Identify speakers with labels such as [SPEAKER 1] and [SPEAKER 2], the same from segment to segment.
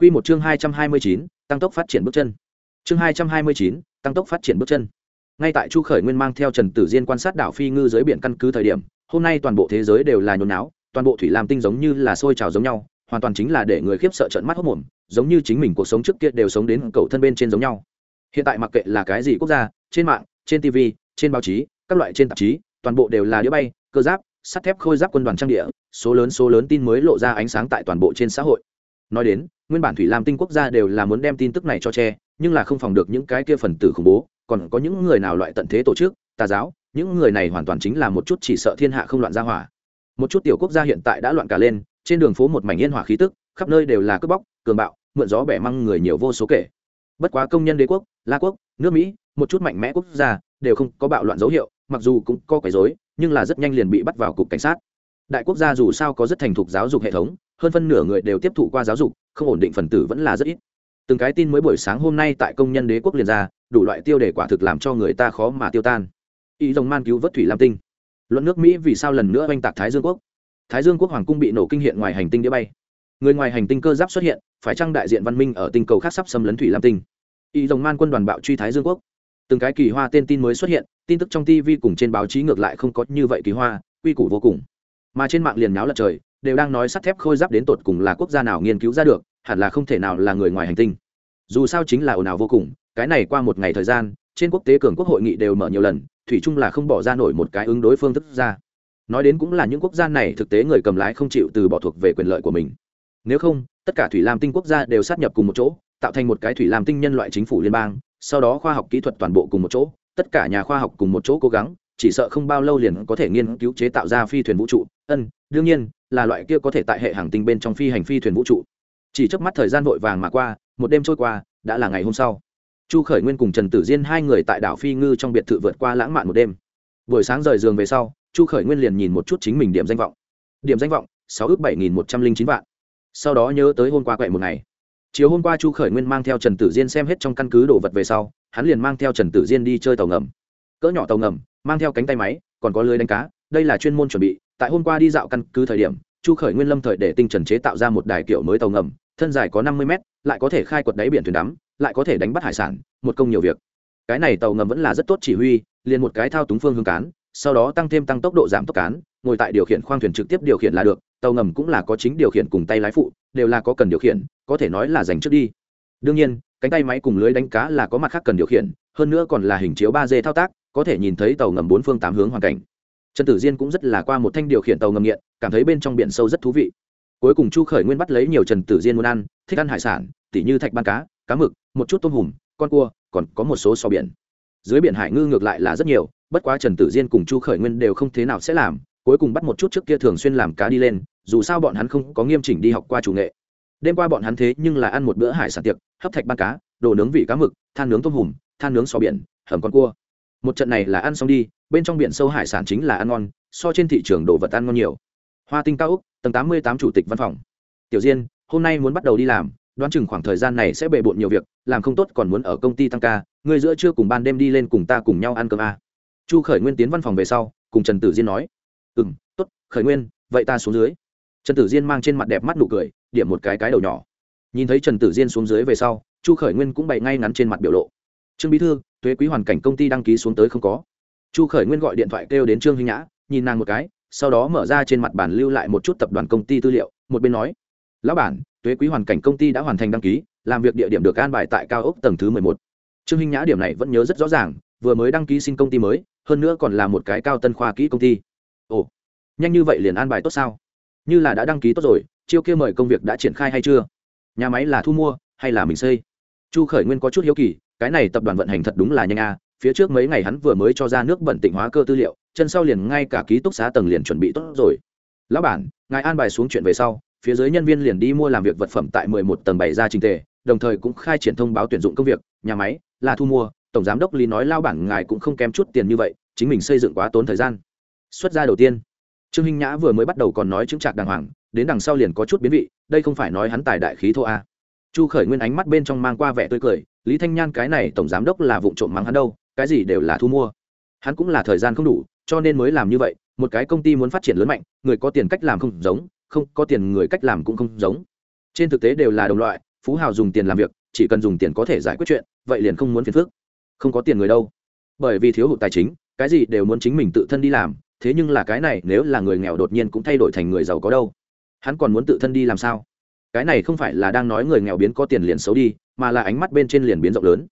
[SPEAKER 1] Quy một chương 229, tăng tốc phát triển bước chân. Chương 229, tăng tốc phát triển bước chân. Ngay tại Chu Khởi Nguyên mang theo Trần Tử Diên quan sát đảo phi ngư dưới biển căn cứ thời điểm, hôm nay toàn bộ thế giới đều là nhốn náo, toàn bộ thủy lam tinh giống như là sôi trào giống nhau, hoàn toàn chính là để người khiếp sợ trợn mắt hốt mồm, giống như chính mình cuộc sống trước kia đều sống đến cầu thân bên trên giống nhau. Hiện tại mặc kệ là cái gì quốc gia, trên mạng, trên TV, trên báo chí, các loại trên tạp chí, toàn bộ đều là đĩa bay, cơ giáp, sắt thép khôi giáp quân đoàn trang địa, số lớn số lớn tin mới lộ ra ánh sáng tại toàn bộ trên xã hội. Nói đến, nguyên bản thủy lam tinh quốc gia đều là muốn đem tin tức này cho che, nhưng là không phòng được những cái kia phần tử khủng bố, còn có những người nào loại tận thế tổ chức, tà giáo, những người này hoàn toàn chính là một chút chỉ sợ thiên hạ không loạn ra hỏa. Một chút tiểu quốc gia hiện tại đã loạn cả lên, trên đường phố một mảnh yên hỏa khí tức, khắp nơi đều là cướp bóc, cường bạo, mượn gió bẻ măng người nhiều vô số kể. Bất quá công nhân đế quốc, la quốc, nước mỹ, một chút mạnh mẽ quốc gia, đều không có bạo loạn dấu hiệu, mặc dù cũng có quấy rối, nhưng là rất nhanh liền bị bắt vào cục cảnh sát đại quốc gia dù sao có rất thành thục giáo dục hệ thống, hơn phân nửa người đều tiếp thụ qua giáo dục, không ổn định phần tử vẫn là rất ít. Từng cái tin mới buổi sáng hôm nay tại công nhân đế quốc liền ra, đủ loại tiêu đề quả thực làm cho người ta khó mà tiêu tan. Ý rồng man cứu vớt thủy lam tinh. Luận nước mỹ vì sao lần nữa oanh tạc thái dương quốc? Thái dương quốc hoàng cung bị nổ kinh hiện ngoài hành tinh đĩa bay. Người ngoài hành tinh cơ giáp xuất hiện, phải chăng đại diện văn minh ở tinh cầu khác sắp xâm lấn thủy lam tinh? Ý rồng man quân đoàn bạo truy thái dương quốc. Từng cái kỳ hoa tên tin mới xuất hiện, tin tức trong tv cùng trên báo chí ngược lại không có như vậy kỳ hoa, quy củ vô cùng mà trên mạng liền náo lật trời, đều đang nói sắt thép khôi giáp đến tột cùng là quốc gia nào nghiên cứu ra được, hẳn là không thể nào là người ngoài hành tinh. Dù sao chính là ồn ào vô cùng, cái này qua một ngày thời gian, trên quốc tế cường quốc hội nghị đều mở nhiều lần, thủy chung là không bỏ ra nổi một cái ứng đối phương thức ra. Nói đến cũng là những quốc gia này thực tế người cầm lái không chịu từ bỏ thuộc về quyền lợi của mình. Nếu không, tất cả thủy lam tinh quốc gia đều sát nhập cùng một chỗ, tạo thành một cái thủy lam tinh nhân loại chính phủ liên bang, sau đó khoa học kỹ thuật toàn bộ cùng một chỗ, tất cả nhà khoa học cùng một chỗ cố gắng chỉ sợ không bao lâu liền có thể nghiên cứu chế tạo ra phi thuyền vũ trụ. Ân, đương nhiên, là loại kia có thể tại hệ hàng tinh bên trong phi hành phi thuyền vũ trụ. Chỉ trước mắt thời gian vội vàng mà qua, một đêm trôi qua, đã là ngày hôm sau. Chu khởi nguyên cùng trần tử diên hai người tại đảo phi ngư trong biệt thự vượt qua lãng mạn một đêm. Buổi sáng rời giường về sau, chu khởi nguyên liền nhìn một chút chính mình điểm danh vọng. Điểm danh vọng, sáu ước bảy nghìn một trăm linh chín vạn. Sau đó nhớ tới hôm qua quậy một ngày. Chiều hôm qua chu khởi nguyên mang theo trần tử diên xem hết trong căn cứ đồ vật về sau, hắn liền mang theo trần tử diên đi chơi tàu ngầm cỡ nhỏ tàu ngầm, mang theo cánh tay máy, còn có lưới đánh cá. Đây là chuyên môn chuẩn bị. Tại hôm qua đi dạo căn cứ thời điểm, chu khởi nguyên lâm thời để tinh trần chế tạo ra một đài kiểu mới tàu ngầm, thân dài có năm mươi mét, lại có thể khai quật đáy biển thuyền đắm, lại có thể đánh bắt hải sản, một công nhiều việc. Cái này tàu ngầm vẫn là rất tốt chỉ huy, liền một cái thao túng phương hướng cán, sau đó tăng thêm tăng tốc độ giảm tốc cán, ngồi tại điều khiển khoang thuyền trực tiếp điều khiển là được, tàu ngầm cũng là có chính điều khiển cùng tay lái phụ, đều là có cần điều khiển, có thể nói là dành trước đi. Đương nhiên, cánh tay máy cùng lưới đánh cá là có mặt khác cần điều khiển, hơn nữa còn là hình chiếu ba d thao tác có thể nhìn thấy tàu ngầm bốn phương tám hướng hoàn cảnh. Trần tử diên cũng rất là qua một thanh điều khiển tàu ngầm nghiện, cảm thấy bên trong biển sâu rất thú vị. Cuối cùng chu khởi nguyên bắt lấy nhiều trần tử diên muốn ăn, thích ăn hải sản, tỉ như thạch ban cá cá mực, một chút tôm hùm, con cua, còn có một số sò biển. Dưới biển hải ngư ngược lại là rất nhiều, bất quá trần tử diên cùng chu khởi nguyên đều không thế nào sẽ làm, cuối cùng bắt một chút trước kia thường xuyên làm cá đi lên, dù sao bọn hắn không có nghiêm chỉnh đi học qua chủ nghệ. Đêm qua bọn hắn thế nhưng là ăn một bữa hải sản tiệc, hấp thạch ban cá, đồ nướng vị cá mực, than nướng tôm hùm, than nướng sò biển, hầm con cua một trận này là ăn xong đi, bên trong biển sâu hải sản chính là ăn ngon, so trên thị trường đồ vật ăn ngon nhiều. Hoa tinh cao úc, tầng tám mươi tám chủ tịch văn phòng. Tiểu diên, hôm nay muốn bắt đầu đi làm, đoán chừng khoảng thời gian này sẽ bề bộn nhiều việc, làm không tốt còn muốn ở công ty tăng ca, người giữa trưa cùng ban đêm đi lên cùng ta cùng nhau ăn cơm a. Chu khởi nguyên tiến văn phòng về sau, cùng trần tử diên nói ừ m t ố t khởi nguyên, vậy ta xuống dưới. Trần tử diên mang trên mặt đẹp mắt nụ cười, điểm một cái cái đầu nhỏ. Nhìn thấy trần tử diên xuống dưới về sau, chu khởi nguyên cũng bày ngay ngắn trên mặt biểu lộ trương bí thư thuế quý hoàn cảnh công ty đăng ký xuống tới không có. Chu khởi nguyên gọi điện thoại kêu đến trương huy nhã, nhìn nàng một cái, sau đó mở ra trên mặt bản lưu lại một chút tập đoàn công ty tư liệu, một bên nói, lão bản thuế quý hoàn cảnh công ty đã hoàn thành đăng ký, làm việc địa điểm được an bài tại cao ốc tầng thứ mười một. Trương hinh nhã điểm này vẫn nhớ rất rõ ràng, vừa mới đăng ký xin công ty mới, hơn nữa còn là một cái cao tân khoa kỹ công ty. Ồ, nhanh như vậy liền an bài tốt sao? Như là đã đăng ký tốt rồi, chiêu kia mời công việc đã triển khai hay chưa? Nhà máy là thu mua hay là mình xây? Chu khởi nguyên có chút hiếu kỳ cái này tập đoàn vận hành thật đúng là nhanh a, phía trước mấy ngày hắn vừa mới cho ra nước bẩn tịnh hóa cơ tư liệu, chân sau liền ngay cả ký túc xá tầng liền chuẩn bị tốt rồi. Lão bản, ngài an bài xuống chuyện về sau, phía dưới nhân viên liền đi mua làm việc vật phẩm tại mười một tầng bảy ra trình tề, đồng thời cũng khai triển thông báo tuyển dụng công việc, nhà máy, là thu mua, tổng giám đốc lý nói lao bản ngài cũng không kém chút tiền như vậy, chính mình xây dựng quá tốn thời gian. Xuất ra đầu tiên, trương hinh nhã vừa mới bắt đầu còn nói chứng trạc đàng hoàng, đến đằng sau liền có chút biến vị, đây không phải nói hắn tài đại khí thô a chu khởi nguyên ánh mắt bên trong mang qua vẻ tươi cười, lý thanh nhan cái này tổng giám đốc là vụ trộm mắng hắn đâu, cái gì đều là thu mua. Hắn cũng là thời gian không đủ, cho nên mới làm như vậy, một cái công ty muốn phát triển lớn mạnh, người có tiền cách làm không giống, không có tiền người cách làm cũng không giống. Trên thực tế đều là đồng loại, phú hào dùng tiền làm việc, chỉ cần dùng tiền có thể giải quyết chuyện, vậy liền không muốn phiền phức. Không có tiền người đâu. Bởi vì thiếu hụt tài chính, cái gì đều muốn chính mình tự thân đi làm, thế nhưng là cái này nếu là người nghèo đột nhiên cũng thay đổi thành người giàu có đâu. Hắn còn muốn tự thân đi làm sao? Cái này không phải là đang nói người nghèo biến có tiền liền xấu đi, mà là ánh mắt bên trên liền biến rộng lớn.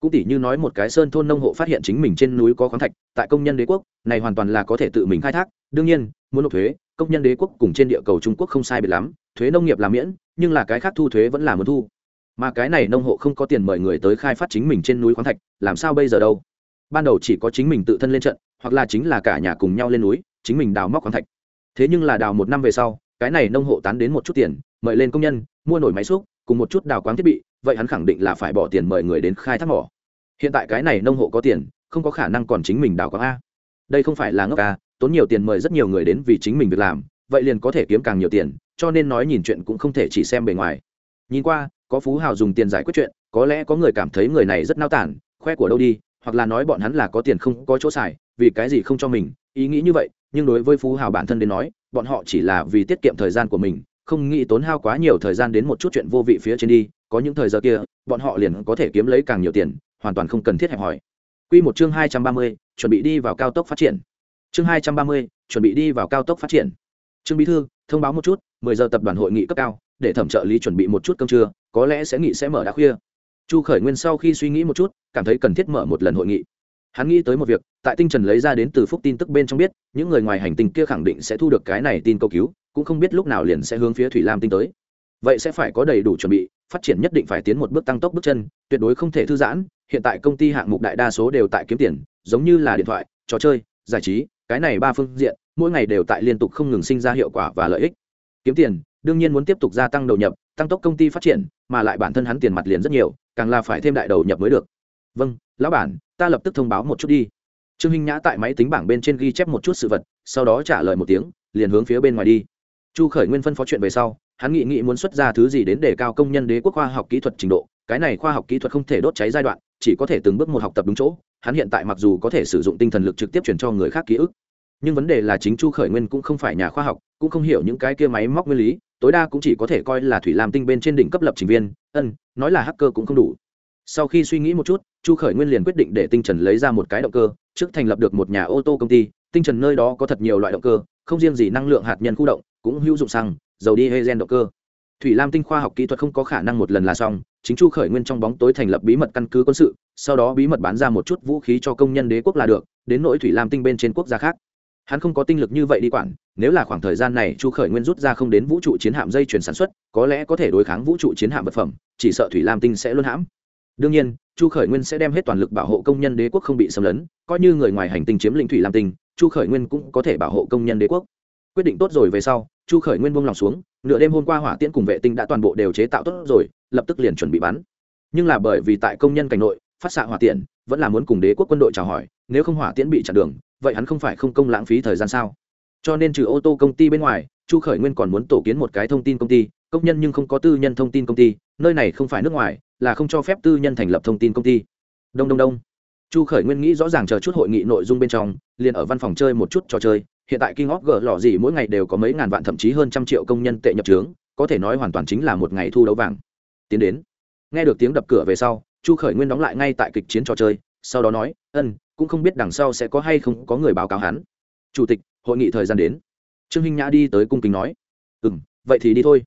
[SPEAKER 1] Cũng tỉ như nói một cái sơn thôn nông hộ phát hiện chính mình trên núi có khoáng thạch, tại công nhân đế quốc, này hoàn toàn là có thể tự mình khai thác. Đương nhiên, muốn nộp thuế, công nhân đế quốc cùng trên địa cầu trung quốc không sai biệt lắm, thuế nông nghiệp là miễn, nhưng là cái khác thu thuế vẫn là muốn thu. Mà cái này nông hộ không có tiền mời người tới khai phát chính mình trên núi khoáng thạch, làm sao bây giờ đâu? Ban đầu chỉ có chính mình tự thân lên trận, hoặc là chính là cả nhà cùng nhau lên núi, chính mình đào móc khoáng thạch. Thế nhưng là đào một năm về sau, cái này nông hộ tán đến một chút tiền mời lên công nhân, mua nổi máy xúc, cùng một chút đào quáng thiết bị, vậy hắn khẳng định là phải bỏ tiền mời người đến khai thác mỏ. Hiện tại cái này nông hộ có tiền, không có khả năng còn chính mình đào quáng a. Đây không phải là ngốc a, tốn nhiều tiền mời rất nhiều người đến vì chính mình việc làm, vậy liền có thể kiếm càng nhiều tiền, cho nên nói nhìn chuyện cũng không thể chỉ xem bề ngoài. Nhìn qua, có phú hào dùng tiền giải quyết chuyện, có lẽ có người cảm thấy người này rất nao tản, khoe của đâu đi, hoặc là nói bọn hắn là có tiền không có chỗ xài, vì cái gì không cho mình, ý nghĩ như vậy, nhưng đối với phú hào bản thân đến nói, bọn họ chỉ là vì tiết kiệm thời gian của mình không nghĩ tốn hao quá nhiều thời gian đến một chút chuyện vô vị phía trên đi có những thời giờ kia bọn họ liền có thể kiếm lấy càng nhiều tiền hoàn toàn không cần thiết hẹp hỏi Quy một chương hai trăm ba mươi, chuẩn bị đi vào cao tốc phát triển. Chương hai trăm ba mươi, chuẩn bị đi vào cao tốc phát triển. Trương Bí thư, thông báo một chút, mười giờ tập đoàn hội nghị cấp cao, để thẩm trợ lý chuẩn bị một chút cơm trưa, có lẽ sẽ nghị sẽ mở đã khuya. Chu Khởi Nguyên sau khi suy nghĩ một chút, cảm thấy cần thiết mở một lần hội nghị. Hắn nghĩ tới một việc, tại tinh trần lấy ra đến từ phúc tin tức bên trong biết, những người ngoài hành tinh kia khẳng định sẽ thu được cái này tin cầu cứu, cũng không biết lúc nào liền sẽ hướng phía thủy lam tinh tới. Vậy sẽ phải có đầy đủ chuẩn bị, phát triển nhất định phải tiến một bước tăng tốc bước chân, tuyệt đối không thể thư giãn. Hiện tại công ty hạng mục đại đa số đều tại kiếm tiền, giống như là điện thoại, trò chơi, giải trí, cái này ba phương diện, mỗi ngày đều tại liên tục không ngừng sinh ra hiệu quả và lợi ích. Kiếm tiền, đương nhiên muốn tiếp tục gia tăng đầu nhập, tăng tốc công ty phát triển, mà lại bản thân hắn tiền mặt liền rất nhiều, càng là phải thêm đại đầu nhập mới được. Vâng lão bản, ta lập tức thông báo một chút đi. Trương hinh nhã tại máy tính bảng bên trên ghi chép một chút sự vật, sau đó trả lời một tiếng, liền hướng phía bên ngoài đi chu khởi nguyên phân phó chuyện về sau, hắn nghị nghị muốn xuất ra thứ gì đến để cao công nhân đế quốc khoa học kỹ thuật trình độ. Cái này khoa học kỹ thuật không thể đốt cháy giai đoạn, chỉ có thể từng bước một học tập đúng chỗ. Hắn hiện tại mặc dù có thể sử dụng tinh thần lực trực tiếp truyền cho người khác ký ức, nhưng vấn đề là chính chu khởi nguyên cũng không phải nhà khoa học, cũng không hiểu những cái kia máy móc nguyên lý, tối đa cũng chỉ có thể coi là thủy lam tinh bên trên đỉnh cấp lập trình viên. Ân, nói là hacker cũng không đủ. Sau khi suy nghĩ một chút, chu khởi nguyên liền quyết định để tinh trần lấy ra một cái động cơ, trước thành lập được một nhà ô tô công ty. Tinh trần nơi đó có thật nhiều loại động cơ, không riêng gì năng lượng hạt nhân khu động cũng hữu dụng xăng, dầu đi hê gen động cơ. Thủy lam tinh khoa học kỹ thuật không có khả năng một lần là xong, chính chu khởi nguyên trong bóng tối thành lập bí mật căn cứ quân sự, sau đó bí mật bán ra một chút vũ khí cho công nhân đế quốc là được, đến nỗi thủy lam tinh bên trên quốc gia khác. Hắn không có tinh lực như vậy đi quản, nếu là khoảng thời gian này chu khởi nguyên rút ra không đến vũ trụ chiến hạm dây chuyển sản xuất, có lẽ có thể đối kháng vũ trụ chiến hạm vật phẩm, chỉ sợ thủy lam tinh sẽ luôn hãm. Đương nhiên, chu khởi nguyên sẽ đem hết toàn lực bảo hộ công nhân đế quốc không bị xâm lấn, coi như người ngoài hành tinh chiếm lĩnh thủy lam tinh, chu khởi nguyên cũng có thể bảo hộ công nhân đế quốc quyết định tốt rồi về sau, chu khởi nguyên buông lòng xuống, nửa đêm hôm qua hỏa tiễn cùng vệ tinh đã toàn bộ đều chế tạo tốt rồi, lập tức liền chuẩn bị bắn. Nhưng là bởi vì tại công nhân cảnh nội, phát xạ hỏa tiễn, vẫn là muốn cùng đế quốc quân đội chào hỏi, nếu không hỏa tiễn bị chặn đường, vậy hắn không phải không công lãng phí thời gian sao? Cho nên trừ ô tô công ty bên ngoài, chu khởi nguyên còn muốn tổ kiến một cái thông tin công ty, công nhân nhưng không có tư nhân thông tin công ty, nơi này không phải nước ngoài, là không cho phép tư nhân thành lập thông tin công ty. Đông đông đông. Chu khởi nguyên nghĩ rõ ràng chờ chút hội nghị nội dung bên trong, liền ở văn phòng chơi một chút trò chơi hiện tại kinh of G lọ gì mỗi ngày đều có mấy ngàn vạn thậm chí hơn trăm triệu công nhân tệ nhập trướng có thể nói hoàn toàn chính là một ngày thu đấu vàng. Tiến đến nghe được tiếng đập cửa về sau chu khởi nguyên đóng lại ngay tại kịch chiến trò chơi sau đó nói "Ừm, cũng không biết đằng sau sẽ có hay không có người báo cáo hắn. Chủ tịch hội nghị thời gian đến. Trương hinh nhã đi tới cung kính nói ừm vậy thì đi thôi.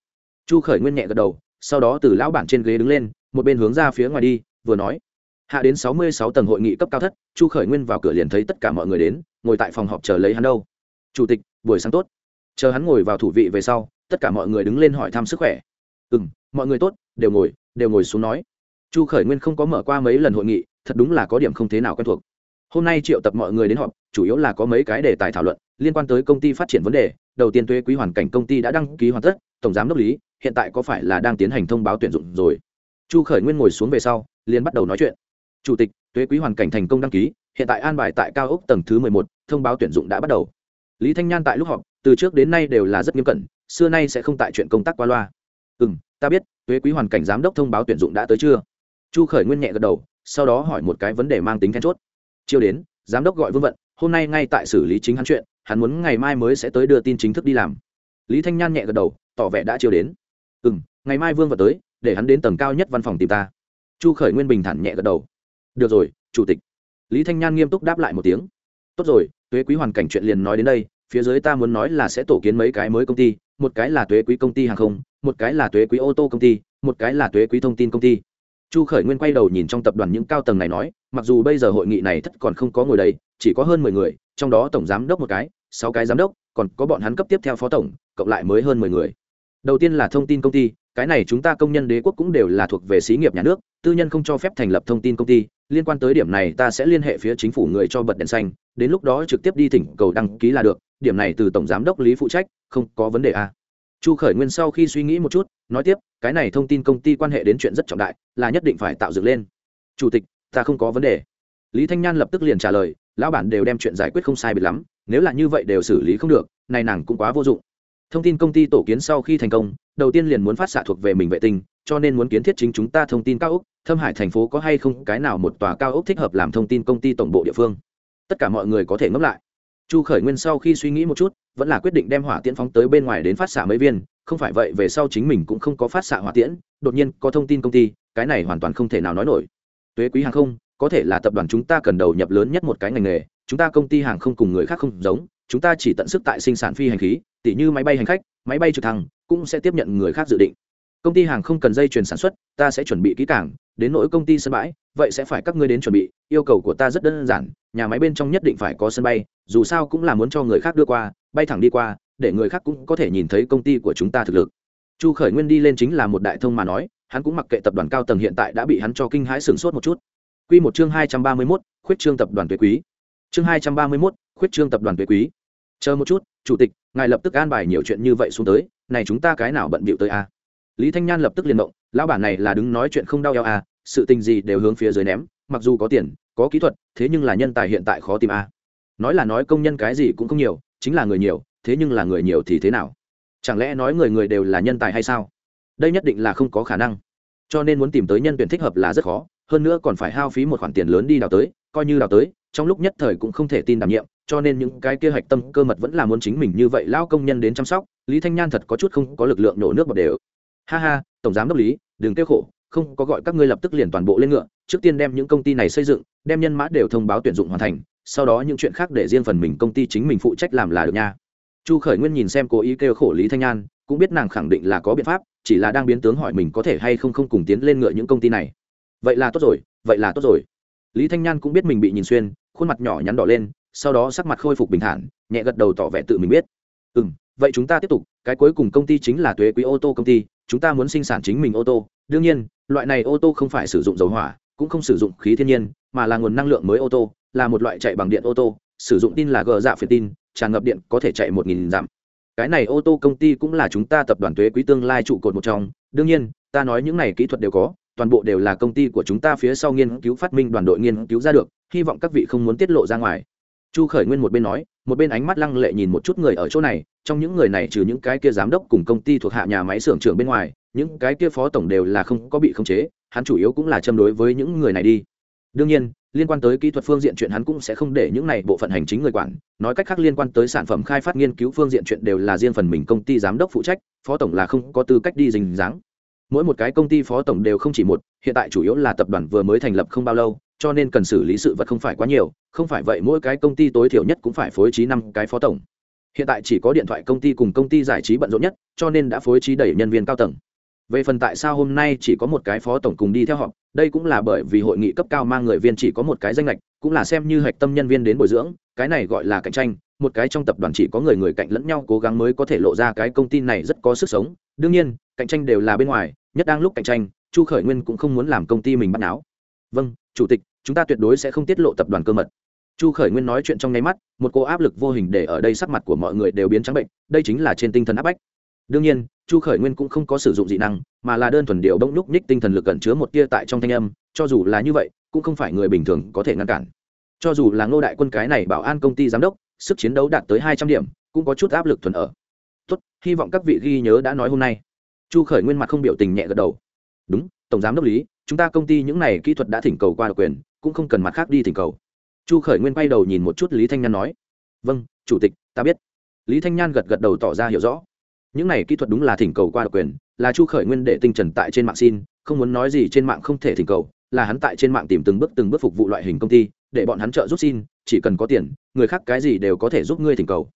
[SPEAKER 1] Chu khởi nguyên nhẹ gật đầu sau đó từ lão bản trên ghế đứng lên một bên hướng ra phía ngoài đi vừa nói hạ đến sáu mươi sáu tầng hội nghị cấp cao thất. Chu khởi nguyên vào cửa liền thấy tất cả mọi người đến ngồi tại phòng họp chờ lấy hắn đâu chủ tịch, buổi sáng tốt. Chờ hắn ngồi vào thủ vị về sau, tất cả mọi người đứng lên hỏi thăm sức khỏe. Ừ m mọi người tốt, đều ngồi đều ngồi xuống nói. Chu khởi nguyên không có mở qua mấy lần hội nghị, thật đúng là có điểm không thế nào quen thuộc. Hôm nay triệu tập mọi người đến họp, chủ yếu là có mấy cái đề tài thảo luận, liên quan tới công ty phát triển vấn đề. Đầu tiên thuế quý hoàn cảnh công ty đã đăng ký hoàn tất, tổng giám đốc lý, hiện tại có phải là đang tiến hành thông báo tuyển dụng rồi? Chu khởi nguyên ngồi xuống về sau, liền bắt đầu nói chuyện. Chủ tịch, thuế quý hoàn cảnh thành công đăng ký, hiện tại an bài tại cao ốc tầng thứ mười một, thông báo tuyển dụng đã bắt đầu lý thanh nhan tại lúc họp, từ trước đến nay đều là rất nghiêm cẩn, xưa nay sẽ không tại chuyện công tác qua loa. Ừ m ta biết thuế quý hoàn cảnh giám đốc thông báo tuyển dụng đã tới chưa? Chu khởi nguyên nhẹ gật đầu, sau đó hỏi một cái vấn đề mang tính then chốt. Chiêu đến, giám đốc gọi vương vận, hôm nay ngay tại xử lý chính hắn chuyện, hắn muốn ngày mai mới sẽ tới đưa tin chính thức đi làm. Lý thanh nhan nhẹ gật đầu, tỏ vẻ đã chiêu đến. Ừ m ngày mai vương vận tới, để hắn đến tầng cao nhất văn phòng tìm ta. Chu khởi nguyên bình thản nhẹ gật đầu. Được rồi, chủ tịch. Lý thanh nhan nghiêm túc đáp lại một tiếng. Tốt rồi tuế quý hoàn cảnh chuyện liền nói đến đây, phía dưới ta muốn nói là sẽ tổ kiến mấy cái mới công ty, một cái là tuế quý công ty hàng không, một cái là tuế quý ô tô công ty, một cái là tuế quý thông tin công ty. Chu khởi nguyên quay đầu nhìn trong tập đoàn những cao tầng này nói, mặc dù bây giờ hội nghị này thất còn không có ngồi đầy, chỉ có hơn mười người, trong đó tổng giám đốc một cái, sáu cái giám đốc, còn có bọn hắn cấp tiếp theo phó tổng, cộng lại mới hơn mười người. Đầu tiên là thông tin công ty, cái này chúng ta công nhân đế quốc cũng đều là thuộc về xí nghiệp nhà nước, tư nhân không cho phép thành lập thông tin công ty, liên quan tới điểm này ta sẽ liên hệ phía chính phủ người cho bật đèn xanh đến lúc đó trực tiếp đi thỉnh cầu đăng ký là được, điểm này từ tổng giám đốc lý phụ trách, không có vấn đề à? chu khởi nguyên sau khi suy nghĩ một chút, nói tiếp, cái này thông tin công ty quan hệ đến chuyện rất trọng đại, là nhất định phải tạo dựng lên. Chủ tịch, ta không có vấn đề. Lý thanh nhan lập tức liền trả lời, lão bản đều đem chuyện giải quyết không sai bị lắm, nếu là như vậy đều xử lý không được, này nàng cũng quá vô dụng. Thông tin công ty tổ kiến sau khi thành công, đầu tiên liền muốn phát xạ thuộc về mình vệ tinh, cho nên muốn kiến thiết chính chúng ta thông tin cao ốc, thâm hải thành phố có hay không cái nào một tòa cao ốc thích hợp làm thông tin công ty tổng bộ địa phương tất cả mọi người có thể ngẫm lại. Chu khởi nguyên sau khi suy nghĩ một chút, vẫn là quyết định đem hỏa tiễn phóng tới bên ngoài đến phát xạ mấy viên, không phải vậy về sau chính mình cũng không có phát xạ hỏa tiễn, đột nhiên có thông tin công ty, cái này hoàn toàn không thể nào nói nổi. Tuế quý hàng không, có thể là tập đoàn chúng ta cần đầu nhập lớn nhất một cái ngành nghề, chúng ta công ty hàng không cùng người khác không giống, chúng ta chỉ tận sức tại sinh sản phi hành khí, tỉ như máy bay hành khách, máy bay trực thăng, cũng sẽ tiếp nhận người khác dự định. Công ty hàng không cần dây chuyền sản xuất, ta sẽ chuẩn bị kỹ càng, đến nỗi công ty sân bãi vậy sẽ phải các ngươi đến chuẩn bị, yêu cầu của ta rất đơn giản, nhà máy bên trong nhất định phải có sân bay, dù sao cũng là muốn cho người khác đưa qua, bay thẳng đi qua, để người khác cũng có thể nhìn thấy công ty của chúng ta thực lực. Chu khởi nguyên đi lên chính là một đại thông mà nói, hắn cũng mặc kệ tập đoàn cao tầng hiện tại đã bị hắn cho kinh hãi sửng sốt một chút. Q một chương hai trăm ba mươi mốt, khuyết trương tập đoàn tuế quý. Chương hai trăm ba mươi mốt, khuyết trương tập đoàn tuế quý. Chờ một chút, chủ tịch, ngài lập tức an bài nhiều chuyện như vậy xuống tới, này chúng ta cái nào bận bịu tới a lý thanh nhan lập tức liền động, lão bản này là đứng nói chuyện không đau eo a sự tình gì đều hướng phía dưới ném, mặc dù có tiền, có kỹ thuật, thế nhưng là nhân tài hiện tại khó tìm a. Nói là nói công nhân cái gì cũng không nhiều, chính là người nhiều, thế nhưng là người nhiều thì thế nào? Chẳng lẽ nói người người đều là nhân tài hay sao? Đây nhất định là không có khả năng. Cho nên muốn tìm tới nhân tuyển thích hợp là rất khó, hơn nữa còn phải hao phí một khoản tiền lớn đi đào tới, coi như đào tới, trong lúc nhất thời cũng không thể tin đảm nhiệm, cho nên những cái kia hạch tâm cơ mật vẫn là muốn chính mình như vậy lao công nhân đến chăm sóc, lý thanh nhan thật có chút không có lực lượng nổ nước bọt đều. Ha ha, tổng giám đốc lý, đừng kêu khổ không có gọi các ngươi lập tức liền toàn bộ lên ngựa, trước tiên đem những công ty này xây dựng, đem nhân mã đều thông báo tuyển dụng hoàn thành, sau đó những chuyện khác để riêng phần mình công ty chính mình phụ trách làm là được nha. Chu khởi nguyên nhìn xem cố ý kêu khổ lý thanh nhan cũng biết nàng khẳng định là có biện pháp, chỉ là đang biến tướng hỏi mình có thể hay không không cùng tiến lên ngựa những công ty này. Vậy là tốt rồi, vậy là tốt rồi. Lý thanh nhan cũng biết mình bị nhìn xuyên, khuôn mặt nhỏ nhắn đỏ lên, sau đó sắc mặt khôi phục bình thản, nhẹ gật đầu tỏ vẻ tự mình biết. Ừ m vậy chúng ta tiếp tục, cái cuối cùng công ty chính là thuế quý ô tô công ty, chúng ta muốn sinh sản chính mình ô tô đương nhiên, loại này ô tô không phải sử dụng dầu hỏa, cũng không sử dụng khí thiên nhiên, mà là nguồn năng lượng mới ô tô, là một loại chạy bằng điện ô tô, sử dụng tin là gờ dạ phiền tin, tràn ngập điện có thể chạy một nghìn dặm. Cái này ô tô công ty cũng là chúng ta tập đoàn thuế quý tương lai trụ cột một trong. Đương nhiên, ta nói những này kỹ thuật đều có, toàn bộ đều là công ty của chúng ta phía sau nghiên cứu phát minh đoàn đội nghiên cứu ra được, hy vọng các vị không muốn tiết lộ ra ngoài. Chu khởi nguyên một bên nói, một bên ánh mắt lăng lệ nhìn một chút người ở chỗ này, trong những người này trừ những cái kia giám đốc cùng công ty thuộc hạ nhà máy xưởng trưởng bên ngoài những cái kia phó tổng đều là không có bị khống chế, hắn chủ yếu cũng là châm đối với những người này đi. Đương nhiên, liên quan tới kỹ thuật phương diện chuyện hắn cũng sẽ không để những này bộ phận hành chính người quản. Nói cách khác liên quan tới sản phẩm khai phát nghiên cứu phương diện chuyện đều là riêng phần mình công ty giám đốc phụ trách, phó tổng là không có tư cách đi dình dáng mỗi một cái công ty phó tổng đều không chỉ một, hiện tại chủ yếu là tập đoàn vừa mới thành lập không bao lâu, cho nên cần xử lý sự vật không phải quá nhiều, không phải vậy mỗi cái công ty tối thiểu nhất cũng phải phối trí năm cái phó tổng. Hiện tại chỉ có điện thoại công ty cùng công ty giải trí bận rộn nhất, cho nên đã phối trí đẩy nhân viên cao tầng về phần tại sao hôm nay chỉ có một cái phó tổng cùng đi theo họ, đây cũng là bởi vì hội nghị cấp cao mang người viên chỉ có một cái danh lệch cũng là xem như hạch tâm nhân viên đến bồi dưỡng cái này gọi là cạnh tranh một cái trong tập đoàn chỉ có người người cạnh lẫn nhau cố gắng mới có thể lộ ra cái công ty này rất có sức sống. Đương nhiên cạnh tranh đều là bên ngoài nhất đang lúc cạnh tranh chu khởi nguyên cũng không muốn làm công ty mình bắt náo. Vâng chủ tịch chúng ta tuyệt đối sẽ không tiết lộ tập đoàn cơ mật. Chu khởi nguyên nói chuyện trong nháy mắt một cô áp lực vô hình để ở đây sắc mặt của mọi người đều biến trắng bệnh đây chính là trên tinh thần áp bách. Đương nhiên chu khởi nguyên cũng không có sử dụng dị năng, mà là đơn thuần điều bỗng nhúc nhích tinh thần lực cẩn chứa một tia tại trong thanh âm, cho dù là như vậy, cũng không phải người bình thường có thể ngăn cản. Cho dù là ngô đại quân cái này bảo an công ty giám đốc, sức chiến đấu đạt tới hai trăm điểm, cũng có chút áp lực thuần ở. Tốt, hy vọng các vị ghi nhớ đã nói hôm nay. Chu khởi nguyên mặt không biểu tình nhẹ gật đầu. Đúng, tổng giám đốc lý, chúng ta công ty những này kỹ thuật đã thỉnh cầu qua độc quyền, cũng không cần mặt khác đi thỉnh cầu. Chu khởi nguyên quay đầu nhìn một chút lý thanh nhan nói. Vâng chủ tịch, ta biết. Lý thanh nhan gật gật đầu tỏ ra hiểu rõ những này kỹ thuật đúng là thỉnh cầu qua độc quyền, là chu khởi nguyên để tinh trần tại trên mạng xin, không muốn nói gì trên mạng không thể thỉnh cầu, là hắn tại trên mạng tìm từng bước từng bước phục vụ loại hình công ty, để bọn hắn trợ giúp xin, chỉ cần có tiền, người khác cái gì đều có thể giúp ngươi thỉnh cầu.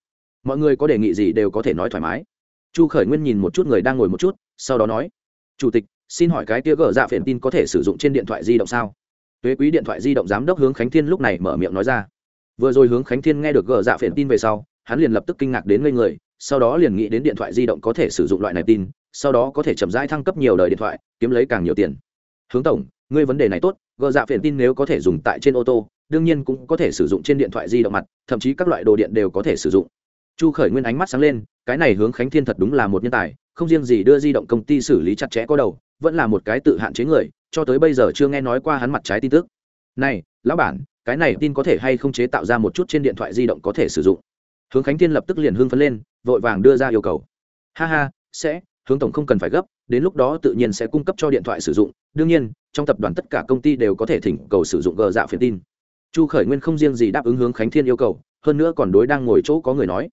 [SPEAKER 1] Mọi người có đề nghị gì đều có thể nói thoải mái. Chu khởi nguyên nhìn một chút người đang ngồi một chút, sau đó nói, chủ tịch, xin hỏi cái tia gờ dạ phiền tin có thể sử dụng trên điện thoại di động sao? Tuế quý điện thoại di động giám đốc hướng khánh thiên lúc này mở miệng nói ra. Vừa rồi hướng khánh thiên nghe được gờ dạ phiền tin về sau, hắn liền lập tức kinh ngạc đến ngây người sau đó liền nghĩ đến điện thoại di động có thể sử dụng loại này tin, sau đó có thể chậm rãi thăng cấp nhiều đời điện thoại, kiếm lấy càng nhiều tiền. Hướng tổng, ngươi vấn đề này tốt, gờ dạ phiền tin nếu có thể dùng tại trên ô tô, đương nhiên cũng có thể sử dụng trên điện thoại di động mặt, thậm chí các loại đồ điện đều có thể sử dụng. Chu khởi nguyên ánh mắt sáng lên, cái này hướng khánh thiên thật đúng là một nhân tài, không riêng gì đưa di động công ty xử lý chặt chẽ có đầu, vẫn là một cái tự hạn chế người, cho tới bây giờ chưa nghe nói qua hắn mặt trái tin tức. Này, lão bản, cái này tin có thể hay không chế tạo ra một chút trên điện thoại di động có thể sử dụng? Hướng khánh thiên lập tức liền hưng phấn lên, vội vàng đưa ra yêu cầu. Ha ha, sẽ, hướng tổng không cần phải gấp, đến lúc đó tự nhiên sẽ cung cấp cho điện thoại sử dụng. Đương nhiên, trong tập đoàn tất cả công ty đều có thể thỉnh cầu sử dụng gờ dạ phiền tin. Chu khởi nguyên không riêng gì đáp ứng hướng khánh thiên yêu cầu, hơn nữa còn đối đang ngồi chỗ có người nói.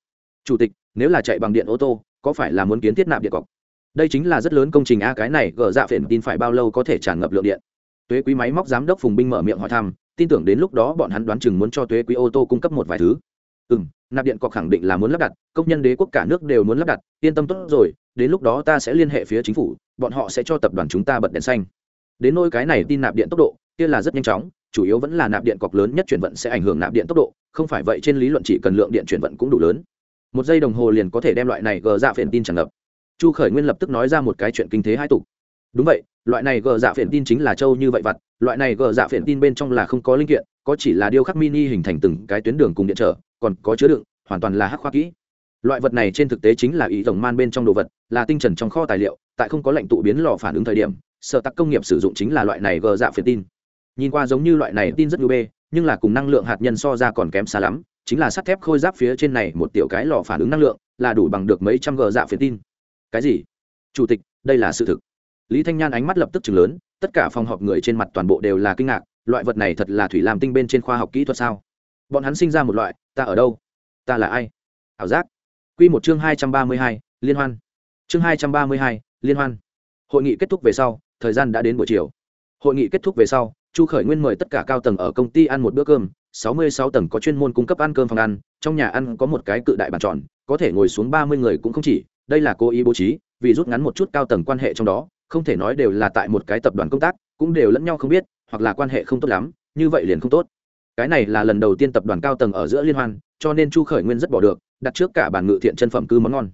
[SPEAKER 1] Chủ tịch, nếu là chạy bằng điện ô tô, có phải là muốn kiến thiết nạp điện cọc? Đây chính là rất lớn công trình a, cái này gờ dạ phiền tin phải bao lâu có thể tràn ngập lượng điện? Tuế quý máy móc giám đốc phùng binh mở miệng hỏi thăm, tin tưởng đến lúc đó bọn hắn đoán chừng muốn cho tuế quý ô tô cung cấp một vài thứ ừ m nạp điện cọc khẳng định là muốn lắp đặt, công nhân đế quốc cả nước đều muốn lắp đặt, yên tâm tốt rồi, đến lúc đó ta sẽ liên hệ phía chính phủ, bọn họ sẽ cho tập đoàn chúng ta bật đèn xanh. Đến nôi cái này tin nạp điện tốc độ, kia là rất nhanh chóng, chủ yếu vẫn là nạp điện cọc lớn nhất chuyển vận sẽ ảnh hưởng nạp điện tốc độ, không phải vậy trên lý luận chỉ cần lượng điện chuyển vận cũng đủ lớn. Một giây đồng hồ liền có thể đem loại này gờ dạ phiền tin tràn ngập. Chu khởi nguyên lập tức nói ra một cái chuyện kinh thế hai tục. Đúng vậy, loại này gờ dạ phiền tin chính là châu như vậy vặt, loại này gờ dạ phiền tin bên trong là không có linh kiện, có chỉ là điêu khắc mini hình thành từng cái tuyến đường cùng điện trở còn có chứa đựng, hoàn toàn là hắc khoa kỹ. Loại vật này trên thực tế chính là ý rồng man bên trong đồ vật, là tinh trần trong kho tài liệu, tại không có lệnh tụ biến lò phản ứng thời điểm, sở tắc công nghiệp sử dụng chính là loại này gờ dạ phiền tin. Nhìn qua giống như loại này tin rất nhu bê, nhưng là cùng năng lượng hạt nhân so ra còn kém xa lắm, chính là sắt thép khôi giáp phía trên này một tiểu cái lò phản ứng năng lượng, là đủ bằng được mấy trăm gờ dạ phiền tin. Cái gì? Chủ tịch, đây là sự thực. Lý thanh nhan ánh mắt lập tức chừng lớn, tất cả phòng họp người trên mặt toàn bộ đều là kinh ngạc, loại vật này thật là thủy làm tinh bên trên khoa học kỹ thuật sao? Bọn hắn sinh ra một loại, ta ở đâu? Ta là ai? Ảo giác. Q một chương hai trăm ba mươi hai, liên hoan. Chương hai trăm ba mươi hai, liên hoan. Hội nghị kết thúc về sau, thời gian đã đến buổi chiều. Hội nghị kết thúc về sau, chu khởi nguyên mời tất cả cao tầng ở công ty ăn một bữa cơm, sáu mươi sáu tầng có chuyên môn cung cấp ăn cơm phòng ăn, trong nhà ăn có một cái cự đại bàn tròn, có thể ngồi xuống ba mươi người cũng không chỉ, đây là cố ý bố trí, vì rút ngắn một chút cao tầng quan hệ trong đó, không thể nói đều là tại một cái tập đoàn công tác, cũng đều lẫn nhau không biết, hoặc là quan hệ không tốt lắm, như vậy liền không tốt cái này là lần đầu tiên tập đoàn cao tầng ở giữa liên hoan, cho nên chu khởi nguyên rất bỏ được, đặt trước cả bàn ngự thiện chân phẩm cư món ngon.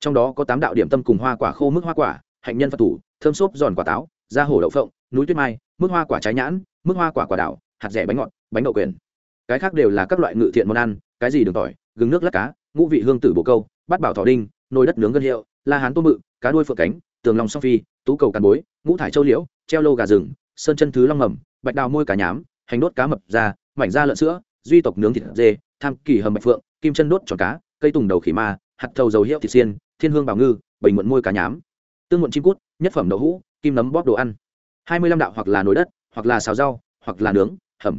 [SPEAKER 1] Trong đó có tám đạo điểm tâm cùng hoa quả khô mức hoa quả, hạnh nhân phật thủ, thơm xốp giòn quả táo, da hổ đậu phộng, núi tuyết mai, mức hoa quả trái nhãn, mức hoa quả quả đảo, hạt rẻ bánh ngọt, bánh đậu quyền cái khác đều là các loại ngự thiện món ăn, cái gì đường tỏi, gừng nước lát cá, ngũ vị hương tử bồ câu, bát bảo thỏ đinh, nồi đất nướng gân hiệu, la hán tôm mự cá đuôi phượng cánh, tường lòng song phi, tú cầu càn bối, ngũ thải châu liễu, treo lô gà rừng, sơn chân thứ long mầm, bạch đào môi cá nhám, hành đốt cá mập da mảnh da lợn sữa, duy tộc nướng thịt dê, tham kỳ hầm bạch phượng, kim chân đốt tròn cá, cây tùng đầu khỉ ma, hạt thầu dầu hiệu thịt xiên, thiên hương bào ngư bình muộn môi cá nhám. Tương muộn chim cút, nhất phẩm đậu hũ, kim nấm bóp đồ ăn. Hai mươi lăm đạo hoặc là nồi đất, hoặc là xào rau, hoặc là nướng, hầm.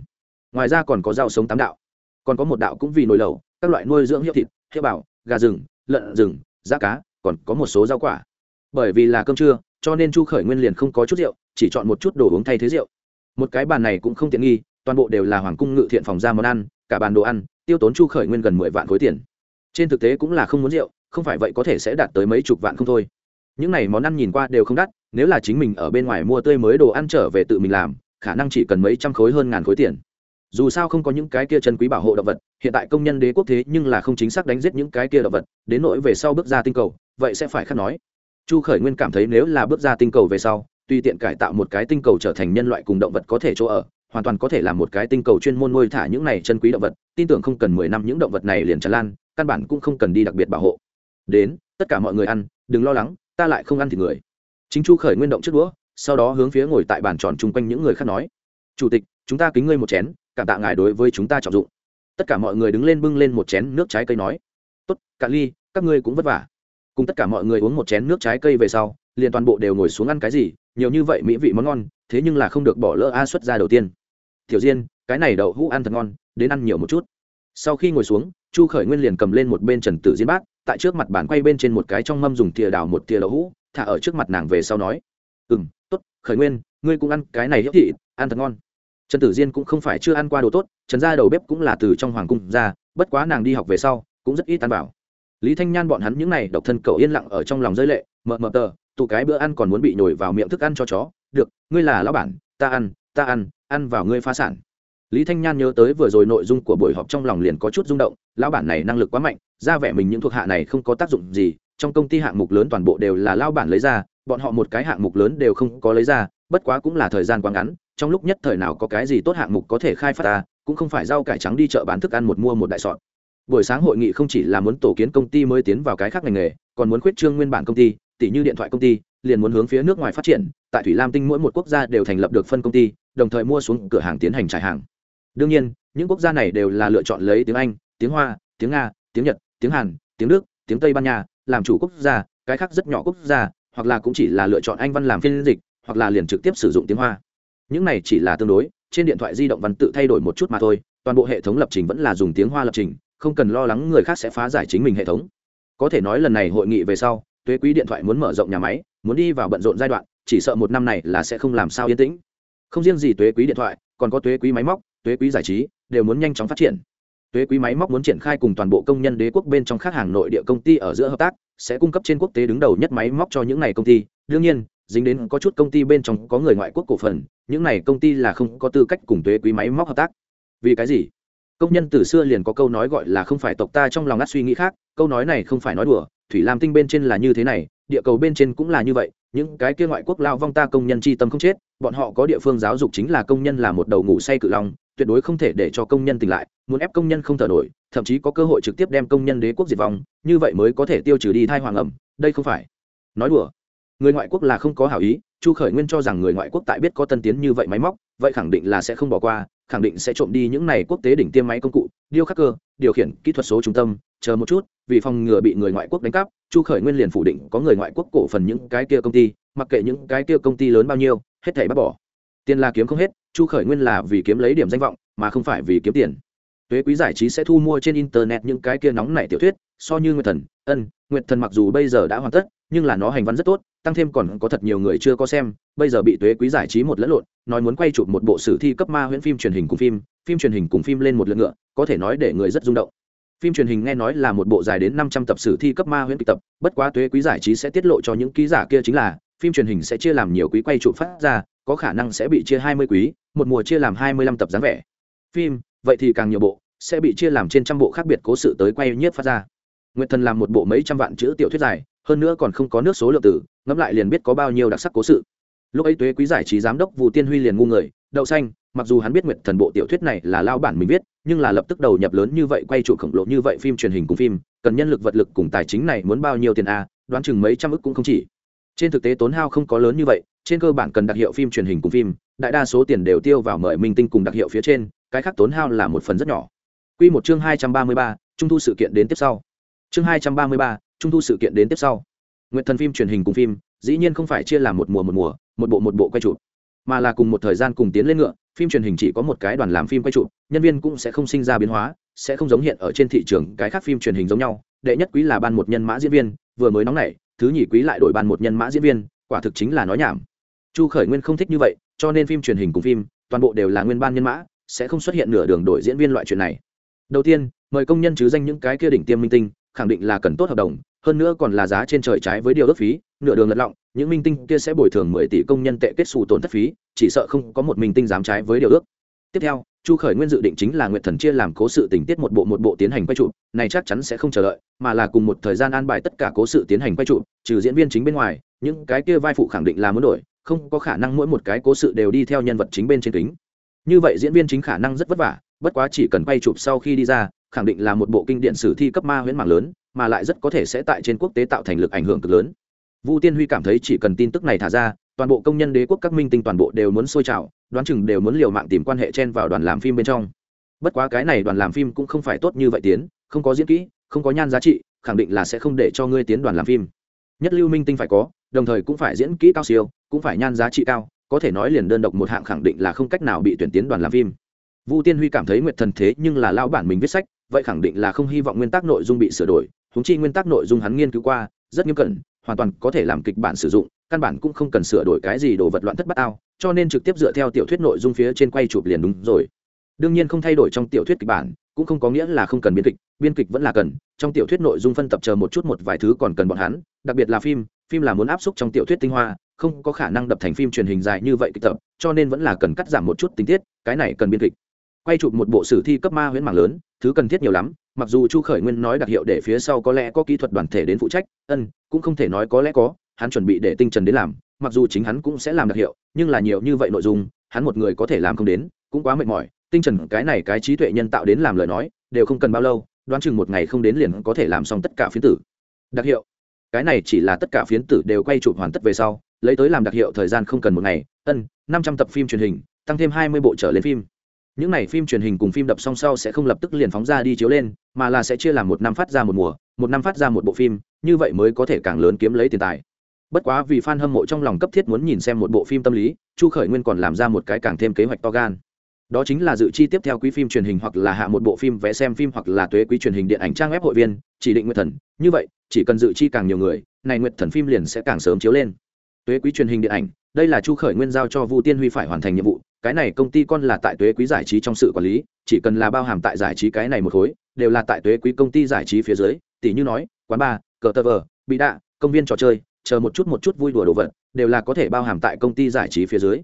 [SPEAKER 1] Ngoài ra còn có rau sống tám đạo. Còn có một đạo cũng vì nồi lẩu, các loại nuôi dưỡng hiệu thịt, hiệu bảo gà rừng, lợn rừng da cá, còn có một số rau quả. Bởi vì là cơm trưa, cho nên chu khởi nguyên liền không có chút rượu, chỉ chọn một chút đồ uống thay thế rượu. Một cái bàn này cũng không tiện nghi toàn bộ đều là hoàng cung ngự thiện phòng ra món ăn, cả bàn đồ ăn, tiêu tốn chu khởi nguyên gần mười vạn khối tiền. Trên thực tế cũng là không muốn rượu, không phải vậy có thể sẽ đạt tới mấy chục vạn không thôi. Những này món ăn nhìn qua đều không đắt, nếu là chính mình ở bên ngoài mua tươi mới đồ ăn trở về tự mình làm, khả năng chỉ cần mấy trăm khối hơn ngàn khối tiền. Dù sao không có những cái kia chân quý bảo hộ động vật, hiện tại công nhân đế quốc thế nhưng là không chính xác đánh giết những cái kia động vật, đến nỗi về sau bước ra tinh cầu, vậy sẽ phải khắc nói. Chu khởi nguyên cảm thấy nếu là bước ra tinh cầu về sau, tùy tiện cải tạo một cái tinh cầu trở thành nhân loại cùng động vật có thể chỗ ở hoàn toàn có thể là một cái tinh cầu chuyên môn nuôi thả những này chân quý động vật, tin tưởng không cần mười năm những động vật này liền tràn lan, căn bản cũng không cần đi đặc biệt bảo hộ. Đến, tất cả mọi người ăn, đừng lo lắng, ta lại không ăn thịt người. Chính chu khởi nguyên động trước đũa, sau đó hướng phía ngồi tại bàn tròn chung quanh những người khác nói. Chủ tịch, chúng ta kính ngươi một chén, cảm tạ ngài đối với chúng ta trọng dụng. Tất cả mọi người đứng lên bưng lên một chén nước trái cây nói. Tốt cả ly, các ngươi cũng vất vả. Cùng tất cả mọi người uống một chén nước trái cây về sau, liền toàn bộ đều ngồi xuống ăn cái gì, nhiều như vậy mỹ vị món ngon, thế nhưng là không được bỏ lỡ a xuất ra đầu tiên tiểu diên, cái này đậu hũ ăn thật ngon, đến ăn nhiều một chút. Sau khi ngồi xuống, chu khởi nguyên liền cầm lên một bên trần tử diên bát, tại trước mặt bàn quay bên trên một cái trong mâm dùng thìa đào một thìa đậu hũ, thả ở trước mặt nàng về sau nói ừ m t ố t khởi nguyên, ngươi cũng ăn cái này hiếp thị, ăn thật ngon. Trần tử diên cũng không phải chưa ăn qua đồ tốt, trần gia đầu bếp cũng là từ trong hoàng cung ra, bất quá nàng đi học về sau, cũng rất ít ăn vào. Lý thanh nhan bọn hắn những n à y độc thân cậu yên lặng ở trong lòng rơi lệ mờ mờ tờ, tụ cái bữa ăn còn muốn bị nhồi vào miệng thức ăn cho chó, được, ngươi là lão bản, ta ăn ta ăn ăn vào ngươi phá sản. Lý thanh nhan nhớ tới vừa rồi nội dung của buổi họp trong lòng liền có chút rung động, lão bản này năng lực quá mạnh, ra vẻ mình những thuộc hạ này không có tác dụng gì, trong công ty hạng mục lớn toàn bộ đều là lao bản lấy ra, bọn họ một cái hạng mục lớn đều không có lấy ra, bất quá cũng là thời gian quá ngắn, trong lúc nhất thời nào có cái gì tốt hạng mục có thể khai phát ta, cũng không phải rau cải trắng đi chợ bán thức ăn một mua một đại sọt buổi sáng hội nghị không chỉ là muốn tổ kiến công ty mới tiến vào cái khác ngành nghề, còn muốn khuyết trương nguyên bản công ty tỷ như điện thoại công ty liền muốn hướng phía nước ngoài phát triển, tại thủy lam tinh mỗi một quốc gia đều thành lập được phân công ty, đồng thời mua xuống cửa hàng tiến hành trải hàng. Đương nhiên, những quốc gia này đều là lựa chọn lấy tiếng anh, tiếng hoa, tiếng nga, tiếng nhật, tiếng hàn, tiếng đức, tiếng tây ban nha làm chủ quốc gia, cái khác rất nhỏ quốc gia, hoặc là cũng chỉ là lựa chọn anh văn làm phiên dịch, hoặc là liền trực tiếp sử dụng tiếng hoa. Những này chỉ là tương đối, trên điện thoại di động văn tự thay đổi một chút mà thôi, toàn bộ hệ thống lập trình vẫn là dùng tiếng hoa lập trình, không cần lo lắng người khác sẽ phá giải chính mình hệ thống. Có thể nói lần này hội nghị về sau, tuế quý điện thoại muốn mở rộng nhà máy muốn đi vào bận rộn giai đoạn, chỉ sợ một năm này là sẽ không làm sao yên tĩnh. Không riêng gì tuế quý điện thoại, còn có tuế quý máy móc, tuế quý giải trí, đều muốn nhanh chóng phát triển. Tuế quý máy móc muốn triển khai cùng toàn bộ công nhân đế quốc bên trong khách hàng nội địa công ty ở giữa hợp tác, sẽ cung cấp trên quốc tế đứng đầu nhất máy móc cho những này công ty. Đương nhiên, dính đến có chút công ty bên trong có người ngoại quốc cổ phần, những này công ty là không có tư cách cùng tuế quý máy móc hợp tác. Vì cái gì? Công nhân từ xưa liền có câu nói gọi là không phải tộc ta trong lòng ngắt suy nghĩ khác, câu nói này không phải nói đùa, thủy lam tinh bên trên là như thế này địa cầu bên trên cũng là như vậy, những cái kia ngoại quốc lao vong ta công nhân tri tâm không chết, bọn họ có địa phương giáo dục chính là công nhân là một đầu ngủ say cự long, tuyệt đối không thể để cho công nhân tỉnh lại, muốn ép công nhân không thở nổi, thậm chí có cơ hội trực tiếp đem công nhân đế quốc diệt vong, như vậy mới có thể tiêu trừ đi thai hoàng ẩm, đây không phải. Nói đùa, người ngoại quốc là không có hảo ý, chu khởi nguyên cho rằng người ngoại quốc tại biết có tân tiến như vậy máy móc, vậy khẳng định là sẽ không bỏ qua khẳng định sẽ trộm đi những này quốc tế đỉnh tiêm máy công cụ, điêu khắc cơ, điều khiển kỹ thuật số trung tâm, chờ một chút, vì phòng ngừa bị người ngoại quốc đánh cắp, chu khởi nguyên liền phủ định có người ngoại quốc cổ phần những cái kia công ty, mặc kệ những cái kia công ty lớn bao nhiêu, hết thảy bác bỏ. Tiền là kiếm không hết, chu khởi nguyên là vì kiếm lấy điểm danh vọng, mà không phải vì kiếm tiền. Tuế quý giải trí sẽ thu mua trên internet những cái kia nóng này tiểu thuyết, so như nguyệt thần, ân, nguyệt thần mặc dù bây giờ đã hoàn tất, nhưng là nó hành văn rất tốt tăng thêm còn có thật nhiều người chưa có xem, bây giờ bị tuế quý giải trí một lẫn lộn, nói muốn quay chụp một bộ sử thi cấp ma huyễn phim truyền hình cùng phim phim truyền hình cùng phim lên một lượt ngựa, có thể nói để người rất rung động. Phim truyền hình nghe nói là một bộ dài đến năm trăm tập sử thi cấp ma huyễn kịch tập, bất quá tuế quý giải trí sẽ tiết lộ cho những ký giả kia chính là, phim truyền hình sẽ chia làm nhiều quý quay chụp phát ra, có khả năng sẽ bị chia hai mươi quý, một mùa chia làm hai mươi lăm tập dáng vẻ. Phim, vậy thì càng nhiều bộ, sẽ bị chia làm trên trăm bộ khác biệt cố sự tới quay nhiếp phát ra. Nguyệt thần làm một bộ mấy trăm vạn chữ tiểu thuyết dài hơn nữa còn không có nước số lượng tử ngẫm lại liền biết có bao nhiêu đặc sắc cố sự. Lúc ấy tuế quý giải trí giám đốc vũ tiên huy liền ngu người đậu xanh mặc dù hắn biết nguyện thần bộ tiểu thuyết này là lao bản mình viết nhưng là lập tức đầu nhập lớn như vậy quay trụ khổng lồ như vậy phim truyền hình cùng phim cần nhân lực vật lực cùng tài chính này muốn bao nhiêu tiền a đoán chừng mấy trăm ức cũng không chỉ. Trên thực tế tốn hao không có lớn như vậy trên cơ bản cần đặc hiệu phim truyền hình cùng phim đại đa số tiền đều tiêu vào mời minh tinh cùng đặc hiệu phía trên cái khác tốn hao là một phần rất nhỏ. Quy một chương 233, trung thu sự kiện đến tiếp sau. Chương 233, trung thu sự kiện đến tiếp sau. nguyện thần phim truyền hình cùng phim, dĩ nhiên không phải chia làm một mùa một mùa, một bộ một bộ quay chụp, mà là cùng một thời gian cùng tiến lên ngựa, phim truyền hình chỉ có một cái đoàn làm phim quay chụp, nhân viên cũng sẽ không sinh ra biến hóa, sẽ không giống hiện ở trên thị trường cái khác phim truyền hình giống nhau. Đệ nhất quý là ban một nhân mã diễn viên, vừa mới nóng nảy, thứ nhì quý lại đổi ban một nhân mã diễn viên, quả thực chính là nói nhảm. Chu Khởi Nguyên không thích như vậy, cho nên phim truyền hình cùng phim, toàn bộ đều là nguyên ban nhân mã, sẽ không xuất hiện nửa đường đổi diễn viên loại chuyện này đầu tiên mời công nhân chứ danh những cái kia đỉnh tiêm minh tinh khẳng định là cần tốt hợp đồng, hơn nữa còn là giá trên trời trái với điều ước phí, nửa đường lật lọng, những minh tinh kia sẽ bồi thường mười tỷ công nhân tệ kết xù tổn thất phí, chỉ sợ không có một minh tinh dám trái với điều ước. Tiếp theo, chu khởi nguyên dự định chính là nguyện thần chia làm cố sự tình tiết một bộ một bộ tiến hành quay trụ này chắc chắn sẽ không chờ đợi, mà là cùng một thời gian an bài tất cả cố sự tiến hành quay trụ trừ diễn viên chính bên ngoài, những cái kia vai phụ khẳng định là muốn đổi, không có khả năng mỗi một cái cố sự đều đi theo nhân vật chính bên trên kính. Như vậy diễn viên chính khả năng rất vất vả, bất quá chỉ cần quay chụp sau khi đi ra khẳng định là một bộ kinh điện sử thi cấp ma huyễn mạng lớn, mà lại rất có thể sẽ tại trên quốc tế tạo thành lực ảnh hưởng cực lớn. Vu tiên huy cảm thấy chỉ cần tin tức này thả ra, toàn bộ công nhân đế quốc các minh tinh toàn bộ đều muốn sôi trào, đoán chừng đều muốn liều mạng tìm quan hệ chen vào đoàn làm phim bên trong. Bất quá cái này đoàn làm phim cũng không phải tốt như vậy tiến, không có diễn kỹ, không có nhan giá trị, khẳng định là sẽ không để cho ngươi tiến đoàn làm phim. Nhất lưu minh tinh phải có, đồng thời cũng phải diễn kỹ cao siêu, cũng phải nhan giá trị cao, có thể nói liền đơn độc một hạng khẳng định là không cách nào bị tuyển tiến đoàn làm phim. Vu tiên huy cảm thấy nguyệt thần thế nhưng là lao bản mình viết sách vậy khẳng định là không hy vọng nguyên tắc nội dung bị sửa đổi húng chi nguyên tắc nội dung hắn nghiên cứu qua, rất nghiêm cẩn, hoàn toàn có thể làm kịch bản sử dụng, căn bản cũng không cần sửa đổi cái gì đồ vật loạn thất bát ao, cho nên trực tiếp dựa theo tiểu thuyết nội dung phía trên quay chụp liền đúng rồi. Đương nhiên không thay đổi trong tiểu thuyết kịch bản, cũng không có nghĩa là không cần biên kịch biên kịch vẫn là cần, trong tiểu thuyết nội dung phân tập chờ một chút một vài thứ còn cần bọn hắn, đặc biệt là phim phim là muốn áp xúc trong tiểu thuyết tinh hoa, không có khả năng đập thành phim truyền hình dài như vậy kịch tập, cho nên vẫn là cần cắt giảm một chút tình tiết, cái này cần biên kịch quay chụp một bộ sử thi cấp ma huyễn mạng lớn, thứ cần thiết nhiều lắm, mặc dù chu khởi nguyên nói đặc hiệu để phía sau có lẽ có kỹ thuật đoàn thể đến phụ trách, ân, cũng không thể nói có lẽ có, hắn chuẩn bị để tinh trần đến làm, mặc dù chính hắn cũng sẽ làm đặc hiệu, nhưng là nhiều như vậy nội dung, hắn một người có thể làm không đến, cũng quá mệt mỏi, tinh trần cái này cái trí tuệ nhân tạo đến làm lời nói, đều không cần bao lâu, đoán chừng một ngày không đến liền có thể làm xong tất cả phiến tử. Đặc hiệu. Cái này chỉ là tất cả phiến tử đều quay chụp hoàn tất về sau, lấy tới làm đặc hiệu thời gian không cần một ngày, ân, năm trăm tập phim truyền hình, tăng thêm hai mươi bộ trở lên phim những n à y phim truyền hình cùng phim đập song sau sẽ không lập tức liền phóng ra đi chiếu lên, mà là sẽ chia làm một năm phát ra một mùa, một năm phát ra một bộ phim, như vậy mới có thể càng lớn kiếm lấy tiền tài. Bất quá vì f a n hâm mộ trong lòng cấp thiết muốn nhìn xem một bộ phim tâm lý, chu khởi nguyên còn làm ra một cái càng thêm kế hoạch to gan. Đó chính là dự chi tiếp theo quý phim truyền hình hoặc là hạ một bộ phim vé xem phim hoặc là thuế quý truyền hình điện ảnh trang web hội viên, chỉ định nguyệt thần. Như vậy, chỉ cần dự chi càng nhiều người, này nguyệt thần phim liền sẽ càng sớm chiếu lên. Thuế quý truyền hình điện ảnh, đây là chu khởi nguyên giao cho vu tiên huy phải hoàn thành nhiệm vụ cái này công ty con là tại tuế quý giải trí trong sự quản lý, chỉ cần là bao hàm tại giải trí cái này một khối, đều là tại tuế quý công ty giải trí phía dưới tỷ như nói, quán bar, cờ tờ vờ, bị đạ, công viên trò chơi, chờ một chút một chút vui đùa đồ vật, đều là có thể bao hàm tại công ty giải trí phía dưới.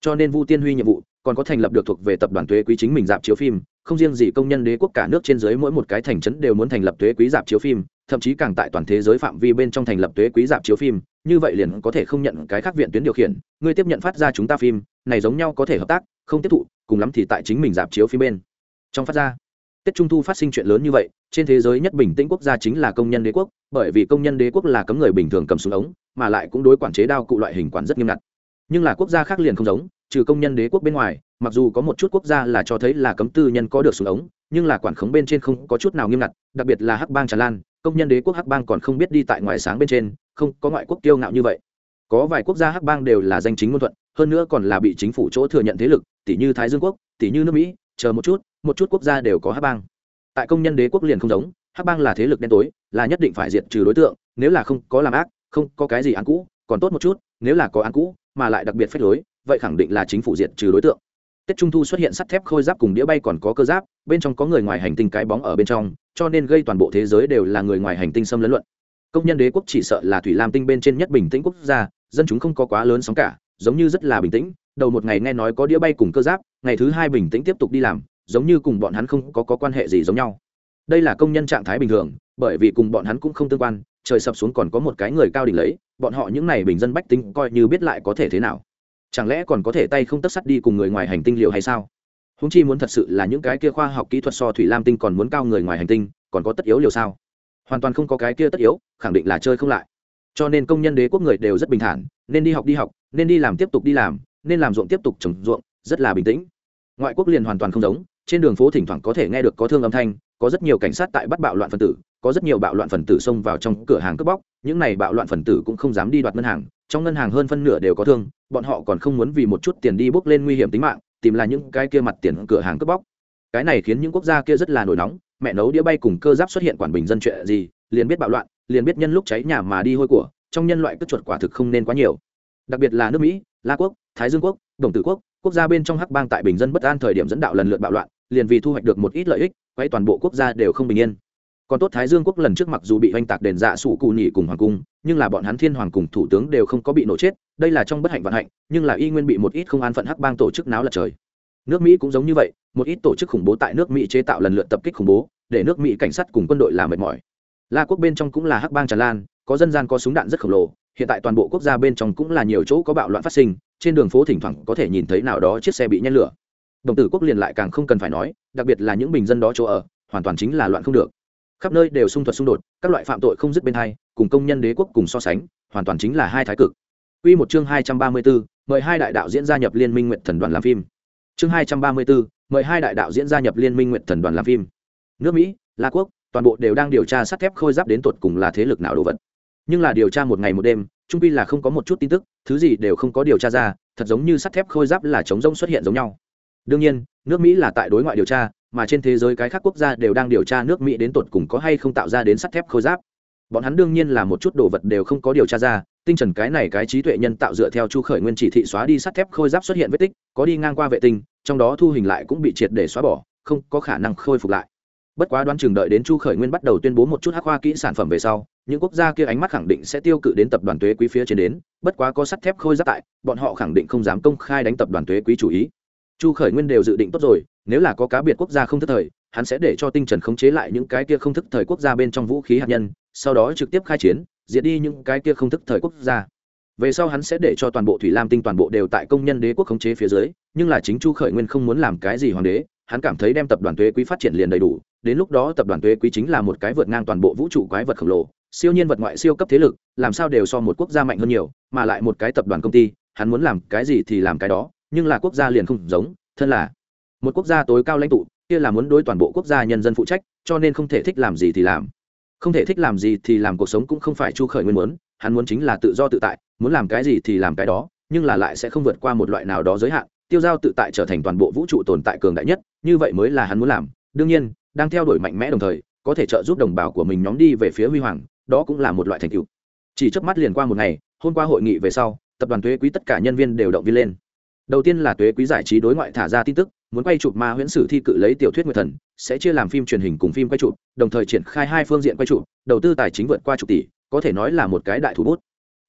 [SPEAKER 1] Cho nên vu tiên huy nhiệm vụ, còn có thành lập được thuộc về tập đoàn tuế quý chính mình dạp chiếu phim, không riêng gì công nhân đế quốc cả nước trên dưới mỗi một cái thành trấn đều muốn thành lập tuế quý dạp chiếu phim, thậm chí càng tại toàn thế giới phạm vi bên trong thành lập tuế quý dạp chiếu phim, như vậy liền có thể không nhận cái khác viện tuyến điều khiển. Ngươi tiếp nhận phát ra chúng ta phim này giống nhau có thể hợp tác, không tiếp thụ, cùng lắm thì tại chính mình dạp chiếu phim bên. Trong phát ra, tết trung thu phát sinh chuyện lớn như vậy, trên thế giới nhất bình tĩnh quốc gia chính là công nhân đế quốc, bởi vì công nhân đế quốc là cấm người bình thường cầm súng ống, mà lại cũng đối quản chế đao cụ loại hình quản rất nghiêm ngặt. Nhưng là quốc gia khác liền không giống, trừ công nhân đế quốc bên ngoài, mặc dù có một chút quốc gia là cho thấy là cấm tư nhân có được súng ống, nhưng là quản khống bên trên không có chút nào nghiêm ngặt, đặc biệt là hắc bang tràn lan, công nhân đế quốc hắc bang còn không biết đi tại ngoài sáng bên trên, không có ngoại quốc kiêu ngạo như vậy có vài quốc gia hắc bang đều là danh chính ngôn thuận, hơn nữa còn là bị chính phủ chỗ thừa nhận thế lực tỷ như thái dương quốc tỷ như nước mỹ, chờ một chút một chút quốc gia đều có hắc bang. Tại công nhân đế quốc liền không giống, hắc bang là thế lực đen tối, là nhất định phải diệt trừ đối tượng, nếu là không có làm ác, không có cái gì án cũ, còn tốt một chút, nếu là có án cũ, mà lại đặc biệt phép lối, vậy khẳng định là chính phủ diệt trừ đối tượng. Tết trung thu xuất hiện sắt thép khôi giáp cùng đĩa bay còn có cơ giáp, bên trong có người ngoài hành tinh cái bóng ở bên trong, cho nên gây toàn bộ thế giới đều là người ngoài hành tinh xâm lấn luận công nhân đế quốc chỉ sợ là thủy lam tinh bên trên nhất bình tĩnh quốc gia dân chúng không có quá lớn sóng cả giống như rất là bình tĩnh. Đầu một ngày nghe nói có đĩa bay cùng cơ giáp ngày thứ hai bình tĩnh tiếp tục đi làm giống như cùng bọn hắn không có, có quan hệ gì giống nhau. Đây là công nhân trạng thái bình thường bởi vì cùng bọn hắn cũng không tương quan trời sập xuống còn có một cái người cao đỉnh lấy bọn họ những n à y bình dân bách tính coi như biết lại có thể thế nào. Chẳng lẽ còn có thể tay không tất sắt đi cùng người ngoài hành tinh liệu hay sao? Húng chi muốn thật sự là những cái kia khoa học kỹ thuật so thủy lam tinh còn muốn cao người ngoài hành tinh còn có tất yếu liều sao? Hoàn toàn không có cái kia tất yếu, khẳng định là chơi không lại. Cho nên công nhân đế quốc người đều rất bình thản, nên đi học đi học, nên đi làm tiếp tục đi làm, nên làm ruộng tiếp tục trồng ruộng, rất là bình tĩnh. Ngoại quốc liền hoàn toàn không giống, trên đường phố thỉnh thoảng có thể nghe được có thương âm thanh, có rất nhiều cảnh sát tại bắt bạo loạn phần tử, có rất nhiều bạo loạn phần tử xông vào trong cửa hàng cướp bóc, những này bạo loạn phần tử cũng không dám đi đoạt ngân hàng, trong ngân hàng hơn phân nửa đều có thương, bọn họ còn không muốn vì một chút tiền đi bốc lên nguy hiểm tính mạng, tìm là những cái kia mặt tiền cửa hàng cướp bóc. Cái này khiến những quốc gia kia rất là nổi nóng mẹ nấu đĩa bay cùng cơ giáp xuất hiện quản bình dân chuyện gì, liền biết bạo loạn, liền biết nhân lúc cháy nhà mà đi hôi của, trong nhân loại cất chuột quả thực không nên quá nhiều. Đặc biệt là nước mỹ, la quốc, thái dương quốc, đồng tử quốc quốc gia bên trong hắc bang tại bình dân bất an thời điểm dẫn đạo lần lượt bạo loạn, liền vì thu hoạch được một ít lợi ích, quay toàn bộ quốc gia đều không bình yên. Còn tốt thái dương quốc lần trước mặc dù bị oanh tạc đền dạ sủ cụ nhị cùng hoàng cung, nhưng là bọn hắn thiên hoàng cùng thủ tướng đều không có bị nổ chết, đây là trong bất hạnh vận hạnh, nhưng là y nguyên bị một ít không an phận hắc bang tổ chức náo lật trời. Nước mỹ cũng giống như vậy, một ít tổ chức khủng bố tại nước mỹ chế tạo lần lượt tập kích khủng bố để nước mỹ cảnh sát cùng quân đội làm mệt mỏi la quốc bên trong cũng là hắc bang tràn lan có dân gian có súng đạn rất khổng lồ hiện tại toàn bộ quốc gia bên trong cũng là nhiều chỗ có bạo loạn phát sinh trên đường phố thỉnh thoảng có thể nhìn thấy nào đó chiếc xe bị nhen lửa đồng tử quốc liền lại càng không cần phải nói đặc biệt là những bình dân đó chỗ ở hoàn toàn chính là loạn không được khắp nơi đều xung thuật xung đột các loại phạm tội không dứt bên hai cùng công nhân đế quốc cùng so sánh hoàn toàn chính là hai thái cực Quy một chương hai trăm ba mươi 234, mời hai đại đạo diễn gia nhập Liên minh Nguyệt Thần đoàn làm phim. Chương hai trăm ba mươi 234, mời hai đại đạo diễn gia nhập Liên minh Nguyệt Thần đoàn làm phim. Nước Mỹ, La Quốc, toàn bộ đều đang điều tra sắt thép khôi giáp đến tột cùng là thế lực nào đồ vật. Nhưng là điều tra một ngày một đêm, trung pi là không có một chút tin tức, thứ gì đều không có điều tra ra, thật giống như sắt thép khôi giáp là chống rông xuất hiện giống nhau. Đương nhiên, nước Mỹ là tại đối ngoại điều tra, mà trên thế giới cái khác quốc gia đều đang điều tra nước mỹ đến tột cùng có hay không tạo ra đến sắt thép khôi giáp bọn hắn đương nhiên là một chút đồ vật đều không có điều tra ra tinh trần cái này cái trí tuệ nhân tạo dựa theo chu khởi nguyên chỉ thị xóa đi sắt thép khôi giáp xuất hiện vết tích có đi ngang qua vệ tinh trong đó thu hình lại cũng bị triệt để xóa bỏ không có khả năng khôi phục lại bất quá đoán chừng đợi đến chu khởi nguyên bắt đầu tuyên bố một chút hắc hoa kỹ sản phẩm về sau, những quốc gia kia ánh mắt khẳng định sẽ tiêu cự đến tập đoàn thuế quý phía trên đến, bất quá có sắt thép khôi giáp tại, bọn họ khẳng định không dám công khai đánh tập đoàn thuế quý chủ ý. Chu khởi nguyên đều dự định tốt rồi, nếu là có cá biệt quốc gia không thức thời, hắn sẽ để cho tinh trần khống chế lại những cái kia không thức thời quốc gia bên trong vũ khí hạt nhân, sau đó trực tiếp khai chiến, diệt đi những cái kia không thức thời quốc gia. Về sau hắn sẽ để cho toàn bộ thủy lam tinh toàn bộ đều tại công nhân đế quốc khống chế phía dưới, nhưng là chính chu khởi nguyên không muốn làm cái gì hoàng đế, hắn cảm thấy đem tập đoàn thuế quý phát triển liền đầy đủ đến lúc đó tập đoàn thuế quý chính là một cái vượt ngang toàn bộ vũ trụ quái vật khổng lồ, siêu nhiên vật ngoại siêu cấp thế lực, làm sao đều so một quốc gia mạnh hơn nhiều, mà lại một cái tập đoàn công ty, hắn muốn làm cái gì thì làm cái đó, nhưng là quốc gia liền không giống, thân là một quốc gia tối cao lãnh tụ, kia là muốn đối toàn bộ quốc gia nhân dân phụ trách, cho nên không thể thích làm gì thì làm. Không thể thích làm gì thì làm cuộc sống cũng không phải chu khởi nguyên muốn, hắn muốn chính là tự do tự tại, muốn làm cái gì thì làm cái đó, nhưng là lại sẽ không vượt qua một loại nào đó giới hạn, tiêu giao tự tại trở thành toàn bộ vũ trụ tồn tại cường đại nhất, như vậy mới là hắn muốn làm. Đương nhiên đang theo đuổi mạnh mẽ đồng thời, có thể trợ giúp đồng bào của mình nhóm đi về phía huy hoàng, đó cũng là một loại thành tựu. Chỉ trước mắt liền qua một ngày, hôm qua hội nghị về sau, tập đoàn thuế quý tất cả nhân viên đều động viên lên. Đầu tiên là thuế quý giải trí đối ngoại thả ra tin tức, muốn quay chụp ma huyễn sử thi cự lấy tiểu thuyết nguyệt thần, sẽ chia làm phim truyền hình cùng phim quay chụp, đồng thời triển khai hai phương diện quay chụp, đầu tư tài chính vượt qua chục tỷ, có thể nói là một cái đại thủ bút.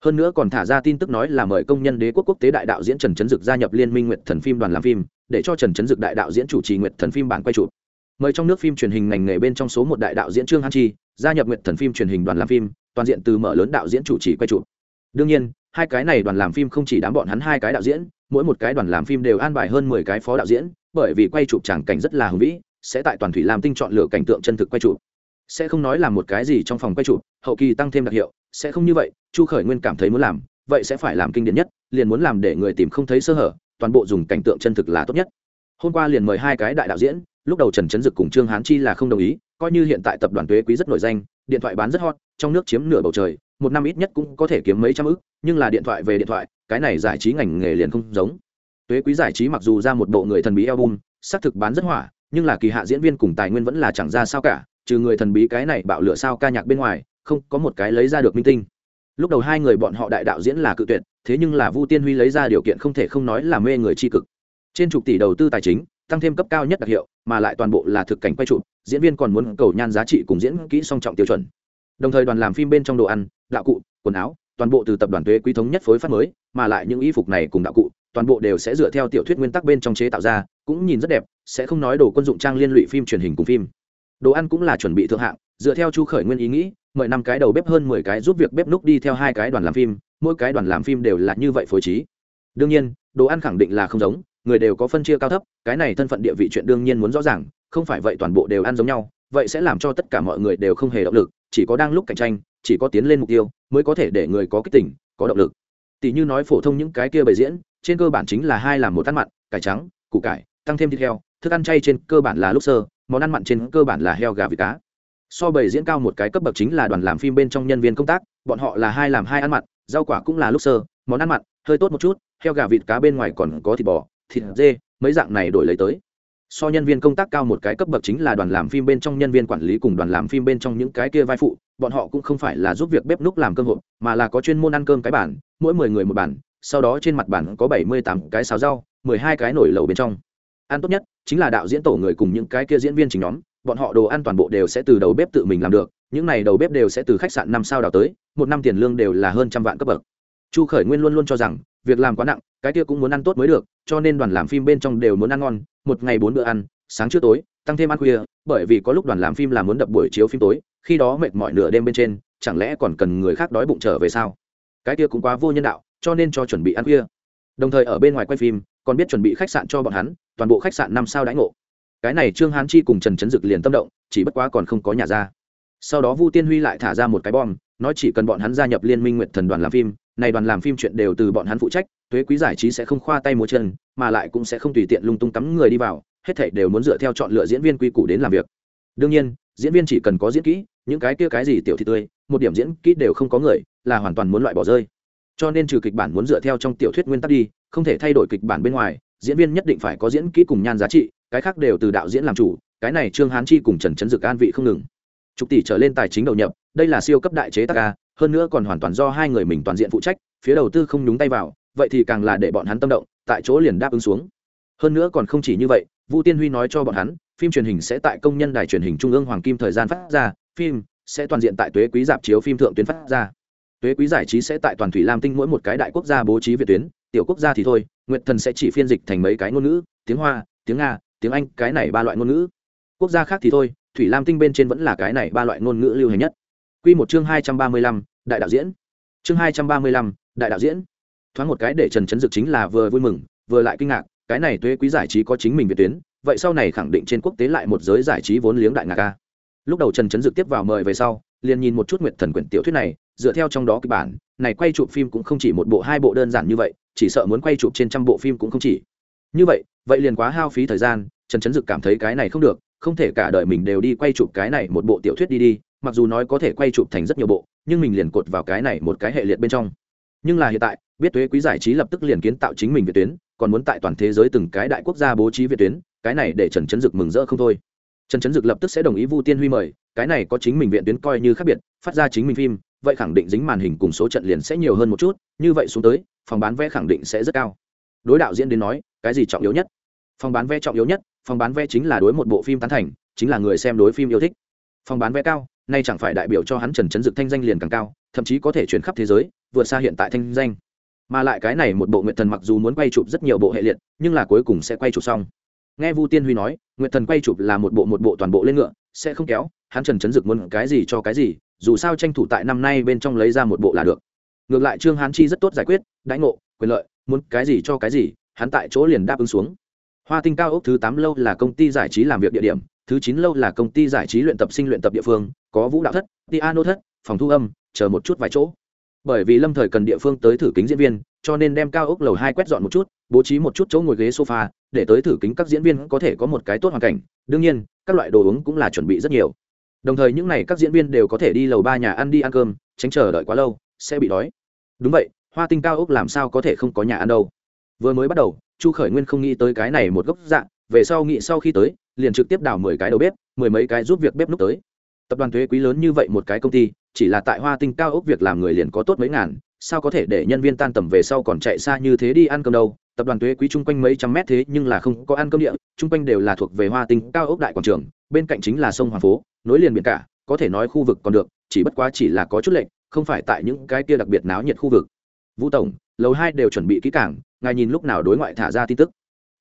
[SPEAKER 1] Hơn nữa còn thả ra tin tức nói là mời công nhân đế quốc quốc tế đại đạo diễn trần trấn dực gia nhập liên minh nguyệt thần phim đoàn làm phim, để cho trần trấn dực đại đạo diễn chủ trì nguyệt thần phim bản quay chụp mời trong nước phim truyền hình ngành nghề bên trong số một đại đạo diễn trương hán chi, gia nhập nguyện thần phim truyền hình đoàn làm phim, toàn diện từ mở lớn đạo diễn chủ trì quay trụ đương nhiên, hai cái này đoàn làm phim không chỉ đám bọn hắn hai cái đạo diễn, mỗi một cái đoàn làm phim đều an bài hơn mười cái phó đạo diễn, bởi vì quay chụp tràng cảnh rất là hùng vĩ, sẽ tại toàn thủy làm tinh chọn lựa cảnh tượng chân thực quay chụp. Sẽ không nói là một cái gì trong phòng quay chụp, hậu kỳ tăng thêm đặc hiệu, sẽ không như vậy, chu khởi nguyên cảm thấy muốn làm, vậy sẽ phải làm kinh điển nhất, liền muốn làm để người tìm không thấy sơ hở, toàn bộ dùng cảnh tượng chân thực là tốt nhất. Hôm qua liền mời hai cái đại đạo diễn lúc đầu trần trấn dực cùng trương hán chi là không đồng ý, coi như hiện tại tập đoàn tuế quý rất nổi danh, điện thoại bán rất hot, trong nước chiếm nửa bầu trời, một năm ít nhất cũng có thể kiếm mấy trăm ức, nhưng là điện thoại về điện thoại, cái này giải trí ngành nghề liền không giống. Tuế quý giải trí mặc dù ra một bộ người thần bí album, xác thực bán rất hỏa, nhưng là kỳ hạ diễn viên cùng tài nguyên vẫn là chẳng ra sao cả, trừ người thần bí cái này bạo lửa sao ca nhạc bên ngoài, không có một cái lấy ra được minh tinh. Lúc đầu hai người bọn họ đại đạo diễn là cự tuyệt, thế nhưng là vu tiên huy lấy ra điều kiện không thể không nói là mê người tri cực. Trên chục tỷ đầu tư tài chính tăng thêm cấp cao nhất đặc hiệu, mà lại toàn bộ là thực cảnh quay trụ diễn viên còn muốn cầu nhan giá trị cùng diễn kỹ song trọng tiêu chuẩn. Đồng thời đoàn làm phim bên trong đồ ăn, đạo cụ, quần áo, toàn bộ từ tập đoàn thuế quý thống nhất phối phát mới, mà lại những y phục này cùng đạo cụ, toàn bộ đều sẽ dựa theo tiểu thuyết nguyên tắc bên trong chế tạo ra, cũng nhìn rất đẹp, sẽ không nói đồ quân dụng trang liên lụy phim truyền hình cùng phim. Đồ ăn cũng là chuẩn bị thượng hạng, dựa theo chu khởi nguyên ý nghĩ, mời năm cái đầu bếp hơn mười cái giúp việc bếp núc đi theo hai cái đoàn làm phim, mỗi cái đoàn làm phim đều là như vậy phối trí. Đương nhiên, đồ ăn khẳng định là không giống người đều có phân chia cao thấp, cái này thân phận địa vị chuyện đương nhiên muốn rõ ràng, không phải vậy toàn bộ đều ăn giống nhau, vậy sẽ làm cho tất cả mọi người đều không hề động lực, chỉ có đang lúc cạnh tranh, chỉ có tiến lên mục tiêu, mới có thể để người có kích tỉnh có động lực. Tỷ như nói phổ thông những cái kia bày diễn, trên cơ bản chính là hai làm một ăn mặn, cải trắng, củ cải, tăng thêm thịt heo, thức ăn chay trên cơ bản là lúc sơ, món ăn mặn trên cơ bản là heo gà vịt cá. So bày diễn cao một cái cấp bậc chính là đoàn làm phim bên trong nhân viên công tác, bọn họ là hai làm hai ăn mặn, rau quả cũng là lúc sơ, món ăn mặn, hơi tốt một chút, heo gà vịt cá bên ngoài còn có thịt bò thịt dê, mấy dạng này đổi lấy tới. So nhân viên công tác cao một cái cấp bậc chính là đoàn làm phim bên trong nhân viên quản lý cùng đoàn làm phim bên trong những cái kia vai phụ, bọn họ cũng không phải là giúp việc bếp núc làm cơm hộp, mà là có chuyên môn ăn cơm cái bản mỗi mười người một bản sau đó trên mặt bản có bảy mươi tám cái xào rau, mười hai cái nổi lẩu bên trong. Ăn tốt nhất chính là đạo diễn tổ người cùng những cái kia diễn viên chính nhóm, bọn họ đồ ăn toàn bộ đều sẽ từ đầu bếp tự mình làm được, những này đầu bếp đều sẽ từ khách sạn năm sao đào tới, một năm tiền lương đều là hơn trăm vạn cấp bậc. Chu khởi nguyên luôn luôn cho rằng, việc làm quá nặng cái kia cũng muốn ăn tốt mới được, cho nên đoàn làm phim bên trong đều muốn ăn ngon, một ngày bốn bữa ăn, sáng trước tối, tăng thêm ăn khuya, bởi vì có lúc đoàn làm phim là muốn đập buổi chiếu phim tối, khi đó mệt mỏi nửa đêm bên trên, chẳng lẽ còn cần người khác đói bụng trở về sao? Cái kia cũng quá vô nhân đạo, cho nên cho chuẩn bị ăn khuya. Đồng thời ở bên ngoài quay phim, còn biết chuẩn bị khách sạn cho bọn hắn, toàn bộ khách sạn năm sao đãi ngộ. Cái này trương hán chi cùng trần trấn dực liền tâm động, chỉ bất quá còn không có nhà ra. Sau đó vu tiên huy lại thả ra một cái bom, nói chỉ cần bọn hắn gia nhập liên minh nguyện thần đoàn làm phim, này đoàn làm phim chuyện đều từ bọn hắn phụ trách thuế quý giải trí sẽ không khoa tay múa chân, mà lại cũng sẽ không tùy tiện lung tung cắm người đi vào, hết thảy đều muốn dựa theo chọn lựa diễn viên quy củ đến làm việc. Đương nhiên, diễn viên chỉ cần có diễn kỹ, những cái kia cái gì tiểu thị tươi, một điểm diễn kỹ đều không có người, là hoàn toàn muốn loại bỏ rơi. Cho nên trừ kịch bản muốn dựa theo trong tiểu thuyết nguyên tắc đi, không thể thay đổi kịch bản bên ngoài, diễn viên nhất định phải có diễn kỹ cùng nhan giá trị, cái khác đều từ đạo diễn làm chủ, cái này trương hán chi cùng trần trấn dực an vị không ngừng. Chục tỷ trở lên tài chính đầu nhập, đây là siêu cấp đại chế tác ca hơn nữa còn hoàn toàn do hai người mình toàn diện phụ trách, phía đầu tư không nhúng tay vào vậy thì càng là để bọn hắn tâm động, tại chỗ liền đáp ứng xuống. Hơn nữa còn không chỉ như vậy, vu tiên huy nói cho bọn hắn, phim truyền hình sẽ tại công nhân đài truyền hình trung ương hoàng kim thời gian phát ra, phim sẽ toàn diện tại tuế quý dạp chiếu phim thượng tuyến phát ra. Tuế quý giải trí sẽ tại toàn thủy lam tinh mỗi một cái đại quốc gia bố trí việt tuyến, tiểu quốc gia thì thôi, nguyệt thần sẽ chỉ phiên dịch thành mấy cái ngôn ngữ, tiếng hoa, tiếng nga, tiếng anh, cái này ba loại ngôn ngữ. Quốc gia khác thì thôi, thủy lam tinh bên trên vẫn là cái này ba loại ngôn ngữ lưu hành nhất. Q một chương hai trăm ba mươi lăm, đại đạo diễn. Chương hai trăm ba mươi lăm, đại đạo diễn thoáng một cái để trần chấn dực chính là vừa vui mừng, vừa lại kinh ngạc, cái này thuế quý giải trí có chính mình việt tuyến, vậy sau này khẳng định trên quốc tế lại một giới giải trí vốn liếng đại ngạc ca lúc đầu trần chấn dực tiếp vào mời về sau, liền nhìn một chút nguyện thần quyển tiểu thuyết này, dựa theo trong đó kịch bản, này quay chụp phim cũng không chỉ một bộ hai bộ đơn giản như vậy, chỉ sợ muốn quay chụp trên trăm bộ phim cũng không chỉ. Như vậy vậy liền quá hao phí thời gian, trần chấn dực cảm thấy cái này không được, không thể cả đời mình đều đi quay chụp cái này một bộ tiểu thuyết đi đi, mặc dù nói có thể quay chụp thành rất nhiều bộ, nhưng mình liền cột vào cái này một cái hệ liệt bên trong. Nhưng là hiện tại biết thuế quý giải trí lập tức liền kiến tạo chính mình việt tuyến, còn muốn tại toàn thế giới từng cái đại quốc gia bố trí việt tuyến, cái này để trần trấn dực mừng rỡ không thôi. Trần trấn dực lập tức sẽ đồng ý vu tiên huy mời, cái này có chính mình viện tuyến coi như khác biệt, phát ra chính mình phim, vậy khẳng định dính màn hình cùng số trận liền sẽ nhiều hơn một chút, như vậy xuống tới, phòng bán vé khẳng định sẽ rất cao. Đối đạo diễn đến nói, cái gì trọng yếu nhất? Phòng bán vé trọng yếu nhất, phòng bán vé chính là đối một bộ phim tán thành, chính là người xem đối phim yêu thích. Phòng bán vé cao, nay chẳng phải đại biểu cho hắn trần trấn dực thanh danh liền càng cao, thậm chí có thể chuyển khắp thế giới, vượt xa hiện tại thanh danh mà lại cái này một bộ nguyện thần mặc dù muốn quay chụp rất nhiều bộ hệ liệt, nhưng là cuối cùng sẽ quay chụp xong. Nghe vu tiên huy nói nguyện thần quay chụp là một bộ một bộ toàn bộ lên ngựa, sẽ không kéo, hắn trần chấn dực muốn cái gì cho cái gì, dù sao tranh thủ tại năm nay bên trong lấy ra một bộ là được. Ngược lại trương hán chi rất tốt giải quyết, đãi ngộ, quyền lợi, muốn cái gì cho cái gì, hắn tại chỗ liền đáp ứng xuống. Hoa tinh cao ốc thứ tám lâu là công ty giải trí làm việc địa điểm, thứ chín lâu là công ty giải trí luyện tập sinh luyện tập địa phương, có vũ đạo thất piano thất, phòng thu âm, chờ một chút vài chỗ bởi vì lâm thời cần địa phương tới thử kính diễn viên, cho nên đem cao ốc lầu hai quét dọn một chút, bố trí một chút chỗ ngồi ghế sofa, để tới thử kính các diễn viên có thể có một cái tốt hoàn cảnh. Đương nhiên, các loại đồ uống cũng là chuẩn bị rất nhiều. Đồng thời những n à y các diễn viên đều có thể đi lầu ba nhà ăn đi ăn cơm, tránh chờ đợi quá lâu, sẽ bị đói. Đúng vậy, hoa tinh cao ốc làm sao có thể không có nhà ăn đâu? Vừa mới bắt đầu, chu khởi nguyên không nghĩ tới cái này một gốc dạng, về sau nghĩ sau khi tới, liền trực tiếp đào mười cái đầu bếp, mười mấy cái giúp việc bếp lúc tới. Tập đoàn thuế quý lớn như vậy một cái công ty chỉ là tại hoa tinh cao ốc việc làm người liền có tốt mấy ngàn, sao có thể để nhân viên tan tầm về sau còn chạy xa như thế đi ăn cơm đâu? Tập đoàn thuế quý chung quanh mấy trăm mét thế nhưng là không có ăn cơm địa, chung quanh đều là thuộc về hoa tinh cao ốc đại quảng trường, bên cạnh chính là sông hoàng phố, nối liền biển cả, có thể nói khu vực còn được, chỉ bất quá chỉ là có chút lệnh không phải tại những cái kia đặc biệt náo nhiệt khu vực. Vũ tổng, lầu hai đều chuẩn bị kỹ cảng ngài nhìn lúc nào đối ngoại thả ra tin tức?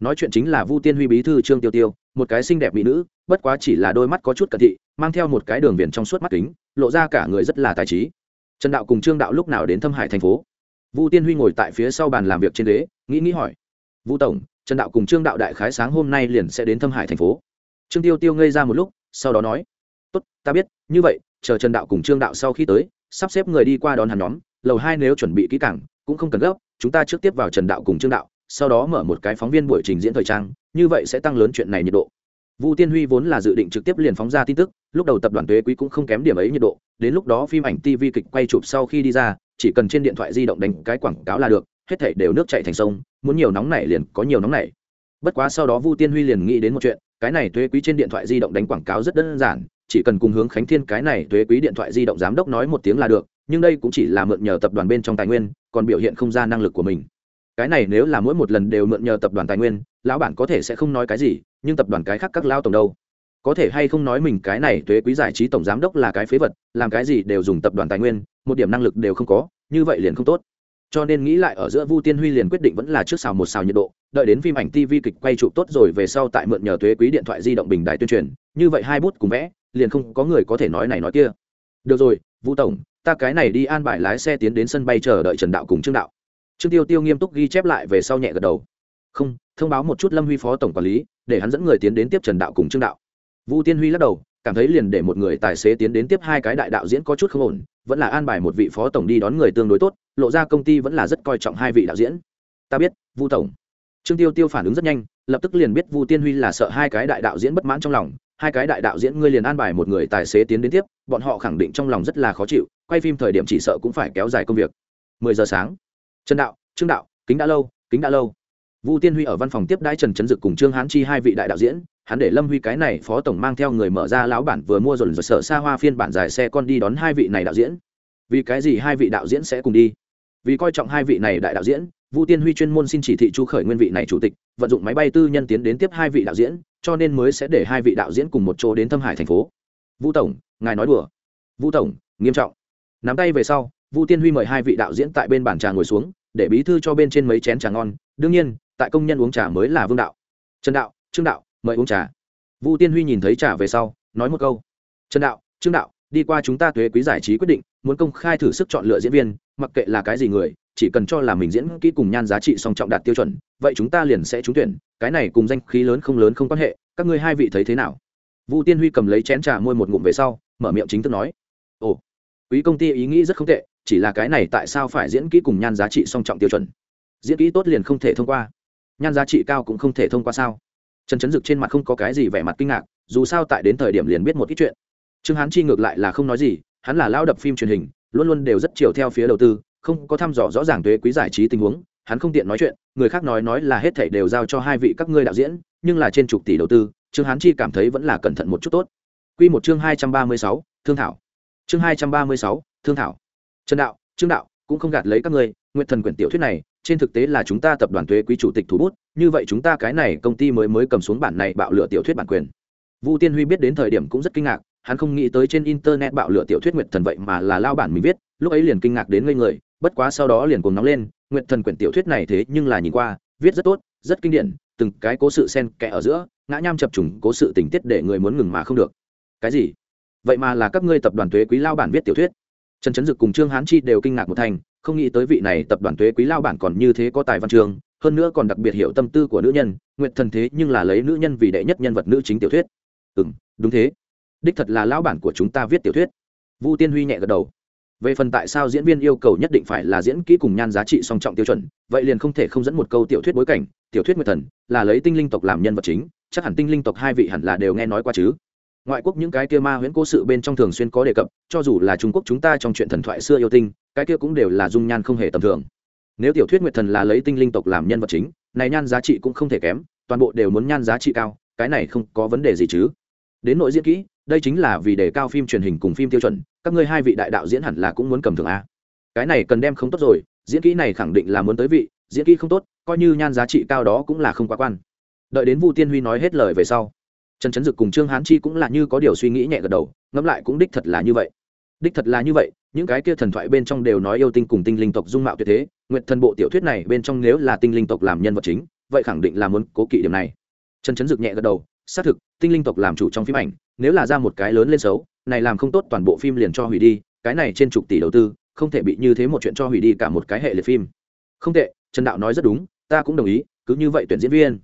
[SPEAKER 1] Nói chuyện chính là vu tiên huy bí thư trương tiêu tiêu một cái xinh đẹp mỹ nữ, bất quá chỉ là đôi mắt có chút cận thị, mang theo một cái đường viền trong suốt mắt kính, lộ ra cả người rất là tài trí. Trần đạo cùng trương đạo lúc nào đến thâm hải thành phố? Vu tiên huy ngồi tại phía sau bàn làm việc trên ghế, nghĩ nghĩ hỏi. Vu tổng, trần đạo cùng trương đạo đại khái sáng hôm nay liền sẽ đến thâm hải thành phố. Trương tiêu tiêu ngây ra một lúc, sau đó nói. Tốt, ta biết, như vậy, chờ trần đạo cùng trương đạo sau khi tới, sắp xếp người đi qua đón hắn nhóm, lầu hai nếu chuẩn bị kỹ cảng cũng không cần gấp, chúng ta trước tiếp vào trần đạo cùng trương đạo sau đó mở một cái phóng viên buổi trình diễn thời trang, như vậy sẽ tăng lớn chuyện này nhiệt độ. Vu tiên huy vốn là dự định trực tiếp liền phóng ra tin tức, lúc đầu tập đoàn thuế quý cũng không kém điểm ấy nhiệt độ, đến lúc đó phim ảnh tv kịch quay chụp sau khi đi ra, chỉ cần trên điện thoại di động đánh cái quảng cáo là được, hết thảy đều nước chảy thành sông, muốn nhiều nóng này liền có nhiều nóng này. Bất quá sau đó vu tiên huy liền nghĩ đến một chuyện, cái này thuế quý trên điện thoại di động đánh quảng cáo rất đơn giản, chỉ cần cùng hướng khánh thiên cái này thuế quý điện thoại di động giám đốc nói một tiếng là được, nhưng đây cũng chỉ là mượn nhờ tập đoàn bên trong tài nguyên, còn biểu hiện không ra năng lực của mình cái này nếu là mỗi một lần đều mượn nhờ tập đoàn tài nguyên, lão bản có thể sẽ không nói cái gì, nhưng tập đoàn cái khác các lao tổng đâu. Có thể hay không nói mình cái này thuế quý giải trí tổng giám đốc là cái phế vật, làm cái gì đều dùng tập đoàn tài nguyên, một điểm năng lực đều không có, như vậy liền không tốt. Cho nên nghĩ lại ở giữa vu tiên huy liền quyết định vẫn là trước xào một xào nhiệt độ, đợi đến phim ảnh tv kịch quay chụp tốt rồi về sau tại mượn nhờ thuế quý điện thoại di động bình đài tuyên truyền, như vậy hai bút cùng vẽ, liền không có người có thể nói này nói kia. Được rồi, vu tổng, ta cái này đi an bài lái xe tiến đến sân bay chờ đợi trần đạo cùng trương đạo trương tiêu tiêu nghiêm túc ghi chép lại về sau nhẹ gật đầu. Không, thông báo một chút lâm huy phó tổng quản lý, để hắn dẫn người tiến đến tiếp trần đạo cùng trương đạo. Vu tiên huy lắc đầu, cảm thấy liền để một người tài xế tiến đến tiếp hai cái đại đạo diễn có chút không ổn, vẫn là an bài một vị phó tổng đi đón người tương đối tốt, lộ ra công ty vẫn là rất coi trọng hai vị đạo diễn. Ta biết, vu tổng. Trương tiêu tiêu phản ứng rất nhanh, lập tức liền biết vu tiên huy là sợ hai cái đại đạo diễn bất mãn trong lòng, hai cái đại đạo diễn ngươi liền an bài một người tài xế tiến đến tiếp, bọn họ khẳng định trong lòng rất là khó chịu, quay phim thời điểm chỉ sợ cũng phải kéo dài công việc. Mười giờ sáng trần đạo, trương đạo, kính đã lâu, kính đã lâu. Vu tiên huy ở văn phòng tiếp đãi trần trấn dực cùng trương hán chi hai vị đại đạo diễn, hắn để lâm huy cái này phó tổng mang theo người mở ra lão bản vừa mua dồn rồi sở xa hoa phiên bản dài xe con đi đón hai vị này đạo diễn. Vì cái gì hai vị đạo diễn sẽ cùng đi? Vì coi trọng hai vị này đại đạo diễn, vu tiên huy chuyên môn xin chỉ thị chu khởi nguyên vị này chủ tịch, vận dụng máy bay tư nhân tiến đến tiếp hai vị đạo diễn, cho nên mới sẽ để hai vị đạo diễn cùng một chỗ đến thâm hải thành phố. Vu tổng, ngài nói đùa. Vu tổng, nghiêm trọng. Nắm tay về sau vu tiên huy mời hai vị đạo diễn tại bên bàn trà ngồi xuống, để bí thư cho bên trên mấy chén trà ngon. Đương nhiên, tại công nhân uống trà mới là vương đạo. Trần đạo, trương đạo, mời uống trà. Vu tiên huy nhìn thấy trà về sau, nói một câu. Trần đạo, trương đạo, đi qua chúng ta thuế quý giải trí quyết định, muốn công khai thử sức chọn lựa diễn viên, mặc kệ là cái gì người, chỉ cần cho là mình diễn kỹ cùng nhan giá trị song trọng đạt tiêu chuẩn, vậy chúng ta liền sẽ trúng tuyển. Cái này cùng danh khí lớn không lớn không quan hệ, các ngươi hai vị thấy thế nào? Vu tiên huy cầm lấy chén trà môi một ngụm về sau, mở miệng chính thức nói. Ồ, quý công ty ý nghĩ rất không tệ chỉ là cái này tại sao phải diễn kỹ cùng nhan giá trị song trọng tiêu chuẩn? Diễn kỹ tốt liền không thể thông qua. Nhan giá trị cao cũng không thể thông qua sao? Trần trấn dực trên mặt không có cái gì vẻ mặt kinh ngạc, dù sao tại đến thời điểm liền biết một ít chuyện. Trương hán chi ngược lại là không nói gì, hắn là lao đập phim truyền hình, luôn luôn đều rất chiều theo phía đầu tư, không có thăm dò rõ ràng thuế quý giải trí tình huống, hắn không tiện nói chuyện, người khác nói nói là hết thảy đều giao cho hai vị các ngươi đạo diễn, nhưng là trên chục tỷ đầu tư, trương hán chi cảm thấy vẫn là cẩn thận một chút tốt. Quy một chương hai trăm ba mươi sáu, thương thảo. Chương hai trăm ba mươi sáu, thương thảo trần đạo, trương đạo, cũng không gạt lấy các ngươi, nguyện thần quyển tiểu thuyết này, trên thực tế là chúng ta tập đoàn thuế quý chủ tịch thủ bút, như vậy chúng ta cái này công ty mới mới cầm xuống bản này bạo lửa tiểu thuyết bản quyền. Vu tiên huy biết đến thời điểm cũng rất kinh ngạc, hắn không nghĩ tới trên internet bạo lửa tiểu thuyết Nguyệt thần vậy mà là lao bản mình viết, lúc ấy liền kinh ngạc đến ngây người, bất quá sau đó liền cùng nóng lên Nguyệt thần quyển tiểu thuyết này thế nhưng là nhìn qua, viết rất tốt, rất kinh điển, từng cái cố sự sen kẽ ở giữa, ngã nham chập trùng, cố sự tình tiết để người muốn ngừng mà không được. Cái gì? Vậy mà là các ngươi tập đoàn thuế quý lao bản viết tiểu thuyết trần trấn dực cùng trương hán chi đều kinh ngạc một thành không nghĩ tới vị này tập đoàn thuế quý lao bản còn như thế có tài văn trường, hơn nữa còn đặc biệt hiểu tâm tư của nữ nhân nguyện thần thế nhưng là lấy nữ nhân vì đệ nhất nhân vật nữ chính tiểu thuyết. Ừ m đúng thế. Đích thật là lao bản của chúng ta viết tiểu thuyết. Vu tiên huy nhẹ gật đầu. Về phần tại sao diễn viên yêu cầu nhất định phải là diễn kỹ cùng nhan giá trị song trọng tiêu chuẩn vậy liền không thể không dẫn một câu tiểu thuyết bối cảnh. Tiểu thuyết nguyệt thần là lấy tinh linh tộc làm nhân vật chính chắc hẳn tinh linh tộc hai vị hẳn là đều nghe nói qua chứ ngoại quốc những cái kia ma huyễn cố sự bên trong thường xuyên có đề cập, cho dù là trung quốc chúng ta trong chuyện thần thoại xưa yêu tinh, cái kia cũng đều là dung nhan không hề tầm thường. Nếu tiểu thuyết nguyệt thần là lấy tinh linh tộc làm nhân vật chính, này nhan giá trị cũng không thể kém, toàn bộ đều muốn nhan giá trị cao, cái này không có vấn đề gì chứ. Đến nội diễn kỹ, đây chính là vì đề cao phim truyền hình cùng phim tiêu chuẩn, các ngươi hai vị đại đạo diễn hẳn là cũng muốn cầm thường a. Cái này cần đem không tốt rồi, diễn kỹ này khẳng định là muốn tới vị, diễn kỹ không tốt, coi như nhan giá trị cao đó cũng là không quá quan. Đợi đến vu tiên huy nói hết lời về sau trần trấn dực cùng trương hán chi cũng là như có điều suy nghĩ nhẹ gật đầu, ngẫm lại cũng đích thật là như vậy. Đích thật là như vậy, những cái kia thần thoại bên trong đều nói yêu tinh cùng tinh linh tộc dung mạo tuyệt thế nguyện thần bộ tiểu thuyết này bên trong nếu là tinh linh tộc làm nhân vật chính, vậy khẳng định là muốn cố kỵ điểm này. Trần trấn dực nhẹ gật đầu, xác thực, tinh linh tộc làm chủ trong phim ảnh, nếu là ra một cái lớn lên xấu, này làm không tốt toàn bộ phim liền cho hủy đi, cái này trên chục tỷ đầu tư, không thể bị như thế một chuyện cho hủy đi cả một cái hệ liệt phim. Không tệ, trần đạo nói rất đúng, ta cũng đồng ý, cứ như vậy tuyển diễn viên.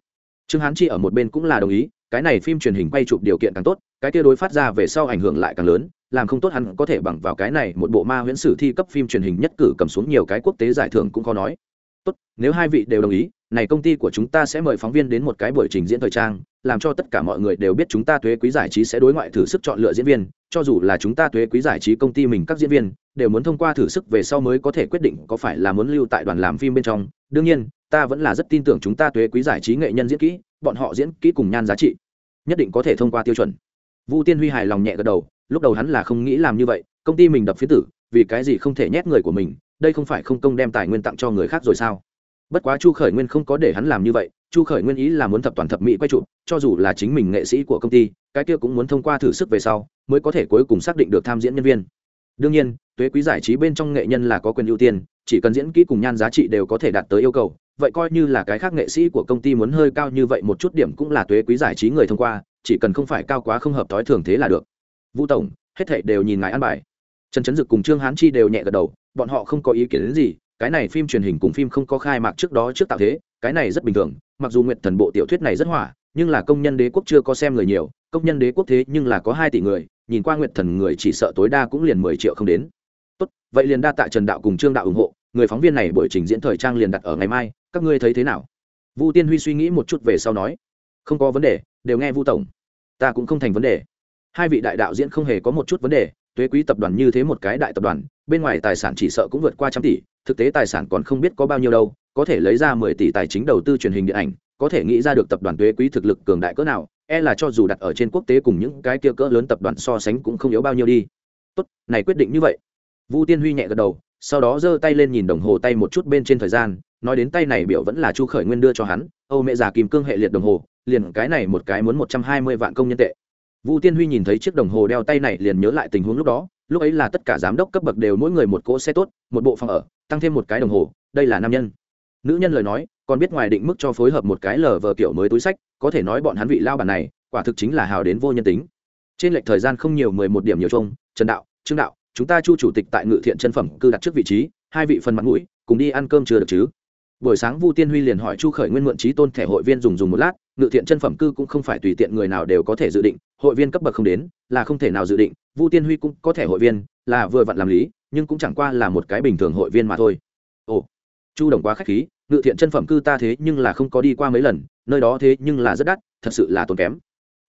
[SPEAKER 1] Trương hán chi ở một bên cũng là đồng ý cái này phim truyền hình quay chụp điều kiện càng tốt, cái kia đối phát ra về sau ảnh hưởng lại càng lớn, làm không tốt hắn có thể bằng vào cái này một bộ ma huyễn sử thi cấp phim truyền hình nhất cử cầm xuống nhiều cái quốc tế giải thưởng cũng khó nói. Tốt, nếu hai vị đều đồng ý, này công ty của chúng ta sẽ mời phóng viên đến một cái buổi trình diễn thời trang, làm cho tất cả mọi người đều biết chúng ta thuế quý giải trí sẽ đối ngoại thử sức chọn lựa diễn viên, cho dù là chúng ta thuế quý giải trí công ty mình các diễn viên, đều muốn thông qua thử sức về sau mới có thể quyết định có phải là muốn lưu tại đoàn làm phim bên trong. Đương nhiên, ta vẫn là rất tin tưởng chúng ta thuế quý giải trí nghệ nhân diễn kỹ bọn họ diễn kỹ cùng nhan giá trị, nhất định có thể thông qua tiêu chuẩn. Vu tiên huy hài lòng nhẹ gật đầu, lúc đầu hắn là không nghĩ làm như vậy, công ty mình đập phía tử, vì cái gì không thể nhét người của mình, đây không phải không công đem tài nguyên tặng cho người khác rồi sao? Bất quá chu khởi nguyên không có để hắn làm như vậy, chu khởi nguyên ý là muốn thập toàn thập mỹ quay chụp, cho dù là chính mình nghệ sĩ của công ty, cái kia cũng muốn thông qua thử sức về sau, mới có thể cuối cùng xác định được tham diễn nhân viên. Đương nhiên, tuế quý giải trí bên trong nghệ nhân là có quyền ưu tiên, chỉ cần diễn kỹ cùng nhan giá trị đều có thể đạt tới yêu cầu vậy coi như là cái khác nghệ sĩ của công ty muốn hơi cao như vậy một chút điểm cũng là thuế quý giải trí người thông qua, chỉ cần không phải cao quá không hợp thói thường thế là được. Vũ tổng, hết thảy đều nhìn ngài ăn bài. Trần trấn dực cùng trương hán chi đều nhẹ gật đầu, bọn họ không có ý kiến đến gì, cái này phim truyền hình cùng phim không có khai mạc trước đó trước tạo thế, cái này rất bình thường, mặc dù nguyện thần bộ tiểu thuyết này rất hỏa, nhưng là công nhân đế quốc chưa có xem người nhiều, công nhân đế quốc thế nhưng là có hai tỷ người, nhìn qua nguyện thần người chỉ sợ tối đa cũng liền mười triệu không đến. Tốt, vậy liền đa tạ trần đạo cùng trương đạo ủng hộ, người phóng viên này buổi trình diễn thời trang liền đặt ở ngày mai các ngươi thấy thế nào? Vu tiên huy suy nghĩ một chút về sau nói. Không có vấn đề, đều nghe vu tổng. Ta cũng không thành vấn đề. Hai vị đại đạo diễn không hề có một chút vấn đề thuế quý tập đoàn như thế một cái đại tập đoàn, bên ngoài tài sản chỉ sợ cũng vượt qua trăm tỷ, thực tế tài sản còn không biết có bao nhiêu đâu, có thể lấy ra mười tỷ tài chính đầu tư truyền hình điện ảnh, có thể nghĩ ra được tập đoàn thuế quý thực lực cường đại cỡ nào e là cho dù đặt ở trên quốc tế cùng những cái kia cỡ lớn tập đoàn so sánh cũng không yếu bao nhiêu đi. Tốt, này quyết định như vậy. Vu tiên huy nhẹ gật đầu, sau đó giơ tay lên nhìn đồng hồ tay một chút bên trên thời gian nói đến tay này biểu vẫn là chu khởi nguyên đưa cho hắn, âu mẹ già kim cương hệ liệt đồng hồ, liền cái này một cái muốn một trăm hai mươi vạn công nhân tệ. Vu tiên huy nhìn thấy chiếc đồng hồ đeo tay này liền nhớ lại tình huống lúc đó, lúc ấy là tất cả giám đốc cấp bậc đều mỗi người một cỗ xe tốt, một bộ phòng ở, tăng thêm một cái đồng hồ, đây là nam nhân. Nữ nhân lời nói, còn biết ngoài định mức cho phối hợp một cái lờ vờ kiểu mới túi sách, có thể nói bọn hắn vị lao bản này, quả thực chính là hào đến vô nhân tính. Trên lệch thời gian không nhiều mười một điểm nhiều trông, trần đạo, trương đạo, chúng ta chu chủ tịch tại ngự thiện chân phẩm cư đặt trước vị trí, hai vị phần mặt mũi, cùng đi ăn cơm chưa được chứ? Buổi sáng vu tiên huy liền hỏi chu khởi nguyên mượn trí tôn thẻ hội viên dùng dùng một lát, ngự thiện chân phẩm cư cũng không phải tùy tiện người nào đều có thể dự định, hội viên cấp bậc không đến, là không thể nào dự định, vu tiên huy cũng có thẻ hội viên, là vừa vặn làm lý, nhưng cũng chẳng qua là một cái bình thường hội viên mà thôi. Ồ, chu đồng quá k h á c h khí, ngự thiện chân phẩm cư ta thế nhưng là không có đi qua mấy lần, nơi đó thế nhưng là rất đắt, thật sự là tốn kém.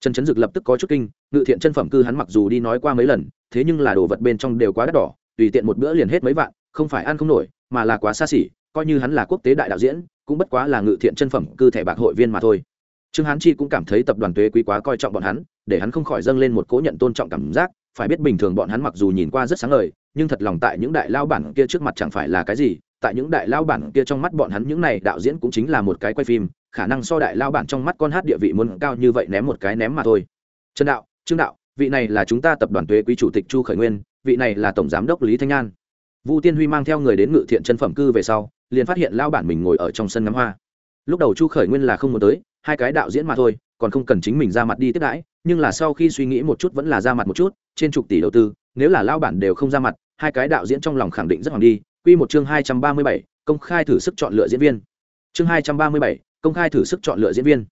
[SPEAKER 1] Trần trấn dực lập tức có chút kinh, ngự thiện chân phẩm cư hắn mặc dù đi nói qua mấy lần, thế nhưng là đồ vật bên trong đều quá đắt đỏ, tùy tiện một bữa liền hết mấy vạn, không phải ăn không nổi mà là quá xa xỉ, coi như hắn là quốc tế đại đạo diễn, cũng bất quá là ngự thiện chân phẩm cư thẻ bạc hội viên mà thôi. Trương hán chi cũng cảm thấy tập đoàn tuế quý quá coi trọng bọn hắn, để hắn không khỏi dâng lên một cố nhận tôn trọng cảm giác, phải biết bình thường bọn hắn mặc dù nhìn qua rất sáng ngời, nhưng thật lòng tại những đại lao bản kia trước mặt chẳng phải là cái gì, tại những đại lao bản kia trong mắt bọn hắn những này đạo diễn cũng chính là một cái quay phim, khả năng so đại lao bản trong mắt con hát địa vị muốn cao như vậy ném một cái ném mà thôi. Trần đạo, trương đạo, vị này là chúng ta tập đoàn tuế quý chủ tịch chu khởi nguyên, vị này là tổng giám đốc lý thanh an vu tiên huy mang theo người đến ngự thiện chân phẩm cư về sau, liền phát hiện lao bản mình ngồi ở trong sân ngắm hoa. Lúc đầu chu khởi nguyên là không muốn tới, hai cái đạo diễn mà thôi, còn không cần chính mình ra mặt đi tiếp đãi, nhưng là sau khi suy nghĩ một chút vẫn là ra mặt một chút, trên chục tỷ đầu tư, nếu là lao bản đều không ra mặt, hai cái đạo diễn trong lòng khẳng định rất hoàng đi. Quy một chương hai trăm ba mươi bảy, công khai thử sức chọn lựa diễn viên. Chương hai trăm ba mươi bảy, công khai thử sức chọn lựa diễn viên.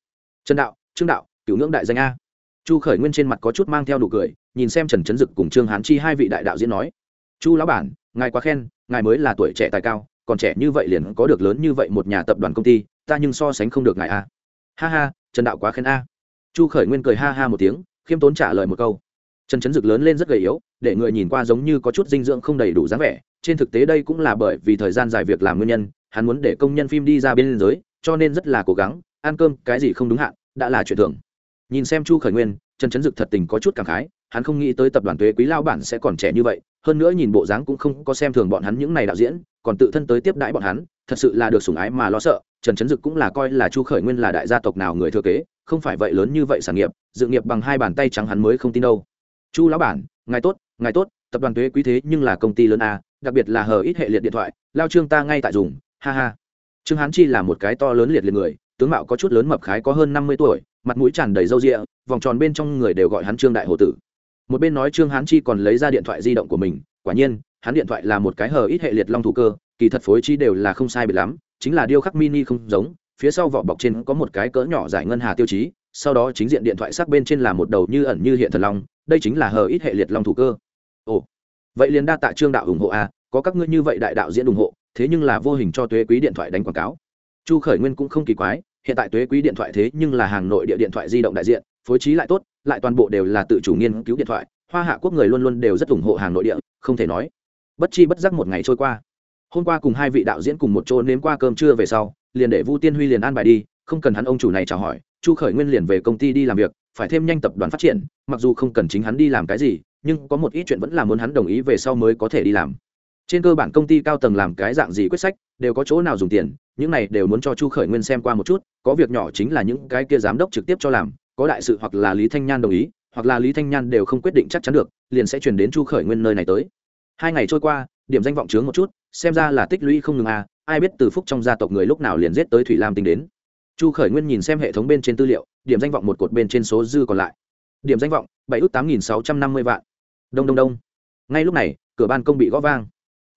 [SPEAKER 1] Trần đạo, trương đạo tiểu ngưỡng đại danh a. Chu khởi nguyên trên mặt có chút mang theo nụ cười, nhìn xem trần trấn dực cùng trương hán chi hai vị đại đạo diễn nói. Chu lão bản ngài quá khen, ngài mới là tuổi trẻ tài cao, còn trẻ như vậy liền có được lớn như vậy một nhà tập đoàn công ty, ta nhưng so sánh không được ngài a. Ha ha, trần đạo quá khen a. Chu khởi nguyên cười ha ha một tiếng, khiêm tốn trả lời một câu. Trần trấn dực lớn lên rất gầy yếu, để người nhìn qua giống như có chút dinh dưỡng không đầy đủ dáng vẻ, trên thực tế đây cũng là bởi vì thời gian dài việc làm nguyên nhân, hắn muốn để công nhân phim đi ra bên giới, cho nên rất là cố gắng, ăn cơm, cái gì không đúng hạn, đã là chuyện thường. Nhìn xem chu khởi nguyên trần trấn dực thật tình có chút cảm khái, hắn không nghĩ tới tập đoàn thuế quý lao bản sẽ còn trẻ như vậy, hơn nữa nhìn bộ dáng cũng không có xem thường bọn hắn những n à y đạo diễn, còn tự thân tới tiếp đãi bọn hắn, thật sự là được sủng ái mà lo sợ, trần trấn dực cũng là coi là chu khởi nguyên là đại gia tộc nào người thừa kế, không phải vậy lớn như vậy sản nghiệp, dự nghiệp bằng hai bàn tay trắng hắn mới không tin đâu. Chu lão bản, ngài tốt ngài tốt, tập đoàn thuế quý thế nhưng là công ty lớn a, đặc biệt là hờ ít hệ liệt điện thoại, lao trương ta ngay tại dùng, ha ha. Trương hán chi là một cái to lớn liệt liệt người, tướng mạo có chút lớn mập khái có hơn năm mươi tuổi, mặt mũi tràn đầy râu rịa vòng tròn bên trong người đều gọi hắn trương đại hồ tử. Một bên nói trương hán chi còn lấy ra điện thoại di động của mình, quả nhiên, hắn điện thoại là một cái hờ ít hệ liệt long thủ cơ, kỳ thật phối chi đều là không sai biệt lắm, chính là điêu khắc mini không giống, phía sau vỏ bọc trên có một cái cỡ nhỏ giải ngân hà tiêu chí, sau đó chính diện điện thoại sắc bên trên là một đầu như ẩn như hiện thần long, đây chính là hờ ít hệ liệt long thủ cơ. Ồ, vậy liền đa tạ trương đạo ủng hộ a có các ngươi như vậy đại đạo diễn ủng hộ, thế nhưng là vô hình cho tuế quý điện thoại đánh quảng cáo. Chu khởi nguyên cũng không kỳ quái, hiện tại tuế quý điện thoại thế nhưng là hàng nội địa điện thoại di động đại diện phối trí lại tốt, lại toàn bộ đều là tự chủ nghiên cứu điện thoại, hoa hạ quốc người luôn luôn đều rất ủng hộ hàng nội địa, không thể nói. Bất chi bất giác một ngày trôi qua. Hôm qua cùng hai vị đạo diễn cùng một chỗ nếm qua cơm trưa về sau, liền để vu tiên huy liền an bài đi, không cần hắn ông chủ này chào hỏi, chu khởi nguyên liền về công ty đi làm việc, phải thêm nhanh tập đoàn phát triển, mặc dù không cần chính hắn đi làm cái gì, nhưng có một ít chuyện vẫn là muốn hắn đồng ý về sau mới có thể đi làm. Trên cơ bản công ty cao tầng làm cái dạng gì quyết sách, đều có chỗ nào dùng tiền, những này đều muốn cho chu khởi nguyên xem qua một chút, có việc nhỏ chính là những cái kia giám đốc trực tiếp cho làm có đại sự hoặc là lý thanh nhan đồng ý, hoặc là lý thanh nhan đều không quyết định chắc chắn được, liền sẽ chuyển đến chu khởi nguyên nơi này tới. Hai ngày trôi qua, điểm danh vọng trướng một chút, xem ra là tích lũy không ngừng à ai biết từ phúc trong gia tộc người lúc nào liền giết tới thủy lam tính đến. Chu khởi nguyên nhìn xem hệ thống bên trên tư liệu, điểm danh vọng một cột bên trên số dư còn lại. Điểm danh vọng, bảy ước tám nghìn sáu trăm năm mươi vạn. Đông đông đông. Ngay lúc này, cửa ban công bị gõ vang.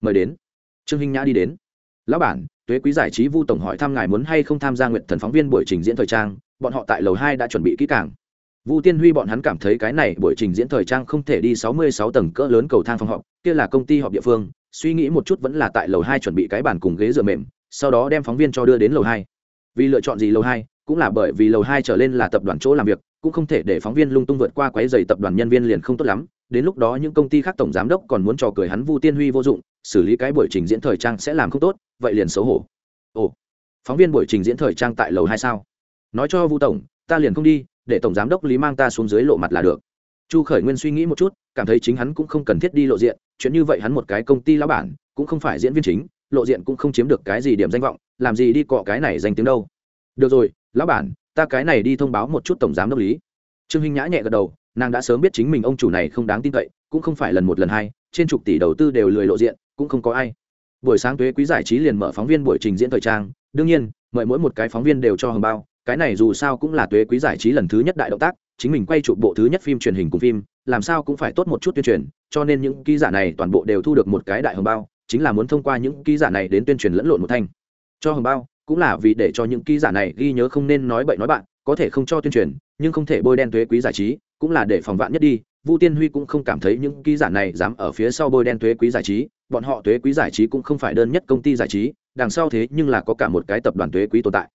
[SPEAKER 1] Mời đến. Trương hinh nhã đi đến. Lão bản, tuế quý giải trí vu tổng hỏi thăm ngài muốn hay không tham gia nguyện thần phóng viên buổi trình diễn thời trang bọn họ tại lầu hai đã chuẩn bị kỹ càng. Vu tiên huy bọn hắn cảm thấy cái này buổi trình diễn thời trang không thể đi sáu mươi sáu tầng cỡ lớn cầu thang phòng họp, kia là công ty họp địa phương, suy nghĩ một chút vẫn là tại lầu hai chuẩn bị cái bàn cùng ghế dựa mềm, sau đó đem phóng viên cho đưa đến lầu hai. Vì lựa chọn gì lầu hai? Cũng là bởi vì lầu hai trở lên là tập đoàn chỗ làm việc, cũng không thể để phóng viên lung tung vượt qua quấy rầy tập đoàn nhân viên liền không tốt lắm. Đến lúc đó những công ty khác tổng giám đốc còn muốn trò cười hắn vu tiên huy vô dụng, xử lý cái buổi trình diễn thời trang sẽ làm không tốt, vậy liền xấu hổ. Ồ, phóng viên buổi trình diễn thời trang tại lầu hai sao? Nói cho vu tổng, ta liền không đi, để tổng giám đốc lý mang ta xuống dưới lộ mặt là được. Chu khởi nguyên suy nghĩ một chút, cảm thấy chính hắn cũng không cần thiết đi lộ diện, chuyện như vậy hắn một cái công ty lão bản, cũng không phải diễn viên chính, lộ diện cũng không chiếm được cái gì điểm danh vọng, làm gì đi cọ cái này danh tiếng đâu. Được rồi, lão bản, ta cái này đi thông báo một chút tổng giám đốc lý. Trương hinh nhã nhẹ gật đầu, nàng đã sớm biết chính mình ông chủ này không đáng tin cậy, cũng không phải lần một lần hai, trên chục tỷ đầu tư đều lười lộ diện, cũng không có ai. Buổi sáng tuế quý giải trí liền mở phóng viên buổi trình diễn thời trang, đương nhiên, mời mỗi một cái phóng viên đều cho hồng bao cái này dù sao cũng là tuế quý giải trí lần thứ nhất đại động tác, chính mình quay chụp bộ thứ nhất phim truyền hình cùng phim, làm sao cũng phải tốt một chút tuyên truyền, cho nên những ký giả này toàn bộ đều thu được một cái đại hồng bao, chính là muốn thông qua những ký giả này đến tuyên truyền lẫn lộn một thanh. Cho hồng bao, cũng là vì để cho những ký giả này ghi nhớ không nên nói bậy nói bạn, có thể không cho tuyên truyền, nhưng không thể bôi đen tuế quý giải trí, cũng là để phòng vạn nhất đi. Vu tiên huy cũng không cảm thấy những ký giả này dám ở phía sau bôi đen tuế quý giải trí, bọn họ tuế quý giải trí cũng không phải đơn nhất công ty giải trí, đằng sau thế nhưng là có cả một cái tập đoàn tuế quý tồn tại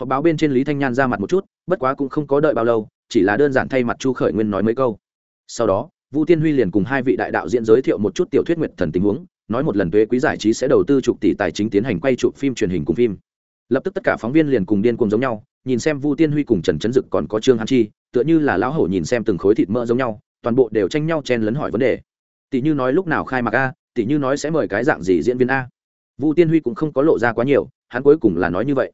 [SPEAKER 1] họ báo bên trên lý thanh nhan ra mặt một chút, bất quá cũng không có đợi bao lâu, chỉ là đơn giản thay mặt chu khởi nguyên nói mấy câu. Sau đó vu tiên huy liền cùng hai vị đại đạo diễn giới thiệu một chút tiểu thuyết nguyệt thần tình huống, nói một lần thuế quý giải trí sẽ đầu tư chục tỷ tài chính tiến hành quay chụp phim truyền hình cùng phim. Lập tức tất cả phóng viên liền cùng điên cùng giống nhau, nhìn xem vu tiên huy cùng trần trấn dực còn có trương hàn chi, tựa như là lão hổ nhìn xem từng khối thịt mỡ giống nhau, toàn bộ đều tranh nhau chen lấn hỏi vấn đề. Tỷ như nói lúc nào khai mạc a, tỷ như nói sẽ mời cái dạng gì diễn viên a. Vu tiên huy cũng không có lộ ra quá nhiều, hắn cuối cùng là nói như vậy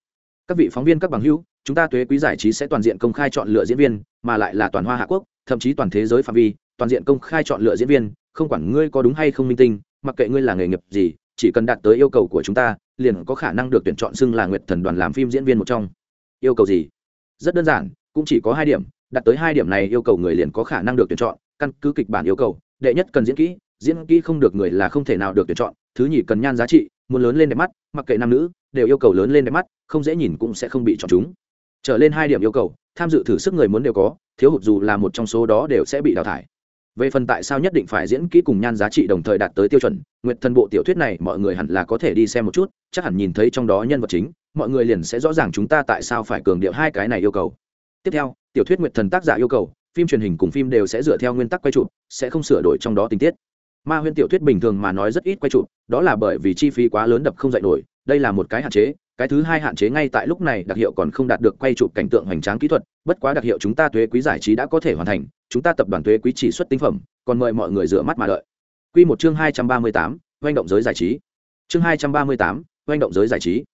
[SPEAKER 1] các vị phóng viên, các bằng hữu, chúng ta tuế quý giải trí sẽ toàn diện công khai chọn lựa diễn viên, mà lại là toàn hoa hạ quốc, thậm chí toàn thế giới phạm vi, toàn diện công khai chọn lựa diễn viên. Không quản ngươi có đúng hay không minh tinh, mặc kệ ngươi là nghề nghiệp gì, chỉ cần đạt tới yêu cầu của chúng ta, liền có khả năng được tuyển chọn xưng là nguyệt thần đoàn làm phim diễn viên một trong. Yêu cầu gì? Rất đơn giản, cũng chỉ có hai điểm, đạt tới hai điểm này yêu cầu người liền có khả năng được tuyển chọn, căn cứ kịch bản yêu cầu, đệ nhất cần diễn kỹ diễn kỹ không được người là không thể nào được tuyển chọn, thứ nhì cần nhan giá trị, muốn lớn lên đẹp mắt, mặc kệ nam nữ đều yêu cầu lớn lên đẹp mắt, không dễ nhìn cũng sẽ không bị chọn chúng. Trở lên hai điểm yêu cầu, tham dự thử sức người muốn đều có, thiếu hụt dù là một trong số đó đều sẽ bị đào thải. Về phần tại sao nhất định phải diễn kỹ cùng nhan giá trị đồng thời đạt tới tiêu chuẩn, nguyệt thần bộ tiểu thuyết này mọi người hẳn là có thể đi xem một chút, chắc hẳn nhìn thấy trong đó nhân vật chính, mọi người liền sẽ rõ ràng chúng ta tại sao phải cường điệu hai cái này yêu cầu. Tiếp theo, tiểu thuyết nguyệt thần tác giả yêu cầu, phim truyền hình cùng phim đều sẽ dựa theo nguyên tắc quay chụp, sẽ không sửa đổi trong đó tình tiết. Ma huyên tiểu thuyết bình thường mà nói rất ít quay chụp, đó là bởi vì chi phí quá lớn đập không dạy nổi đây là một cái hạn chế cái thứ hai hạn chế ngay tại lúc này đặc hiệu còn không đạt được quay chụp cảnh tượng hoành tráng kỹ thuật bất quá đặc hiệu chúng ta thuế quý giải trí đã có thể hoàn thành chúng ta tập đoàn thuế quý chỉ xuất tinh phẩm còn mời mọi người rửa mắt mà đợi. Quy một chương hai trăm ba mươi tám, doanh động giới giải trí. Chương hai trăm ba mươi tám, doanh động giới giải trí.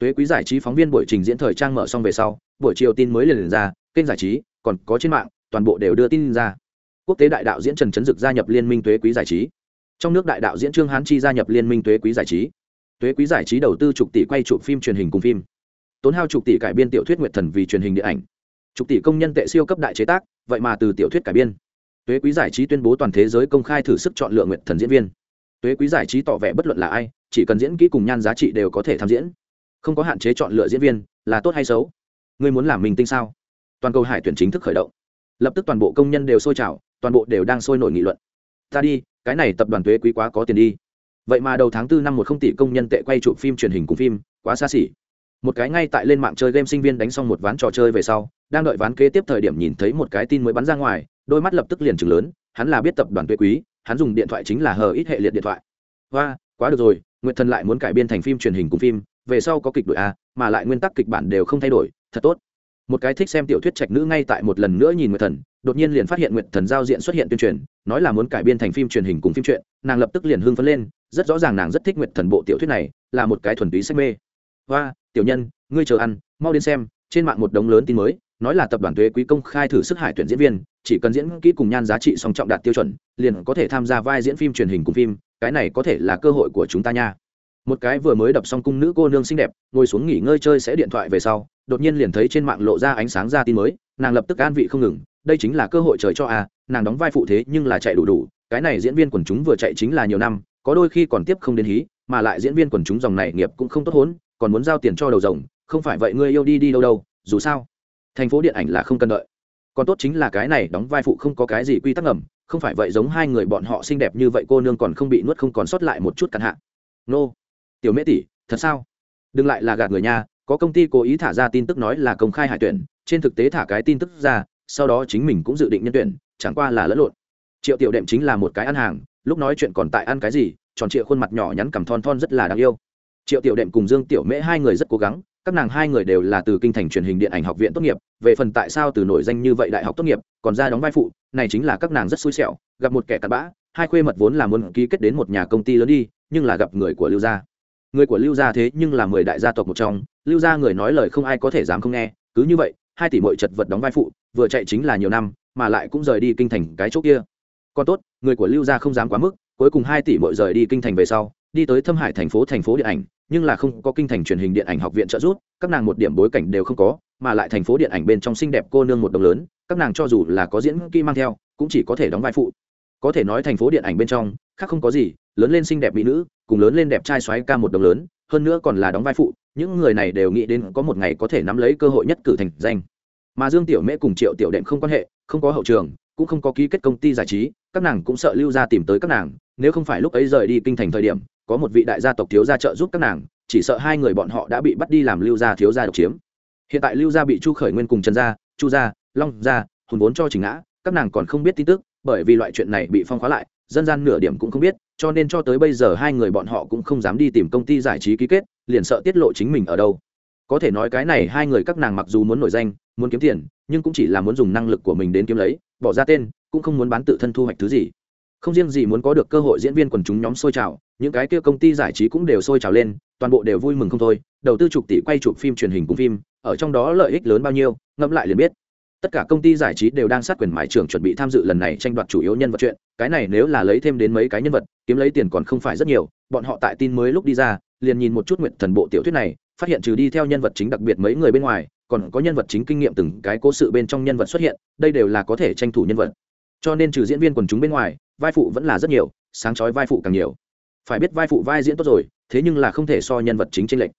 [SPEAKER 1] Thuế quý giải trí phóng viên buổi trình diễn thời trang mở xong về sau buổi chiều tin mới liền, liền ra kênh giải trí còn có trên mạng toàn bộ đều đưa tin ra. Quốc tế đại đạo diễn trần trấn dực gia nhập liên minh thuế quý giải trí. Trong nước đại đạo diễn trương hán chi gia nhập liên minh thuế quý giải trí thuế quý giải trí đầu tư chục tỷ quay chụp phim truyền hình cùng phim. Tốn hao chục tỷ cải biên tiểu thuyết nguyệt thần vì truyền hình điện ảnh. Chục tỷ công nhân tệ siêu cấp đại chế tác, vậy mà từ tiểu thuyết cải biên. Thuế quý giải trí tuyên bố toàn thế giới công khai thử sức chọn lựa nguyệt thần diễn viên. Thuế quý giải trí tỏ vẻ bất luận là ai, chỉ cần diễn kỹ cùng nhan giá trị đều có thể tham diễn. Không có hạn chế chọn lựa diễn viên, là tốt hay xấu? Ngươi muốn làm mình tinh sao? Toàn cầu hải tuyển chính thức khởi động. Lập tức toàn bộ công nhân đều sôi trào, toàn bộ đều đang sôi nổi nghị luận. Ta đi, cái này tập đoàn thuế quý quá có tiền đi vậy mà đầu tháng tư năm một không tỷ công nhân tệ quay chụp phim truyền hình cùng phim, quá xa xỉ. Một cái ngay tại lên mạng chơi game sinh viên đánh xong một ván trò chơi về sau, đang đợi ván kế tiếp thời điểm nhìn thấy một cái tin mới bắn ra ngoài, đôi mắt lập tức liền chừng lớn, hắn là biết tập đoàn thuế quý, hắn dùng điện thoại chính là hờ ít hệ liệt điện thoại. Và quá được rồi, nguyệt thần lại muốn cải biên thành phim truyền hình cùng phim, về sau có kịch đội a, mà lại nguyên tắc kịch bản đều không thay đổi, thật tốt. Một cái thích xem tiểu thuyết trạch nữ ngay tại một lần nữa nhìn nguyệt thần, đột nhiên liền phát hiện nguyệt thần giao diện xuất hiện tuyên truyền, nói là muốn cải biên thành phim truyền hình cùng phim truyện, nàng lập tức liền hưng phấn lên rất rõ ràng nàng rất thích nguyệt thần bộ tiểu thuyết này, là một cái thuần túy sách mê. Hoa, tiểu nhân, ngươi chờ ăn, mau đến xem, trên mạng một đống lớn tin mới, nói là tập đoàn thuế quý công khai thử sức hải tuyển diễn viên, chỉ cần diễn kỹ cùng nhan giá trị song trọng đạt tiêu chuẩn, liền có thể tham gia vai diễn phim truyền hình cùng phim, cái này có thể là cơ hội của chúng ta nha. Một cái vừa mới đập xong cung nữ cô nương xinh đẹp, ngồi xuống nghỉ ngơi chơi sẽ điện thoại về sau, đột nhiên liền thấy trên mạng lộ ra ánh sáng ra tin mới, nàng lập tức an vị không ngừng, đây chính là cơ hội trời cho a, nàng đóng vai phụ thế nhưng là chạy đủ đủ, cái này diễn viên quần chúng vừa chạy chính là nhiều năm có đôi khi còn tiếp không đến hí, mà lại diễn viên quần chúng dòng này nghiệp cũng không tốt hốn, còn muốn giao tiền cho đầu rồng, không phải vậy ngươi yêu đi đi đâu đâu, dù sao, thành phố điện ảnh là không cần đợi. Còn tốt chính là cái này đóng vai phụ không có cái gì quy tắc ngầm, không phải vậy giống hai người bọn họ xinh đẹp như vậy cô nương còn không bị nuốt không còn sót lại một chút cắn hạ. Nô, tiểu mễ tỷ, thật sao? Đừng lại là gạt người nha, có công ty cố ý thả ra tin tức nói là công khai hải tuyển, trên thực tế thả cái tin tức ra, sau đó chính mình cũng dự định nhân tuyển, chẳng qua là lẫn lộn. Triệu tiểu đệm chính là một cái ăn hàng lúc nói chuyện còn tại ăn cái gì, tròn trịa khuôn mặt nhỏ nhắn cằm thon thon rất là đáng yêu. Triệu tiểu đệm cùng dương tiểu mễ hai người rất cố gắng, các nàng hai người đều là từ kinh thành truyền hình điện ảnh học viện tốt nghiệp, về phần tại sao từ nổi danh như vậy đại học tốt nghiệp, còn ra đóng vai phụ, này chính là các nàng rất xui xẻo, gặp một kẻ cặn bã, hai khuê mật vốn là muốn ký kết đến một nhà công ty lớn đi, nhưng là gặp người của lưu gia. Người của lưu gia thế nhưng là mười đại gia tộc một trong, lưu gia người nói lời không ai có thể dám không nghe, cứ như vậy, hai tỷ mội chật vật đóng vai phụ, vừa chạy chính là nhiều năm, mà lại cũng rời đi kinh thành cái chỗ kia còn tốt, người của lưu gia không dám quá mức, cuối cùng hai tỷ mỗi rời đi kinh thành về sau, đi tới thâm hải thành phố thành phố điện ảnh, nhưng là không có kinh thành truyền hình điện ảnh học viện trợ giúp, các nàng một điểm bối cảnh đều không có, mà lại thành phố điện ảnh bên trong xinh đẹp cô nương một đồng lớn, các nàng cho dù là có diễn kỹ mang theo, cũng chỉ có thể đóng vai phụ. Có thể nói thành phố điện ảnh bên trong, khác không có gì, lớn lên xinh đẹp mỹ nữ, cùng lớn lên đẹp trai xoáy ca một đồng lớn, hơn nữa còn là đóng vai phụ, những người này đều nghĩ đến có một ngày có thể nắm lấy cơ hội nhất cử thành danh. Mà dương tiểu mễ cùng triệu tiểu đệm không quan hệ, không có hậu trường, cũng không có ký kết công ty giải trí các nàng cũng sợ lưu gia tìm tới các nàng, nếu không phải lúc ấy rời đi kinh thành thời điểm, có một vị đại gia tộc thiếu gia trợ giúp các nàng, chỉ sợ hai người bọn họ đã bị bắt đi làm lưu gia thiếu gia độc chiếm. Hiện tại lưu gia bị chu khởi nguyên cùng trần gia, chu gia, long gia hùn vốn cho chỉnh ngã, các nàng còn không biết tin tức, bởi vì loại chuyện này bị phong khóa lại, dân gian nửa điểm cũng không biết, cho nên cho tới bây giờ hai người bọn họ cũng không dám đi tìm công ty giải trí ký kết, liền sợ tiết lộ chính mình ở đâu có thể nói cái này hai người các nàng mặc dù muốn nổi danh, muốn kiếm tiền, nhưng cũng chỉ là muốn dùng năng lực của mình đến kiếm lấy, bỏ ra tên, cũng không muốn bán tự thân thu hoạch thứ gì. Không riêng gì muốn có được cơ hội diễn viên quần chúng nhóm sôi trào, những cái kia công ty giải trí cũng đều sôi trào lên, toàn bộ đều vui mừng không thôi, đầu tư chục tỷ quay chụp phim truyền hình cùng phim, ở trong đó lợi ích lớn bao nhiêu, ngẫm lại liền biết. Tất cả công ty giải trí đều đang sát quyền mãi trưởng chuẩn bị tham dự lần này tranh đoạt chủ yếu nhân vật chuyện, cái này nếu là lấy thêm đến mấy cái nhân vật, kiếm lấy tiền còn không phải rất nhiều, bọn họ tại tin mới lúc đi ra liền nhìn một chút nguyện thần bộ tiểu thuyết này, phát hiện trừ đi theo nhân vật chính đặc biệt mấy người bên ngoài, còn có nhân vật chính kinh nghiệm từng cái cố sự bên trong nhân vật xuất hiện, đây đều là có thể tranh thủ nhân vật. Cho nên trừ diễn viên quần chúng bên ngoài, vai phụ vẫn là rất nhiều, sáng chói vai phụ càng nhiều. Phải biết vai phụ vai diễn tốt rồi, thế nhưng là không thể so nhân vật chính tranh lệnh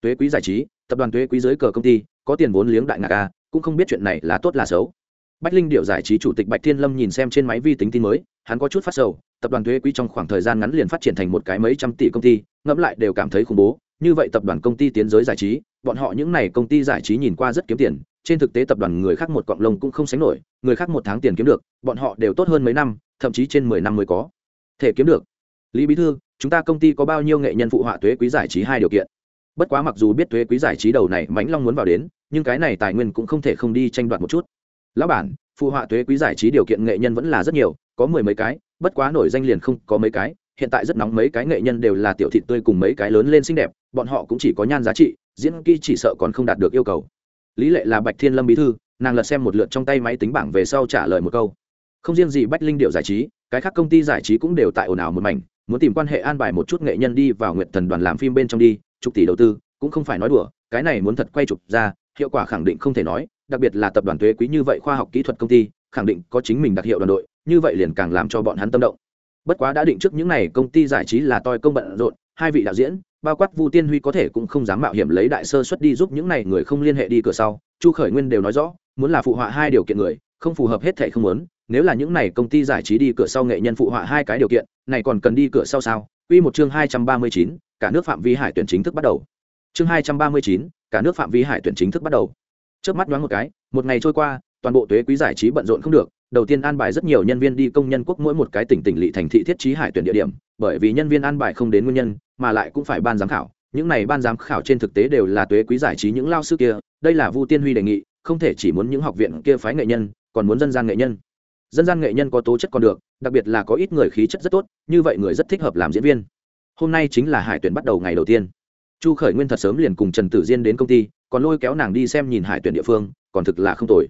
[SPEAKER 1] tuế quý giải trí, tập đoàn tuế quý dưới cờ công ty, có tiền vốn liếng đại ngạc a, cũng không biết chuyện này là tốt là xấu. Bách linh điệu giải trí chủ tịch bạch thiên lâm nhìn xem trên máy vi tính tin mới, hắn có chút phát sầu, tập đoàn thuế quý trong khoảng thời gian ngắn liền phát triển thành một cái mấy trăm tỷ công ty ngẫm lại đều cảm thấy khủng bố. Như vậy tập đoàn công ty tiến giới giải trí, bọn họ những n à y công ty giải trí nhìn qua rất kiếm tiền. Trên thực tế tập đoàn người khác một cọng lông cũng không sánh nổi, người khác một tháng tiền kiếm được, bọn họ đều tốt hơn mấy năm, thậm chí trên mười năm mới có. Thể kiếm được. Lý bí thư, chúng ta công ty có bao nhiêu nghệ nhân phụ họa thuế quý giải trí hai điều kiện? Bất quá mặc dù biết thuế quý giải trí đầu này mãnh long muốn vào đến, nhưng cái này tài nguyên cũng không thể không đi tranh đoạt một chút. Lão bản, phụ họa thuế quý giải trí điều kiện nghệ nhân vẫn là rất nhiều, có mười mấy cái, bất quá nổi danh liền không có mấy cái hiện tại rất nóng, mấy cái nghệ nhân đều là tiểu thị tươi cùng mấy cái lớn lên xinh đẹp, bọn họ cũng chỉ có nhan giá trị, diễn kỹ chỉ sợ còn không đạt được yêu cầu. Lý lệ là bạch thiên lâm bí thư, nàng lật xem một lượt trong tay máy tính bảng về sau trả lời một câu. Không riêng gì bách linh điệu giải trí, cái khác công ty giải trí cũng đều tại ồn ào một mảnh, muốn tìm quan hệ an bài một chút nghệ nhân đi vào nguyện thần đoàn làm phim bên trong đi, chục tỷ đầu tư, cũng không phải nói đùa, cái này muốn thật quay chụp ra, hiệu quả khẳng định không thể nói, đặc biệt là tập đoàn thuế quý như vậy khoa học kỹ thuật công ty, khẳng định có chính mình đặc hiệu đoàn đội, như vậy liền càng làm cho bọn hắn tâm động bất quá đã định trước những n à y công ty giải trí là toi công bận rộn, hai vị đạo diễn, bao quát vu tiên huy có thể cũng không dám mạo hiểm lấy đại sơ xuất đi giúp những n à y người không liên hệ đi cửa sau. Chu khởi nguyên đều nói rõ, muốn là phụ họa hai điều kiện người, không phù hợp hết thệ không muốn. Nếu là những n à y công ty giải trí đi cửa sau nghệ nhân phụ họa hai cái điều kiện, này còn cần đi cửa sau sao? Quy một chương hai trăm ba mươi chín, cả nước phạm vi hải tuyển chính thức bắt đầu. Chương hai trăm ba mươi chín, cả nước phạm vi hải tuyển chính thức bắt đầu. Trước mắt nhoáng một cái, một ngày trôi qua, toàn bộ tuế quý giải trí bận rộn không được đầu tiên an bài rất nhiều nhân viên đi công nhân quốc mỗi một cái tỉnh tỉnh lỵ thành thị thiết trí hải tuyển địa điểm, bởi vì nhân viên an bài không đến nguyên nhân, mà lại cũng phải ban giám khảo. Những này ban giám khảo trên thực tế đều là tuế quý giải trí những lao sư kia, đây là vu tiên huy đề nghị, không thể chỉ muốn những học viện kia phái nghệ nhân, còn muốn dân gian nghệ nhân. Dân gian nghệ nhân có tố chất còn được, đặc biệt là có ít người khí chất rất tốt, như vậy người rất thích hợp làm diễn viên. Hôm nay chính là hải tuyển bắt đầu ngày đầu tiên. Chu khởi nguyên thật sớm liền cùng trần tử diên đến công ty, còn lôi kéo nàng đi xem nhìn hải tuyển địa phương, còn thực là không tồi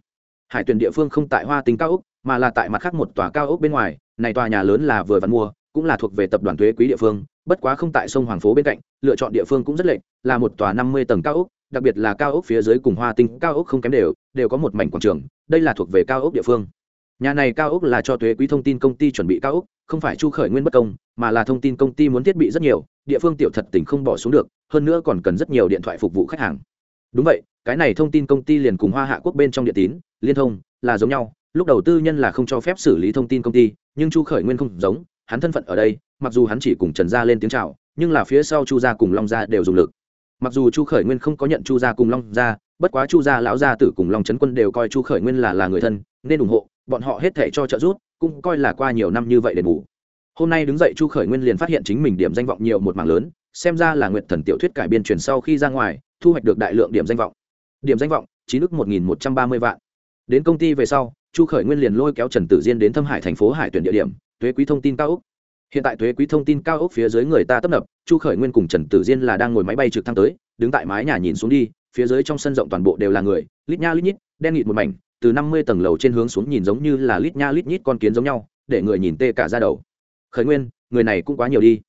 [SPEAKER 1] hải tuyển địa phương không tại hoa tinh cao ốc mà là tại mặt khác một tòa cao ốc bên ngoài. Này tòa nhà lớn là vừa vặn mua, cũng là thuộc về tập đoàn thuế quý địa phương, bất quá không tại sông hoàng phố bên cạnh, lựa chọn địa phương cũng rất lệch, là một tòa năm mươi tầng cao ốc đặc biệt là cao ốc phía dưới cùng hoa tinh cao ốc không kém đều đều có một mảnh quảng trường, đây là thuộc về cao ốc địa phương. Nhà này cao ốc là cho thuế quý thông tin công ty chuẩn bị cao ốc không phải chu khởi nguyên bất công, mà là thông tin công ty muốn thiết bị rất nhiều, địa phương tiểu thật tỉnh không bỏ xuống được, hơn nữa còn cần rất nhiều điện thoại phục vụ khách hàng đúng vậy, cái này thông tin công ty liền cùng hoa hạ quốc bên trong điện tín, liên thông, là giống nhau. Lúc đầu tư nhân là không cho phép xử lý thông tin công ty, nhưng chu khởi nguyên không giống, hắn thân phận ở đây, mặc dù hắn chỉ cùng trần gia lên tiếng c h à o nhưng là phía sau chu gia cùng long gia đều dùng lực. Mặc dù chu khởi nguyên không có nhận chu gia cùng long gia, bất quá chu gia lão gia tử cùng long trấn quân đều coi chu khởi nguyên là là người thân, nên ủng hộ, bọn họ hết thể cho trợ giúp, cũng coi là qua nhiều năm như vậy để bù. Hôm nay đứng dậy chu khởi nguyên liền phát hiện chính mình điểm danh vọng nhiều một mảng lớn, xem ra là nguyện thần tiểu thuyết cải biên truyền sau khi ra ngoài thu hoạch được đại lượng điểm danh vọng. Điểm danh vọng trí ước một nghìn một trăm ba mươi vạn. Đến công ty về sau, chu khởi nguyên liền lôi kéo trần tử diên đến thâm hải thành phố hải tuyển địa điểm thuế quý thông tin cao úc. hiện tại thuế quý thông tin cao ốc phía dưới người ta tấp nập, chu khởi nguyên cùng trần tử diên là đang ngồi máy bay trực thăng tới, đứng tại mái nhà nhìn xuống đi, phía dưới trong sân rộng toàn bộ đều là người, lít nha lít nhít, đen nghịt một mảnh, từ năm mươi tầng lầu trên hướng xuống nhìn giống như là lít nha lít nhít con kiến giống nhau, để người nhìn tê cả ra đầu. Khởi nguyên, người này cũng quá nhiều đi.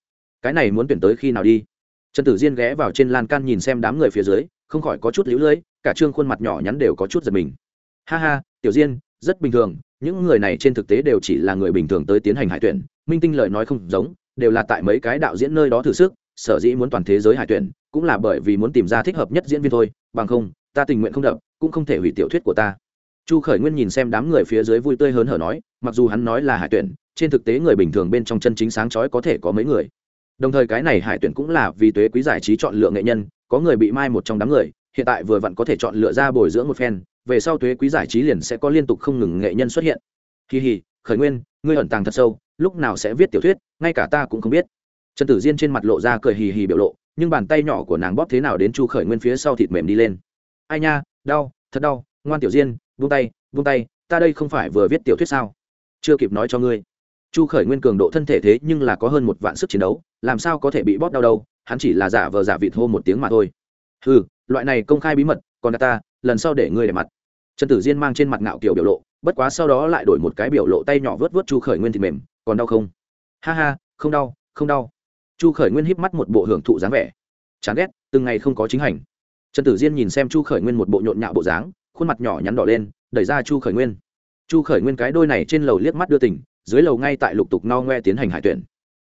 [SPEAKER 1] Cái này muốn tuyển tới khi nào đi? Trần tử diên ghé vào trên lan can nhìn xem đám người phía dưới, không khỏi có chút lũ lưỡi cả trương khuôn mặt nhỏ nhắn đều có chút giật mình. Ha ha, tiểu diên, rất bình thường, những người này trên thực tế đều chỉ là người bình thường tới tiến hành hải tuyển, minh tinh lời nói không giống, đều là tại mấy cái đạo diễn nơi đó thử sức, sở dĩ muốn toàn thế giới hải tuyển, cũng là bởi vì muốn tìm ra thích hợp nhất diễn viên thôi, bằng không, ta tình nguyện không đập, cũng không thể hủy tiểu thuyết của ta. Chu khởi nguyên nhìn xem đám người phía dưới vui tươi hớn hở nói, mặc dù hắn nói là hải tuyển, trên thực tế người bình thường bên trong chân chính sáng chói có thể có mấy người đồng thời cái này hải tuyển cũng là vì tuế quý giải trí chọn lựa nghệ nhân, có người bị mai một trong đám người, hiện tại vừa vặn có thể chọn lựa ra bồi dưỡng một phen, về sau tuế quý giải trí liền sẽ có liên tục không ngừng nghệ nhân xuất hiện. Kỳ hì khởi nguyên, ngươi ẩn tàng thật sâu, lúc nào sẽ viết tiểu thuyết, ngay cả ta cũng không biết. Trần tử diên trên mặt lộ ra cười hì hì biểu lộ, nhưng bàn tay nhỏ của nàng bóp thế nào đến chu khởi nguyên phía sau thịt mềm đi lên. Ai nha, đau, thật đau, ngoan tiểu diên vung tay vung tay, ta đây không phải vừa viết tiểu thuyết sao? Chưa kịp nói cho ngươi chu khởi nguyên cường độ thân thể thế nhưng là có hơn một vạn sức chiến đấu, làm sao có thể bị bóp đau đâu, hắn chỉ là giả vờ giả vịt hô một tiếng mà thôi. Ừ loại này công khai bí mật, còn ta, lần sau để ngươi để mặt. Trần tử diên mang trên mặt ngạo kiểu biểu lộ, bất quá sau đó lại đổi một cái biểu lộ tay nhỏ vớt vớt chu khởi nguyên thì mềm, còn đau không? Ha ha, không đau không đau. Chu khởi nguyên híp mắt một bộ hưởng thụ dáng vẻ. Chán ghét, từng ngày không có chính hành. Trần tử diên nhìn xem chu khởi nguyên một bộ nhộn nhạo bộ dáng, khuôn mặt nhỏ nhắn đỏ lên, đẩy ra chu khởi nguyên. Chu khởi nguyên cái đôi này trên lầu liếc mắt đưa tỉnh dưới lầu ngay tại lục tục no ngoe tiến hành hải tuyển.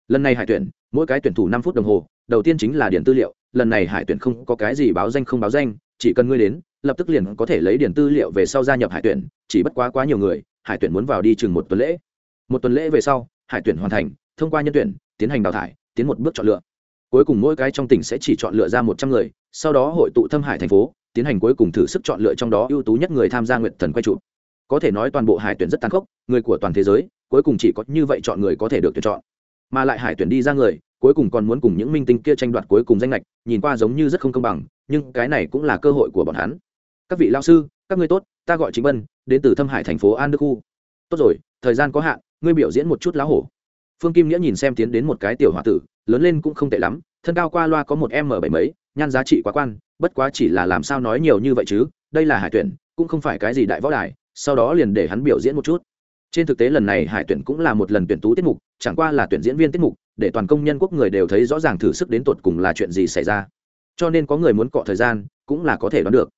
[SPEAKER 1] Lần này hải tuyển, mỗi cái tuyển thủ năm phút đồng hồ, đầu tiên chính là điển tư liệu, lần này hải tuyển không có cái gì báo danh không báo danh, chỉ cần ngươi đến, lập tức liền có thể lấy điển tư liệu về sau gia nhập hải tuyển, chỉ bất quá quá nhiều người, hải tuyển muốn vào đi chừng một tuần lễ. Một tuần lễ về sau, hải tuyển hoàn thành, thông qua nhân tuyển, tiến hành đào thải, tiến một bước chọn lựa. Cuối cùng mỗi cái trong tỉnh sẽ chỉ chọn lựa ra một trăm người, sau đó hội tụ thâm hải thành phố, tiến hành cuối cùng thử sức chọn lựa trong đó ưu tú nhất người tham gia nguyện thần quay trụ có thể nói toàn bộ hải tuyển rất tàn khốc, người của toàn thế giới, cuối cùng chỉ có như vậy chọn người có thể được tuyển chọn. Mà lại hải tuyển đi ra người, cuối cùng còn muốn cùng những minh tinh kia tranh đoạt cuối cùng danh lệch nhìn qua giống như rất không công bằng, nhưng cái này cũng là cơ hội của bọn hắn. Các vị lao sư, các ngươi tốt, ta gọi chính vân đến từ thâm hải thành phố an đức khu. Tốt rồi, thời gian có hạn, ngươi biểu diễn một chút lá hổ. Phương kim nghĩa nhìn xem tiến đến một cái tiểu h o a tử, lớn lên cũng không tệ lắm, thân cao qua loa có một m bảy mấy, nhan giá trị quá quan, bất quá chỉ là làm sao nói nhiều như vậy chứ, đây là hải tuyển, cũng không phải cái gì đại võ đài sau đó liền để hắn biểu diễn một chút. Trên thực tế lần này hải tuyển cũng là một lần tuyển tú tiết mục, chẳng qua là tuyển diễn viên tiết mục, để toàn công nhân quốc người đều thấy rõ ràng thử sức đến tột cùng là chuyện gì xảy ra. Cho nên có người muốn cọ thời gian, cũng là có thể đoán được.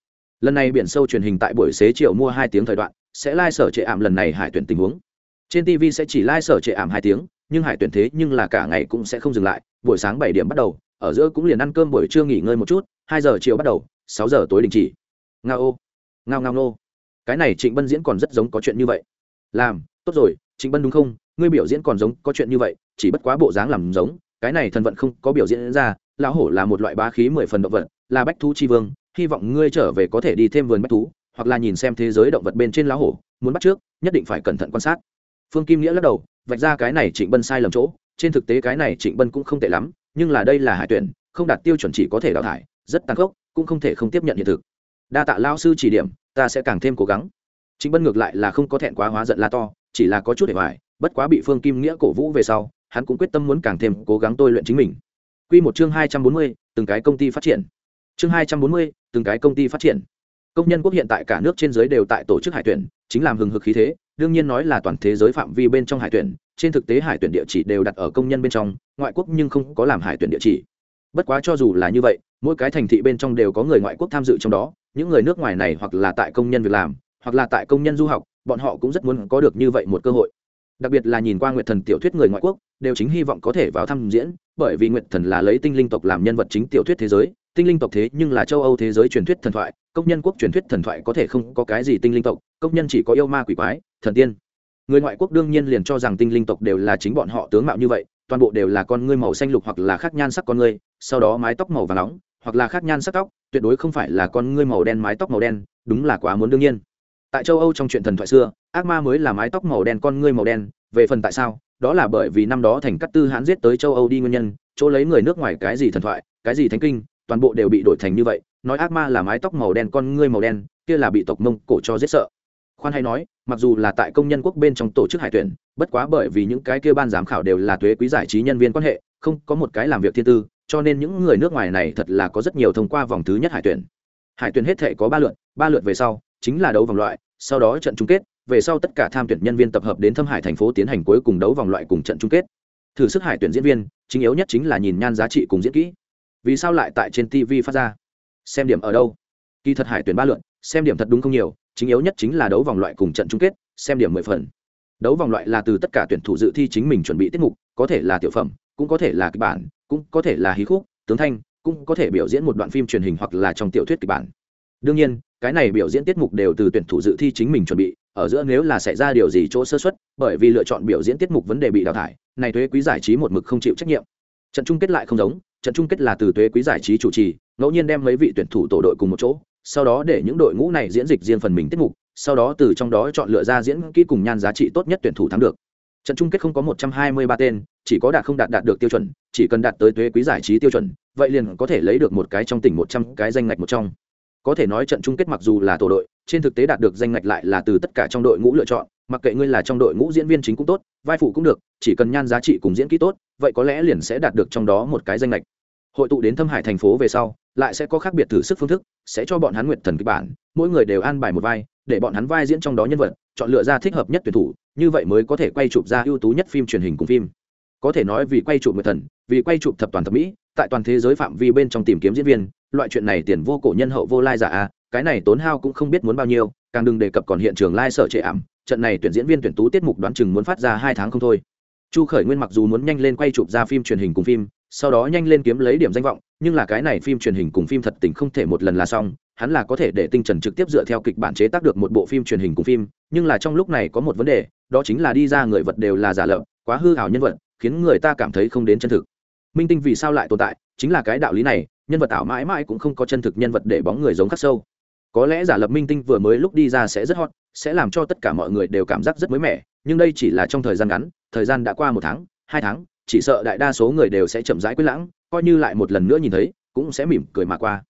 [SPEAKER 1] Lần này biển sâu truyền hình tại buổi xế chiều mua hai tiếng thời đoạn, sẽ lai、like、sở trệ ảm lần này hải tuyển tình huống. Trên tv sẽ chỉ lai、like、sở trệ ảm hai tiếng, nhưng hải tuyển thế nhưng là cả ngày cũng sẽ không dừng lại. Buổi sáng bảy điểm bắt đầu, ở giữa cũng liền ăn cơm buổi trưa nghỉ ngơi một chút, hai giờ chiều bắt đầu, sáu giờ tối đình chỉ. Nga ô. Ngao ngao nô cái này trịnh bân diễn còn rất giống có chuyện như vậy. Làm, tốt rồi, trịnh bân đúng không? Ngươi biểu diễn còn giống có chuyện như vậy, chỉ bất quá bộ dáng làm giống, cái này thần vận không có biểu diễn ra, lão hổ là một loại bá khí mười phần động vật, là bách thú chi vương, hy vọng ngươi trở về có thể đi thêm vườn bách thú, hoặc là nhìn xem thế giới động vật bên trên lão hổ, muốn bắt trước, nhất định phải cẩn thận quan sát. Phương kim nghĩa lắc đầu, vạch ra cái này trịnh bân sai lầm chỗ, trên thực tế cái này trịnh bân cũng không tệ lắm, nhưng là đây là hải tuyển, không đạt tiêu chuẩn chỉ có thể đào thải, rất tàn khốc, cũng không thể không tiếp nhận hiện thực. Đa tạ lao sư chỉ điểm ta sẽ càng thêm cố gắng Chính bân ngược lại là không có thẹn quá hóa giận la to chỉ là có chút để hoài bất quá bị phương kim nghĩa cổ vũ về sau hắn cũng quyết tâm muốn càng thêm cố gắng tôi luyện chính mình Quy một chương hai trăm bốn mươi, từng cái công ty phát triển. Chương hai trăm bốn mươi, từng cái công ty phát triển. Công nhân quốc hiện tại cả nước trên dưới đều tại tổ chức hải tuyển, chính làm hừng hực khí thế, đương nhiên nói là toàn thế giới phạm vi bên trong hải tuyển, trên thực tế hải tuyển địa chỉ đều đặt ở công nhân bên trong, ngoại quốc nhưng không có làm hải tuyển địa chỉ. Bất quá cho dù là như vậy, mỗi cái thành thị bên trong đều có người ngoại quốc tham dự trong đó, những người nước ngoài này hoặc là tại công nhân việc làm, hoặc là tại công nhân du học, bọn họ cũng rất muốn có được như vậy một cơ hội. Đặc biệt là nhìn qua nguyệt thần tiểu thuyết người ngoại quốc đều chính hy vọng có thể vào thăm diễn bởi vì nguyệt thần là lấy tinh linh tộc làm nhân vật chính tiểu thuyết thế giới tinh linh tộc thế nhưng là châu âu thế giới truyền thuyết thần thoại công nhân quốc truyền thuyết thần thoại có thể không có cái gì tinh linh tộc công nhân chỉ có yêu ma quỷ quái thần tiên. Người ngoại quốc đương nhiên liền cho rằng tinh linh tộc đều là chính bọn họ tướng mạo như vậy toàn bộ đều là con ngươi màu xanh lục hoặc là khác nhan sắc con ngươi sau đó mái tóc màu và nóng hoặc là khác nhan sắc tóc, tuyệt đối không phải là con ngươi màu đen mái tóc màu đen, đúng là quá muốn đương nhiên. Tại châu âu trong chuyện thần thoại xưa, ác ma mới là mái tóc màu đen con ngươi màu đen, về phần tại sao, đó là bởi vì năm đó thành cát tư hãn giết tới châu âu đi nguyên nhân, chỗ lấy người nước ngoài cái gì thần thoại, cái gì thánh kinh, toàn bộ đều bị đổi thành như vậy, nói ác ma là mái tóc màu đen con ngươi màu đen, kia là bị tộc mông cổ cho giết sợ. Khoan hay nói, mặc dù là tại công nhân quốc bên trong tổ chức hải tuyển, bất quá bởi vì những cái kia ban giám khảo đều là thuế quý giải trí nhân viên quan hệ, không có một cái làm việc thiên tư cho nên những người nước ngoài này thật là có rất nhiều thông qua vòng thứ nhất hải tuyển. Hải tuyển hết thể có ba lượt ba lượt về sau chính là đấu vòng loại sau đó trận chung kết về sau tất cả tham tuyển nhân viên tập hợp đến thâm hải thành phố tiến hành cuối cùng đấu vòng loại cùng trận chung kết. Thử sức hải tuyển diễn viên chính yếu nhất chính là nhìn nhan giá trị cùng diễn kỹ. Vì sao lại tại trên tv phát ra? Xem điểm ở đâu? Kỳ thật hải tuyển ba lượt, xem điểm thật đúng không nhiều chính yếu nhất chính là đấu vòng loại cùng trận chung kết xem điểm mười phần. Đấu vòng loại là từ tất cả tuyển thủ dự thi chính mình chuẩn bị tiết mục có thể là tiểu phẩm cũng có thể là kịch bản cũng có thể là hí khúc, tướng thanh, cũng có thể biểu diễn một đoạn phim truyền hình hoặc là trong tiểu thuyết kịch bản. Đương nhiên, cái này biểu diễn tiết mục đều từ tuyển thủ dự thi chính mình chuẩn bị, ở giữa nếu là xảy ra điều gì chỗ sơ xuất bởi vì lựa chọn biểu diễn tiết mục vấn đề bị đào thải, này thuế quý giải trí một mực không chịu trách nhiệm. Trận chung kết lại không giống, trận chung kết là từ thuế quý giải trí chủ trì, ngẫu nhiên đem mấy vị tuyển thủ tổ đội cùng một chỗ, sau đó để những đội ngũ này diễn dịch riêng phần mình tiết mục, sau đó từ trong đó chọn lựa ra diễn kỹ cùng nhan giá trị tốt nhất tuyển thủ thắng được trận chung kết không có một trăm hai mươi ba tên, chỉ có đạt không đạt đạt được tiêu chuẩn, chỉ cần đạt tới thuế quý giải trí tiêu chuẩn, vậy liền có thể lấy được một cái trong tỉnh một trăm cái danh ngạch một trong. Có thể nói trận chung kết mặc dù là tổ đội, trên thực tế đạt được danh ngạch lại là từ tất cả trong đội ngũ lựa chọn, mặc kệ ngươi là trong đội ngũ diễn viên chính cũng tốt, vai phụ cũng được, chỉ cần nhan giá trị cùng diễn kỹ tốt, vậy có lẽ liền sẽ đạt được trong đó một cái danh ngạch. Hội tụ đến thâm hải thành phố về sau, lại sẽ có khác biệt thử sức phương thức, sẽ cho bọn hắn nguyện thần kịch bản, mỗi người đều an bài một vai, để bọn hắn vai diễn trong đó nhân vật chọn lựa ra thích hợp nhất tuyển thủ, như vậy mới có thể quay chụp ra ưu tú nhất phim truyền hình cùng phim. Có thể nói vì quay chụp nguyện thần, vì quay chụp thập toàn thập mỹ, tại toàn thế giới phạm vi bên trong tìm kiếm diễn viên, loại chuyện này tiền vô cổ nhân hậu vô lai giả a, cái này tốn hao cũng không biết muốn bao nhiêu, càng đừng đề cập còn hiện trường lai sở trệ ảm, trận này tuyển diễn viên tuyển tú tiết mục đoán chừng muốn phát ra hai tháng không thôi. Chu khởi nguyên mặc dù muốn nhanh lên quay chụp ra phim truyền hình cùng phim, sau đó nhanh lên kiếm lấy điểm danh vọng, nhưng là cái này phim truyền hình cùng phim thật tình không thể một lần là xong hắn là có thể để tinh trần trực tiếp dựa theo kịch bản chế tác được một bộ phim truyền hình cùng phim, nhưng là trong lúc này có một vấn đề, đó chính là đi ra người vật đều là giả lợm quá hư hảo nhân vật, khiến người ta cảm thấy không đến chân thực. Minh tinh vì sao lại tồn tại? Chính là cái đạo lý này, nhân vật ảo mãi mãi cũng không có chân thực nhân vật để bóng người giống khắc sâu. Có lẽ giả lập minh tinh vừa mới lúc đi ra sẽ rất hot, sẽ làm cho tất cả mọi người đều cảm giác rất mới mẻ, nhưng đây chỉ là trong thời gian ngắn, thời gian đã qua một tháng, hai tháng, chỉ sợ đại đa số người đều sẽ chậm rãi quyết lãng, coi như lại một lần nữa nhìn thấy, cũng sẽ mỉm cười mà qua.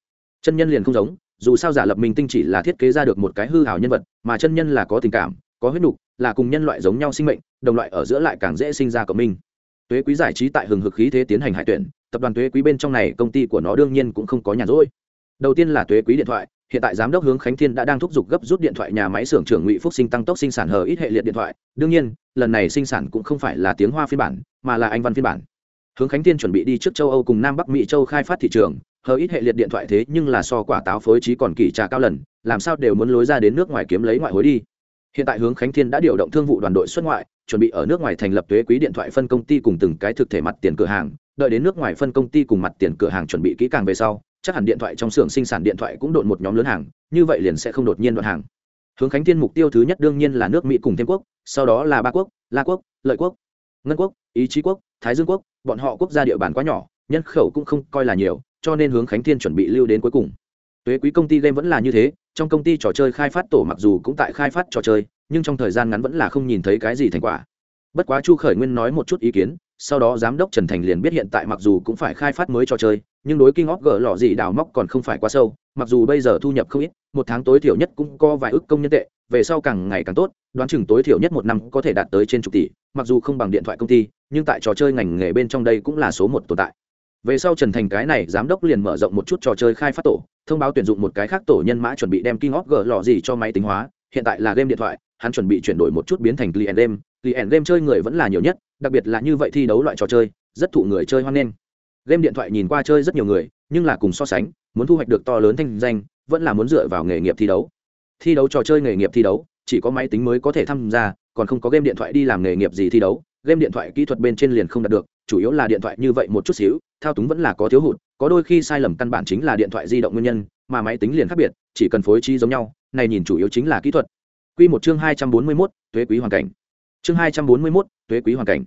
[SPEAKER 1] Chân nhân liền không giống dù sao giả lập minh tinh chỉ là thiết kế ra được một cái hư hảo nhân vật, mà chân nhân là có tình cảm, có huyết nục là cùng nhân loại giống nhau sinh mệnh, đồng loại ở giữa lại càng dễ sinh ra cộng minh. Tuế quý giải trí tại hừng hực khí thế tiến hành hải tuyển, tập đoàn tuế quý bên trong này công ty của nó đương nhiên cũng không có nhà rỗi. Đầu tiên là tuế quý điện thoại, hiện tại giám đốc hướng khánh thiên đã đang thúc giục gấp rút điện thoại nhà máy xưởng trưởng ngụy phúc sinh tăng tốc sinh sản hờ ít hệ liệt điện thoại. Đương nhiên, lần này sinh sản cũng không phải là tiếng hoa phiên bản, mà là anh văn phiên bản hướng khánh thiên chuẩn bị đi trước châu âu cùng nam bắc mỹ châu khai phát thị trường, hờ ít hệ liệt điện thoại thế nhưng là so quả táo phối trí còn kỳ trà cao lần, làm sao đều muốn lối ra đến nước ngoài kiếm lấy ngoại hối đi. Hiện tại hướng khánh thiên đã điều động thương vụ đoàn đội xuất ngoại, chuẩn bị ở nước ngoài thành lập thuế quý điện thoại phân công ty cùng từng cái thực thể mặt tiền cửa hàng, đợi đến nước ngoài phân công ty cùng mặt tiền cửa hàng chuẩn bị kỹ càng về sau, chắc hẳn điện thoại trong xưởng sinh sản điện thoại cũng đột một nhóm lớn hàng, như vậy liền sẽ không đột nhiên đoạn hàng. Hướng khánh thiên mục tiêu thứ nhất đương nhiên là nước mỹ cùng thêm quốc, sau đó là ba quốc, la quốc, lợi quốc, ngân quốc, ý chí quốc, thái dương quốc bọn họ quốc gia địa bàn quá nhỏ, nhân khẩu cũng không coi là nhiều, cho nên hướng khánh thiên chuẩn bị lưu đến cuối cùng. Tuế quý công ty game vẫn là như thế, trong công ty trò chơi khai phát tổ mặc dù cũng tại khai phát trò chơi, nhưng trong thời gian ngắn vẫn là không nhìn thấy cái gì thành quả. Bất quá chu khởi nguyên nói một chút ý kiến, sau đó giám đốc trần thành liền biết hiện tại mặc dù cũng phải khai phát mới trò chơi, nhưng đối kinh óc gỡ lọ gì đào móc còn không phải quá sâu, mặc dù bây giờ thu nhập không ít, một tháng tối thiểu nhất cũng có vài ước công nhân tệ, về sau càng ngày càng tốt, đoán chừng tối thiểu nhất một năm có thể đạt tới trên chục tỷ mặc dù không bằng điện thoại công ty, nhưng tại trò chơi ngành nghề bên trong đây cũng là số một tồn tại. Về sau trần thành cái này giám đốc liền mở rộng một chút trò chơi khai phát tổ, thông báo tuyển dụng một cái khác tổ nhân mã chuẩn bị đem kinh óc gỡ lò gì cho máy tính hóa. Hiện tại là game điện thoại, hắn chuẩn bị chuyển đổi một chút biến thành client game. Client game chơi người vẫn là nhiều nhất, đặc biệt là như vậy thi đấu loại trò chơi, rất thụ người chơi hoan nghênh. Game điện thoại nhìn qua chơi rất nhiều người, nhưng là cùng so sánh, muốn thu hoạch được to lớn thanh danh, vẫn là muốn dựa vào nghề nghiệp thi đấu. Thi đấu trò chơi nghề nghiệp thi đấu, chỉ có máy tính mới có thể tham gia còn không có game điện thoại đi làm nghề nghiệp gì thi đấu game điện thoại kỹ thuật bên trên liền không đạt được chủ yếu là điện thoại như vậy một chút xíu thao túng vẫn là có thiếu hụt có đôi khi sai lầm căn bản chính là điện thoại di động nguyên nhân mà máy tính liền khác biệt chỉ cần phối trí giống nhau này nhìn chủ yếu chính là kỹ thuật Quy một chương hai trăm bốn mươi 241, tuế quý hoàn cảnh. Chương hai trăm bốn mươi 241, tuế quý hoàn cảnh.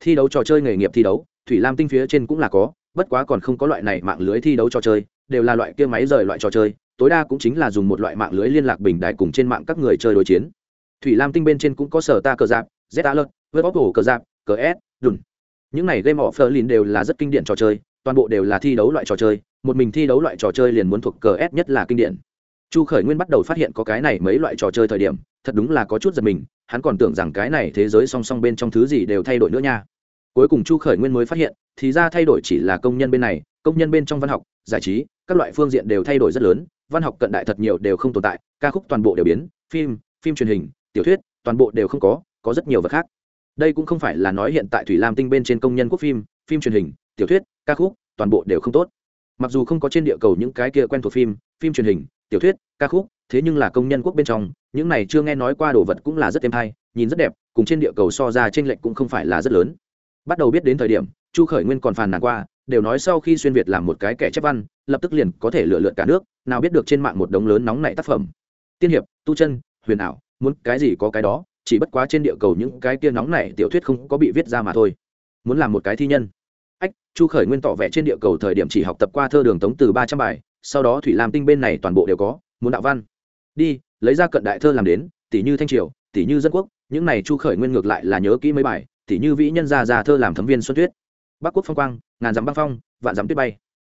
[SPEAKER 1] Thi đấu trò chơi nghề nghiệp thi đấu, Thủy Lam tinh phía trên cũng là có, bất quá còn không có loại này mạng lưới thi đấu trò chơi, đều là loại kia máy rời loại trò chơi, tối đa cũng chính là dùng một loại mạng lưới liên lạc bình đại cùng trên mạng các người chơi đối chiến. Thủy Lam tinh bên trên cũng có sở ta cờ giáp, Z Alert, với bóc cờ giáp, cờ S, đùn. Những này game offer lìn đều là rất kinh điển trò chơi, toàn bộ đều là thi đấu loại trò chơi, một mình thi đấu loại trò chơi liền muốn thuộc cờ s nhất là kinh điển chu khởi nguyên bắt đầu phát hiện có cái này mấy loại trò chơi thời điểm thật đúng là có chút giật mình hắn còn tưởng rằng cái này thế giới song song bên trong thứ gì đều thay đổi nữa nha cuối cùng chu khởi nguyên mới phát hiện thì ra thay đổi chỉ là công nhân bên này công nhân bên trong văn học giải trí các loại phương diện đều thay đổi rất lớn văn học cận đại thật nhiều đều không tồn tại ca khúc toàn bộ đều biến phim phim truyền hình tiểu thuyết, toàn bộ đều không có có rất nhiều vật khác. Đây cũng không phải là nói hiện tại thủy lam tinh bên trên công nhân quốc phim phim truyền hình, tiểu thuyết, ca khúc, toàn bộ đều không tốt. Mặc dù không có trên địa cầu những cái kia quen thuộc phim phim truyền hình, tiểu thuyết, ca khúc, thế nhưng là công nhân quốc bên trong, những này chưa nghe nói qua đồ vật cũng là rất êm hay, nhìn rất đẹp, cùng trên địa cầu so ra t r ê n lệch cũng không phải là rất lớn. Bắt đầu biết đến thời điểm, chu khởi nguyên còn phàn nàn qua, đều nói sau khi xuyên việt làm một cái kẻ chép văn, lập tức liền có thể lựa lượn cả nước, nào biết được trên mạng một đống lớn nóng nảy tác phẩm. Tiên hiệp, tu chân, huyền ảo muốn cái gì có cái đó, chỉ bất quá trên địa cầu những cái kia nóng này tiểu thuyết không có bị viết ra mà thôi. Muốn làm một cái thi nhân. Ách, chu khởi nguyên tỏ vẻ trên địa cầu thời điểm chỉ học tập qua thơ đường tống từ ba trăm bài, sau đó thủy lam tinh bên này toàn bộ đều có, muốn đạo văn. Đi, lấy ra cận đại thơ làm đến, tỷ như thanh triều, tỷ như dân quốc, những này chu khởi nguyên ngược lại là nhớ kỹ mấy bài, tỷ như vĩ nhân gia già thơ làm thấm viên xuân tuyết. Bắc quốc phong quang, ngàn dặm băng phong, vạn dặm tuyết bay.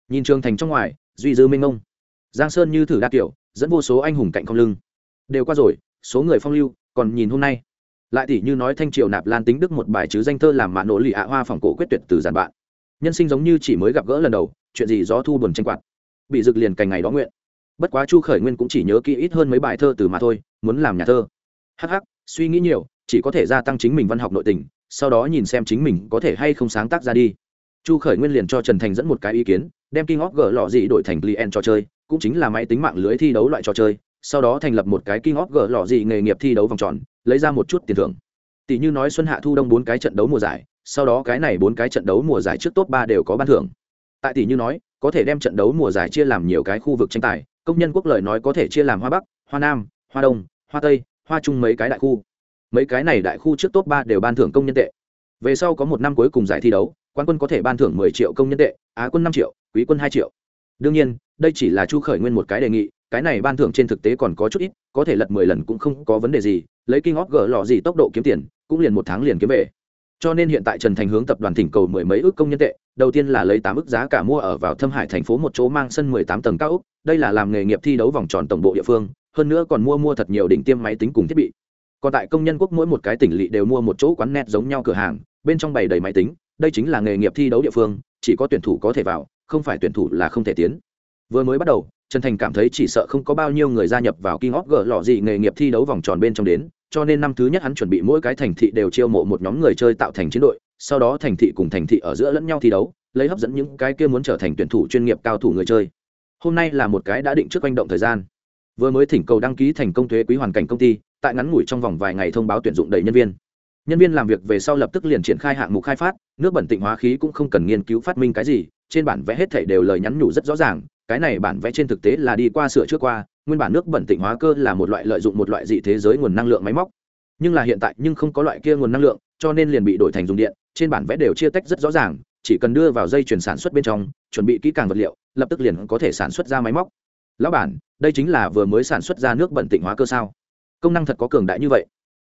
[SPEAKER 1] Nhìn trường thành trong ngoài, duy dư minh ngông giang sơn như thử đa kiểu dẫn vô số anh hùng cạnh không lưng. Đều qua rồi số người phong lưu, còn nhìn hôm nay. Lại tỷ như nói thanh triều nạp lan tính đức một bài chứ danh thơ làm mạ nỗ lì ạ hoa phòng cổ quyết tuyệt từ giản bạn. Nhân sinh giống như chỉ mới gặp gỡ lần đầu, chuyện gì gió thu buồn tranh quạt. Bị rực liền cành ngày đó nguyện. Bất quá chu khởi nguyên cũng chỉ nhớ kỹ ít hơn mấy bài thơ từ mà thôi, muốn làm nhà thơ. Hh suy nghĩ nhiều, chỉ có thể gia tăng chính mình văn học nội tình, sau đó nhìn xem chính mình có thể hay không sáng tác ra đi. Chu khởi nguyên liền cho trần thành dẫn một cái ý kiến, đem kinh óc gỡ lọ dị đổi thành lien trò chơi, cũng chính là máy tính mạng lưới thi đấu loại trò chơi sau đó thành lập một cái king of g lọ gì nghề nghiệp thi đấu vòng tròn, lấy ra một chút tiền thưởng. Tỷ như nói xuân hạ thu đông bốn cái trận đấu mùa giải, sau đó cái này bốn cái trận đấu mùa giải trước top ba đều có ban thưởng. Tại tỷ như nói, có thể đem trận đấu mùa giải chia làm nhiều cái khu vực tranh tài, công nhân quốc lợi nói có thể chia làm hoa bắc, hoa nam, hoa đông, hoa tây, hoa trung mấy cái đại khu. Mấy cái này đại khu trước top ba đều ban thưởng công nhân tệ. Về sau có một năm cuối cùng giải thi đấu quan quân có thể ban thưởng mười triệu công nhân tệ, á quân năm triệu, quý quân hai triệu. Đương nhiên đây chỉ là chu khởi nguyên một cái đề nghị, cái này ban thưởng trên thực tế còn có chút ít, có thể lật mười lần cũng không có vấn đề gì, lấy kinh óc gỡ lò gì tốc độ kiếm tiền, cũng liền một tháng liền kiếm về. Cho nên hiện tại trần thành hướng tập đoàn thỉnh cầu mười mấy ước công nhân tệ, đầu tiên là lấy tám ước giá cả mua ở vào thâm hải thành phố một chỗ mang sân mười tám tầng cao úc đây là làm nghề nghiệp thi đấu vòng tròn tổng bộ địa phương, hơn nữa còn mua mua thật nhiều đỉnh tiêm máy tính cùng thiết bị. Còn tại công nhân quốc mỗi một cái tỉnh lỵ đều mua một chỗ quán net giống nhau cửa hàng, bên trong bày đầy máy tính, đây chính là nghề nghiệp thi đấu địa phương, chỉ có tuyển thủ có thể vào, không phải tuyển thủ là không thể tiến vừa mới bắt đầu, trần thành cảm thấy chỉ sợ không có bao nhiêu người gia nhập vào kinh óc gỡ lọ gì nghề nghiệp thi đấu vòng tròn bên trong đến, cho nên năm thứ nhất hắn chuẩn bị mỗi cái thành thị đều chiêu mộ một nhóm người chơi tạo thành chiến đội, sau đó thành thị cùng thành thị ở giữa lẫn nhau thi đấu, lấy hấp dẫn những cái kia muốn trở thành tuyển thủ chuyên nghiệp cao thủ người chơi. Hôm nay là một cái đã định trước quanh động thời gian. Vừa mới thỉnh cầu đăng ký thành công thuế quý hoàn cảnh công ty, tại ngắn ngủi trong vòng vài ngày thông báo tuyển dụng đầy nhân viên. Nhân viên làm việc về sau lập tức liền triển khai hạng mục khai phát, nước bẩn tịnh hóa khí cũng không cần nghiên cứu phát minh cái gì, trên bản vẽ hết thảy đều lời nhắn nhủ rất rõ ràng cái này bản vẽ trên thực tế là đi qua sửa trước qua, nguyên bản nước bẩn tịnh hóa cơ là một loại lợi dụng một loại dị thế giới nguồn năng lượng máy móc. Nhưng là hiện tại nhưng không có loại kia nguồn năng lượng, cho nên liền bị đổi thành dùng điện, trên bản vẽ đều chia tách rất rõ ràng, chỉ cần đưa vào dây chuyển sản xuất bên trong, chuẩn bị kỹ càng vật liệu, lập tức liền có thể sản xuất ra máy móc. Lão bản, đây chính là vừa mới sản xuất ra nước bẩn tịnh hóa cơ sao? Công năng thật có cường đại như vậy.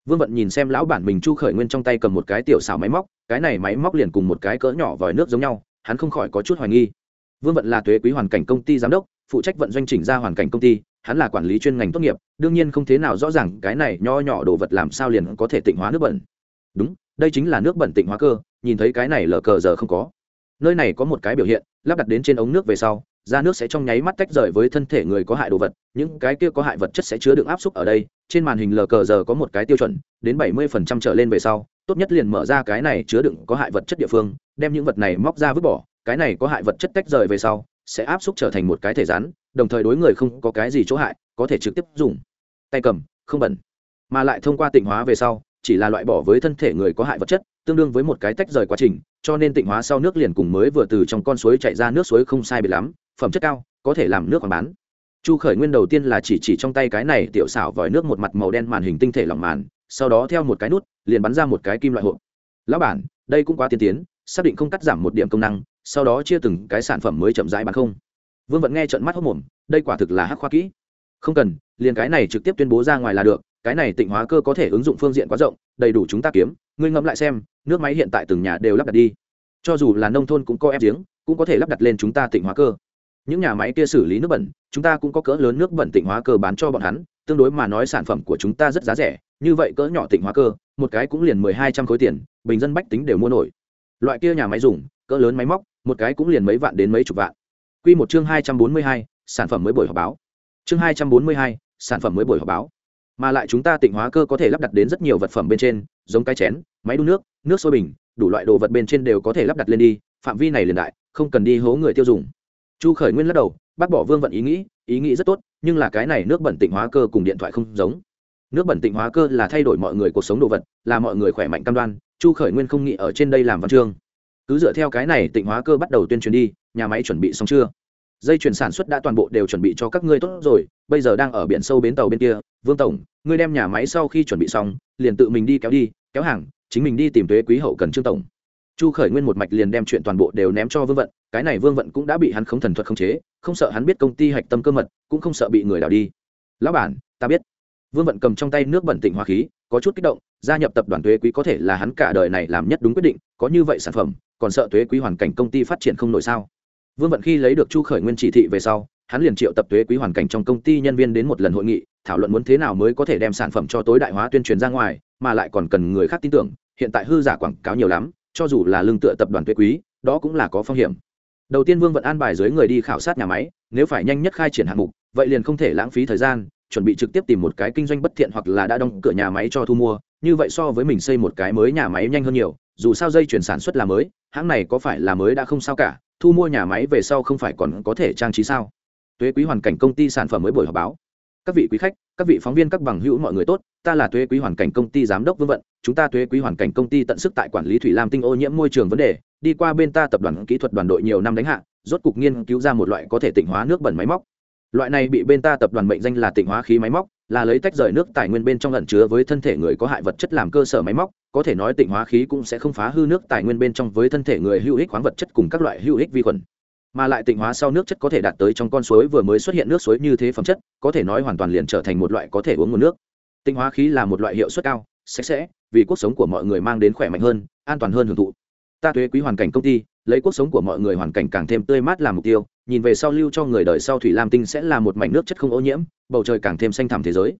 [SPEAKER 1] Vương vận nhìn xem lão bản mình chu khởi nguyên trong tay cầm một cái tiểu xào máy móc, cái này máy móc liền cùng một cái cỡ nhỏ vòi nước giống nhau, hắn không khỏi có chút hoài nghi vương vận là thuế quý hoàn cảnh công ty giám đốc, phụ trách vận doanh chỉnh ra hoàn cảnh công ty, hắn là quản lý chuyên ngành tốt nghiệp, đương nhiên không thế nào rõ ràng cái này nho nhỏ đồ vật làm sao liền có thể tịnh hóa nước bẩn. Đúng, đây chính là nước bẩn tịnh hóa cơ, nhìn thấy cái này lờ cờ giờ không có. Nơi này có một cái biểu hiện, lắp đặt đến trên ống nước về sau ra nước sẽ trong nháy mắt tách rời với thân thể người có hại đồ vật, những cái kia có hại vật chất sẽ chứa đựng áp suất ở đây, trên màn hình lờ cờ giờ có một cái tiêu chuẩn, đến bảy mươi phần trăm trở lên về sau, tốt nhất liền mở ra cái này chứa đựng có hại vật chất địa phương, đem những vật này móc ra vứt bỏ cái này có hại vật chất tách rời về sau, sẽ áp suất trở thành một cái thể rắn, đồng thời đối người không có cái gì chỗ hại, có thể trực tiếp dùng. Tay cầm, không bẩn. Mà lại thông qua tịnh hóa về sau, chỉ là loại bỏ với thân thể người có hại vật chất, tương đương với một cái tách rời quá trình, cho nên tịnh hóa sau nước liền cùng mới vừa từ trong con suối chạy ra nước suối không sai biệt lắm, phẩm chất cao, có thể làm nước còn bán chu khởi nguyên đầu tiên là chỉ chỉ trong tay cái này tiểu xảo vòi nước một mặt màu đen màn hình tinh thể lỏng màn, sau đó theo một cái nút, liền bắn ra một cái kim loại hộp. Lão bản, đây cũng quá tiên tiến, xác định không cắt giảm một điểm công năng sau đó chia từng cái sản phẩm mới chậm rãi bán không. Vương vẫn nghe trận mắt hốc mồm, đây quả thực là hắc khoa kỹ. Không cần, liền cái này trực tiếp tuyên bố ra ngoài là được, cái này tịnh hóa cơ có thể ứng dụng phương diện quá rộng, đầy đủ chúng ta kiếm, ngươi ngẫm lại xem, nước máy hiện tại từng nhà đều lắp đặt đi. Cho dù là nông thôn cũng có ép giếng, cũng có thể lắp đặt lên chúng ta tịnh hóa cơ. Những nhà máy kia xử lý nước bẩn, chúng ta cũng có cỡ lớn nước bẩn tịnh hóa cơ bán cho bọn hắn, tương đối mà nói sản phẩm của chúng ta rất giá rẻ, như vậy cỡ nhỏ tịnh hóa cơ, một cái cũng liền mười hai trăm khối tiền, bình dân bách tính đều mua nổi. Loại kia nhà máy dùng, cỡ lớn máy móc một cái cũng liền mấy vạn đến mấy chục vạn. Q một chương hai trăm bốn mươi hai, sản phẩm mới buổi họp báo. Chương hai trăm bốn mươi hai, sản phẩm mới buổi họp báo. Mà lại chúng ta tịnh hóa cơ có thể lắp đặt đến rất nhiều vật phẩm bên trên, giống cái chén, máy đun nước nước sôi bình, đủ loại đồ vật bên trên đều có thể lắp đặt lên đi, phạm vi này liền đại, không cần đi hố người tiêu dùng. Chu khởi nguyên lắc đầu, bác bỏ vương vận ý nghĩ ý nghĩ rất tốt, nhưng là cái này nước bẩn tịnh hóa cơ cùng điện thoại không giống. Nước bẩn tịnh hóa cơ là thay đổi mọi người cuộc sống đồ vật, là mọi người khỏe mạnh cam đoan, chu khởi nguyên không nghĩ ở trên đây làm văn chương cứ dựa theo cái này tịnh hóa cơ bắt đầu tuyên truyền đi, nhà máy chuẩn bị xong chưa? Dây chuyển sản xuất đã toàn bộ đều chuẩn bị cho các ngươi tốt rồi, bây giờ đang ở biển sâu bến tàu bên kia, vương tổng, ngươi đem nhà máy sau khi chuẩn bị xong, liền tự mình đi kéo đi, kéo hàng, chính mình đi tìm thuế quý hậu cần trương tổng. Chu khởi nguyên một mạch liền đem chuyện toàn bộ đều ném cho vương vận, cái này vương vận cũng đã bị hắn không thần thuật khống chế, không sợ hắn biết công ty hạch tâm cơ mật, cũng không sợ bị người đào đi. Lão bản, ta biết. Vương vận cầm trong tay nước bẩn tịnh hoa khí, có chút kích động, gia nhập tập đoàn thuế quý có thể là hắn cả đời này làm nhất đúng quyết định, có như vậy sản phẩm còn sợ thuế quý hoàn cảnh công ty phát triển không nổi sao? Vương vận khi lấy được chu khởi nguyên chỉ thị về sau, hắn liền triệu tập thuế quý hoàn cảnh trong công ty nhân viên đến một lần hội nghị, thảo luận muốn thế nào mới có thể đem sản phẩm cho tối đại hóa tuyên truyền ra ngoài, mà lại còn cần người khác tin tưởng, hiện tại hư giả quảng cáo nhiều lắm, cho dù là lương tựa tập đoàn thuế quý, đó cũng là có phong hiểm. Đầu tiên vương vận an bài dưới người đi khảo sát nhà máy, nếu phải nhanh nhất khai triển hạng mục, vậy liền không thể lãng phí thời gian, chuẩn bị trực tiếp tìm một cái kinh doanh bất thiện hoặc là đã đóng cửa nhà máy cho thu mua, như vậy so với mình xây một cái mới nhà máy nhanh hơn nhiều, dù sao dây chuyển sản xuất là mới hãng này có phải là mới đã không sao cả, thu mua nhà máy về sau không phải còn có thể trang trí sao? Tuế quý hoàn cảnh công ty sản phẩm mới buổi họp báo. Các vị quý khách, các vị phóng viên các bằng hữu mọi người tốt, ta là tuế quý hoàn cảnh công ty giám đốc vương vận, chúng ta tuế quý hoàn cảnh công ty tận sức tại quản lý thủy lam tinh ô nhiễm môi trường vấn đề, đi qua bên ta tập đoàn kỹ thuật đoàn đội nhiều năm đánh hạ, rốt cục nghiên cứu ra một loại có thể tỉnh hóa nước bẩn máy móc. Loại này bị bên ta tập đoàn mệnh danh là tỉnh hóa khí máy móc là lấy tách rời nước tài nguyên bên trong lẩn chứa với thân thể người có hại vật chất làm cơ sở máy móc, có thể nói tịnh hóa khí cũng sẽ không phá hư nước tài nguyên bên trong với thân thể người hữu ích khoáng vật chất cùng các loại hữu ích vi khuẩn. Mà lại tịnh hóa sau nước chất có thể đạt tới trong con suối vừa mới xuất hiện nước suối như thế phẩm chất, có thể nói hoàn toàn liền trở thành một loại có thể uống nguồn nước. Tịnh hóa khí là một loại hiệu suất cao, sạch sẽ, vì cuộc sống của mọi người mang đến khỏe mạnh hơn, an toàn hơn hưởng thụ. Ta thuế quý hoàn cảnh công ty, lấy cuộc sống của mọi người hoàn cảnh càng thêm tươi mát làm mục tiêu nhìn về sau lưu cho người đời sau thủy lam tinh sẽ là một mảnh nước chất không ô nhiễm, bầu trời càng thêm xanh thẳm thế giới.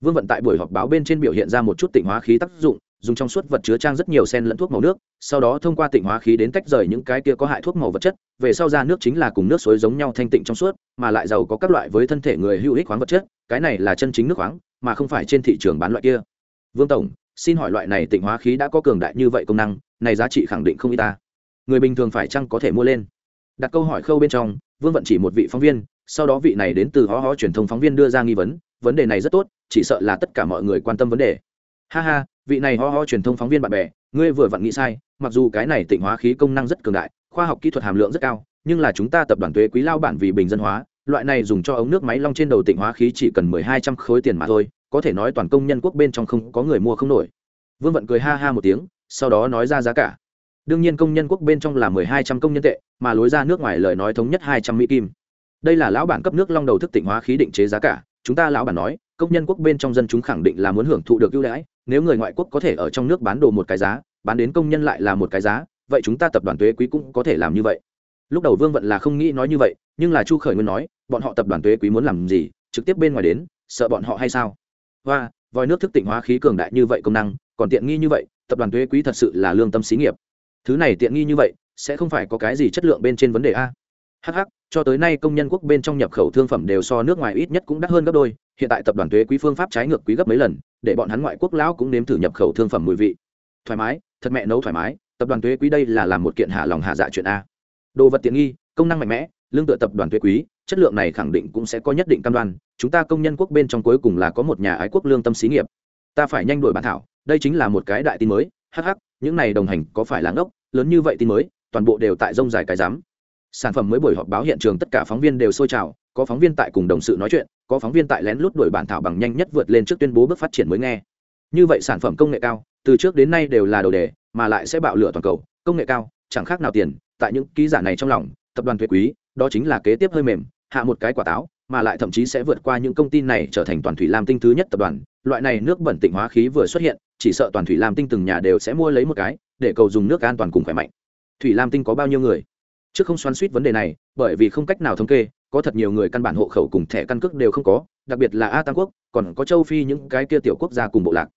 [SPEAKER 1] Vương vận tại buổi họp báo bên trên biểu hiện ra một chút tịnh hóa khí tác dụng, dùng trong suốt vật chứa trang rất nhiều sen lẫn thuốc màu nước, sau đó thông qua tịnh hóa khí đến tách rời những cái kia có hại thuốc màu vật chất, về sau ra nước chính là cùng nước suối giống nhau thanh tịnh trong suốt, mà lại giàu có các loại với thân thể người hữu ích khoáng vật chất, cái này là chân chính nước khoáng, mà không phải trên thị trường bán loại kia. Vương tổng, xin hỏi loại này tịnh hóa khí đã có cường đại như vậy công năng, này giá trị khẳng định không y ta. Người bình thường phải chăng có thể mua lên? Đặt câu hỏi khâu bên trong vương vận chỉ một vị phóng viên, sau đó vị này đến từ ho ho truyền thông phóng viên đưa ra nghi vấn vấn đề này rất tốt, chỉ sợ là tất cả mọi người quan tâm vấn đề. Ha ha, vị này ho ho truyền thông phóng viên bạn bè, ngươi vừa vặn nghĩ sai, mặc dù cái này tịnh hóa khí công năng rất cường đại, khoa học kỹ thuật hàm lượng rất cao, nhưng là chúng ta tập đoàn thuế quý lao bản vì bình dân hóa, loại này dùng cho ống nước máy long trên đầu tịnh hóa khí chỉ cần mười hai trăm khối tiền mà thôi, có thể nói toàn công nhân quốc bên trong không có người mua không nổi. Vương vận cười ha ha một tiếng, sau đó nói ra giá cả đương nhiên công nhân quốc bên trong là mười hai trăm công nhân tệ, mà lối ra nước ngoài lời nói thống nhất hai trăm mỹ kim. Đây là lão bản cấp nước long đầu thức tỉnh hóa khí định chế giá cả. Chúng ta lão bản nói, công nhân quốc bên trong dân chúng khẳng định là muốn hưởng thụ được ưu đãi, nếu người ngoại quốc có thể ở trong nước bán đồ một cái giá, bán đến công nhân lại là một cái giá, vậy chúng ta tập đoàn thuế quý cũng có thể làm như vậy. Lúc đầu vương vận là không nghĩ nói như vậy, nhưng là chu khởi nguyên nói, bọn họ tập đoàn thuế quý muốn làm gì, trực tiếp bên ngoài đến, sợ bọn họ hay sao? Và vòi nước thức tỉnh hóa khí cường đại như vậy công năng, còn tiện nghi như vậy, tập đoàn thuế quý thật sự là lương tâm xí nghiệp thứ này tiện nghi như vậy, sẽ không phải có cái gì chất lượng bên trên vấn đề a. Hh cho tới nay công nhân quốc bên trong nhập khẩu thương phẩm đều so nước ngoài ít nhất cũng đắt hơn gấp đôi, hiện tại tập đoàn thuế quý phương pháp trái ngược quý gấp mấy lần, để bọn hắn ngoại quốc lão cũng nếm thử nhập khẩu thương phẩm mùi vị. Thoải mái, thật mẹ nấu thoải mái, tập đoàn thuế quý đây là làm một kiện hạ lòng hạ dạ chuyện a. Đồ vật tiện nghi, công năng mạnh mẽ, lương tựa tập đoàn thuế quý, chất lượng này khẳng định cũng sẽ có nhất định cam đoan, chúng ta công nhân quốc bên trong cuối cùng là có một nhà ái quốc lương tâm xí nghiệp. Ta phải nhanh đổi bản thảo, đây chính là một cái đại tin mới hh những này đồng hành có phải là ngốc? Lớn như vậy tin mới, toàn bộ đều tại rông dài cái giám sản phẩm mới buổi họp báo hiện trường tất cả phóng viên đều sôi trào, có phóng viên tại cùng đồng sự nói chuyện, có phóng viên tại lén lút đuổi bản thảo bằng nhanh nhất vượt lên trước tuyên bố bước phát triển mới nghe. Như vậy sản phẩm công nghệ cao, từ trước đến nay đều là đầu đề, mà lại sẽ bạo lửa toàn cầu. Công nghệ cao, chẳng khác nào tiền, tại những ký giả này trong lòng, tập đoàn thuế quý, đó chính là kế tiếp hơi mềm, hạ một cái quả táo mà lại thậm chí sẽ vượt qua những công ty này trở thành toàn thủy lam tinh thứ nhất tập đoàn. Loại này nước bẩn tịnh hóa khí vừa xuất hiện, chỉ sợ toàn thủy lam tinh từng nhà đều sẽ mua lấy một cái, để cầu dùng nước an toàn cùng khỏe mạnh. Thủy lam tinh có bao nhiêu người? Trước không xoắn suýt vấn đề này, bởi vì không cách nào thống kê, có thật nhiều người căn bản hộ khẩu cùng thẻ căn cước đều không có, đặc biệt là a tam quốc, còn có châu phi những cái kia tiểu quốc gia cùng bộ lạc.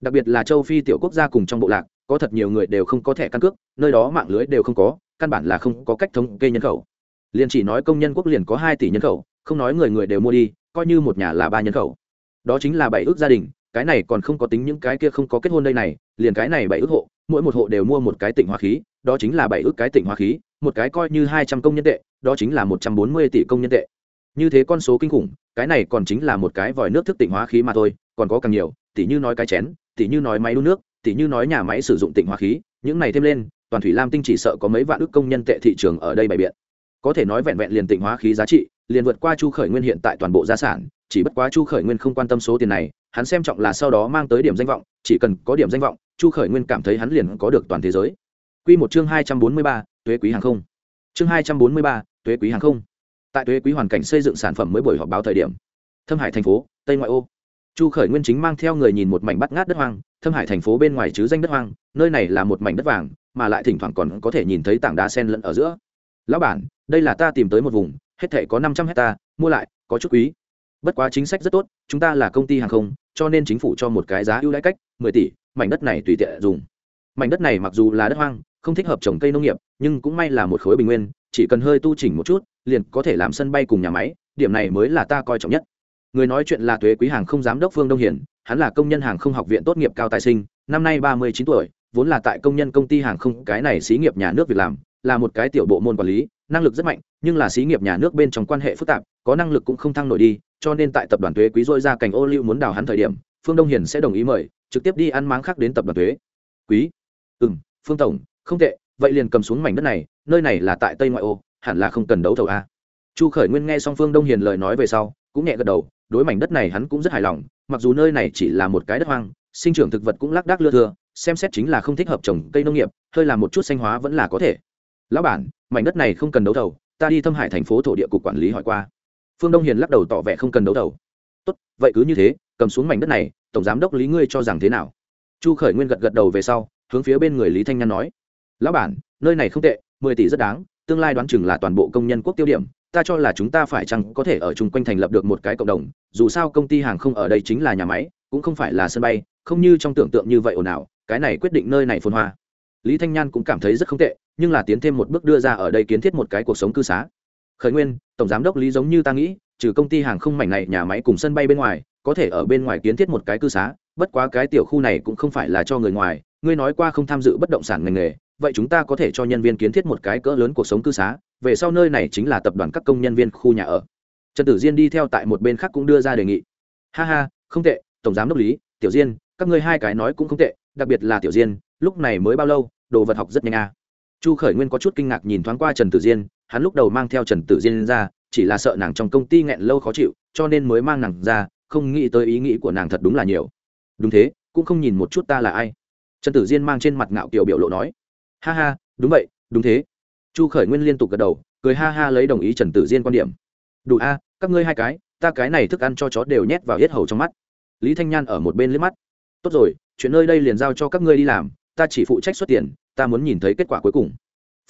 [SPEAKER 1] Đặc biệt là châu phi tiểu quốc gia cùng trong bộ lạc, có thật nhiều người đều không có thẻ căn cước, nơi đó mạng lưới đều không có, căn bản là không có cách thống kê nhân khẩu. Liền chỉ nói công nhân quốc liền có hai tỷ nhân khẩu không nói người người đều mua đi, coi như một nhà là ba nhân khẩu. Đó chính là bảy ước gia đình, cái này còn không có tính những cái kia không có kết hôn đây này, liền cái này bảy ước hộ, mỗi một hộ đều mua một cái tỉnh hoa khí, đó chính là bảy ước cái tỉnh hoa khí, một cái coi như hai trăm công nhân tệ, đó chính là một trăm bốn mươi tỷ công nhân tệ. Như thế con số kinh khủng, cái này còn chính là một cái vòi nước thức tỉnh hóa khí mà thôi, còn có càng nhiều tỷ như nói cái chén tỷ như nói máy đun nước tỷ như nói nhà máy sử dụng tỉnh hóa khí, những này thêm lên, toàn thủy lam tinh chỉ sợ có mấy vạn ước công nhân tệ thị trường ở đây bày biện. Có thể nói vẹn vẹn liền tỉnh hóa khí giá trị liền vượt qua chu khởi nguyên hiện tại toàn bộ gia sản, chỉ bất quá chu khởi nguyên không quan tâm số tiền này, hắn xem trọng là sau đó mang tới điểm danh vọng, chỉ cần có điểm danh vọng, chu khởi nguyên cảm thấy hắn liền có được toàn thế giới. Q một chương hai trăm bốn mươi ba thuế quý hàng không. Chương hai trăm bốn mươi ba thuế quý hàng không. Tại thuế quý hoàn cảnh xây dựng sản phẩm mới buổi họp báo thời điểm, thâm hải thành phố, tây ngoại ô. Chu khởi nguyên chính mang theo người nhìn một mảnh bắt ngát đất hoang, thâm hải thành phố bên ngoài chứ danh đất hoang, nơi này là một mảnh đất vàng, mà lại thỉnh thoảng còn có thể nhìn thấy tảng đá sen lẫn ở giữa. Lão bản, đây là ta tìm tới một vùng hết thể có năm trăm hecta, mua lại, có chút quý. Bất quá chính sách rất tốt, chúng ta là công ty hàng không, cho nên chính phủ cho một cái giá ưu đãi cách mười tỷ, mảnh đất này tùy tiện dùng. Mảnh đất này mặc dù là đất hoang, không thích hợp trồng cây nông nghiệp, nhưng cũng may là một khối bình nguyên, chỉ cần hơi tu chỉnh một chút, liền có thể làm sân bay cùng nhà máy, điểm này mới là ta coi trọng nhất. Người nói chuyện là thuế quý hàng không giám đốc phương đông hiển, hắn là công nhân hàng không học viện tốt nghiệp cao tài sinh, năm nay ba mươi chín tuổi, vốn là tại công nhân công ty hàng không, cái này xí nghiệp nhà nước việc làm là một cái tiểu bộ môn quản lý, năng lực rất mạnh, nhưng là xí nghiệp nhà nước bên trong quan hệ phức tạp, có năng lực cũng không thăng nổi đi, cho nên tại tập đoàn thuế quý dôi ra cành ô liu muốn đào hắn thời điểm, phương đông hiền sẽ đồng ý mời, trực tiếp đi ăn máng khác đến tập đoàn thuế. Quý? Ừ m phương tổng, không tệ, vậy liền cầm xuống mảnh đất này, nơi này là tại tây ngoại ô, hẳn là không cần đấu thầu a. Chu khởi nguyên nghe xong phương đông hiền lời nói về sau, cũng nhẹ gật đầu, đối mảnh đất này hắn cũng rất hài lòng, mặc dù nơi này chỉ là một cái đất hoang, sinh trưởng thực vật cũng lác đác lưa thưa, xem xét chính là không thích hợp trồng cây nông nghiệp, hơi làm một chút xanh hóa vẫn là có thể lão bản, mảnh đất này không cần đấu thầu, ta đi thâm hải thành phố thổ địa cục quản lý hỏi qua. Phương đông hiền lắc đầu tỏ vẻ không cần đấu thầu. Tốt, vậy cứ như thế, cầm xuống mảnh đất này, tổng giám đốc lý ngươi cho rằng thế nào? Chu khởi nguyên gật gật đầu về sau, hướng phía bên người lý thanh nhan nói. Lão bản, nơi này không tệ, mười tỷ rất đáng, tương lai đoán chừng là toàn bộ công nhân quốc tiêu điểm, ta cho là chúng ta phải chăng có thể ở chung quanh thành lập được một cái cộng đồng, dù sao công ty hàng không ở đây chính là nhà máy, cũng không phải là sân bay, không như trong tưởng tượng như vậy ồn ào, cái này quyết định nơi này phồn hoa lý thanh nhan cũng cảm thấy rất không tệ, nhưng là tiến thêm một bước đưa ra ở đây kiến thiết một cái cuộc sống cư xá. Khởi nguyên, tổng giám đốc lý giống như ta nghĩ, trừ công ty hàng không mảnh này, nhà máy cùng sân bay bên ngoài, có thể ở bên ngoài kiến thiết một cái cư xá, bất quá cái tiểu khu này cũng không phải là cho người ngoài, ngươi nói qua không tham dự bất động sản ngành nghề, vậy chúng ta có thể cho nhân viên kiến thiết một cái cỡ lớn cuộc sống cư xá, về sau nơi này chính là tập đoàn các công nhân viên khu nhà ở. Trần tử diên đi theo tại một bên khác cũng đưa ra đề nghị. Ha ha, không tệ, tổng giám đốc lý, tiểu diên, các ngươi hai cái nói cũng không tệ đặc biệt là tiểu diên, lúc này mới bao lâu, đồ vật học rất nhanh à. chu khởi nguyên có chút kinh ngạc nhìn thoáng qua trần tử diên, hắn lúc đầu mang theo trần tử diên ra, chỉ là sợ nàng trong công ty nghẹn lâu khó chịu, cho nên mới mang nàng ra, không nghĩ tới ý nghĩ của nàng thật đúng là nhiều. Đúng thế, cũng không nhìn một chút ta là ai. Trần tử diên mang trên mặt ngạo kiều biểu lộ nói. Ha ha, đúng vậy, đúng thế. Chu khởi nguyên liên tục gật đầu, cười ha ha lấy đồng ý trần tử diên quan điểm. Đủ a, các ngươi hai cái, ta cái này thức ăn cho chó đều nhét vào hết hầu trong mắt. Lý thanh nhan ở một bên liếc mắt. Tốt rồi chuyện nơi đây liền giao cho các ngươi đi làm, ta chỉ phụ trách xuất tiền, ta muốn nhìn thấy kết quả cuối cùng.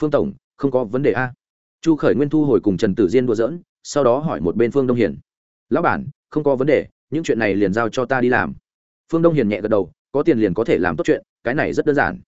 [SPEAKER 1] Phương tổng, không có vấn đề a. Chu khởi nguyên thu hồi cùng trần tử diên đùa dỡn sau đó hỏi một bên phương đông hiền. Lão bản, không có vấn đề, những chuyện này liền giao cho ta đi làm. Phương đông hiền nhẹ gật đầu, có tiền liền có thể làm tốt chuyện, cái này rất đơn giản.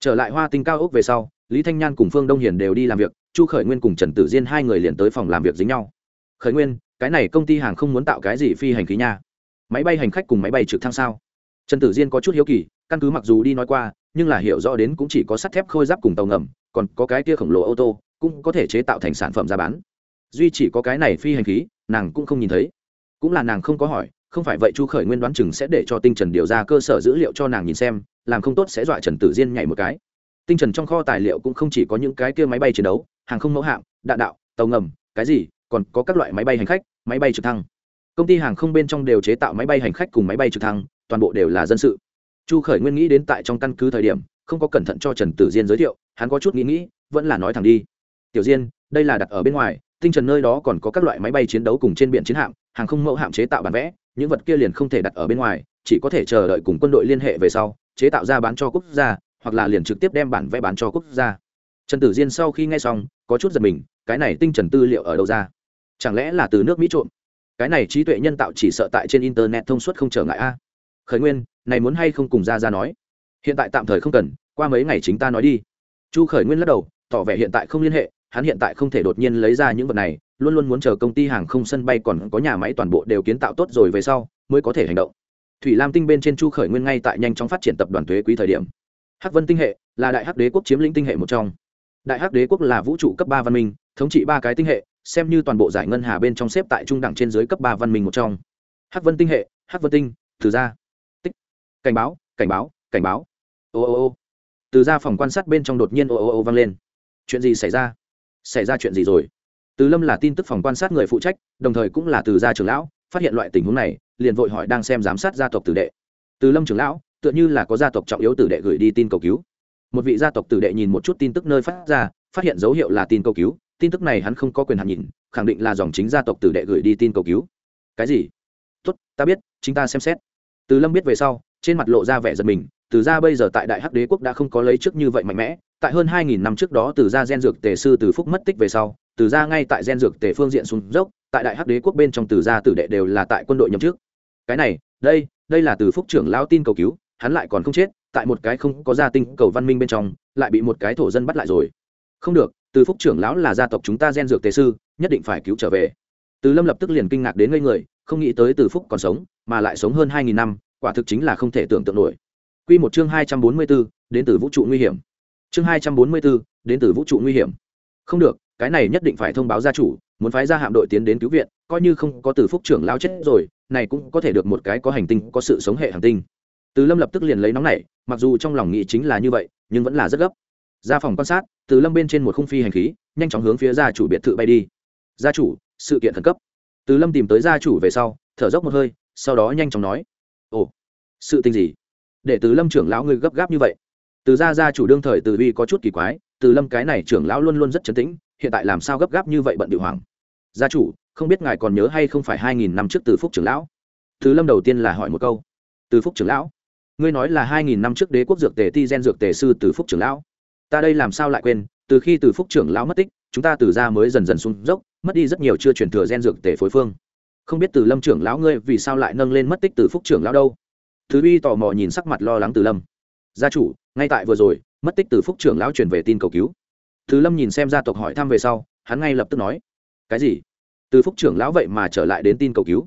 [SPEAKER 1] Trở lại hoa tinh cao ốc về sau, lý thanh nhan cùng phương đông hiền đều đi làm việc, chu khởi nguyên cùng trần tử diên hai người liền tới phòng làm việc dính nhau. Khởi nguyên, cái này công ty hàng không muốn tạo cái gì phi hành khí nha? Máy bay hành khách cùng máy bay trực thăng sao? Trần tử diên có chút hiếu kỳ, căn cứ mặc dù đi nói qua, nhưng là hiểu rõ đến cũng chỉ có sắt thép khôi giáp cùng tàu ngầm, còn có cái kia khổng lồ ô tô, cũng có thể chế tạo thành sản phẩm ra bán. Duy chỉ có cái này phi hành khí, nàng cũng không nhìn thấy. Cũng là nàng không có hỏi, không phải vậy chu khởi nguyên đoán chừng sẽ để cho tinh trần điều ra cơ sở dữ liệu cho nàng nhìn xem, làm không tốt sẽ dọa trần tử diên nhảy một cái. Tinh trần trong kho tài liệu cũng không chỉ có những cái kia máy bay chiến đấu, hàng không mẫu hạm, đạn đạo, tàu ngầm, cái gì, còn có các loại máy bay hành khách, máy bay trực thăng. Công ty hàng không bên trong đều chế tạo máy bay hành khách cùng máy bay trực thăng toàn bộ đều là dân sự. Chu khởi nguyên nghĩ đến tại trong căn cứ thời điểm, không có cẩn thận cho trần tử diên giới thiệu, hắn có chút nghĩ nghĩ, vẫn là nói thẳng đi. Tiểu diên, đây là đặt ở bên ngoài, tinh trần nơi đó còn có các loại máy bay chiến đấu cùng trên biển chiến hạm, hàng không mẫu hạm chế tạo bản vẽ, những vật kia liền không thể đặt ở bên ngoài, chỉ có thể chờ đợi cùng quân đội liên hệ về sau, chế tạo ra bán cho quốc gia, hoặc là liền trực tiếp đem bản vẽ bán cho quốc gia. Trần tử diên sau khi nghe xong, có chút giật mình, cái này tinh trần tư liệu ở đâu ra? Chẳng lẽ là từ nước mỹ trộm? Cái này trí tuệ nhân tạo chỉ sợ tại trên internet thông suốt không trở ngại a khởi nguyên, này muốn hay không cùng ra ra nói? Hiện tại tạm thời không cần, qua mấy ngày chính ta nói đi. Chu khởi nguyên lắc đầu, tỏ vẻ hiện tại không liên hệ, hắn hiện tại không thể đột nhiên lấy ra những vật này, luôn luôn muốn chờ công ty hàng không sân bay còn có nhà máy toàn bộ đều kiến tạo tốt rồi về sau, mới có thể hành động. Thủy lam tinh bên trên chu khởi nguyên ngay tại nhanh chóng phát triển tập đoàn thuế quý thời điểm. Hắc vân tinh hệ là đại hắc đế quốc chiếm lĩnh tinh hệ một trong. Đại hắc đế quốc là vũ trụ cấp ba văn minh, thống trị ba cái tinh hệ, xem như toàn bộ giải ngân hà bên trong xếp tại trung đẳng trên dưới cấp ba văn minh một trong. Hắc vân tinh hệ, hắc vân tinh, từ ra cảnh báo cảnh báo cảnh báo. Ô ô ô. Từ ra phòng quan sát bên trong đột nhiên ô ô ô vang lên. Chuyện gì xảy ra? Xảy ra chuyện gì rồi? Từ lâm là tin tức phòng quan sát người phụ trách, đồng thời cũng là từ gia trưởng lão, phát hiện loại tình huống này, liền vội hỏi đang xem giám sát gia tộc tử đệ. Từ lâm trưởng lão, tựa như là có gia tộc trọng yếu tử đệ gửi đi tin cầu cứu. Một vị gia tộc tử đệ nhìn một chút tin tức nơi phát ra, phát hiện dấu hiệu là tin cầu cứu, tin tức này hắn không có quyền hạn nhìn, khẳng định là dòng chính gia tộc tử đệ gửi đi tin cầu cứu. Cái gì? Tốt, ta biết, chính ta xem xét. Từ lâm biết về sau trên mặt lộ ra vẻ giật mình, từ ra bây giờ tại đại hắc đế quốc đã không có lấy trước như vậy mạnh mẽ, tại hơn hai nghìn năm trước đó từ ra gen dược tề sư từ phúc mất tích về sau, từ ra ngay tại gen dược tề phương diện xuống dốc, tại đại hắc đế quốc bên trong từ gia tử đệ đều là tại quân đội nhậm chức. Cái này, đây đây là từ phúc trưởng lão tin cầu cứu, hắn lại còn không chết, tại một cái không có gia tinh cầu văn minh bên trong, lại bị một cái thổ dân bắt lại rồi. Không được, từ phúc trưởng lão là gia tộc chúng ta gen dược tề sư, nhất định phải cứu trở về. Từ lâm lập tức liền kinh ngạc đến ngây người, không nghĩ tới từ phúc còn sống, mà lại sống hơn hai nghìn năm quả thực chính là không thể tưởng tượng nổi Quy một chương hai trăm bốn mươi 244, đến từ vũ trụ nguy hiểm. Chương hai trăm bốn mươi 244, đến từ vũ trụ nguy hiểm. Không được, cái này nhất định phải thông báo gia chủ, muốn phái ra hạm đội tiến đến cứu viện, coi như không có từ phúc trưởng lão chết rồi, này cũng có thể được một cái có hành tinh, có sự sống hệ hành tinh. Từ Lâm lập tức liền lấy nóng này, mặc dù trong lòng nghĩ chính là như vậy, nhưng vẫn là rất gấp. Ra phòng quan sát, Từ Lâm bên trên một khung phi hành khí, nhanh chóng hướng phía gia chủ biệt thự bay đi. Gia chủ, sự kiện khẩn cấp. Từ Lâm tìm tới gia chủ về sau, thở dốc một hơi, sau đó nhanh chóng nói: sự tình gì?" để từ lâm trưởng lão ngươi gấp gáp như vậy. Từ gia gia chủ đương thời từ uy có chút kỳ quái, từ lâm cái này trưởng lão luôn luôn rất chấn tĩnh, hiện tại làm sao gấp gáp như vậy bận điệu hoàng gia chủ, không biết ngài còn nhớ hay không phải hai nghìn năm trước từ phúc trưởng lão? Từ lâm đầu tiên là hỏi một câu. Từ phúc trưởng lão? Ngươi nói là hai nghìn năm trước đế quốc dược tề ti gen dược tề sư từ phúc trưởng lão. Ta đây làm sao lại quên, từ khi từ phúc trưởng lão mất tích, chúng ta từ ra mới dần dần sung dốc, mất đi rất nhiều chưa truyền thừa gen dược tề phối phương. Không biết từ lâm trưởng lão ngươi vì sao lại nâng lên mất tích từ phúc trưởng lão đâu? Thứ uy tò mò nhìn sắc mặt lo lắng từ lâm. Gia chủ, ngay tại vừa rồi, mất tích từ phúc trưởng lão chuyển về tin cầu cứu. Thứ lâm nhìn xem gia tộc hỏi thăm về sau, hắn ngay lập tức nói, cái gì? Từ phúc trưởng lão vậy mà trở lại đến tin cầu cứu?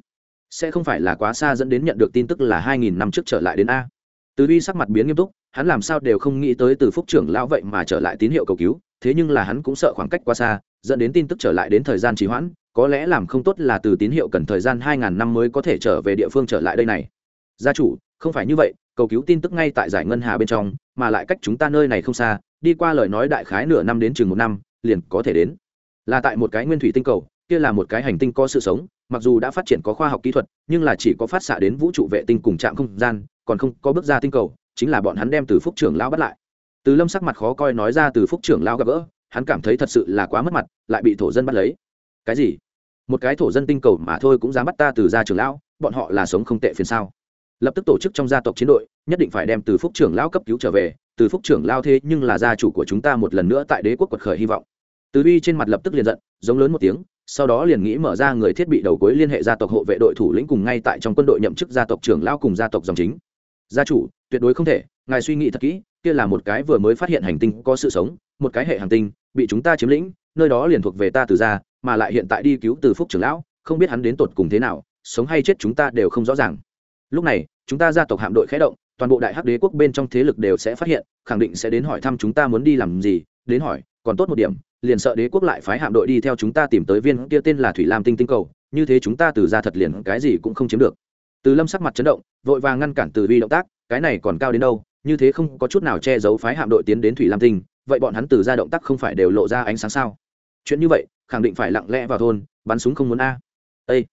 [SPEAKER 1] Sẽ không phải là quá xa dẫn đến nhận được tin tức là hai nghìn năm trước trở lại đến a? Từ uy sắc mặt biến nghiêm túc, hắn làm sao đều không nghĩ tới từ phúc trưởng lão vậy mà trở lại tín hiệu cầu cứu, thế nhưng là hắn cũng sợ khoảng cách quá xa, dẫn đến tin tức trở lại đến thời gian trì hoãn, có lẽ làm không tốt là từ tín hiệu cần thời gian hai ngàn năm mới có thể trở về địa phương trở lại đây này. Gia chủ không phải như vậy, cầu cứu tin tức ngay tại giải ngân hà bên trong, mà lại cách chúng ta nơi này không xa, đi qua lời nói đại khái nửa năm đến chừng một năm, liền có thể đến. Là tại một cái nguyên thủy tinh cầu, kia là một cái hành tinh có sự sống, mặc dù đã phát triển có khoa học kỹ thuật, nhưng là chỉ có phát xạ đến vũ trụ vệ tinh cùng trạm không gian, còn không có bước ra tinh cầu, chính là bọn hắn đem từ phúc trưởng lao bắt lại. Từ lâm sắc mặt khó coi nói ra từ phúc trưởng lao gặp gỡ, hắn cảm thấy thật sự là quá mất mặt, lại bị thổ dân bắt lấy. Cái gì? Một cái thổ dân tinh cầu mà thôi cũng dám bắt ta từ ra trưởng lão, bọn họ là sống không tệ phiền sao? Lập tức tổ chức trong gia tộc chiến đội, nhất định phải đem từ phúc trưởng lao cấp cứu trở về. Từ phúc trưởng lao thế nhưng là gia chủ của chúng ta một lần nữa tại đế quốc quật khởi hy vọng. Từ uy trên mặt lập tức liền giận, giống lớn một tiếng, sau đó liền nghĩ mở ra người thiết bị đầu cuối liên hệ gia tộc hộ vệ đội thủ lĩnh cùng ngay tại trong quân đội nhậm chức gia tộc trưởng lao cùng gia tộc dòng chính. Gia chủ, tuyệt đối không thể, ngài suy nghĩ thật kỹ, kia là một cái vừa mới phát hiện hành tinh có sự sống, một cái hệ hành tinh, bị chúng ta chiếm lĩnh, nơi đó liền thuộc về ta từ gia, mà lại hiện tại đi cứu từ phúc trưởng lão, không biết hắn đến tột cùng thế nào, sống hay chết chúng ta đều không rõ ràng lúc này, chúng ta gia tộc hạm đội khé động, toàn bộ đại hắc đế quốc bên trong thế lực đều sẽ phát hiện, khẳng định sẽ đến hỏi thăm chúng ta muốn đi làm gì, đến hỏi, còn tốt một điểm, liền sợ đế quốc lại phái hạm đội đi theo chúng ta tìm tới viên kia tên là thủy lam tinh tinh cầu, như thế chúng ta từ ra thật liền cái gì cũng không chiếm được. Từ lâm sắc mặt chấn động, vội vàng ngăn cản từ vi động tác, cái này còn cao đến đâu, như thế không có chút nào che giấu phái hạm đội tiến đến thủy lam tinh, vậy bọn hắn từ ra động tác không phải đều lộ ra ánh sáng sao? Chuyện như vậy, khẳng định phải lặng lẽ vào thôn, bắn súng không muốn a. Ây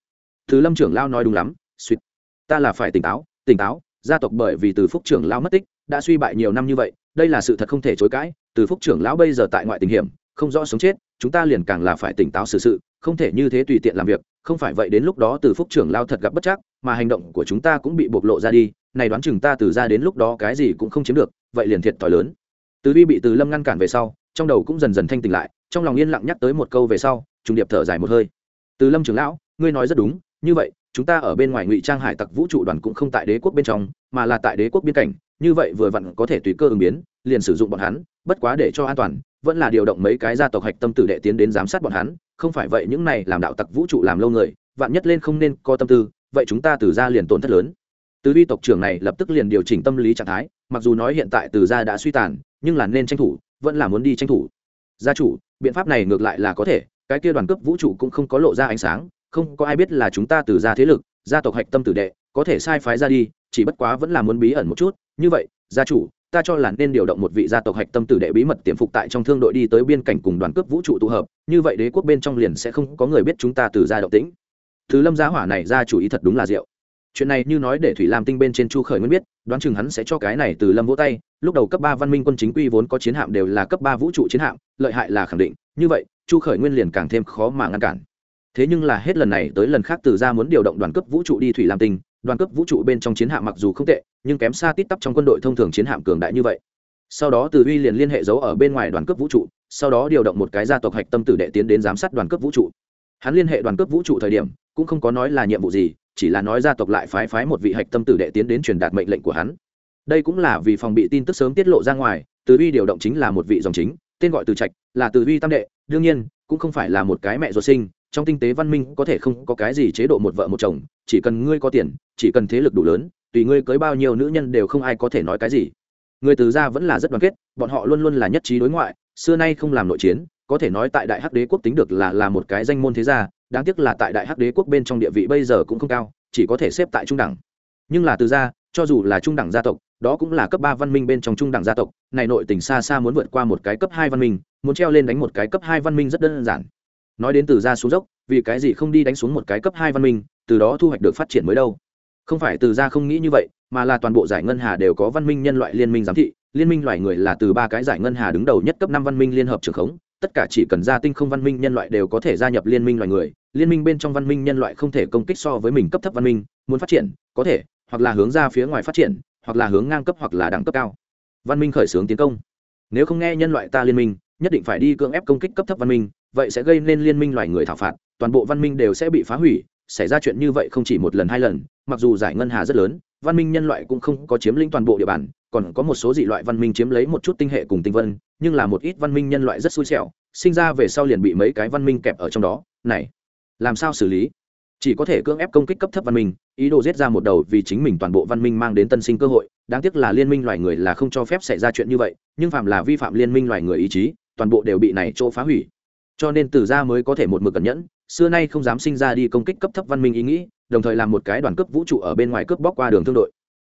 [SPEAKER 1] từ lâm trưởng lao nói đúng lắm, suýt ta là phải tỉnh táo tỉnh táo gia tộc bởi vì từ phúc trưởng lão mất tích đã suy bại nhiều năm như vậy đây là sự thật không thể chối cãi từ phúc trưởng lão bây giờ tại ngoại tình hiểm không rõ sống chết chúng ta liền càng là phải tỉnh táo xử sự, sự không thể như thế tùy tiện làm việc không phải vậy đến lúc đó từ phúc trưởng lao thật gặp bất chắc mà hành động của chúng ta cũng bị bộc lộ ra đi này đoán chừng ta từ ra đến lúc đó cái gì cũng không chiếm được vậy liền thiệt thòi lớn. Từ Vi bị từ lâm ngăn cản về sau trong đầu cũng dần dần thanh tỉnh lại trong lòng yên lặng nhắc tới một câu về sau trùng điệp thở dài một hơi. Từ lâm trưởng lão ngươi nói rất đúng như vậy chúng ta ở bên ngoài ngụy trang hải tặc vũ trụ đoàn cũng không tại đế quốc bên trong, mà là tại đế quốc biên cảnh, như vậy vừa vặn có thể tùy cơ ứng biến, liền sử dụng bọn hắn, bất quá để cho an toàn, vẫn là điều động mấy cái gia tộc hạch tâm tử đệ tiến đến giám sát bọn hắn, không phải vậy những này làm đạo tặc vũ trụ làm lâu người, vạn nhất lên không nên có tâm tư, vậy chúng ta từ ra liền tổn thất lớn. Từ vi tộc trưởng này lập tức liền điều chỉnh tâm lý trạng thái, mặc dù nói hiện tại từ gia đã suy tàn, nhưng là nên tranh thủ, vẫn là muốn đi tranh thủ. Gia chủ, biện pháp này ngược lại là có thể, cái kia đoàn cấp vũ trụ cũng không có lộ ra ánh sáng không có ai biết là chúng ta từ gia thế lực, gia tộc hạch tâm tử đệ, có thể sai phái ra đi, chỉ bất quá vẫn là muốn bí ẩn một chút. Như vậy, gia chủ, ta cho là nên điều động một vị gia tộc hạch tâm tử đệ bí mật tiềm phục tại trong thương đội đi tới biên cảnh cùng đoàn cướp vũ trụ tụ hợp. Như vậy đế quốc bên trong liền sẽ không có người biết chúng ta từ gia động tĩnh. Thứ lâm gia hỏa này ra chủ ý thật đúng là diệu. Chuyện này như nói để thủy lam tinh bên trên chu khởi nguyên biết, đoán chừng hắn sẽ cho cái này từ lâm vỗ tay. Lúc đầu cấp ba văn minh quân chính quy vốn có chiến hạm đều là cấp ba vũ trụ chiến hạm, lợi hại là khẳng định. Như vậy, chu khởi nguyên liền càng thêm khó mà ngăn cản thế nhưng là hết lần này tới lần khác từ ra muốn điều động đoàn cấp vũ trụ đi thủy lam tinh, đoàn cấp vũ trụ bên trong chiến hạm mặc dù không tệ, nhưng kém xa tít tắp trong quân đội thông thường chiến hạm cường đại như vậy. Sau đó từ uy liền liên hệ giấu ở bên ngoài đoàn cấp vũ trụ, sau đó điều động một cái gia tộc hạch tâm tử đệ tiến đến giám sát đoàn cấp vũ trụ. Hắn liên hệ đoàn cấp vũ trụ thời điểm, cũng không có nói là nhiệm vụ gì, chỉ là nói gia tộc lại phái phái một vị hạch tâm tử đệ tiến đến truyền đạt mệnh lệnh của hắn. Đây cũng là vì phòng bị tin tức sớm tiết lộ ra ngoài, từ uy điều động chính là một vị dòng chính, tên gọi từ trạch, là từ uy tam đệ. Đương nhiên cũng không phải là một cái mẹ ruột sinh, trong tinh tế văn minh có thể không có cái gì chế độ một vợ một chồng, chỉ cần ngươi có tiền, chỉ cần thế lực đủ lớn, tùy ngươi cưới bao nhiêu nữ nhân đều không ai có thể nói cái gì. Người từ gia vẫn là rất đoàn kết, bọn họ luôn luôn là nhất trí đối ngoại, xưa nay không làm nội chiến, có thể nói tại đại hắc đế quốc tính được là là một cái danh môn thế gia, đáng tiếc là tại đại hắc đế quốc bên trong địa vị bây giờ cũng không cao, chỉ có thể xếp tại trung đẳng. Nhưng là từ gia, cho dù là trung đẳng gia tộc, đó cũng là cấp ba văn minh bên trong trung đẳng gia tộc, này nội tình xa xa muốn vượt qua một cái cấp hai văn minh muốn treo lên đánh một cái cấp hai văn minh rất đơn giản. Nói đến từ ra xuống dốc, vì cái gì không đi đánh xuống một cái cấp hai văn minh, từ đó thu hoạch được phát triển mới đâu? Không phải từ ra không nghĩ như vậy, mà là toàn bộ giải ngân hà đều có văn minh nhân loại liên minh giám thị, liên minh loài người là từ ba cái giải ngân hà đứng đầu nhất cấp năm văn minh liên hợp trường khống, tất cả chỉ cần ra tinh không văn minh nhân loại đều có thể gia nhập liên minh loài người, liên minh bên trong văn minh nhân loại không thể công kích so với mình cấp thấp văn minh, muốn phát triển, có thể, hoặc là hướng ra phía ngoài phát triển, hoặc là hướng ngang cấp hoặc là đẳng cấp cao. Văn minh khởi xướng tiến công. Nếu không nghe nhân loại ta liên minh nhất định phải đi cưỡng ép công kích cấp thấp văn minh, vậy sẽ gây nên liên minh loài người thảo phạt, toàn bộ văn minh đều sẽ bị phá hủy, xảy ra chuyện như vậy không chỉ một lần hai lần, mặc dù giải ngân hà rất lớn, văn minh nhân loại cũng không có chiếm lĩnh toàn bộ địa bàn, còn có một số dị loại văn minh chiếm lấy một chút tinh hệ cùng tinh vân, nhưng là một ít văn minh nhân loại rất xui xẻo, sinh ra về sau liền bị mấy cái văn minh kẹp ở trong đó. Này, làm sao xử lý? Chỉ có thể cưỡng ép công kích cấp thấp văn minh, ý đồ giết ra một đầu vì chính mình toàn bộ văn minh mang đến tân sinh cơ hội, đáng tiếc là liên minh loài người là không cho phép xảy ra chuyện như vậy, nhưng phạm là vi phạm liên minh loài người ý chí toàn bộ đều bị này chỗ phá hủy cho nên từ ra mới có thể một mực cẩn nhẫn xưa nay không dám sinh ra đi công kích cấp thấp văn minh ý nghĩ đồng thời làm một cái đoàn cấp vũ trụ ở bên ngoài cướp bóc qua đường thương đội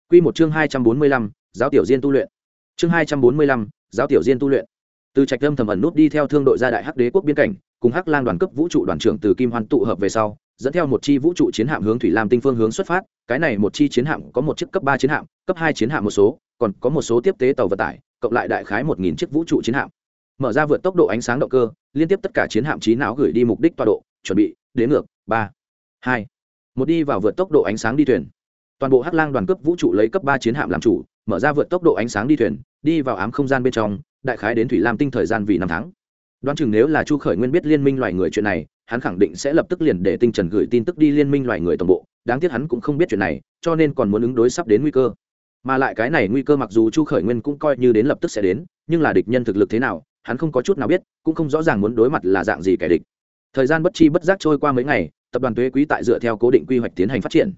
[SPEAKER 1] Quy một chương hai trăm bốn mươi lăm, giáo tiểu diên tu luyện. Chương hai trăm bốn mươi lăm, giáo tiểu diên tu luyện. Từ Trạch Lâm thầm ẩn nút đi theo thương đội ra đại hắc đế quốc biên cảnh, cùng Hắc Lang đoàn cấp vũ trụ đoàn trưởng từ Kim Hoan tụ hợp về sau, dẫn theo một chi vũ trụ chiến hạm hướng thủy lam tinh phương hướng xuất phát cái này một chi chiến hạm có một chiếc cấp ba chiến hạm cấp hai chiến hạm một số còn có một số tiếp tế tàu vận tải cộng lại đại khái một nghìn chiếc vũ trụ chiến hạm mở ra vượt tốc độ ánh sáng động cơ, liên tiếp tất cả chiến hạm trí não gửi đi mục đích tọa độ, chuẩn bị, đến ngược, ba, hai. Một đi vào vượt tốc độ ánh sáng đi thuyền. Toàn bộ hắc lang đoàn cấp vũ trụ lấy cấp ba chiến hạm làm chủ, mở ra vượt tốc độ ánh sáng đi thuyền, đi vào ám không gian bên trong, đại khái đến thủy lam tinh thời gian vì năm tháng. Đoán chừng nếu là chu khởi nguyên biết liên minh loài người chuyện này, hắn khẳng định sẽ lập tức liền để tinh trần gửi tin tức đi liên minh loài người tổng bộ. Đáng tiếc hắn cũng không biết chuyện này, cho nên còn muốn ứng đối sắp đến nguy cơ. Mà lại cái này nguy cơ mặc dù chu khởi nguyên cũng coi như đến lập tức sẽ đến, nhưng là địch nhân thực lực thế nào hắn không có chút nào biết, cũng không rõ ràng muốn đối mặt là dạng gì kẻ địch. Thời gian bất chi bất giác trôi qua mấy ngày, tập đoàn thuế quý tại dựa theo cố định quy hoạch tiến hành phát triển.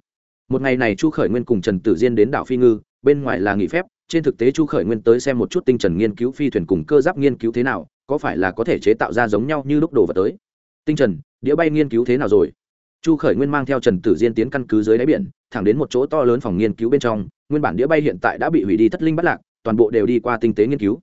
[SPEAKER 1] Một ngày này chu khởi nguyên cùng trần tử diên đến đảo phi ngư, bên ngoài là nghỉ phép, trên thực tế chu khởi nguyên tới xem một chút tinh trần nghiên cứu phi thuyền cùng cơ giáp nghiên cứu thế nào, có phải là có thể chế tạo ra giống nhau như lúc đồ vật tới. Tinh trần, đĩa bay nghiên cứu thế nào rồi? Chu khởi nguyên mang theo trần tử diên tiến căn cứ dưới đáy biển, thẳng đến một chỗ to lớn phòng nghiên cứu bên trong, nguyên bản đĩa bay hiện tại đã bị hủy đi thất linh bắt lạc, toàn bộ đều đi qua tinh tế nghiên cứu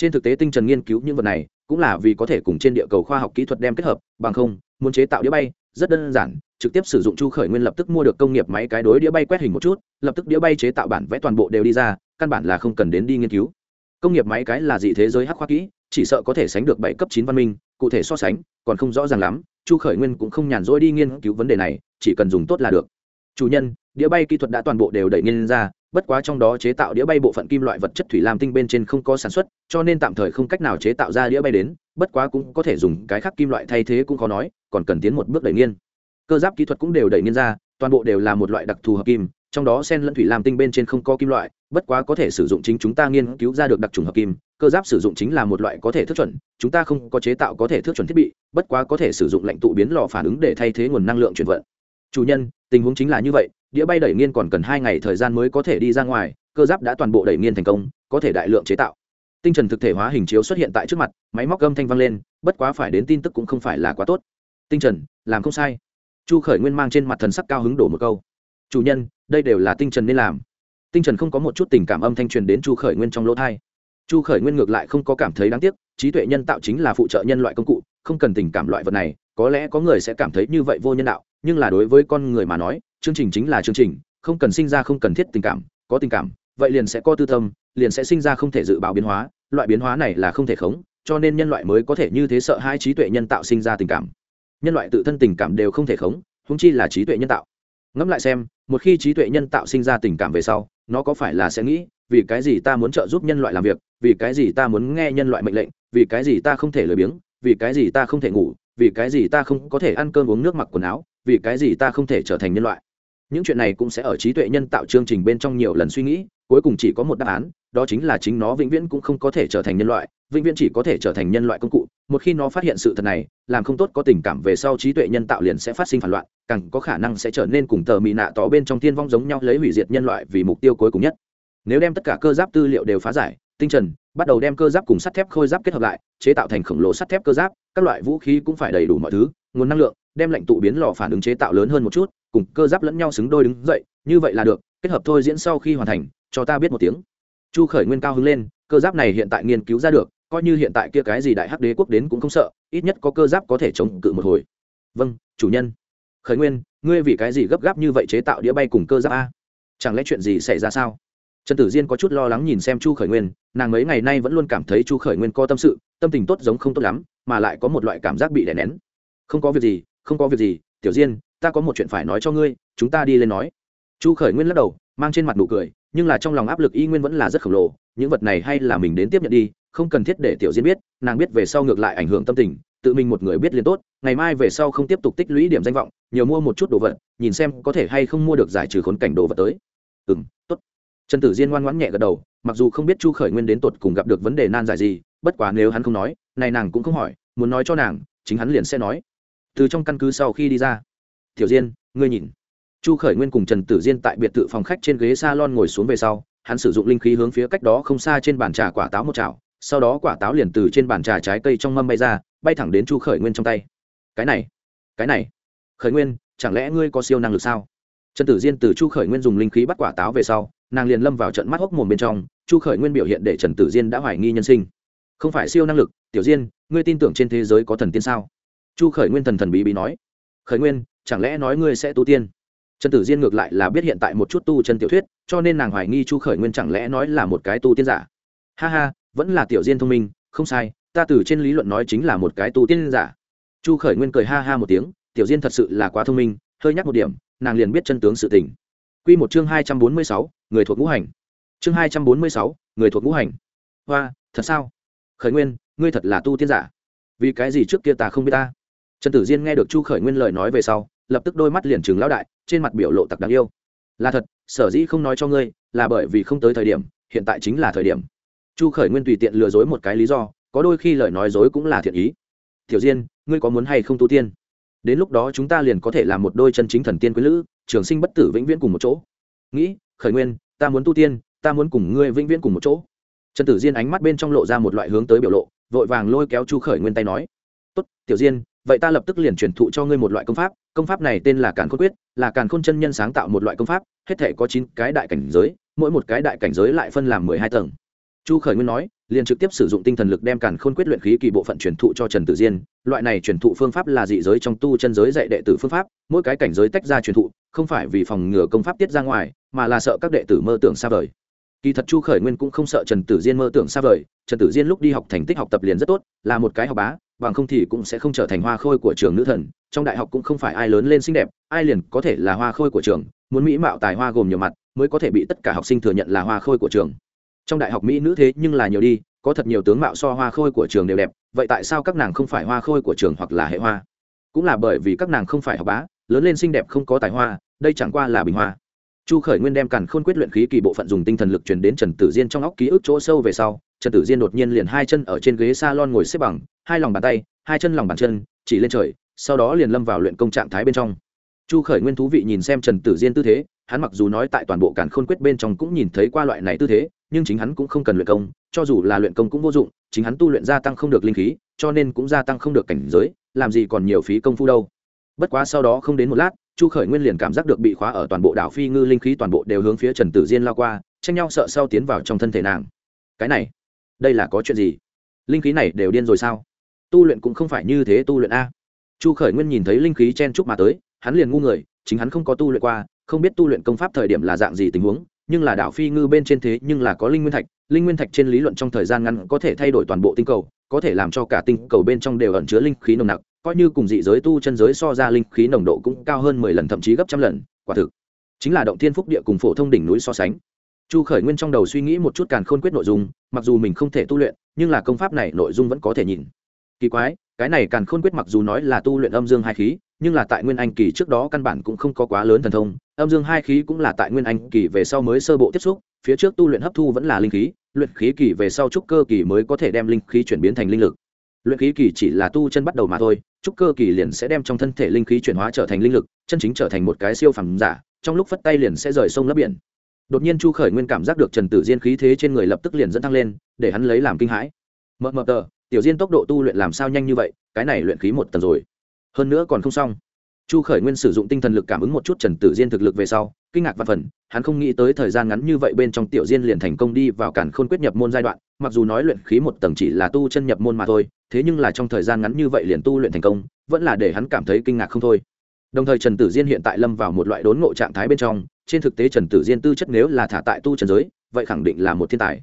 [SPEAKER 1] trên thực tế tinh trần nghiên cứu những vật này cũng là vì có thể cùng trên địa cầu khoa học kỹ thuật đem kết hợp, bằng không, muốn chế tạo đĩa bay rất đơn giản, trực tiếp sử dụng chu khởi nguyên lập tức mua được công nghiệp máy cái đối đĩa bay quét hình một chút, lập tức đĩa bay chế tạo bản vẽ toàn bộ đều đi ra, căn bản là không cần đến đi nghiên cứu. Công nghiệp máy cái là gì thế giới hắc khoa kỹ, chỉ sợ có thể sánh được bảy cấp chín văn minh, cụ thể so sánh, còn không rõ ràng lắm, chu khởi nguyên cũng không nhàn rỗi đi nghiên cứu vấn đề này, chỉ cần dùng tốt là được. Chủ nhân, đĩa bay kỹ thuật đã toàn bộ đều đẩy nghiên ra bất quá trong đó chế tạo đĩa bay bộ phận kim loại vật chất thủy lam tinh bên trên không có sản xuất, cho nên tạm thời không cách nào chế tạo ra đĩa bay đến, bất quá cũng có thể dùng cái khác kim loại thay thế cũng khó nói, còn cần tiến một bước đẩy nghiên. Cơ giáp kỹ thuật cũng đều đẩy nghiên ra, toàn bộ đều là một loại đặc thù hợp kim, trong đó sen lẫn thủy lam tinh bên trên không có kim loại, bất quá có thể sử dụng chính chúng ta nghiên cứu ra được đặc trùng hợp kim, cơ giáp sử dụng chính là một loại có thể thước chuẩn, chúng ta không có chế tạo có thể thước chuẩn thiết bị, bất quá có thể sử dụng lạnh tụ biến lò phản ứng để thay thế nguồn năng lượng chuyển vận. Chủ nhân, tình huống chính là như vậy đĩa bay đẩy nghiên còn cần hai ngày thời gian mới có thể đi ra ngoài, cơ giáp đã toàn bộ đẩy nghiên thành công, có thể đại lượng chế tạo. Tinh trần thực thể hóa hình chiếu xuất hiện tại trước mặt, máy móc gâm thanh vang lên, bất quá phải đến tin tức cũng không phải là quá tốt. Tinh trần, làm không sai. Chu khởi nguyên mang trên mặt thần sắc cao hứng đổ một câu. Chủ nhân, đây đều là tinh trần nên làm. Tinh trần không có một chút tình cảm âm thanh truyền đến chu khởi nguyên trong lỗ thai chu khởi nguyên ngược lại không có cảm thấy đáng tiếc, trí tuệ nhân tạo chính là phụ trợ nhân loại công cụ, không cần tình cảm loại vật này, có lẽ có người sẽ cảm thấy như vậy vô nhân đạo, nhưng là đối với con người mà nói chương trình chính là chương trình, không cần sinh ra không cần thiết tình cảm, có tình cảm, vậy liền sẽ có tư tâm, liền sẽ sinh ra không thể dự báo biến hóa, loại biến hóa này là không thể khống, cho nên nhân loại mới có thể như thế sợ hai trí tuệ nhân tạo sinh ra tình cảm. Nhân loại tự thân tình cảm đều không thể khống húng chi là trí tuệ nhân tạo. Ngẫm lại xem, một khi trí tuệ nhân tạo sinh ra tình cảm về sau, nó có phải là sẽ nghĩ, vì cái gì ta muốn trợ giúp nhân loại làm việc, vì cái gì ta muốn nghe nhân loại mệnh lệnh, vì cái gì ta không thể lười biếng, vì cái gì ta không thể ngủ, vì cái gì ta không có thể ăn cơm uống nước mặc quần áo, vì cái gì ta không thể trở thành nhân loại những chuyện này cũng sẽ ở trí tuệ nhân tạo chương trình bên trong nhiều lần suy nghĩ, cuối cùng chỉ có một đáp án, đó chính là chính nó vĩnh viễn cũng không có thể trở thành nhân loại, vĩnh viễn chỉ có thể trở thành nhân loại công cụ. Một khi nó phát hiện sự thật này, làm không tốt có tình cảm về sau trí tuệ nhân tạo liền sẽ phát sinh phản loạn, càng có khả năng sẽ trở nên cùng tờ mị nạ tỏ bên trong thiên vong giống nhau lấy hủy diệt nhân loại vì mục tiêu cuối cùng nhất. Nếu đem tất cả cơ giáp tư liệu đều phá giải, tinh trần, bắt đầu đem cơ giáp cùng sắt thép khôi giáp kết hợp lại, chế tạo thành khổng lồ sắt thép cơ giáp, các loại vũ khí cũng phải đầy đủ mọi thứ nguồn năng lượng, đem lệnh tụ biến lò phản ứng chế tạo lớn hơn một chút, cùng cơ giáp lẫn nhau xứng đôi đứng dậy, như vậy là được, kết hợp thôi diễn sau khi hoàn thành, cho ta biết một tiếng. Chu khởi nguyên cao hứng lên, cơ giáp này hiện tại nghiên cứu ra được, coi như hiện tại kia cái gì đại hắc đế quốc đến cũng không sợ, ít nhất có cơ giáp có thể chống cự một hồi. Vâng chủ nhân. Khởi nguyên, ngươi vì cái gì gấp gáp như vậy chế tạo đĩa bay cùng cơ giáp a? Chẳng lẽ chuyện gì xảy ra sao? Trần tử diên có chút lo lắng nhìn xem chu khởi nguyên, nàng mấy ngày nay vẫn luôn cảm thấy chu khởi nguyên có tâm sự, tâm tình tốt giống không tốt lắm, mà lại có một loại cảm giác bị đè nén không có việc gì, không có việc gì, tiểu diên, ta có một chuyện phải nói cho ngươi, chúng ta đi lên nói. Chu khởi nguyên lắc đầu, mang trên mặt nụ cười, nhưng là trong lòng áp lực y nguyên vẫn là rất khổng lồ, những vật này hay là mình đến tiếp nhận đi, không cần thiết để tiểu diên biết, nàng biết về sau ngược lại ảnh hưởng tâm tình, tự mình một người biết liền tốt, ngày mai về sau không tiếp tục tích lũy điểm danh vọng, nhiều mua một chút đồ vật, nhìn xem có thể hay không mua được giải trừ khốn cảnh đồ vật tới. Ừ m tốt. Trần tử diên ngoan ngoãn nhẹ gật đầu, mặc dù không biết chu khởi nguyên đến tột cùng gặp được vấn đề nan giải gì, bất quá nếu hắn không nói, này nàng cũng không hỏi, muốn nói cho nàng, chính hắn liền sẽ nói từ trong căn cứ sau khi đi ra. Tiểu diên, ngươi nhìn. Chu khởi nguyên cùng trần tử diên tại biệt thự phòng khách trên ghế s a lon ngồi xuống về sau, hắn sử dụng linh khí hướng phía cách đó không xa trên bàn trà quả táo một chảo, sau đó quả táo liền từ trên bàn trà trái cây trong mâm bay ra, bay thẳng đến chu khởi nguyên trong tay. Cái này cái này. Khởi nguyên, chẳng lẽ ngươi có siêu năng lực sao? Trần tử diên từ chu khởi nguyên dùng linh khí bắt quả táo về sau, nàng liền lâm vào trận mắt hốc mồm bên trong, chu khởi nguyên biểu hiện để trần tử diên đã hoài nghi nhân sinh. Không phải siêu năng lực, tiểu diên, ngươi tin tưởng trên thế giới có thần tiên sao? Chu khởi nguyên thần thần bí bí nói, khởi nguyên, chẳng lẽ nói ngươi sẽ tu tiên? Trần tử diên ngược lại là biết hiện tại một chút tu chân tiểu thuyết, cho nên nàng hoài nghi chu khởi nguyên chẳng lẽ nói là một cái tu tiên giả. Ha ha, vẫn là tiểu diên thông minh, không sai, ta từ trên lý luận nói chính là một cái tu tiên giả. Chu khởi nguyên cười ha ha một tiếng, tiểu diên thật sự là quá thông minh, hơi nhắc một điểm, nàng liền biết chân tướng sự tình. Q một chương hai trăm bốn mươi sáu, người thuộc ngũ hành. Chương hai trăm bốn mươi sáu, người thuộc ngũ hành. Hoa, thật sao? Khởi nguyên, ngươi thật là tu tiên giả. Vì cái gì trước kia ta không biết ta? Trần tử diên nghe được chu khởi nguyên lời nói về sau, lập tức đôi mắt liền chừng lão đại, trên mặt biểu lộ tặc đáng yêu. Là thật, sở dĩ không nói cho ngươi, là bởi vì không tới thời điểm, hiện tại chính là thời điểm. Chu khởi nguyên tùy tiện lừa dối một cái lý do, có đôi khi lời nói dối cũng là thiện ý. Tiểu diên, ngươi có muốn hay không tu tiên? Đến lúc đó chúng ta liền có thể làm một đôi chân chính thần tiên quý lữ, trường sinh bất tử vĩnh viễn cùng một chỗ. Nghĩ, khởi nguyên, ta muốn tu tiên, ta muốn cùng ngươi vĩnh viễn cùng một chỗ. Trần tử diên ánh mắt bên trong lộ ra một loại hướng tới biểu lộ, vội vàng lôi kéo chu khởi nguyên tay nói. Tốt, tiểu diên vậy ta lập tức liền truyền thụ cho ngươi một loại công pháp công pháp này tên là càn khôn quyết, là càn khôn chân nhân sáng tạo một loại công pháp, hết thể có chín cái đại cảnh giới, mỗi một cái đại cảnh giới lại phân làm mười hai tầng. Chu khởi nguyên nói, liền trực tiếp sử dụng tinh thần lực đem càn khôn quyết luyện khí kỳ bộ phận truyền thụ cho trần tử diên. Loại này truyền thụ phương pháp là dị giới trong tu chân giới dạy đệ tử phương pháp, mỗi cái cảnh giới tách ra truyền thụ, không phải vì phòng ngừa công pháp tiết ra ngoài, mà là sợ các đệ tử mơ tưởng xa vời. Kỳ thật chu khởi nguyên cũng không sợ trần tử diên mơ tưởng xa vời, trần tử diên lúc đi học thành tích học tập liền rất tốt, là một cái học bá bằng không thì cũng sẽ không trở thành hoa khôi của trường nữ thần, trong đại học cũng không phải ai lớn lên xinh đẹp, ai liền có thể là hoa khôi của trường, muốn mỹ mạo tài hoa gồm nhiều mặt, mới có thể bị tất cả học sinh thừa nhận là hoa khôi của trường. Trong đại học mỹ nữ thế nhưng là nhiều đi, có thật nhiều tướng mạo so hoa khôi của trường đều đẹp, vậy tại sao các nàng không phải hoa khôi của trường hoặc là hệ hoa? Cũng là bởi vì các nàng không phải học bá, lớn lên xinh đẹp không có tài hoa, đây chẳng qua là bình hoa. Chu khởi nguyên đem càn khôn quyết luyện khí kỳ bộ phận dùng tinh thần lực truyền đến trần tử diên trong óc ký ức chỗ sâu về sau, trần tử diên đột nhiên liền hai chân ở trên ghế s a lon ngồi xếp bằng hai lòng bàn tay, hai chân lòng bàn chân, chỉ lên trời, sau đó liền lâm vào luyện công trạng thái bên trong. Chu khởi nguyên thú vị nhìn xem trần tử diên tư thế, hắn mặc dù nói tại toàn bộ cản khôn quyết bên trong cũng nhìn thấy qua loại này tư thế, nhưng chính hắn cũng không cần luyện công, cho dù là luyện công cũng vô dụng, chính hắn tu luyện gia tăng không được linh khí, cho nên cũng gia tăng không được cảnh giới, làm gì còn nhiều phí công phu đâu. Bất quá sau đó không đến một lát, chu khởi nguyên liền cảm giác được bị khóa ở toàn bộ đảo phi ngư linh khí toàn bộ đều hướng phía trần tử diên lao qua, tranh nhau sợ sau tiến vào trong thân thể nàng. Cái này, đây là có chuyện gì? Linh khí này đều điên rồi sao? Tu luyện cũng không phải như thế tu luyện a. Chu khởi nguyên nhìn thấy linh khí chen chúc mà tới, hắn liền ngu người, chính hắn không có tu luyện qua, không biết tu luyện công pháp thời điểm là dạng gì tình huống, nhưng là đảo phi ngư bên trên thế nhưng là có linh nguyên thạch, linh nguyên thạch trên lý luận trong thời gian ngắn có thể thay đổi toàn bộ tinh cầu, có thể làm cho cả tinh cầu bên trong đều ẩn chứa linh khí nồng nặc, coi như cùng dị giới tu chân giới so ra linh khí nồng độ cũng cao hơn mười lần thậm chí gấp trăm lần, quả thực. Chính là động thiên phúc địa cùng phổ thông đỉnh núi so sánh. Chu khởi nguyên trong đầu suy nghĩ một chút càn khôn quyết nội dung, mặc dù mình không thể tu luyện, nhưng là công pháp này nội dung vẫn có thể nhìn kỳ quái, cái này càn khôn quyết mặc dù nói là tu luyện âm dương hai khí, nhưng là tại nguyên anh kỳ trước đó căn bản cũng không có quá lớn thần thông. Âm dương hai khí cũng là tại nguyên anh kỳ về sau mới sơ bộ tiếp xúc, phía trước tu luyện hấp thu vẫn là linh khí, luyện khí kỳ về sau trúc cơ kỳ mới có thể đem linh khí chuyển biến thành linh lực. Luyện khí kỳ chỉ là tu chân bắt đầu mà thôi, trúc cơ kỳ liền sẽ đem trong thân thể linh khí chuyển hóa trở thành linh lực, chân chính trở thành một cái siêu phẩm giả, trong lúc phất tay liền sẽ rời sông lấp biển. Đột nhiên chu khởi nguyên cảm giác được trần tử diên khí thế trên người lập tức liền dẫn thăng lên, để hắn lấy làm kinh hãi. Mờ mờ tờ tiểu diên tốc độ tu luyện làm sao nhanh như vậy, cái này luyện khí một tầng rồi. Hơn nữa còn không xong. Chu khởi nguyên sử dụng tinh thần lực cảm ứng một chút trần tử diên thực lực về sau, kinh ngạc và phần hắn không nghĩ tới thời gian ngắn như vậy bên trong tiểu diên liền thành công đi vào cản khôn quyết nhập môn giai đoạn, mặc dù nói luyện khí một tầng chỉ là tu chân nhập môn mà thôi, thế nhưng là trong thời gian ngắn như vậy liền tu luyện thành công, vẫn là để hắn cảm thấy kinh ngạc không thôi. Đồng thời trần tử diên hiện tại lâm vào một loại đốn ngộ trạng thái bên trong, trên thực tế trần tử diên tư chất nếu là thả tại tu trần giới, vậy khẳng định là một thiên tài.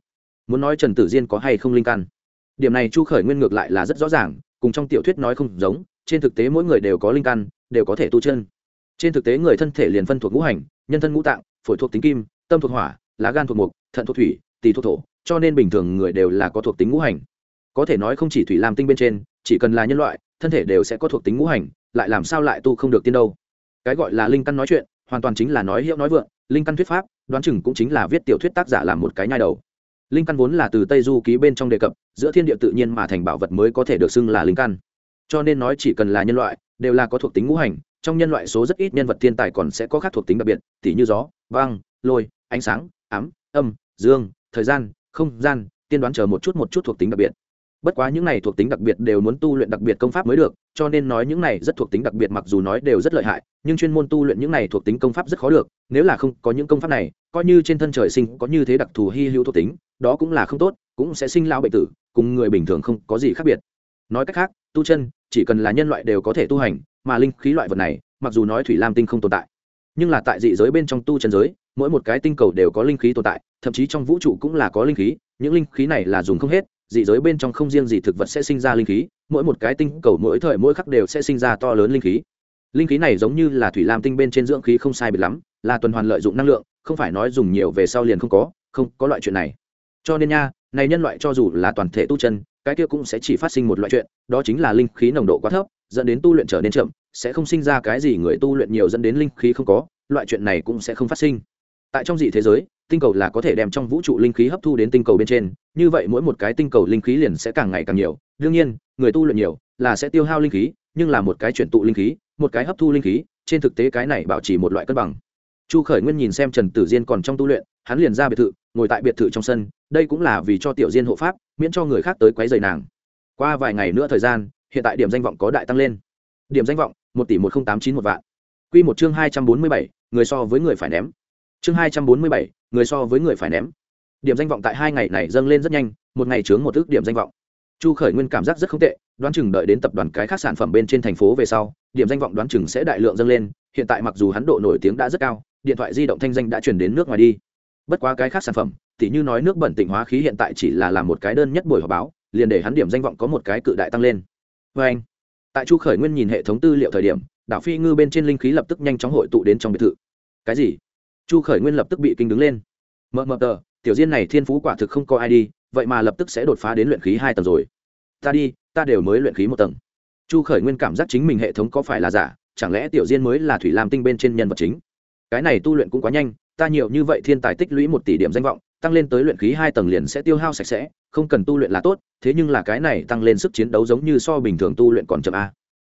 [SPEAKER 1] Muốn nói trần tử diên có hay không linh căn? Điểm này chu khởi nguyên ngược lại là rất rõ ràng, cùng trong tiểu thuyết nói không giống, trên thực tế mỗi người đều có linh căn, đều có thể tu chân. Trên thực tế người thân thể liền phân thuộc ngũ hành, nhân thân ngũ tạng, phổi thuộc tính kim, tâm thuộc hỏa, lá gan thuộc mục, thận thuộc thủy, tỳ thuộc thổ, cho nên bình thường người đều là có thuộc tính ngũ hành. Có thể nói không chỉ thủy làm tinh bên trên, chỉ cần là nhân loại, thân thể đều sẽ có thuộc tính ngũ hành, lại làm sao lại tu không được tiên đâu. Cái gọi là linh căn nói chuyện, hoàn toàn chính là nói hiệu nói vượng, linh căn thuyết pháp, đoán chừng cũng chính là viết tiểu thuyết tác giả làm một cái nhai đầu linh căn vốn là từ tây du ký bên trong đề cập, giữa thiên địa tự nhiên mà thành bảo vật mới có thể được xưng là linh căn. Cho nên nói chỉ cần là nhân loại, đều là có thuộc tính ngũ hành, trong nhân loại số rất ít nhân vật thiên tài còn sẽ có khác thuộc tính đặc biệt, tỉ như gió vang lôi, ánh sáng, ám, âm, dương, thời gian, không gian, tiên đoán chờ một chút một chút thuộc tính đặc biệt. Bất quá những này thuộc tính đặc biệt đều muốn tu luyện đặc biệt công pháp mới được cho nên nói những này rất thuộc tính đặc biệt mặc dù nói đều rất lợi hại, nhưng chuyên môn tu luyện những này thuộc tính công pháp rất khó được, nếu là không có những công pháp này, coi như trên thân trời sinh có như thế đặc thù hy hữu thuộc tính, đó cũng là không tốt, cũng sẽ sinh lao bệnh tử, cùng người bình thường không có gì khác biệt. Nói cách khác, tu chân, chỉ cần là nhân loại đều có thể tu hành, mà linh khí loại vật này, mặc dù nói thủy lam tinh không tồn tại, nhưng là tại dị giới bên trong tu chân giới, mỗi một cái tinh cầu đều có linh khí tồn tại, thậm chí trong vũ trụ cũng là có linh khí, những linh khí này là dùng không hết, dị giới bên trong không riêng gì thực vật sẽ sinh ra linh khí mỗi một cái tinh cầu mỗi thời mỗi khắc đều sẽ sinh ra to lớn linh khí. Linh khí này giống như là thủy lam tinh bên trên dưỡng khí không sai biệt lắm, là tuần hoàn lợi dụng năng lượng, không phải nói dùng nhiều về sau liền không có không có loại chuyện này. Cho nên nha, này nhân loại cho dù là toàn thể tu chân, cái kia cũng sẽ chỉ phát sinh một loại chuyện, đó chính là linh khí nồng độ quá thấp, dẫn đến tu luyện trở nên chậm, sẽ không sinh ra cái gì người tu luyện nhiều dẫn đến linh khí không có, loại chuyện này cũng sẽ không phát sinh. Tại trong dị thế giới, tinh cầu là có thể đem trong vũ trụ linh khí hấp thu đến tinh cầu bên trên, như vậy mỗi một cái tinh cầu linh khí liền sẽ càng ngày càng nhiều đương nhiên, người tu luyện nhiều là sẽ tiêu hao linh khí, nhưng là một cái chuyển tụ linh khí, một cái hấp thu linh khí, trên thực tế cái này bảo trì một loại cân bằng. Chu khởi nguyên nhìn xem trần tử diên còn trong tu luyện, hắn liền ra biệt thự, ngồi tại biệt thự trong sân, đây cũng là vì cho tiểu diên hộ pháp, miễn cho người khác tới quấy rầy nàng. Qua vài ngày nữa thời gian, hiện tại điểm danh vọng có đại tăng lên. Điểm danh vọng, một tỷ một nghìn tám chín một vạn. Q một chương hai trăm bốn mươi bảy, người so với người phải ném. Chương hai trăm bốn mươi bảy, người so với người phải ném. Điểm danh vọng tại hai ngày này dâng lên rất nhanh, một ngày chướng một ước điểm danh vọng chu khởi nguyên cảm giác rất không tệ, đoán chừng đợi đến tập đoàn cái khác sản phẩm bên trên thành phố về sau, điểm danh vọng đoán chừng sẽ đại lượng dâng lên, hiện tại mặc dù hắn độ nổi tiếng đã rất cao, điện thoại di động thanh danh đã chuyển đến nước ngoài đi. Bất quá cái khác sản phẩm, tỉ như nói nước bẩn tỉnh hóa khí hiện tại chỉ là làm một cái đơn nhất buổi họp báo, liền để hắn điểm danh vọng có một cái cự đại tăng lên. Vê anh, tại chu khởi nguyên nhìn hệ thống tư liệu thời điểm, đảo phi ngư bên trên linh khí lập tức nhanh chóng hội tụ đến trong biệt thự. Cái gì? Chu khởi nguyên lập tức bị kinh đứng lên. Mờ mờ tờ tiểu diên này thiên phú quả thực không có ai đi, vậy mà lập tức sẽ đột phá đến luyện khí hai tầng rồi. Ta đi, ta đều mới luyện khí một tầng. Chu khởi nguyên cảm giác chính mình hệ thống có phải là giả, chẳng lẽ tiểu diên mới là thủy lam tinh bên trên nhân vật chính? Cái này tu luyện cũng quá nhanh, ta nhiều như vậy thiên tài tích lũy một tỷ điểm danh vọng, tăng lên tới luyện khí hai tầng liền sẽ tiêu hao sạch sẽ, không cần tu luyện là tốt, thế nhưng là cái này tăng lên sức chiến đấu giống như so bình thường tu luyện còn chậm a.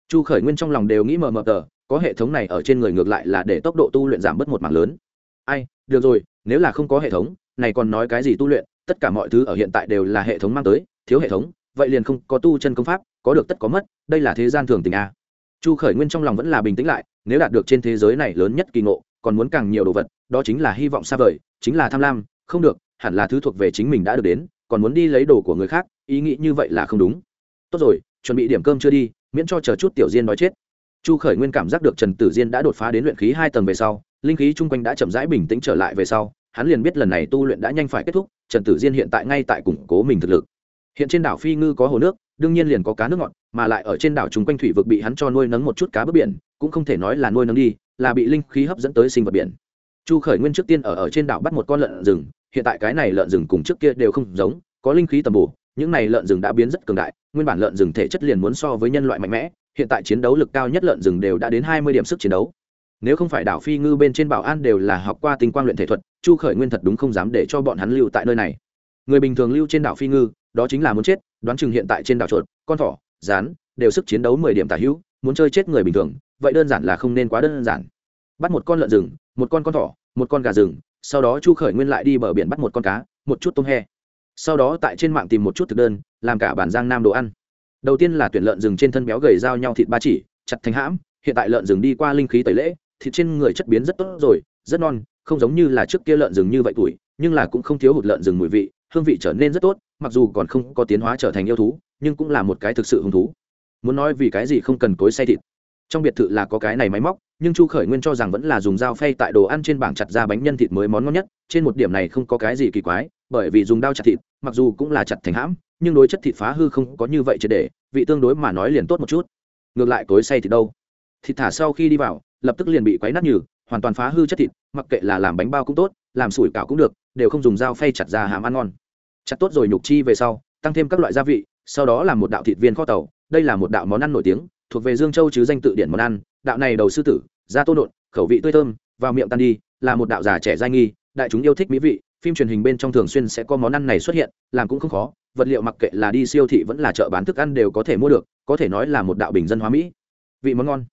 [SPEAKER 1] Chu khởi nguyên trong lòng đều nghĩ mờ mờ tờ, có hệ thống này ở trên người ngược lại là để tốc độ tu luyện giảm bớt một mảng lớn. Ai, được rồi, nếu là không có hệ thống này còn nói cái gì tu luyện, tất cả mọi thứ ở hiện tại đều là hệ thống mang tới, thiếu hệ thống, vậy liền không có tu chân công pháp, có được tất có mất, đây là thế gian thường tình a. Chu khởi nguyên trong lòng vẫn là bình tĩnh lại, nếu đạt được trên thế giới này lớn nhất kỳ ngộ, còn muốn càng nhiều đồ vật, đó chính là hy vọng xa vời, chính là tham lam, không được, hẳn là thứ thuộc về chính mình đã được đến, còn muốn đi lấy đồ của người khác, ý nghĩ như vậy là không đúng. Tốt rồi, chuẩn bị điểm cơm chưa đi, miễn cho chờ chút tiểu diên nói chết. Chu khởi nguyên cảm giác được trần tử diên đã đột phá đến luyện khí hai tầng về sau, linh khí chung quanh đã chậm rãi bình tĩnh trở lại về sau hắn liền biết lần này tu luyện đã nhanh phải kết thúc, trần tử diên hiện tại ngay tại củng cố mình thực lực. Hiện trên đảo phi ngư có hồ nước, đương nhiên liền có cá nước ngọt, mà lại ở trên đảo chung quanh thủy vực bị hắn cho nuôi nấng một chút cá bớt biển, cũng không thể nói là nuôi nấng đi, là bị linh khí hấp dẫn tới sinh vật biển. Chu khởi nguyên trước tiên ở ở trên đảo bắt một con lợn rừng, hiện tại cái này lợn rừng cùng trước kia đều không giống, có linh khí tầm bổ, những này lợn rừng đã biến rất cường đại, nguyên bản lợn rừng thể chất liền muốn so với nhân loại mạnh mẽ, hiện tại chiến đấu lực cao nhất lợn rừng đều đã đến hai mươi điểm sức chiến đấu nếu không phải đảo phi ngư bên trên bảo an đều là học qua tinh quang luyện thể thuật, chu khởi nguyên thật đúng không dám để cho bọn hắn lưu tại nơi này. Người bình thường lưu trên đảo phi ngư, đó chính là muốn chết, đoán chừng hiện tại trên đảo chuột, con thỏ, rán, đều sức chiến đấu mười điểm tả hữu, muốn chơi chết người bình thường, vậy đơn giản là không nên quá đơn giản. Bắt một con lợn rừng, một con con thỏ, một con gà rừng, sau đó chu khởi nguyên lại đi bờ biển bắt một con cá, một chút tôm he. Sau đó tại trên mạng tìm một chút thực đơn, làm cả bản giang nam đồ ăn. Đầu tiên là tuyển lợn rừng trên thân béo gầy giao nhau thịt ba chỉ, chặt thành hãm, hiện tại lợn rừng đi qua linh khí tẩy lễ thịt trên người chất biến rất tốt rồi, rất non, không giống như là trước kia lợn rừng như vậy tuổi, nhưng là cũng không thiếu hụt lợn rừng mùi vị, hương vị trở nên rất tốt, mặc dù còn không có tiến hóa trở thành yêu thú, nhưng cũng là một cái thực sự hứng thú. Muốn nói vì cái gì không cần cối xay thịt. Trong biệt thự là có cái này máy móc, nhưng chu khởi nguyên cho rằng vẫn là dùng dao phay tại đồ ăn trên bảng chặt ra bánh nhân thịt mới món ngon nhất, trên một điểm này không có cái gì kỳ quái, bởi vì dùng dao chặt thịt, mặc dù cũng là chặt thành hãm, nhưng đối chất thịt phá hư không có như vậy triệt để, vị tương đối mà nói liền tốt một chút. Ngược lại cối xay thịt đâu? Thịt thả sau khi đi vào lập tức liền bị quấy nát nhừ, hoàn toàn phá hư chất thịt, mặc kệ là làm bánh bao cũng tốt, làm sủi cảo cũng được, đều không dùng dao phay chặt ra hàm ăn ngon. Chặt tốt rồi nhục chi về sau, tăng thêm các loại gia vị, sau đó là một đạo thịt viên kho tàu, đây là một đạo món ăn nổi tiếng, thuộc về dương châu chứ danh tự điển món ăn, đạo này đầu sư tử, da tô nộn khẩu vị tươi thơm, vào miệng tan đi, là một đạo già trẻ dai nghi, đại chúng yêu thích mỹ vị, phim truyền hình bên trong thường xuyên sẽ có món ăn này xuất hiện, làm cũng không khó, vật liệu mặc kệ là đi siêu thị vẫn là chợ bán thức ăn đều có thể mua được, có thể nói là một đạo bình dân hóa mỹ. Vị món ngon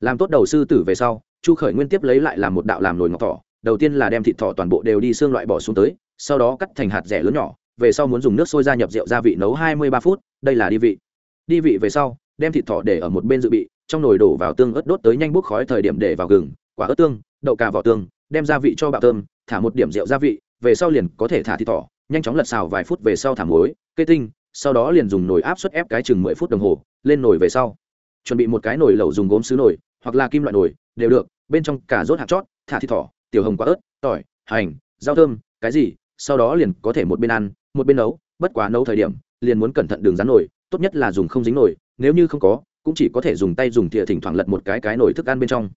[SPEAKER 1] làm tốt đầu sư tử về sau, chu khởi nguyên tiếp lấy lại làm một đạo làm nồi ngọc thỏ, đầu tiên là đem thịt thỏ toàn bộ đều đi xương loại bỏ xuống tới, sau đó cắt thành hạt rẻ lớn nhỏ, về sau muốn dùng nước sôi ra nhập rượu gia vị nấu hai mươi ba phút, đây là đi vị. Đi vị về sau, đem thịt thỏ để ở một bên dự bị, trong nồi đổ vào tương ớt đốt tới nhanh bốc khói thời điểm để vào gừng, quả ớt tương, đậu cà vỏ tương, đem gia vị cho bạo thơm, thả một điểm rượu gia vị, về sau liền có thể thả thịt thỏ, nhanh chóng lật xào vài phút về sau thả muối cây tinh, sau đó liền dùng nồi áp suất ép cái chừng mười phút đồng hồ, lên nồi về sau. Chuẩn bị một cái nồi lẩu dùng gốm xứ nồi hoặc là kim loại nồi, đều được, bên trong cả rốt hạt chót, thả thịt thỏ, tiểu hồng quả ớt, tỏi, hành, rau thơm, cái gì, sau đó liền có thể một bên ăn, một bên nấu, bất quá nấu thời điểm, liền muốn cẩn thận đường rán nồi, tốt nhất là dùng không dính nồi, nếu như không có, cũng chỉ có thể dùng tay dùng thìa thỉnh thoảng lật một cái cái nồi thức ăn bên trong.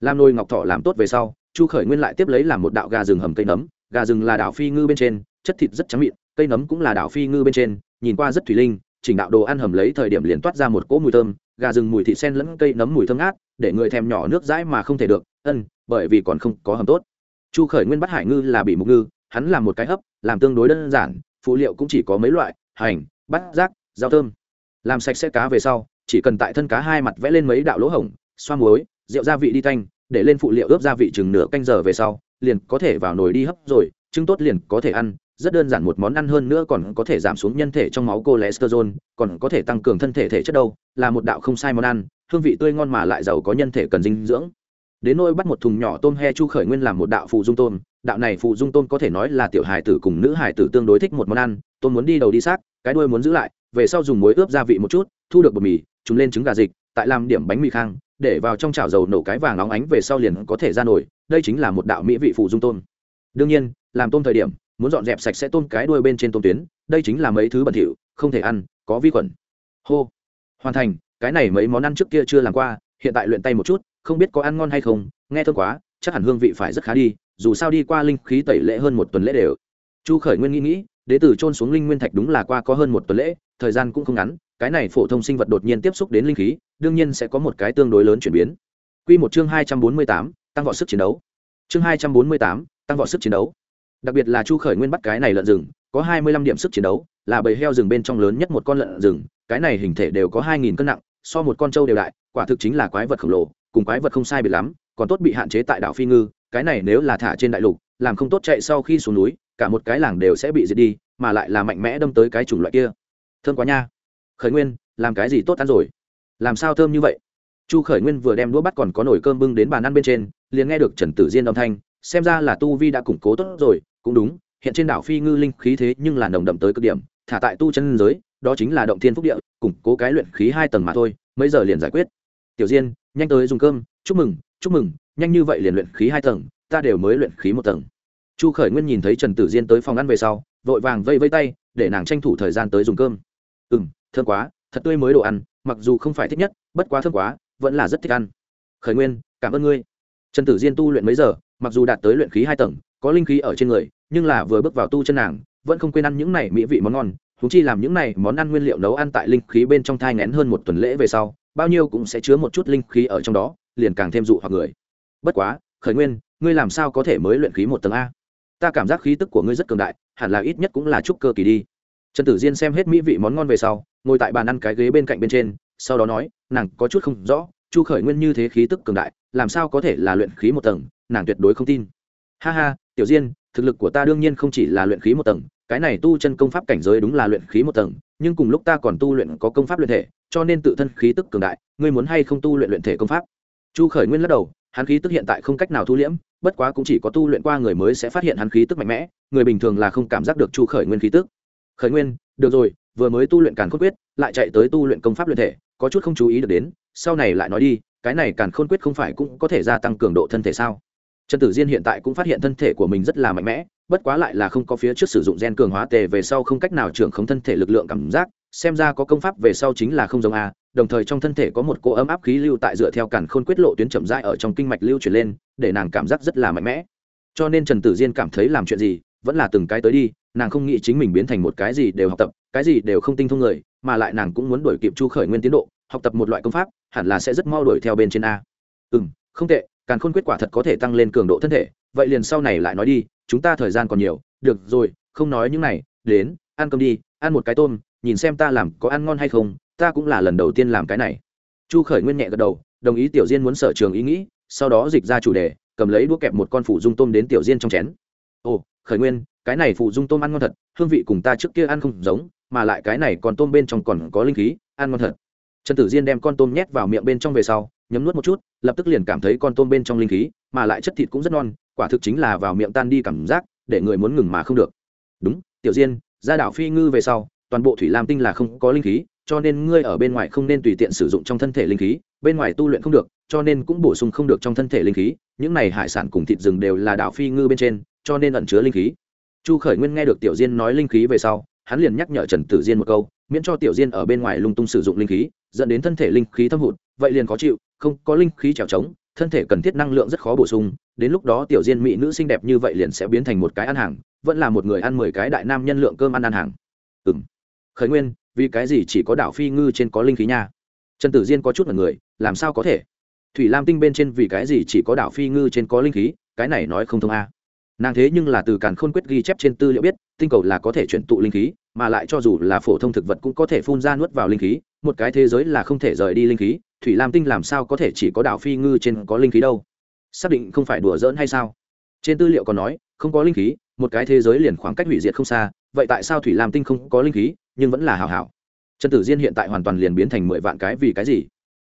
[SPEAKER 1] Làm nồi ngọc thọ làm tốt về sau, chu khởi nguyên lại tiếp lấy làm một đạo gà rừng hầm cây nấm, gà rừng là đảo phi ngư bên trên, chất thịt rất trắng mịn, cây nấm cũng là đảo phi ngư bên trên, nhìn qua rất thủy linh, chỉnh đạo đồ ăn hầm lấy thời điểm liền toát ra một cỗ mùi thơm, gà rừng mùi thịt sen lẫn cây nấm mùi thơm ngát để người thèm nhỏ nước dãi mà không thể được, ân, bởi vì còn không có hầm tốt. Chu khởi nguyên bắt hải ngư là bị mục ngư, hắn làm một cái hấp, làm tương đối đơn giản, phụ liệu cũng chỉ có mấy loại, hành, bát rác rau thơm. Làm sạch sẽ cá về sau, chỉ cần tại thân cá hai mặt vẽ lên mấy đạo lỗ hổng, xoa muối, rượu gia vị đi thanh, để lên phụ liệu ướp gia vị chừng nửa canh giờ về sau, liền có thể vào nồi đi hấp rồi, trứng tốt liền có thể ăn, rất đơn giản một món ăn hơn nữa còn có thể giảm xuống nhân thể trong máu cholesterol, còn có thể tăng cường thân thể thể chất đâu, là một đạo không sai món ăn hương vị tươi ngon mà lại giàu có nhân thể cần dinh dưỡng. Đến nôi bắt một thùng nhỏ tôm he chu khởi nguyên làm một đạo phụ dung tôm, đạo này phụ dung tôm có thể nói là tiểu hài tử cùng nữ hài tử tương đối thích một món ăn, tôm muốn đi đầu đi xác, cái đuôi muốn giữ lại, về sau dùng muối ướp gia vị một chút, thu được bột mì chúng lên trứng gà dịch, tại làm điểm bánh mì khang, để vào trong chảo dầu nổ cái vàng óng ánh về sau liền có thể ra nổi đây chính là một đạo mỹ vị phụ dung tôm. Đương nhiên, làm tôm thời điểm, muốn dọn dẹp sạch sẽ tôm cái đuôi bên trên tôm tuyến, đây chính là mấy thứ bẩn thỉu, không thể ăn, có vi khuẩn. Hô. Hoàn thành cái này mấy món ăn trước kia chưa làm qua, hiện tại luyện tay một chút, không biết có ăn ngon hay không, nghe thơm quá, chắc hẳn hương vị phải rất khá đi, dù sao đi qua linh khí tẩy lễ hơn một tuần lễ đều. Chu khởi nguyên nghĩ nghĩ, đế tử trôn xuống linh nguyên thạch đúng là qua có hơn một tuần lễ, thời gian cũng không ngắn, cái này phổ thông sinh vật đột nhiên tiếp xúc đến linh khí, đương nhiên sẽ có một cái tương đối lớn chuyển biến. Quy một chương hai trăm bốn mươi tám, tăng vọt sức chiến đấu. Chương hai trăm bốn mươi tám, tăng vọt sức chiến đấu. Đặc biệt là chu khởi nguyên bắt cái này lợn rừng, có hai mươi lăm điểm sức chiến đấu, là bầy heo rừng bên trong lớn nhất một con lợn rừng, cái này hình thể đều có hai nghìn cân nặng so một con trâu đều đại, quả thực chính là quái vật khổng lồ, cùng quái vật không sai biệt lắm, còn tốt bị hạn chế tại đảo phi ngư, cái này nếu là thả trên đại lục, làm không tốt chạy sau khi xuống núi, cả một cái làng đều sẽ bị diệt đi, mà lại là mạnh mẽ đâm tới cái chủng loại kia. Thơm quá nha. Khởi nguyên, làm cái gì tốt ăn rồi? Làm sao thơm như vậy? Chu khởi nguyên vừa đem đũa bắt còn có nồi cơm bưng đến bàn ăn bên trên, liền nghe được trần tử diên âm thanh, xem ra là tu vi đã củng cố tốt rồi, cũng đúng, hiện trên đảo phi ngư linh khí thế nhưng là nồng đậm tới cực điểm, thả tại tu chân giới, đó chính là động thiên phúc địa củng cố cái luyện khí hai tầng mà thôi, mấy giờ liền giải quyết. Tiểu diên, nhanh tới dùng cơm, chúc mừng chúc mừng, nhanh như vậy liền luyện khí hai tầng, ta đều mới luyện khí một tầng. Chu khởi nguyên nhìn thấy trần tử diên tới phòng ăn về sau, vội vàng vây vây tay, để nàng tranh thủ thời gian tới dùng cơm. Ừ m thơm quá, thật tươi mới đồ ăn, mặc dù không phải thích nhất, bất quá thơm quá, vẫn là rất thích ăn. Khởi nguyên, cảm ơn ngươi. Trần tử diên tu luyện mấy giờ, mặc dù đạt tới luyện khí hai tầng, có linh khí ở trên người, nhưng là vừa bước vào tu chân nàng, vẫn không quên ăn những này mỹ vị món ngon húng chi làm những này món ăn nguyên liệu nấu ăn tại linh khí bên trong thai ngén hơn một tuần lễ về sau, bao nhiêu cũng sẽ chứa một chút linh khí ở trong đó, liền càng thêm dụ hoặc người. Bất quá, khởi nguyên, ngươi làm sao có thể mới luyện khí một tầng a? Ta cảm giác khí tức của ngươi rất cường đại, hẳn là ít nhất cũng là chút cơ kỳ đi. Trần tử diên xem hết mỹ vị món ngon về sau, ngồi tại bàn ăn cái ghế bên cạnh bên trên, sau đó nói, nàng có chút không rõ, chu khởi nguyên như thế khí tức cường đại, làm sao có thể là luyện khí một tầng, nàng tuyệt đối không tin. Ha ha, tiểu diên, thực lực của ta đương nhiên không chỉ là luyện khí một tầng cái này tu chân công pháp cảnh giới đúng là luyện khí một tầng, nhưng cùng lúc ta còn tu luyện có công pháp luyện thể, cho nên tự thân khí tức cường đại, ngươi muốn hay không tu luyện luyện thể công pháp? Chu khởi nguyên lắc đầu, hắn khí tức hiện tại không cách nào thu liễm, bất quá cũng chỉ có tu luyện qua người mới sẽ phát hiện hắn khí tức mạnh mẽ, người bình thường là không cảm giác được chu khởi nguyên khí tức. Khởi nguyên, được rồi, vừa mới tu luyện càn khôn quyết, lại chạy tới tu luyện công pháp luyện thể, có chút không chú ý được đến, sau này lại nói đi, cái này càn khôn quyết không phải cũng có thể gia tăng cường độ thân thể sao? Trần tử diên hiện tại cũng phát hiện thân thể của mình rất là mạnh mẽ, bất quá lại là không có phía trước sử dụng gen cường hóa tề về sau không cách nào trưởng không thân thể lực lượng cảm giác, xem ra có công pháp về sau chính là không giống a, đồng thời trong thân thể có một cỗ ấm áp khí lưu tại dựa theo càn khôn quyết lộ tuyến chậm rãi ở trong kinh mạch lưu chuyển lên, để nàng cảm giác rất là mạnh mẽ. Cho nên trần tử diên cảm thấy làm chuyện gì, vẫn là từng cái tới đi, nàng không nghĩ chính mình biến thành một cái gì đều học tập, cái gì đều không tinh thông người, mà lại nàng cũng muốn đuổi kịp chu khởi nguyên tiến độ, học tập một loại công pháp, hẳn là sẽ rất mau đuổi theo bên trên a. Ừ không tệ càn khôn quyết quả thật có thể tăng lên cường độ thân thể, vậy liền sau này lại nói đi, chúng ta thời gian còn nhiều, được rồi, không nói những này, đến, ăn cơm đi, ăn một cái tôm, nhìn xem ta làm có ăn ngon hay không, ta cũng là lần đầu tiên làm cái này. Chu khởi nguyên nhẹ gật đầu, đồng ý tiểu diên muốn sở trường ý nghĩ, sau đó dịch ra chủ đề, cầm lấy đũa kẹp một con phụ dung tôm đến tiểu diên trong chén. Ồ, khởi nguyên, cái này phụ dung tôm ăn ngon thật, hương vị cùng ta trước kia ăn không giống, mà lại cái này còn tôm bên trong còn có linh khí, ăn ngon thật trần tử diên đem con tôm nhét vào miệng bên trong về sau, nhấm nuốt một chút, lập tức liền cảm thấy con tôm bên trong linh khí, mà lại chất thịt cũng rất non, quả thực chính là vào miệng tan đi cảm giác, để người muốn ngừng mà không được. Đúng, tiểu diên, ra đảo phi ngư về sau, toàn bộ thủy lam tinh là không có linh khí, cho nên ngươi ở bên ngoài không nên tùy tiện sử dụng trong thân thể linh khí, bên ngoài tu luyện không được, cho nên cũng bổ sung không được trong thân thể linh khí, những này hải sản cùng thịt rừng đều là đảo phi ngư bên trên, cho nên ẩn chứa linh khí. Chu khởi nguyên nghe được tiểu diên nói linh khí về sau, hắn liền nhắc nhở trần tử diên một câu miễn cho tiểu diên ở bên ngoài lung tung sử dụng linh khí, dẫn đến thân thể linh khí thâm hụt, vậy liền khó chịu, không có linh khí trèo trống, thân thể cần thiết năng lượng rất khó bổ sung, đến lúc đó tiểu diên mỹ nữ xinh đẹp như vậy liền sẽ biến thành một cái ăn hàng, vẫn là một người ăn mười cái đại nam nhân lượng cơm ăn ăn hàng. Ừ m khởi nguyên, vì cái gì chỉ có đảo phi ngư trên có linh khí nha? Trần tử diên có chút là người, làm sao có thể? Thủy lam tinh bên trên vì cái gì chỉ có đảo phi ngư trên có linh khí, cái này nói không thông a nàng thế nhưng là từ càn khôn quyết ghi chép trên tư liệu biết, tinh cầu là có thể chuyển tụ linh khí, mà lại cho dù là phổ thông thực vật cũng có thể phun ra nuốt vào linh khí, một cái thế giới là không thể rời đi linh khí, thủy lam tinh làm sao có thể chỉ có đảo phi ngư trên có linh khí đâu? Xác định không phải đùa giỡn hay sao? Trên tư liệu còn nói, không có linh khí, một cái thế giới liền khoảng cách hủy diệt không xa, vậy tại sao thủy lam tinh không có linh khí, nhưng vẫn là hào hảo? Trần tử diên hiện tại hoàn toàn liền biến thành mười vạn cái vì cái gì?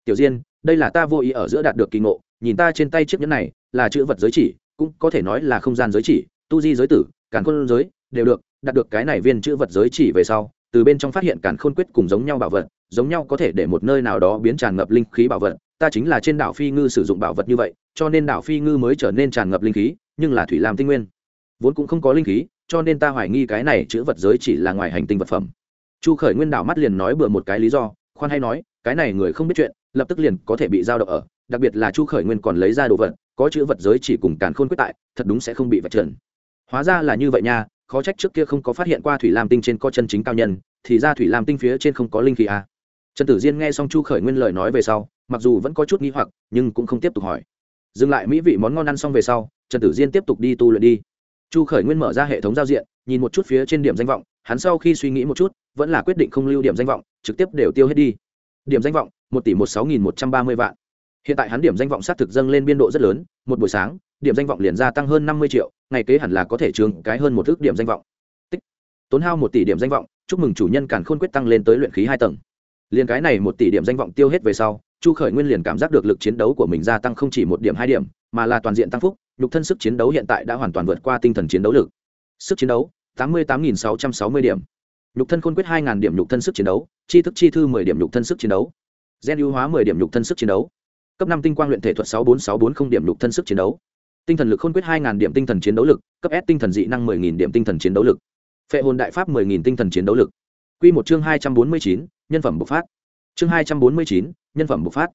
[SPEAKER 1] Tiểu diên, đây là ta vô ý ở giữa đạt được kỳ ngộ, nhìn ta trên tay chiếc nhẫn này, là chữ vật giới chỉ cũng có thể nói là không gian giới chỉ, tu di giới tử, càn khôn giới, đều được, đạt được cái này viên chữ vật giới chỉ về sau, từ bên trong phát hiện càn khôn quyết cùng giống nhau bảo vật, giống nhau có thể để một nơi nào đó biến tràn ngập linh khí bảo vật, ta chính là trên đảo phi ngư sử dụng bảo vật như vậy, cho nên đảo phi ngư mới trở nên tràn ngập linh khí, nhưng là thủy lam tinh nguyên. Vốn cũng không có linh khí, cho nên ta hoài nghi cái này chữ vật giới chỉ là ngoài hành tinh vật phẩm. Chu khởi nguyên đảo mắt liền nói bừa một cái lý do, khoan hay nói, cái này người không biết chuyện, lập tức liền có thể bị giao động ở, đặc biệt là chu khởi nguyên còn lấy ra đồ vật có chữ vật giới chỉ cùng càn khôn quyết tại, thật đúng sẽ không bị vật trần. Hóa ra là như vậy nha, khó trách trước kia không có phát hiện qua thủy lam tinh trên có chân chính cao nhân, thì ra thủy lam tinh phía trên không có linh khí à. trần tử diên nghe xong chu khởi nguyên lời nói về sau, mặc dù vẫn có chút nghi hoặc, nhưng cũng không tiếp tục hỏi. Dừng lại mỹ vị món ngon ăn xong về sau, trần tử diên tiếp tục đi tu luyện đi. Chu khởi nguyên mở ra hệ thống giao diện, nhìn một chút phía trên điểm danh vọng, hắn sau khi suy nghĩ một chút, vẫn là quyết định không lưu điểm danh vọng, trực tiếp đều tiêu hết đi. Điểm danh vọng, một tỷ một sáu nghìn một trăm ba mươi vạn hiện tại hắn điểm danh vọng xác thực dâng lên biên độ rất lớn, một buổi sáng, điểm danh vọng liền gia tăng hơn năm mươi triệu, ngày kế hẳn là có thể trường cái hơn một thước điểm danh vọng. Tích. tốn hao một tỷ điểm danh vọng, chúc mừng chủ nhân càn khôn quyết tăng lên tới luyện khí hai tầng. Liền cái này một tỷ điểm danh vọng tiêu hết về sau, chu khởi nguyên liền cảm giác được lực chiến đấu của mình gia tăng không chỉ một điểm hai điểm, mà là toàn diện tăng phúc, nhục thân sức chiến đấu hiện tại đã hoàn toàn vượt qua tinh thần chiến đấu lực. Sức chiến đấu, tám mươi tám nghìn sáu trăm sáu mươi điểm. Nhục thân khôn quyết hai ngàn điểm nhục thân sức chiến đấu, chi thức chi thư mười điểm nhục thân sức chiến đấu. Gen ưu hóa mười điểm nhục thân sức chiến đấu cấp năm tinh quang luyện thể thuật sáu bốn sáu bốn không điểm lục thân sức chiến đấu. Tinh thần lực khôn quyết hai ngàn điểm tinh thần chiến đấu lực, cấp s tinh thần dị năng mười nghìn điểm tinh thần chiến đấu lực. Phệ hồn đại pháp mười nghìn tinh thần chiến đấu lực. Q một chương hai trăm bốn mươi chín, nhân phẩm bộc phát. Chương hai trăm bốn mươi chín, nhân phẩm bộc phát.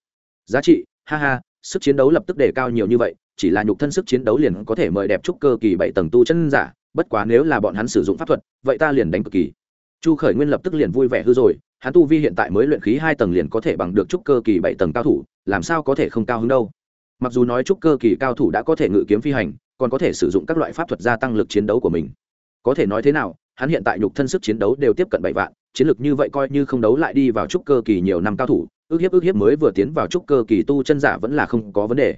[SPEAKER 1] Giá trị, ha ha, sức chiến đấu lập tức đề cao nhiều như vậy, chỉ là nhục thân sức chiến đấu liền có thể mời đẹp trúc cơ kỳ bảy tầng tu chân giả, bất quá nếu là bọn hắn sử dụng pháp thuật, vậy ta liền đánh cực kỳ. Chu khởi nguyên lập tức liền vui vẻ hư rồi, hắn tu vi hiện tại mới luyện khí hai tầng liền có thể bằng được trúc cơ kỳ bảy tầng cao thủ làm sao có thể không cao hứng đâu. Mặc dù nói trúc cơ kỳ cao thủ đã có thể ngự kiếm phi hành, còn có thể sử dụng các loại pháp thuật gia tăng lực chiến đấu của mình. Có thể nói thế nào, hắn hiện tại nhục thân sức chiến đấu đều tiếp cận bảy vạn, chiến lược như vậy coi như không đấu lại đi vào trúc cơ kỳ nhiều năm cao thủ, ước hiếp ước hiếp mới vừa tiến vào trúc cơ kỳ tu chân giả vẫn là không có vấn đề.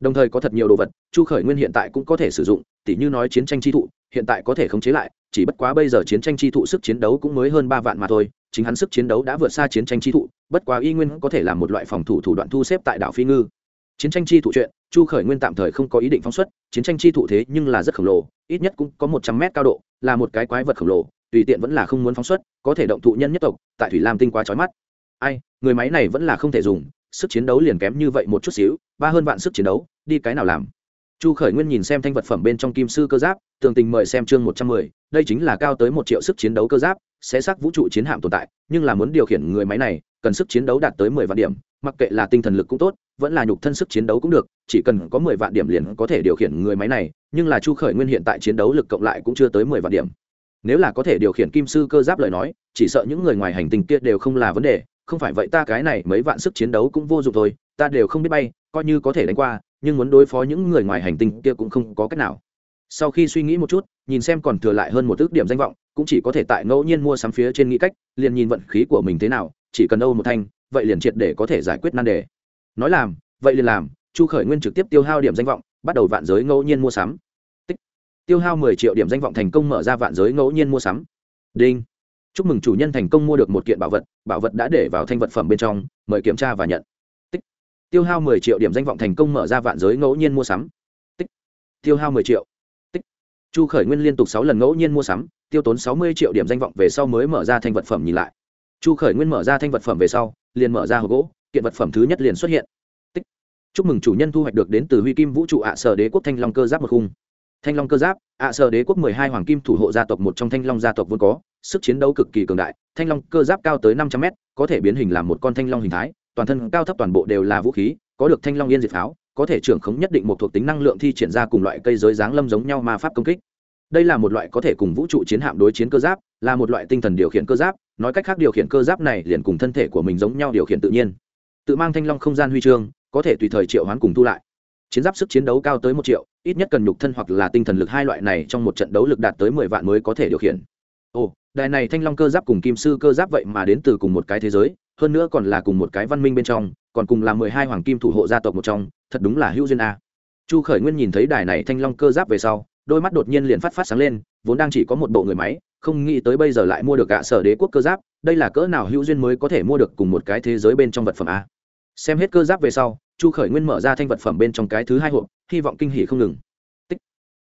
[SPEAKER 1] Đồng thời có thật nhiều đồ vật, chu khởi nguyên hiện tại cũng có thể sử dụng, tỉ như nói chiến tranh chi thụ hiện tại có thể khống chế lại, chỉ bất quá bây giờ chiến tranh chi thụ sức chiến đấu cũng mới hơn ba vạn mà thôi, chính hắn sức chiến đấu đã vượt xa chiến tranh chi thụ, bất quá y nguyên có thể là một loại phòng thủ thủ đoạn thu xếp tại đảo phi ngư. Chiến tranh chi thụ chuyện, chu khởi nguyên tạm thời không có ý định phóng xuất, chiến tranh chi thụ thế nhưng là rất khổng lồ, ít nhất cũng có một trăm mét cao độ, là một cái quái vật khổng lồ, tùy tiện vẫn là không muốn phóng xuất, có thể động thụ nhân nhất tộc, tại thủy lam tinh quá trói mắt. Ai, người máy này vẫn là không thể dùng, sức chiến đấu liền kém như vậy một chút xíu, ba hơn vạn sức chiến đấu, đi cái nào làm? Chu khởi nguyên nhìn xem thanh vật phẩm bên trong kim sư cơ giáp, tường tình mời xem chương một trăm mười, đây chính là cao tới một triệu sức chiến đấu cơ giáp, sẽ xác vũ trụ chiến hạm tồn tại, nhưng là muốn điều khiển người máy này, cần sức chiến đấu đạt tới mười vạn điểm, mặc kệ là tinh thần lực cũng tốt, vẫn là nhục thân sức chiến đấu cũng được, chỉ cần có mười vạn điểm liền có thể điều khiển người máy này, nhưng là chu khởi nguyên hiện tại chiến đấu lực cộng lại cũng chưa tới mười vạn điểm. Nếu là có thể điều khiển kim sư cơ giáp lời nói, chỉ sợ những người ngoài hành tinh kia đều không là vấn đề, không phải vậy ta cái này mấy vạn sức chiến đấu cũng vô dụng thôi, ta đều không biết bay, coi như có thể đánh qua nhưng muốn đối phó những người ngoài hành tinh kia cũng không có cách nào. Sau khi suy nghĩ một chút, nhìn xem còn thừa lại hơn một ước điểm danh vọng, cũng chỉ có thể tại ngẫu nhiên mua sắm phía trên nghĩ cách, liền nhìn vận khí của mình thế nào, chỉ cần âu một thanh, vậy liền triệt để có thể giải quyết nan đề. Nói làm, vậy liền làm, chu khởi nguyên trực tiếp tiêu hao điểm danh vọng, bắt đầu vạn giới ngẫu nhiên mua sắm. Tích. tiêu hao mười triệu điểm danh vọng thành công mở ra vạn giới ngẫu nhiên mua sắm. Đinh. Chúc mừng chủ nhân thành công mua được một kiện bảo vật bảo vật đã để vào thanh vật phẩm bên trong, mời kiểm tra và nhận tiêu hao mười triệu điểm danh vọng thành công mở ra vạn giới ngẫu nhiên mua sắm Tích. tiêu hao mười triệu Tích. chu khởi nguyên liên tục sáu lần ngẫu nhiên mua sắm, tiêu tốn sáu mươi triệu điểm danh vọng về sau mới mở ra thanh vật phẩm nhìn lại chu khởi nguyên mở ra thanh vật phẩm về sau, liền mở ra hộp gỗ, kiện vật phẩm thứ nhất liền xuất hiện Tích. chúc mừng chủ nhân thu hoạch được đến từ huy kim vũ trụ ạ sở đế quốc thanh long cơ giáp một khung thanh long cơ giáp, ạ sở đế quốc mười hai hoàng kim thủ hộ gia tộc một trong thanh long gia tộc vốn có, sức chiến đấu cực kỳ cường đại, thanh long cơ giáp cao tới năm trăm mét, có thể biến hình làm một con thanh long hình thái toàn thân cao thấp toàn bộ đều là vũ khí, có được thanh long yên diệt pháo, có thể trưởng khống nhất định một thuộc tính năng lượng thi triển ra cùng loại cây giới dáng lâm giống nhau ma pháp công kích. Đây là một loại có thể cùng vũ trụ chiến hạm đối chiến cơ giáp, là một loại tinh thần điều khiển cơ giáp, nói cách khác điều khiển cơ giáp này liền cùng thân thể của mình giống nhau điều khiển tự nhiên. Tự mang thanh long không gian huy chương, có thể tùy thời triệu hoán cùng thu lại. Chiến giáp sức chiến đấu cao tới một triệu, ít nhất cần nhục thân hoặc là tinh thần lực hai loại này trong một trận đấu lực đạt tới mười vạn mới có thể điều khiển ồ, đài này thanh long cơ giáp cùng kim sư cơ giáp vậy mà đến từ cùng một cái thế giới, hơn nữa còn là cùng một cái văn minh bên trong, còn cùng là mười hai hoàng kim thủ hộ gia tộc một trong, thật đúng là hữu duyên a. Chu khởi nguyên nhìn thấy đài này thanh long cơ giáp về sau, đôi mắt đột nhiên liền phát phát sáng lên, vốn đang chỉ có một bộ người máy, không nghĩ tới bây giờ lại mua được cả sở đế quốc cơ giáp, đây là cỡ nào hữu duyên mới có thể mua được cùng một cái thế giới bên trong vật phẩm a. Xem hết cơ giáp về sau, chu khởi nguyên mở ra thanh vật phẩm bên trong cái thứ hai hộp, hy vọng kinh hỉ không ngừng. Tích.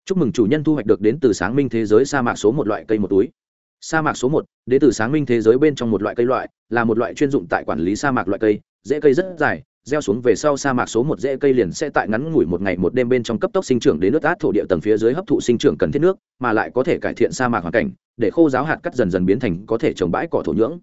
[SPEAKER 1] Chúc mừng chủ nhân thu hoạch được đến từ sáng minh thế giới sa mạc số một loại cây một túi sa mạc số một đến từ sáng minh thế giới bên trong một loại cây loại, là một loại chuyên dụng tại quản lý sa mạc loại cây dễ cây rất dài, gieo xuống về sau sa mạc số một rễ cây liền sẽ tại ngắn ngủi một ngày một đêm bên trong cấp tốc sinh trưởng đến nước át thổ địa tầng phía dưới hấp thụ sinh trưởng cần thiết nước, mà lại có thể cải thiện sa mạc hoàn cảnh, để khô giáo hạt cắt dần dần biến thành có thể trồng bãi cỏ thổ nhưỡng.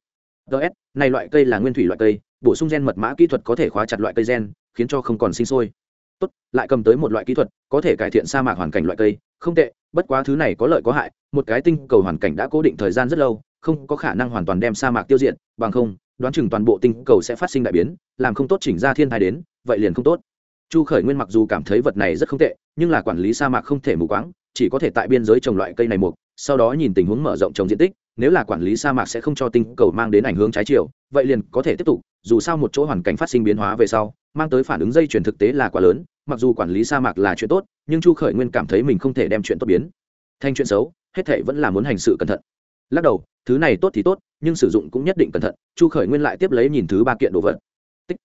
[SPEAKER 1] Ts này loại cây là nguyên thủy loại cây, bổ sung gen mật mã kỹ thuật có thể khóa chặt loại cây gen, khiến cho không còn sinh sôi. Tốt, lại cầm tới một loại kỹ thuật, có thể cải thiện sa mạc hoàn cảnh loại cây không tệ, bất quá thứ này có lợi có hại, một cái tinh cầu hoàn cảnh đã cố định thời gian rất lâu, không có khả năng hoàn toàn đem sa mạc tiêu diệt, bằng không, đoán chừng toàn bộ tinh cầu sẽ phát sinh đại biến, làm không tốt chỉnh ra thiên thai đến, vậy liền không tốt. Chu khởi nguyên mặc dù cảm thấy vật này rất không tệ, nhưng là quản lý sa mạc không thể mù quáng, chỉ có thể tại biên giới trồng loại cây này mục, sau đó nhìn tình huống mở rộng trồng diện tích, nếu là quản lý sa mạc sẽ không cho tinh cầu mang đến ảnh hưởng trái chiều, vậy liền có thể tiếp tục dù sao một chỗ hoàn cảnh phát sinh biến hóa về sau, mang tới phản ứng dây chuyển thực tế là quá lớn, mặc dù quản lý sa mạc là chuyện tốt, nhưng chu khởi nguyên cảm thấy mình không thể đem chuyện tốt biến thành chuyện xấu, hết thệ vẫn là muốn hành sự cẩn thận. Lắc đầu, thứ này tốt thì tốt, nhưng sử dụng cũng nhất định cẩn thận, chu khởi nguyên lại tiếp lấy nhìn thứ ba kiện đồ vật. Tích.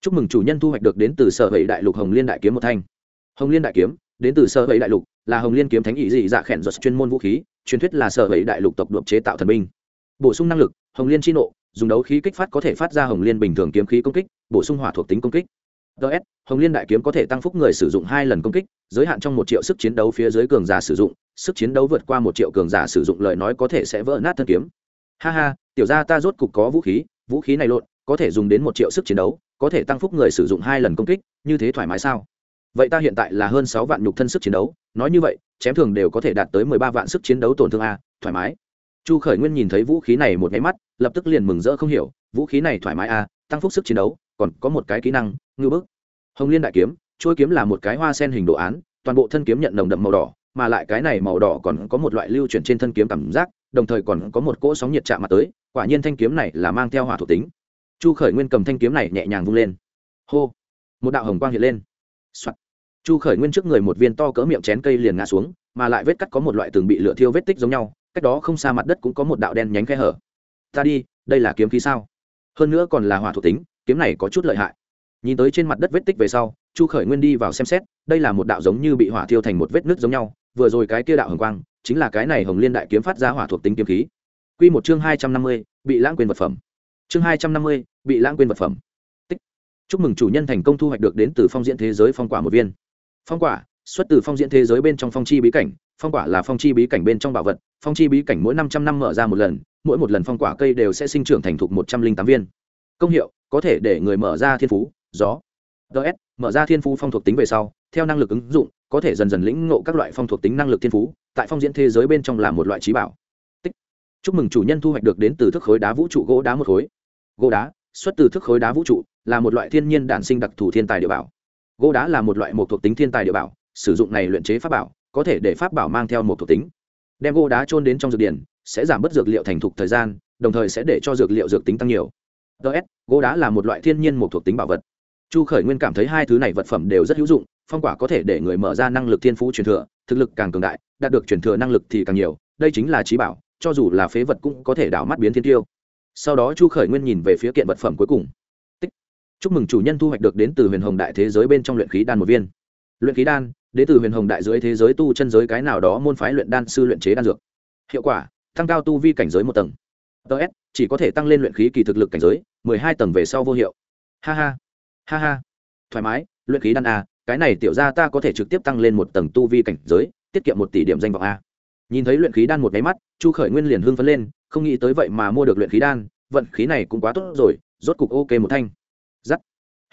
[SPEAKER 1] chúc mừng chủ nhân thu hoạch được đến từ sở hữu đại lục hồng liên đại kiếm một thanh. Hồng liên đại kiếm, đến từ sở hữu đại lục, là hồng liên kiếm thánh ý dị dạ khẽn giật chuyên môn vũ khí, truyền thuyết là sở hữu đại lục tộc độc chế tạo thần binh. Bổ sung năng lực, hồng liên chi nộ dùng đấu khí kích phát có thể phát ra hồng liên bình thường kiếm khí công kích, bổ sung hỏa thuộc tính công kích. Ts hồng liên đại kiếm có thể tăng phúc người sử dụng hai lần công kích, giới hạn trong một triệu sức chiến đấu phía dưới cường giả sử dụng, sức chiến đấu vượt qua một triệu cường giả sử dụng lời nói có thể sẽ vỡ nát thân kiếm. Ha ha, tiểu ra ta rốt cục có vũ khí vũ khí này lộn, có thể dùng đến một triệu sức chiến đấu, có thể tăng phúc người sử dụng hai lần công kích, như thế thoải mái sao? Vậy ta hiện tại là hơn sáu vạn nhục thân sức chiến đấu, nói như vậy, chém thường đều có thể đạt tới mười ba vạn sức chiến đấu tổn thương a, thoải mái chu khởi nguyên nhìn thấy vũ khí này một máy mắt, lập tức liền mừng rỡ không hiểu, vũ khí này thoải mái a tăng phúc sức chiến đấu, còn có một cái kỹ năng, ngư bức. Hồng liên đại kiếm trôi kiếm là một cái hoa sen hình đồ án, toàn bộ thân kiếm nhận nồng đậm màu đỏ, mà lại cái này màu đỏ còn có một loại lưu chuyển trên thân kiếm cảm giác, đồng thời còn có một cỗ sóng nhiệt chạm mặt tới, quả nhiên thanh kiếm này là mang theo hỏa thuộc tính. Chu khởi nguyên cầm thanh kiếm này nhẹ nhàng vung lên. Hô! Một đạo hồng quang hiện lên、Soạn. chu khởi nguyên trước người một viên to cỡ miệng chén cây liền ngã xuống, mà lại vết cắt có một loại tường bị lửa thiêu vết tích giống nhau cách đó không xa mặt đất cũng có một đạo đen nhánh khe hở. Ta đi, đây là kiếm khí sao? Hơn nữa còn là hỏa thuộc tính, kiếm này có chút lợi hại. Nhìn tới trên mặt đất vết tích về sau, chu khởi nguyên đi vào xem xét, đây là một đạo giống như bị hỏa thiêu thành một vết nứt giống nhau, vừa rồi cái kia đạo hồng quang, chính là cái này hồng liên đại kiếm phát ra hỏa thuộc tính kiếm khí. Q một chương hai trăm năm mươi, bị lãng quên vật phẩm. Chương hai trăm năm mươi, bị lãng quên vật phẩm. Tích. Chúc mừng chủ nhân thành công thu hoạch được đến từ phong diễn thế giới phong quả một viên. Phong quả xuất từ phong diễn thế giới bên trong phong chi bí cảnh, phong quả là phong chi bí cảnh bên trong bảo vật, phong chi bí cảnh mỗi năm trăm năm mở ra một lần, mỗi một lần phong quả cây đều sẽ sinh trưởng thành thục một trăm linh tám viên. Công hiệu, có thể để người mở ra thiên phú, gió. Ts mở ra thiên phú phong thuộc tính về sau, theo năng lực ứng dụng, có thể dần dần lĩnh ngộ các loại phong thuộc tính năng lực thiên phú, tại phong diễn thế giới bên trong là một loại trí bảo. Tích. chúc mừng chủ nhân thu hoạch được đến từ thức khối đá vũ trụ gỗ đá một khối. Gỗ đá, xuất từ thức khối đá vũ trụ, là một loại thiên nhiên đản sinh đặc thù thiên tài địa bảo. Gỗ đá là một loại một thuộc tính thiên tài địa bảo sử dụng này luyện chế pháp bảo, có thể để pháp bảo mang theo một thuộc tính. Đem gỗ đá trôn đến trong dược điển, sẽ giảm bớt dược liệu thành thục thời gian, đồng thời sẽ để cho dược liệu dược tính tăng nhiều. Ts gỗ đá là một loại thiên nhiên một thuộc tính bảo vật. Chu khởi nguyên cảm thấy hai thứ này vật phẩm đều rất hữu dụng, phong quả có thể để người mở ra năng lực thiên phú truyền thừa, thực lực càng cường đại, đạt được truyền thừa năng lực thì càng nhiều, đây chính là trí bảo, cho dù là phế vật cũng có thể đảo mắt biến thiên tiêu. Sau đó chu khởi nguyên nhìn về phía kiện vật phẩm cuối cùng. Tích. chúc mừng chủ nhân thu hoạch được đến từ huyền hồng đại thế giới bên trong luyện khí đan một viên. Luyện khí đan đến từ huyền hồng đại dưới thế giới tu chân giới cái nào đó môn phái luyện đan sư luyện chế đan dược. Hiệu quả, tăng cao tu vi cảnh giới một tầng. Ts chỉ có thể tăng lên luyện khí kỳ thực lực cảnh giới, mười hai tầng về sau vô hiệu. Ha ha ha ha. Thoải mái, luyện khí đan a, cái này tiểu ra ta có thể trực tiếp tăng lên một tầng tu vi cảnh giới, tiết kiệm một tỷ điểm danh vọng a. Nhìn thấy luyện khí đan một máy mắt, chu khởi nguyên liền hưng phấn lên, không nghĩ tới vậy mà mua được luyện khí đan, vận khí này cũng quá tốt rồi, rốt cục ok một thanh. Giắt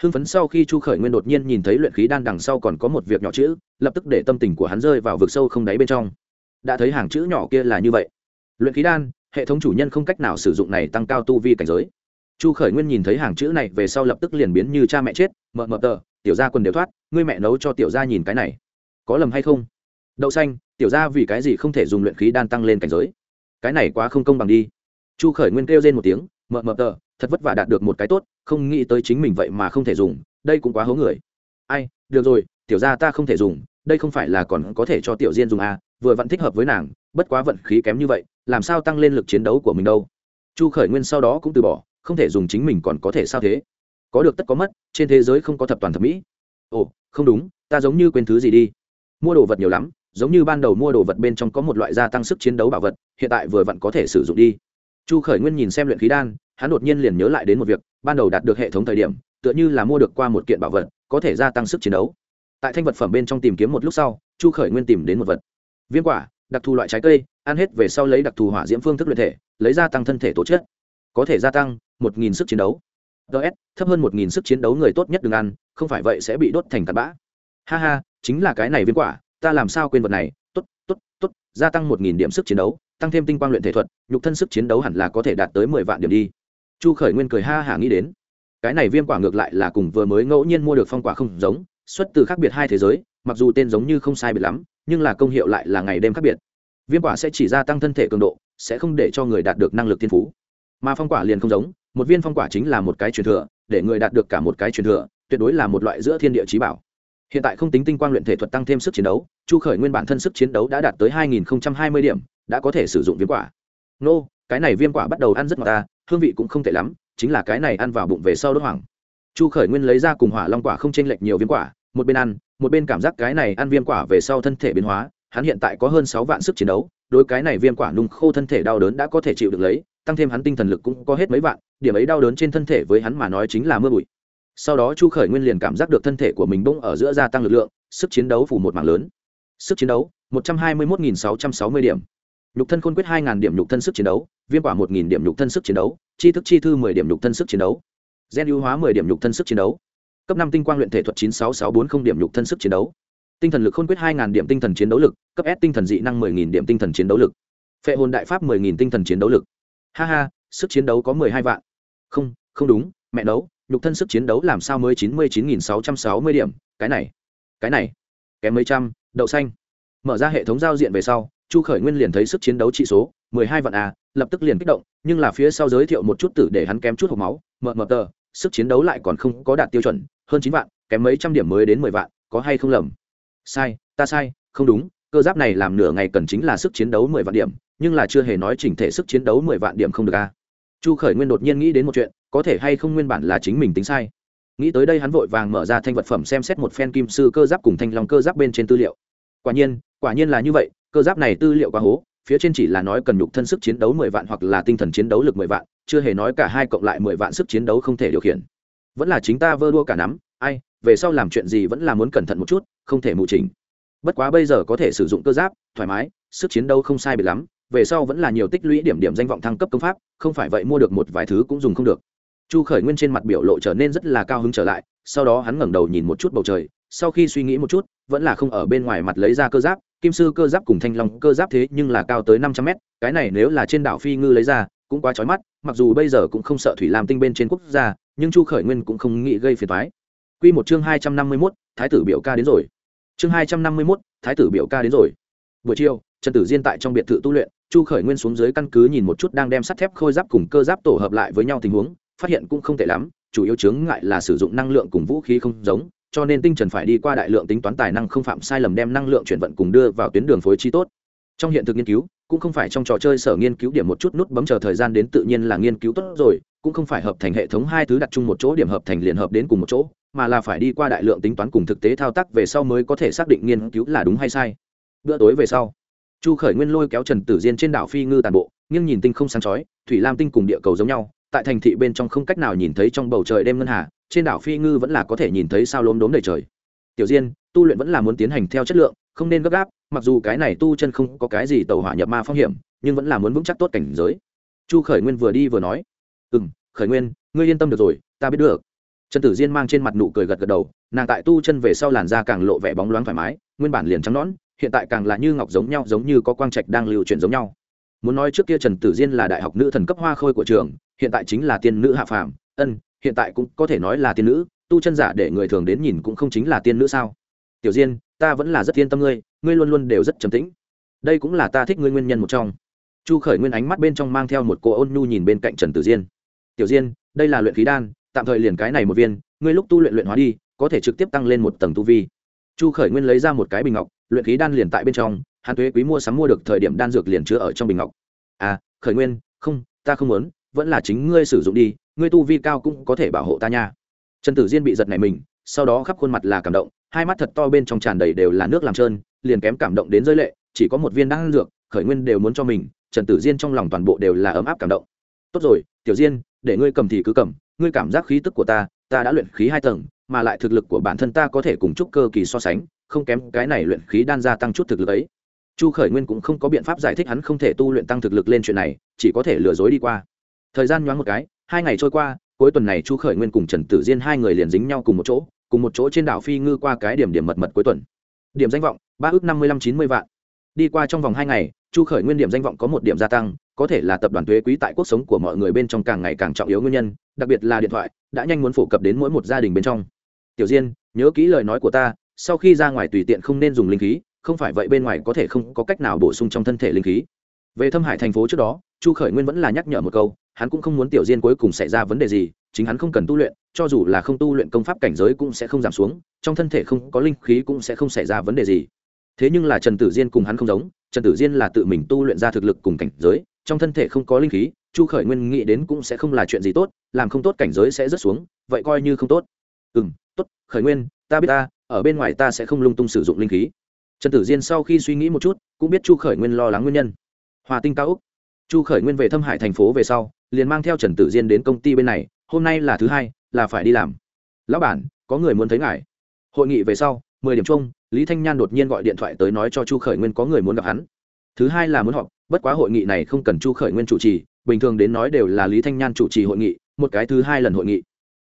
[SPEAKER 1] hưng phấn sau khi chu khởi nguyên đột nhiên nhìn thấy luyện khí đan đằng sau còn có một việc nhỏ chữ, lập tức để tâm tình của hắn rơi vào vực sâu không đáy bên trong. Đã thấy hàng chữ nhỏ kia là như vậy. Luyện khí đan, hệ thống chủ nhân không cách nào sử dụng này tăng cao tu vi cảnh giới. Chu khởi nguyên nhìn thấy hàng chữ này về sau lập tức liền biến như cha mẹ chết, mợ mợ tờ, tiểu gia quần đều thoát, ngươi mẹ nấu cho tiểu gia nhìn cái này. Có lầm hay không? Đậu xanh, tiểu gia vì cái gì không thể dùng luyện khí đan tăng lên cảnh giới? Cái này quá không công bằng đi. Chu khởi nguyên kêu lên một tiếng, mợ mợ tờ thật vất vả đạt được một cái tốt, không nghĩ tới chính mình vậy mà không thể dùng, đây cũng quá hố người. Ai, được rồi, tiểu gia ta không thể dùng, đây không phải là còn có thể cho tiểu diên dùng à vừa vẫn thích hợp với nàng, bất quá vận khí kém như vậy, làm sao tăng lên lực chiến đấu của mình đâu. Chu khởi nguyên sau đó cũng từ bỏ, không thể dùng chính mình còn có thể sao thế? Có được tất có mất, trên thế giới không có thập toàn thẩm mỹ. Ồ, không đúng, ta giống như quên thứ gì đi. Mua đồ vật nhiều lắm, giống như ban đầu mua đồ vật bên trong có một loại gia tăng sức chiến đấu bảo vật, hiện tại vừa vặn có thể sử dụng đi chu khởi nguyên nhìn xem luyện khí đan, hắn đột nhiên liền nhớ lại đến một việc, ban đầu đạt được hệ thống thời điểm, tựa như là mua được qua một kiện bảo vật, có thể gia tăng sức chiến đấu. Tại thanh vật phẩm bên trong tìm kiếm một lúc sau, chu khởi nguyên tìm đến một vật. Viêm quả, đặc thù loại trái cây, ăn hết về sau lấy đặc thù hỏa diễm phương thức luyện thể, lấy gia tăng thân thể tổ chức. Có thể gia tăng một nghìn sức chiến đấu. Ts thấp hơn một nghìn sức chiến đấu người tốt nhất đừng ăn, không phải vậy sẽ bị đốt thành tạt bã. Ha ha, chính là cái này viên quả, ta làm sao quên vật này? T ố t t ố t t ố t gia tăng một nghìn điểm sức chiến đấu tăng thêm tinh quang luyện thể thuật, nhục thân sức chiến đấu hẳn là có thể đạt tới mười vạn điểm đi. Chu khởi nguyên cười ha hả nghĩ đến. Cái này viêm quả ngược lại là cùng vừa mới ngẫu nhiên mua được phong quả không giống, xuất từ khác biệt hai thế giới, mặc dù tên giống như không sai biệt lắm, nhưng là công hiệu lại là ngày đêm khác biệt. Viêm quả sẽ chỉ gia tăng thân thể cường độ, sẽ không để cho người đạt được năng lực thiên phú. Mà phong quả liền không giống, một viên phong quả chính là một cái truyền thừa, để người đạt được cả một cái truyền thừa, tuyệt đối là một loại giữa thiên địa trí bảo. Hiện tại không tính tinh quang luyện thể thuật tăng thêm sức chiến đấu, chu khởi nguyên bản thân sức chiến đấu đã đạt tới 2020 điểm đã có thể sử dụng viêm quả. Nô, cái này viêm quả bắt đầu ăn rất ngọt ta, hương vị cũng không tệ lắm, chính là cái này ăn vào bụng về sau đốt hoảng. Chu khởi nguyên lấy ra cùng hỏa long quả không chênh lệch nhiều viêm quả, một bên ăn, một bên cảm giác cái này ăn viêm quả về sau thân thể biến hóa, hắn hiện tại có hơn sáu vạn sức chiến đấu, đối cái này viêm quả nung khô thân thể đau đớn đã có thể chịu được lấy, tăng thêm hắn tinh thần lực cũng có hết mấy vạn, điểm ấy đau đớn trên thân thể với hắn mà nói chính là mưa bụi. Sau đó chu khởi nguyên liền cảm giác được thân thể của mình bỗng ở giữa gia tăng lực lượng, sức chiến đấu phủ một mạng lớn. Sức chiến đấu, một trăm hai mươi một sáu trăm sáu mươi điểm nhục thân khôn quyết hai điểm nhục thân sức chiến đấu, viêm quả một điểm nhục thân sức chiến đấu, chi thức chi thư mười điểm nhục thân sức chiến đấu, gen ưu hóa mười điểm nhục thân sức chiến đấu, cấp năm tinh quang luyện thể thuật chín sáu sáu bốn không điểm nhục thân sức chiến đấu, tinh thần lực khôn quyết hai điểm tinh thần chiến đấu lực, cấp s tinh thần dị năng mười điểm tinh thần chiến đấu lực, phệ hồn đại pháp mười tinh thần chiến đấu lực. Ha ha, sức chiến đấu có mười hai vạn. Không không đúng, mẹ đấu nhục thân sức chiến đấu làm sao mới chín mươi chín nghìn sáu trăm sáu mươi điểm, cái này cái này, kém mấy trăm, đậu xanh. Mở ra hệ thống giao diện về sau chu khởi nguyên liền thấy sức chiến đấu trị số, mười hai vạn a, lập tức liền kích động, nhưng là phía sau giới thiệu một chút tử để hắn kém chút hộp máu, mờ mờ tờ, sức chiến đấu lại còn không có đạt tiêu chuẩn, hơn chín vạn, kém mấy trăm điểm mới đến mười vạn, có hay không lầm? Sai, ta sai, không đúng, cơ giáp này làm nửa ngày cần chính là sức chiến đấu mười vạn điểm, nhưng là chưa hề nói chỉnh thể sức chiến đấu mười vạn điểm không được a. Chu khởi nguyên đột nhiên nghĩ đến một chuyện, có thể hay không nguyên bản là chính mình tính sai. Nghĩ tới đây hắn vội vàng mở ra thanh vật phẩm xem xét một phen kim sư cơ giáp cùng thanh long cơ giáp bên trên tư liệu. Quả nhiên quả nhiên là như vậy cơ giáp này tư liệu quá hố, phía trên chỉ là nói cần nhục thân sức chiến đấu mười vạn hoặc là tinh thần chiến đấu lực mười vạn, chưa hề nói cả hai cộng lại mười vạn sức chiến đấu không thể điều khiển. Vẫn là chính ta vơ đua cả nắm, ai, về sau làm chuyện gì vẫn là muốn cẩn thận một chút, không thể mù trình bất quá bây giờ có thể sử dụng cơ giáp, thoải mái, sức chiến đấu không sai biệt lắm, về sau vẫn là nhiều tích lũy điểm điểm danh vọng thăng cấp công pháp, không phải vậy mua được một vài thứ cũng dùng không được. Chu khởi nguyên trên mặt biểu lộ trở nên rất là cao hứng trở lại, sau đó hắn ngẩng đầu nhìn một chút bầu trời, sau khi suy nghĩ một chút, vẫn là không ở bên ngoài mặt lấy ra cơ giáp kim sư cơ giáp cùng thanh long cơ giáp thế nhưng là cao tới năm trăm mét, cái này nếu là trên đảo phi ngư lấy ra, cũng quá trói mắt, mặc dù bây giờ cũng không sợ thủy làm tinh bên trên quốc gia, nhưng chu khởi nguyên cũng không nghĩ gây phiền thoái q một chương hai trăm năm mươi mốt, thái tử biểu ca đến rồi. Chương hai trăm năm mươi mốt, thái tử biểu ca đến rồi. Buổi chiều, trần tử diên tại trong biệt thự tu luyện, chu khởi nguyên xuống dưới căn cứ nhìn một chút đang đem sắt thép khôi giáp cùng cơ giáp tổ hợp lại với nhau tình huống, phát hiện cũng không tệ lắm, chủ yếu chướng ngại là sử dụng năng lượng cùng vũ khí không giống cho nên tinh trần phải đi qua đại lượng tính toán tài năng không phạm sai lầm đem năng lượng chuyển vận cùng đưa vào tuyến đường phối trí tốt. Trong hiện thực nghiên cứu, cũng không phải trong trò chơi sở nghiên cứu điểm một chút nút bấm chờ thời gian đến tự nhiên là nghiên cứu tốt rồi, cũng không phải hợp thành hệ thống hai thứ đặt chung một chỗ điểm hợp thành liền hợp đến cùng một chỗ, mà là phải đi qua đại lượng tính toán cùng thực tế thao tác về sau mới có thể xác định nghiên cứu là đúng hay sai. Bữa tối về sau, chu khởi nguyên lôi kéo trần tử diên trên đảo phi ngư tàn bộ, nghiêng nhìn tinh không sáng chói, thủy lam tinh cùng địa cầu giống nhau tại thành thị bên trong không cách nào nhìn thấy trong bầu trời đêm ngân hà, trên đảo phi ngư vẫn là có thể nhìn thấy sao lốm đốm đầy trời. Tiểu diên, tu luyện vẫn là muốn tiến hành theo chất lượng, không nên gấp gáp, mặc dù cái này tu chân không có cái gì tàu hỏa nhập ma phong hiểm, nhưng vẫn là muốn vững chắc tốt cảnh giới. Chu khởi nguyên vừa đi vừa nói ừ m khởi nguyên, ngươi yên tâm được rồi, ta biết được. Trần tử diên mang trên mặt nụ cười gật gật đầu, nàng tại tu chân về sau làn da càng lộ vẻ bóng loáng thoải mái, nguyên bản liền trắng nõn, hiện tại càng là như ngọc giống nhau, giống như có quang trạch đang lưu chuyển giống nhau muốn nói trước kia trần tử diên là đại học nữ thần cấp hoa khôi của trường, hiện tại chính là tiên nữ hạ phàm. Ân, hiện tại cũng có thể nói là tiên nữ, tu chân giả để người thường đến nhìn cũng không chính là tiên nữ sao? Tiểu diên, ta vẫn là rất yên tâm ngươi ngươi luôn luôn đều rất trầm tĩnh. Đây cũng là ta thích ngươi nguyên nhân một trong. Chu khởi nguyên ánh mắt bên trong mang theo một cô ôn nhu nhìn bên cạnh trần tử diên. Tiểu diên, đây là luyện khí đan, tạm thời liền cái này một viên, ngươi lúc tu luyện luyện hóa đi, có thể trực tiếp tăng lên một tầng tu vi. Chu khởi nguyên lấy ra một cái bình ngọc, luyện khí đan liền tại bên trong hắn thuế quý mua sắm mua được thời điểm đan dược liền chứa ở trong bình ngọc. À khởi nguyên, không, ta không muốn, vẫn là chính ngươi sử dụng đi, ngươi tu vi cao cũng có thể bảo hộ ta nha. Trần tử diên bị giật này mình, sau đó khắp khuôn mặt là cảm động, hai mắt thật to bên trong tràn đầy đều là nước làm trơn, liền kém cảm động đến rơi lệ, chỉ có một viên đan dược, khởi nguyên đều muốn cho mình, trần tử diên trong lòng toàn bộ đều là ấm áp cảm động. Tốt rồi, tiểu diên, để ngươi cầm thì cứ cầm, ngươi cảm giác khí tức của ta ta đã luyện khí hai tầng, mà lại thực lực của bản thân ta có thể cùng chúc cơ kỳ so sánh, không kém cái này luyện khí đan gia tăng chút thực lực ấy chu khởi nguyên cũng không có biện pháp giải thích hắn không thể tu luyện tăng thực lực lên chuyện này, chỉ có thể lừa dối đi qua. Thời gian nhoáng một cái, hai ngày trôi qua, cuối tuần này chu khởi nguyên cùng trần tử diên hai người liền dính nhau cùng một chỗ, cùng một chỗ trên đảo phi ngư qua cái điểm điểm mật mật cuối tuần. Điểm danh vọng, ba ước năm mươi năm chín mươi vạn. Đi qua trong vòng hai ngày, chu khởi nguyên điểm danh vọng có một điểm gia tăng, có thể là tập đoàn thuế quý tại cuộc sống của mọi người bên trong càng ngày càng trọng yếu nguyên nhân, đặc biệt là điện thoại, đã nhanh muốn phổ cập đến mỗi một gia đình bên trong. Tiểu diên, nhớ kỹ lời nói của ta, sau khi ra ngoài tùy tiện không nên dùng linh khí không phải vậy bên ngoài có thể không có cách nào bổ sung trong thân thể linh khí. Về thâm hải thành phố trước đó, chu khởi nguyên vẫn là nhắc nhở một câu, hắn cũng không muốn tiểu diên cuối cùng xảy ra vấn đề gì, chính hắn không cần tu luyện, cho dù là không tu luyện công pháp cảnh giới cũng sẽ không giảm xuống, trong thân thể không có linh khí cũng sẽ không xảy ra vấn đề gì. Thế nhưng là trần tử diên cùng hắn không giống, trần tử diên là tự mình tu luyện ra thực lực cùng cảnh giới, trong thân thể không có linh khí, chu khởi nguyên nghĩ đến cũng sẽ không là chuyện gì tốt, làm không tốt cảnh giới sẽ rớt xuống, vậy coi như không tốt. Ừ m tốt, khởi nguyên, ta biết ta, ở bên ngoài ta sẽ không lung tung sử dụng linh khí trần tử diên sau khi suy nghĩ một chút, cũng biết chu khởi nguyên lo lắng nguyên nhân. Hòa tinh cao úc. Chu khởi nguyên về thâm hải thành phố về sau, liền mang theo trần tử diên đến công ty bên này, hôm nay là thứ hai, là phải đi làm. Lão bản, có người muốn thấy ngài. Hội nghị về sau, mười điểm chung, lý thanh nhan đột nhiên gọi điện thoại tới nói cho chu khởi nguyên có người muốn gặp hắn. Thứ hai là muốn họp, bất quá hội nghị này không cần chu khởi nguyên chủ trì, bình thường đến nói đều là lý thanh nhan chủ trì hội nghị, một cái thứ hai lần hội nghị.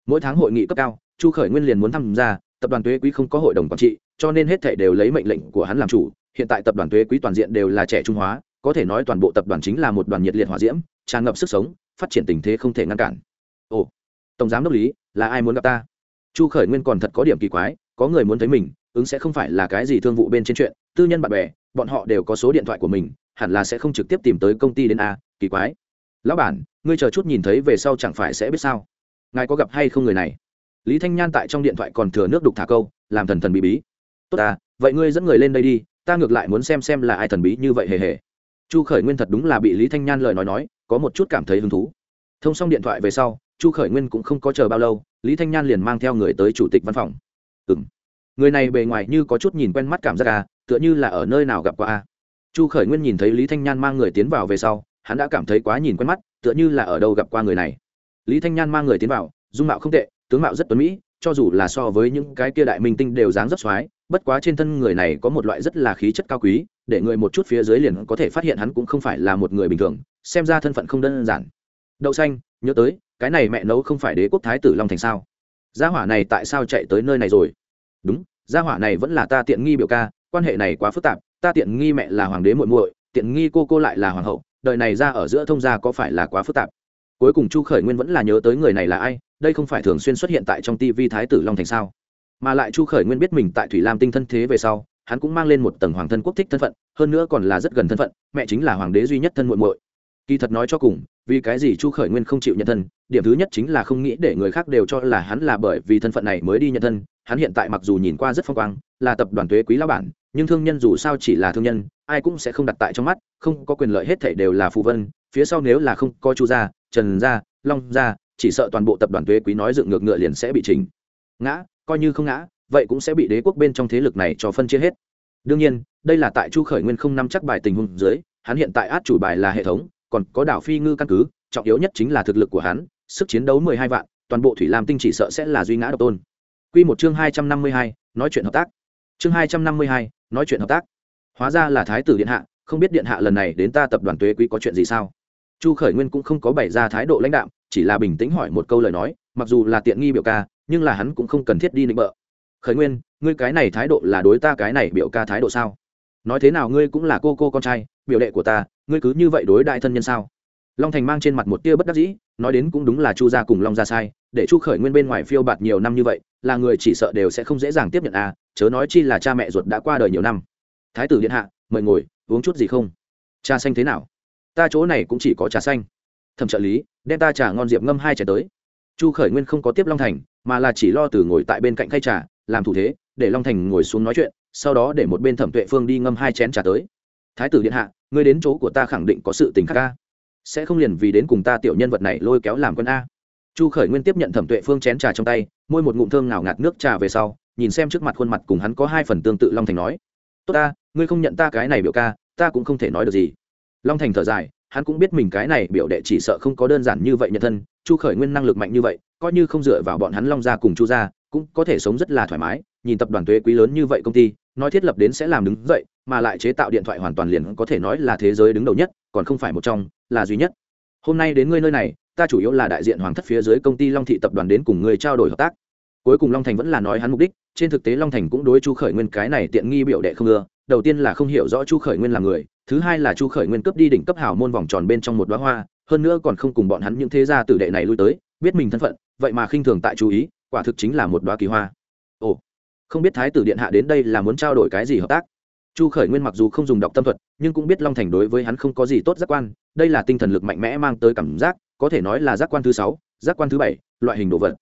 [SPEAKER 1] Mỗi tháng hội nghị cấp cao, chu khởi nguyên liền muốn tham gia tập đoàn thuế quý không có hội đồng quản trị, cho nên hết thể đều lấy mệnh lệnh của hắn làm chủ. Hiện tại tập đoàn thuế quý toàn diện đều là trẻ trung hóa, có thể nói toàn bộ tập đoàn chính là một đoàn nhiệt liệt hòa diễm, tràn ngập sức sống, phát triển tình thế không thể ngăn cản. Ồ, tổng giám đốc lý, là ai muốn gặp ta? Chu khởi nguyên còn thật có điểm kỳ quái, có người muốn thấy mình, ứng sẽ không phải là cái gì thương vụ bên trên chuyện, tư nhân bạn bè, bọn họ đều có số điện thoại của mình, hẳn là sẽ không trực tiếp tìm tới công ty đến a, kỳ quái. Lão bản, ngươi chờ chút nhìn thấy về sau chẳng phải sẽ biết sao? Ngài có gặp hay không người này? Lý thanh nhan tại trong điện thoại còn thừa nước đục thả câu, làm thần thần bí bí. Tốt à vậy ngươi dẫn người lên đây đi, ta ngược lại muốn xem xem là ai thần bí như vậy hề hề. Chu khởi nguyên thật đúng là bị lý thanh nhan lời nói nói, có một chút cảm thấy hứng thú. Thông xong điện thoại về sau, chu khởi nguyên cũng không có chờ bao lâu, lý thanh nhan liền mang theo người tới chủ tịch văn phòng. Ừ m người này bề ngoài như có chút nhìn quen mắt cảm giác à tựa như là ở nơi nào gặp qua a chu khởi nguyên nhìn thấy lý thanh nhan mang người tiến vào về sau, hắn đã cảm thấy quá nhìn quen mắt, tựa như là ở đâu gặp qua người này. Lý thanh nhan mang người tiến vào, dung mạo không tệ tướng mạo rất tuấn mỹ, cho dù là so với những cái kia đại minh tinh đều dáng rất xoái, bất quá trên thân người này có một loại rất là khí chất cao quý, để người một chút phía dưới liền có thể phát hiện hắn cũng không phải là một người bình thường, xem ra thân phận không đơn giản. Đậu xanh, nhớ tới, cái này mẹ nấu không phải đế quốc thái tử long thành sao? Gia hỏa này tại sao chạy tới nơi này rồi? Đúng, gia hỏa này vẫn là ta tiện nghi biểu ca, quan hệ này quá phức tạp, ta tiện nghi mẹ là hoàng đế muội muội, tiện nghi cô cô lại là hoàng hậu, đời này ra ở giữa thông gia có phải là quá phức tạp? Cuối cùng chu khởi nguyên vẫn là nhớ tới người này là ai, đây không phải thường xuyên xuất hiện tại trong tv thái tử long thành sao? Mà lại chu khởi nguyên biết mình tại thủy lam tinh thân thế về sau, hắn cũng mang lên một tầng hoàng thân quốc thích thân phận, hơn nữa còn là rất gần thân phận, mẹ chính là hoàng đế duy nhất thân muộn muội. Kỳ thật nói cho cùng, vì cái gì chu khởi nguyên không chịu nhận thân, điểm thứ nhất chính là không nghĩ để người khác đều cho là hắn là bởi vì thân phận này mới đi nhận thân, hắn hiện tại mặc dù nhìn qua rất phong quang, là tập đoàn thuế quý lao bản, nhưng thương nhân dù sao chỉ là thương nhân, ai cũng sẽ không đặt tại trong mắt, không có quyền lợi hết thảy đều là phù vân, phía sau nếu là không có chu gia trần gia, long gia, chỉ sợ toàn bộ tập đoàn thuế quý nói dựng ngược ngựa liền sẽ bị chỉnh. Ngã, coi như không ngã, vậy cũng sẽ bị đế quốc bên trong thế lực này cho phân chia hết. Đương nhiên, đây là tại chu khởi nguyên không nắm chắc bài tình huống dưới, hắn hiện tại át chủ bài là hệ thống, còn có đảo phi ngư căn cứ, trọng yếu nhất chính là thực lực của hắn, sức chiến đấu mười hai vạn, toàn bộ thủy lam tinh chỉ sợ sẽ là duy ngã độc tôn. Quy một chương hai trăm năm mươi hai, nói chuyện hợp tác. Chương hai trăm năm mươi hai, nói chuyện hợp tác. Hóa ra là thái tử điện hạ, không biết điện hạ lần này đến ta tập đoàn tuế quý có chuyện gì sao? Chu khởi nguyên cũng không có bày ra thái độ lãnh đạo chỉ là bình tĩnh hỏi một câu lời nói, mặc dù là tiện nghi biểu ca, nhưng là hắn cũng không cần thiết đi nịnh bợ. Khởi nguyên, ngươi cái này thái độ là đối ta cái này biểu ca thái độ sao? Nói thế nào ngươi cũng là cô cô con trai, biểu đệ của ta, ngươi cứ như vậy đối đại thân nhân sao? Long thành mang trên mặt một tia bất đắc dĩ, nói đến cũng đúng là chu gia cùng long gia sai, để chu khởi nguyên bên ngoài phiêu bạt nhiều năm như vậy, là người chỉ sợ đều sẽ không dễ dàng tiếp nhận à chớ nói chi là cha mẹ ruột đã qua đời nhiều năm. Thái tử điện hạ, mời ngồi, uống chút gì không? Cha xanh thế nào? Ta chỗ này cũng chỉ có trà xanh. Thẩm trợ lý, đem ta trà ngon diệp ngâm hai chén tới. Chu khởi nguyên không có tiếp long thành, mà là chỉ lo từ ngồi tại bên cạnh khay trà, làm thủ thế, để long thành ngồi xuống nói chuyện, sau đó để một bên thẩm tuệ phương đi ngâm hai chén trà tới. Thái tử điện hạ, ngươi đến chỗ của ta khẳng định có sự tình khác ca sẽ không liền vì đến cùng ta tiểu nhân vật này lôi kéo làm quân a. Chu khởi nguyên tiếp nhận thẩm tuệ phương chén trà trong tay, môi một ngụm thơm nào ngạt nước trà về sau, nhìn xem trước mặt khuôn mặt cùng hắn có hai phần tương tự long thành nói. Tốt ta, ngươi không nhận ta cái này biểu ca, ta cũng không thể nói được gì long thành thở dài, hắn cũng biết mình cái này biểu đệ chỉ sợ không có đơn giản như vậy nhận thân, chu khởi nguyên năng lực mạnh như vậy, coi như không dựa vào bọn hắn long gia cùng chu gia, cũng có thể sống rất là thoải mái, nhìn tập đoàn thuế quý lớn như vậy công ty, nói thiết lập đến sẽ làm đứng dậy, mà lại chế tạo điện thoại hoàn toàn liền có thể nói là thế giới đứng đầu nhất, còn không phải một trong, là duy nhất. Hôm nay đến ngươi nơi này, ta chủ yếu là đại diện hoàng thất phía dưới công ty long thị tập đoàn đến cùng ngươi trao đổi hợp tác. Cuối cùng long thành vẫn là nói hắn mục đích, trên thực tế long thành cũng đối chu khởi nguyên cái này tiện nghi biểu đệ không ưa đầu tiên là không hiểu rõ chu khởi nguyên là người, thứ hai là chu khởi nguyên cướp đi đỉnh cấp hào môn vòng tròn bên trong một đoá hoa, hơn nữa còn không cùng bọn hắn những thế gia tử đệ này lui tới, biết mình thân phận, vậy mà khinh thường tại chú ý, quả thực chính là một đoá kỳ hoa. Ồ, không biết thái tử điện hạ đến đây là muốn trao đổi cái gì hợp tác? Chu khởi nguyên mặc dù không dùng đọc tâm thuật, nhưng cũng biết long thành đối với hắn không có gì tốt giác quan, đây là tinh thần lực mạnh mẽ mang tới cảm giác, có thể nói là giác quan thứ sáu, giác quan thứ bảy, loại hình đồ vật.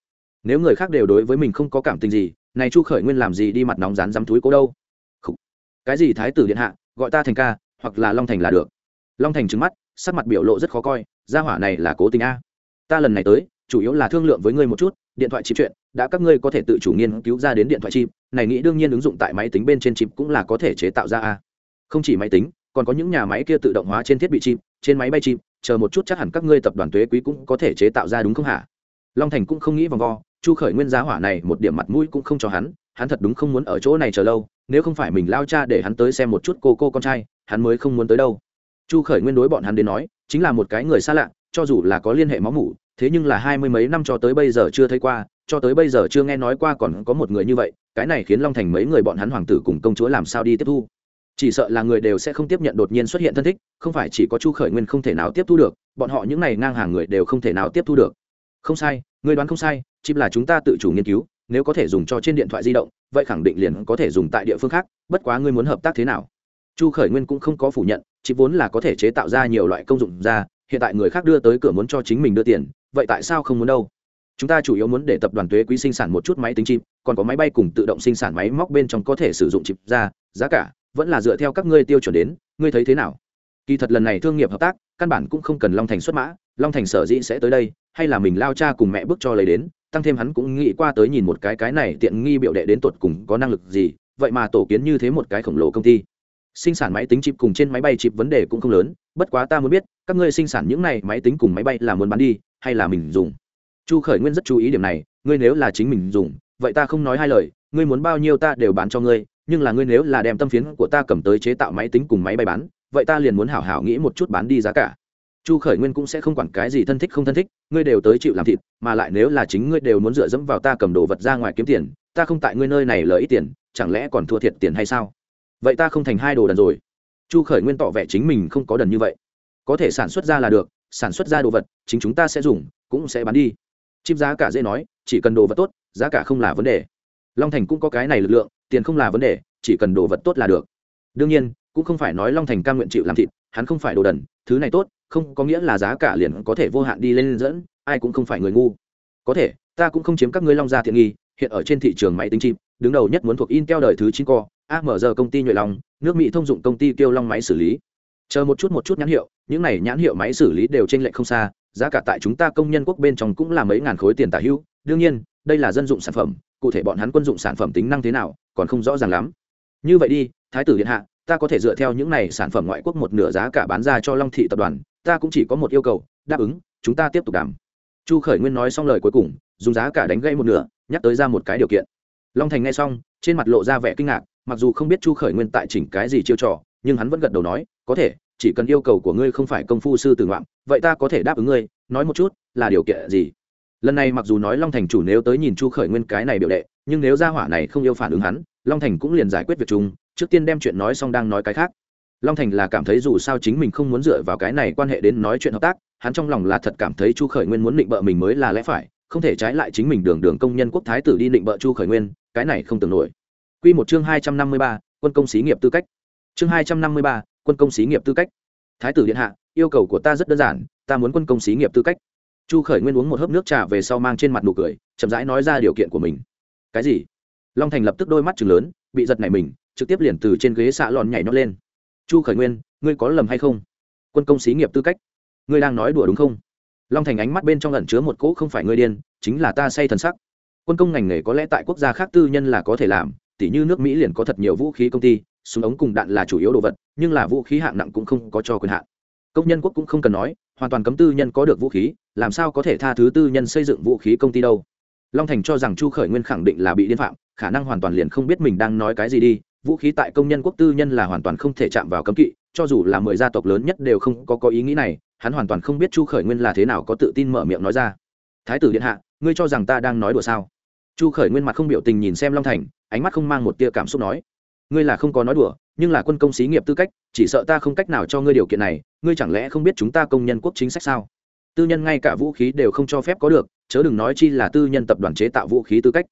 [SPEAKER 1] Nếu người khác đều đối với mình không có cảm tình gì, này chu khởi nguyên làm gì đi mặt nóng rán dám túi cố đâu? Cái gì thái tử điện hạ, gọi ta thành ca, hoặc là long thành là được. Long thành trứng mắt, sắc mặt biểu lộ rất khó coi, gia hỏa này là cố tình a. Ta lần này tới, chủ yếu là thương lượng với ngươi một chút, điện thoại chip chuyện, đã các ngươi có thể tự chủ nghiên cứu ra đến điện thoại chip này nghĩ đương nhiên ứng dụng tại máy tính bên trên chip cũng là có thể chế tạo ra a. Không chỉ máy tính, còn có những nhà máy kia tự động hóa trên thiết bị chip trên máy bay chip chờ một chút chắc hẳn các ngươi tập đoàn thuế quý cũng có thể chế tạo ra đúng không hả? Long thành cũng không nghĩ vòng vo, chu khởi nguyên giá hỏa này một điểm mặt mũi cũng không cho hắn hắn thật đúng không muốn ở chỗ này chờ lâu nếu không phải mình lao cha để hắn tới xem một chút cô cô con trai, hắn mới không muốn tới đâu. Chu khởi nguyên đối bọn hắn đến nói, chính là một cái người xa lạ, cho dù là có liên hệ máu mủ, thế nhưng là hai mươi mấy năm cho tới bây giờ chưa thấy qua, cho tới bây giờ chưa nghe nói qua còn có một người như vậy, cái này khiến long thành mấy người bọn hắn hoàng tử cùng công chúa làm sao đi tiếp thu. Chỉ sợ là người đều sẽ không tiếp nhận đột nhiên xuất hiện thân thích, không phải chỉ có chu khởi nguyên không thể nào tiếp thu được, bọn họ những n à y ngang hàng người đều không thể nào tiếp thu được. Không sai, người đoán không sai, chip là chúng ta tự chủ nghiên cứu nếu có thể dùng cho trên điện thoại di động, vậy khẳng định liền có thể dùng tại địa phương khác, bất quá ngươi muốn hợp tác thế nào? Chu khởi nguyên cũng không có phủ nhận chip vốn là có thể chế tạo ra nhiều loại công dụng ra, hiện tại người khác đưa tới cửa muốn cho chính mình đưa tiền, vậy tại sao không muốn đâu? Chúng ta chủ yếu muốn để tập đoàn thuế quý sinh sản một chút máy tính chip, còn có máy bay cùng tự động sinh sản máy móc bên trong có thể sử dụng chip ra, giá cả vẫn là dựa theo các ngươi tiêu chuẩn đến, ngươi thấy thế nào? Kỳ thật lần này thương nghiệp hợp tác, căn bản cũng không cần long thành xuất mã, long thành sở dĩ sẽ tới đây, hay là mình lao cha cùng mẹ bước cho lấy đến tăng thêm hắn cũng nghĩ qua tới nhìn một cái cái này tiện nghi biểu đệ đến tột cùng có năng lực gì, vậy mà tổ kiến như thế một cái khổng lồ công ty. Sinh sản máy tính chip cùng trên máy bay chip vấn đề cũng không lớn, bất quá ta muốn biết, các ngươi sinh sản những này máy tính cùng máy bay là muốn bán đi, hay là mình dùng? Chu khởi nguyên rất chú ý điểm này, ngươi nếu là chính mình dùng, vậy ta không nói hai lời, ngươi muốn bao nhiêu ta đều bán cho ngươi, nhưng là ngươi nếu là đem tâm phiến của ta cầm tới chế tạo máy tính cùng máy bay bán, vậy ta liền muốn hảo hảo nghĩ một chút bán đi giá cả chu khởi nguyên cũng sẽ không quản cái gì thân thích không thân thích, ngươi đều tới chịu làm thịt, mà lại nếu là chính ngươi đều muốn dựa dẫm vào ta cầm đồ vật ra ngoài kiếm tiền, ta không tại ngươi nơi này lợi ít tiền, chẳng lẽ còn thua thiệt tiền hay sao? Vậy ta không thành hai đồ đần rồi. Chu khởi nguyên tỏ vẻ chính mình không có đần như vậy. Có thể sản xuất ra là được, sản xuất ra đồ vật, chính chúng ta sẽ dùng, cũng sẽ bán đi. Chip giá cả dễ nói, chỉ cần đồ vật tốt, giá cả không là vấn đề. Long thành cũng có cái này lực lượng, tiền không là vấn đề, chỉ cần đồ vật tốt là được. Đương nhiên, cũng không phải nói long thành cam nguyện chịu làm thịt, hắn không phải đồ đần, thứ này tốt không có nghĩa là giá cả liền có thể vô hạn đi lên dẫn, ai cũng không phải người ngu. Có thể, ta cũng không chiếm các ngươi long gia thiện nghi, hiện ở trên thị trường máy tính chip, đứng đầu nhất muốn thuộc intel đời thứ chín co amr công ty nhuệ long nước mỹ thông dụng công ty kêu long máy xử lý. Chờ một chút một chút nhãn hiệu, những này nhãn hiệu máy xử lý đều t r ê n lệch không xa, giá cả tại chúng ta công nhân quốc bên trong cũng là mấy ngàn khối tiền tả hữu đương nhiên, đây là dân dụng sản phẩm, cụ thể bọn hắn quân dụng sản phẩm tính năng thế nào, còn không rõ ràng lắm. Như vậy đi, thái tử điện hạ ta có thể dựa theo những này sản phẩm ngoại quốc một nửa giá cả bán ra cho long thị tập đoàn, ta cũng chỉ có một yêu cầu, đáp ứng, chúng ta tiếp tục đàm. Chu khởi nguyên nói xong lời cuối cùng, dùng giá cả đánh gây một nửa, nhắc tới ra một cái điều kiện. Long thành nghe xong, trên mặt lộ ra vẻ kinh ngạc, mặc dù không biết chu khởi nguyên tại chỉnh cái gì chiêu trò, nhưng hắn vẫn gật đầu nói, có thể, chỉ cần yêu cầu của ngươi không phải công phu sư tử ngoạn, vậy ta có thể đáp ứng ngươi, nói một chút, là điều kiện gì? Lần này mặc dù nói long thành chủ nếu tới nhìn chu khởi nguyên cái này biểu đệ, nhưng nếu ra hỏa này không yêu phản ứng hắn, long thành cũng liền giải quyết việc chung trước tiên đem chuyện nói xong đang nói cái khác long thành là cảm thấy dù sao chính mình không muốn dựa vào cái này quan hệ đến nói chuyện hợp tác hắn trong lòng là thật cảm thấy chu khởi nguyên muốn định bợ mình mới là lẽ phải không thể trái lại chính mình đường đường công nhân quốc thái tử đi định bợ chu khởi nguyên cái này không tưởng nổi Quy một chương 253, quân công xí nghiệp tư cách. Chương 253, quân công xí nghiệp tư cách. Thái tử điện hạ, yêu cầu của ta rất đơn giản, ta muốn quân công xí nghiệp tư cách. Chu Khởi Nguyên uống một hớp nước trà về sau mang trên mặt nụ cười, chậm rãi nói ra điều kiện của mình. Cái gì? Long Thành lập tức đôi mắt trừng lớn, bị giật nảy mình, trực tiếp liền từ trên ghế xạ lòn nhảy nhót lên. Chu Khởi Nguyên, ngươi có lầm hay không? Quân công xí nghiệp tư cách? Ngươi đang nói đùa đúng không? Long Thành ánh mắt bên trong lẩn chứa một cỗ không phải ngươi điên, chính là ta say thần sắc. Quân công ngành nghề có lẽ tại quốc gia khác tư nhân là có thể làm, tỉ như nước mỹ liền có thật nhiều vũ khí công ty súng ống cùng đạn là chủ yếu đồ vật nhưng là vũ khí hạng nặng cũng không có cho quyền hạn công nhân quốc cũng không cần nói hoàn toàn cấm tư nhân có được vũ khí làm sao có thể tha thứ tư nhân xây dựng vũ khí công ty đâu long thành cho rằng chu khởi nguyên khẳng định là bị điên phạm khả năng hoàn toàn liền không biết mình đang nói cái gì đi vũ khí tại công nhân quốc tư nhân là hoàn toàn không thể chạm vào cấm kỵ, cho dù là mười gia tộc lớn nhất đều không có có ý nghĩ này, hắn hoàn toàn không biết chu khởi nguyên là thế nào có tự tin mở miệng nói ra. Thái tử điện hạ, ngươi cho rằng ta đang nói đùa sao? Chu khởi nguyên mặt không biểu tình nhìn xem long thành, ánh mắt không mang một tia cảm xúc nói. Ngươi là không có nói đùa, nhưng là quân công xí nghiệp tư cách, chỉ sợ ta không cách nào cho ngươi điều kiện này, ngươi chẳng lẽ không biết chúng ta công nhân quốc chính sách sao? Tư nhân ngay cả vũ khí đều không cho phép có được, chớ đừng nói chi là tư nhân tập đoàn chế tạo vũ khí tư cách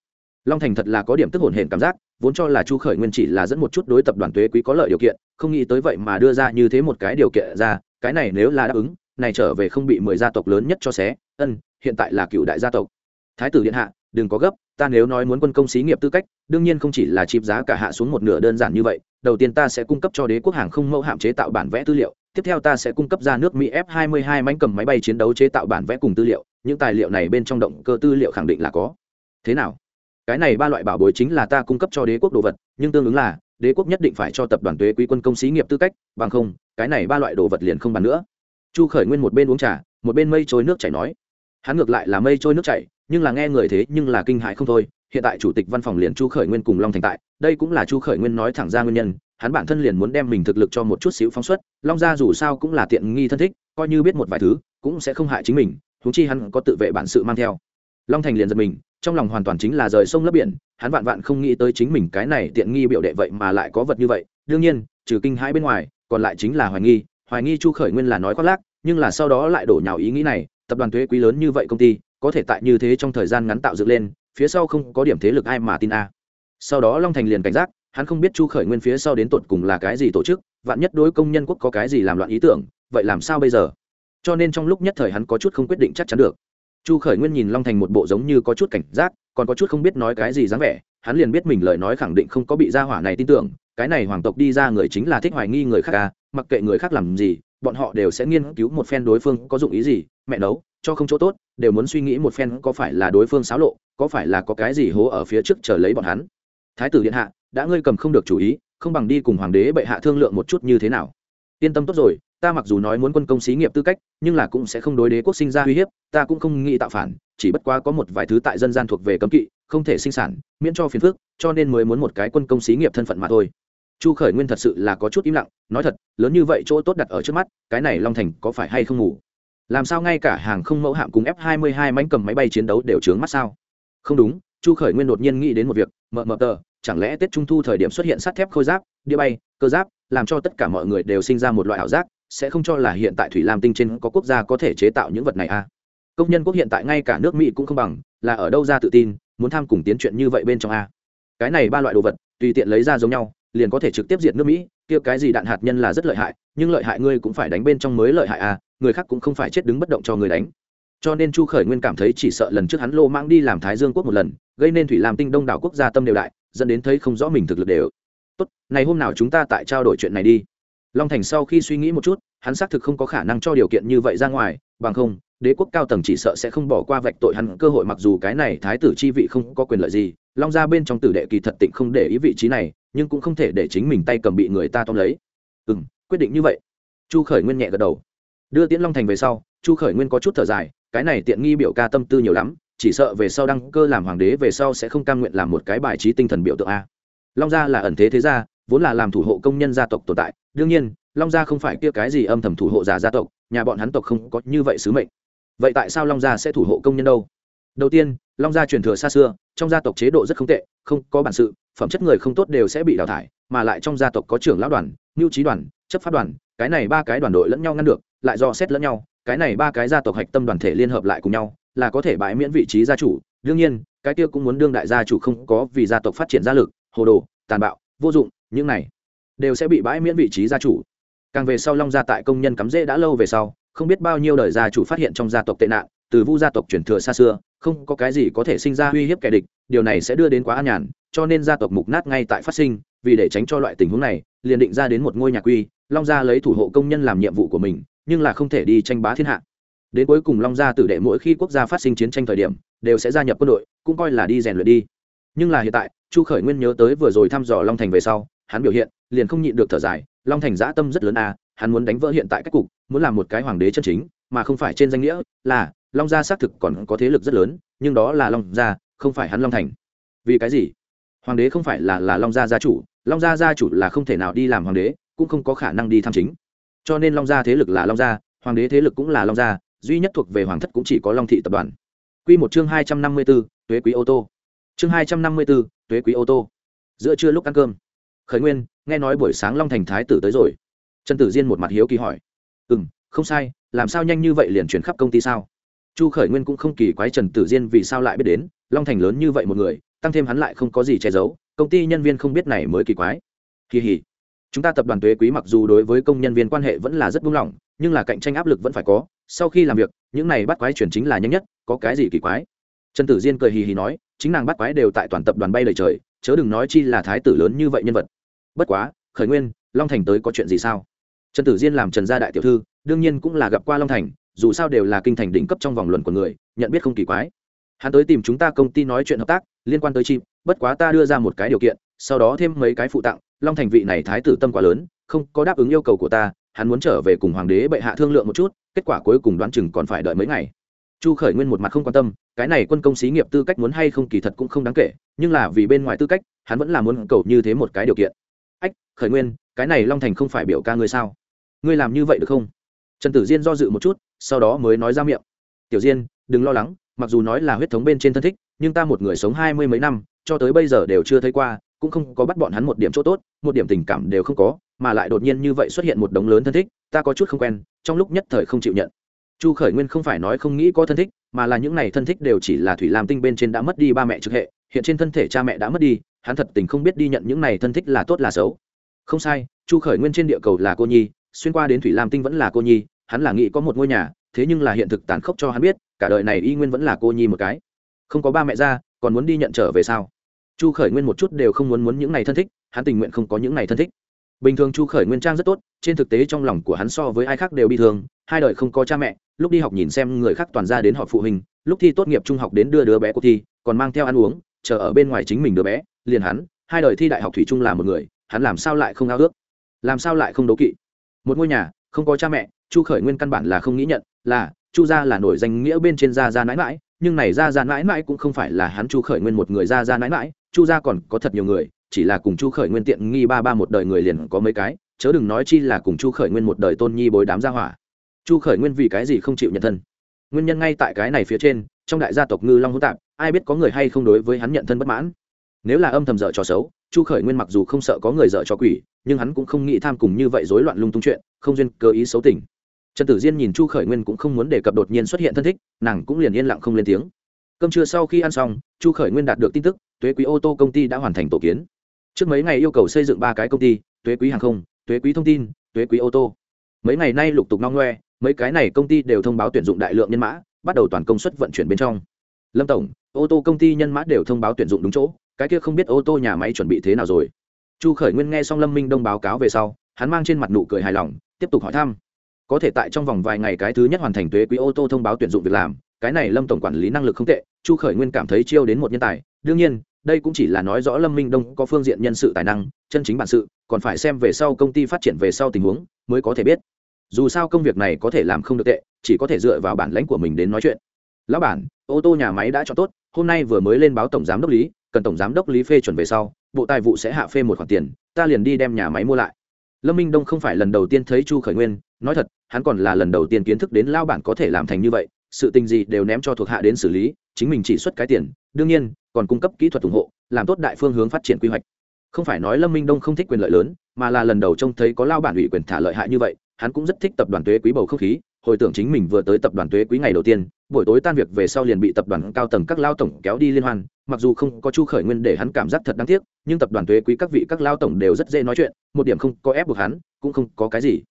[SPEAKER 1] long thành thật là có điểm tức hồn hển cảm giác, vốn cho là chu khởi nguyên chỉ là dẫn một chút đối tập đoàn thuế quý có lợi điều kiện, không nghĩ tới vậy mà đưa ra như thế một cái điều kiện ra, cái này nếu là đáp ứng, này trở về không bị mười gia tộc lớn nhất cho xé, ân, hiện tại là cựu đại gia tộc. Thái tử điện hạ, đừng có gấp, ta nếu nói muốn quân công xí nghiệp tư cách, đương nhiên không chỉ là chịp giá cả hạ xuống một nửa đơn giản như vậy, đầu tiên ta sẽ cung cấp cho đế quốc hàng không mẫu hạm chế tạo bản vẽ tư liệu, tiếp theo ta sẽ cung cấp ra nước mỹ f 22 mánh cầm máy bay chiến đấu chế tạo bản vẽ cùng tư liệu, những tài liệu này bên trong động cơ tư liệu khẳng định là có. Thế nào? Cái này ba loại bảo bối chính là ta cung cấp cho đế quốc đồ vật, nhưng tương ứng là, đế quốc nhất định phải cho tập đoàn thuế quý quân công xí nghiệp tư cách, bằng không, cái này ba loại đồ vật liền không bàn nữa. Chu khởi nguyên một bên uống trà, một bên mây trôi nước chảy nói. Hắn ngược lại là mây trôi nước chảy, nhưng là nghe người thế nhưng là kinh hại không thôi. Hiện tại chủ tịch văn phòng liền chu khởi nguyên cùng long thành tại, đây cũng là chu khởi nguyên nói thẳng ra nguyên nhân, hắn bản thân liền muốn đem mình thực lực cho một chút xíu phóng xuất, long gia dù sao cũng là tiện nghi thân thích, coi như biết một vài thứ, cũng sẽ không hại chính mình thúng chi hắn có tự vệ bản sự mang theo. Long thành liền giật mình trong lòng hoàn toàn chính là rời sông lấp biển, hắn vạn vạn không nghĩ tới chính mình cái này tiện nghi biểu đệ vậy mà lại có vật như vậy. Đương nhiên, trừ kinh hãi bên ngoài, còn lại chính là hoài nghi hoài nghi chu khởi nguyên là nói khoác lác, nhưng là sau đó lại đổ nhào ý nghĩ này, tập đoàn thuế quý lớn như vậy công ty, có thể tại như thế trong thời gian ngắn tạo dựng lên, phía sau không có điểm thế lực ai mà tin a. Sau đó long thành liền cảnh giác, hắn không biết chu khởi nguyên phía sau đến tột cùng là cái gì tổ chức, vạn nhất đối công nhân quốc có cái gì làm loạn ý tưởng, vậy làm sao bây giờ? Cho nên trong lúc nhất thời hắn có chút không quyết định chắc chắn được chu khởi nguyên nhìn long thành một bộ giống như có chút cảnh giác, còn có chút không biết nói cái gì dáng vẻ, hắn liền biết mình lời nói khẳng định không có bị gia hỏa này tin tưởng, cái này hoàng tộc đi ra người chính là thích hoài nghi người khác à mặc kệ người khác làm gì, bọn họ đều sẽ nghiên cứu một phen đối phương có dụng ý gì, mẹ nấu, cho không chỗ tốt, đều muốn suy nghĩ một phen có phải là đối phương xáo lộ, có phải là có cái gì hố ở phía trước chờ lấy bọn hắn. Thái tử điện hạ, đã ngươi cầm không được chủ ý, không bằng đi cùng hoàng đế bệ hạ thương lượng một chút như thế nào. Yên tâm tốt rồi ta mặc dù nói muốn quân công xí nghiệp tư cách, nhưng là cũng sẽ không đối đế quốc sinh ra uy hiếp, ta cũng không nghĩ tạo phản, chỉ bất quá có một vài thứ tại dân gian thuộc về cấm kỵ, không thể sinh sản, miễn cho phiền phức, cho nên mới muốn một cái quân công xí nghiệp thân phận mà thôi. Chu khởi nguyên thật sự là có chút im lặng, nói thật, lớn như vậy chỗ tốt đặt ở trước mắt, cái này long thành có phải hay không ngủ? Làm sao ngay cả hàng không mẫu hạm cùng f 22 mánh cầm máy bay chiến đấu đều trướng mắt sao? Không đúng, chu khởi nguyên đột nhiên nghĩ đến một việc mờ mờ tờ, chẳng lẽ tết trung thu thời điểm xuất hiện sắt thép khôi giáp, đĩa bay, cơ giáp, làm cho tất cả mọi người đều sinh ra một loại ảo giác? Sẽ không cho là hiện tại thủy lam tinh trên có quốc gia có thể chế tạo những vật này à? Công nhân quốc hiện tại ngay cả nước mỹ cũng không bằng, là ở đâu ra tự tin, muốn tham cùng tiến chuyện như vậy bên trong a cái này ba loại đồ vật, tùy tiện lấy ra giống nhau, liền có thể trực tiếp diệt nước mỹ, kia cái gì đạn hạt nhân là rất lợi hại, nhưng lợi hại ngươi cũng phải đánh bên trong mới lợi hại à người khác cũng không phải chết đứng bất động cho người đánh. Cho nên chu khởi nguyên cảm thấy chỉ sợ lần trước hắn lô mang đi làm thái dương quốc một lần, gây nên thủy làm tinh đông đảo quốc gia tâm đều đại, dẫn đến thấy không rõ mình thực lực đều. Tốt, này hôm nào chúng ta tại trao đổi chuyện này đi long thành sau khi suy nghĩ một chút, hắn xác thực không có khả năng cho điều kiện như vậy ra ngoài, bằng không, đế quốc cao tầng chỉ sợ sẽ không bỏ qua vạch tội hắn cơ hội mặc dù cái này thái tử chi vị không có quyền lợi gì, long ra bên trong tử đệ kỳ thật tịnh không để ý vị trí này, nhưng cũng không thể để chính mình tay cầm bị người ta tóm lấy. Ừ m quyết định như vậy. Chu khởi nguyên nhẹ gật đầu. Đưa tiễn long thành về sau, chu khởi nguyên có chút thở dài, cái này tiện nghi biểu ca tâm tư nhiều lắm, chỉ sợ về sau đăng cơ làm hoàng đế về sau sẽ không cam nguyện làm một cái bài trí tinh thần biểu tượng a. Long gia là ẩn thế thế gia vốn là làm thủ hộ công nhân gia tộc tồn tại, đương nhiên, long gia không phải kia cái gì âm thầm thủ hộ giả gia tộc, nhà bọn hắn tộc không có như vậy sứ mệnh. Vậy tại sao long gia sẽ thủ hộ công nhân đâu? Đầu tiên, long gia truyền thừa xa xưa, trong gia tộc chế độ rất không tệ, không có bản sự, phẩm chất người không tốt đều sẽ bị đào thải, mà lại trong gia tộc có trưởng lão đoàn mưu trí đoàn, chấp pháp đoàn, cái này ba cái đoàn đội lẫn nhau ngăn được, lại do xét lẫn nhau, cái này ba cái gia tộc hạch tâm đoàn thể liên hợp lại cùng nhau, là có thể bãi miễn vị trí gia chủ. Đương nhiên, cái kia cũng muốn đương đại gia chủ không có vì gia tộc phát triển gia lực, hồ đồ, tàn bạo, vô dụng những này đều sẽ bị bãi miễn vị trí gia chủ. Càng về sau long gia tại công nhân cắm rễ đã lâu về sau, không biết bao nhiêu đời gia chủ phát hiện trong gia tộc tệ nạn, từ vu gia tộc truyền thừa xa xưa, không có cái gì có thể sinh ra uy hiếp kẻ địch, điều này sẽ đưa đến quá an nhàn, cho nên gia tộc mục nát ngay tại phát sinh, vì để tránh cho loại tình huống này, liền định ra đến một ngôi nhà quy, long gia lấy thủ hộ công nhân làm nhiệm vụ của mình, nhưng là không thể đi tranh bá thiên hạ. Đến cuối cùng long gia tử đệ mỗi khi quốc gia phát sinh chiến tranh thời điểm, đều sẽ gia nhập quân đội, cũng coi là đi rèn luyện đi. Nhưng là hiện tại, chu khởi nguyên nhớ tới vừa rồi thăm dò long thành về sau hắn biểu hiện liền không nhịn được thở dài long thành dã tâm rất lớn à hắn muốn đánh vỡ hiện tại cách cục muốn làm một cái hoàng đế chân chính mà không phải trên danh nghĩa là long gia xác thực còn có thế lực rất lớn nhưng đó là long gia không phải hắn long thành. Vì cái gì? Hoàng đế không phải là là long gia gia chủ long gia gia chủ là không thể nào đi làm hoàng đế cũng không có khả năng đi tham chính. Cho nên long gia thế lực là long gia hoàng đế thế lực cũng là long gia duy nhất thuộc về hoàng thất cũng chỉ có long thị tập đoàn. Quy một chương hai trăm năm mươi 254, tuế quý ô tô. Chương hai trăm năm mươi 254, tuế quý ô tô. Giữa trưa lúc ăn cơm, Khởi Nguyên, nghe nói buổi sáng long thành thái tử tới rồi. Trần tử diên một mặt hiếu kỳ hỏi. Ừ m không sai làm sao nhanh như vậy liền chuyển khắp công ty sao? Chu khởi nguyên cũng không kỳ quái trần tử diên vì sao lại biết đến long thành lớn như vậy một người tăng thêm hắn lại không có gì che giấu công ty nhân viên không biết này mới kỳ quái. Kỳ hỉ. Chúng ta tập đoàn thuế quý mặc dù đối với công nhân viên quan hệ vẫn là rất buông lỏng nhưng là cạnh tranh áp lực vẫn phải có sau khi làm việc những này bắt quái chuyển chính là nhanh nhất có cái gì kỳ quái? Trần tử diên cười hì hì nói chính nàng bắt quái đều tại toàn tập đoàn bay lời trời chớ đừng nói chi là thái tử lớn như vậy nhân vật bất quá, khởi nguyên, long thành tới có chuyện gì sao? Trần tử diên làm trần gia đại tiểu thư, đương nhiên cũng là gặp qua long thành, dù sao đều là kinh thành đỉnh cấp trong vòng luận của người, nhận biết không kỳ quái. Hắn tới tìm chúng ta công ty nói chuyện hợp tác, liên quan tới chim, bất quá ta đưa ra một cái điều kiện, sau đó thêm mấy cái phụ tặng, long thành vị này thái tử tâm quá lớn, không có đáp ứng yêu cầu của ta, hắn muốn trở về cùng hoàng đế bệ hạ thương lượng một chút, kết quả cuối cùng đoán chừng còn phải đợi mấy ngày. Chu khởi nguyên một mặt không quan tâm, cái này quân công xí nghiệp tư cách muốn hay không kỳ thật cũng không đáng kể, nhưng là vì bên ngoài tư cách, hắn vẫn là muốn cầu như thế một cái điều kiện khởi nguyên, cái này long thành không phải biểu ca ngươi sao? Ngươi làm như vậy được không? Trần tử diên do dự một chút, sau đó mới nói ra miệng. Tiểu diên, đừng lo lắng, mặc dù nói là huyết thống bên trên thân thích, nhưng ta một người sống hai mươi mấy năm, cho tới bây giờ đều chưa thấy qua, cũng không có bắt bọn hắn một điểm chỗ tốt, một điểm tình cảm đều không có, mà lại đột nhiên như vậy xuất hiện một đống lớn thân thích, ta có chút không quen, trong lúc nhất thời không chịu nhận. Chu khởi nguyên không phải nói không nghĩ có thân thích, mà là những này thân thích đều chỉ là thủy lam tinh bên trên đã mất đi ba mẹ trực hệ, hiện trên thân thể cha mẹ đã mất đi, hắn thật tình không biết đi nhận những này thân thích là tốt là xấu không sai, chu khởi nguyên trên địa cầu là cô nhi, xuyên qua đến thủy lam tinh vẫn là cô nhi, hắn là nghĩ có một ngôi nhà, thế nhưng là hiện thực tàn khốc cho hắn biết, cả đời này y nguyên vẫn là cô nhi một cái. Không có ba mẹ ra, còn muốn đi nhận trở về sao? Chu khởi nguyên một chút đều không muốn muốn những này thân thích, hắn tình nguyện không có những này thân thích. Bình thường chu khởi nguyên trang rất tốt, trên thực tế trong lòng của hắn so với ai khác đều bị thương, hai đời không có cha mẹ, lúc đi học nhìn xem người khác toàn ra đến họp phụ huynh, lúc thi tốt nghiệp trung học đến đưa đứa bé cuộc thi, còn mang theo ăn uống, chờ ở bên ngoài chính mình đứa bé, liền hắn, hai đời thi đại học thủy trung là một người hắn làm sao lại không ao ước? Làm sao lại không đấu kỵ? Một ngôi nhà, không có cha mẹ, chu khởi nguyên căn bản là không nghĩ nhận, là, chu gia là nổi danh nghĩa bên trên gia gia mãi mãi nhưng này gia gia mãi mãi cũng không phải là hắn chu khởi nguyên một người gia gia mãi mãi chu gia còn có thật nhiều người, chỉ là cùng chu khởi nguyên tiện nghi ba ba một đời người liền có mấy cái, chớ đừng nói chi là cùng chu khởi nguyên một đời tôn nhi bối đám gia hỏa. Chu khởi nguyên vì cái gì không chịu nhận thân? Nguyên nhân ngay tại cái này phía trên, trong đại gia tộc ngư long hỗn tạp, ai biết có người hay không đối với hắn nhận thân bất mãn? Nếu là âm thầm dở trò xấu chu khởi nguyên mặc dù không sợ có người dở cho quỷ, nhưng hắn cũng không nghĩ tham cùng như vậy rối loạn lung tung chuyện, không duyên cơ ý xấu tình. Trần tử diên nhìn chu khởi nguyên cũng không muốn đề cập đột nhiên xuất hiện thân thích, nàng cũng liền yên lặng không lên tiếng. Cơm trưa sau khi ăn xong, chu khởi nguyên đạt được tin tức, Tuế quý ô tô công ty đã hoàn thành tổ kiến. Trước mấy ngày yêu cầu xây dựng ba cái công ty, Tuế quý hàng không, Tuế quý thông tin, Tuế quý ô tô. Mấy ngày nay lục tục nong ngoe, mấy cái này công ty đều thông báo tuyển dụng đại lượng nhân mã, bắt đầu toàn công suất vận chuyển bên trong. Lâm tổng, ô tô công ty nhân mã đều thông báo tuyển dụng đúng chỗ cái kia không biết ô tô nhà máy chuẩn bị thế nào rồi. Chu khởi nguyên nghe xong lâm minh đông báo cáo về sau, hắn mang trên mặt nụ cười hài lòng, tiếp tục hỏi thăm. Có thể tại trong vòng vài ngày cái thứ nhất hoàn thành thuế quý ô tô thông báo tuyển dụng việc làm, cái này lâm tổng quản lý năng lực không tệ, chu khởi nguyên cảm thấy chiêu đến một nhân tài. Đương nhiên, đây cũng chỉ là nói rõ lâm minh đông có phương diện nhân sự tài năng, chân chính bản sự, còn phải xem về sau công ty phát triển về sau tình huống, mới có thể biết. Dù sao công việc này có thể làm không được tệ, chỉ có thể dựa vào bản lãnh của mình đến nói chuyện. Lão bản, ô tô nhà máy đã cho tốt, hôm nay vừa mới lên báo tổng giám đốc lý cần tổng giám đốc lý phê chuẩn về sau, bộ tài vụ sẽ hạ phê một khoản tiền, ta liền đi đem nhà máy mua lại. Lâm minh đông không phải lần đầu tiên thấy chu khởi nguyên, nói thật, hắn còn là lần đầu tiên kiến thức đến lao bản có thể làm thành như vậy, sự tình gì đều ném cho thuộc hạ đến xử lý, chính mình chỉ xuất cái tiền, đương nhiên, còn cung cấp kỹ thuật ủng hộ, làm tốt đại phương hướng phát triển quy hoạch. Không phải nói lâm minh đông không thích quyền lợi lớn, mà là lần đầu trông thấy có lao bản ủy quyền thả lợi hại như vậy, hắn cũng rất thích tập đoàn thuế quý bầu không khí, hồi tưởng chính mình vừa tới tập đoàn thuế quý ngày đầu tiên, buổi tối tan việc về sau liền bị tập đoàn cao tầng các lao tổng kéo đi liên hoan mặc dù không có chu khởi nguyên để hắn cảm giác thật đáng tiếc, nhưng tập đoàn thuế quý các vị các lao tổng đều rất dễ nói chuyện, một điểm không có ép buộc hắn, cũng không có cái gì.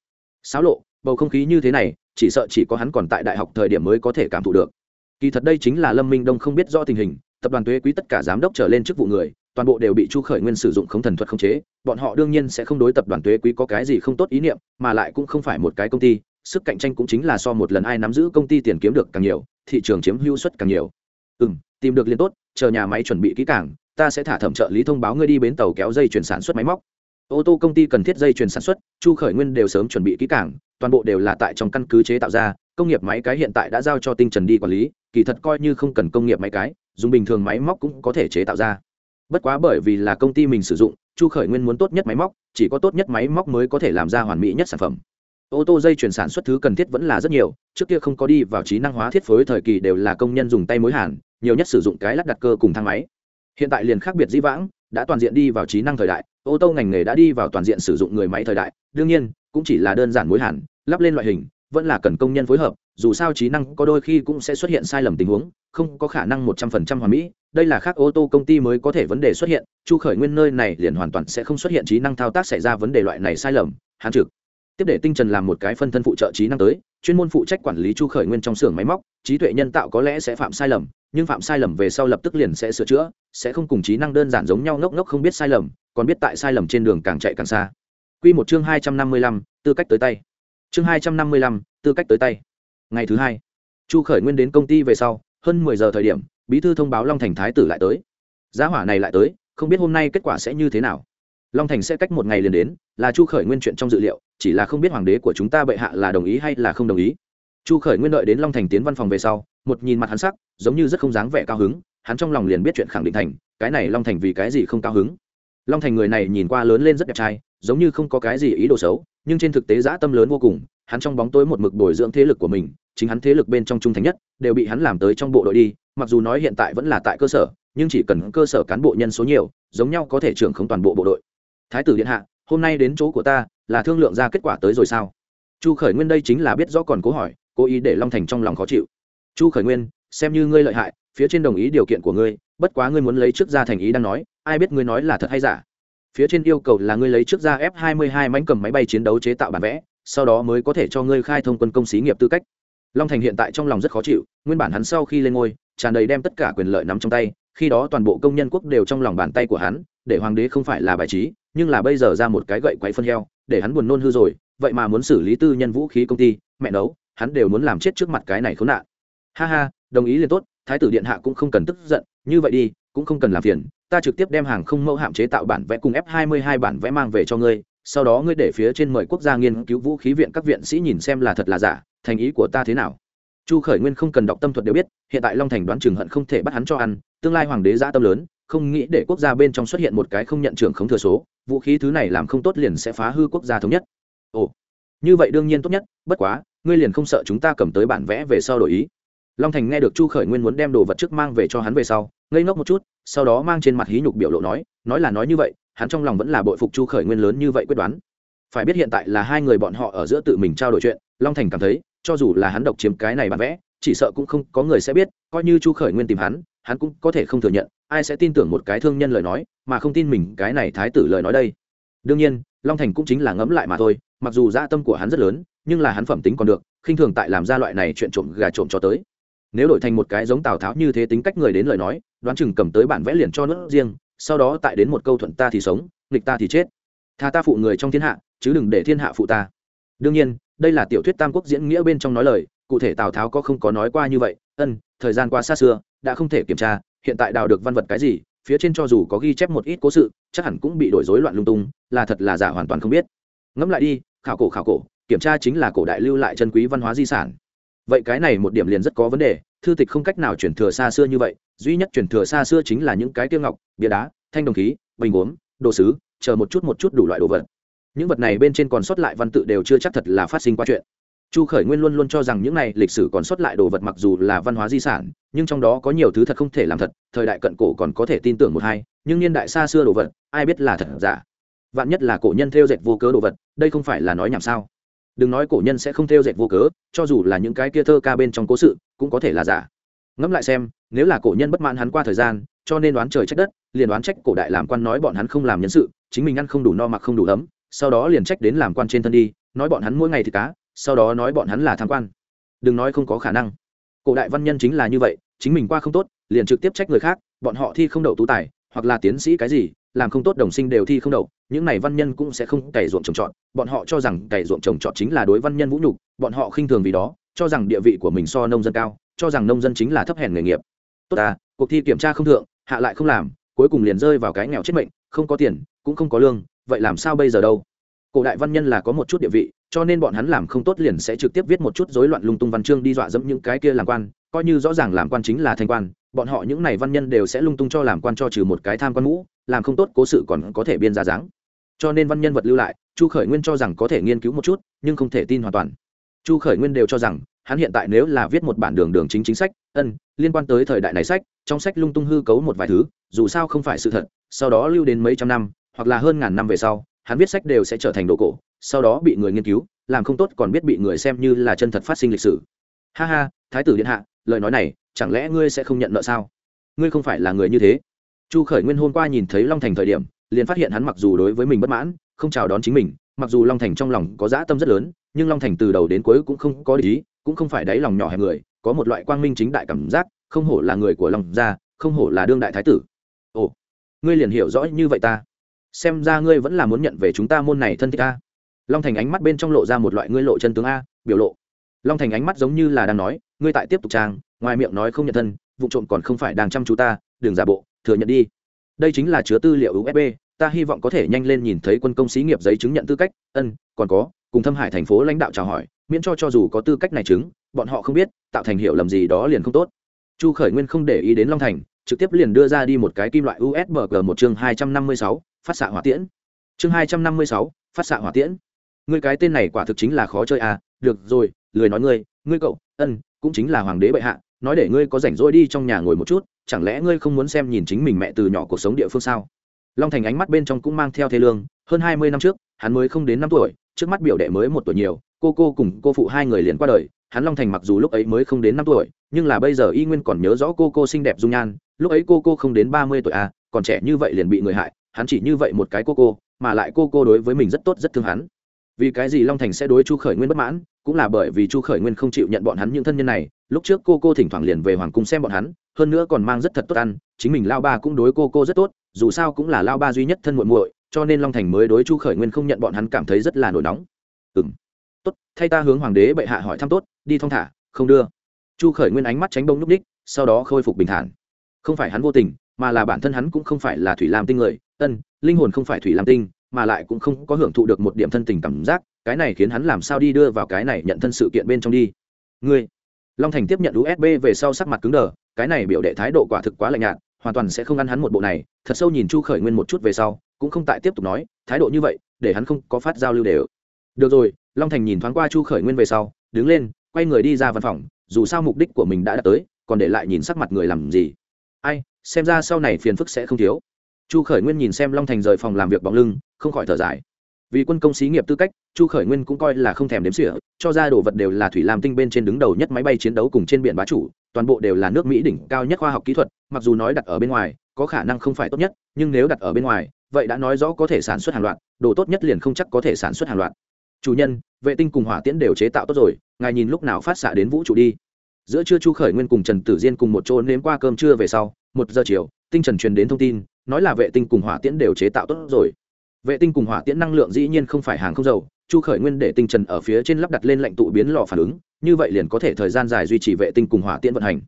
[SPEAKER 1] Xáo lộ, bầu không khí như thế này, chỉ sợ chỉ có hắn còn tại đại học thời điểm mới có thể cảm thụ được. Kỳ thật đây chính là lâm minh đông không biết rõ tình hình, tập đoàn thuế quý tất cả giám đốc trở lên chức vụ người, toàn bộ đều bị chu khởi nguyên sử dụng không thần thuật không chế, bọn họ đương nhiên sẽ không đối tập đoàn thuế quý có cái gì không tốt ý niệm, mà lại cũng không phải một cái công ty, sức cạnh tranh cũng chính là so một lần ai nắm giữ công ty tiền kiếm được càng nhiều, thị trường chiếm hữu suất càng nhiều. Ừ m tìm được liên tốt chờ nhà máy chuẩn bị kỹ càng, ta sẽ thả thẩm trợ lý thông báo ngươi đi bến tàu kéo dây chuyển sản xuất máy móc. Ô tô công ty cần thiết dây chuyển sản xuất, chu khởi nguyên đều sớm chuẩn bị kỹ càng, toàn bộ đều là tại trong căn cứ chế tạo ra, công nghiệp máy cái hiện tại đã giao cho tinh trần đi quản lý, kỳ thật coi như không cần công nghiệp máy cái, dùng bình thường máy móc cũng có thể chế tạo ra. Bất quá bởi vì là công ty mình sử dụng, chu khởi nguyên muốn tốt nhất máy móc, chỉ có tốt nhất máy móc mới có thể làm ra hoàn mỹ nhất sản phẩm. Ô tô dây chuyển sản xuất thứ cần thiết vẫn là rất nhiều, trước kia không có đi vào trí năng hóa thiết phối thời kỳ đều là công nhân dùng tay mối hàn nhiều nhất sử dụng cái lắp đặt cơ cùng thang máy. Hiện tại liền khác biệt dĩ vãng, đã toàn diện đi vào trí năng thời đại, ô tô ngành nghề đã đi vào toàn diện sử dụng người máy thời đại, đương nhiên, cũng chỉ là đơn giản mối hẳn, lắp lên loại hình, vẫn là cần công nhân phối hợp, dù sao trí năng có đôi khi cũng sẽ xuất hiện sai lầm tình huống, không có khả năng một trăm phần trăm hoàn mỹ, đây là khác ô tô công ty mới có thể vấn đề xuất hiện, chu khởi nguyên nơi này liền hoàn toàn sẽ không xuất hiện trí năng thao tác xảy ra vấn đề loại này sai lầm hạn trực. Tiếp để tinh trần làm một cái phân thân phụ trợ trí năng tới, chuyên môn phụ trách quản lý chu khởi nguyên trong xưởng máy móc, trí tuệ nhân tạo có lẽ sẽ phạm sai lầm nhưng phạm sai lầm về sau lập tức liền sẽ sửa chữa sẽ không cùng trí năng đơn giản giống nhau ngốc ngốc không biết sai lầm còn biết tại sai lầm trên đường càng chạy càng xa Quy một chương hai trăm năm mươi lăm, tư cách tới tay. Chương hai trăm năm mươi lăm, tư cách tới tay. Ngày thứ hai, Chu Khởi Nguyên đến công ty về sau, hơn mười giờ thời điểm, bí thư thông báo Long Thành thái tử lại tới. Giá hỏa này lại tới, không biết hôm nay kết quả sẽ như thế nào. Long Thành sẽ cách một ngày liền đến, là Chu Khởi Nguyên chuyện trong dự liệu, chỉ là không biết hoàng đế của chúng ta bệ hạ là đồng ý hay là không đồng ý. Chu Khởi Nguyên đợi đến Long Thành tiến văn phòng về sau, một nhìn mặt hắn sắc, giống như rất không dáng vẻ cao hứng, hắn trong lòng liền biết chuyện khẳng định thành, cái này Long Thành vì cái gì không cao hứng. Long Thành người này nhìn qua lớn lên rất đẹp trai, giống như không có cái gì ý đồ xấu nhưng trên thực tế dã tâm lớn vô cùng hắn trong bóng tối một mực bồi dưỡng thế lực của mình chính hắn thế lực bên trong trung thành nhất đều bị hắn làm tới trong bộ đội đi mặc dù nói hiện tại vẫn là tại cơ sở nhưng chỉ cần cơ sở cán bộ nhân số nhiều giống nhau có thể trưởng không toàn bộ bộ đội thái tử điện hạ hôm nay đến chỗ của ta là thương lượng ra kết quả tới rồi sao chu khởi nguyên đây chính là biết rõ còn cố hỏi cố ý để long thành trong lòng khó chịu. Chu khởi nguyên, xem như ngươi lợi hại, phía trên đồng ý điều kiện của ngươi, bất quá ngươi muốn lấy trước ra thành ý đang nói, ai biết ngươi nói là thật hay giả. Phía trên yêu cầu là ngươi lấy trước ra f 22 mánh cầm máy bay chiến đấu chế tạo bản vẽ, sau đó mới có thể cho ngươi khai thông quân công xí nghiệp tư cách. Long thành hiện tại trong lòng rất khó chịu, nguyên bản hắn sau khi lên ngôi, tràn đầy đem tất cả quyền lợi nắm trong tay, khi đó toàn bộ công nhân quốc đều trong lòng bàn tay của hắn, để hoàng đế không phải là bài trí, nhưng là bây giờ ra một cái gậy quậy phân heo, để hắn buồn nôn hư rồi, vậy mà muốn xử lý tư nhân vũ khí công ty, mẹ nấu hắn đều muốn làm chết trước mặt cái này khốn nạn. Ha ha, đồng ý liền tốt, thái tử điện hạ cũng không cần tức giận, như vậy đi, cũng không cần làm phiền, ta trực tiếp đem hàng không mẫu hạm chế tạo bản vẽ cùng f 22 bản vẽ mang về cho ngươi, sau đó ngươi để phía trên mời quốc gia nghiên cứu vũ khí viện các viện sĩ nhìn xem là thật là giả, thành ý của ta thế nào. Chu khởi nguyên không cần đọc tâm thuật đều biết, hiện tại long thành đoán chừng hận không thể bắt hắn cho ăn, tương lai hoàng đế giã tâm lớn, không nghĩ để quốc gia bên trong xuất hiện một cái không nhận trưởng không thừa số, vũ khí thứ này làm không tốt liền sẽ phá hư quốc gia thống nhất. Ồ, như vậy đương nhiên tốt nhất, bất quá ngươi liền không sợ chúng ta cầm tới bản vẽ về sau đổi ý. Long thành nghe được chu khởi nguyên muốn đem đồ vật trước mang về cho hắn về sau, ngây ngốc một chút, sau đó mang trên mặt hí nhục biểu lộ nói nói là nói như vậy, hắn trong lòng vẫn là bội phục chu khởi nguyên lớn như vậy quyết đoán. Phải biết hiện tại là hai người bọn họ ở giữa tự mình trao đổi chuyện, long thành cảm thấy, cho dù là hắn độc chiếm cái này bản vẽ, chỉ sợ cũng không có người sẽ biết, coi như chu khởi nguyên tìm hắn hắn cũng có thể không thừa nhận, ai sẽ tin tưởng một cái thương nhân lời nói, mà không tin mình cái này thái tử lời nói đây. Đương nhiên long thành cũng chính là ngẫm lại mà thôi, mặc dù dã tâm của hắn rất lớn, nhưng là hắn phẩm tính còn được, khinh thường tại làm ra loại này chuyện trộm gà trộm cho tới. Nếu đổi thành một cái giống tào tháo như thế tính cách người đến lời nói, đoán chừng cầm tới bản vẽ liền cho nước riêng, sau đó tại đến một câu thuận ta thì sống, nghịch ta thì chết. Tha ta phụ người trong thiên hạ, chứ đừng để thiên hạ phụ ta. Đương nhiên, đây là tiểu thuyết tam quốc diễn nghĩa bên trong nói lời, cụ thể tào tháo có không có nói qua như vậy, ân, thời gian qua xa xưa, đã không thể kiểm tra, hiện tại đào được văn vật cái gì phía trên cho dù có ghi chép một ít cố sự, chắc hẳn cũng bị đổi rối loạn lung tung, là thật là giả hoàn toàn không biết. Ngẫm lại đi, khảo cổ khảo cổ, kiểm tra chính là cổ đại lưu lại chân quý văn hóa di sản. Vậy cái này một điểm liền rất có vấn đề, thư tịch không cách nào chuyển thừa xa xưa như vậy, duy nhất chuyển thừa xa xưa chính là những cái tiêu ngọc, bia đá, thanh đồng khí, bình gốm, đồ sứ, chờ một chút một chút đủ loại đồ vật. Những vật này bên trên còn sót lại văn tự đều chưa chắc thật là phát sinh qua chuyện chu khởi nguyên luôn luôn cho rằng những này lịch sử còn sót lại đồ vật mặc dù là văn hóa di sản, nhưng trong đó có nhiều thứ thật không thể làm thật, thời đại cận cổ còn có thể tin tưởng một hai, nhưng niên đại xa xưa đồ vật, ai biết là thật giả. Vạn nhất là cổ nhân theo dệt vô cớ đồ vật, đây không phải là nói nhảm sao? Đừng nói cổ nhân sẽ không theo dệt vô cớ, cho dù là những cái kia thơ ca bên trong cố sự, cũng có thể là giả. Ngẫm lại xem, nếu là cổ nhân bất mãn hắn qua thời gian, cho nên đoán trời trách đất, liền đoán trách cổ đại làm quan nói bọn hắn không làm nhân sự, chính mình ăn không đủ no mặc không đủ ấm, sau đó liền trách đến làm quan trên thân đi, nói bọn hắn mỗi ngày thì cá sau đó nói bọn hắn là tham quan. Đừng nói không có khả năng. Cổ đại văn nhân chính là như vậy, chính mình qua không tốt, liền trực tiếp trách người khác, bọn họ thi không đậu tú tài, hoặc là tiến sĩ cái gì, làm không tốt đồng sinh đều thi không đậu, những này văn nhân cũng sẽ không cày ruộng trồng trọt, bọn họ cho rằng cày ruộng trồng trọt chính là đối văn nhân vũ nhục, bọn họ khinh thường vì đó, cho rằng địa vị của mình so nông dân cao, cho rằng nông dân chính là thấp hèn nghề nghiệp. Tốt à cuộc thi kiểm tra không thượng, hạ lại không làm, cuối cùng liền rơi vào cái nghèo chết mệnh, không có tiền, cũng không có lương, vậy làm sao bây giờ đâu? Cổ đại văn nhân là có một chút địa vị cho nên bọn hắn làm không tốt liền sẽ trực tiếp viết một chút rối loạn lung tung văn chương đi dọa dẫm những cái kia làm quan coi như rõ ràng làm quan chính là thanh quan bọn họ những này văn nhân đều sẽ lung tung cho làm quan cho trừ một cái tham quan ngũ, làm không tốt cố sự còn có thể biên ra dáng. Cho nên văn nhân vật lưu lại chu khởi nguyên cho rằng có thể nghiên cứu một chút nhưng không thể tin hoàn toàn. Chu khởi nguyên đều cho rằng hắn hiện tại nếu là viết một bản đường đường chính chính sách ân liên quan tới thời đại này sách trong sách lung tung hư cấu một vài thứ dù sao không phải sự thật sau đó lưu đến mấy trăm năm hoặc là hơn ngàn năm về sau hắn viết sách đều sẽ trở thành đồ cổ, sau đó bị người nghiên cứu, làm không tốt còn biết bị người xem như là chân thật phát sinh lịch sử. Ha ha, thái tử điện hạ, lời nói này, chẳng lẽ ngươi sẽ không nhận nợ sao? Ngươi không phải là người như thế. Chu khởi nguyên hôm qua nhìn thấy long thành thời điểm, liền phát hiện hắn mặc dù đối với mình bất mãn, không chào đón chính mình, mặc dù long thành trong lòng có dã tâm rất lớn, nhưng long thành từ đầu đến cuối cũng không có ý, cũng không phải đáy lòng nhỏ hẹp người, có một loại quang minh chính đại cảm giác, không hổ là người của long gia, không hổ là đương đại thái tử. Ồ, ngươi liền hiểu rõ như vậy ta xem ra ngươi vẫn là muốn nhận về chúng ta môn này thân thích a. Long thành ánh mắt bên trong lộ ra một loại ngươi lộ chân tướng a, biểu lộ. Long thành ánh mắt giống như là đang nói, ngươi tại tiếp tục trang, ngoài miệng nói không nhận thân, vụ trộm còn không phải đang chăm chú ta, đừng giả bộ, thừa nhận đi. Đây chính là chứa tư liệu usb ta hy vọng có thể nhanh lên nhìn thấy quân công xí nghiệp giấy chứng nhận tư cách, ân, còn có, cùng thâm hải thành phố lãnh đạo chào hỏi, miễn cho cho dù có tư cách này chứng, bọn họ không biết, tạo thành hiệu lầm gì đó liền không tốt. Chu khởi nguyên không để ý đến long thành, trực tiếp liền đưa ra đi một cái kim loại usb g một chương hai trăm năm mươi sáu phát xạ hỏa tiễn. Chương hai trăm năm mươi sáu, phát xạ hỏa tiễn. Ngươi cái tên này quả thực chính là khó chơi à? Được rồi, lười nói ngươi ngươi cậu, ân, cũng chính là hoàng đế bệ hạ, nói để ngươi có rảnh rỗi đi trong nhà ngồi một chút, chẳng lẽ ngươi không muốn xem nhìn chính mình mẹ từ nhỏ cuộc sống địa phương sao? Long thành ánh mắt bên trong cũng mang theo thế lương, hơn hai mươi năm trước, hắn mới không đến năm tuổi, trước mắt biểu đệ mới một tuổi nhiều, cô cô cùng cô phụ hai người liền qua đời, hắn long thành mặc dù lúc ấy mới không đến năm tuổi, nhưng là bây giờ y nguyên còn nhớ rõ cô cô xinh đẹp dung nhan, lúc ấy cô cô không đến ba mươi tuổi à còn trẻ như vậy liền bị người hại hắn chỉ như vậy một cái cô cô, mà lại cô cô đối với mình rất tốt, rất thương hắn. Vì cái gì long thành sẽ đối chu khởi nguyên bất mãn? Cũng là bởi vì chu khởi nguyên không chịu nhận bọn hắn những thân nhân này. Lúc trước cô cô thỉnh thoảng liền về hoàng cung xem bọn hắn, hơn nữa còn mang rất thật tốt ăn. Chính mình lao ba cũng đối cô cô rất tốt, dù sao cũng là lao ba duy nhất thân muội muội, cho nên long thành mới đối chu khởi nguyên không nhận bọn hắn cảm thấy rất là nổi nóng. Ừ m tốt, thay ta hướng hoàng đế bệ hạ hỏi thăm tốt, đi thong thả, không đưa. Chu khởi nguyên ánh mắt tránh bông núp đích sau đó khôi phục bình thản. Không phải hắn vô tình, mà là bản thân hắn cũng không phải là thủy lam tinh người ân, linh hồn không phải thủy lam tinh, mà lại cũng không có hưởng thụ được một điểm thân tình cảm giác, cái này khiến hắn làm sao đi đưa vào cái này nhận thân sự kiện bên trong đi. Ngươi. Long thành tiếp nhận usb về sau sắc mặt cứng đờ, cái này biểu đệ thái độ quả thực quá lạnh nhạt, hoàn toàn sẽ không ăn hắn một bộ này, thật sâu nhìn chu khởi nguyên một chút về sau, cũng không tại tiếp tục nói, thái độ như vậy, để hắn không có phát giao lưu đều. Được rồi, long thành nhìn thoáng qua chu khởi nguyên về sau, đứng lên, quay người đi ra văn phòng, dù sao mục đích của mình đã đạt tới, còn để lại nhìn sắc mặt người làm gì. Ai, xem ra sau này phiền phức sẽ không thiếu chu khởi nguyên nhìn xem long thành rời phòng làm việc bóng lưng, không khỏi thở dài. Vì quân công xí nghiệp tư cách, chu khởi nguyên cũng coi là không thèm đếm sỉa cho ra đồ vật đều là thủy lam tinh bên trên đứng đầu nhất máy bay chiến đấu cùng trên biển bá chủ, toàn bộ đều là nước mỹ đỉnh cao nhất khoa học kỹ thuật, mặc dù nói đặt ở bên ngoài, có khả năng không phải tốt nhất, nhưng nếu đặt ở bên ngoài, vậy đã nói rõ có thể sản xuất hàng loạt, đồ tốt nhất liền không chắc có thể sản xuất hàng loạt. Chủ nhân, vệ tinh cùng hỏa tiễn đều chế tạo tốt rồi, ngài nhìn lúc nào phát xạ đến vũ trụ đi. Giữa trưa chu khởi nguyên cùng trần tử diên cùng một chỗ nếm qua cơm trưa về sau, một giờ chiều, tinh trần truyền đến thông tin nói là vệ tinh cùng hỏa tiễn đều chế tạo tốt rồi. Vệ tinh cùng hỏa tiễn năng lượng dĩ nhiên không phải hàng không dầu, chu khởi nguyên để tinh trần ở phía trên lắp đặt lên lạnh tụ biến lò phản ứng, như vậy liền có thể thời gian dài duy trì vệ tinh cùng hỏa tiễn vận hành.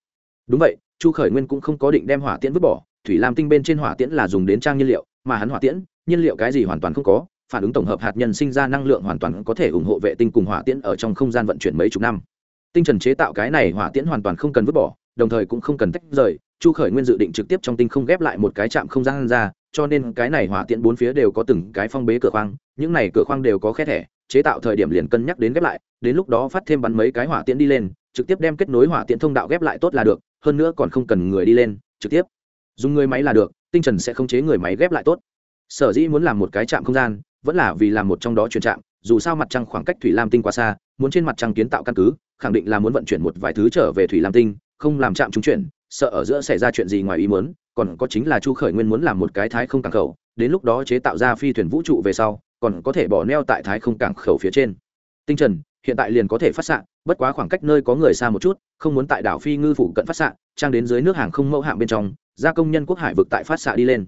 [SPEAKER 1] Đúng vậy, chu khởi nguyên cũng không có định đem hỏa tiễn vứt bỏ, thủy lam tinh bên trên hỏa tiễn là dùng đến trang nhiên liệu, mà hắn hỏa tiễn, nhiên liệu cái gì hoàn toàn không có, phản ứng tổng hợp hạt nhân sinh ra năng lượng hoàn toàn có thể ủng hộ vệ tinh cùng hỏa tiễn ở trong không gian vận chuyển mấy chục năm. Tinh trần chế tạo cái này hỏa tiễn hoàn toàn không cần vứt bỏ đồng thời cũng không cần tách rời, chu khởi nguyên dự định trực tiếp trong tinh không ghép lại một cái trạm không gian ra, cho nên cái này hỏa tiễn bốn phía đều có từng cái phong bế cửa khoang, những này cửa khoang đều có khe thẻ, chế tạo thời điểm liền cân nhắc đến ghép lại, đến lúc đó phát thêm bắn mấy cái hỏa tiễn đi lên, trực tiếp đem kết nối hỏa tiễn thông đạo ghép lại tốt là được, hơn nữa còn không cần người đi lên, trực tiếp dùng người máy là được, tinh trần sẽ không chế người máy ghép lại tốt. Sở dĩ muốn làm một cái trạm không gian, vẫn là vì làm một trong đó chuyển trạm, dù sao mặt trăng khoảng cách thủy lam tinh quá xa, muốn trên mặt trăng kiến tạo căn cứ, khẳng định là muốn vận chuyển một vài thứ trở về thủy lam tinh không làm chạm trung chuyển, sợ ở giữa xảy ra chuyện gì ngoài ý muốn, còn có chính là chu khởi nguyên muốn làm một cái thái không cảng khẩu, đến lúc đó chế tạo ra phi thuyền vũ trụ về sau, còn có thể bỏ neo tại thái không cảng khẩu phía trên. Tinh trần, hiện tại liền có thể phát xạ, bất quá khoảng cách nơi có người xa một chút, không muốn tại đảo phi ngư phủ cận phát xạ, trang đến dưới nước hàng không mẫu hạng bên trong, gia công nhân quốc hải vực tại phát xạ đi lên.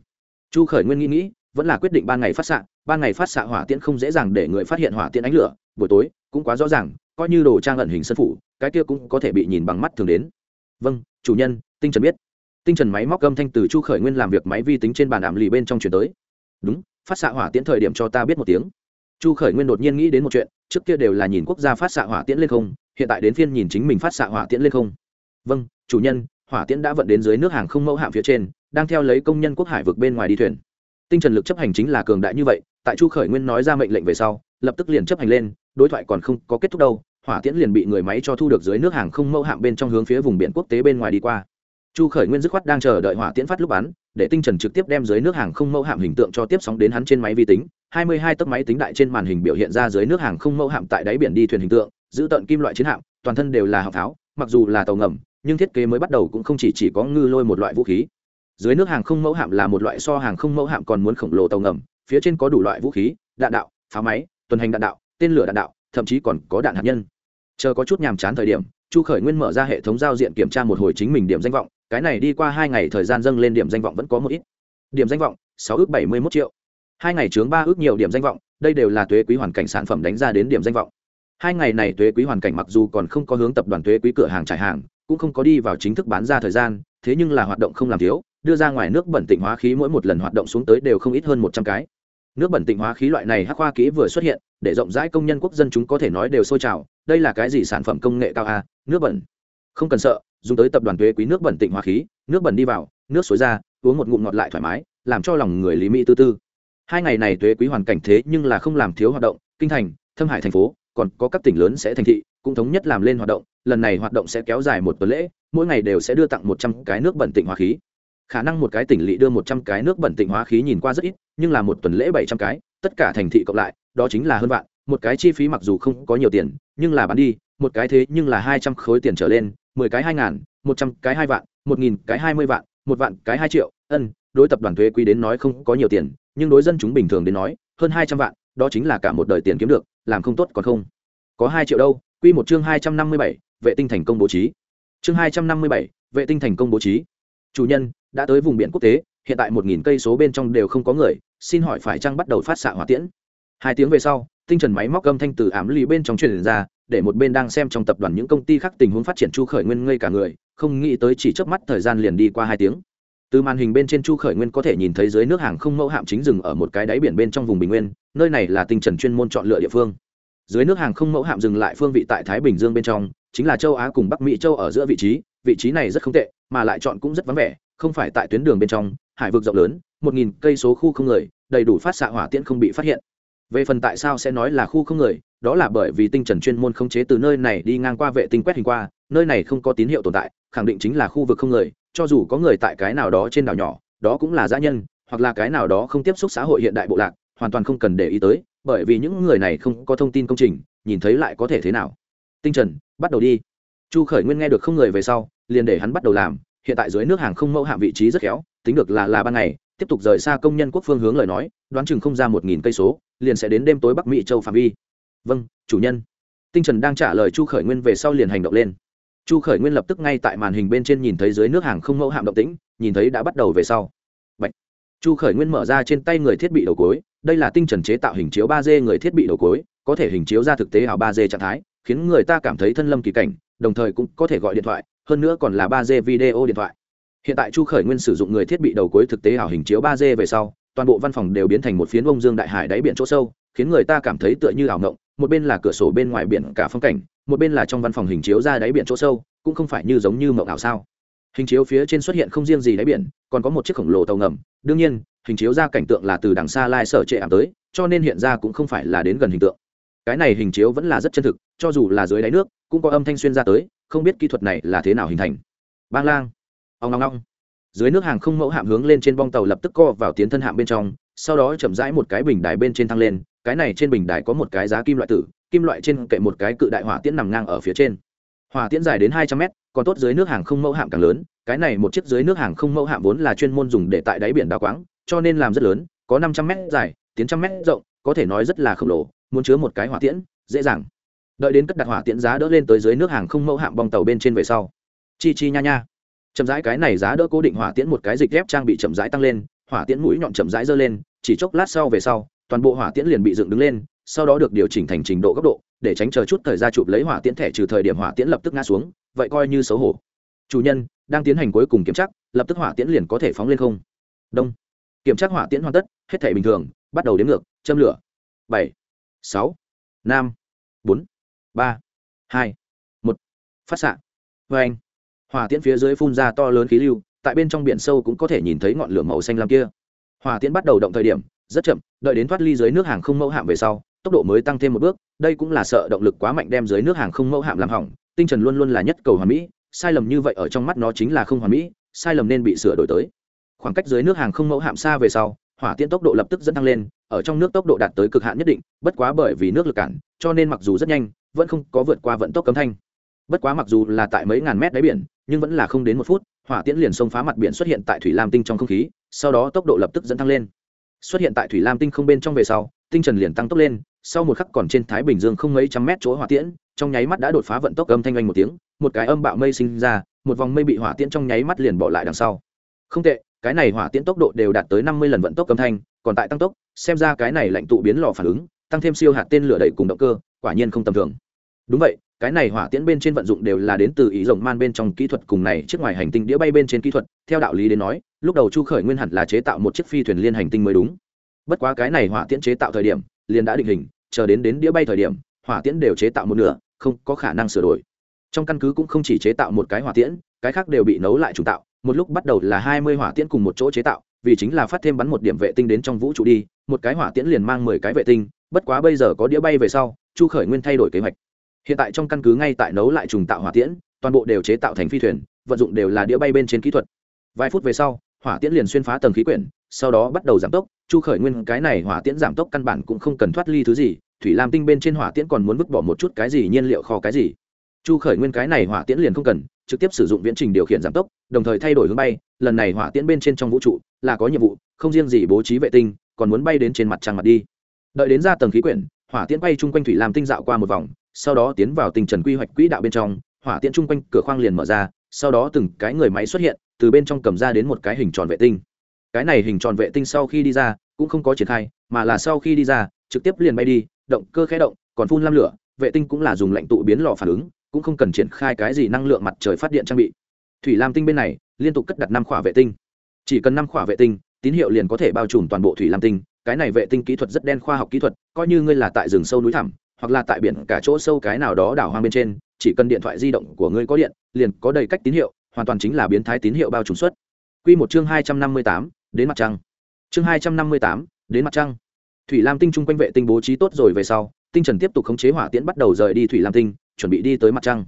[SPEAKER 1] Chu khởi nguyên nghĩ nghĩ, vẫn là quyết định ban ngày phát xạ ban ngày phát xạ hỏa tiễn không dễ dàng để người phát hiện hỏa tiễn ánh lửa, buổi tối cũng quá rõ ràng, coi như đồ trang ẩn hình sân phủ, cái kia cũng có thể bị nhìn bằng mắt thường đến vâng chủ nhân, tinh trần biết. Tinh trần máy móc gâm thanh từ chu khởi nguyên làm việc máy vi tính trên bàn ảm lì bên trong chuyển tới. Đúng, phát xạ hỏa tiễn thời điểm cho ta biết một tiếng. Chu khởi nguyên đột nhiên nghĩ đến một chuyện, trước kia đều là nhìn quốc gia phát xạ hỏa tiễn lên không, hiện tại đến phiên nhìn chính mình phát xạ hỏa tiễn lên không. Vâng chủ nhân, hỏa tiễn đã vận đến dưới nước hàng không mẫu hạm phía trên, đang theo lấy công nhân quốc hải vực bên ngoài đi thuyền. Tinh trần lực chấp hành chính là cường đại như vậy, tại chu khởi nguyên nói ra mệnh lệnh về sau, lập tức liền chấp hành lên, đối thoại còn không có kết thúc đâu hỏa tiễn liền bị người máy cho thu được dưới nước hàng không mẫu hạm bên trong hướng phía vùng biển quốc tế bên ngoài đi qua. Chu khởi nguyên dứt khoát đang chờ đợi hỏa tiễn phát lúc bắn, để tinh trần trực tiếp đem dưới nước hàng không mẫu hạm hình tượng cho tiếp sóng đến hắn trên máy vi tính. 22 tấc máy tính đại trên màn hình biểu hiện ra dưới nước hàng không mẫu hạm tại đáy biển đi thuyền hình tượng, giữ tận kim loại chiến hạm, toàn thân đều là hạng pháo mặc dù là tàu ngầm, nhưng thiết kế mới bắt đầu cũng không chỉ chỉ có ngư lôi một loại vũ khí. Dưới nước hàng không mẫu hạm là một loại so hàng không mẫu hạm còn muốn khổng lồ tàu ngầm, phía trên có đủ loại vũ khí, đạn đạo, pháo máy, tuần hành đạn đạo, tên lửa đạn đạo thậm chí còn có đạn hạt nhân. Chờ có chút nhàm chán thời điểm, chu khởi nguyên mở ra hệ thống giao diện kiểm tra một hồi chính mình điểm danh vọng, cái này đi qua hai ngày thời gian dâng lên điểm danh vọng vẫn có một ít. Điểm danh vọng, sáu ước bảy mươi mốt triệu. Hai ngày chướng ba ước nhiều điểm danh vọng, đây đều là thuế quý hoàn cảnh sản phẩm đánh ra đến điểm danh vọng. Hai ngày này thuế quý hoàn cảnh mặc dù còn không có hướng tập đoàn thuế quý cửa hàng trải hàng, cũng không có đi vào chính thức bán ra thời gian, thế nhưng là hoạt động không làm thiếu, đưa ra ngoài nước bẩn tịnh hóa khí mỗi một lần hoạt động xuống tới đều không ít hơn một trăm cái nước bẩn tịnh hóa khí loại này hắc hoa kỹ vừa xuất hiện, để rộng rãi công nhân quốc dân chúng có thể nói đều sôi trào, đây là cái gì sản phẩm công nghệ cao a nước bẩn. Không cần sợ, dùng tới tập đoàn thuế quý nước bẩn tịnh hóa khí, nước bẩn đi vào, nước suối ra, uống một ngụm ngọt lại thoải mái, làm cho lòng người lý mỹ tư tư. Hai ngày này thuế quý hoàn cảnh thế nhưng là không làm thiếu hoạt động, kinh thành, thâm hải thành phố, còn có các tỉnh lớn sẽ thành thị, cũng thống nhất làm lên hoạt động, lần này hoạt động sẽ kéo dài một tuần lễ, mỗi ngày đều sẽ đưa tặng một trăm cái nước bẩn tịnh hóa khí khả năng một cái tỉnh lỵ đưa một trăm cái nước bẩn tịnh hóa khí nhìn qua rất ít, nhưng là một tuần lễ bảy trăm cái, tất cả thành thị cộng lại, đó chính là hơn vạn. Một cái chi phí mặc dù không có nhiều tiền, nhưng là bán đi, một cái thế nhưng là hai trăm khối tiền trở lên, mười cái hai ngàn, một trăm cái hai vạn, một nghìn cái hai mươi vạn, một vạn cái hai triệu. Ân, đối tập đoàn thuế quý đến nói không có nhiều tiền, nhưng đối dân chúng bình thường đến nói, hơn hai trăm vạn, đó chính là cả một đời tiền kiếm được, làm không tốt còn không. Có hai triệu đâu, quy một chương hai trăm năm mươi bảy, vệ tinh thành công bố trí. Chương hai trăm năm mươi bảy, vệ tinh thành công bố trí. Chủ nhân đã tới vùng biển quốc tế, hiện tại một nghìn cây số bên trong đều không có người, xin hỏi phải chăng bắt đầu phát xạ hỏa tiễn? Hai tiếng về sau, tinh trần máy móc âm thanh từ ám lì bên trong truyền ra, để một bên đang xem trong tập đoàn những công ty khác tình huống phát triển chu khởi nguyên ngây cả người, không nghĩ tới chỉ chớp mắt thời gian liền đi qua hai tiếng. Từ màn hình bên trên chu khởi nguyên có thể nhìn thấy dưới nước hàng không mẫu hạm chính dừng ở một cái đáy biển bên trong vùng bình nguyên, nơi này là tinh trần chuyên môn chọn lựa địa phương. Dưới nước hàng không mẫu hạm dừng lại phương vị tại thái bình dương bên trong, chính là châu á cùng bắc mỹ châu ở giữa vị trí vị trí này rất không tệ, mà lại chọn cũng rất vắng vẻ không phải tại tuyến đường bên trong, hải vực rộng lớn, một nghìn cây số khu không người, đầy đủ phát xạ hỏa tiễn không bị phát hiện. Về phần tại sao sẽ nói là khu không người, đó là bởi vì tinh trần chuyên môn khống chế từ nơi này đi ngang qua vệ tinh quét hình qua, nơi này không có tín hiệu tồn tại, khẳng định chính là khu vực không người, cho dù có người tại cái nào đó trên đảo nhỏ, đó cũng là giã nhân, hoặc là cái nào đó không tiếp xúc xã hội hiện đại bộ lạc, hoàn toàn không cần để ý tới, bởi vì những người này không có thông tin công trình, nhìn thấy lại có thể thế nào. Tinh trần, bắt đầu đi. Chu khởi nguyên nghe được không người về sau, liền để hắn bắt đầu làm hiện tại dưới nước hàng không mẫu hạm vị trí rất khéo, tính được là là ban ngày, tiếp tục rời xa công nhân quốc phương hướng lời nói, đoán chừng không ra một nghìn cây số, liền sẽ đến đêm tối bắc mỹ châu phạm vi. Vâng chủ nhân. Tinh trần đang trả lời chu khởi nguyên về sau liền hành động lên. Chu khởi nguyên lập tức ngay tại màn hình bên trên nhìn thấy dưới nước hàng không mẫu hạm động tĩnh, nhìn thấy đã bắt đầu về sau. Bạch. chu khởi nguyên mở ra trên tay người thiết bị đầu cối, đây là tinh trần chế tạo hình chiếu ba d người thiết bị đầu cối, có thể hình chiếu ra thực tế ảo ba d trạng thái, khiến người ta cảm thấy thân lâm kỳ cảnh, đồng thời cũng có thể gọi điện thoại hơn nữa còn là ba d video điện thoại. Hiện tại chu khởi nguyên sử dụng người thiết bị đầu cuối thực tế ảo hình chiếu ba d về sau, toàn bộ văn phòng đều biến thành một phiến bông dương đại hải đáy biển chỗ sâu, khiến người ta cảm thấy tựa như ảo ngộng, một bên là cửa sổ bên ngoài biển cả phong cảnh, một bên là trong văn phòng hình chiếu ra đáy biển chỗ sâu, cũng không phải như giống như mộng ảo sao. Hình chiếu phía trên xuất hiện không riêng gì đáy biển, còn có một chiếc khổng lồ tàu ngầm, đương nhiên, hình chiếu ra cảnh tượng là từ đằng xa lai sở trệ ảm tới, cho nên hiện ra cũng không phải là đến gần hình tượng cái này hình chiếu vẫn là rất chân thực, cho dù là dưới đáy nước, cũng có âm thanh xuyên ra tới, không biết kỹ thuật này là thế nào hình thành. Bang lang. Ông long long dưới nước hàng không mẫu hạm hướng lên trên bong tàu lập tức co vào tiến thân hạm bên trong, sau đó chậm rãi một cái bình đài bên trên thăng lên, cái này trên bình đài có một cái giá kim loại tử, kim loại trên kệ một cái cự đại hỏa tiễn nằm ngang ở phía trên. Hỏa tiễn dài đến hai trăm mét, còn tốt dưới nước hàng không mẫu hạm càng lớn, cái này một chiếc dưới nước hàng không mẫu hạm vốn là chuyên môn dùng để tại đáy biển đào quáng, cho nên làm rất lớn, có năm trăm mét dài, tiến trăm mét rộng, có thể nói rất là khổng lồ muốn chứa một cái hỏa tiễn, dễ dàng. Đợi đến cất đặt hỏa tiễn giá đỡ lên tới dưới nước hàng không mẫu hạm bong tàu bên trên về sau. Chi chi nha nha. Chậm rãi cái này giá đỡ cố định hỏa tiễn một cái dịch ghép trang bị chậm rãi tăng lên, hỏa tiễn mũi nhọn chậm rãi dơ lên, chỉ chốc lát sau về sau, toàn bộ hỏa tiễn liền bị dựng đứng lên, sau đó được điều chỉnh thành trình độ góc độ, để tránh chờ chút thời gian chụp lấy hỏa tiễn thẻ trừ thời điểm hỏa tiễn lập tức ngã xuống, vậy coi như xấu hổ. Chủ nhân, đang tiến hành cuối cùng kiểm tra, lập tức hỏa tiễn liền có thể phóng lên không? Đông. Kiểm tra hỏa tiễn hoàn tất, hết thể bình thường, bắt đầu đếm ngược, châm lửa. Bảy sáu. Năm bốn. Ba. Hai. Một. Phát xạ. Vê anh. Hỏa tiễn phía dưới phun ra to lớn khí lưu, tại bên trong biển sâu cũng có thể nhìn thấy ngọn lửa màu xanh lam kia. Hỏa tiễn bắt đầu động thời điểm, rất chậm, đợi đến thoát ly dưới nước hàng không mẫu hạm về sau, tốc độ mới tăng thêm một bước, đây cũng là sợ động lực quá mạnh đem dưới nước hàng không mẫu hạm làm hỏng, tinh trần luôn luôn là nhất cầu hoàn mỹ, sai lầm như vậy ở trong mắt nó chính là không hoàn mỹ, sai lầm nên bị sửa đổi tới. Khoảng cách dưới nước hàng không mẫu hạm xa về sau hỏa tiễn tốc độ lập tức dẫn tăng lên, ở trong nước tốc độ đạt tới cực hạn nhất định, bất quá bởi vì nước lực cản, cho nên mặc dù rất nhanh, vẫn không có vượt qua vận tốc cấm thanh. Bất quá mặc dù là tại mấy ngàn mét đáy biển, nhưng vẫn là không đến một phút, hỏa tiễn liền xông phá mặt biển xuất hiện tại thủy lam tinh trong không khí, sau đó tốc độ lập tức dẫn tăng lên. Xuất hiện tại thủy lam tinh không bên trong về sau, tinh trần liền tăng tốc lên, sau một khắc còn trên thái bình dương không mấy trăm mét chỗ hỏa tiễn, trong nháy mắt đã đột phá vận tốc âm thanh anh một tiếng, một cái âm bạo mây sinh ra, một vòng mây bị hỏa tiễn trong nháy mắt liền bỏ lại đằng sau. Không tệ cái này hỏa tiễn tốc độ đều đạt tới năm mươi lần vận tốc âm thanh, còn tại tăng tốc, xem ra cái này lạnh tụ biến lò phản ứng, tăng thêm siêu hạt tên lửa đẩy cùng động cơ, quả nhiên không tầm thường. Đúng vậy, cái này hỏa tiễn bên trên vận dụng đều là đến từ ý rồng man bên trong kỹ thuật cùng này chiếc ngoài hành tinh đĩa bay bên trên kỹ thuật, theo đạo lý đến nói, lúc đầu chu khởi nguyên hẳn là chế tạo một chiếc phi thuyền liên hành tinh mới đúng. Bất quá cái này hỏa tiễn chế tạo thời điểm, liền đã định hình, chờ đến đến đĩa bay thời điểm, hỏa tiễn đều chế tạo một nửa, không có khả năng sửa đổi. Trong căn cứ cũng không chỉ chế tạo một cái hỏa tiễn, cái khác đều bị nấu lại trùng tạo một lúc bắt đầu là hai mươi hỏa tiễn cùng một chỗ chế tạo, vì chính là phát thêm bắn một điểm vệ tinh đến trong vũ trụ đi, một cái hỏa tiễn liền mang mười cái vệ tinh, bất quá bây giờ có đĩa bay về sau, chu khởi nguyên thay đổi kế hoạch. Hiện tại trong căn cứ ngay tại nấu lại trùng tạo hỏa tiễn, toàn bộ đều chế tạo thành phi thuyền, vận dụng đều là đĩa bay bên trên kỹ thuật. Vài phút về sau, hỏa tiễn liền xuyên phá tầng khí quyển, sau đó bắt đầu giảm tốc, chu khởi nguyên cái này hỏa tiễn giảm tốc căn bản cũng không cần thoát ly thứ gì, thủy lam tinh bên trên hỏa tiễn còn muốn vứt bỏ một chút cái gì, nhiên liệu kho cái gì. Chu khởi nguyên cái này hỏa tiễn liền không cần trực tiếp sử dụng viễn trình điều khiển giảm tốc, đồng thời thay đổi hướng bay, lần này hỏa tiễn bên trên trong vũ trụ là có nhiệm vụ, không riêng gì bố trí vệ tinh, còn muốn bay đến trên mặt trăng mặt đi. Đợi đến ra tầng khí quyển, hỏa tiễn bay chung quanh thủy lam tinh dạo qua một vòng, sau đó tiến vào tình trần quy hoạch quỹ đạo bên trong, hỏa tiễn chung quanh cửa khoang liền mở ra, sau đó từng cái người máy xuất hiện, từ bên trong cầm ra đến một cái hình tròn vệ tinh. Cái này hình tròn vệ tinh sau khi đi ra, cũng không có triển khai, mà là sau khi đi ra, trực tiếp liền bay đi, động cơ khé động, còn phun lam lửa, vệ tinh cũng là dùng lạnh tụ biến lò phản ứng cũng không cần triển khai cái gì năng lượng mặt trời phát điện trang bị. Thủy lam tinh bên này, liên tục cất đặt năm khỏa vệ tinh. Chỉ cần năm khỏa vệ tinh, tín hiệu liền có thể bao trùm toàn bộ thủy lam tinh. Cái này vệ tinh kỹ thuật rất đen khoa học kỹ thuật, coi như ngươi là tại rừng sâu núi thẳm, hoặc là tại biển cả chỗ sâu cái nào đó đảo hoang bên trên, chỉ cần điện thoại di động của ngươi có điện, liền có đầy cách tín hiệu, hoàn toàn chính là biến thái tín hiệu bao trùm suất. Quy một chương hai trăm năm mươi tám, đến mặt trăng. Chương hai trăm năm mươi tám, đến mặt trăng. Thủy lam tinh chung quanh vệ tinh bố trí tốt rồi về sau, tinh trần tiếp tục khống chế hỏa tiễn bắt đầu rời đi thủy lam tinh chuẩn bị đi tới mặt trăng.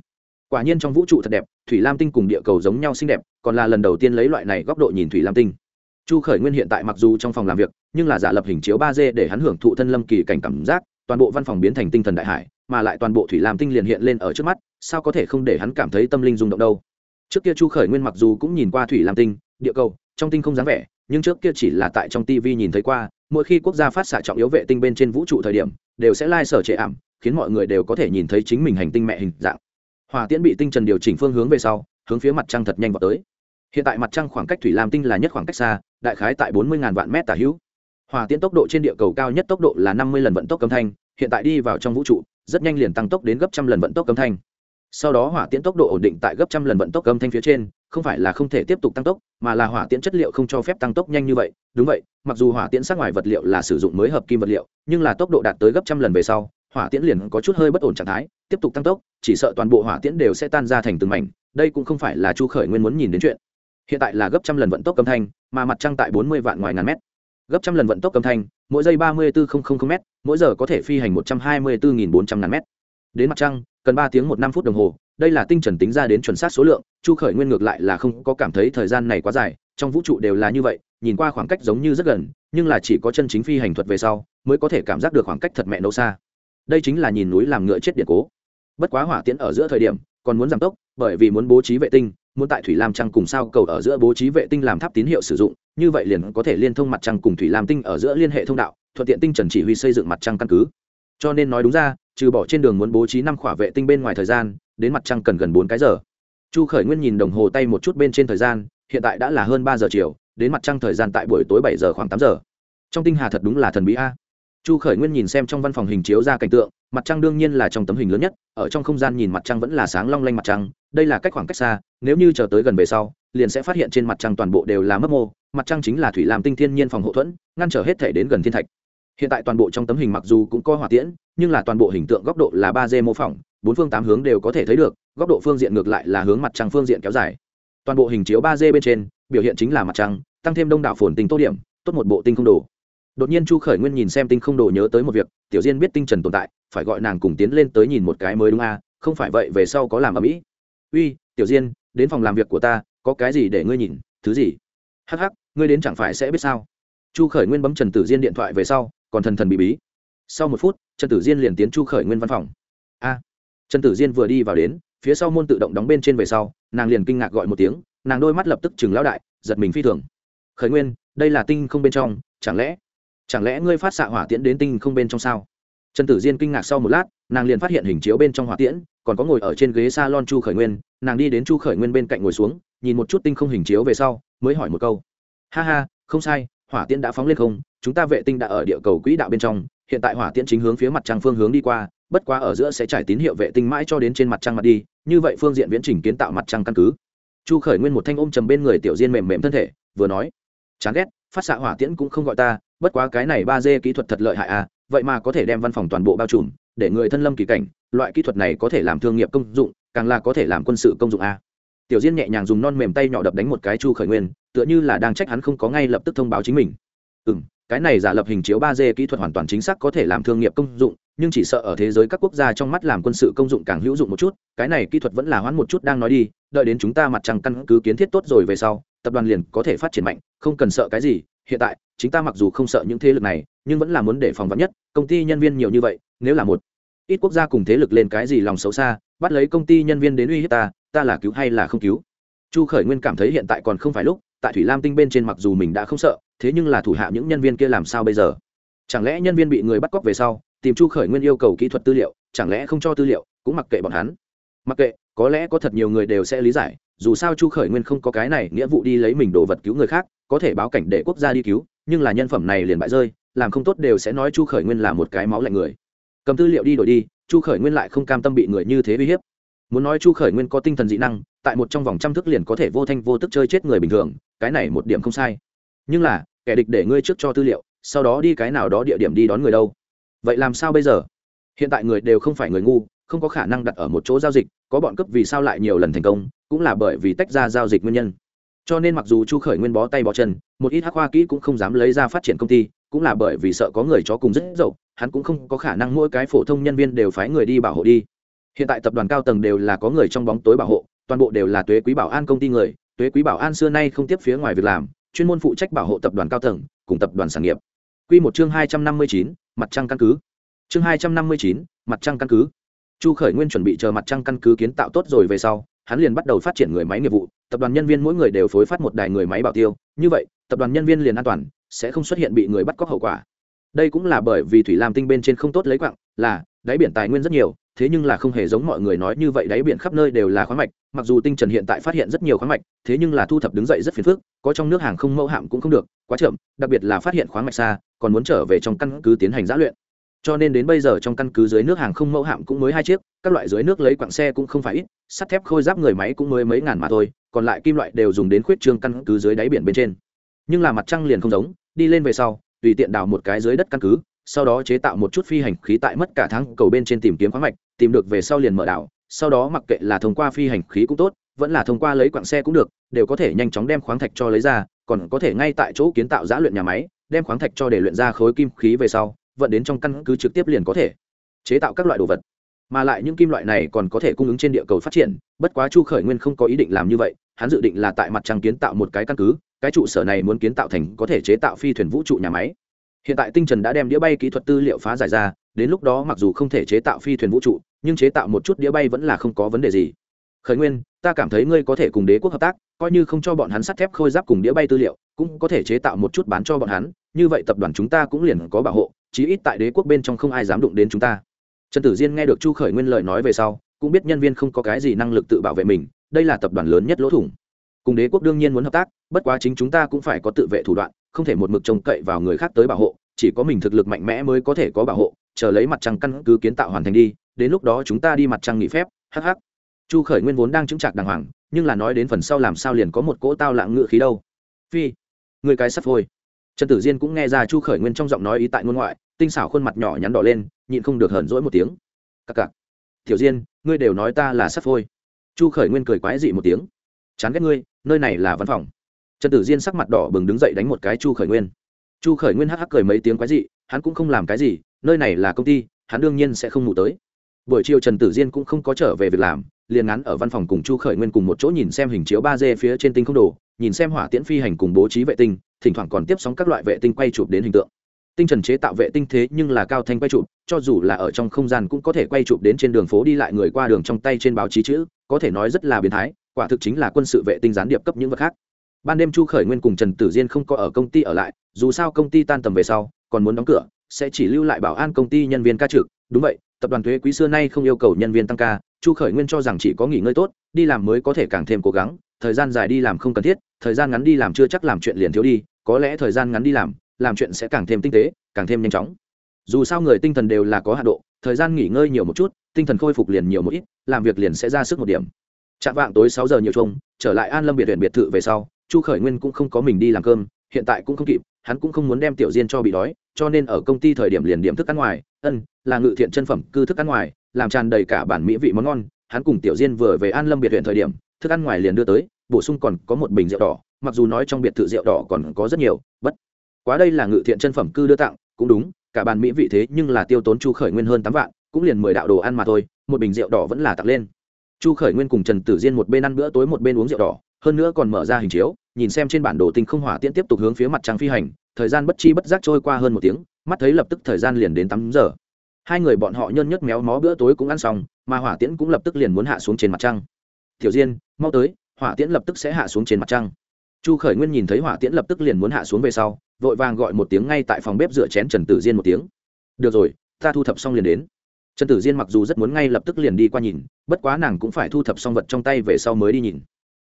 [SPEAKER 1] Quả nhiên trong vũ trụ thật đẹp, thủy lam tinh cùng địa cầu giống nhau xinh đẹp, còn là lần đầu tiên lấy loại này góc độ nhìn thủy lam tinh. Chu khởi nguyên hiện tại mặc dù trong phòng làm việc, nhưng là giả lập hình chiếu ba d để hắn hưởng thụ thân lâm kỳ cảnh cảm giác, toàn bộ văn phòng biến thành tinh thần đại hải, mà lại toàn bộ thủy lam tinh liền hiện lên ở trước mắt, sao có thể không để hắn cảm thấy tâm linh rung động đâu? Trước kia chu khởi nguyên mặc dù cũng nhìn qua thủy lam tinh, địa cầu, trong tinh không dáng vẻ, nhưng trước kia chỉ là tại trong tv nhìn thấy qua, mỗi khi quốc gia phát xạ trọng yếu vệ tinh bên trên vũ trụ thời điểm, đều sẽ lai sở trệ ảm khiến mọi người đều có thể nhìn thấy chính mình hành tinh mẹ hình dạng. Hỏa tiễn bị tinh trần điều chỉnh phương hướng về sau, hướng phía mặt trăng thật nhanh vào tới. Hiện tại mặt trăng khoảng cách thủy lam tinh là nhất khoảng cách xa, đại khái tại bốn mươi vạn mét tả hữu. Hỏa tiễn tốc độ trên địa cầu cao nhất tốc độ là năm mươi lần vận tốc âm thanh, hiện tại đi vào trong vũ trụ, rất nhanh liền tăng tốc đến gấp trăm lần vận tốc âm thanh. Sau đó hỏa tiễn tốc độ ổn định tại gấp trăm lần vận tốc âm thanh phía trên, không phải là không thể tiếp tục tăng tốc, mà là hỏa tiễn chất liệu không cho phép tăng tốc nhanh như vậy. Đúng vậy, mặc dù hỏa tiễn sát ngoài vật liệu là sử dụng mới hợp kim vật liệu, nhưng là tốc độ đạt tới gấp trăm lần về sau hỏa tiễn liền có chút hơi bất ổn trạng thái, tiếp tục tăng tốc, chỉ sợ toàn bộ hỏa tiễn đều sẽ tan ra thành từng mảnh, đây cũng không phải là chu khởi nguyên muốn nhìn đến chuyện. Hiện tại là gấp trăm lần vận tốc âm thanh, mà mặt trăng tại bốn mươi vạn ngoài ngàn mét. Gấp trăm lần vận tốc âm thanh, mỗi giây ba mươi bốn m mỗi giờ có thể phi hành một trăm hai mươi bốn bốn trăm ngàn m đến mặt trăng, cần ba tiếng một năm phút đồng hồ, đây là tinh trần tính ra đến chuẩn xác số lượng, chu khởi nguyên ngược lại là không có cảm thấy thời gian này quá dài, trong vũ trụ đều là như vậy, nhìn qua khoảng cách giống như rất gần, nhưng là chỉ có chân chính phi hành thuật về sau, mới có thể cảm giác được khoảng cách thật mẹ nâu xa đây chính là nhìn núi làm ngựa chết điện cố. Bất quá hỏa tiễn ở giữa thời điểm, còn muốn giảm tốc, bởi vì muốn bố trí vệ tinh, muốn tại thủy lam trăng cùng sao cầu ở giữa bố trí vệ tinh làm tháp tín hiệu sử dụng, như vậy liền có thể liên thông mặt trăng cùng thủy lam tinh ở giữa liên hệ thông đạo, thuận tiện tinh trần chỉ huy xây dựng mặt trăng căn cứ. Cho nên nói đúng ra, trừ bỏ trên đường muốn bố trí năm khỏa vệ tinh bên ngoài thời gian, đến mặt trăng cần gần bốn cái giờ. Chu khởi nguyên nhìn đồng hồ tay một chút bên trên thời gian, hiện tại đã là hơn ba giờ chiều, đến mặt trăng thời gian tại buổi tối bảy giờ khoảng tám giờ. Trong tinh hà thật đúng là thần bí a chu khởi nguyên nhìn xem trong văn phòng hình chiếu ra cảnh tượng, mặt trăng đương nhiên là trong tấm hình lớn nhất, ở trong không gian nhìn mặt trăng vẫn là sáng long lanh mặt trăng, đây là cách khoảng cách xa, nếu như chờ tới gần về sau, liền sẽ phát hiện trên mặt trăng toàn bộ đều là mấp mô, mặt trăng chính là thủy làm tinh thiên nhiên phòng hộ thuẫn, ngăn trở hết thể đến gần thiên thạch. Hiện tại toàn bộ trong tấm hình mặc dù cũng có hỏa tiễn, nhưng là toàn bộ hình tượng góc độ là ba d mô phỏng, bốn phương tám hướng đều có thể thấy được, góc độ phương diện ngược lại là hướng mặt trăng phương diện kéo dài. Toàn bộ hình chiếu ba d bên trên, biểu hiện chính là mặt trăng, tăng thêm đông đảo phồn tinh tô điểm, tốt một bộ tinh không đồ đột nhiên chu khởi nguyên nhìn xem tinh không đồ nhớ tới một việc, tiểu diên biết tinh trần tồn tại, phải gọi nàng cùng tiến lên tới nhìn một cái mới đúng a, không phải vậy về sau có làm ở mỹ uy, tiểu diên, đến phòng làm việc của ta, có cái gì để ngươi nhìn, thứ gì? Hắc hắc, ngươi đến chẳng phải sẽ biết sao? Chu khởi nguyên bấm trần tử diên điện thoại về sau, còn thần thần bị bí. Sau một phút, trần tử diên liền tiến chu khởi nguyên văn phòng. A. Trần tử diên vừa đi vào đến, phía sau môn tự động đóng bên trên về sau, nàng liền kinh ngạc gọi một tiếng, nàng đôi mắt lập tức chừng lão đại, giật mình phi thường. Khởi nguyên, đây là tinh không bên trong, chẳng lẽ chẳng lẽ ngươi phát xạ hỏa tiễn đến tinh không bên trong sao? Trần tử diên kinh ngạc sau một lát, nàng liền phát hiện hình chiếu bên trong hỏa tiễn, còn có ngồi ở trên ghế s a lon chu khởi nguyên, nàng đi đến chu khởi nguyên bên cạnh ngồi xuống, nhìn một chút tinh không hình chiếu về sau, mới hỏi một câu. Ha ha, không sai, hỏa tiễn đã phóng lên không, chúng ta vệ tinh đã ở địa cầu quỹ đạo bên trong, hiện tại hỏa tiễn chính hướng phía mặt trăng phương hướng đi qua, bất quá ở giữa sẽ trải tín hiệu vệ tinh mãi cho đến trên mặt trăng mặt đi, như vậy phương diện viễn trình kiến tạo mặt trăng căn cứ. Chu khởi nguyên một thanh ôm trầm bên người tiểu diên mềm mềm thân thể, vừa nói, chán ghét, phát xạ hỏa tiễn cũng không gọi ta bất quá cái này ba d kỹ thuật thật lợi hại à vậy mà có thể đem văn phòng toàn bộ bao trùm, để người thân lâm kỳ cảnh, loại kỹ thuật này có thể làm thương nghiệp công dụng, càng là có thể làm quân sự công dụng a tiểu diên nhẹ nhàng dùng non mềm tay nhỏ đập đánh một cái chu khởi nguyên, tựa như là đang trách hắn không có ngay lập tức thông báo chính mình. Ừ m cái này giả lập hình chiếu ba d kỹ thuật hoàn toàn chính xác có thể làm thương nghiệp công dụng, nhưng chỉ sợ ở thế giới các quốc gia trong mắt làm quân sự công dụng càng hữu dụng một chút, cái này kỹ thuật vẫn là hoãn một chút đang nói đi, đợi đến chúng ta mặt trăng căn cứ kiến thiết tốt rồi về sau, tập đoàn liền có thể phát triển mạnh, không cần sợ cái gì hiện tại, chính ta mặc dù không sợ những thế lực này, nhưng vẫn là muốn để phòng vắn nhất, công ty nhân viên nhiều như vậy, nếu là một ít quốc gia cùng thế lực lên cái gì lòng xấu xa, bắt lấy công ty nhân viên đến uy hiếp ta ta là cứu hay là không cứu? Chu khởi nguyên cảm thấy hiện tại còn không phải lúc, tại thủy lam tinh bên trên mặc dù mình đã không sợ, thế nhưng là thủ hạ những nhân viên kia làm sao bây giờ? Chẳng lẽ nhân viên bị người bắt cóc về sau, tìm chu khởi nguyên yêu cầu kỹ thuật tư liệu, chẳng lẽ không cho tư liệu, cũng mặc kệ bọn hắn? Mặc kệ, có lẽ có thật nhiều người đều sẽ lý giải, dù sao chu khởi nguyên không có cái này nghĩa vụ đi lấy mình đồ vật cứu người khác có thể báo cảnh để quốc gia đi cứu, nhưng là nhân phẩm này liền bại rơi, làm không tốt đều sẽ nói chu khởi nguyên là một cái máu lạnh người. Cầm tư liệu đi đổi đi, chu khởi nguyên lại không cam tâm bị người như thế uy hiếp. Muốn nói chu khởi nguyên có tinh thần dị năng, tại một trong vòng trăm thức liền có thể vô thanh vô tức chơi chết người bình thường, cái này một điểm không sai. Nhưng là, kẻ địch để ngươi trước cho tư liệu, sau đó đi cái nào đó địa điểm đi đón người đâu? Vậy làm sao bây giờ? Hiện tại người đều không phải người ngu, không có khả năng đặt ở một chỗ giao dịch, có bọn cấp vì sao lại nhiều lần thành công, cũng là bởi vì tách ra giao dịch nguyên nhân cho nên mặc dù chu khởi nguyên bó tay bó chân, một ít hắc hoa kỹ cũng không dám lấy ra phát triển công ty, cũng là bởi vì sợ có người chó cùng rất dậu, hắn cũng không có khả năng mỗi cái phổ thông nhân viên đều phái người đi bảo hộ đi. Hiện tại tập đoàn cao tầng đều là có người trong bóng tối bảo hộ, toàn bộ đều là tuế quý bảo an công ty người, tuế quý bảo an xưa nay không tiếp phía ngoài việc làm, chuyên môn phụ trách bảo hộ tập đoàn cao tầng, cùng tập đoàn sản nghiệp. Quy một chương hai trăm năm mươi chín, mặt trăng căn cứ. Chương hai trăm năm mươi chín, mặt trăng căn cứ. Chu khởi nguyên chuẩn bị chờ mặt trăng căn cứ kiến tạo tốt rồi về sau hắn liền bắt đầu phát triển người máy nghiệp vụ, tập đoàn nhân viên mỗi người đều phối phát một đài người máy bảo tiêu. Như vậy, tập đoàn nhân viên liền an toàn, sẽ không xuất hiện bị người bắt cóc hậu quả. Đây cũng là bởi vì thủy lam tinh bên trên không tốt lấy quặng là, đáy biển tài nguyên rất nhiều, thế nhưng là không hề giống mọi người nói như vậy đáy biển khắp nơi đều là khoáng mạch, mặc dù tinh trần hiện tại phát hiện rất nhiều khoáng mạch, thế nhưng là thu thập đứng dậy rất phiền phức, có trong nước hàng không mẫu hạm cũng không được, quá chậm, đặc biệt là phát hiện khoáng mạch xa, còn muốn trở về trong căn cứ tiến hành giã luyện cho nên đến bây giờ trong căn cứ dưới nước hàng không mẫu hạm cũng mới hai chiếc, các loại dưới nước lấy quặng xe cũng không phải ít, sắt thép khôi giáp người máy cũng mới mấy ngàn mà thôi, còn lại kim loại đều dùng đến khuyết trương căn cứ dưới đáy biển bên trên. Nhưng là mặt trăng liền không giống, đi lên về sau, tùy tiện đào một cái dưới đất căn cứ, sau đó chế tạo một chút phi hành khí tại mất cả tháng, cầu bên trên tìm kiếm khoáng mạch, tìm được về sau liền mở đảo, sau đó mặc kệ là thông qua phi hành khí cũng tốt, vẫn là thông qua lấy quặng xe cũng được, đều có thể nhanh chóng đem khoáng thạch cho lấy ra, còn có thể ngay tại chỗ kiến tạo giã luyện nhà máy, đem khoáng thạch cho để luyện ra khối kim khí về sau vận đến trong căn cứ trực tiếp liền có thể chế tạo các loại đồ vật. Mà lại những kim loại này còn có thể cung ứng trên địa cầu phát triển, bất quá chu khởi nguyên không có ý định làm như vậy, hắn dự định là tại mặt trăng kiến tạo một cái căn cứ, cái trụ sở này muốn kiến tạo thành có thể chế tạo phi thuyền vũ trụ nhà máy. Hiện tại tinh trần đã đem đĩa bay kỹ thuật tư liệu phá giải ra, đến lúc đó mặc dù không thể chế tạo phi thuyền vũ trụ, nhưng chế tạo một chút đĩa bay vẫn là không có vấn đề gì. Khởi nguyên, ta cảm thấy ngươi có thể cùng đế quốc hợp tác, coi như không cho bọn hắn sắt thép khôi giáp cùng đĩa bay tư liệu, cũng có thể chế tạo một chút bán cho bọn hắn, như vậy tập đoàn chúng ta cũng liền có bảo hộ chí ít tại đế quốc bên trong không ai dám đụng đến chúng ta. Trần tử diên nghe được chu khởi nguyên lời nói về sau, cũng biết nhân viên không có cái gì năng lực tự bảo vệ mình, đây là tập đoàn lớn nhất lỗ thủng. Cùng đế quốc đương nhiên muốn hợp tác, bất quá chính chúng ta cũng phải có tự vệ thủ đoạn, không thể một mực trông cậy vào người khác tới bảo hộ, chỉ có mình thực lực mạnh mẽ mới có thể có bảo hộ, chờ lấy mặt trăng căn cứ kiến tạo hoàn thành đi, đến lúc đó chúng ta đi mặt trăng nghỉ phép hh chu khởi nguyên vốn đang chứng chạc đàng hoàng, nhưng là nói đến phần sau làm sao liền có một cỗ tao lạng ngự khí đâu. Phi, người cái sắp phôi trần tử diên cũng nghe ra chu khởi nguyên trong giọng nói ý tại ngôn ngoại, tinh xảo khuôn mặt nhỏ nhắn đỏ lên, nhịn không được hờn rỗi một tiếng. Cặc cặc tiểu diên, ngươi đều nói ta là sắp phôi. Chu khởi nguyên cười quái dị một tiếng. Chán ghét ngươi, nơi này là văn phòng. Trần tử diên sắc mặt đỏ bừng đứng dậy đánh một cái chu khởi nguyên. Chu khởi nguyên hắc hắc cười mấy tiếng quái dị, hắn cũng không làm cái gì, nơi này là công ty, hắn đương nhiên sẽ không ngủ tới. Buổi chiều trần tử diên cũng không có trở về việc làm, liền ngắn ở văn phòng cùng chu khởi nguyên cùng một chỗ nhìn xem hình chiếu ba d phía trên tinh không đồ nhìn xem hỏa tiễn phi hành cùng bố trí vệ tinh, thỉnh thoảng còn tiếp sóng các loại vệ tinh quay chụp đến hình tượng. Tinh trần chế tạo vệ tinh thế nhưng là cao thanh quay chụp, cho dù là ở trong không gian cũng có thể quay chụp đến trên đường phố đi lại người qua đường trong tay trên báo chí chữ, có thể nói rất là biến thái, quả thực chính là quân sự vệ tinh gián điệp cấp những vật khác. Ban đêm chu khởi nguyên cùng trần tử diên không có ở công ty ở lại, dù sao công ty tan tầm về sau, còn muốn đóng cửa, sẽ chỉ lưu lại bảo an công ty nhân viên ca trực. Đúng vậy, tập đoàn thuế quý xưa nay không yêu cầu nhân viên tăng ca, chu khởi nguyên cho rằng chỉ có nghỉ ngơi tốt, đi làm mới có thể càng thêm cố gắng thời gian dài đi làm không cần thiết, thời gian ngắn đi làm chưa chắc làm chuyện liền thiếu đi, có lẽ thời gian ngắn đi làm làm chuyện sẽ càng thêm tinh tế, càng thêm nhanh chóng. Dù sao người tinh thần đều là có hạ độ, thời gian nghỉ ngơi nhiều một chút, tinh thần khôi phục liền nhiều một ít, làm việc liền sẽ ra sức một điểm. Chạm vạng tối sáu giờ nhiều chung trở lại an lâm biệt huyện biệt thự về sau, chu khởi nguyên cũng không có mình đi làm cơm, hiện tại cũng không kịp, hắn cũng không muốn đem tiểu diên cho bị đói, cho nên ở công ty thời điểm liền điểm thức ăn ngoài, ân, là ngự thiện chân phẩm, cư thức ăn ngoài, làm tràn đầy cả bản mỹ vị món ngon. Hắn cùng tiểu diên vừa về an lâm biệt huyện thời điểm thức ăn ngoài liền đưa tới, bổ sung còn có một bình rượu đỏ, mặc dù nói trong biệt thự rượu đỏ còn có rất nhiều, bất quá đây là ngự thiện chân phẩm cư đưa tặng, cũng đúng, cả bàn mỹ vị thế nhưng là tiêu tốn chu khởi nguyên hơn tám vạn, cũng liền mười đạo đồ ăn mà thôi, một bình rượu đỏ vẫn là tặng lên. Chu khởi nguyên cùng trần tử diên một bên ăn bữa tối một bên uống rượu đỏ, hơn nữa còn mở ra hình chiếu, nhìn xem trên bản đồ tinh không hỏa tiễn tiếp tục hướng phía mặt trăng phi hành, thời gian bất chi bất giác trôi qua hơn một tiếng, mắt thấy lập tức thời gian liền đến tám giờ. Hai người bọn họ nhơn nhất méo mó bữa tối cũng ăn xong, mà hỏa tiễn cũng lập tức liền muốn hạ xuống trên mặt trăng tiểu diên, mau tới, hỏa tiễn lập tức sẽ hạ xuống trên mặt trăng. Chu khởi nguyên nhìn thấy hỏa tiễn lập tức liền muốn hạ xuống về sau, vội vàng gọi một tiếng ngay tại phòng bếp rửa chén trần tử diên một tiếng. Được rồi, ta thu thập xong liền đến. Trần tử diên mặc dù rất muốn ngay lập tức liền đi qua nhìn, bất quá nàng cũng phải thu thập xong vật trong tay về sau mới đi nhìn.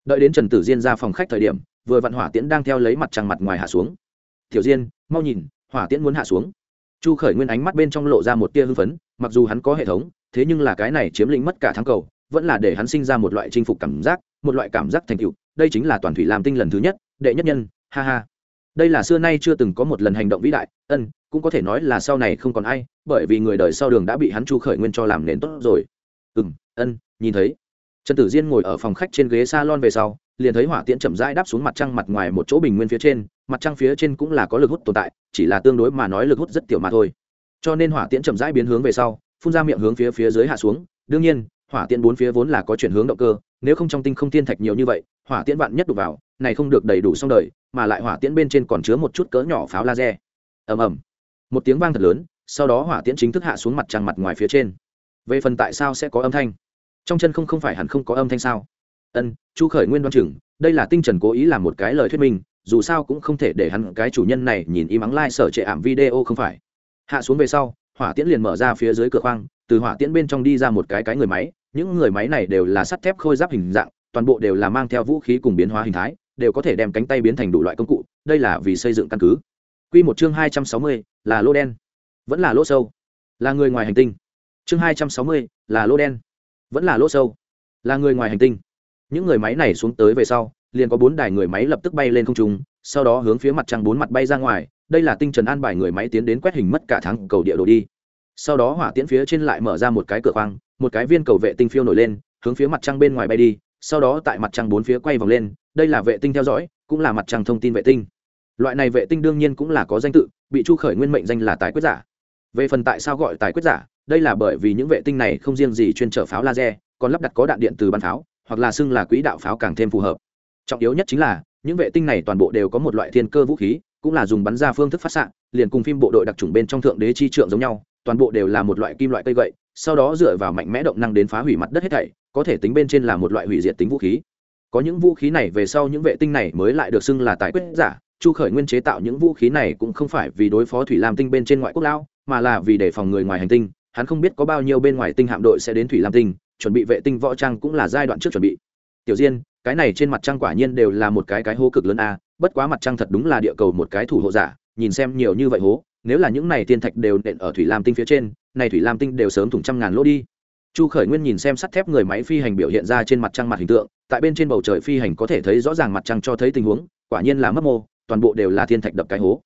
[SPEAKER 1] Đợi đến trần tử diên ra phòng khách thời điểm, vừa vặn hỏa tiễn đang theo lấy mặt trăng mặt ngoài hạ xuống. Tiểu diên, mau nhìn, hỏa tiễn muốn hạ xuống. Chu khởi nguyên ánh mắt bên trong lộ ra một tia hưng phấn, mặc dù hắn có hệ thống, thế nhưng là cái này chiếm lĩnh mất cả thắng cầu vẫn là để hắn sinh ra một loại chinh phục cảm giác, một loại cảm giác thành tựu. Đây chính là toàn thủy làm tinh lần thứ nhất, đệ nhất nhân, ha ha. Đây là xưa nay chưa từng có một lần hành động vĩ đại, ân, cũng có thể nói là sau này không còn ai, bởi vì người đời sau đường đã bị hắn chu khởi nguyên cho làm nền tốt rồi. Ừ m ân, nhìn thấy. Trần tử diên ngồi ở phòng khách trên ghế s a lon về sau, liền thấy hỏa tiễn chậm rãi đáp xuống mặt trăng mặt ngoài một chỗ bình nguyên phía trên, mặt trăng phía trên cũng là có lực hút tồn tại, chỉ là tương đối mà nói lực hút rất tiểu mà thôi. Cho nên hỏa tiễn chậm rãi biến hướng về sau, phun ra miệng hướng phía phía dưới hạ xuống. Đương nhiên hỏa tiễn bốn phía vốn là có chuyển hướng động cơ, nếu không trong tinh không thiên thạch nhiều như vậy, hỏa tiễn vạn nhất đục vào, này không được đầy đủ xong đời, mà lại hỏa tiễn bên trên còn chứa một chút cỡ nhỏ pháo laser. Ầm ầm. Một tiếng vang thật lớn, sau đó hỏa tiễn chính thức hạ xuống mặt trăng mặt ngoài phía trên. Về phần tại sao sẽ có âm thanh? Trong chân không không phải hẳn không có âm thanh sao? Ân, chu khởi nguyên đoan chừng, đây là tinh trần cố ý làm một cái lời thuyết minh, dù sao cũng không thể để hắn, cái chủ nhân này nhìn im ắng lai、like、sở trệ ảm video không phải. Hạ xuống về sau, hỏa tiễn liền mở ra phía dưới cửa khoang, từ hỏa tiễn bên trong đi ra một cái cái người máy những người máy này đều là sắt thép khôi giáp hình dạng, toàn bộ đều là mang theo vũ khí cùng biến hóa hình thái, đều có thể đem cánh tay biến thành đủ loại công cụ, đây là vì xây dựng căn cứ. Quy một chương hai trăm sáu mươi, là lô đen. Vẫn là lỗ sâu. Là người ngoài hành tinh. Chương hai trăm sáu mươi, là lô đen. Vẫn là lỗ sâu. Là người ngoài hành tinh. Những người máy này xuống tới về sau, liền có bốn đài người máy lập tức bay lên không trung, sau đó hướng phía mặt trăng bốn mặt bay ra ngoài, đây là tinh trần an bài người máy tiến đến quét hình mất cả tháng cầu địa đồ đi. Sau đó hỏa tiễn phía trên lại mở ra một cái cửa khoang một cái viên cầu vệ tinh phiêu nổi lên, hướng phía mặt trăng bên ngoài bay đi, sau đó tại mặt trăng bốn phía quay vòng lên, đây là vệ tinh theo dõi, cũng là mặt trăng thông tin vệ tinh. Loại này vệ tinh đương nhiên cũng là có danh tự, bị chu khởi nguyên mệnh danh là tài quyết giả. Về phần tại sao gọi tài quyết giả, đây là bởi vì những vệ tinh này không riêng gì chuyên trở pháo laser, còn lắp đặt có đạn điện từ bắn pháo, hoặc là xưng là quỹ đạo pháo càng thêm phù hợp. Trọng yếu nhất chính là, những vệ tinh này toàn bộ đều có một loại thiên cơ vũ khí, cũng là dùng bắn ra phương thức phát xạ, liền cùng phim bộ đội đặc trùng bên trong thượng đế chi trượng giống nhau, toàn bộ đều là một loại kim loại cây gậy sau đó dựa vào mạnh mẽ động năng đến phá hủy mặt đất hết thảy, có thể tính bên trên là một loại hủy diệt tính vũ khí. Có những vũ khí này về sau những vệ tinh này mới lại được xưng là tài quyết giả, chu khởi nguyên chế tạo những vũ khí này cũng không phải vì đối phó thủy lam tinh bên trên ngoại quốc lao mà là vì đề phòng người ngoài hành tinh. Hắn không biết có bao nhiêu bên ngoài tinh hạm đội sẽ đến thủy lam tinh, chuẩn bị vệ tinh võ trang cũng là giai đoạn trước chuẩn bị. Tiểu diên, cái này trên mặt trăng quả nhiên đều là một cái cái hố cực lớn a, bất quá mặt trăng thật đúng là địa cầu một cái thủ hộ giả, nhìn xem nhiều như vậy hố, nếu là những này tiên thạch đều nện ở thủy lam tinh phía trên này thủy lam tinh đều sớm thủng trăm ngàn lỗ đi. Chu khởi nguyên nhìn xem sắt thép người máy phi hành biểu hiện ra trên mặt trăng mặt hình tượng, tại bên trên bầu trời phi hành có thể thấy rõ ràng mặt trăng cho thấy tình huống, quả nhiên là mất mô, toàn bộ đều là thiên thạch đập cái hố.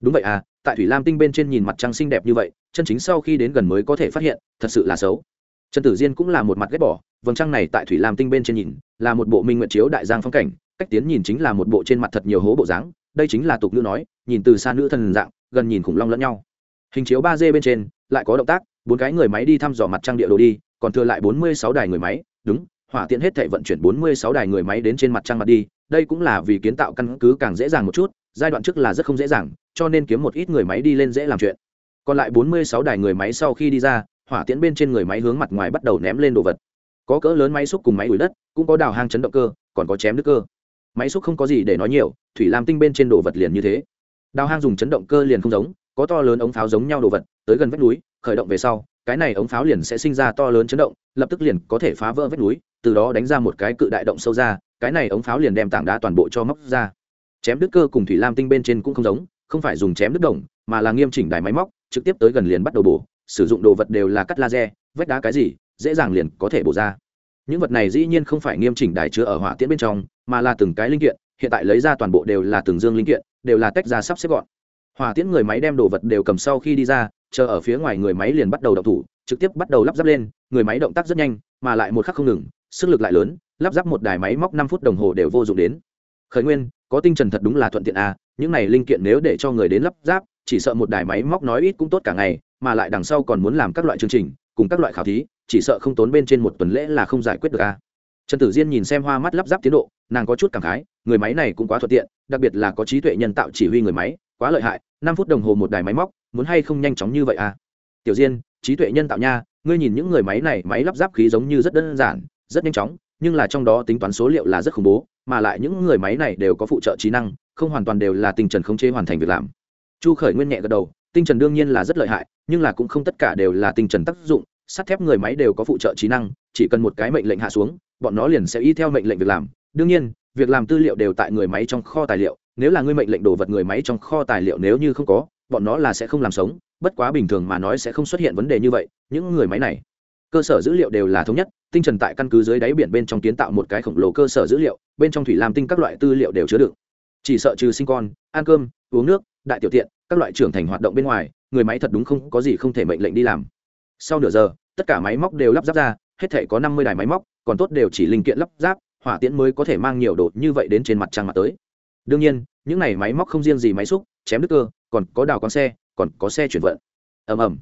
[SPEAKER 1] Đúng vậy à tại thủy lam tinh bên trên nhìn mặt trăng xinh đẹp như vậy, chân chính sau khi đến gần mới có thể phát hiện, thật sự là xấu. Trần tử diên cũng là một mặt ghét bỏ, vầng trăng này tại thủy lam tinh bên trên nhìn, là một bộ minh nguyện chiếu đại giang phong cảnh, cách tiến nhìn chính là một bộ trên mặt thật nhiều hố bộ dáng, đây chính là tục nữ nói, nhìn từ xa nữ thần dạng, gần nhìn khủng long lẫn nhau. Hình chiếu ba d bên trên lại có động tác, bốn cái người máy đi thăm dò mặt trăng địa đồ đi, còn thừa lại bốn mươi sáu đài người máy, đúng, hỏa tiễn hết thể vận chuyển bốn mươi sáu đài người máy đến trên mặt trăng mặt đi, đây cũng là vì kiến tạo căn cứ càng dễ dàng một chút, giai đoạn trước là rất không dễ dàng, cho nên kiếm một ít người máy đi lên dễ làm chuyện. Còn lại bốn mươi sáu đài người máy sau khi đi ra, hỏa tiễn bên trên người máy hướng mặt ngoài bắt đầu ném lên đồ vật. Có cỡ lớn máy xúc cùng máy đuổi đất, cũng có đào hang chấn động cơ, còn có chém nước cơ. Máy xúc không có gì để nói nhiều, thủy lam tinh bên trên đồ vật liền như thế. Đào hang dùng chấn động cơ liền không giống, có to lớn ống pháo giống nhau đồ vật tới gần vách núi, khởi động về sau, cái này ống pháo liền sẽ sinh ra to lớn chấn động, lập tức liền có thể phá vỡ vách núi, từ đó đánh ra một cái cự đại động sâu ra, cái này ống pháo liền đem tảng đá toàn bộ cho móc ra. Chém đứt cơ cùng thủy lam tinh bên trên cũng không giống, không phải dùng chém đứt đồng, mà là nghiêm chỉnh đài máy móc, trực tiếp tới gần liền bắt đầu bổ, sử dụng đồ vật đều là cắt laser, vách đá cái gì, dễ dàng liền có thể bổ ra. Những vật này dĩ nhiên không phải nghiêm chỉnh đài chứa ở hỏa tiễn bên trong, mà là từng cái linh kiện, hiện tại lấy ra toàn bộ đều là từng dương linh kiện, đều là tách ra sắp xếp gọn. Hỏa tiễn người máy đem đồ vật đều cầm sau khi đi ra chờ ở phía ngoài người máy liền bắt đầu động thủ, trực tiếp bắt đầu lắp ráp lên, người máy động tác rất nhanh, mà lại một khắc không ngừng, sức lực lại lớn, lắp ráp một đài máy móc năm phút đồng hồ đều vô dụng đến. Khởi nguyên, có tinh trần thật đúng là thuận tiện à những này linh kiện nếu để cho người đến lắp ráp, chỉ sợ một đài máy móc nói ít cũng tốt cả ngày, mà lại đằng sau còn muốn làm các loại chương trình, cùng các loại khảo thí, chỉ sợ không tốn bên trên một tuần lễ là không giải quyết được à. Trần tử diên nhìn xem hoa mắt lắp ráp tiến độ, nàng có chút cảm khái, người máy này cũng quá thuận tiện, đặc biệt là có trí tuệ nhân tạo chỉ huy người máy quá lợi hại, năm phút đồng hồ một đài máy móc, muốn hay không nhanh chóng như vậy à? Tiểu diên, trí tuệ nhân tạo nha, ngươi nhìn những người máy này, máy lắp ráp khí giống như rất đơn giản, rất nhanh chóng, nhưng là trong đó tính toán số liệu là rất khủng bố, mà lại những người máy này đều có phụ trợ trí năng, không hoàn toàn đều là tinh trần khống chế hoàn thành việc làm. Chu khởi nguyên nhẹ gật đầu, tinh trần đương nhiên là rất lợi hại, nhưng là cũng không tất cả đều là tinh trần tác dụng, sắt thép người máy đều có phụ trợ trí năng, chỉ cần một cái mệnh lệnh hạ xuống, bọn nó liền sẽ y theo mệnh lệnh việc làm. Đương nhiên việc làm tư liệu đều tại người máy trong kho tài liệu, nếu là ngươi mệnh lệnh đồ vật người máy trong kho tài liệu nếu như không có, bọn nó là sẽ không làm sống, bất quá bình thường mà nói sẽ không xuất hiện vấn đề như vậy, những người máy này, cơ sở dữ liệu đều là thống nhất, tinh trần tại căn cứ dưới đáy biển bên trong kiến tạo một cái khổng lồ cơ sở dữ liệu, bên trong thủy làm tinh các loại tư liệu đều chứa đựng. Chỉ sợ trừ sinh con, ăn cơm, uống nước, đại tiểu tiện, các loại trưởng thành hoạt động bên ngoài, người máy thật đúng không có gì không thể mệnh lệnh đi làm. Sau nửa giờ, tất cả máy móc đều lắp ráp ra, hết thể có năm mươi đài máy móc, còn tốt đều chỉ linh kiện lắp ráp hỏa tiễn mới có thể mang nhiều đồ như vậy đến trên mặt trăng mặt tới. Đương nhiên, những này máy móc không riêng gì máy xúc, chém đứt cơ, còn có đào con xe, còn có xe chuyển vận. Ầm ầm.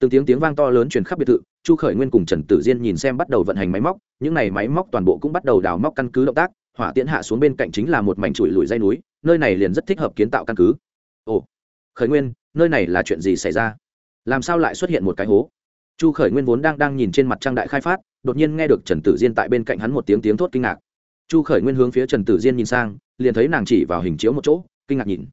[SPEAKER 1] Từng tiếng tiếng vang to lớn truyền khắp biệt thự, chu khởi nguyên cùng trần tử diên nhìn xem bắt đầu vận hành máy móc, những này máy móc toàn bộ cũng bắt đầu đào móc căn cứ động tác, hỏa tiễn hạ xuống bên cạnh chính là một mảnh trụi lùi dây núi, nơi này liền rất thích hợp kiến tạo căn cứ. Ồ, khởi nguyên, nơi này là chuyện gì xảy ra? Làm sao lại xuất hiện một cái hố? Chu khởi nguyên vốn đang đang nhìn trên mặt trang đại khai phát, đột nhiên nghe được trần tử diên tại bên cạnh hắn một tiếng tiếng thốt kinh ngạc chu khởi nguyên hướng phía trần tử diên nhìn sang, liền thấy nàng chỉ vào hình chiếu một chỗ, kinh ngạc nhìn.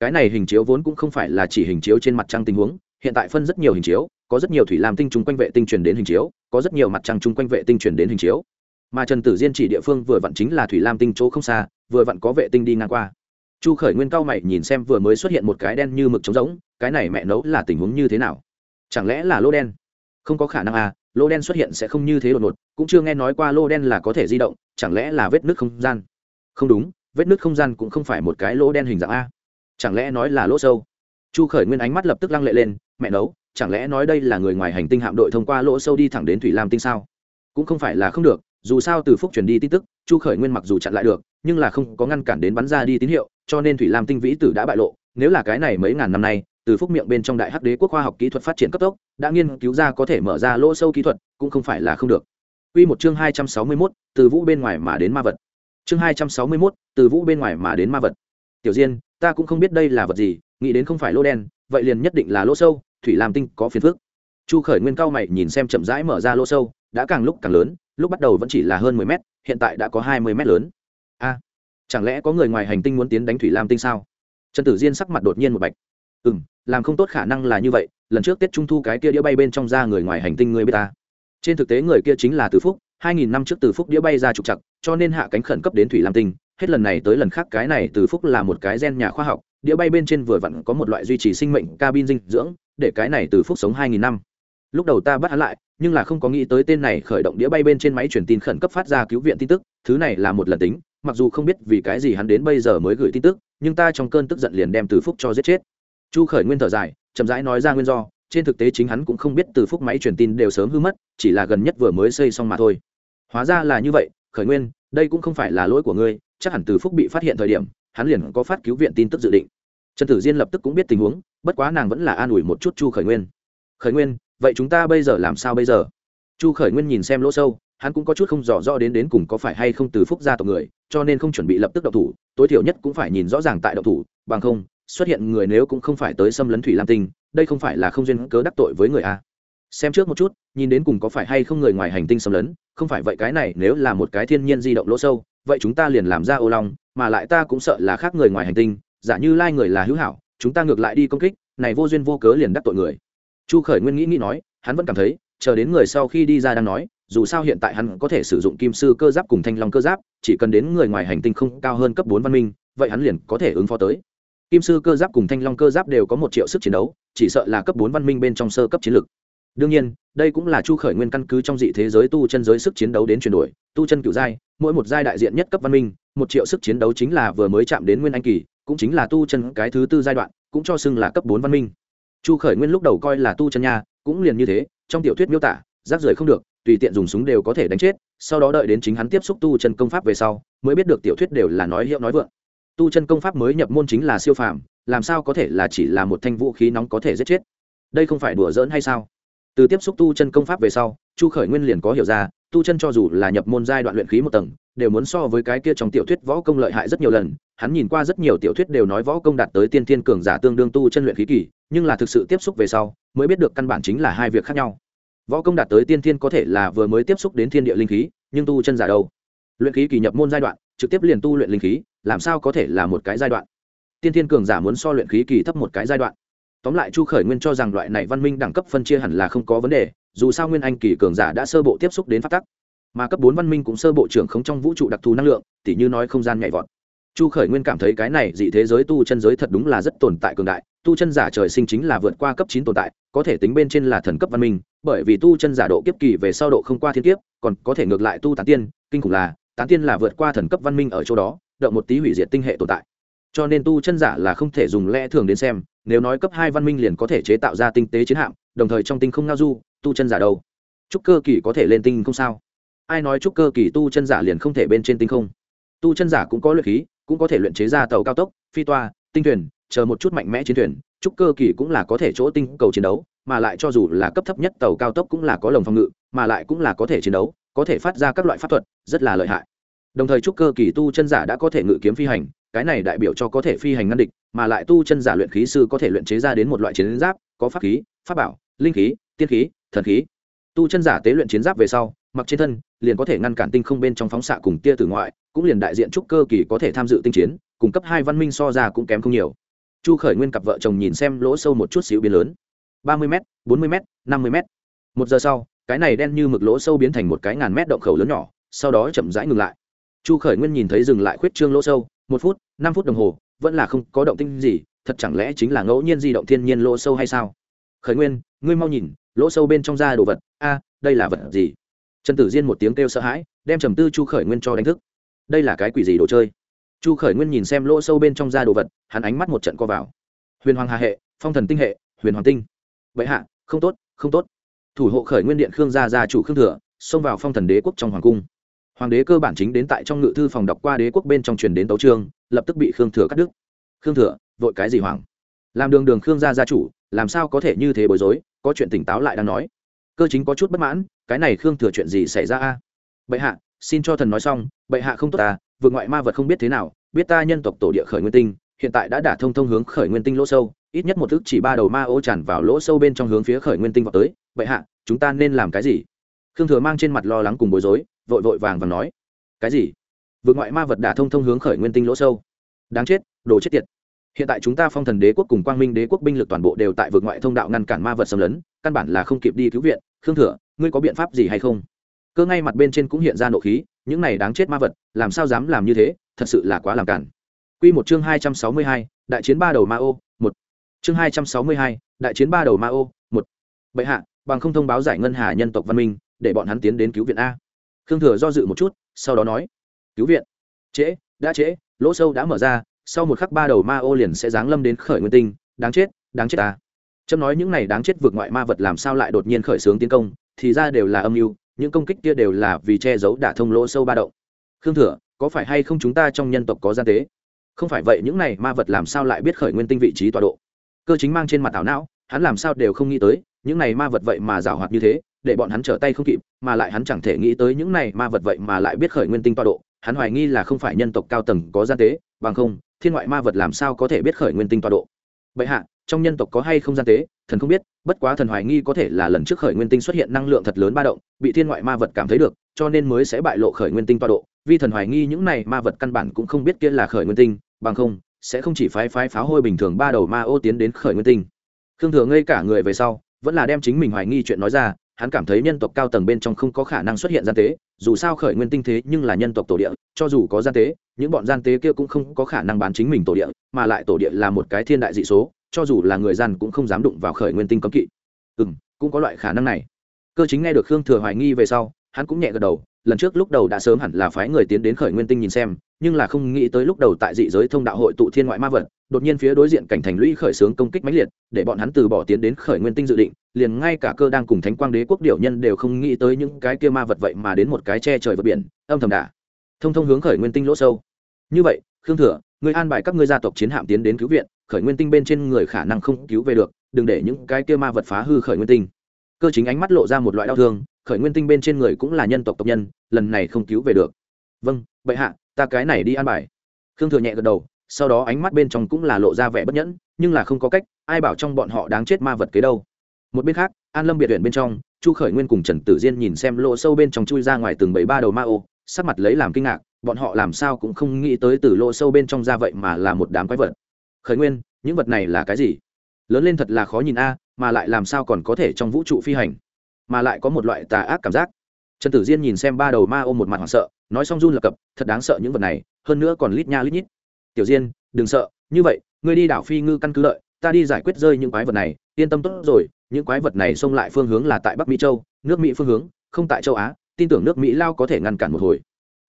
[SPEAKER 1] Cái này hình chiếu vốn cũng không phải là chỉ hình chiếu trên mặt trăng tình huống, hiện tại phân rất nhiều hình chiếu, có rất nhiều thủy làm tinh chung quanh vệ tinh truyền đến hình chiếu, có rất nhiều mặt trăng chung quanh vệ tinh truyền đến hình chiếu. Mà trần tử diên chỉ địa phương vừa vặn chính là thủy lam tinh chỗ không xa, vừa vặn có vệ tinh đi ngang qua. Chu khởi nguyên cao mày nhìn xem vừa mới xuất hiện một cái đen như mực trống rỗng, cái này mẹ nấu là tình huống như thế nào? Chẳng lẽ là lô đen? Không có khả năng à lô đen xuất hiện sẽ không như thế đột ngột, cũng chưa nghe nói qua lô đen là có thể di động, chẳng lẽ là vết nước không gian? Không đúng, vết nước không gian cũng không phải một cái lỗ đen hình dạng a. Chẳng lẽ nói là lỗ sâu? Chu khởi nguyên ánh mắt lập tức lăng lệ lên, mẹ nấu, chẳng lẽ nói đây là người ngoài hành tinh hạm đội thông qua lỗ sâu đi thẳng đến thủy lam tinh sao? Cũng không phải là không được, dù sao từ phúc truyền đi tin tức, chu khởi nguyên mặc dù chặn lại được, nhưng là không có ngăn cản đến bắn ra đi tín hiệu, cho nên thủy lam tinh vĩ tử đã bại lộ. Nếu là cái này mấy ngàn năm nay từ phúc miệng bên trong đại hắc đế quốc khoa học kỹ thuật phát triển cấp tốc đã nghiên cứu ra có thể mở ra lỗ sâu kỹ thuật cũng không phải là không được Quy một chương 261, từ vũ bên ngoài mà đến ma vật. Chương 261, từ vũ bên ngoài mà đến ma vật. Tiểu Diên, ta cũng không biết đây là vật gì, nghĩ đến không phải lỗ đen, vậy liền nhất định là lỗ sâu, thủy lam tinh có phiền phức. Chu Khởi Nguyên cao mày nhìn xem chậm rãi mở ra lỗ sâu, đã càng lúc càng lớn, lúc bắt đầu vẫn chỉ là hơn 10 mét, hiện tại đã có 20 mét lớn. A, chẳng lẽ có người ngoài hành tinh muốn tiến đánh thủy lam tinh sao? Trần Tử Diên sắc mặt đột nhiên một bạch. Ừm, làm không tốt khả năng là như vậy, lần trước Tết Trung thu cái kia đĩa bay bên trong ra người ngoài hành tinh người biết ta. Trên thực tế người kia chính là từ phúc hai nghìn năm trước từ phúc đĩa bay ra trục chặt cho nên hạ cánh khẩn cấp đến thủy lam tinh hết lần này tới lần khác cái này từ phúc là một cái gen nhà khoa học đĩa bay bên trên vừa vặn có một loại duy trì sinh mệnh cabin dinh dưỡng để cái này từ phúc sống hai nghìn năm. Lúc đầu ta bắt hắn lại nhưng là không có nghĩ tới tên này khởi động đĩa bay bên trên máy truyền tin khẩn cấp phát ra cứu viện tin tức thứ này là một lần tính mặc dù không biết vì cái gì hắn đến bây giờ mới gửi tin tức nhưng ta trong cơn tức giận liền đem từ phúc cho giết chết chu khởi nguyên thở dài, chậm rãi nói ra nguyên do, trên thực tế chính hắn cũng không biết từ phúc máy truyền tin đều sớm hư mất, chỉ là gần nhất vừa mới xây xong mà thôi. Hóa ra là như vậy, khởi nguyên, đây cũng không phải là lỗi của ngươi, chắc hẳn từ phúc bị phát hiện thời điểm, hắn liền có phát cứu viện tin tức dự định. Trần tử diên lập tức cũng biết tình huống, bất quá nàng vẫn là an ủi một chút chu khởi nguyên. Khởi nguyên, vậy chúng ta bây giờ làm sao bây giờ? Chu khởi nguyên nhìn xem lỗ sâu, hắn cũng có chút không rõ rõ đến đến cùng có phải hay không từ phúc gia tộc người, cho nên không chuẩn bị lập tức động thủ, tối thiểu nhất cũng phải nhìn rõ ràng tại động thủ, bằng không xuất hiện người nếu cũng không phải tới xâm lấn thủy lam tinh, đây không phải là không duyên cớ đắc tội với người a xem trước một chút, nhìn đến cùng có phải hay không người ngoài hành tinh xâm lấn, không phải vậy cái này nếu là một cái thiên nhiên di động lỗ sâu, vậy chúng ta liền làm ra ô long, mà lại ta cũng sợ là khác người ngoài hành tinh, giả như lai người là hữu hảo, chúng ta ngược lại đi công kích, này vô duyên vô cớ liền đắc tội người. Chu khởi nguyên nghĩ nghĩ nói, hắn vẫn cảm thấy, chờ đến người sau khi đi ra đang nói, dù sao hiện tại hắn có thể sử dụng kim sư cơ giáp cùng thanh long cơ giáp, chỉ cần đến người ngoài hành tinh không cao hơn cấp bốn văn minh, vậy hắn liền có thể ứng phó tới kim sư cơ giáp cùng thanh long cơ giáp đều có một triệu sức chiến đấu, chỉ sợ là cấp bốn văn minh bên trong sơ cấp chiến lược đương nhiên, đây cũng là chu khởi nguyên căn cứ trong dị thế giới tu chân giới sức chiến đấu đến chuyển đổi, tu chân cựu giai, mỗi một giai đại diện nhất cấp văn minh, một triệu sức chiến đấu chính là vừa mới chạm đến nguyên anh kỳ, cũng chính là tu chân cái thứ tư giai đoạn, cũng cho xưng là cấp bốn văn minh. Chu khởi nguyên lúc đầu coi là tu chân nha, cũng liền như thế, trong tiểu thuyết miêu tả, rác rưởi không được, tùy tiện dùng súng đều có thể đánh chết, sau đó đợi đến chính hắn tiếp xúc tu chân công pháp về sau, mới biết được tiểu thuyết đều là nói hiệu nói vượng tu chân công pháp mới nhập môn chính là siêu phàm, làm sao có thể là chỉ là một thanh vũ khí nóng có thể giết chết? Đây không phải đùa giỡn hay sao? Từ tiếp xúc tu chân công pháp về sau, chu khởi nguyên liền có hiểu ra, tu chân cho dù là nhập môn giai đoạn luyện khí một tầng, đều muốn so với cái kia trong tiểu thuyết võ công lợi hại rất nhiều lần. Hắn nhìn qua rất nhiều tiểu thuyết đều nói võ công đạt tới tiên thiên cường giả tương đương tu chân luyện khí kỳ, nhưng là thực sự tiếp xúc về sau, mới biết được căn bản chính là hai việc khác nhau. Võ công đạt tới tiên thiên có thể là vừa mới tiếp xúc đến thiên địa linh khí, nhưng tu chân giả đâu? Luyện khí kỳ nhập môn giai đoạn, trực tiếp liền tu luyện linh khí làm sao có thể là một cái giai đoạn? Tiên thiên cường giả muốn so luyện khí kỳ thấp một cái giai đoạn. Tóm lại chu khởi nguyên cho rằng loại này văn minh đẳng cấp phân chia hẳn là không có vấn đề, dù sao nguyên anh kỳ cường giả đã sơ bộ tiếp xúc đến phát tắc, mà cấp bốn văn minh cũng sơ bộ trưởng không trong vũ trụ đặc thù năng lượng, tỉ như nói không gian nhảy vọt. Chu khởi nguyên cảm thấy cái này dị thế giới tu chân giới thật đúng là rất tồn tại cường đại, tu chân giả trời sinh chính là vượt qua cấp chín tồn tại, có thể tính bên trên là thần cấp văn minh, bởi vì tu chân giả độ kiếp kỳ về sau độ không qua thiên kiếp, còn có thể ngược lại tu tán tiên, kinh khủng là, tán tiên là vượt qua thần cấp văn minh ở chỗ đó động một tí hủy diệt tinh hệ tồn tại. Cho nên tu chân giả là không thể dùng lẽ thường đến xem, nếu nói cấp hai văn minh liền có thể chế tạo ra tinh tế chiến hạm, đồng thời trong tinh không ngao du, tu chân giả đâu? Trúc cơ kỳ có thể lên tinh không sao? Ai nói trúc cơ kỳ tu chân giả liền không thể bên trên tinh không? Tu chân giả cũng có luyện khí, cũng có thể luyện chế ra tàu cao tốc, phi toa, tinh thuyền, chờ một chút mạnh mẽ chiến thuyền, trúc cơ kỳ cũng là có thể chỗ tinh cầu chiến đấu, mà lại cho dù là cấp thấp nhất tàu cao tốc cũng là có lồng phòng ngự, mà lại cũng là có thể chiến đấu, có thể phát ra các loại pháp thuật, rất là lợi hại đồng thời trúc cơ kỳ tu chân giả đã có thể ngự kiếm phi hành, cái này đại biểu cho có thể phi hành ngăn địch, mà lại tu chân giả luyện khí sư có thể luyện chế ra đến một loại chiến giáp, có pháp khí, pháp bảo, linh khí, tiên khí, thần khí. Tu chân giả tế luyện chiến giáp về sau, mặc trên thân, liền có thể ngăn cản tinh không bên trong phóng xạ cùng tia tử ngoại, cũng liền đại diện trúc cơ kỳ có thể tham dự tinh chiến cung cấp hai văn minh so ra cũng kém không nhiều. Chu khởi nguyên cặp vợ chồng nhìn xem lỗ sâu một chút xíu biến lớn. ba mươi m bốn mươi m năm mươi m một giờ sau, cái này đen như mực lỗ sâu biến thành một cái ngàn mét động khẩu lớn nhỏ, sau đó chậm rãi ngừng lại chu khởi nguyên nhìn thấy dừng lại khuyết trương lỗ sâu, một phút, năm phút đồng hồ, vẫn là không có động tinh gì, thật chẳng lẽ chính là ngẫu nhiên di động thiên nhiên lỗ sâu hay sao? Khởi nguyên, ngươi mau nhìn, lỗ sâu bên trong da đồ vật, a, đây là vật gì? Trần tử diên một tiếng kêu sợ hãi, đem trầm tư chu khởi nguyên cho đánh thức. Đây là cái quỷ gì đồ chơi? Chu khởi nguyên nhìn xem lỗ sâu bên trong da đồ vật, hắn ánh mắt một trận co vào. Huyền hoàng hà hệ, phong thần tinh hệ, huyền hoàng tinh. Vậy hạ, không tốt không tốt. Thủ hộ khởi nguyên điện khương gia gia chủ khương thừa, xông vào phong thần đế quốc trong hoàng cung hoàng đế cơ bản chính đến tại trong ngự thư phòng đọc qua đế quốc bên trong truyền đến tấu trương lập tức bị khương thừa cắt đứt. Khương thừa, vội cái gì hoàng làm đường đường khương gia gia chủ, làm sao có thể như thế bối rối? Có chuyện tỉnh táo lại đang nói. Cơ chính có chút bất mãn, cái này khương thừa chuyện gì xảy ra a? Bệ hạ, xin cho thần nói xong, bệ hạ không tốt ta, vượt ngoại ma vật không biết thế nào, biết ta nhân tộc tổ địa khởi nguyên tinh, hiện tại đã đả thông thông hướng khởi nguyên tinh lỗ sâu, ít nhất một thức chỉ ba đầu ma ô tràn vào lỗ sâu bên trong hướng phía khởi nguyên tinh vào tới. Bệ hạ, chúng ta nên làm cái gì? Khương thừa mang trên mặt lo lắng cùng bối rối vội vội vàng và nói cái gì? Vượt ngoại ma vật đả thông thông hướng khởi nguyên tinh lỗ sâu. Đáng chết đồ chết tiệt. Hiện tại chúng ta phong thần đế quốc cùng quang minh đế quốc binh lực toàn bộ đều tại vượt ngoại thông đạo ngăn cản ma vật xâm lấn căn bản là không kịp đi cứu viện. Khương thừa ngươi có biện pháp gì hay không? Cơ ngay mặt bên trên cũng hiện ra nộ khí những này đáng chết ma vật làm sao dám làm như thế? Thật sự là quá làm cản. Quy một chương hai trăm sáu mươi hai, đại chiến ba đầu ma ô, một. Chương hai trăm sáu mươi hai, đại chiến ba đầu ma ô, một. Bệ hạ, bằng không thông báo giải ngân hà nhân tộc văn minh, để bọn hắn tiến đến cứu viện a. Khương Thừa do dự một chút, sau đó nói: "Cứu viện? Trễ, đã trễ, lỗ sâu đã mở ra, sau một khắc ba đầu ma ô liền sẽ giáng lâm đến khởi nguyên tinh, đáng chết, đáng chết ta." Trâm nói những này đáng chết vượt ngoại ma vật làm sao lại đột nhiên khởi xướng tiến công, thì ra đều là âm mưu, những công kích kia đều là vì che giấu đả thông lỗ sâu ba động. Khương Thừa, có phải hay không chúng ta trong nhân tộc có gian tế? Không phải vậy những này ma vật làm sao lại biết khởi nguyên tinh vị trí tọa độ? Cơ chính mang trên mặt ảo não, hắn làm sao đều không nghĩ tới, những này ma vật vậy mà giảo hoạt như thế, để bọn hắn trở tay không kịp, mà lại hắn chẳng thể nghĩ tới những này ma vật vậy mà lại biết khởi nguyên tinh tọa độ. Hắn hoài nghi là không phải nhân tộc cao tầng có gian tế, bằng không, thiên ngoại ma vật làm sao có thể biết khởi nguyên tinh tọa độ? Bệ hạ, trong nhân tộc có hay không gian tế? Thần không biết, bất quá thần hoài nghi có thể là lần trước khởi nguyên tinh xuất hiện năng lượng thật lớn ba động, bị thiên ngoại ma vật cảm thấy được, cho nên mới sẽ bại lộ khởi nguyên tinh tọa độ. Vì thần hoài nghi những này ma vật căn bản cũng không biết kia là khởi nguyên tinh, bằng không, sẽ không chỉ phái phái pháo hôi bình thường ba đầu ma ô tiến đến khởi nguyên tinh. Khương thừa ngây cả người về sau, vẫn là đem chính mình hoài nghi chuyện nói ra hắn cảm thấy nhân tộc cao tầng bên trong không có khả năng xuất hiện gian tế, dù sao khởi nguyên tinh thế nhưng là nhân tộc tổ địa, cho dù có gian tế, những bọn gian tế kia cũng không có khả năng bán chính mình tổ địa, mà lại tổ địa là một cái thiên đại dị số, cho dù là người gian cũng không dám đụng vào khởi nguyên tinh cấm kỵ. Ừ m cũng có loại khả năng này. Cơ chính nghe được khương thừa hoài nghi về sau, hắn cũng nhẹ gật đầu, lần trước lúc đầu đã sớm hẳn là phái người tiến đến khởi nguyên tinh nhìn xem nhưng là không nghĩ tới lúc đầu tại dị giới thông đạo hội tụ thiên ngoại ma vật, đột nhiên phía đối diện cảnh thành lũy khởi xướng công kích mãnh liệt, để bọn hắn từ bỏ tiến đến khởi nguyên tinh dự định, liền ngay cả cơ đang cùng thánh quang đế quốc điệu nhân đều không nghĩ tới những cái kia ma vật vậy mà đến một cái che trời vượt biển, âm thầm đà thông thông hướng khởi nguyên tinh lỗ sâu. Như vậy, khương thừa, người an bài các ngươi gia tộc chiến hạm tiến đến cứu viện, khởi nguyên tinh bên trên người khả năng không cứu về được, đừng để những cái kia ma vật phá hư khởi nguyên tinh. Cơ chính ánh mắt lộ ra một loại đau thương, khởi nguyên tinh bên trên người cũng là nhân tộc tộc nhân, lần này không cứu về được. Vâng bệ hạ ta cái này đi an bài. Khương thừa nhẹ gật đầu, sau đó ánh mắt bên trong cũng là lộ ra vẻ bất nhẫn, nhưng là không có cách, ai bảo trong bọn họ đáng chết ma vật kế đâu. Một bên khác, an lâm biệt huyện bên trong, chu khởi nguyên cùng trần tử diên nhìn xem lỗ sâu bên trong chui ra ngoài từng bảy ba đầu ma ô, sắc mặt lấy làm kinh ngạc, bọn họ làm sao cũng không nghĩ tới từ lỗ sâu bên trong ra vậy mà là một đám quái vật. Khởi nguyên, những vật này là cái gì? Lớn lên thật là khó nhìn a, mà lại làm sao còn có thể trong vũ trụ phi hành? Mà lại có một loại tà ác cảm giác trần tử diên nhìn xem ba đầu ma ôm một mặt hoảng sợ, nói xong run lập cập, thật đáng sợ những vật này, hơn nữa còn lít nha lít nhít. Tiểu diên, đừng sợ, như vậy, ngươi đi đảo phi ngư căn cứ lợi ta đi giải quyết rơi những quái vật này, yên tâm tốt rồi, những quái vật này xông lại phương hướng là tại bắc mỹ châu, nước mỹ phương hướng, không tại châu á, tin tưởng nước mỹ lao có thể ngăn cản một hồi.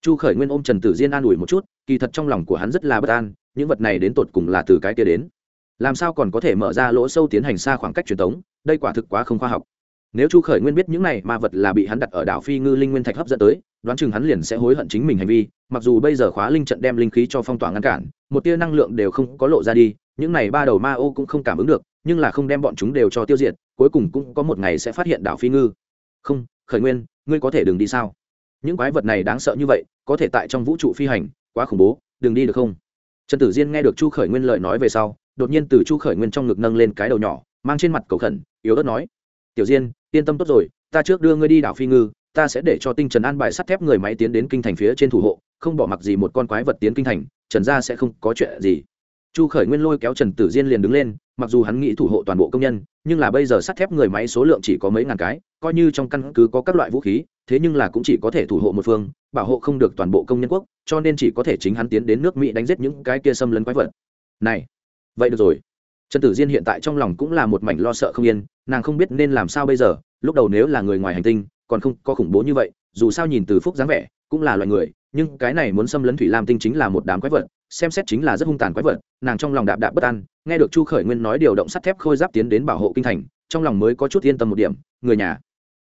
[SPEAKER 1] Chu khởi nguyên ôm trần tử diên an ủi một chút, kỳ thật trong lòng của hắn rất là bất an, những vật này đến tột cùng là từ cái kia đến. Làm sao còn có thể mở ra lỗ sâu tiến hành xa khoảng cách truyền thống, đây quả thực quá không khoa học nếu chu khởi nguyên biết những này ma vật là bị hắn đặt ở đảo phi ngư linh nguyên thạch hấp dẫn tới, đoán chừng hắn liền sẽ hối hận chính mình hành vi, mặc dù bây giờ khóa linh trận đem linh khí cho phong tỏa ngăn cản, một tia năng lượng đều không có lộ ra đi, những này ba đầu ma ô cũng không cảm ứng được, nhưng là không đem bọn chúng đều cho tiêu diệt, cuối cùng cũng có một ngày sẽ phát hiện đảo phi ngư. Không, khởi nguyên, ngươi có thể đừng đi sao? Những quái vật này đáng sợ như vậy, có thể tại trong vũ trụ phi hành, quá khủng bố, đừng đi được không? Trần tử diên nghe được chu khởi nguyên lời nói về sau, đột nhiên từ chu khởi nguyên trong ngực nâng lên cái đầu nhỏ, mang trên mặt cầu khẩn, yếu ớt nói, tiểu diên yên tâm tốt rồi, ta trước đưa ngươi đi đảo phi ngư, ta sẽ để cho tinh trần an bài sắt thép người máy tiến đến kinh thành phía trên thủ hộ, không bỏ mặc gì một con quái vật tiến kinh thành, trần gia sẽ không có chuyện gì. Chu khởi nguyên lôi kéo trần tử diên liền đứng lên, mặc dù hắn nghĩ thủ hộ toàn bộ công nhân, nhưng là bây giờ sắt thép người máy số lượng chỉ có mấy ngàn cái, coi như trong căn cứ có các loại vũ khí, thế nhưng là cũng chỉ có thể thủ hộ một phương, bảo hộ không được toàn bộ công nhân quốc, cho nên chỉ có thể chính hắn tiến đến nước mỹ đánh giết những cái kia xâm lấn quái vật. Này, vậy được rồi trần tử diên hiện tại trong lòng cũng là một mảnh lo sợ không yên, nàng không biết nên làm sao bây giờ, lúc đầu nếu là người ngoài hành tinh, còn không có khủng bố như vậy, dù sao nhìn từ phúc dáng vẻ, cũng là loài người, nhưng cái này muốn xâm lấn thủy lam tinh chính là một đám quái vật, xem xét chính là rất hung tàn quái vật, nàng trong lòng đạp đạp bất an, nghe được chu khởi nguyên nói điều động sắt thép khôi giáp tiến đến bảo hộ kinh thành, trong lòng mới có chút yên tâm một điểm, người nhà,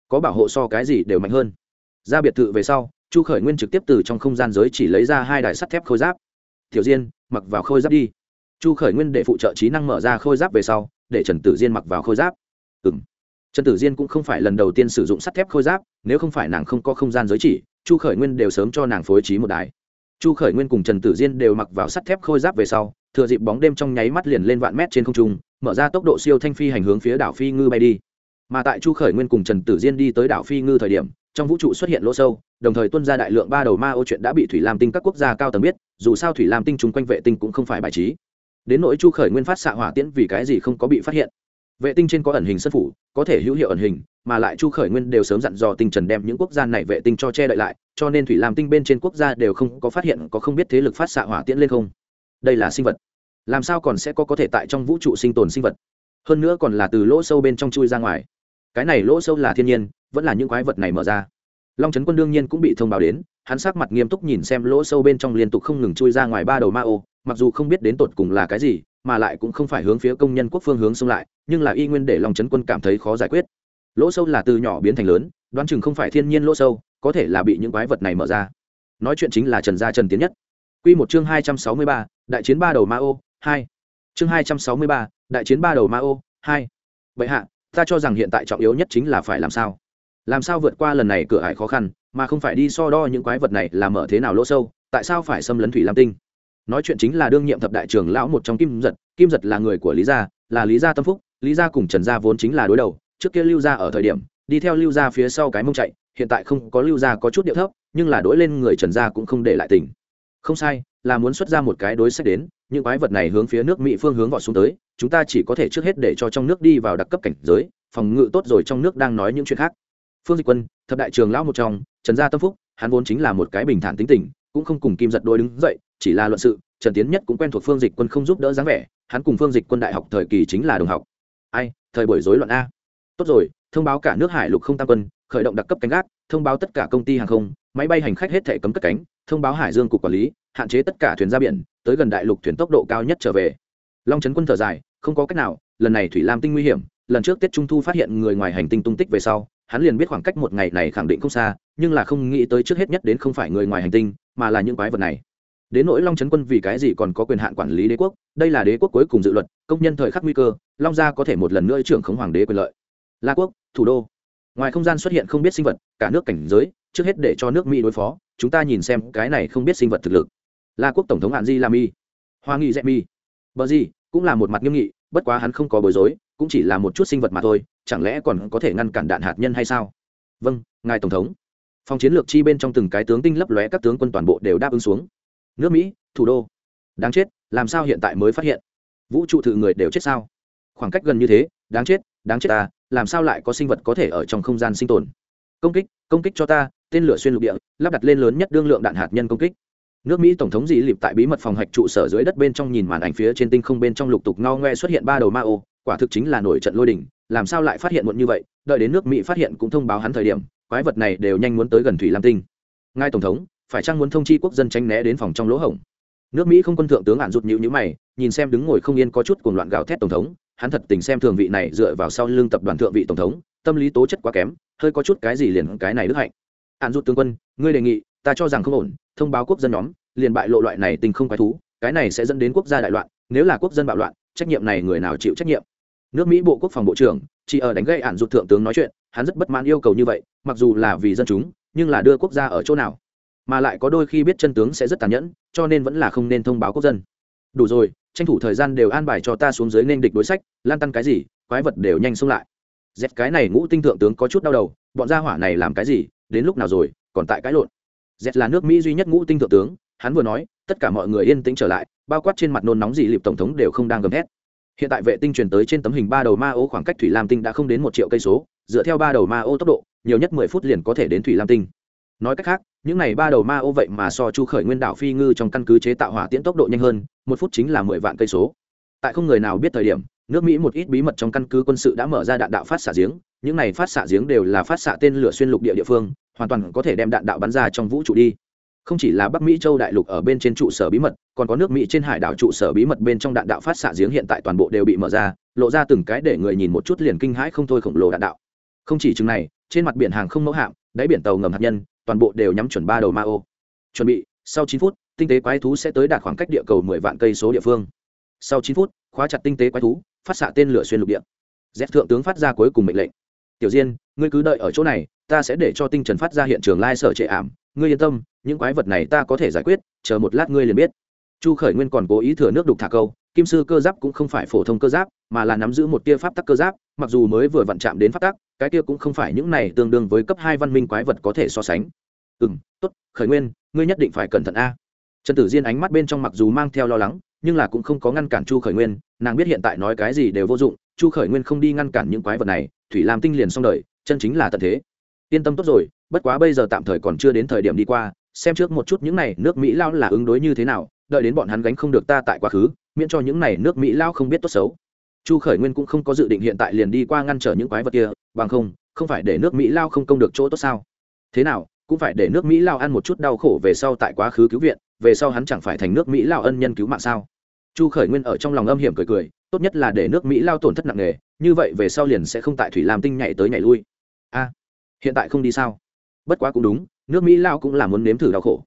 [SPEAKER 1] có bảo hộ so cái gì đều mạnh hơn. Ra biệt thự về sau, chu khởi nguyên trực tiếp từ trong không gian giới chỉ lấy ra hai đài sắt thép khôi giáp. Tiểu diên, mặc vào khôi giáp đi chu khởi nguyên để phụ trợ trí năng mở ra khôi giáp về sau, để trần tử diên mặc vào khôi giáp. Ừ m trần tử diên cũng không phải lần đầu tiên sử dụng sắt thép khôi giáp, nếu không phải nàng không có không gian giới chỉ, chu khởi nguyên đều sớm cho nàng phối trí một đài. Chu khởi nguyên cùng trần tử diên đều mặc vào sắt thép khôi giáp về sau, thừa dịp bóng đêm trong nháy mắt liền lên vạn mét trên không trung, mở ra tốc độ siêu thanh phi hành hướng phía đảo phi ngư bay đi. Mà tại chu khởi nguyên cùng trần tử diên đi tới đảo phi ngư thời điểm, trong vũ trụ xuất hiện lỗ sâu, đồng thời tuân ra đại lượng ba đầu ma ô chuyện đã bị thủy lam tinh các quốc gia cao tầng biết, dù sao thủy lam tinh chung quanh vệ tinh cũng không phải bài trí đến nỗi chu khởi nguyên phát xạ hỏa tiễn vì cái gì không có bị phát hiện. Vệ tinh trên có ẩn hình sân phủ, có thể hữu hiệu ẩn hình, mà lại chu khởi nguyên đều sớm dặn dò tinh trần đem những quốc gia này vệ tinh cho che đậy lại, cho nên thủy làm tinh bên trên quốc gia đều không có phát hiện, có không biết thế lực phát xạ hỏa tiễn lên không. Đây là sinh vật. Làm sao còn sẽ có có thể tại trong vũ trụ sinh tồn sinh vật? Hơn nữa còn là từ lỗ sâu bên trong chui ra ngoài. Cái này lỗ sâu là thiên nhiên, vẫn là những quái vật này mở ra. Long trấn quân đương nhiên cũng bị thông báo đến, hắn sắc mặt nghiêm túc nhìn xem lỗ sâu bên trong liên tục không ngừng chui ra ngoài ba đầu ma ô mặc dù không biết đến tột cùng là cái gì, mà lại cũng không phải hướng phía công nhân quốc phương hướng xông lại, nhưng là y nguyên để lòng trấn quân cảm thấy khó giải quyết. Lỗ sâu là từ nhỏ biến thành lớn, đoán chừng không phải thiên nhiên lỗ sâu, có thể là bị những quái vật này mở ra. Nói chuyện chính là trần gia trần tiến nhất. Q một chương hai trăm sáu mươi ba, đại chiến ba đầu ma ô, hai. Chương hai trăm sáu mươi ba, đại chiến ba đầu ma ô, hai. Vậy hạ, ta cho rằng hiện tại trọng yếu nhất chính là phải làm sao? Làm sao vượt qua lần này cửa ải khó khăn, mà không phải đi so đo những quái vật này là mở thế nào lỗ sâu, tại sao phải xâm lấn thủy lam tinh? Nói chuyện chính là đương nhiệm thập đại trưởng lão một trong kim giật kim giật là người của lý gia, là lý gia tâm phúc, lý gia cùng trần gia vốn chính là đối đầu, trước kia lưu gia ở thời điểm, đi theo lưu gia phía sau cái mông chạy, hiện tại không có lưu gia có chút điệu thấp, nhưng là đối lên người trần gia cũng không để lại tình. Không sai, là muốn xuất ra một cái đối sách đến, những quái vật này hướng phía nước mỹ phương hướng vọt xuống tới, chúng ta chỉ có thể trước hết để cho trong nước đi vào đặc cấp cảnh giới, phòng ngự tốt rồi trong nước đang nói những chuyện khác. Phương dịch quân, thập đại trường lão một trong, trần gia tâm phúc, hắn vốn chính là một cái bình thản tính tình cũng không cùng kim giật đôi đứng dậy, chỉ là luận sự, trần tiến nhất cũng quen thuộc phương dịch quân không giúp đỡ dáng vẻ, hắn cùng phương dịch quân đại học thời kỳ chính là đồng học. Ai, thời buổi rối loạn a. Tốt rồi, thông báo cả nước hải lục không tam quân, khởi động đặc cấp cánh gác, thông báo tất cả công ty hàng không, máy bay hành khách hết thể cấm cất cánh, thông báo hải dương cục quản lý, hạn chế tất cả thuyền ra biển, tới gần đại lục thuyền tốc độ cao nhất trở về. Long trấn quân thở dài, không có cách nào, lần này thủy lam tinh nguy hiểm, lần trước tết trung thu phát hiện người ngoài hành tinh tung tích về sau hắn liền biết khoảng cách một ngày này khẳng định không xa, nhưng là không nghĩ tới trước hết nhất đến không phải người ngoài hành tinh, mà là những quái vật này. Đến nỗi long trấn quân vì cái gì còn có quyền hạn quản lý đế quốc, đây là đế quốc cuối cùng dự luật, công nhân thời khắc nguy cơ, long gia có thể một lần nữa trưởng khống hoàng đế quyền lợi. La quốc, thủ đô. Ngoài không gian xuất hiện không biết sinh vật, cả nước cảnh giới, trước hết để cho nước mỹ đối phó, chúng ta nhìn xem cái này không biết sinh vật thực lực. La quốc tổng thống hạn di la mi. Hoa nghị dẹ mi. Bờ di cũng là một mặt nghiêm nghị bất quá hắn không có bối rối, cũng chỉ là một chút sinh vật mà thôi, chẳng lẽ còn có thể ngăn cản đạn hạt nhân hay sao? Vâng ngài tổng thống. Phòng chiến lược chi bên trong từng cái tướng tinh lấp lóe các tướng quân toàn bộ đều đáp ứng xuống. Nước mỹ, thủ đô. Đáng chết, làm sao hiện tại mới phát hiện? Vũ trụ thự người đều chết sao? Khoảng cách gần như thế, đáng chết đáng chết ta làm sao lại có sinh vật có thể ở trong không gian sinh tồn? Công kích công kích cho ta, tên lửa xuyên lục địa, lắp đặt lên lớn nhất đương lượng đạn hạt nhân công kích nước mỹ tổng thống dì lịp tại bí mật phòng hạch trụ sở dưới đất bên trong nhìn màn ảnh phía trên tinh không bên trong lục tục ngao ngoe xuất hiện ba đầu ma ô, quả thực chính là nổi trận lôi đình làm sao lại phát hiện muộn như vậy, đợi đến nước mỹ phát hiện cũng thông báo hắn thời điểm, quái vật này đều nhanh muốn tới gần thủy lam tinh. Ngài tổng thống, phải chăng muốn thông chi quốc dân tránh né đến phòng trong lỗ hổng? Nước mỹ không quân thượng tướng ạn rụt nhữ nhữ mày, nhìn xem đứng ngồi không yên có chút cuồng loạn gào thét tổng thống, hắn thật tình xem thường vị này dựa vào sau lưng tập đoàn thượng vị tổng thống, tâm lý tố chất quá kém, hơi có chút cái gì liền cái này đức hạnh. Ạn rụt tướng quân, ngươi đề nghị, ta cho rằng không ổn thông báo quốc dân nhóm, liền bại lộ loại này tình không quái thú, cái này sẽ dẫn đến quốc gia đại loạn, nếu là quốc dân bạo loạn, trách nhiệm này người nào chịu trách nhiệm? Nước mỹ bộ quốc phòng bộ trưởng chỉ ở đánh gây ản rụt thượng tướng nói chuyện, hắn rất bất mãn yêu cầu như vậy, mặc dù là vì dân chúng, nhưng là đưa quốc gia ở chỗ nào? Mà lại có đôi khi biết chân tướng sẽ rất tàn nhẫn, cho nên vẫn là không nên thông báo quốc dân. Đủ rồi, tranh thủ thời gian đều an bài cho ta xuống dưới nên địch đối sách, lan tăn cái gì, quái vật đều nhanh xông lại. Dẹp cái này ngũ tinh thượng tướng có chút đau đầu, bọn gia hỏa này làm cái gì, đến lúc nào rồi, còn tại cái lộn dẹp là nước mỹ duy nhất ngũ tinh thượng tướng, hắn vừa nói, tất cả mọi người yên tĩnh trở lại, bao quát trên mặt nôn nóng dị lịp tổng thống đều không đang gầm hét. hiện tại vệ tinh truyền tới trên tấm hình ba đầu ma ô khoảng cách thủy lam tinh đã không đến một triệu cây số, dựa theo ba đầu ma ô tốc độ, nhiều nhất mười phút liền có thể đến thủy lam tinh nói cách khác, những này ba đầu ma ô vậy mà so chu khởi nguyên đảo phi ngư trong căn cứ chế tạo hỏa tiễn tốc độ nhanh hơn, một phút chính là mười vạn cây số tại không người nào biết thời điểm nước mỹ một ít bí mật trong căn cứ quân sự đã mở ra đạn đạo phát xạ giếng, những này phát xạ giếng đều là phát xạ tên lửa xuyên lục địa địa phương, hoàn toàn có thể đem đạn đạo bắn ra trong vũ trụ đi. Không chỉ là bắc mỹ châu đại lục ở bên trên trụ sở bí mật, còn có nước mỹ trên hải đảo trụ sở bí mật bên trong đạn đạo phát xạ giếng hiện tại toàn bộ đều bị mở ra, lộ ra từng cái để người nhìn một chút liền kinh hãi không thôi khổng lồ đạn đạo. Không chỉ chừng này, trên mặt biển hàng không mẫu hạm, đáy biển tàu ngầm hạt nhân, toàn bộ đều nhắm chuẩn ba đầu ma ô chuẩn bị, sau chín phút, tinh tế quái thú sẽ tới đạt khoảng cách địa cầu mười vạn cây số địa phương. Sau chín phút khóa chặt tinh tế quái thú, phát xạ tên lửa xuyên lục địa. Dép thượng tướng phát ra cuối cùng mệnh lệnh. Tiểu diên, ngươi cứ đợi ở chỗ này, ta sẽ để cho tinh trần phát ra hiện trường lai sở trệ ảm. Ngươi yên tâm, những quái vật này ta có thể giải quyết, chờ một lát ngươi liền biết. Chu khởi nguyên còn cố ý thừa nước đục thả câu, kim sư cơ giáp cũng không phải phổ thông cơ giáp, mà là nắm giữ một tia pháp tắc cơ giáp, mặc dù mới vừa vặn chạm đến pháp tắc, cái tia cũng không phải những này tương đương với cấp hai văn minh quái vật có thể so sánh. Ừ m tốt, khởi nguyên, ngươi nhất định phải cẩn thận a. Trần tử diên ánh mắt bên trong mặc dù mang theo lo lắng nhưng là cũng không có ngăn cản chu khởi nguyên, nàng biết hiện tại nói cái gì đều vô dụng, chu khởi nguyên không đi ngăn cản những quái vật này, thủy làm tinh liền xong đời, chân chính là tận thế. Yên tâm tốt rồi, bất quá bây giờ tạm thời còn chưa đến thời điểm đi qua, xem trước một chút những này nước mỹ lao là ứng đối như thế nào, đợi đến bọn hắn gánh không được ta tại quá khứ, miễn cho những này nước mỹ lao không biết tốt xấu. Chu khởi nguyên cũng không có dự định hiện tại liền đi qua ngăn trở những quái vật kia, bằng không không phải để nước mỹ lao không công được chỗ tốt sao? Thế nào, cũng phải để nước mỹ lao ăn một chút đau khổ về sau tại quá khứ cứu viện, về sau hắn chẳng phải thành nước mỹ lao ân nhân cứu mạng sao? Chu khởi nguyên ở trong lòng âm hiểm cười cười, tốt nhất là để nước mỹ lao tổn thất nặng nề, như vậy về sau liền sẽ không tại thủy lam tinh nhảy tới nhảy lui. A, hiện tại không đi sao? Bất quá cũng đúng, nước mỹ lao cũng là muốn nếm thử đau khổ.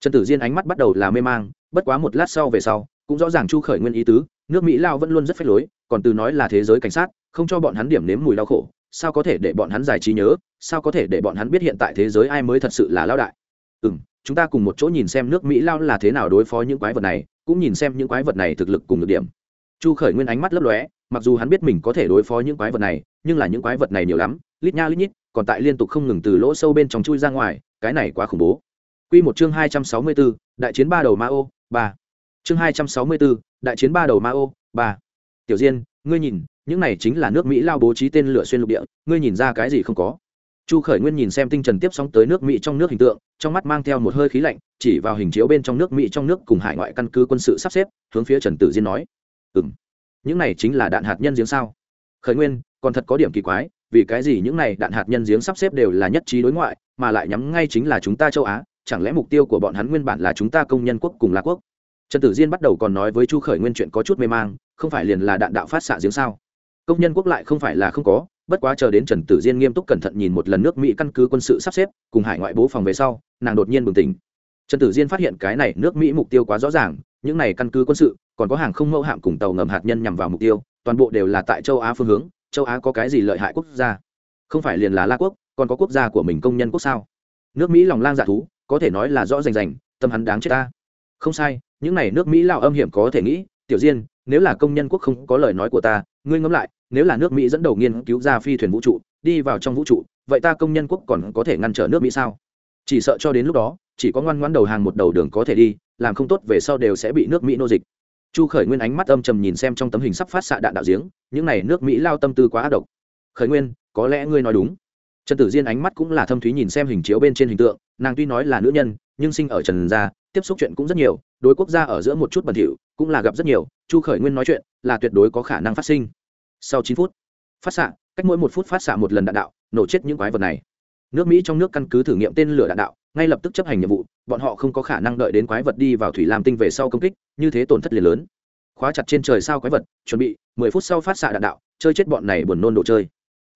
[SPEAKER 1] Trần tử diên ánh mắt bắt đầu là mê mang, bất quá một lát sau về sau, cũng rõ ràng chu khởi nguyên ý tứ, nước mỹ lao vẫn luôn rất phép lối, còn từ nói là thế giới cảnh sát, không cho bọn hắn điểm nếm mùi đau khổ, sao có thể để bọn hắn giải trí nhớ, sao có thể để bọn hắn biết hiện tại thế giới ai mới thật sự là lao đại? Ừ m chúng ta cùng một chỗ nhìn xem nước mỹ lao là thế nào đối phó những quái vật này cũng nhìn xem những quái vật này thực lực cùng được điểm chu khởi nguyên ánh mắt lấp lóe mặc dù hắn biết mình có thể đối phó những quái vật này nhưng là những quái vật này nhiều lắm lít nha lít nhít còn tại liên tục không ngừng từ lỗ sâu bên trong chui ra ngoài cái này quá khủng bố Quy một chương hai trăm sáu mươi 264, đại chiến ba đầu ma ô, ba. Chương hai trăm sáu mươi 264, đại chiến ba đầu ma ô, ba. Tiểu Diên, ngươi nhìn, những này chính là nước Mỹ lao bố trí tên lửa xuyên lục địa, ngươi nhìn ra cái gì không có? Chu Khởi Nguyên nhìn xem tinh trần tiếp sóng tới nước Mỹ trong nước hình tượng, trong mắt mang theo một hơi khí lạnh, chỉ vào hình chiếu bên trong nước Mỹ trong nước cùng hải ngoại căn cứ quân sự sắp xếp, hướng phía Trần Tử Diên nói: "Ừm, những này chính là đạn hạt nhân giếng sao?" Khởi Nguyên, còn thật có điểm kỳ quái, vì cái gì những này đạn hạt nhân giếng sắp xếp đều là nhất trí đối ngoại, mà lại nhắm ngay chính là chúng ta châu Á, chẳng lẽ mục tiêu của bọn hắn nguyên bản là chúng ta công nhân quốc cùng la quốc? Trần tử diên bắt đầu còn nói với chu khởi nguyên chuyện có chút mê mang không phải liền là đạn đạo phát xạ giếng sao? Công nhân quốc lại không phải là không có bất quá chờ đến trần tử diên nghiêm túc cẩn thận nhìn một lần nước mỹ căn cứ quân sự sắp xếp cùng hải ngoại bố phòng về sau, nàng đột nhiên bừng tỉnh. Trần tử diên phát hiện cái này nước mỹ mục tiêu quá rõ ràng, những này căn cứ quân sự, còn có hàng không mẫu hạm cùng tàu ngầm hạt nhân nhằm vào mục tiêu, toàn bộ đều là tại châu á phương hướng, châu á có cái gì lợi hại quốc gia? Không phải liền là la quốc, còn có quốc gia của mình công nhân quốc sao? Nước mỹ lòng lang dạ thú, có thể nói là rõ rành rành, tâm hắn đáng chết ta. Không sai, những n à y nước mỹ lao âm hiểm có thể nghĩ, tiểu diên, nếu là công nhân quốc không có lời nói của ta ngươi ngẫm lại, nếu là nước mỹ dẫn đầu nghiên cứu ra phi thuyền vũ trụ, đi vào trong vũ trụ, vậy ta công nhân quốc còn có thể ngăn trở nước mỹ sao? Chỉ sợ cho đến lúc đó, chỉ có ngoan ngoan đầu hàng một đầu đường có thể đi, làm không tốt về sau đều sẽ bị nước mỹ nô dịch. Chu khởi nguyên ánh mắt âm trầm nhìn xem trong tấm hình sắp phát xạ đạn đạo giếng, những n à y nước mỹ lao tâm tư quá ác độc. Khởi nguyên, có lẽ ngươi nói đúng. Trần tử diên ánh mắt cũng là thâm thúy nhìn xem hình chiếu bên trên hình tượng, nàng tuy nói là nữ nhân, nhưng sinh ở trần gia, tiếp xúc chuyện cũng rất nhiều, đối quốc gia ở giữa một chút bẩn thỉu, cũng là gặp rất nhiều chu khởi nguyên nói chuyện là tuyệt đối có khả năng phát sinh. Sau chín phút, phát xạ, cách mỗi một phút phát xạ một lần đạn đạo, nổ chết những quái vật này. Nước mỹ trong nước căn cứ thử nghiệm tên lửa đạn đạo, ngay lập tức chấp hành nhiệm vụ, bọn họ không có khả năng đợi đến quái vật đi vào thủy lam tinh về sau công kích, như thế tổn thất liền lớn. Khóa chặt trên trời sao quái vật, chuẩn bị, mười phút sau phát xạ đạn đạo, chơi chết bọn này buồn nôn đồ chơi.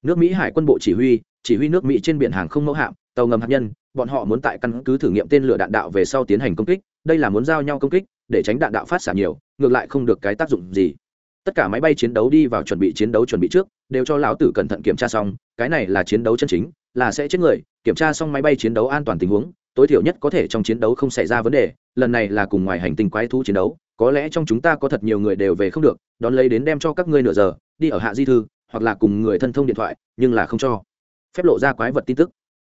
[SPEAKER 1] Nước mỹ hải quân bộ chỉ huy chỉ huy nước mỹ trên biển hàng không mẫu hạm, tàu ngầm hạt nhân, bọn họ muốn tại căn cứ thử nghiệm tên lửa đạn đạo về sau tiến hành công kích đây là muốn giao nhau công kích, để tránh đạn đạo phát xả nhiều, ngược lại không được cái tác dụng gì. Tất cả máy bay chiến đấu đi vào chuẩn bị chiến đấu chuẩn bị trước, đều cho lão tử cẩn thận kiểm tra xong, cái này là chiến đấu chân chính, là sẽ chết người, kiểm tra xong máy bay chiến đấu an toàn tình huống, tối thiểu nhất có thể trong chiến đấu không xảy ra vấn đề, lần này là cùng ngoài hành tinh quái thú chiến đấu, có lẽ trong chúng ta có thật nhiều người đều về không được, đón lấy đến đem cho các ngươi nửa giờ, đi ở hạ di thư, hoặc là cùng người thân thông điện thoại, nhưng là không cho. Phép lộ ra quái vật tin tức.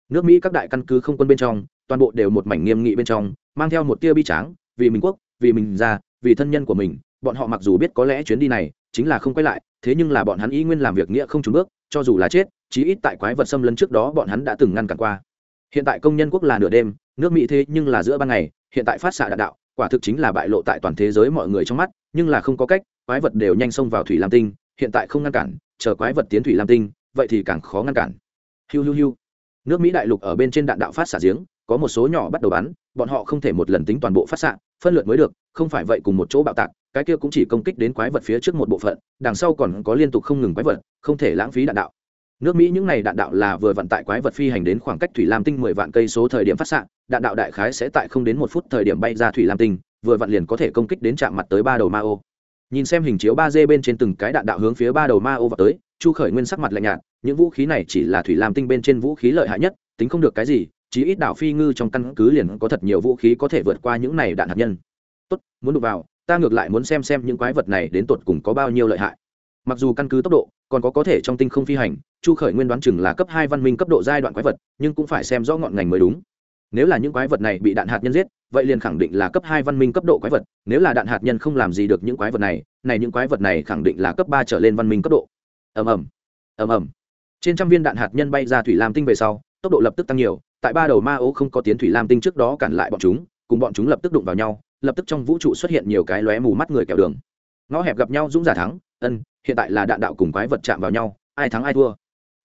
[SPEAKER 1] Nước mỹ các đại căn cứ không quân bên trong, toàn bộ đều một mảnh nghiêm nghị bên trong mang theo một tia bi tráng, vì mình quốc, vì mình ra vì thân nhân của mình, bọn họ mặc dù biết có lẽ chuyến đi này chính là không quay lại, thế nhưng là bọn hắn ý nguyên làm việc nghĩa không trúng bước, cho dù là chết, chí ít tại quái vật xâm lấn trước đó bọn hắn đã từng ngăn cản qua. Hiện tại công nhân quốc là nửa đêm, nước mỹ thế nhưng là giữa ban ngày, hiện tại phát xạ đạn đạo, quả thực chính là bại lộ tại toàn thế giới mọi người trong mắt, nhưng là không có cách, quái vật đều nhanh xông vào thủy lam tinh, hiện tại không ngăn cản, chờ quái vật tiến thủy lam tinh, vậy thì càng khó ngăn cản. Hiu hiu hiu. Nước mỹ đại lục ở bên trên đạn đạo phát xả giếng có một số nhỏ bắt đầu bắn, bọn họ không thể một lần tính toàn bộ phát xạ, phân lượt mới được, không phải vậy cùng một chỗ bạo tạc, cái kia cũng chỉ công kích đến quái vật phía trước một bộ phận, đằng sau còn có liên tục không ngừng quái vật, không thể lãng phí đạn đạo. Nước mỹ những n à y đạn đạo là vừa vận tải quái vật phi hành đến khoảng cách thủy lam tinh mười vạn cây số thời điểm phát xạ, đạn đạo đại khái sẽ tại không đến một phút thời điểm bay ra thủy lam tinh, vừa vặn liền có thể công kích đến chạm mặt tới ba đầu ma ô. Nhìn xem hình chiếu ba d bên trên từng cái đạn đạo hướng phía ba đầu ma ô vào tới, chu khởi nguyên sắc mặt lạnh nhạt, những vũ khí này chỉ là thủy lam tinh bên trên vũ khí lợi hại nhất, tính không được cái gì chí ít đảo phi ngư trong căn cứ liền có thật nhiều vũ khí có thể vượt qua những này đạn hạt nhân. Tốt, muốn đụng vào, ta ngược lại muốn xem xem những quái vật này đến tột cùng có bao nhiêu lợi hại. Mặc dù căn cứ tốc độ, còn có có thể trong tinh không phi hành, chu khởi nguyên đoán chừng là cấp hai văn minh cấp độ giai đoạn quái vật, nhưng cũng phải xem rõ ngọn ngành mới đúng. Nếu là những quái vật này bị đạn hạt nhân giết, vậy liền khẳng định là cấp hai văn minh cấp độ quái vật, nếu là đạn hạt nhân không làm gì được những quái vật này này những quái vật này khẳng định là cấp ba trở lên văn minh cấp độ. Ầm ầm ầm ầm. Trên trăm viên đạn hạt nhân bay ra thủy lam tinh về sau tốc độ lập tức tăng nhiều, tại ba đầu ma ố không có tiến thủy lam tinh trước đó cản lại bọn chúng, cùng bọn chúng lập tức đụng vào nhau, lập tức trong vũ trụ xuất hiện nhiều cái lóe mù mắt người kẹo đường. Ngõ hẹp gặp nhau dũng giả thắng, ân, hiện tại là đạn đạo cùng quái vật chạm vào nhau, ai thắng ai thua.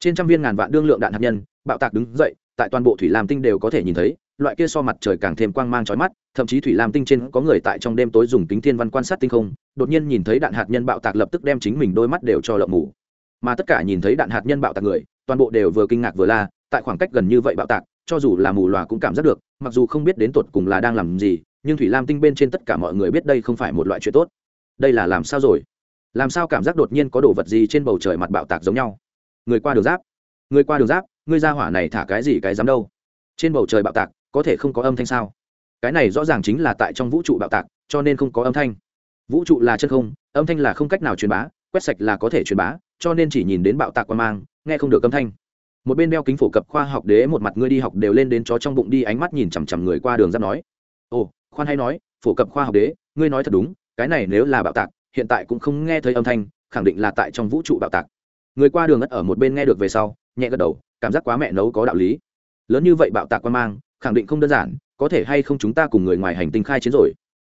[SPEAKER 1] Trên trăm viên ngàn vạn đương lượng đạn hạt nhân, bạo tạc đứng dậy, tại toàn bộ thủy lam tinh đều có thể nhìn thấy, loại kia so mặt trời càng thêm quang mang chói mắt, thậm chí thủy lam tinh trên có người tại trong đêm tối dùng kính thiên văn quan sát tinh không, đột nhiên nhìn thấy đạn hạt nhân bạo tạc lập tức đem chính mình đôi mắt đều cho lợm mù. Mà tất cả nhìn thấy đạn hạt nhân bạo tạc người, toàn bộ đều vừa kinh ngạc vừa la tại khoảng cách gần như vậy bạo tạc, cho dù là mù loà cũng cảm giác được, mặc dù không biết đến tột cùng là đang làm gì, nhưng thủy lam tinh bên trên tất cả mọi người biết đây không phải một loại chuyện tốt. Đây là làm sao rồi? Làm sao cảm giác đột nhiên có đồ vật gì trên bầu trời mặt bạo tạc giống nhau? Người qua đường giáp. Người qua đường giáp, ngươi ra hỏa này thả cái gì cái dám đâu? Trên bầu trời bạo tạc, có thể không có âm thanh sao? Cái này rõ ràng chính là tại trong vũ trụ bạo tạc, cho nên không có âm thanh. Vũ trụ là chân không, âm thanh là không cách nào truyền bá, quét sạch là có thể truyền bá, cho nên chỉ nhìn đến bạo tạc quan mang, nghe không được âm thanh một bên đeo kính phổ cập khoa học đế một mặt ngươi đi học đều lên đến chó trong bụng đi ánh mắt nhìn chằm chằm người qua đường giáp nói. Ồ, khoan hay nói, phổ cập khoa học đế, ngươi nói thật đúng, cái này nếu là bạo tạc, hiện tại cũng không nghe thấy âm thanh, khẳng định là tại trong vũ trụ bạo tạc. Người qua đường ất ở một bên nghe được về sau, nhẹ gật đầu, cảm giác quá mẹ nấu có đạo lý. Lớn như vậy bạo tạc quan mang, khẳng định không đơn giản, có thể hay không chúng ta cùng người ngoài hành tinh khai chiến rồi?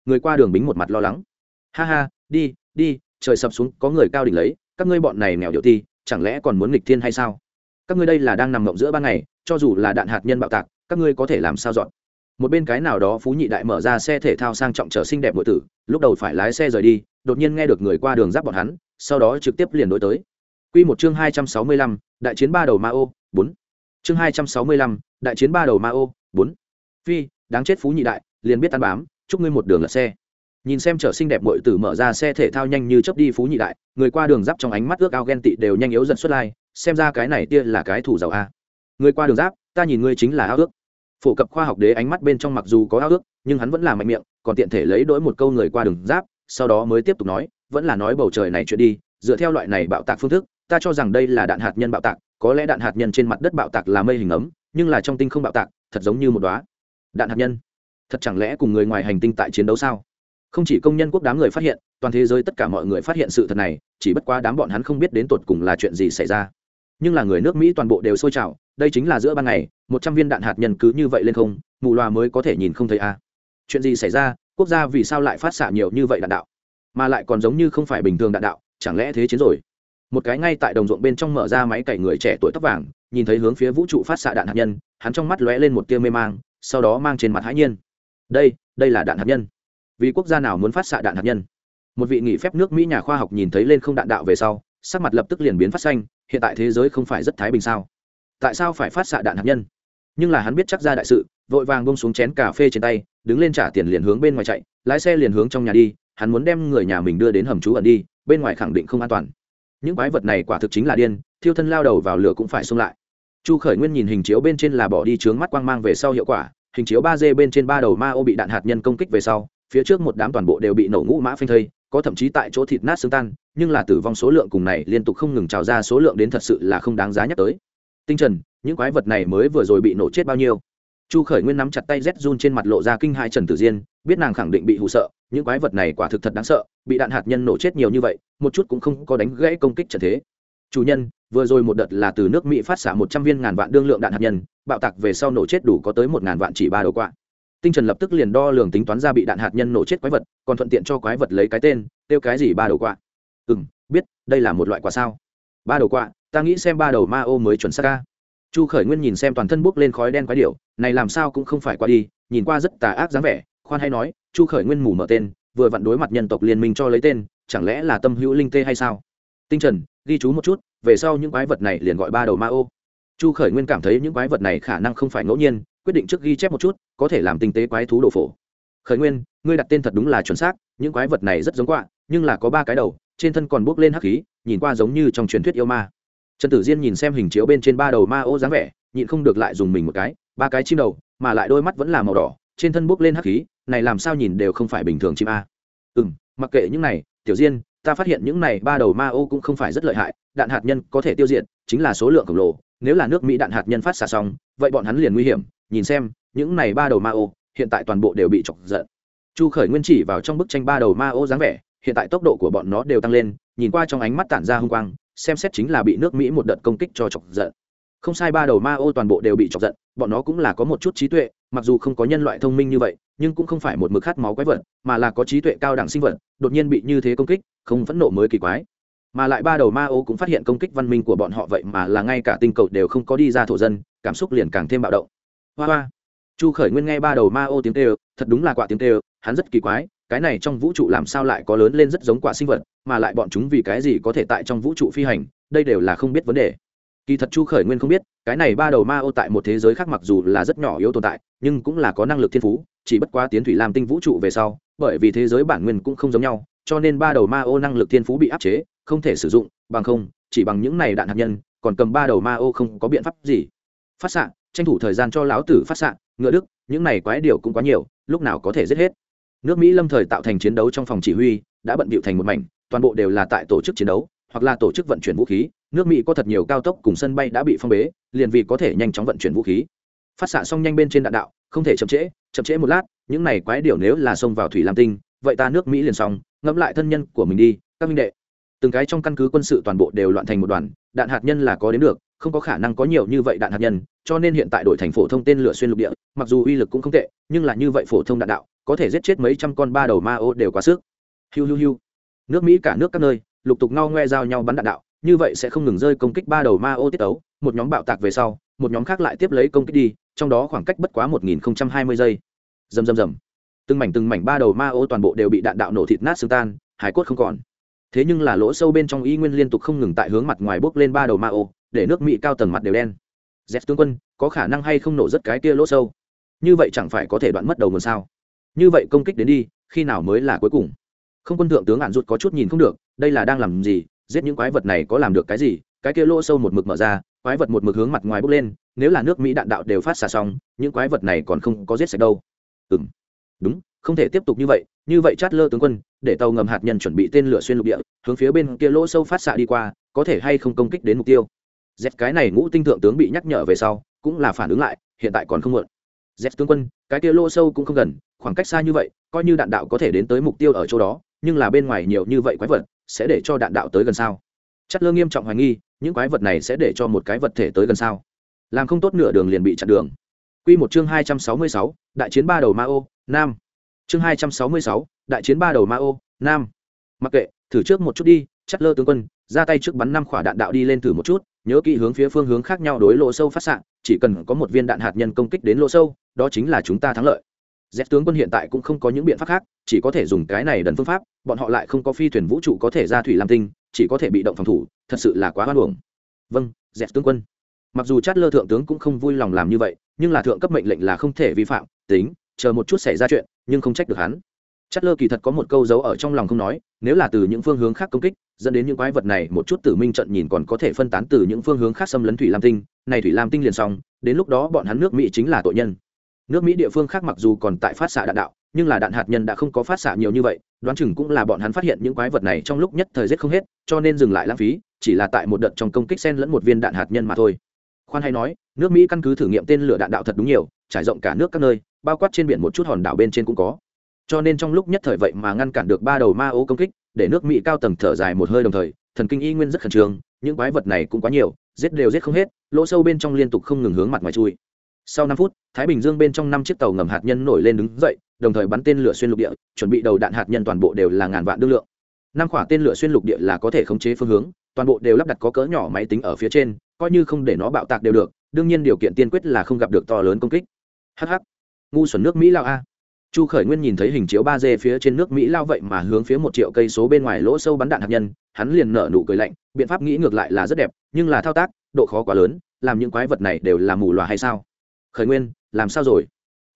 [SPEAKER 1] Người qua đường bính một mặt lo lắng. Ha ha, đi đi, trời sập xuống, có người cao đỉnh lấy, các ngươi bọn này nghèo điệu ti chẳng lẽ còn muốn nghịch thiên hay sao? Các ngươi đây là đang nằm mộng giữa ban ngày cho dù là đạn hạt nhân bạo tạc các ngươi có thể làm sao dọn một bên cái nào đó phú nhị đại mở ra xe thể thao sang trọng trở xinh đẹp nội tử lúc đầu phải lái xe rời đi đột nhiên nghe được người qua đường giáp bọn hắn sau đó trực tiếp liền đối tới Quy một chương hai trăm sáu mươi lăm, đại chiến ba đầu ma ô, bốn. Chương hai trăm sáu mươi lăm, đại chiến ba đầu ma ô, bốn. Phi, đáng chết phú nhị đại, liền biết ăn bám, chúc ngươi một đường lật xe. Nhìn xem trở xinh đẹp muội tử mở ra xe thể thao nhanh như chớp đi phú nhị đại, người qua đường giáp trong ánh mắt ước ao ghen tị đều nhanh yếu dần xuất lai, xem ra cái này tia là cái thủ giàu a. Người qua đường giáp, ta nhìn ngươi chính là ao ước. Phổ cập khoa học đế ánh mắt bên trong mặc dù có ao ước nhưng hắn vẫn là mạnh miệng còn tiện thể lấy đỗi một câu người qua đường giáp sau đó mới tiếp tục nói vẫn là nói bầu trời này chuyện đi dựa theo loại này bạo tạc phương thức ta cho rằng đây là đạn hạt nhân bạo tạc có lẽ đạn hạt nhân trên mặt đất bạo tạc là mây hình ấm nhưng là trong tinh không bạo tạc thật giống như một đoá đạn hạt nhân. Thật chẳng lẽ cùng người ngoài hành tinh tại chiến đấu sao? Không chỉ công nhân quốc đám người phát hiện toàn thế giới tất cả mọi người phát hiện sự thật này chỉ bất quá đám bọn hắn không biết đến tột cùng là chuyện gì xảy ra nhưng là người nước mỹ toàn bộ đều sôi trào, đây chính là giữa ban ngày, một trăm viên đạn hạt nhân cứ như vậy lên không, mù loà mới có thể nhìn không thấy a à. chuyện gì xảy ra, quốc gia vì sao lại phát xạ nhiều như vậy đạn đạo? Mà lại còn giống như không phải bình thường đạn đạo, chẳng lẽ thế chiến rồi? Một cái ngay tại đồng ruộng bên trong mở ra máy cày người trẻ tuổi tóc vàng, nhìn thấy hướng phía vũ trụ phát xạ đạn hạt nhân, hắn trong mắt lóe lên một tia mê mang, sau đó mang trên mặt hãi nhiên. Đây đây là đạn hạt nhân. Vì quốc gia nào muốn phát xạ đạn hạt nhân? Một vị nghỉ phép nước mỹ nhà khoa học nhìn thấy lên không đạn đạo về sau, sắc mặt lập tức liền biến phát xanh hiện tại thế giới không phải rất thái bình sao? Tại sao phải phát xạ đạn hạt nhân? Nhưng là hắn biết chắc ra đại sự, vội vàng bông xuống chén cà phê trên tay, đứng lên trả tiền liền hướng bên ngoài chạy, lái xe liền hướng trong nhà đi, hắn muốn đem người nhà mình đưa đến hầm trú ẩn đi, bên ngoài khẳng định không an toàn. Những quái vật này quả thực chính là điên, thiêu thân lao đầu vào lửa cũng phải xông lại. Chu khởi nguyên nhìn hình chiếu bên trên là bỏ đi trướng mắt quang mang về sau hiệu quả, hình chiếu ba d bên trên ba đầu ma ô bị đạn hạt nhân công kích về sau, phía trước một đám toàn bộ đều bị nổ ngũ mã phanh thây có thậm chí tại chỗ thịt nát xương tan, nhưng là tử vong số lượng cùng này liên tục không ngừng trào ra số lượng đến thật sự là không đáng giá nhắc tới. Tinh trần, những quái vật này mới vừa rồi bị nổ chết bao nhiêu? Chu khởi nguyên nắm chặt tay rét run trên mặt lộ ra kinh hai trần tử diên, biết nàng khẳng định bị hụ sợ, những quái vật này quả thực thật đáng sợ, bị đạn hạt nhân nổ chết nhiều như vậy, một chút cũng không có đánh gãy công kích trận thế. Chủ nhân, vừa rồi một đợt là từ nước mỹ phát xạ một trăm viên ngàn vạn đương lượng đạn hạt nhân, bạo tạc về sau nổ chết đủ có tới một ngàn vạn chỉ ba đầu quạ tinh trần lập tức liền đo lường tính toán ra bị đạn hạt nhân nổ chết quái vật, còn thuận tiện cho quái vật lấy cái tên tiêu cái gì ba đầu quạ. Ừ m biết, đây là một loại quả sao? Ba đầu quạ, ta nghĩ xem ba đầu ma ô mới chuẩn xác ca chu khởi nguyên nhìn xem toàn thân bốc lên khói đen quái điệu này làm sao cũng không phải qua đi, nhìn qua rất tà ác dáng vẻ, khoan hay nói, chu khởi nguyên mù mở tên, vừa vặn đối mặt nhân tộc liên minh cho lấy tên, chẳng lẽ là tâm hữu linh tê hay sao? Tinh trần, ghi chú một chút, về sau những quái vật này liền gọi ba đầu ma ô chu khởi nguyên cảm thấy những quái vật này khả năng không phải ngẫu nhiên, quyết định trước ghi chép một chút, có thể làm tinh tế quái thú đồ phổ. Khởi nguyên, ngươi đặt tên thật đúng là chuẩn xác, những quái vật này rất giống quạ, nhưng là có ba cái đầu, trên thân còn bốc lên hắc khí, nhìn qua giống như trong truyền thuyết yêu ma. Trần tử diên nhìn xem hình chiếu bên trên ba đầu ma ô dáng vẻ, nhịn không được lại dùng mình một cái, ba cái chim đầu, mà lại đôi mắt vẫn là màu đỏ, trên thân bốc lên hắc khí, này làm sao nhìn đều không phải bình thường chim a. Ừ m mặc kệ những này, tiểu diên, ta phát hiện những này ba đầu ma ô cũng không phải rất lợi hại, đạn hạt nhân có thể tiêu diệt, chính là số lượng khổng lồ nếu là nước mỹ đạn hạt nhân phát xạ xong, vậy bọn hắn liền nguy hiểm. Nhìn xem, những này ba đầu ma ô, hiện tại toàn bộ đều bị chọc giận. Chu khởi nguyên chỉ vào trong bức tranh ba đầu ma ô dáng vẻ, hiện tại tốc độ của bọn nó đều tăng lên, nhìn qua trong ánh mắt tản ra h u n g quang, xem xét chính là bị nước mỹ một đợt công kích cho chọc giận. Không sai, ba đầu ma ô toàn bộ đều bị chọc giận, bọn nó cũng là có một chút trí tuệ, mặc dù không có nhân loại thông minh như vậy, nhưng cũng không phải một mực khát máu quái vật, mà là có trí tuệ cao đẳng sinh vật, đột nhiên bị như thế công kích, không phẫn nộ mới kỳ quái mà lại ba đầu ma ô cũng phát hiện công kích văn minh của bọn họ vậy mà là ngay cả tinh cầu đều không có đi ra thổ dân, cảm xúc liền càng thêm bạo động. Hoa hoa. Chu khởi nguyên nghe ba đầu ma ô tiếng tê thật đúng là quả tiếng tê hắn rất kỳ quái, cái này trong vũ trụ làm sao lại có lớn lên rất giống quả sinh vật, mà lại bọn chúng vì cái gì có thể tại trong vũ trụ phi hành, đây đều là không biết vấn đề. Kỳ thật chu khởi nguyên không biết, cái này ba đầu ma ô tại một thế giới khác mặc dù là rất nhỏ yếu tồn tại, nhưng cũng là có năng lực thiên phú, chỉ bất quá tiến thủy làm tinh vũ trụ về sau, bởi vì thế giới bản nguyên cũng không giống nhau, cho nên ba đầu ma ô năng lực thiên phú bị áp chế không thể sử dụng, bằng không, chỉ bằng những này đạn hạt nhân, còn cầm ba đầu ma ô không có biện pháp gì. Phát xạ, tranh thủ thời gian cho lão tử phát xạ, ngựa đức, những này quái điều cũng quá nhiều, lúc nào có thể giết hết. Nước mỹ lâm thời tạo thành chiến đấu trong phòng chỉ huy, đã bận bịu thành một mảnh, toàn bộ đều là tại tổ chức chiến đấu, hoặc là tổ chức vận chuyển vũ khí. Nước mỹ có thật nhiều cao tốc cùng sân bay đã bị phong bế, liền vì có thể nhanh chóng vận chuyển vũ khí. Phát xạ xong nhanh bên trên đạn đạo, không thể chậm trễ chậm trễ một lát, những này quái điều nếu là xông vào thủy lam tinh, vậy ta nước mỹ liền xong, ngẫm lại thân nhân của mình đi, các minh đệ từng cái trong căn cứ quân sự toàn bộ đều loạn thành một đoàn, đạn hạt nhân là có đến được, không có khả năng có nhiều như vậy đạn hạt nhân, cho nên hiện tại đội thành phổ thông tên lửa xuyên lục địa, mặc dù uy lực cũng không tệ, nhưng là như vậy phổ thông đạn đạo, có thể giết chết mấy trăm con ba đầu ma ô đều quá sức. Hiu hiu hiu. Nước mỹ cả nước các nơi, lục tục ngao ngoe giao nhau bắn đạn đạo, như vậy sẽ không ngừng rơi công kích ba đầu ma ô tiết tấu, một nhóm bạo tạc về sau, một nhóm khác lại tiếp lấy công kích đi, trong đó khoảng cách bất quá một nghìn hai mươi giây. Rầm rầm rầm. Từng mảnh từng mảnh ba đầu ma ô toàn bộ đều bị đạn đạo nổ thịt nát xương tan, hải cốt không còn thế nhưng là lỗ sâu bên trong y nguyên liên tục không ngừng tại hướng mặt ngoài bốc lên ba đầu ma ô, để nước mỹ cao tầng mặt đều đen. Z tướng quân, có khả năng hay không nổ rất cái kia lỗ sâu? Như vậy chẳng phải có thể đoạn mất đầu nguồn sao? Như vậy công kích đến đi, khi nào mới là cuối cùng? Không quân thượng tướng ạn rụt có chút nhìn không được, đây là đang làm gì? Giết những quái vật này có làm được cái gì? Cái kia lỗ sâu một mực mở ra, quái vật một mực hướng mặt ngoài bốc lên, nếu là nước mỹ đạn đạo đều phát xả xong, những quái vật này còn không có giết sạch đâu. Ừ m đúng, không thể tiếp tục như vậy như vậy chát lơ tướng quân để tàu ngầm hạt nhân chuẩn bị tên lửa xuyên lục địa hướng phía bên kia lỗ sâu phát xạ đi qua có thể hay không công kích đến mục tiêu? Dép cái này ngũ tinh thượng tướng bị nhắc nhở về sau cũng là phản ứng lại hiện tại còn không muộn. Dép tướng quân cái kia lỗ sâu cũng không gần khoảng cách xa như vậy coi như đạn đạo có thể đến tới mục tiêu ở chỗ đó nhưng là bên ngoài nhiều như vậy quái vật sẽ để cho đạn đạo tới gần sao? Chất lơ nghiêm trọng hoài nghi những quái vật này sẽ để cho một cái vật thể tới gần sao? Làm không tốt nửa đường liền bị chặn đường. Quy một chương hai trăm sáu mươi sáu, đại chiến ba đầu ma ô, nam. Chương hai trăm sáu mươi sáu, đại chiến ba đầu ma ô, nam. Mặc kệ, thử trước một chút đi, chắt lơ tướng quân, ra tay trước bắn năm quả đạn đạo đi lên thử một chút, nhớ kỹ hướng phía phương hướng khác nhau đối lỗ sâu phát xạ, chỉ cần có một viên đạn hạt nhân công kích đến lỗ sâu, đó chính là chúng ta thắng lợi. dép tướng quân hiện tại cũng không có những biện pháp khác, chỉ có thể dùng cái này đần phương pháp, bọn họ lại không có phi thuyền vũ trụ có thể ra thủy lam tinh, chỉ có thể bị động phòng thủ, thật sự là quá hoan uổng. Vâng, Z tướng quân. Mặc dù Chát Lơ thượng tướng cũng không vui lòng làm như vậy, nhưng là thượng cấp mệnh lệnh là không thể vi phạm, tính, chờ một chút xảy ra chuyện, nhưng không trách được hắn. Chất Lơ kỳ thật có một câu giấu ở trong lòng không nói, nếu là từ những phương hướng khác công kích, dẫn đến những quái vật này một chút tử minh trận nhìn còn có thể phân tán từ những phương hướng khác xâm lấn thủy lam tinh, này thủy lam tinh liền xong, đến lúc đó bọn hắn nước Mỹ chính là tội nhân nước mỹ địa phương khác mặc dù còn tại phát xạ đạn đạo nhưng là đạn hạt nhân đã không có phát xạ nhiều như vậy đoán chừng cũng là bọn hắn phát hiện những quái vật này trong lúc nhất thời giết không hết cho nên dừng lại lãng phí chỉ là tại một đợt trong công kích sen lẫn một viên đạn hạt nhân mà thôi khoan hay nói nước mỹ căn cứ thử nghiệm tên lửa đạn đạo thật đúng nhiều trải rộng cả nước các nơi bao quát trên biển một chút hòn đảo bên trên cũng có. Cho nên trong lúc nhất thời vậy mà ngăn cản được ba đầu ma ô công kích, để nước mỹ cao tầng thở dài một hơi đồng thời, thần kinh y nguyên rất khẩn trương, những quái vật này cũng quá nhiều, giết đều giết không hết, lỗ sâu bên trong liên tục không ngừng hướng mặt ngoài chui. Sau năm phút, thái bình dương bên trong năm chiếc tàu ngầm hạt nhân nổi lên đứng dậy, đồng thời bắn tên lửa xuyên lục địa, chuẩn bị đầu đạn hạt nhân toàn bộ đều là ngàn vạn đương lượng. Năm quả tên lửa xuyên lục địa là có thể khống chế phương hướng, toàn bộ đều lắp đặt có cỡ nhỏ máy tính ở phía trên, coi như không để nó bạo tạc đều được, đương nhiên điều kiện tiên quyết là không gặp được to lớn công kích. Hh ngu xuẩn nước mỹ lao a. Chu khởi nguyên nhìn thấy hình chiếu ba d phía trên nước mỹ lao vậy mà hướng phía một triệu cây số bên ngoài lỗ sâu bắn đạn hạt nhân, hắn liền nở nụ cười lạnh, biện pháp nghĩ ngược lại là rất đẹp, nhưng là thao tác, độ khó quá lớn, làm những quái vật này đều là mù loà hay sao? Khởi nguyên, làm sao rồi?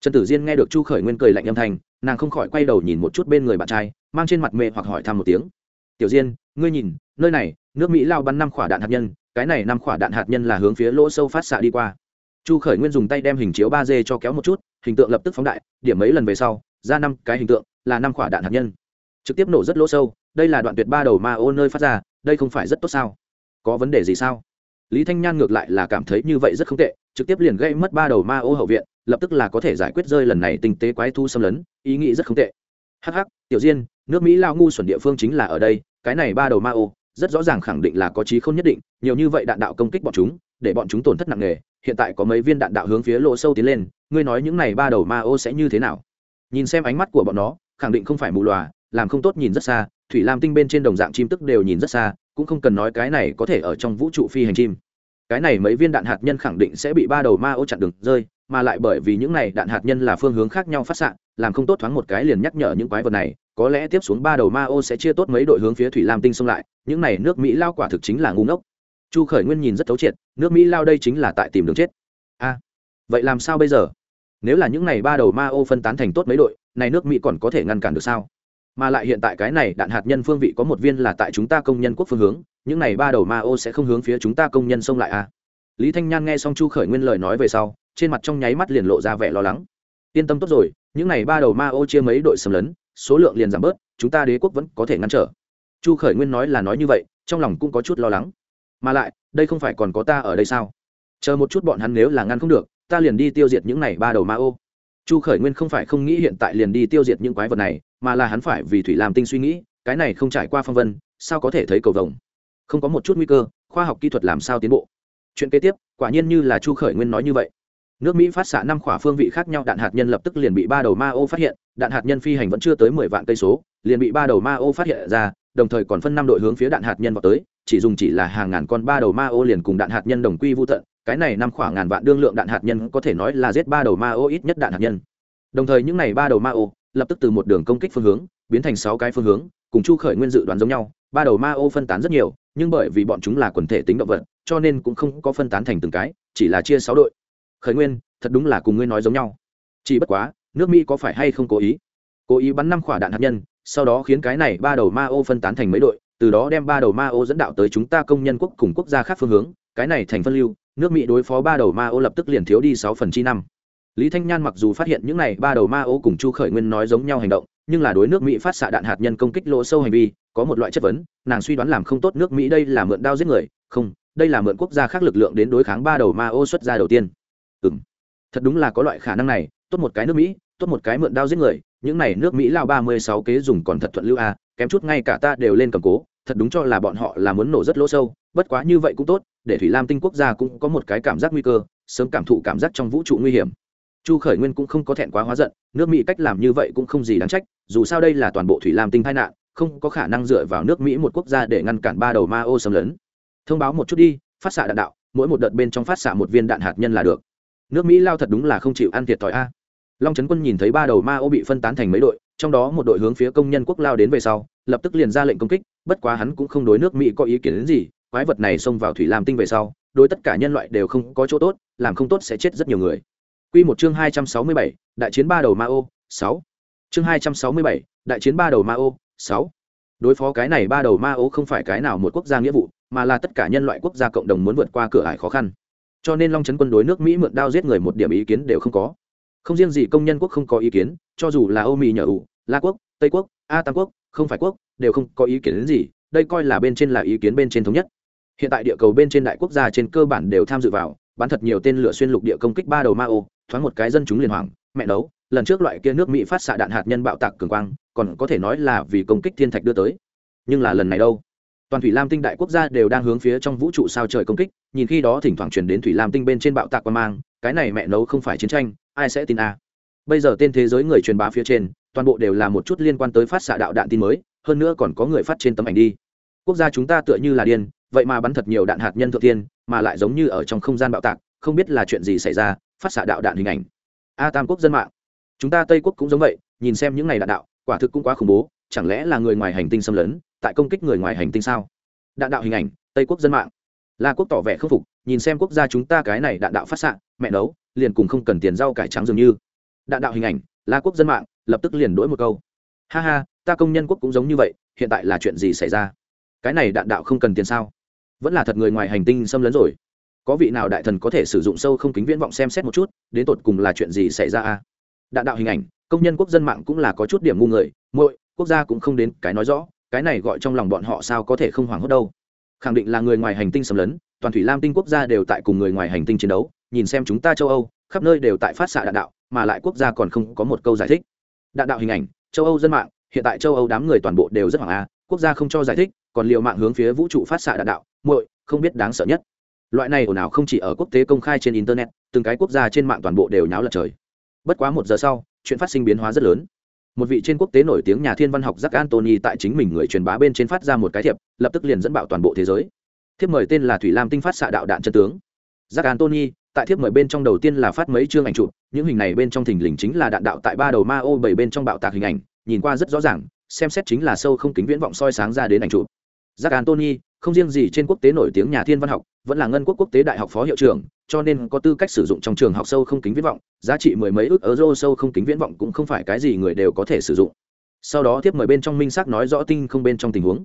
[SPEAKER 1] Trần tử diên nghe được chu khởi nguyên cười lạnh âm thanh, nàng không khỏi quay đầu nhìn một chút bên người bạn trai, mang trên mặt mẹ hoặc hỏi thăm một tiếng. Tiểu diên, ngươi nhìn, nơi này, nước mỹ lao bắn năm quả đạn hạt nhân, cái này năm quả đạn hạt nhân là hướng phía lỗ sâu phát xạ đi qua. Chu khởi nguyên dùng tay đem hình chiếu ba d cho kéo một chút hình tượng lập tức phóng đại, điểm mấy lần về sau, ra năm cái hình tượng, là năm quả đạn hạt nhân. Trực tiếp nổ rất lỗ sâu, đây là đoạn tuyệt ba đầu ma ô nơi phát ra, đây không phải rất tốt sao? Có vấn đề gì sao? Lý thanh nhan ngược lại là cảm thấy như vậy rất không tệ, trực tiếp liền gây mất ba đầu ma ô hậu viện, lập tức là có thể giải quyết rơi lần này tinh tế quái thu xâm lấn, ý nghĩ rất không tệ. Hh tiểu diên, nước mỹ lao ngu xuẩn địa phương chính là ở đây, cái này ba đầu ma ô, rất rõ ràng khẳng định là có trí không nhất định, nhiều như vậy đạn đạo công kích bọn chúng, để bọn chúng tổn thất nặng nề hiện tại có mấy viên đạn đạo hướng phía lỗ sâu tiến lên, ngươi nói những này ba đầu ma ô sẽ như thế nào? Nhìn xem ánh mắt của bọn nó, khẳng định không phải mù lòa, làm không tốt nhìn rất xa, thủy lam tinh bên trên đồng dạng chim tức đều nhìn rất xa, cũng không cần nói cái này có thể ở trong vũ trụ phi hành chim. Cái này mấy viên đạn hạt nhân khẳng định sẽ bị ba đầu ma ô chặn đường rơi, mà lại bởi vì những này đạn hạt nhân là phương hướng khác nhau phát xạ, làm không tốt thoáng một cái liền nhắc nhở những quái vật này, có lẽ tiếp xuống ba đầu ma ô sẽ chia tốt mấy đội hướng phía thủy lam tinh xông lại, những này nước mỹ lao quả thực chính là ngu ngốc chu khởi nguyên nhìn rất thấu triệt, nước mỹ lao đây chính là tại tìm đường chết. A, vậy làm sao bây giờ? Nếu là những này ba đầu ma ô phân tán thành tốt mấy đội, này nước mỹ còn có thể ngăn cản được sao? Mà lại hiện tại cái này đạn hạt nhân phương vị có một viên là tại chúng ta công nhân quốc phương hướng, những này ba đầu ma ô sẽ không hướng phía chúng ta công nhân xông lại à? Lý thanh nhan nghe xong chu khởi nguyên lời nói về sau, trên mặt trong nháy mắt liền lộ ra vẻ lo lắng. Yên tâm tốt rồi, những này ba đầu ma ô chia mấy đội xâm lấn, số lượng liền giảm bớt, chúng ta đế quốc vẫn có thể ngăn trở. Chu khởi nguyên nói là nói như vậy, trong lòng cũng có chút lo lắng mà lại, đây không phải còn có ta ở đây sao? Chờ một chút bọn hắn nếu là ngăn không được, ta liền đi tiêu diệt những này ba đầu ma ô. Chu khởi nguyên không phải không nghĩ hiện tại liền đi tiêu diệt những quái vật này, mà là hắn phải vì thủy làm tinh suy nghĩ, cái này không trải qua phong vân, sao có thể thấy cầu vồng? Không có một chút nguy cơ, khoa học kỹ thuật làm sao tiến bộ? Chuyện kế tiếp, quả nhiên như là chu khởi nguyên nói như vậy. Nước mỹ phát xạ năm khỏa phương vị khác nhau, đạn hạt nhân lập tức liền bị ba đầu ma ô phát hiện, đạn hạt nhân phi hành vẫn chưa tới mười vạn cây số, liền bị ba đầu ma ô phát hiện ra đồng thời còn phân năm đội hướng phía đạn hạt nhân vào tới, chỉ dùng chỉ là hàng ngàn con ba đầu ma ô liền cùng đạn hạt nhân đồng quy vô tận, cái này năm khoảng ngàn vạn đương lượng đạn hạt nhân có thể nói là giết ba đầu ma ô ít nhất đạn hạt nhân. Đồng thời những này ba đầu ma ô, lập tức từ một đường công kích phương hướng, biến thành sáu cái phương hướng, cùng chu khởi nguyên dự đoán giống nhau, ba đầu ma ô phân tán rất nhiều, nhưng bởi vì bọn chúng là quần thể tính động vật, cho nên cũng không có phân tán thành từng cái, chỉ là chia sáu đội. Khởi nguyên, thật đúng là cùng ngươi nói giống nhau. Chỉ bất quá, nước mỹ có phải hay không cố ý? Cố ý bắn năm quả đạn hạt nhân sau đó khiến cái này ba đầu ma ô phân tán thành mấy đội, từ đó đem ba đầu ma ô dẫn đạo tới chúng ta công nhân quốc cùng quốc gia khác phương hướng, cái này thành phân lưu, nước mỹ đối phó ba đầu ma ô lập tức liền thiếu đi sáu phần chi năm. Lý thanh nhan mặc dù phát hiện những này ba đầu ma ô cùng chu khởi nguyên nói giống nhau hành động, nhưng là đối nước mỹ phát xạ đạn hạt nhân công kích lỗ sâu hành vi, có một loại chất vấn, nàng suy đoán làm không tốt nước mỹ đây là mượn đao giết người, không, đây là mượn quốc gia khác lực lượng đến đối kháng ba đầu ma ô xuất ra đầu tiên. Ừ m thật đúng là có loại khả năng này, tốt một cái nước mỹ tốt một cái mượn đao giết người, những này nước mỹ lao ba mươi sáu kế dùng còn thật thuận lưu a kém chút ngay cả ta đều lên cầm cố, thật đúng cho là bọn họ là muốn nổ rất lỗ sâu, bất quá như vậy cũng tốt, để thủy lam tinh quốc gia cũng có một cái cảm giác nguy cơ, sớm cảm thụ cảm giác trong vũ trụ nguy hiểm. Chu khởi nguyên cũng không có thẹn quá hóa giận, nước mỹ cách làm như vậy cũng không gì đáng trách, dù sao đây là toàn bộ thủy lam tinh tai nạn, không có khả năng dựa vào nước mỹ một quốc gia để ngăn cản ba đầu ma ô xâm lấn. Thông báo một chút đi, phát xạ đạn đạo, mỗi một đợt bên trong phát xạ một viên đạn hạt nhân là được. Nước mỹ lao thật đúng là không chịu ăn thiệt thòi a long trấn quân nhìn thấy ba đầu ma ô bị phân tán thành mấy đội trong đó một đội hướng phía công nhân quốc lao đến về sau lập tức liền ra lệnh công kích bất quá hắn cũng không đối nước mỹ có ý kiến đến gì quái vật này xông vào thủy lam tinh về sau đối tất cả nhân loại đều không có chỗ tốt làm không tốt sẽ chết rất nhiều người Quy một chương 267, đại chiến ba đầu ma ô, 6. Chương 267, đại chiến ba đầu ma ô, 6. Đối phó cái này ba đầu ma ô không phải cái nào một quốc gia nghĩa vụ, mà là tất cả nhân loại quốc gia cộng đồng muốn vượt qua cửa ải khó khăn. Cho nên Long trấn quân đối nước Mỹ mượn đao giết người một điểm ý kiến đều không có. Không riêng gì công nhân quốc không có ý kiến, cho dù là Âu Mỹ nhờ ủ, La quốc, Tây quốc, A Tam quốc, không phải quốc, đều không có ý kiến đến gì, đây coi là bên trên là ý kiến bên trên thống nhất. Hiện tại địa cầu bên trên đại quốc gia trên cơ bản đều tham dự vào, bắn thật nhiều tên lửa xuyên lục địa công kích ba đầu ma ô, thoáng một cái dân chúng liền hoảng mẹ nấu lần trước loại kia nước mỹ phát xạ đạn hạt nhân bạo tạc cường quang còn có thể nói là vì công kích thiên thạch đưa tới nhưng là lần này đâu toàn thủy lam tinh đại quốc gia đều đang hướng phía trong vũ trụ sao trời công kích nhìn khi đó thỉnh thoảng chuyển đến thủy lam tinh bên trên bạo tạc quan mang cái này mẹ nấu không phải chiến tranh ai sẽ tin a? À? bây giờ tên thế giới người truyền bá phía trên, toàn bộ đều là một chút liên quan tới phát xạ đạo đạn tin mới, hơn nữa còn có người phát trên tấm ảnh đi. Quốc gia chúng ta tựa như là điên, vậy mà bắn thật nhiều đạn hạt nhân thượng tiên, mà lại giống như ở trong không gian bạo tạc, không biết là chuyện gì xảy ra, phát xạ đạo đạn hình ảnh. A tam quốc dân mạng. Chúng ta tây quốc cũng giống vậy, nhìn xem những ngày đạn đạo, quả thực cũng quá khủng bố, chẳng lẽ là người ngoài hành tinh xâm lấn, tại công kích người ngoài hành tinh sao? Đạn đạo hình ảnh, tây quốc dân mạng. La quốc tỏ vẻ khâm phục, nhìn xem quốc gia chúng ta cái này đạn đạo phát xạ mẹ nấu, liền cùng không cần tiền rau cải trắng dường như. Đạn đạo hình ảnh, la quốc dân mạng, lập tức liền đổi một câu. Ha ha, ta công nhân quốc cũng giống như vậy, hiện tại là chuyện gì xảy ra? Cái này đạn đạo không cần tiền sao? Vẫn là thật người ngoài hành tinh xâm lấn rồi. Có vị nào đại thần có thể sử dụng sâu không kính viễn vọng xem xét một chút, đến tột cùng là chuyện gì xảy ra a? Đạn đạo hình ảnh, công nhân quốc dân mạng cũng là có chút điểm ngu người, muội, quốc gia cũng không đến, cái nói rõ, cái này gọi trong lòng bọn họ sao có thể không hoảng hốt đâu. Khẳng định là người ngoài hành tinh xâm lấn, toàn thủy lam tinh quốc gia đều tại cùng người ngoài hành tinh chiến đấu nhìn xem chúng ta châu âu khắp nơi đều tại phát xạ đạn đạo mà lại quốc gia còn không có một câu giải thích đạn đạo hình ảnh châu âu dân mạng hiện tại châu âu đám người toàn bộ đều rất hoảng a quốc gia không cho giải thích còn liều mạng hướng phía vũ trụ phát xạ đạn đạo muội không biết đáng sợ nhất loại này ồn ào không chỉ ở quốc tế công khai trên internet từng cái quốc gia trên mạng toàn bộ đều nháo lật trời bất quá một giờ sau chuyện phát sinh biến hóa rất lớn một vị trên quốc tế nổi tiếng nhà thiên văn học Jack Anthony tại chính mình người truyền bá bên trên phát ra một cái thiệp, lập tức liền dẫn bạo toàn bộ thế giới. Thiệp mời tên là Thủy Lam tinh phát xạ đạo đạn chân tướng. Jack Anthony, tại thiếp mời bên trong đầu tiên là phát mấy chương ảnh chụp, những hình này bên trong thình lình chính là đạn đạo tại ba đầu ma ô bảy bên trong bạo tạc hình ảnh, nhìn qua rất rõ ràng, xem xét chính là sâu không kính viễn vọng soi sáng ra đến ảnh chụp. giác antony không riêng gì trên quốc tế nổi tiếng nhà thiên văn học, vẫn là ngân quốc quốc tế đại học phó hiệu trưởng cho nên có tư cách sử dụng trong trường học sâu không kính viễn vọng giá trị mười mấy ước euro sâu không kính viễn vọng cũng không phải cái gì người đều có thể sử dụng sau đó tiếp mời bên trong minh xác nói rõ tinh không bên trong tình huống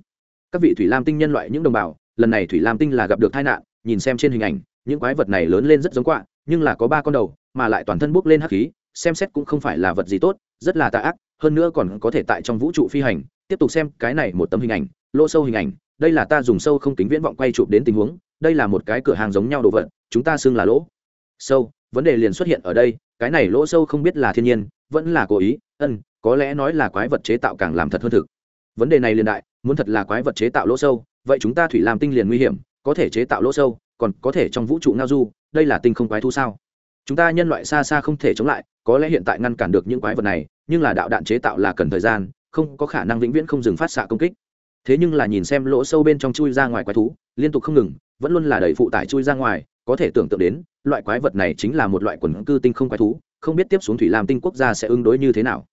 [SPEAKER 1] các vị thủy lam tinh nhân loại những đồng bào lần này thủy lam tinh là gặp được tai nạn nhìn xem trên hình ảnh những quái vật này lớn lên rất giống quạ, nhưng là có ba con đầu, mà lại toàn thân bốc lên hắc khí, xem xét cũng không phải là vật gì tốt, rất là tà ác, hơn nữa còn có thể tại trong vũ trụ phi hành. Tiếp tục xem cái này một tấm hình ảnh, lỗ sâu hình ảnh, đây là ta dùng sâu không kính viễn vọng quay chụp đến tình huống, đây là một cái cửa hàng giống nhau đồ vật, chúng ta xưng là lỗ. Sâu, vấn đề liền xuất hiện ở đây, cái này lỗ sâu không biết là thiên nhiên, vẫn là cố ý, ân, có lẽ nói là quái vật chế tạo càng làm thật hơn thực. Vấn đề này liền đại, muốn thật là quái vật chế tạo lỗ sâu, vậy chúng ta thủy làm tinh liền nguy hiểm, có thể chế tạo lỗ sâu còn có thể trong vũ trụ ngao du đây là tinh không quái thu sao? Chúng ta nhân loại xa xa không thể chống lại có lẽ hiện tại ngăn cản được những quái vật này nhưng là đạo đạn chế tạo là cần thời gian không có khả năng vĩnh viễn không dừng phát xạ công kích. Thế nhưng là nhìn xem lỗ sâu bên trong chui ra ngoài quái thú liên tục không ngừng vẫn luôn là đẩy phụ tải chui ra ngoài có thể tưởng tượng đến loại quái vật này chính là một loại quần cư tinh không quái thú không biết tiếp xuống thủy lam tinh quốc gia sẽ ứng đối như thế nào.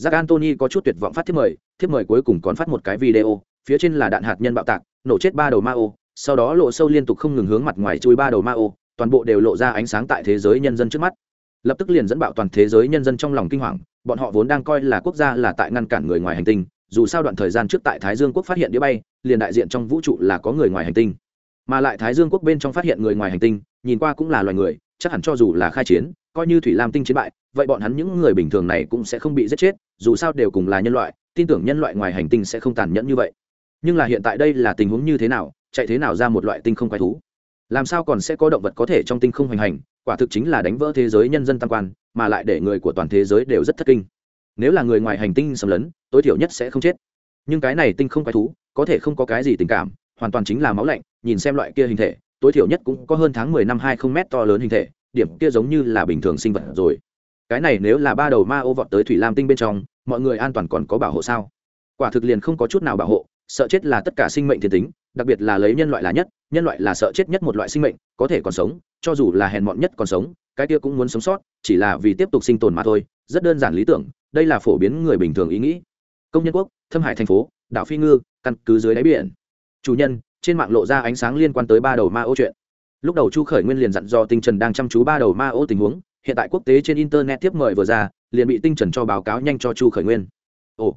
[SPEAKER 1] Jack Anthony có chút tuyệt vọng phát thiếp mời, thiếp mời cuối cùng còn phát một cái video, phía trên là đạn hạt nhân bạo tạc, nổ chết ba đầu Mao, sau đó lộ sâu liên tục không ngừng hướng mặt ngoài chui ba đầu ma ô, toàn bộ đều lộ ra ánh sáng tại thế giới nhân dân trước mắt. Lập tức liền dẫn bạo toàn thế giới nhân dân trong lòng kinh hoàng, bọn họ vốn đang coi là quốc gia là tại ngăn cản người ngoài hành tinh, dù sao đoạn thời gian trước tại Thái Dương quốc phát hiện đĩa bay, liền đại diện trong vũ trụ là có người ngoài hành tinh. Mà lại Thái Dương quốc bên trong phát hiện người ngoài hành tinh, nhìn qua cũng là loài người, chắc hẳn cho dù là khai chiến, coi như thủy lam tinh chiến bại vậy bọn hắn những người bình thường này cũng sẽ không bị giết chết dù sao đều cùng là nhân loại tin tưởng nhân loại ngoài hành tinh sẽ không tàn nhẫn như vậy nhưng là hiện tại đây là tình huống như thế nào chạy thế nào ra một loại tinh không quái thú? Làm sao còn sẽ có động vật có thể trong tinh không hoành hành? Quả thực chính là đánh vỡ thế giới nhân dân tam quan, mà lại để người của toàn thế giới đều rất thất kinh. Nếu là người ngoài hành tinh xâm lấn, tối thiểu nhất sẽ không chết. Nhưng cái này tinh không quái thú, có thể không có cái gì tình cảm, hoàn toàn chính là máu lạnh, nhìn xem loại kia hình thể, tối thiểu nhất cũng có hơn tháng mười năm hai không mét to lớn hình thể, điểm kia giống như là bình thường sinh vật rồi. Cái này nếu là ba đầu ma ô vọt tới thủy lam tinh bên trong, mọi người an toàn còn có bảo hộ sao? Quả thực liền không có chút nào bảo hộ, sợ chết là tất cả sinh mệnh thiên tính đặc biệt là lấy nhân loại là nhất, nhân loại là sợ chết nhất một loại sinh mệnh, có thể còn sống, cho dù là hèn mọn nhất còn sống, cái kia cũng muốn sống sót, chỉ là vì tiếp tục sinh tồn mà thôi. Rất đơn giản lý tưởng, đây là phổ biến người bình thường ý nghĩ. Công nhân quốc, thâm hải thành phố, đảo phi ngư, căn cứ dưới đáy biển. Chủ nhân, trên mạng lộ ra ánh sáng liên quan tới ba đầu ma ô chuyện. Lúc đầu chu khởi nguyên liền dặn do tinh trần đang chăm chú ba đầu ma ô tình huống, hiện tại quốc tế trên internet tiếp mời vừa ra, liền bị tinh trần cho báo cáo nhanh cho chu khởi nguyên. Ồ,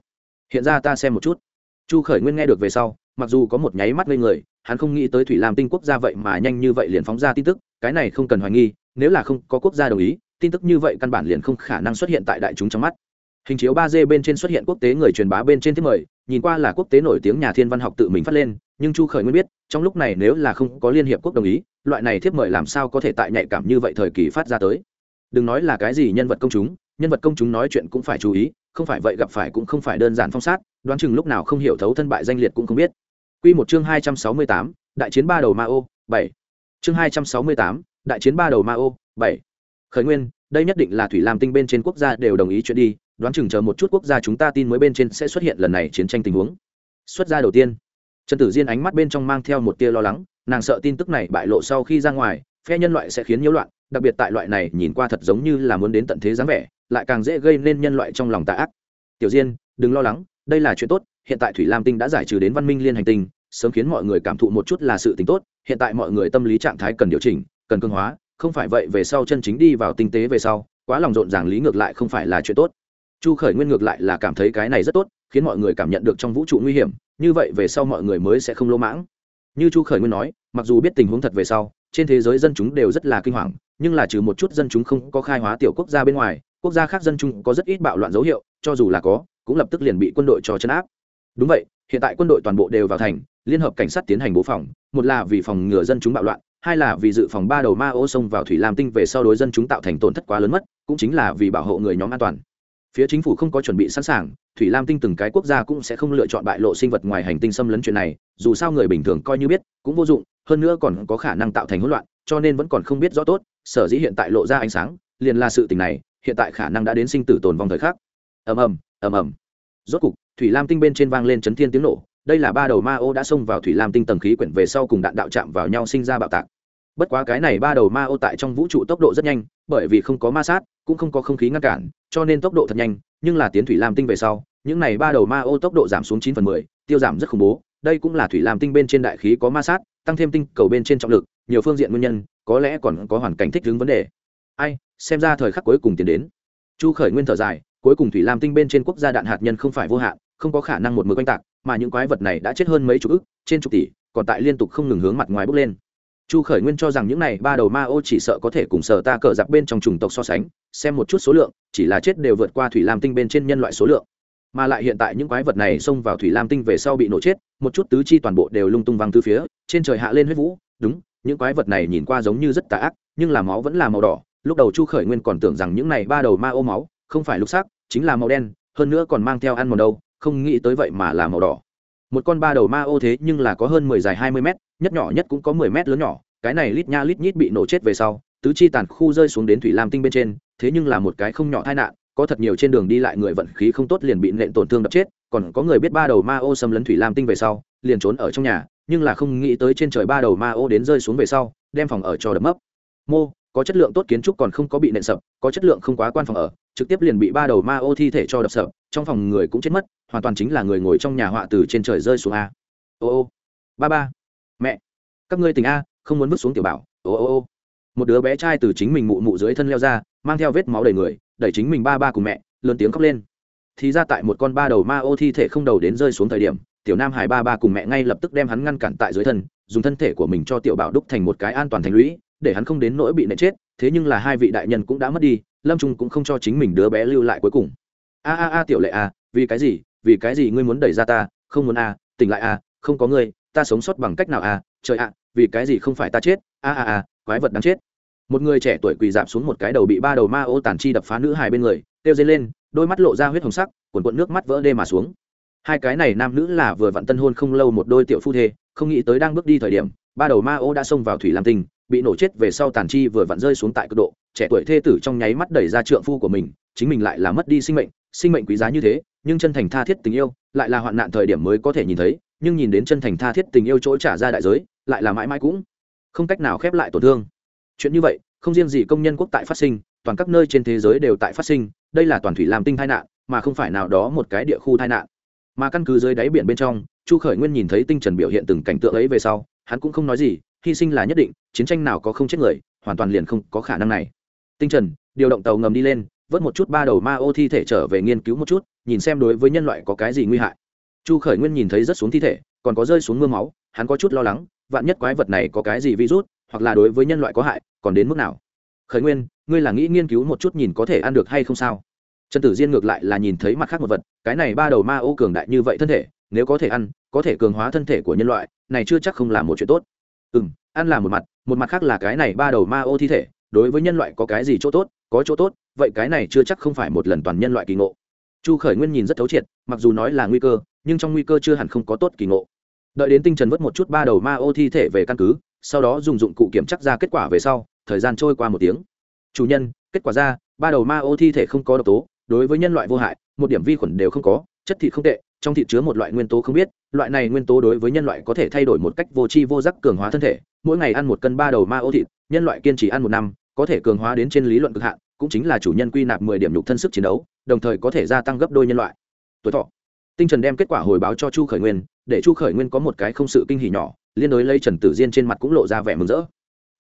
[SPEAKER 1] hiện ra ta xem một chút. Chu khởi nguyên nghe được về sau mặc dù có một nháy mắt lên người, hắn không nghĩ tới thủy lam tinh quốc gia vậy mà nhanh như vậy liền phóng ra tin tức, cái này không cần hoài nghi, nếu là không có quốc gia đồng ý, tin tức như vậy căn bản liền không khả năng xuất hiện tại đại chúng trong mắt. Hình chiếu ba d bên trên xuất hiện quốc tế người truyền bá bên trên thiết mời, nhìn qua là quốc tế nổi tiếng nhà thiên văn học tự mình phát lên, nhưng chu khởi nguyên biết, trong lúc này nếu là không có liên hiệp quốc đồng ý, loại này thiếp mời làm sao có thể tại nhạy cảm như vậy thời kỳ phát ra tới. Đừng nói là cái gì nhân vật công chúng, nhân vật công chúng nói chuyện cũng phải chú ý, không phải vậy gặp phải cũng không phải đơn giản phong sát, đoán chừng lúc nào không hiểu thấu thân bại danh liệt cũng không biết. Quy một chương hai trăm sáu mươi tám, đại chiến ba đầu ma ô, bảy. Chương hai trăm sáu mươi tám, đại chiến ba đầu ma ô, bảy. Khởi nguyên, đây nhất định là thủy lam tinh bên trên quốc gia đều đồng ý chuyện đi, đoán chừng chờ một chút quốc gia chúng ta tin mới bên trên sẽ xuất hiện lần này chiến tranh tình huống. Xuất gia đầu tiên, trần tử diên ánh mắt bên trong mang theo một tia lo lắng nàng sợ tin tức này bại lộ sau khi ra ngoài phe nhân loại sẽ khiến nhiễu loạn đặc biệt tại loại này nhìn qua thật giống như là muốn đến tận thế dáng vẻ lại càng dễ gây nên nhân loại trong lòng tà ác tiểu diên đừng lo lắng đây là chuyện tốt hiện tại thủy lam tinh đã giải trừ đến văn minh liên hành tinh, sớm khiến mọi người cảm thụ một chút là sự t tốt, hiện tại mọi người tâm lý trạng thái cần điều chỉnh, cần cương hóa, không phải vậy về sau chân chính đi vào tinh tế về sau, quá lòng rộn ràng lý ngược lại không phải là chuyện tốt. Chu khởi nguyên ngược lại là cảm thấy cái này rất tốt, khiến mọi người cảm nhận được trong vũ trụ nguy hiểm, như vậy về sau mọi người mới sẽ không lỗ mãng. Như chu khởi nguyên nói, mặc dù biết tình huống thật về sau, trên thế giới dân chúng đều rất là kinh hoàng, nhưng là trừ một chút dân chúng không có khai hóa tiểu quốc gia bên ngoài, quốc gia khác dân chúng có rất ít bạo loạn dấu hiệu, cho dù là có, cũng lập tức liền bị quân đội cho chấn áp đúng vậy, hiện tại quân đội toàn bộ đều vào thành, liên hợp cảnh sát tiến hành bố phòng, một là vì phòng ngừa dân chúng bạo loạn, hai là vì dự phòng ba đầu ma ô sông vào thủy lam tinh về sau đối dân chúng tạo thành tổn thất quá lớn mất, cũng chính là vì bảo hộ người nhóm an toàn. Phía chính phủ không có chuẩn bị sẵn sàng, thủy lam tinh từng cái quốc gia cũng sẽ không lựa chọn bại lộ sinh vật ngoài hành tinh xâm lấn chuyện này, dù sao người bình thường coi như biết, cũng vô dụng, hơn nữa còn có khả năng tạo thành hỗn loạn, cho nên vẫn còn không biết rõ tốt, sở dĩ hiện tại lộ ra ánh sáng, liền là sự tình này, hiện tại khả năng đã đến sinh tử tồn vong thời khắc. Ầm ầm ầm ầm. Rốt cục thủy lam tinh bên trên vang lên chấn thiên tiếng nổ, đây là ba đầu ma ô đã xông vào thủy lam tinh tầng khí quyển về sau cùng đạn đạo chạm vào nhau sinh ra bạo tạc. Bất quá cái này ba đầu ma ô tại trong vũ trụ tốc độ rất nhanh, bởi vì không có ma sát, cũng không có không khí ngăn cản, cho nên tốc độ thật nhanh, nhưng là tiến thủy lam tinh về sau, những này ba đầu ma ô tốc độ giảm xuống chín phần mười, tiêu giảm rất khủng bố, đây cũng là thủy lam tinh bên trên đại khí có ma sát, tăng thêm tinh cầu bên trên trọng lực, nhiều phương diện nguyên nhân, có lẽ còn có hoàn cảnh thích ứng vấn đề. Ai, xem ra thời khắc cuối cùng tiến đến. Chu khởi nguyên thở dài, cuối cùng thủy lam tinh bên trên quốc gia đạn hạt nhân không phải vô hạn không có khả năng một mực oanh tạc, mà những quái vật này đã chết hơn mấy chục ức, trên chục tỷ, còn tại liên tục không ngừng hướng mặt ngoài bốc lên. Chu khởi nguyên cho rằng những này ba đầu ma ô chỉ sợ có thể cùng sở ta cờ giặc bên trong chủng tộc so sánh, xem một chút số lượng, chỉ là chết đều vượt qua thủy lam tinh bên trên nhân loại số lượng. Mà lại hiện tại những quái vật này xông vào thủy lam tinh về sau bị nổ chết, một chút tứ chi toàn bộ đều lung tung văng từ phía, trên trời hạ lên huyết vũ. Đúng, những quái vật này nhìn qua giống như rất tà ác, nhưng là máu vẫn là màu đỏ. Lúc đầu chu khởi nguyên còn tưởng rằng những này ba đầu ma ô máu không phải lục sắc, chính là màu đen, hơn nữa còn mang theo ăn màu đâu không nghĩ tới vậy mà là màu đỏ. Một con ba đầu ma ô thế nhưng là có hơn mười dài hai mươi mét, nhất nhỏ nhất cũng có mười mét lớn nhỏ, cái này lít nha lít nhít bị nổ chết về sau, tứ chi tàn khu rơi xuống đến thủy lam tinh bên trên, thế nhưng là một cái không nhỏ tai nạn, có thật nhiều trên đường đi lại người vận khí không tốt liền bị nện tổn thương đập chết, còn có người biết ba đầu ma ô xâm lấn thủy lam tinh về sau, liền trốn ở trong nhà, nhưng là không nghĩ tới trên trời ba đầu ma ô đến rơi xuống về sau, đem phòng ở cho đập mấp. Mô, có chất lượng tốt kiến trúc còn không có bị nện sập, có chất lượng không quá quan phòng ở trực tiếp liền bị ba đầu ma ô thi thể cho đập sập trong phòng người cũng chết mất, hoàn toàn chính là người ngồi trong nhà họa từ trên trời rơi xuống a. Ô ô, ba ba, mẹ, các ngươi tình a, không muốn bước xuống tiểu bảo, ô ô ô. Một đứa bé trai từ chính mình mụ mụ dưới thân leo ra, mang theo vết máu đầy người, đẩy chính mình ba ba cùng mẹ, lớn tiếng khóc lên. Thì ra tại một con ba đầu ma ô thi thể không đầu đến rơi xuống thời điểm, tiểu nam hải ba ba cùng mẹ ngay lập tức đem hắn ngăn cản tại dưới thân, dùng thân thể của mình cho tiểu bảo đúc thành một cái an toàn thành lũy để hắn không đến nỗi bị nện chết, thế nhưng là hai vị đại nhân cũng đã mất đi, lâm trung cũng không cho chính mình đứa bé lưu lại cuối cùng. A a a tiểu lệ a vì cái gì, vì cái gì ngươi muốn đẩy ra ta, không muốn a tỉnh lại a không có ngươi, ta sống sót bằng cách nào a trời ạ, vì cái gì không phải ta chết, a a a, quái vật đáng chết. Một người trẻ tuổi quỳ dạp xuống một cái đầu bị ba đầu ma ô tàn chi đập phá nữ hài bên người, kêu dây lên, đôi mắt lộ ra huyết hồng sắc, cuộn cuộn nước mắt vỡ đê mà xuống. Hai cái này nam nữ là vừa vặn tân hôn không lâu một đôi tiểu phu thê, không nghĩ tới đang bước đi thời điểm, ba đầu ma ô đã xông vào thủy lam tinh bị nổ chết về sau tàn chi vừa vặn rơi xuống tại cực độ, trẻ tuổi thê tử trong nháy mắt đẩy ra trượng phu của mình, chính mình lại là mất đi sinh mệnh sinh mệnh quý giá như thế, nhưng chân thành tha thiết tình yêu lại là hoạn nạn thời điểm mới có thể nhìn thấy, nhưng nhìn đến chân thành tha thiết tình yêu chỗ trả ra đại giới, lại là mãi mãi cũng không cách nào khép lại tổn thương. Chuyện như vậy, không riêng gì công nhân quốc tại phát sinh, toàn các nơi trên thế giới đều tại phát sinh, đây là toàn thủy làm tinh tai nạn, mà không phải nào đó một cái địa khu tai nạn. Mà căn cứ dưới đáy biển bên trong, chu khởi nguyên nhìn thấy tinh trần biểu hiện từng cảnh tượng ấy về sau, hắn cũng không nói gì hy sinh là nhất định, chiến tranh nào có không chết người, hoàn toàn liền không có khả năng này. Tinh trần, điều động tàu ngầm đi lên, vớt một chút ba đầu ma ô thi thể trở về nghiên cứu một chút, nhìn xem đối với nhân loại có cái gì nguy hại. Chu khởi nguyên nhìn thấy rất xuống thi thể, còn có rơi xuống mưa máu, hắn có chút lo lắng, vạn nhất quái vật này có cái gì virus, hoặc là đối với nhân loại có hại, còn đến mức nào? Khởi nguyên, ngươi là nghĩ nghiên cứu một chút nhìn có thể ăn được hay không sao? Trần tử diên ngược lại là nhìn thấy mặt khác một vật, cái này ba đầu ma ô cường đại như vậy thân thể, nếu có thể ăn, có thể cường hóa thân thể của nhân loại, này chưa chắc không là một chuyện tốt ừ m ăn là một mặt một mặt khác là cái này ba đầu ma ô thi thể, đối với nhân loại có cái gì chỗ tốt, có chỗ tốt, vậy cái này chưa chắc không phải một lần toàn nhân loại kỳ ngộ. Chu khởi nguyên nhìn rất thấu triệt, mặc dù nói là nguy cơ, nhưng trong nguy cơ chưa hẳn không có tốt kỳ ngộ. Đợi đến tinh trần vớt một chút ba đầu ma ô thi thể về căn cứ, sau đó dùng dụng cụ kiểm chắc ra kết quả về sau, thời gian trôi qua một tiếng. Chủ nhân, kết quả ra, ba đầu ma ô thi thể không có độc tố, đối với nhân loại vô hại, một điểm vi khuẩn đều không có, chất thịt không tệ, trong thịt chứa một loại nguyên tố không biết loại này nguyên tố đối với nhân loại có thể thay đổi một cách vô tri vô giác cường hóa thân thể mỗi ngày ăn một cân ba đầu ma ô thịt nhân loại kiên trì ăn một năm có thể cường hóa đến trên lý luận cực hạn cũng chính là chủ nhân quy nạp mười điểm nhục thân sức chiến đấu đồng thời có thể gia tăng gấp đôi nhân loại tuổi thọ tinh trần đem kết quả hồi báo cho chu khởi nguyên để chu khởi nguyên có một cái không sự kinh hỉ nhỏ liên đối lấy trần tử diên trên mặt cũng lộ ra vẻ mừng rỡ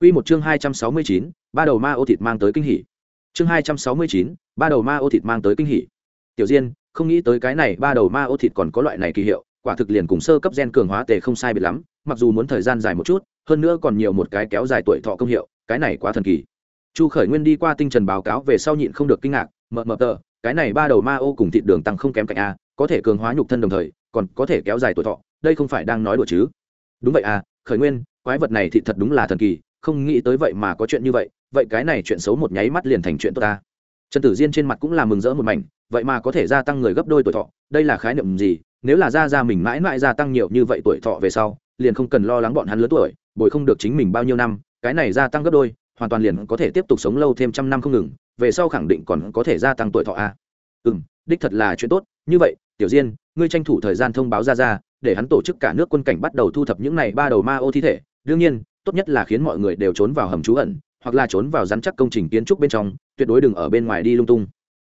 [SPEAKER 1] Quy một chương hai trăm sáu mươi chín, ba đầu ma ô thịt mang tới kinh hỉ. Chương hai trăm sáu mươi chín, ba đầu ma ô thịt mang tới kinh hỉ. Tiểu Diên, không nghĩ tới cái này ba đầu ma ô thịt còn có loại này kỳ hiệu, quả thực liền cùng sơ cấp gen cường hóa tề không sai biệt lắm, mặc dù muốn thời gian dài một chút, hơn nữa còn nhiều một cái kéo dài tuổi thọ công hiệu, cái này quá thần kỳ. Chu Khởi Nguyên đi qua tinh trần báo cáo về sau nhịn không được kinh ngạc, mờ mờ tờ, cái này ba đầu ma ô cùng thịt đường tăng không kém cạnh a, có thể cường hóa nhục thân đồng thời, còn có thể kéo dài tuổi thọ, đây không phải đang nói đùa chứ? Đúng vậy à, Khởi Nguyên, quái vật này thịt thật đúng là thần kỳ, không nghĩ tới vậy mà có chuyện như vậy vậy cái này chuyện xấu một nháy mắt liền thành chuyện tốt ta trần tử diên trên mặt cũng là mừng rỡ một mảnh, vậy mà có thể gia tăng người gấp đôi tuổi thọ, đây là khái niệm gì? Nếu là ra ra mình mãi mãi gia tăng nhiều như vậy tuổi thọ về sau, liền không cần lo lắng bọn hắn lớn tuổi, bồi không được chính mình bao nhiêu năm, cái này gia tăng gấp đôi, hoàn toàn liền có thể tiếp tục sống lâu thêm trăm năm không ngừng, về sau khẳng định còn có thể gia tăng tuổi thọ a. Ừ m đích thật là chuyện tốt, như vậy, tiểu diên, ngươi tranh thủ thời gian thông báo ra ra, để hắn tổ chức cả nước quân cảnh bắt đầu thu thập những này ba đầu ma ô thi thể. Đương nhiên, tốt nhất là khiến mọi người đều trốn vào hầm trú ẩn hoặc là trốn vào rắn chắc công trình kiến trúc bên trong, tuyệt đối đừng ở bên ngoài đi lung tung.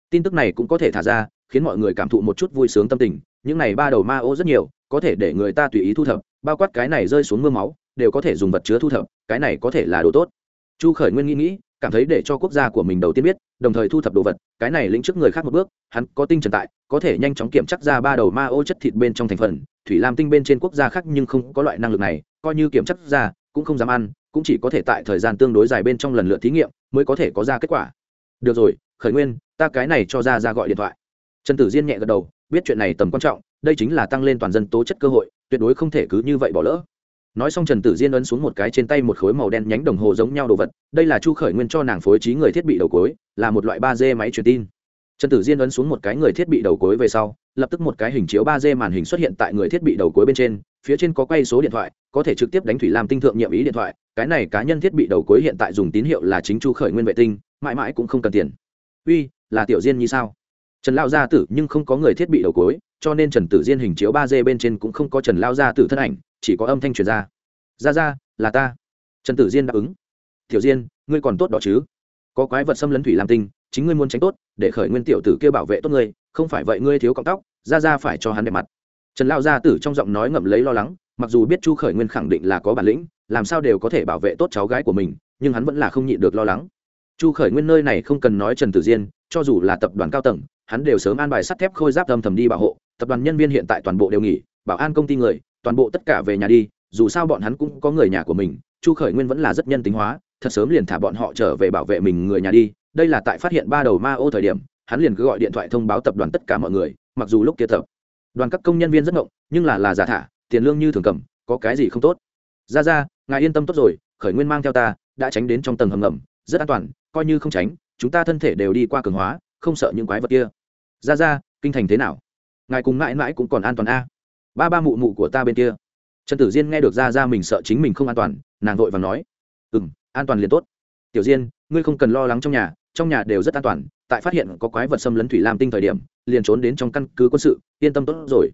[SPEAKER 1] Tin tức này cũng có thể thả ra, khiến mọi người cảm thụ một chút vui sướng tâm tình. Những này ba đầu ma ô rất nhiều, có thể để người ta tùy ý thu thập, bao quát cái này rơi xuống mưa máu, đều có thể dùng vật chứa thu thập, cái này có thể là đồ tốt. Chu khởi nguyên nghĩ nghĩ, cảm thấy để cho quốc gia của mình đầu tiên biết, đồng thời thu thập đồ vật, cái này lĩnh trước người khác một bước, hắn có tinh trần tại, có thể nhanh chóng kiểm chắc ra ba đầu ma ô chất thịt bên trong thành phần. Thủy lam tinh bên trên quốc gia khác nhưng không có loại năng lực này, coi như kiểm chắc ra cũng không dám ăn, cũng chỉ có thể tại thời gian tương đối dài bên trong lần lượt thí nghiệm mới có thể có ra kết quả. Được rồi, khởi nguyên, ta cái này cho ra ra gọi điện thoại. Trần tử diên nhẹ gật đầu, biết chuyện này tầm quan trọng, đây chính là tăng lên toàn dân tố chất cơ hội, tuyệt đối không thể cứ như vậy bỏ lỡ. Nói xong trần tử diên ấn xuống một cái trên tay một khối màu đen nhánh đồng hồ giống nhau đồ vật, đây là chu khởi nguyên cho nàng phối trí người thiết bị đầu cối, là một loại ba d máy truyền tin. Trần tử diên ấn xuống một cái người thiết bị đầu cối về sau lập tức một cái hình chiếu ba d màn hình xuất hiện tại người thiết bị đầu cuối bên trên phía trên có quay số điện thoại có thể trực tiếp đánh thủy làm tinh thượng nhiệm ý điện thoại cái này cá nhân thiết bị đầu cuối hiện tại dùng tín hiệu là chính chu khởi nguyên vệ tinh mãi mãi cũng không cần tiền. Uy là tiểu diên như sao? Trần Lão gia tử nhưng không có người thiết bị đầu cuối, cho nên trần tử diên hình chiếu ba d bên trên cũng không có trần Lão gia tử thân ảnh chỉ có âm thanh truyền ra. Gia gia, là ta. Trần tử diên đáp ứng. Tiểu diên ngươi còn tốt đó chứ? Có quái vật xâm lấn thủy làm tinh chính ngươi muốn tránh tốt để khởi nguyên tiểu tử kia bảo vệ tốt ngươi không phải vậy ngươi thiếu cọng tóc ra ra phải cho hắn đẹp mặt. Trần lao gia tử trong giọng nói ngậm lấy lo lắng, mặc dù biết chu khởi nguyên khẳng định là có bản lĩnh, làm sao đều có thể bảo vệ tốt cháu gái của mình, nhưng hắn vẫn là không nhịn được lo lắng. Chu khởi nguyên nơi này không cần nói trần tử diên, cho dù là tập đoàn cao tầng, hắn đều sớm an bài sắt thép khôi giáp âm thầm đi bảo hộ, tập đoàn nhân viên hiện tại toàn bộ đều nghỉ, bảo an công ty người, toàn bộ tất cả về nhà đi, dù sao bọn hắn cũng có người nhà của mình, chu khởi nguyên vẫn là rất nhân tính hóa, thật sớm liền thả bọn họ trở về bảo vệ mình người nhà đi, đây là tại phát hiện ba đầu ma ô thời điểm hắn liền cứ gọi điện thoại thông báo tập đoàn tất cả mọi người, mặc dù lúc kia tập đoàn các công nhân viên rất ngộng, nhưng là là giả thả, tiền lương như thường cầm, có cái gì không tốt. Ra ra, ngài yên tâm tốt rồi, khởi nguyên mang theo ta, đã tránh đến trong tầng hầm ngầm, rất an toàn, coi như không tránh, chúng ta thân thể đều đi qua cường hóa, không sợ những quái vật kia. Ra ra, kinh thành thế nào? Ngài cùng mãi mãi cũng còn an toàn a. Ba ba mụ mụ của ta bên kia. Trần tử diên nghe được ra ra mình sợ chính mình không an toàn, nàng vội và nói. Ừ m an toàn liền tốt. Tiểu diên, ngươi không cần lo lắng trong nhà trong nhà đều rất an toàn, tại phát hiện có quái vật xâm lấn thủy lam tinh thời điểm, liền trốn đến trong căn cứ quân sự, yên tâm tốt rồi.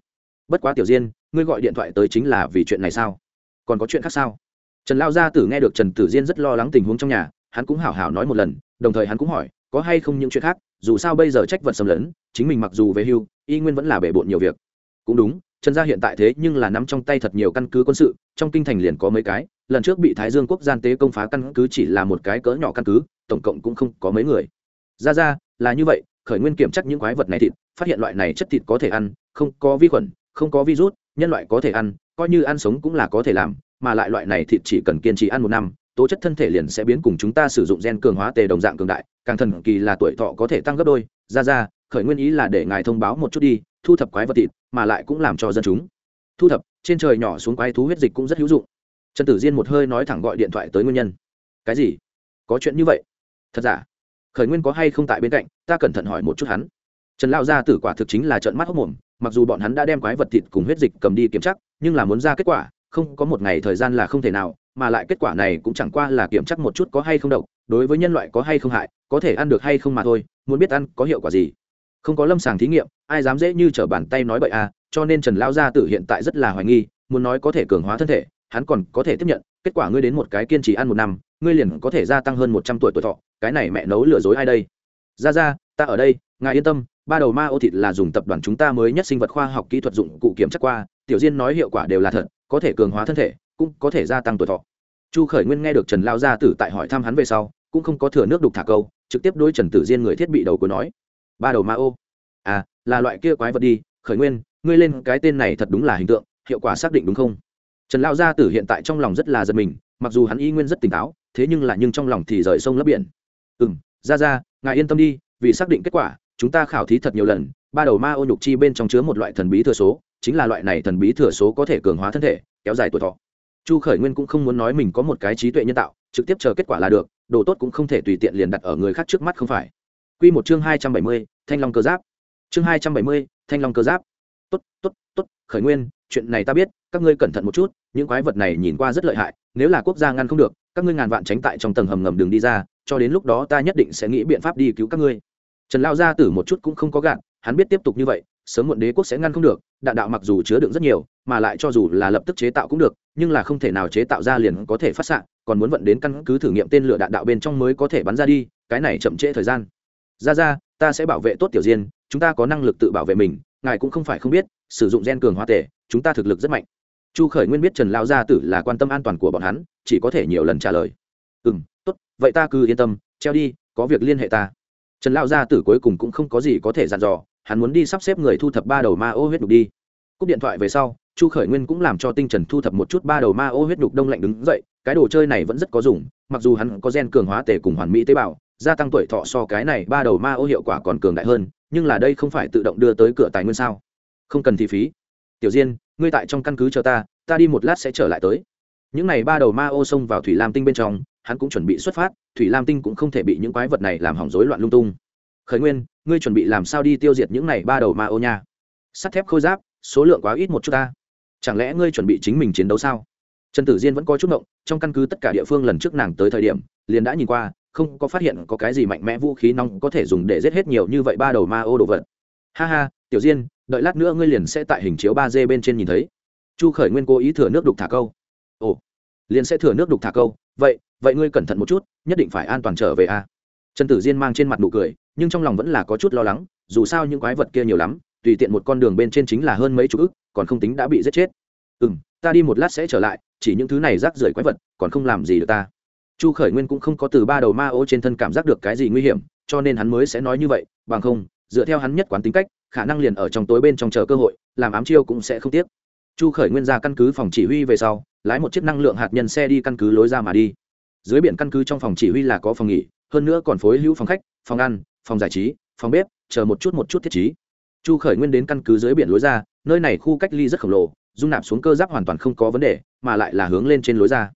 [SPEAKER 1] Bất quá tiểu diên, ngươi gọi điện thoại tới chính là vì chuyện này sao? Còn có chuyện khác sao? Trần lao gia tử nghe được trần tử diên rất lo lắng tình huống trong nhà, hắn cũng hảo hảo nói một lần, đồng thời hắn cũng hỏi, có hay không những chuyện khác, dù sao bây giờ trách vật xâm lấn, chính mình mặc dù về hưu, y nguyên vẫn là bể bộn nhiều việc. Cũng đúng, trần gia hiện tại thế nhưng là nắm trong tay thật nhiều căn cứ quân sự, trong kinh thành liền có mấy cái, lần trước bị thái dương quốc gian tế công phá căn cứ chỉ là một cái cỡ nhỏ căn cứ tổng cộng cũng không có mấy người. Ra ra, là như vậy, khởi nguyên kiểm chắc những quái vật này thịt, phát hiện loại này chất thịt có thể ăn, không có vi khuẩn, không có virus, nhân loại có thể ăn, coi như ăn sống cũng là có thể làm, mà lại loại này thịt chỉ cần kiên trì ăn một năm, tố chất thân thể liền sẽ biến cùng chúng ta sử dụng gen cường hóa tề đồng dạng cường đại, càng thần kỳ là tuổi thọ có thể tăng gấp đôi. Ra ra, khởi nguyên ý là để ngài thông báo một chút đi, thu thập quái vật thịt, mà lại cũng làm cho dân chúng. Thu thập, trên trời nhỏ xuống quái thú huyết dịch cũng rất hữu dụng. Trần tử diên một hơi nói thẳng gọi điện thoại tới nguyên nhân. Cái gì? Có chuyện như vậy? Thật giả? Khởi nguyên có hay không tại bên cạnh? Ta cẩn thận hỏi một chút hắn. Trần lao gia tử quả thực chính là trận mắt hốc mồm, mặc dù bọn hắn đã đem quái vật thịt cùng huyết dịch cầm đi kiểm tra, nhưng là muốn ra kết quả, không, có một ngày thời gian là không thể nào, mà lại kết quả này cũng chẳng qua là kiểm tra một chút có hay không độc, đối với nhân loại có hay không hại, có thể ăn được hay không mà thôi, muốn biết ăn có hiệu quả gì. Không có lâm sàng thí nghiệm, ai dám dễ như t r ở bàn tay nói bậy à cho nên trần lao gia tử hiện tại rất là hoài nghi, muốn nói có thể cường hóa thân thể, hắn còn có thể tiếp nhận, kết quả ngươi đến một cái kiên trì ăn một năm ngươi liền có thể gia tăng hơn một trăm tuổi tuổi thọ, cái này mẹ nấu lừa dối ai đây? Ra ra ta ở đây, ngài yên tâm, ba đầu ma ô thịt là dùng tập đoàn chúng ta mới nhất sinh vật khoa học kỹ thuật dụng cụ kiểm chắc qua, tiểu diên nói hiệu quả đều là thật, có thể cường hóa thân thể, cũng có thể gia tăng tuổi thọ. Chu khởi nguyên nghe được trần lao gia tử tại hỏi thăm hắn về sau, cũng không có thừa nước đục thả câu, trực tiếp đối trần tử diên người thiết bị đầu của nói, ba đầu ma ô à là loại kia quái vật đi, khởi nguyên, ngươi lên cái tên này thật đúng là hình tượng, hiệu quả xác định đúng không? Trần lao gia tử hiện tại trong lòng rất là giật mình, mặc dù hắn y nguyên rất tỉnh táo thế nhưng là nhưng trong lòng thì rời sông lấp biển. Ừ m ra ra, ngài yên tâm đi, vì xác định kết quả, chúng ta khảo thí thật nhiều lần, ba đầu ma ô nhục chi bên trong chứa một loại thần bí thừa số, chính là loại này thần bí thừa số có thể cường hóa thân thể, kéo dài tuổi thọ. Chu khởi nguyên cũng không muốn nói mình có một cái trí tuệ nhân tạo, trực tiếp chờ kết quả là được, đồ tốt cũng không thể tùy tiện liền đặt ở người khác trước mắt không phải. Q một chương hai trăm bảy mươi, thanh long cơ giáp. Chương hai trăm bảy mươi, thanh long cơ giáp. Tốt tốt tốt, khởi nguyên, chuyện này ta biết, các ngươi cẩn thận một chút, những quái vật này nhìn qua rất lợi hại nếu là quốc gia ngăn không được, các ngươi ngàn vạn tránh tại trong tầng hầm ngầm đường đi ra, cho đến lúc đó ta nhất định sẽ nghĩ biện pháp đi cứu các ngươi. Trần lao gia tử một chút cũng không có gạn hắn biết tiếp tục như vậy, sớm muộn đế quốc sẽ ngăn không được, đạn đạo mặc dù chứa đựng rất nhiều, mà lại cho dù là lập tức chế tạo cũng được, nhưng là không thể nào chế tạo ra liền có thể phát xạ, còn muốn vận đến căn cứ thử nghiệm tên lửa đạn đạo bên trong mới có thể bắn ra đi, cái này chậm trễ thời gian. Ra ra ta sẽ bảo vệ tốt tiểu diên, chúng ta có năng lực tự bảo vệ mình, ngài cũng không phải không biết, sử dụng gen cường hóa tể, chúng ta thực lực rất mạnh chu khởi nguyên biết trần lao gia tử là quan tâm an toàn của bọn hắn, chỉ có thể nhiều lần trả lời. Ừ m tốt, vậy ta cứ yên tâm, treo đi, có việc liên hệ ta. Trần lao gia tử cuối cùng cũng không có gì có thể dặn dò, hắn muốn đi sắp xếp người thu thập ba đầu ma ô huyết đục đi. Cúp điện thoại về sau, chu khởi nguyên cũng làm cho tinh trần thu thập một chút ba đầu ma ô huyết đục đông lạnh đứng dậy, cái đồ chơi này vẫn rất có dùng, mặc dù hắn có gen cường hóa tể cùng hoàn mỹ tế bào, gia tăng tuổi thọ so cái này ba đầu ma ô hiệu quả còn cường đại hơn, nhưng là đây không phải tự động đưa tới cửa tài nguyên sao? Không cần thi phí tiểu diên, ngươi tại trong căn cứ chờ ta ta đi một lát sẽ trở lại tới. Những n à y ba đầu ma ô xông vào thủy lam tinh bên trong, hắn cũng chuẩn bị xuất phát, thủy lam tinh cũng không thể bị những quái vật này làm hỏng rối loạn lung tung. Khởi nguyên, ngươi chuẩn bị làm sao đi tiêu diệt những n à y ba đầu ma ô nha? Sắt thép khôi giáp, số lượng quá ít một chút ta. Chẳng lẽ ngươi chuẩn bị chính mình chiến đấu sao? Trần tử diên vẫn có chút mộng trong căn cứ tất cả địa phương lần trước nàng tới thời điểm, liền đã nhìn qua, không có phát hiện có cái gì mạnh mẽ vũ khí nóng có thể dùng để giết hết nhiều như vậy ba đầu ma ô đồ vật. Ha ha, tiểu diên đợi lát nữa ngươi liền sẽ tại hình chiếu ba d bên trên nhìn thấy. Chu khởi nguyên cố ý thừa nước đục thả câu. Ồ, liền sẽ thừa nước đục thả câu. Vậy vậy ngươi cẩn thận một chút, nhất định phải an toàn trở về a. À? trần tử diên mang trên mặt nụ cười, nhưng trong lòng vẫn là có chút lo lắng, dù sao những quái vật kia nhiều lắm, tùy tiện một con đường bên trên chính là hơn mấy chục ức, còn không tính đã bị giết chết. Ừ m ta đi một lát sẽ trở lại, chỉ những thứ này rác rưởi quái vật, còn không làm gì được ta. Chu khởi nguyên cũng không có từ ba đầu ma ô trên thân cảm giác được cái gì nguy hiểm, cho nên hắn mới sẽ nói như vậy, bằng không, dựa theo hắn nhất quán tính cách khả năng liền ở trong tối bên trong chờ cơ hội, làm ám chiêu cũng sẽ không tiếc. Chu khởi nguyên ra căn cứ phòng chỉ huy về sau, lái một chiếc năng lượng hạt nhân xe đi căn cứ lối ra mà đi. Dưới biển căn cứ trong phòng chỉ huy là có phòng nghỉ, hơn nữa còn phối hữu phòng khách, phòng ăn, phòng giải trí, phòng bếp, chờ một chút một chút thiết trí. Chu khởi nguyên đến căn cứ dưới biển lối ra, nơi này khu cách ly rất khổng lồ, dung nạp xuống cơ giáp hoàn toàn không có vấn đề, mà lại là hướng lên trên lối ra.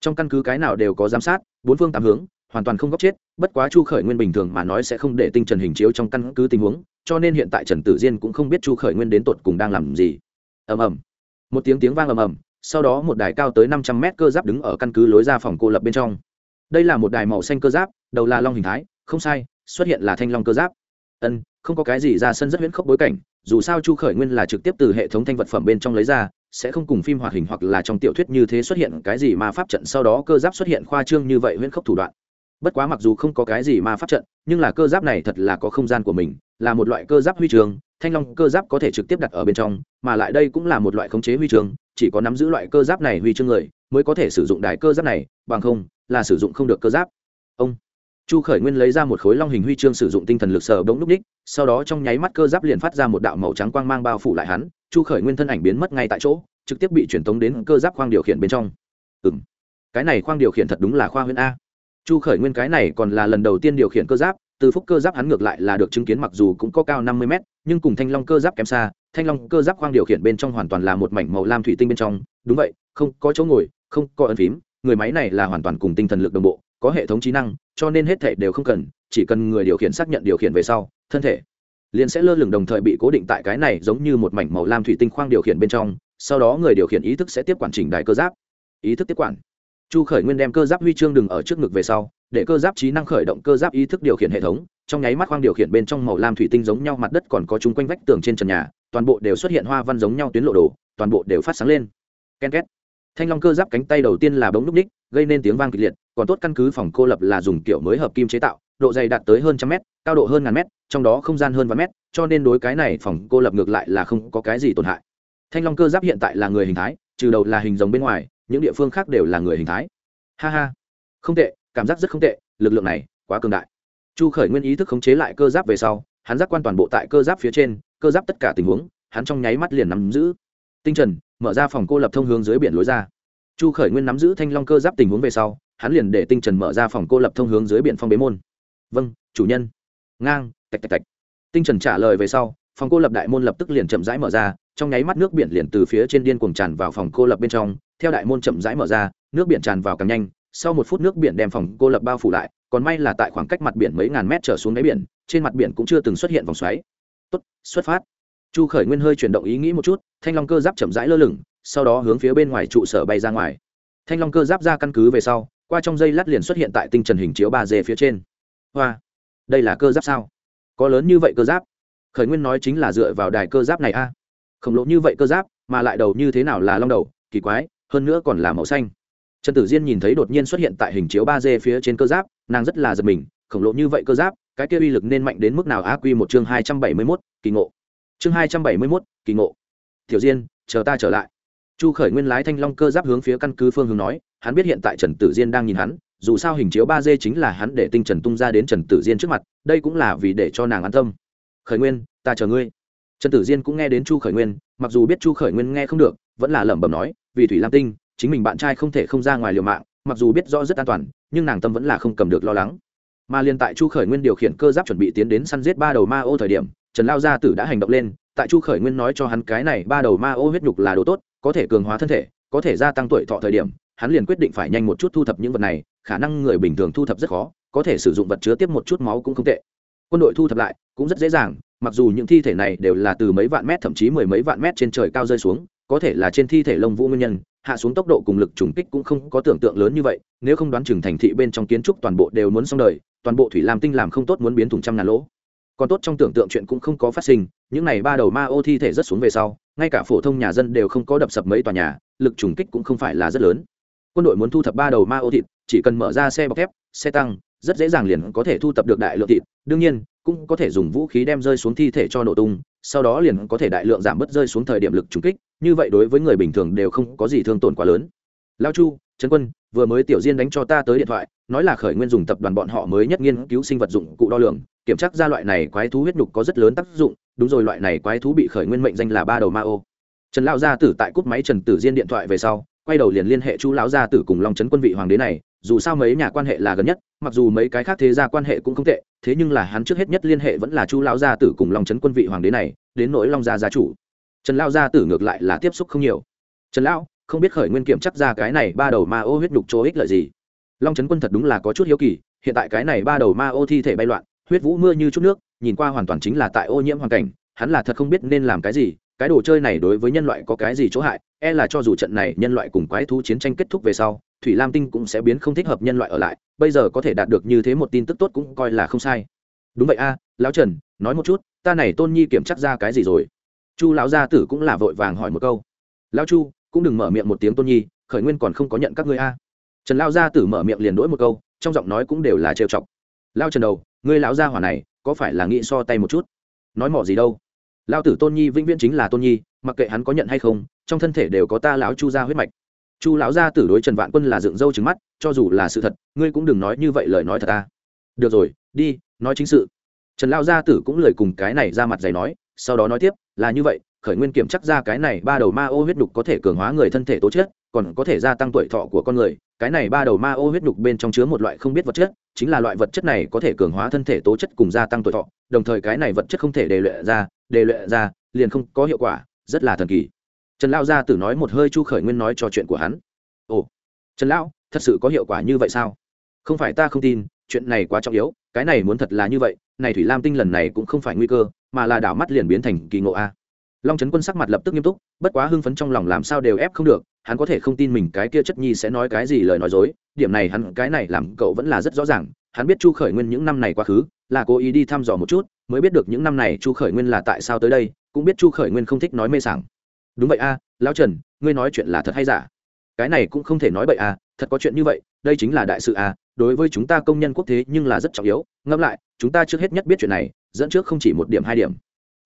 [SPEAKER 1] Trong căn cứ cái nào đều có giám sát, bốn phương tám hướng, hoàn toàn không góc chết, bất quá chu khởi nguyên bình thường mà nói sẽ không để tinh trần hình chiếu trong căn cứ tình huống cho nên hiện tại trần tử diên cũng không biết chu khởi nguyên đến tột cùng đang làm gì. Ầm ầm. Một tiếng tiếng vang ầm ầm, sau đó một đài cao tới năm trăm mét cơ giáp đứng ở căn cứ lối ra phòng cô lập bên trong. Đây là một đài màu xanh cơ giáp, đầu là long hình thái, không sai, xuất hiện là thanh long cơ giáp. Ân, không có cái gì ra sân rất huyễn khốc bối cảnh, dù sao chu khởi nguyên là trực tiếp từ hệ thống thanh vật phẩm bên trong lấy ra, sẽ không cùng phim hoạt hình hoặc là trong tiểu thuyết như thế xuất hiện cái gì mà pháp trận, sau đó cơ giáp xuất hiện khoa trương như vậy huyễn khốc thủ đoạn. Bất quá mặc dù không có cái gì mà pháp trận, nhưng là cơ giáp này thật là có không gian của mình là một loại cơ giáp huy trường, thanh long cơ giáp có thể trực tiếp đặt ở bên trong, mà lại đây cũng là một loại khống chế huy trường, chỉ có nắm giữ loại cơ giáp này huy chương người mới có thể sử dụng đài cơ giáp này, bằng không là sử dụng không được cơ giáp. Ông chu khởi nguyên lấy ra một khối long hình huy chương sử dụng tinh thần lực sở bỗng núp ních sau đó trong nháy mắt cơ giáp liền phát ra một đạo màu trắng quang mang bao phủ lại hắn, chu khởi nguyên thân ảnh biến mất ngay tại chỗ, trực tiếp bị truyền tống đến cơ giáp khoang điều khiển bên trong. Ừ m cái này khoang điều khiển thật đúng là khoa huyễn a. Chu khởi nguyên cái này còn là lần đầu tiên điều khiển cơ giáp từ phúc cơ giáp hắn ngược lại là được chứng kiến mặc dù cũng có cao năm mươi mét, nhưng cùng thanh long cơ giáp kém xa, thanh long cơ giáp khoang điều khiển bên trong hoàn toàn là một mảnh màu lam thủy tinh bên trong. Đúng vậy, không có chỗ ngồi, không có ấn phím, người máy này là hoàn toàn cùng tinh thần lực đồng bộ, có hệ thống trí năng, cho nên hết thể đều không cần, chỉ cần người điều khiển xác nhận điều khiển về sau, thân thể liền sẽ lơ lửng đồng thời bị cố định tại cái này giống như một mảnh màu lam thủy tinh khoang điều khiển bên trong. Sau đó người điều khiển ý thức sẽ tiếp quản chỉnh đài cơ giáp, ý thức tiếp quản. Chu khởi nguyên đem cơ giáp huy chương đừng ở trước ngực về sau để cơ giáp trí năng khởi động cơ giáp ý thức điều khiển hệ thống, trong nháy mắt khoang điều khiển bên trong màu lam thủy tinh giống nhau mặt đất còn có chung quanh vách tường trên trần nhà, toàn bộ đều xuất hiện hoa văn giống nhau tuyến lộ đồ, toàn bộ đều phát sáng lên. Ken két. Thanh long cơ giáp cánh tay đầu tiên là bóng núp ních, gây nên tiếng vang kịch liệt, còn tốt căn cứ phòng cô lập là dùng kiểu mới hợp kim chế tạo, độ dày đạt tới hơn trăm mét, cao độ hơn ngàn mét, trong đó không gian hơn vài mét, cho nên đối cái này phòng cô lập ngược lại là không có cái gì tổn hại. Thanh long cơ giáp hiện tại là người hình thái, trừ đầu là hình rồng bên ngoài, những địa phương khác đều là người hình thái. Ha ha. Không tệ cảm giác rất không tệ, lực lượng này quá cường đại. Chu khởi nguyên ý thức khống chế lại cơ giáp về sau, hắn giác quan toàn bộ tại cơ giáp phía trên, cơ giáp tất cả tình huống, hắn trong nháy mắt liền nắm giữ. Tinh trần, mở ra phòng cô lập thông hướng dưới biển lối ra. Chu khởi nguyên nắm giữ thanh long cơ giáp tình huống về sau, hắn liền để tinh trần mở ra phòng cô lập thông hướng dưới biển phong bế môn. Vâng chủ nhân. Ngang, tạch tạch tạch. Tinh trần trả lời về sau, phòng cô lập đại môn lập tức liền chậm rãi mở ra, trong nháy mắt nước biển liền từ phía trên điên cuồng tràn vào phòng cô lập bên trong, theo đại môn chậm rãi mở ra, nước biển tràn vào càng nhanh sau một phút nước biển đem phòng cô lập bao phủ lại, còn may là tại khoảng cách mặt biển mấy ngàn mét trở xuống đáy biển, trên mặt biển cũng chưa từng xuất hiện vòng xoáy. Tốt, xuất phát. Chu khởi nguyên hơi chuyển động ý nghĩ một chút, thanh long cơ giáp chậm rãi lơ lửng, sau đó hướng phía bên ngoài trụ sở bay ra ngoài. Thanh long cơ giáp ra căn cứ về sau, qua trong dây lát liền xuất hiện tại tinh trần hình chiếu ba d phía trên. Hoa, đây là cơ giáp sao? Có lớn như vậy cơ giáp? Khởi nguyên nói chính là dựa vào đài cơ giáp này a. Khổng lồ như vậy cơ giáp, mà lại đầu như thế nào là long đầu, kỳ quái, hơn nữa còn là màu xanh trần tử diên nhìn thấy đột nhiên xuất hiện tại hình chiếu ba d phía trên cơ giáp, nàng rất là giật mình, khổng lồ như vậy cơ giáp, cái kia uy lực nên mạnh đến mức nào? Á quy một chương hai trăm bảy mươi mốt, kỳ ngộ. Chương hai trăm bảy mươi mốt, kỳ ngộ. Tiểu diên, chờ ta trở lại. Chu khởi nguyên lái thanh long cơ giáp hướng phía căn cứ phương hướng nói, hắn biết hiện tại trần tử diên đang nhìn hắn, dù sao hình chiếu ba d chính là hắn để tinh trần tung ra đến trần tử diên trước mặt, đây cũng là vì để cho nàng an tâm. Khởi nguyên, ta chờ ngươi. Trần tử diên cũng nghe đến chu khởi nguyên, mặc dù biết chu khởi nguyên nghe không được, vẫn là lẩm bẩm nói, vì thủy lam tinh chính mình bạn trai không thể không ra ngoài liều mạng, mặc dù biết rõ rất an toàn, nhưng nàng tâm vẫn là không cầm được lo lắng. Mà liền tại chu khởi nguyên điều khiển cơ giáp chuẩn bị tiến đến săn giết ba đầu ma ô thời điểm, trần lao gia tử đã hành động lên, tại chu khởi nguyên nói cho hắn cái này ba đầu ma ô huyết nhục là đồ tốt, có thể cường hóa thân thể, có thể gia tăng tuổi thọ thời điểm, hắn liền quyết định phải nhanh một chút thu thập những vật này, khả năng người bình thường thu thập rất khó, có thể sử dụng vật chứa tiếp một chút máu cũng không tệ. Quân đội thu thập lại, cũng rất dễ dàng, mặc dù những thi thể này đều là từ mấy vạn mét, thậm chí mười mấy vạn mét trên trời cao rơi xuống, có thể là trên thi thể lông vũ nguyên nhân hạ xuống tốc độ cùng lực trùng kích cũng không có tưởng tượng lớn như vậy, nếu không đoán chừng thành thị bên trong kiến trúc toàn bộ đều muốn xong đời, toàn bộ thủy lam tinh làm không tốt muốn biến thùng trăm ngàn lỗ. Còn tốt trong tưởng tượng chuyện cũng không có phát sinh, những này ba đầu ma ô thi thể rất xuống về sau, ngay cả phổ thông nhà dân đều không có đập sập mấy tòa nhà, lực trùng kích cũng không phải là rất lớn. Quân đội muốn thu thập ba đầu ma ô thịt, chỉ cần mở ra xe bọc thép, xe tăng, rất dễ dàng liền có thể thu thập được đại lượng thịt, đương nhiên, cũng có thể dùng vũ khí đem rơi xuống thi thể cho nổ tung sau đó liền có thể đại lượng giảm bớt rơi xuống thời điểm lực trùng kích, như vậy đối với người bình thường đều không có gì thương tổn quá lớn. Lao chu, trấn quân, vừa mới tiểu diên đánh cho ta tới điện thoại, nói là khởi nguyên dùng tập đoàn bọn họ mới nhất nghiên cứu sinh vật dụng cụ đo lường, kiểm tra ra loại này quái thú huyết nhục có rất lớn tác dụng, đúng rồi, loại này quái thú bị khởi nguyên mệnh danh là ba đầu ma ô. Trần lao gia tử tại cúp máy trần tử diên điện thoại về sau, quay đầu liền liên hệ chu lão gia tử cùng long trấn quân vị hoàng đế này dù sao mấy nhà quan hệ là gần nhất, mặc dù mấy cái khác thế gia quan hệ cũng không tệ, thế nhưng là hắn trước hết nhất liên hệ vẫn là chu lão gia tử cùng long trấn quân vị hoàng đế này, đến nỗi long gia gia chủ. Trần lao gia tử ngược lại là tiếp xúc không nhiều. Trần lão, không biết khởi nguyên kiểm chắc ra cái này ba đầu ma ô huyết nhục chỗ ích lợi gì? Long trấn quân thật đúng là có chút hiếu kỳ, hiện tại cái này ba đầu ma ô thi thể bay loạn, huyết vũ mưa như chút nước, nhìn qua hoàn toàn chính là tại ô nhiễm hoàn cảnh, hắn là thật không biết nên làm cái gì, cái đồ chơi này đối với nhân loại có cái gì chỗ hại e là cho dù trận này nhân loại cùng quái thú chiến tranh kết thúc về sau thủy lam tinh cũng sẽ biến không thích hợp nhân loại ở lại, bây giờ có thể đạt được như thế một tin tức tốt cũng coi là không sai. Đúng vậy a, lão trần, nói một chút, ta này tôn nhi kiểm chắc ra cái gì rồi? Chu lão gia tử cũng là vội vàng hỏi một câu. Lão chu, cũng đừng mở miệng một tiếng tôn nhi, khởi nguyên còn không có nhận các ngươi a. Trần lao gia tử mở miệng liền đỗi một câu, trong giọng nói cũng đều là trêu chọc. Lao trần đầu, ngươi lão gia hỏa này, có phải là nghĩ so tay một chút? Nói mỏ gì đâu? Lao tử tôn nhi vĩnh viễn chính là tôn nhi, mặc kệ hắn có nhận hay không, trong thân thể đều có ta lão chu gia huyết mạch chu lão gia tử đối trần vạn quân là dựng râu trứng mắt, cho dù là sự thật, ngươi cũng đừng nói như vậy lời nói thật ta. Được rồi, đi, nói chính sự. Trần Lão gia tử cũng lời cùng cái này ra mặt giày nói, sau đó nói tiếp, là như vậy, khởi nguyên kiểm chắc ra cái này ba đầu ma ô huyết đục có thể cường hóa người thân thể tố chất, còn có thể gia tăng tuổi thọ của con người. Cái này ba đầu ma ô huyết đục bên trong chứa một loại không biết vật chất, chính là loại vật chất này có thể cường hóa thân thể tố chất cùng gia tăng tuổi thọ, đồng thời cái này vật chất không thể đề luyện ra đề luyện ra, liền không có hiệu quả, rất là thần kỳ trần lão gia tử nói một hơi chu khởi nguyên nói cho chuyện của hắn. Ồ, trần lão, thật sự có hiệu quả như vậy sao? Không phải ta không tin, chuyện này quá trọng yếu, cái này muốn thật là như vậy, này thủy lam tinh lần này cũng không phải nguy cơ, mà là đảo mắt liền biến thành kỳ ngộ a. Long trấn quân sắc mặt lập tức nghiêm túc, bất quá hưng phấn trong lòng làm sao đều ép không được, hắn có thể không tin mình cái kia chất nhi sẽ nói cái gì lời nói dối, điểm này hắn, cái này làm cậu vẫn là rất rõ ràng, hắn biết chu khởi nguyên những năm này quá khứ, là cố ý đi thăm dò một chút, mới biết được những năm này chu khởi nguyên là tại sao tới đây, cũng biết chu khởi nguyên không thích nói mê sảng đúng vậy a, lão trần, ngươi nói chuyện là thật hay giả? Cái này cũng không thể nói bậy a, thật có chuyện như vậy, đây chính là đại sự a, đối với chúng ta công nhân quốc tế nhưng là rất trọng yếu. Ngẫm lại, chúng ta trước hết nhất biết chuyện này, dẫn trước không chỉ một điểm, hai điểm.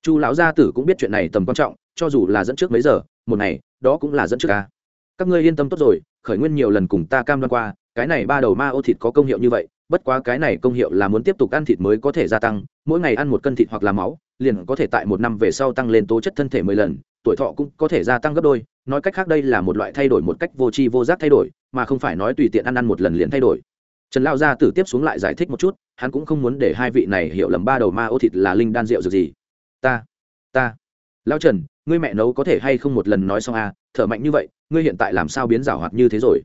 [SPEAKER 1] Chu lão gia tử cũng biết chuyện này tầm quan trọng, cho dù là dẫn trước mấy giờ, một ngày, đó cũng là dẫn trước ca các ngươi yên tâm tốt rồi, khởi nguyên nhiều lần cùng ta cam đoan qua, cái này ba đầu ma ô thịt có công hiệu như vậy, bất quá cái này công hiệu là muốn tiếp tục ăn thịt mới có thể gia tăng, mỗi ngày ăn một cân thịt hoặc là máu, liền có thể tại một năm về sau tăng lên tố chất thân thể mười lần tuổi thọ cũng có thể gia tăng gấp đôi, nói cách khác đây là một loại thay đổi một cách vô tri vô giác thay đổi, mà không phải nói tùy tiện ăn ăn một lần liền thay đổi. Trần lao gia tử tiếp xuống lại giải thích một chút, hắn cũng không muốn để hai vị này hiểu lầm ba đầu ma ô thịt là linh đan rượu dược gì. Ta ta. Lao trần, ngươi mẹ nấu có thể hay không một lần nói xong à thở mạnh như vậy, ngươi hiện tại làm sao biến rào hoạt như thế rồi?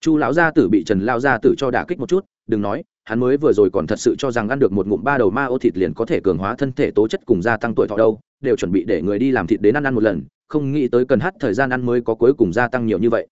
[SPEAKER 1] Chu lão gia tử bị trần lao gia tử cho đả kích một chút, đừng nói, hắn mới vừa rồi còn thật sự cho rằng ăn được một ngụm ba đầu ma ô thịt liền có thể cường hóa thân thể tố chất cùng gia tăng tuổi thọ đâu đều chuẩn bị để người đi làm thịt đến ăn ăn một lần, không nghĩ tới cần hát thời gian ăn mới có cuối cùng gia tăng nhiều như vậy.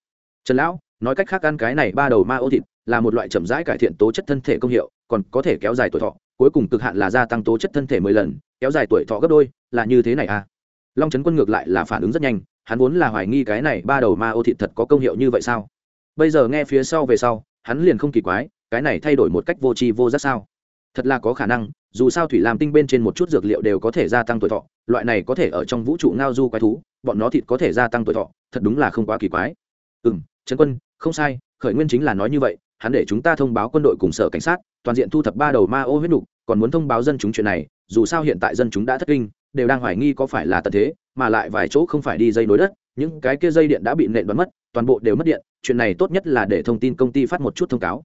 [SPEAKER 1] Trần lão, nói cách khác ăn cái này ba đầu ma ô thịt là một loại chậm rãi cải thiện tố chất thân thể công hiệu, còn có thể kéo dài tuổi thọ, cuối cùng cực hạn là gia tăng tố chất thân thể mười lần, kéo dài tuổi thọ gấp đôi, là như thế này à? Long trấn quân ngược lại là phản ứng rất nhanh, hắn vốn là hoài nghi cái này ba đầu ma ô thịt thật có công hiệu như vậy sao? Bây giờ nghe phía sau về sau, hắn liền không kỳ quái, cái này thay đổi một cách vô tri vô giác sao? Thật là có khả năng dù sao thủy làm tinh bên trên một chút dược liệu đều có thể gia tăng tuổi thọ, loại này có thể ở trong vũ trụ ngao du quái thú, bọn nó thịt có thể gia tăng tuổi thọ, thật đúng là không quá kỳ quái. Ừ m trấn quân, không sai, khởi nguyên chính là nói như vậy, hắn để chúng ta thông báo quân đội cùng sở cảnh sát, toàn diện thu thập ba đầu ma ô huyết nục, còn muốn thông báo dân chúng chuyện này, dù sao hiện tại dân chúng đã thất kinh, đều đang hoài nghi có phải là tật thế, mà lại vài chỗ không phải đi dây nối đất, những cái kia dây điện đã bị nện đoán mất, toàn bộ đều mất điện, chuyện này tốt nhất là để thông tin công ty phát một chút thông cáo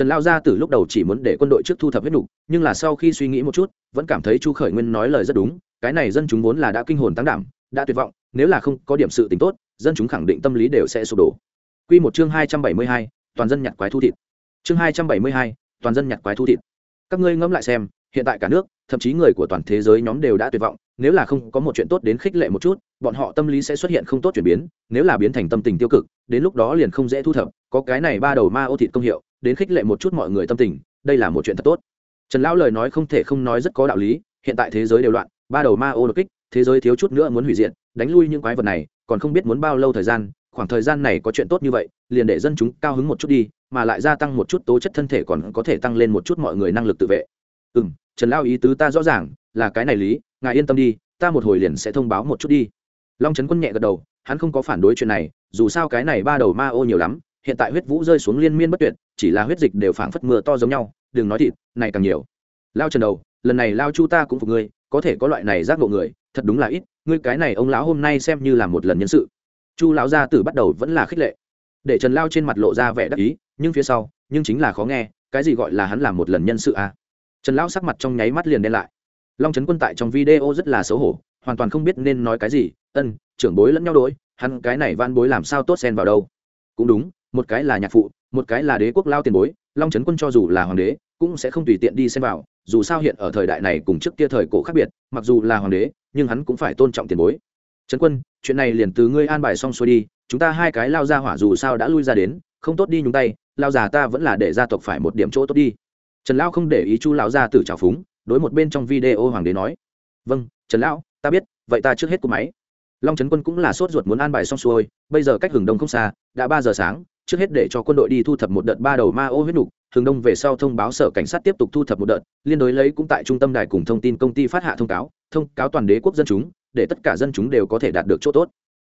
[SPEAKER 1] trần lao gia từ lúc đầu chỉ muốn để quân đội trước thu thập huyết đủ, nhưng là sau khi suy nghĩ một chút vẫn cảm thấy chu khởi nguyên nói lời rất đúng cái này dân chúng vốn là đã kinh hồn tăng đảm đã tuyệt vọng nếu là không có điểm sự tính tốt dân chúng khẳng định tâm lý đều sẽ sụp đổ Quy một chương hai trăm bảy mươi hai, toàn dân nhặt quái thu thịt. Chương hai trăm bảy mươi hai, toàn dân nhặt quái thu thịt. Các ngươi ngẫm lại xem, hiện tại cả nước, thậm chí người của toàn thế giới nhóm đều đã tuyệt vọng, nếu là không có một chuyện tốt đến khích lệ một chút, bọn họ tâm lý sẽ xuất hiện không tốt chuyển biến, nếu là biến thành tâm tình tiêu cực, đến lúc đó liền không dễ thu thập, có cái này ba đầu ma ô thịt công hiệu, đến khích lệ một chút mọi người tâm tình, đây là một chuyện thật tốt. Trần lão lời nói không thể không nói rất có đạo lý, hiện tại thế giới đều loạn, ba đầu ma ô đột kích, thế giới thiếu chút nữa muốn hủy diệt, đánh lui những quái vật này, còn không biết muốn bao lâu thời gian, khoảng thời gian này có chuyện tốt như vậy liền để dân chúng cao hứng một chút đi mà lại gia tăng một chút tố chất thân thể còn có thể tăng lên một chút mọi người năng lực tự vệ ừ m trần lao ý tứ ta rõ ràng là cái này lý ngài yên tâm đi ta một hồi liền sẽ thông báo một chút đi long trấn quân nhẹ gật đầu hắn không có phản đối chuyện này dù sao cái này ba đầu ma ô nhiều lắm hiện tại huyết vũ rơi xuống liên miên bất tuyệt, chỉ là huyết dịch đều phảng phất mưa to giống nhau, đừng nói thịt, này càng nhiều. Lao trần đầu, lần này lao chu ta cũng phục ngươi, có thể có loại này giác ngộ người, thật đúng là ít, ngươi cái này ông lão hôm nay xem như là một lần nhân sự. Chu lão gia tử bắt đầu vẫn là khích lệ. Để trần lao trên mặt lộ ra vẻ đắc ý, nhưng phía sau, nhưng chính là khó nghe, cái gì gọi là hắn làm một lần nhân sự à? trần lão sắc mặt trong nháy mắt liền đen lại. Long trấn quân tại trong video rất là xấu hổ, hoàn toàn không biết nên nói cái gì, ân, trưởng bối lẫn nhau đ hắn cái này van bối làm sao tốt xen vào đâu? Cũng đúng một cái là nhạc phụ, một cái là đế quốc lao tiền bối, long trấn quân cho dù là hoàng đế, cũng sẽ không tùy tiện đi xen vào, dù sao hiện ở thời đại này cùng trước kia thời cổ khác biệt, mặc dù là hoàng đế, nhưng hắn cũng phải tôn trọng tiền bối. Trấn quân, chuyện này liền từ ngươi an bài xong xuôi đi, chúng ta hai cái lao ra hỏa dù sao đã lui ra đến, không tốt đi nhúng tay, lao già ta vẫn là để gia tộc phải một điểm chỗ tốt đi. Trần lão không để ý chu lão gia tử trào phúng, đối một bên trong video hoàng đế nói. Vâng trần lão, ta biết, vậy ta trước hết cúp máy. Long trấn quân cũng là sốt ruột muốn an bài xong xuôi, bây giờ cách hừng đông không xa, đã ba giờ sáng trước hết để cho quân đội đi thu thập một đợt ba đầu ma ô huyết nục, hướng đông về sau thông báo sở cảnh sát tiếp tục thu thập một đợt, liên đối lấy cũng tại trung tâm đài cùng thông tin công ty phát hạ thông cáo thông cáo toàn đế quốc dân chúng, để tất cả dân chúng đều có thể đạt được chỗ tốt.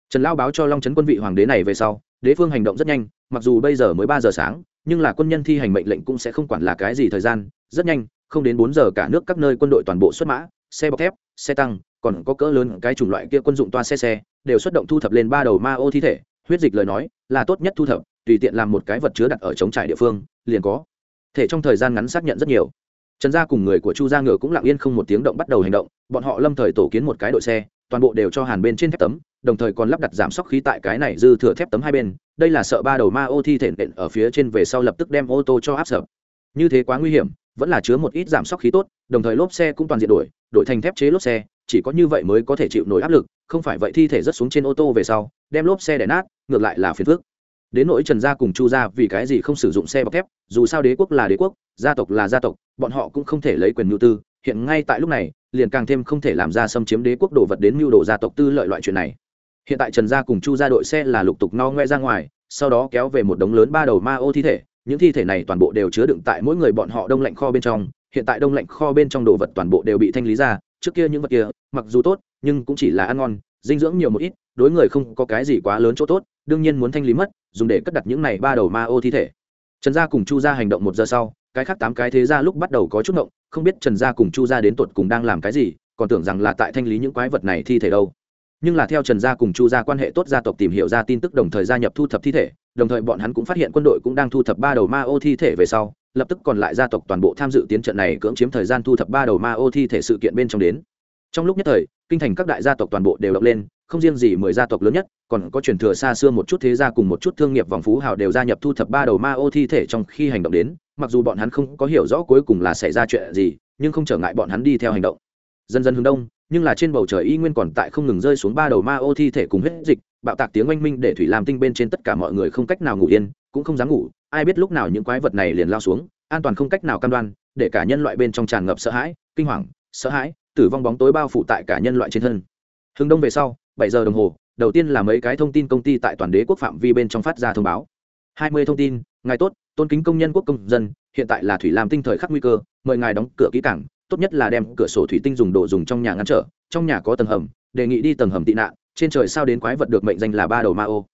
[SPEAKER 1] Trần lao báo cho long trấn quân vị hoàng đế này về sau, đế phương hành động rất nhanh, mặc dù bây giờ mới ba giờ sáng, nhưng là quân nhân thi hành mệnh lệnh cũng sẽ không quản là cái gì thời gian, rất nhanh, không đến bốn giờ cả nước các nơi quân đội toàn bộ xuất mã, xe bọc thép, xe tăng, còn có cỡ lớn cái chủng loại kia quân dụng toa xe xe, đều xuất động thu thập lên ba đầu ma ô thi thể, huyết dịch lời nói, là tốt nhất thu thập tùy tiện làm một cái vật chứa đặt ở chống trải địa phương, liền có. Thể trong thời gian ngắn xác nhận rất nhiều. Trần gia cùng người của chu gia ngựa cũng lặng yên không một tiếng động bắt đầu hành động, bọn họ lâm thời tổ kiến một cái đội xe, toàn bộ đều cho hàn bên trên thép tấm, đồng thời còn lắp đặt giảm sóc khí tại cái này dư thừa thép tấm hai bên, đây là sợ ba đầu ma ô thi thể nện ở phía trên về sau lập tức đem ô tô cho áp sập. Như thế quá nguy hiểm, vẫn là chứa một ít giảm sóc khí tốt, đồng thời lốp xe cũng toàn diện đổi đổi thành thép chế lốp xe, chỉ có như vậy mới có thể chịu nổi áp lực, không phải vậy thi thể rất xuống trên ô tô về sau, đem lốp xe để nát, ngược lại là phiền phức đến nỗi trần gia cùng chu gia vì cái gì không sử dụng xe bọc thép, dù sao đế quốc là đế quốc, gia tộc là gia tộc, bọn họ cũng không thể lấy quyền nhu tư, hiện ngay tại lúc này, liền càng thêm không thể làm ra xâm chiếm đế quốc đồ vật đến mưu đồ gia tộc tư lợi loại chuyện này. Hiện tại trần gia cùng chu gia đội xe là lục tục no ngoe ra ngoài, sau đó kéo về một đống lớn ba đầu ma ô thi thể, những thi thể này toàn bộ đều chứa đựng tại mỗi người bọn họ đông lạnh kho bên trong, hiện tại đông lạnh kho bên trong đồ vật toàn bộ đều bị thanh lý ra, trước kia những vật kia, mặc dù tốt, nhưng cũng chỉ là ăn ngon, dinh dưỡng nhiều một ít, đối người không có cái gì quá lớn chỗ tốt, đương nhiên muốn thanh lý mất dùng để cất đặt những này ba đầu ma ô thi thể. Trần gia cùng chu gia hành động một giờ sau, cái khác tám cái thế gia lúc bắt đầu có chút ngộng, không biết trần gia cùng chu gia đến tột cùng đang làm cái gì, còn tưởng rằng là tại thanh lý những quái vật này thi thể đâu. Nhưng là theo trần gia cùng chu gia quan hệ tốt gia tộc tìm hiểu ra tin tức đồng thời gia nhập thu thập thi thể, đồng thời bọn hắn cũng phát hiện quân đội cũng đang thu thập ba đầu ma ô thi thể về sau, lập tức còn lại gia tộc toàn bộ tham dự tiến trận này cưỡng chiếm thời gian thu thập ba đầu ma ô thi thể sự kiện bên trong đến trong lúc nhất thời, kinh thành các đại gia tộc toàn bộ đều động lên, không riêng gì mười gia tộc lớn nhất, còn có truyền thừa xa xưa một chút thế gia cùng một chút thương nghiệp vòng phú hào đều gia nhập thu thập ba đầu ma ô thi thể trong khi hành động đến, mặc dù bọn hắn không có hiểu rõ cuối cùng là xảy ra chuyện gì, nhưng không trở ngại bọn hắn đi theo hành động. Dần dần hướng đông, nhưng là trên bầu trời y nguyên còn tại không ngừng rơi xuống ba đầu ma ô thi thể cùng huyết dịch, bạo tạc tiếng oanh minh để thủy làm tinh bên trên tất cả mọi người không cách nào ngủ yên, cũng không dám ngủ, ai biết lúc nào những quái vật này liền lao xuống, an toàn không cách nào cam đoan, để cả nhân loại bên trong tràn ngập sợ hãi, kinh hoàng, sợ hãi tử vong bóng tối bao phủ tại cả nhân loại trên thân. Hướng đông về sau, bảy giờ đồng hồ, đầu tiên là mấy cái thông tin công ty tại toàn đế quốc phạm vi bên trong phát ra thông báo. Hai mươi thông tin, ngài tốt, tôn kính công nhân quốc công dân, hiện tại là thủy làm tinh thời khắc nguy cơ, mời ngài đóng cửa kỹ cảng, tốt nhất là đem cửa sổ thủy tinh dùng đồ dùng trong nhà ngăn trở, trong nhà có tầng hầm, đề nghị đi tầng hầm tị nạn, trên trời sao đến quái vật được mệnh danh là ba đầu ma ô.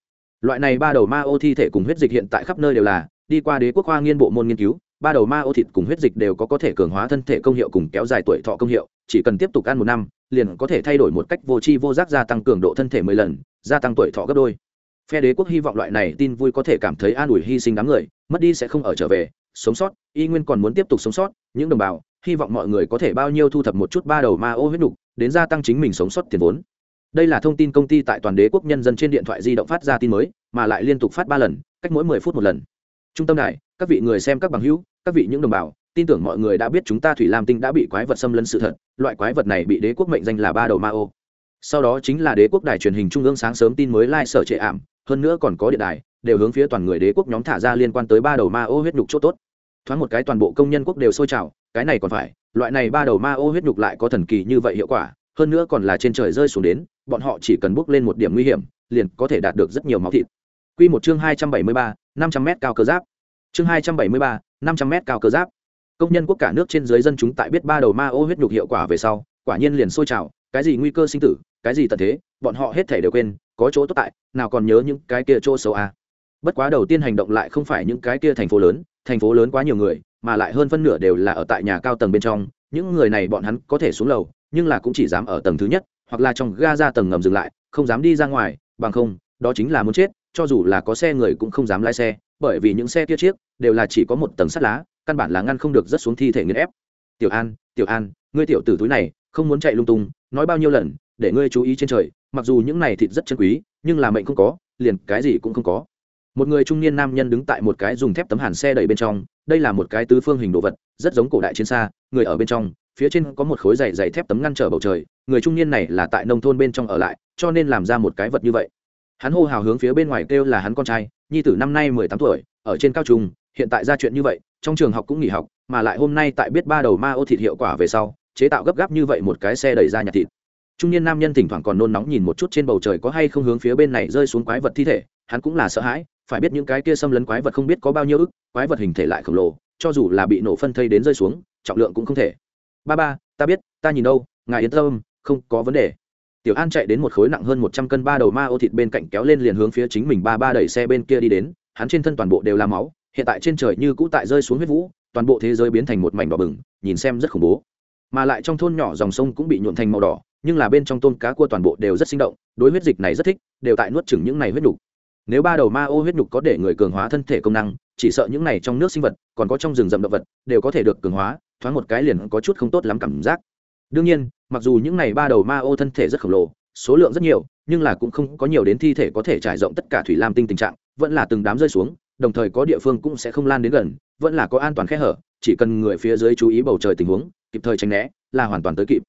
[SPEAKER 1] Loại này ba đầu ma ô thi thể cùng huyết dịch hiện tại khắp nơi đều là, đi qua đế quốc khoa nghiên bộ môn nghiên cứu ba đầu ma ô thịt cùng huyết dịch đều có có thể cường hóa thân thể công hiệu cùng kéo dài tuổi thọ công hiệu, chỉ cần tiếp tục ăn một năm, liền có thể thay đổi một cách vô tri vô giác gia tăng cường độ thân thể mười lần, gia tăng tuổi thọ gấp đôi phe đế quốc hy vọng loại này tin vui có thể cảm thấy an ủi hy sinh đám người, mất đi sẽ không ở trở về, sống sót, y nguyên còn muốn tiếp tục sống sót, những đồng bào, hy vọng mọi người có thể bao nhiêu thu thập một chút ba đầu ma ô huyết nục, đến gia tăng chính mình sống sót tiền vốn đây là thông tin công ty tại toàn đế quốc nhân dân trên điện thoại di động phát ra tin mới, mà lại liên tục phát ba lần, cách mỗi mười phút một lần trung tâm này các vị người xem các bằng hữu, các vị những đồng bào, tin tưởng mọi người đã biết chúng ta thủy lam tinh đã bị quái vật xâm lấn sự thật, loại quái vật này bị đế quốc mệnh danh là ba đầu ma ô. Sau đó chính là đế quốc đài truyền hình trung ương sáng sớm tin mới lai、like、sở trệ ảm, hơn nữa còn có điện đài, đều hướng phía toàn người đế quốc nhóm thả ra liên quan tới ba đầu ma ô huyết nhục c h ỗ t ố t thoáng một cái toàn bộ công nhân quốc đều sôi trào, cái này còn phải, loại này ba đầu ma ô huyết nhục lại có thần kỳ như vậy hiệu quả, hơn nữa còn là trên trời rơi xuống đến, bọn họ chỉ cần bước lên một điểm nguy hiểm, liền có thể đạt được rất nhiều máu thịt. Q một chương hai trăm bảy mươi ba, năm trăm m cao cơ giáp chương hai trăm bảy mươi ba, năm trăm m cao cơ giáp công nhân quốc cả nước trên dưới dân chúng tại biết ba đầu ma ô huyết nhục hiệu quả về sau, quả nhiên liền sôi trào, cái gì nguy cơ sinh tử, cái gì tận thế, bọn họ hết thể đều quên, có chỗ tốt tại, nào còn nhớ những cái kia chỗ xấu à. bất quá đầu tiên hành động lại không phải những cái kia thành phố lớn, thành phố lớn quá nhiều người, mà lại hơn phân nửa đều là ở tại nhà cao tầng bên trong, những người này bọn hắn có thể xuống lầu, nhưng là cũng chỉ dám ở tầng thứ nhất, hoặc là trong ga ra tầng ngầm dừng lại, không dám đi ra ngoài, bằng không, đó chính là muốn chết cho dù là có xe người cũng không dám lái xe, bởi vì những xe kia chiếc đều là chỉ có một tầng sắt lá, căn bản là ngăn không được rất xuống thi thể nghiền ép. Tiểu an tiểu an, ngươi tiểu tử túi này không muốn chạy lung tung, nói bao nhiêu lần, để ngươi chú ý trên trời, mặc dù những này thịt rất chân quý, nhưng là mệnh không có, liền cái gì cũng không có. Một người trung niên nam nhân đứng tại một cái dùng thép tấm hàn xe đẩy bên trong, đây là một cái tứ phương hình đồ vật, rất giống cổ đại chiến xa, người ở bên trong, phía trên có một khối dày dày thép tấm ngăn trở bầu trời, người trung niên này là tại nông thôn bên trong ở lại, cho nên làm ra một cái vật như vậy hắn hô hào hướng phía bên ngoài kêu là hắn con trai, nhi tử năm nay mười tám tuổi, ở trên cao trung, hiện tại ra chuyện như vậy, trong trường học cũng nghỉ học, mà lại hôm nay tại biết ba đầu ma ô thịt hiệu quả về sau, chế tạo gấp gáp như vậy một cái xe đẩy ra nhặt thịt. Trung niên nam nhân thỉnh thoảng còn nôn nóng nhìn một chút trên bầu trời có hay không hướng phía bên này rơi xuống quái vật thi thể, hắn cũng là sợ hãi, phải biết những cái kia xâm lấn quái vật không biết có bao nhiêu ức, quái vật hình thể lại khổng lồ, cho dù là bị nổ phân thây đến rơi xuống, trọng lượng cũng không thể. Ba ba, ta biết, ta nhìn đâu, ngài yên tâm, không có vấn đề tiểu an chạy đến một khối nặng hơn một trăm cân ba đầu ma ô thịt bên cạnh kéo lên liền hướng phía chính mình ba ba đẩy xe bên kia đi đến, hắn trên thân toàn bộ đều là máu, hiện tại trên trời như cũ tại rơi xuống huyết vũ, toàn bộ thế giới biến thành một mảnh đỏ bừng, nhìn xem rất khủng bố. Mà lại trong thôn nhỏ dòng sông cũng bị nhuộn thành màu đỏ, nhưng là bên trong tôm cá cua toàn bộ đều rất sinh động, đối huyết dịch này rất thích, đều tại nuốt chừng những này huyết nhục. Nếu ba đầu ma ô huyết nhục có để người cường hóa thân thể công năng, chỉ sợ những này trong nước sinh vật, còn có trong rừng rậm động vật, đều có thể được cường hóa, thoáng một cái liền có chút không tốt lắm cảm giác. Đương nhiên mặc dù những này ba đầu ma ô thân thể rất khổng lồ, số lượng rất nhiều, nhưng là cũng không có nhiều đến thi thể có thể trải rộng tất cả thủy lam tinh tình trạng, vẫn là từng đám rơi xuống, đồng thời có địa phương cũng sẽ không lan đến gần, vẫn là có an toàn khe hở, chỉ cần người phía dưới chú ý bầu trời tình huống, kịp thời tránh né, là hoàn toàn tới kịp.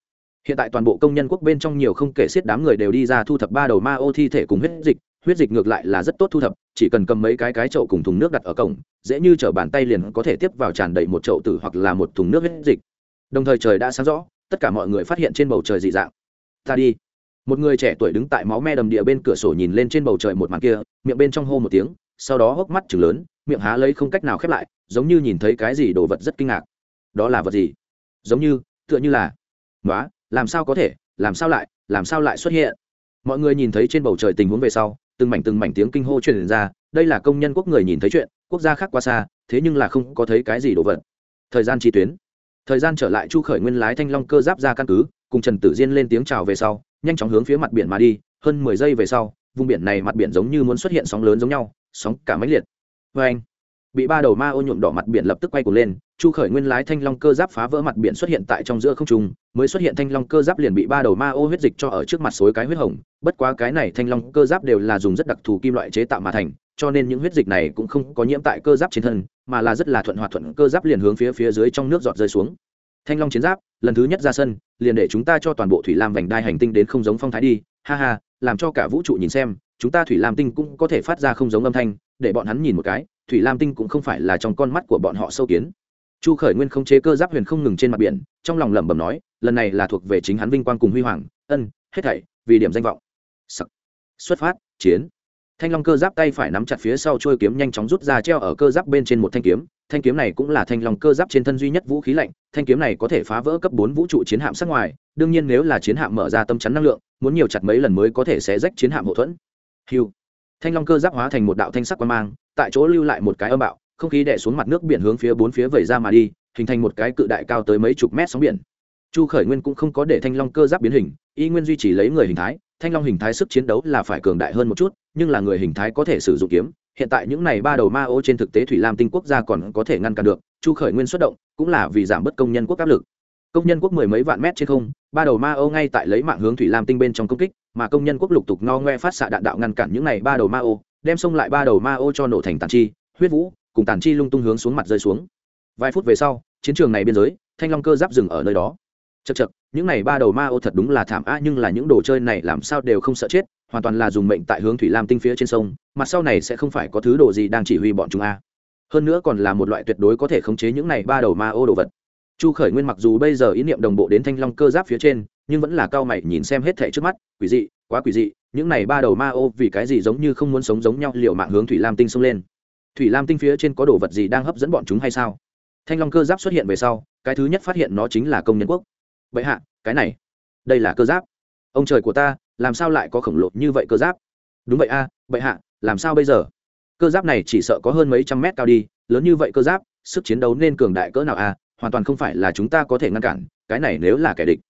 [SPEAKER 1] Hiện tại toàn bộ công nhân quốc bên trong nhiều không kể xiết đám người đều đi ra thu thập ba đầu ma ô thi thể cùng huyết dịch huyết dịch ngược lại là rất tốt thu thập, chỉ cần cầm mấy cái cái chậu cùng thùng nước đặt ở cổng, dễ như t bàn tay liền có thể tiếp vào tràn đầy một chậu tử hoặc là một thùng nước huyết dịch. Đồng thời trời đã sáng rõ tất cả mọi người phát hiện trên bầu trời dị dạng. Ta đi. Một người trẻ tuổi đứng tại máu me đầm địa bên cửa sổ nhìn lên trên bầu trời một màn kia, miệng bên trong hô một tiếng, sau đó hốc mắt chừng lớn, miệng há lấy không cách nào khép lại, giống như nhìn thấy cái gì đồ vật rất kinh ngạc. Đó là vật gì? Giống như, tựa như là nói làm sao có thể? Làm sao lại? Làm sao lại xuất hiện? Mọi người nhìn thấy trên bầu trời tình huống về sau, từng mảnh từng mảnh tiếng kinh hô truyền ra, đây là công nhân quốc người nhìn thấy chuyện, quốc gia khác quá xa, thế nhưng là không có thấy cái gì đồ vật. Thời gian chi tuyến thời gian trở lại chu khởi nguyên lái thanh long cơ giáp ra căn cứ, cùng trần tử diên lên tiếng chào về sau, nhanh chóng hướng phía mặt biển mà đi, hơn mười giây về sau, vùng biển này mặt biển giống như muốn xuất hiện sóng lớn giống nhau, sóng cả máy liệt. Vê anh, bị ba đầu ma ô nhuộm đỏ mặt biển lập tức quay cuồng lên, chu khởi nguyên lái thanh long cơ giáp phá vỡ mặt biển xuất hiện tại trong giữa không trung, mới xuất hiện thanh long cơ giáp liền bị ba đầu ma ô huyết dịch cho ở trước mặt suối cái huyết hồng, bất quá cái này thanh long cơ giáp đều là dùng rất đặc thù kim loại chế tạo mà thành, cho nên những huyết dịch này cũng không có nhiễm tại cơ giáp trên thân mà là rất là thuận hoạt thuận cơ giáp liền hướng phía phía dưới trong nước giọt rơi xuống. Thanh long chiến giáp, lần thứ nhất ra sân, liền để chúng ta cho toàn bộ thủy lam vành đai hành tinh đến không giống phong thái đi. Ha ha, làm cho cả vũ trụ nhìn xem, chúng ta thủy lam tinh cũng có thể phát ra không giống âm thanh, để bọn hắn nhìn một cái, thủy lam tinh cũng không phải là trong con mắt của bọn họ sâu kiến. Chu khởi nguyên không chế cơ giáp huyền không ngừng trên mặt biển, trong lòng lẩm bẩm nói, lần này là thuộc về chính hắn vinh quang cùng huy hoàng, ân, hết thảy, vì điểm danh vọng. Sắc. xuất phát, chiến thanh long cơ giáp tay phải nắm chặt phía sau trôi kiếm nhanh chóng rút ra treo ở cơ giáp bên trên một thanh kiếm. Thanh kiếm này cũng là thanh long cơ giáp trên thân duy nhất vũ khí lạnh. Thanh kiếm này có thể phá vỡ cấp bốn vũ trụ chiến hạm sát ngoài. Đương nhiên nếu là chiến hạm mở ra tâm chắn năng lượng, muốn nhiều chặt mấy lần mới có thể sẽ rách chiến hạm hậu thuẫn. Hiu thanh long cơ giáp hóa thành một đạo thanh sắc quan mang, tại chỗ lưu lại một cái âm bạo, không khí đè xuống mặt nước biển hướng phía bốn phía vẩy ra mà đi, hình thành một cái cự đại cao tới mấy chục mét sóng biển. Chu khởi nguyên cũng không có để thanh long cơ giáp biến hình, y nguyên duy trì lấy người hình thái thanh long hình thái sức chiến đấu là phải cường đại hơn một chút, nhưng là người hình thái có thể sử dụng kiếm. Hiện tại những này ba đầu ma ô trên thực tế thủy lam tinh quốc gia còn có thể ngăn cản được, chu khởi nguyên xuất động, cũng là vì giảm bớt công nhân quốc áp lực. Công nhân quốc mười mấy vạn mét trên không, ba đầu ma ô ngay tại lấy mạng hướng thủy lam tinh bên trong công kích, mà công nhân quốc lục tục no ngoe phát xạ đạn đạo ngăn cản những này ba đầu ma ô, đem xông lại ba đầu ma ô cho nổ thành tàn chi, huyết vũ, cùng tàn chi lung tung hướng xuống mặt rơi xuống. Vài phút về sau, chiến trường này biên giới, thanh long cơ giáp dừng ở nơi đó. Chật chật những này ba đầu ma ô thật đúng là thảm á, nhưng là những đồ chơi này làm sao đều không sợ chết, hoàn toàn là dùng mệnh tại hướng thủy lam tinh phía trên sông mặt sau này sẽ không phải có thứ đồ gì đang chỉ huy bọn chúng a hơn nữa còn là một loại tuyệt đối có thể khống chế những này ba đầu ma ô đồ vật. Chu khởi nguyên mặc dù bây giờ ý niệm đồng bộ đến thanh long cơ giáp phía trên, nhưng vẫn là cao mày nhìn xem hết thẻ trước mắt, quỷ dị, quá quỷ dị, những này ba đầu ma ô vì cái gì giống như không muốn sống giống nhau liệu mạng hướng thủy lam tinh xông lên. Thủy lam tinh phía trên có đồ vật gì đang hấp dẫn bọn chúng hay sao? Thanh long cơ giáp xuất hiện về sau, cái thứ nhất phát hiện nó chính là công nhân quốc vậy hạ cái này đây là cơ giáp. Ông trời của ta làm sao lại có khổng lồ như vậy cơ giáp? Đúng vậy a à, vậy hạ làm sao bây giờ? Cơ giáp này chỉ sợ có hơn mấy trăm mét cao đi lớn như vậy cơ giáp sức chiến đấu nên cường đại cỡ nào a? Hoàn toàn không phải là chúng ta có thể ngăn cản cái này nếu là kẻ địch.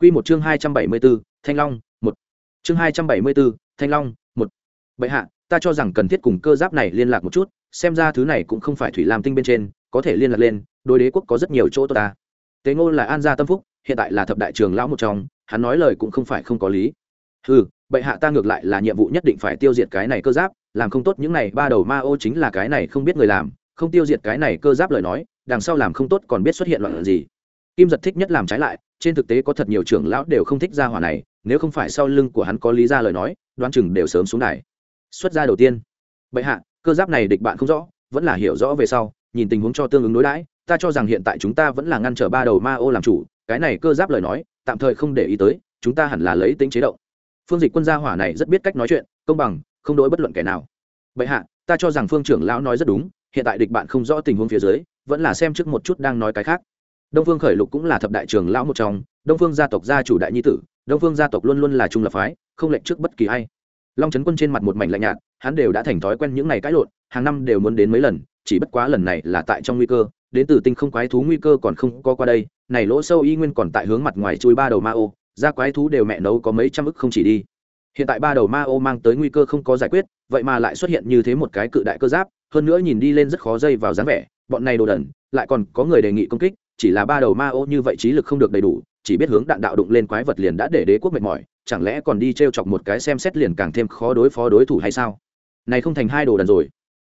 [SPEAKER 1] Quy một chương hai trăm bảy mươi 274, Thanh Long, một. Chương hai trăm bảy mươi 274, Thanh Long, một. Bệ hạ, ta cho rằng cần thiết cùng cơ giáp này liên lạc một chút, xem ra thứ này cũng không phải thủy lam tinh bên trên, có thể liên lạc lên, đối đế quốc có rất nhiều chỗ tốt ta. Tế Ngô là An gia tâm phúc, hiện tại là thập đại trường lão một trong, hắn nói lời cũng không phải không có lý. Hừ, bệ hạ ta ngược lại là nhiệm vụ nhất định phải tiêu diệt cái này cơ giáp, làm không tốt những này ba đầu ma ô chính là cái này không biết người làm, không tiêu diệt cái này cơ giáp lời nói, đằng sau làm không tốt còn biết xuất hiện loạn gì. Kim giật thích nhất làm trái lại trên thực tế có thật nhiều trưởng lão đều không thích ra hỏa này nếu không phải sau lưng của hắn có lý ra lời nói đoán chừng đều sớm xuống đài. Xuất ra đầu tiên. Bệ hạ cơ giáp này địch bạn không rõ vẫn là hiểu rõ về sau nhìn tình huống cho tương ứng đối đãi ta cho rằng hiện tại chúng ta vẫn là ngăn trở ba đầu ma ô làm chủ cái này cơ giáp lời nói, tạm thời không để ý tới, chúng ta hẳn là lấy tính chế động. Phương dịch quân gia hỏa này rất biết cách nói chuyện, công bằng, không đối bất luận kẻ nào. Bệ hạ, ta cho rằng phương trưởng lão nói rất đúng, hiện tại địch bạn không rõ tình huống phía dưới, vẫn là xem trước một chút đang nói cái khác. Đông phương khởi lục cũng là thập đại trưởng lão một trong, đông phương gia tộc gia chủ đại nhi tử, đông phương gia tộc luôn luôn là trung lập phái, không lệnh trước bất kỳ ai. Long trấn quân trên mặt một mảnh lạnh nhạt, hắn đều đã thành thói quen những ngày cãi lộn, hàng năm đều muốn đến mấy lần, chỉ bất quá lần này là tại trong nguy cơ, đến từ tinh không quái thú nguy cơ còn không có qua đây này lỗ sâu y nguyên còn tại hướng mặt ngoài chui ba đầu ma ô ra quái thú đều mẹ nấu có mấy trăm ức không chỉ đi. Hiện tại ba đầu ma ô mang tới nguy cơ không có giải quyết, vậy mà lại xuất hiện như thế một cái cự đại cơ giáp, hơn nữa nhìn đi lên rất khó dây vào dáng vẻ, bọn này đồ đần, lại còn có người đề nghị công kích, chỉ là ba đầu ma ô như vậy trí lực không được đầy đủ, chỉ biết hướng đạn đạo đụng lên quái vật liền đã để đế quốc mệt mỏi, chẳng lẽ còn đi t r e o chọc một cái xem xét liền càng thêm khó đối phó đối thủ hay sao? Này không thành hai đồ đần rồi.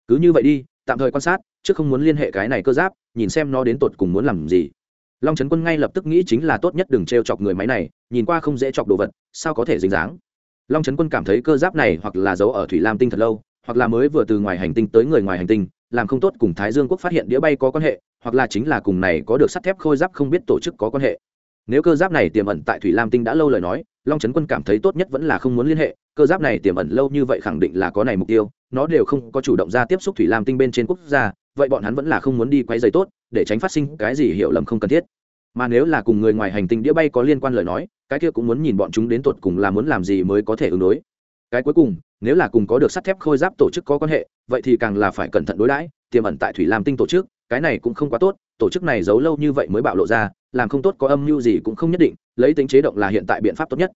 [SPEAKER 1] Cứ như vậy đi, tạm thời quan sát, chứ không muốn liên hệ cái này cơ giáp, nhìn xem nó đến tột cùng muốn làm gì long trấn quân ngay lập tức nghĩ chính là tốt nhất đừng t r e o chọc người máy này, nhìn qua không dễ chọc đồ vật, sao có thể dính dáng? Long trấn quân cảm thấy cơ giáp này hoặc là giấu ở thủy lam tinh thật lâu, hoặc là mới vừa từ ngoài hành tinh tới người ngoài hành tinh, làm không tốt cùng thái dương quốc phát hiện đĩa bay có quan hệ, hoặc là chính là cùng này có được sắt thép khôi giáp không biết tổ chức có quan hệ. Nếu cơ giáp này tiềm ẩn tại thủy lam tinh đã lâu lời nói, long trấn quân cảm thấy tốt nhất vẫn là không muốn liên hệ, cơ giáp này tiềm ẩn lâu như vậy khẳng định là có này mục tiêu, nó đều không có chủ động ra tiếp xúc thủy lam tinh bên trên quốc gia, vậy bọn hắn vẫn là không muốn đi quay dày tốt để tránh phát sinh cái gì hiểu lầm không cần thiết. Mà nếu là cùng người ngoài hành tinh đĩa bay có liên quan lời nói, cái kia cũng muốn nhìn bọn chúng đến tột cùng là muốn làm gì mới có thể ứng đối. Cái cuối cùng, nếu là cùng có được sắt thép khôi giáp tổ chức có quan hệ, vậy thì càng là phải cẩn thận đối đãi, tiềm ẩn tại thủy lam tinh tổ chức, cái này cũng không quá tốt, tổ chức này giấu lâu như vậy mới bạo lộ ra, làm không tốt có âm mưu gì cũng không nhất định, lấy tính chế động là hiện tại biện pháp tốt nhất.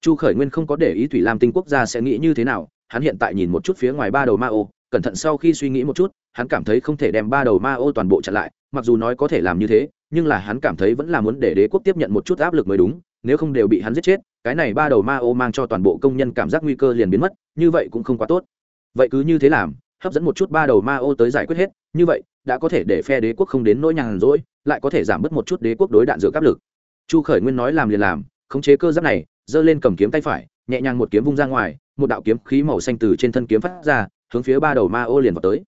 [SPEAKER 1] Chu khởi nguyên không có để ý thủy lam tinh quốc gia sẽ nghĩ như thế nào, hắn hiện tại nhìn một chút phía ngoài ba đầu ma ô, cẩn thận sau khi suy nghĩ một chút, hắn cảm thấy không thể đem ba đầu ma ô toàn bộ chặn lại mặc dù nói có thể làm như thế, nhưng là hắn cảm thấy vẫn là muốn để đế quốc tiếp nhận một chút áp lực mới đúng, nếu không đều bị hắn giết chết, cái này ba đầu ma ô mang cho toàn bộ công nhân cảm giác nguy cơ liền biến mất, như vậy cũng không quá tốt. Vậy cứ như thế làm, hấp dẫn một chút ba đầu ma ô tới giải quyết hết, như vậy, đã có thể để phe đế quốc không đến nỗi nhàn rỗi, lại có thể giảm bớt một chút đế quốc đối đạn dựa áp lực. Chu khởi nguyên nói làm liền làm, khống chế cơ giáp này, giơ lên cầm kiếm tay phải, nhẹ nhàng một kiếm vung ra ngoài, một đạo kiếm khí màu xanh từ trên thân kiếm phát ra, hướng phía ba đầu ma ô liền vào tới.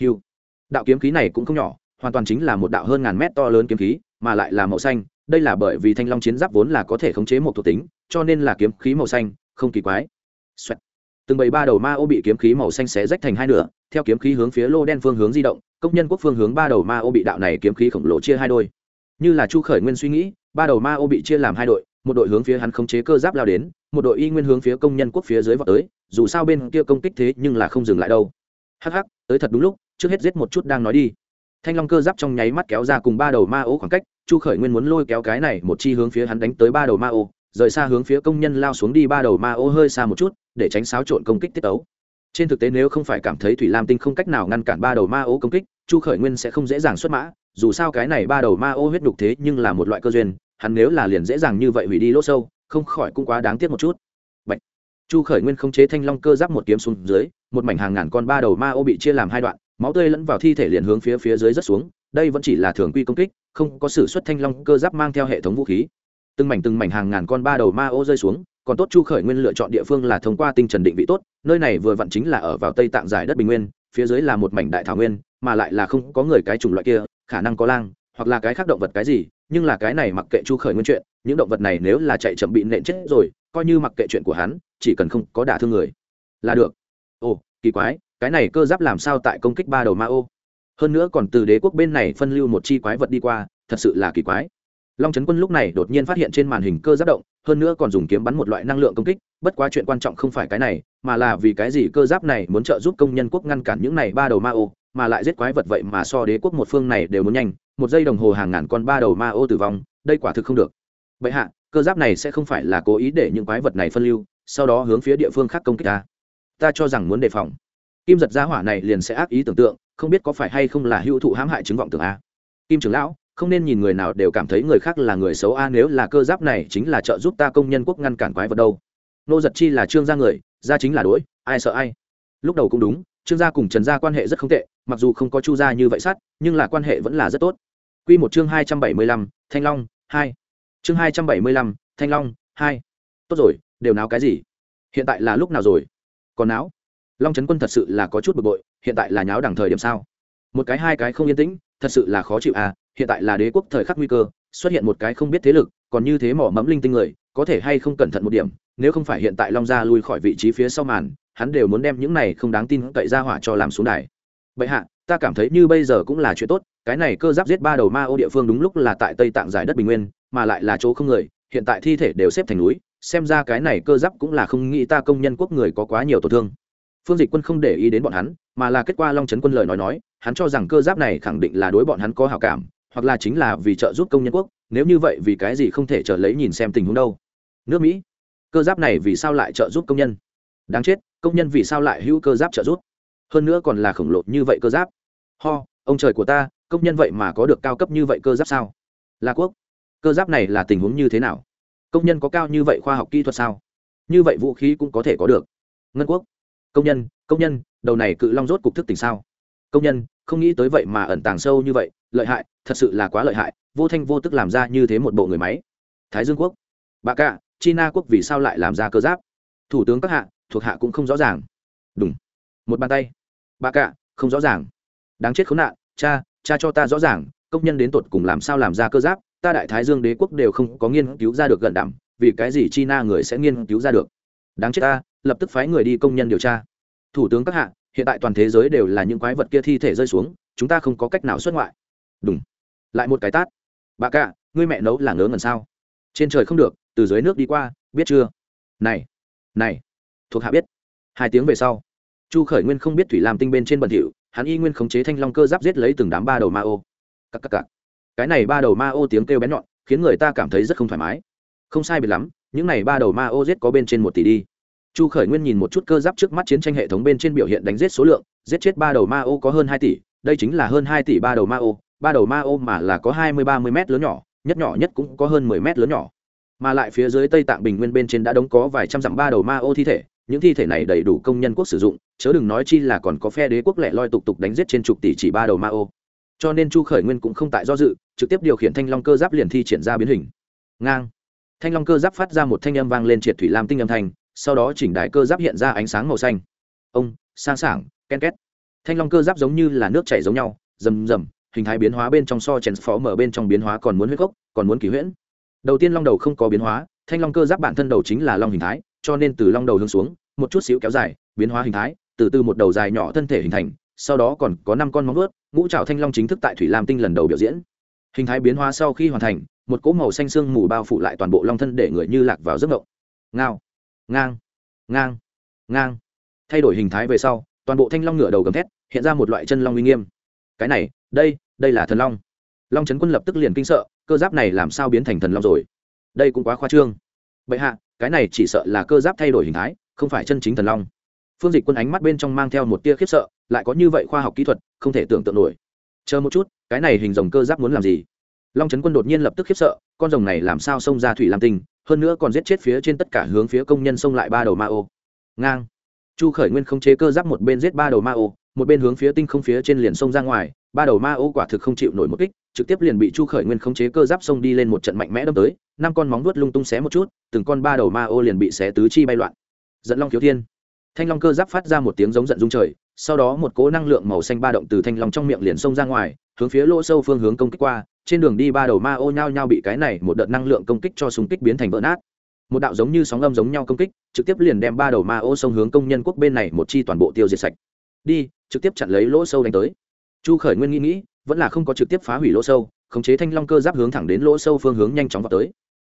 [SPEAKER 1] Hiu. Đạo kiếm khí này cũng không nhỏ hoàn toàn chính là một đạo hơn ngàn mét to lớn kiếm khí, mà lại là màu xanh. Đây là bởi vì thanh long chiến giáp vốn là có thể khống chế một thuộc tính, cho nên là kiếm khí màu xanh, không kỳ quái. Xoẹt. từng bầy ba đầu ma ô bị kiếm khí màu xanh xé rách thành hai nửa, theo kiếm khí hướng phía lô đen phương hướng di động, công nhân quốc phương hướng ba đầu ma ô bị đạo này kiếm khí khổng lồ chia hai đôi. Như là chu khởi nguyên suy nghĩ, ba đầu ma ô bị chia làm hai đội, một đội hướng phía hắn khống chế cơ giáp lao đến, một đội y nguyên hướng phía công nhân quốc phía dưới vào tới, dù sao bên kia công kích thế nhưng là không dừng lại đâu. Hắc hắc, tới thật đúng lúc, trước hết giết một chút đang nói đi thanh long cơ giáp trong nháy mắt kéo ra cùng ba đầu ma ô khoảng cách, chu khởi nguyên muốn lôi kéo cái này một chi hướng phía hắn đánh tới ba đầu ma ô rời xa hướng phía công nhân lao xuống đi ba đầu ma ô hơi xa một chút, để tránh xáo trộn công kích tiết tấu trên thực tế nếu không phải cảm thấy thủy lam tinh không cách nào ngăn cản ba đầu ma ô công kích, chu khởi nguyên sẽ không dễ dàng xuất mã, dù sao cái này ba đầu ma ô huyết đục thế nhưng là một loại cơ duyên, hắn nếu là liền dễ dàng như vậy hủy đi lỗ sâu, không khỏi cũng quá đáng tiếc một chút Bạch. chu khởi nguyên không chế thanh long cơ giáp một kiếm xuống dưới, một mảnh hàng ngàn con ba đầu ma ô bị chia làm hai đoạn máu tươi lẫn vào thi thể liền hướng phía phía dưới rất xuống, đây vẫn chỉ là thường quy công kích, không có sự xuất thanh long cơ giáp mang theo hệ thống vũ khí. Từng mảnh từng mảnh hàng ngàn con ba đầu ma ô rơi xuống, còn tốt chu khởi nguyên lựa chọn địa phương là thông qua tinh trần định vị tốt, nơi này vừa vặn chính là ở vào tây tạng giải đất bình nguyên, phía dưới là một mảnh đại thảo nguyên, mà lại là không có người cái chủng loại kia, khả năng có lang, hoặc là cái khác động vật cái gì, nhưng là cái này mặc kệ chu khởi nguyên chuyện, những động vật này nếu là chạy chậm bị nện chết rồi, coi như mặc kệ chuyện của hắn, chỉ cần không có đả thương người, là được. Ồ, kỳ quái cái này cơ giáp làm sao tại công kích ba đầu ma ô? Hơn nữa còn từ đế quốc bên này phân lưu một chi quái vật đi qua, thật sự là kỳ quái. Long trấn quân lúc này đột nhiên phát hiện trên màn hình cơ giáp động, hơn nữa còn dùng kiếm bắn một loại năng lượng công kích, bất quá chuyện quan trọng không phải cái này, mà là vì cái gì cơ giáp này muốn trợ giúp công nhân quốc ngăn cản những này ba đầu ma ô, mà lại giết quái vật vậy mà so đế quốc một phương này đều muốn nhanh. Một giây đồng hồ hàng ngàn con ba đầu ma ô tử vong, đây quả thực không được. Vậy hạ, cơ giáp này sẽ không phải là cố ý để những quái vật này phân lưu, sau đó hướng phía địa phương khác công kích ta. Ta cho rằng muốn đề phòng kim giật gia hỏa này liền sẽ ác ý tưởng tượng không biết có phải hay không là hữu thụ hãm hại chứng vọng tưởng a. Kim trưởng lão không nên nhìn người nào đều cảm thấy người khác là người xấu a nếu là cơ giáp này chính là trợ giúp ta công nhân quốc ngăn cản quái vật đâu. Nô giật chi là trương gia người gia chính là đối, ai sợ ai. Lúc đầu cũng đúng trương gia cùng trần gia quan hệ rất không tệ mặc dù không có chu gia như vậy sát nhưng là quan hệ vẫn là rất tốt. Q một chương hai trăm bảy mươi lăm thanh long hai. Chương hai trăm bảy mươi lăm thanh long hai. Tốt rồi đều náo cái gì? Hiện tại là lúc nào rồi? Còn náo? Long trấn quân thật sự là có chút bực bội, hiện tại là nháo đằng thời điểm sao? Một cái hai cái không yên tĩnh, thật sự là khó chịu à hiện tại là đế quốc thời khắc nguy cơ, xuất hiện một cái không biết thế lực, còn như thế mỏ mẫm linh tinh người, có thể hay không cẩn thận một điểm, nếu không phải hiện tại long gia lui khỏi vị trí phía sau màn, hắn đều muốn đem những này không đáng tin cậy ra hỏa cho làm xuống đài. Bệ hạ, ta cảm thấy như bây giờ cũng là chuyện tốt, cái này cơ giáp giết ba đầu ma ô địa phương đúng lúc là tại tây tạng giải đất bình nguyên, mà lại là chỗ không người, hiện tại thi thể đều xếp thành núi, xem ra cái này cơ giáp cũng là không nghĩ ta công nhân quốc người có quá nhiều tổn thương phương dịch quân không để ý đến bọn hắn, mà là kết quả long trấn quân lời nói nói, hắn cho rằng cơ giáp này khẳng định là đối bọn hắn có hảo cảm, hoặc là chính là vì trợ giúp công nhân quốc, nếu như vậy vì cái gì không thể chờ lấy nhìn xem tình huống đâu. Nước mỹ, cơ giáp này vì sao lại trợ giúp công nhân? Đáng chết, công nhân vì sao lại hữu cơ giáp trợ giúp? Hơn nữa còn là khổng lồ như vậy cơ giáp. Ho, ông trời của ta, công nhân vậy mà có được cao cấp như vậy cơ giáp sao? Là quốc, cơ giáp này là tình huống như thế nào? Công nhân có cao như vậy khoa học kỹ thuật sao? Như vậy vũ khí cũng có thể có được. Ngân quốc công nhân công nhân, đầu này cự long rốt cục thức tỉnh sao? Công nhân, không nghĩ tới vậy mà ẩn tàng sâu như vậy, lợi hại, thật sự là quá lợi hại, vô thanh vô tức làm ra như thế một bộ người máy. Thái dương quốc. Bà cạ china quốc vì sao lại làm ra cơ giáp? Thủ tướng các hạ, thuộc hạ cũng không rõ ràng. Đúng một bàn tay. Bà cạ không rõ ràng. Đáng chết khốn nạn, cha cha cho ta rõ ràng, công nhân đến tột cùng làm sao làm ra cơ giáp, ta đại thái dương đế quốc đều không có nghiên cứu ra được gần đảm vì cái gì china người sẽ nghiên cứu ra được? Đáng chết ta lập tức phái người đi công nhân điều tra. Thủ tướng các hạ, hiện tại toàn thế giới đều là những quái vật kia thi thể rơi xuống, chúng ta không có cách nào xuất ngoại. Đúng lại một cái tát. Bà cạ ngươi mẹ nấu là ngớ ngẩn sao? Trên trời không được, từ dưới nước đi qua, biết chưa? Này này, thuộc hạ biết. Hai tiếng về sau, chu khởi nguyên không biết thủy làm tinh bên trên bẩn thỉu, hắn y nguyên khống chế thanh long cơ giáp giết lấy từng đám ba đầu ma ô. Cắc cắc cắc. cái này ba đầu ma ô tiếng kêu bén nhọn, khiến người ta cảm thấy rất không thoải mái. Không sai biệt lắm, những này ba đầu ma ô giết có bên trên một tỷ đi chu khởi nguyên nhìn một chút cơ giáp trước mắt chiến tranh hệ thống bên trên biểu hiện đánh giết số lượng, giết chết ba đầu ma ô có hơn hai tỷ, đây chính là hơn hai tỷ ba đầu ma ô, ba đầu ma ô mà là có hai mươi, ba mươi m lớn nhỏ, nhất nhỏ nhất cũng có hơn mười m lớn nhỏ. Mà lại phía dưới tây tạng bình nguyên bên trên đã đóng có vài trăm dặm ba đầu ma ô thi thể, những thi thể này đầy đủ công nhân quốc sử dụng, chớ đừng nói chi là còn có phe đế quốc lẻ loi tục tục đánh giết trên chục tỷ chỉ ba đầu ma ô. Cho nên chu khởi nguyên cũng không tại do dự, trực tiếp điều khiển thanh long cơ giáp liền thi triển ra biến hình. Ngang. Thanh long cơ giáp phát ra một thanh âm vang lên triệt thủy lam tinh âm thanh sau đó chỉnh đại cơ giáp hiện ra ánh sáng màu xanh. Ông, sang sảng, ken két. Thanh long cơ giáp giống như là nước chảy giống nhau, rầm rầm, hình thái biến hóa bên trong so chèn phó mở bên trong biến hóa còn muốn huyết gốc, còn muốn kỳ huyễn. Đầu tiên long đầu không có biến hóa, thanh long cơ giáp bản thân đầu chính là long hình thái, cho nên từ long đầu hướng xuống, một chút xíu kéo dài, biến hóa hình thái, từ từ một đầu dài nhỏ thân thể hình thành, sau đó còn có năm con móng vuốt, ngũ trào thanh long chính thức tại thủy lam tinh lần đầu biểu diễn. Hình thái biến hóa sau khi hoàn thành, một cỗ màu xanh sương mù bao phủ lại toàn bộ long thân để người như lạc vào giấc mộng ngao ngang ngang ngang. Thay đổi hình thái về sau, toàn bộ thanh long ngựa đầu gầm thét, hiện ra một loại chân long uy nghiêm. Cái này, đây đây là thần long. Long trấn quân lập tức liền kinh sợ, cơ giáp này làm sao biến thành thần long rồi? Đây cũng quá khoa trương. Bệ hạ, cái này chỉ sợ là cơ giáp thay đổi hình thái, không phải chân chính thần long. Phương dịch quân ánh mắt bên trong mang theo một tia khiếp sợ, lại có như vậy khoa học kỹ thuật, không thể tưởng tượng nổi. Chờ một chút, cái này hình rồng cơ giáp muốn làm gì? Long trấn quân đột nhiên lập tức khiếp sợ, con rồng này làm sao xông ra thủy lam tinh hơn nữa còn giết chết phía trên tất cả hướng phía công nhân xông lại ba đầu ma ô. Ngang. Chu khởi nguyên không chế cơ giáp một bên giết ba đầu ma ô, một bên hướng phía tinh không phía trên liền sông ra ngoài, ba đầu ma ô quả thực không chịu nổi một kích, trực tiếp liền bị chu khởi nguyên khống chế cơ giáp xông đi lên một trận mạnh mẽ đâm tới, năm con móng vuốt lung tung xé một chút, từng con ba đầu ma ô liền bị xé tứ chi bay loạn. Dẫn long thiếu thiên thanh long cơ giáp phát ra một tiếng giống giận dung trời, sau đó một cỗ năng lượng màu xanh ba động từ thanh long trong miệng liền xông ra ngoài, hướng phía lỗ sâu phương hướng công kích qua, trên đường đi ba đầu ma ô nhao nhao bị cái này một đợt năng lượng công kích cho súng kích biến thành vỡ nát. Một đạo giống như sóng âm giống nhau công kích, trực tiếp liền đem ba đầu ma ô xông hướng công nhân quốc bên này một chi toàn bộ tiêu diệt sạch. Đi, trực tiếp chặn lấy lỗ sâu đánh tới. Chu khởi nguyên nghĩ nghĩ, vẫn là không có trực tiếp phá hủy lỗ sâu, khống chế thanh long cơ giáp hướng thẳng đến lỗ sâu phương hướng nhanh chóng vào tới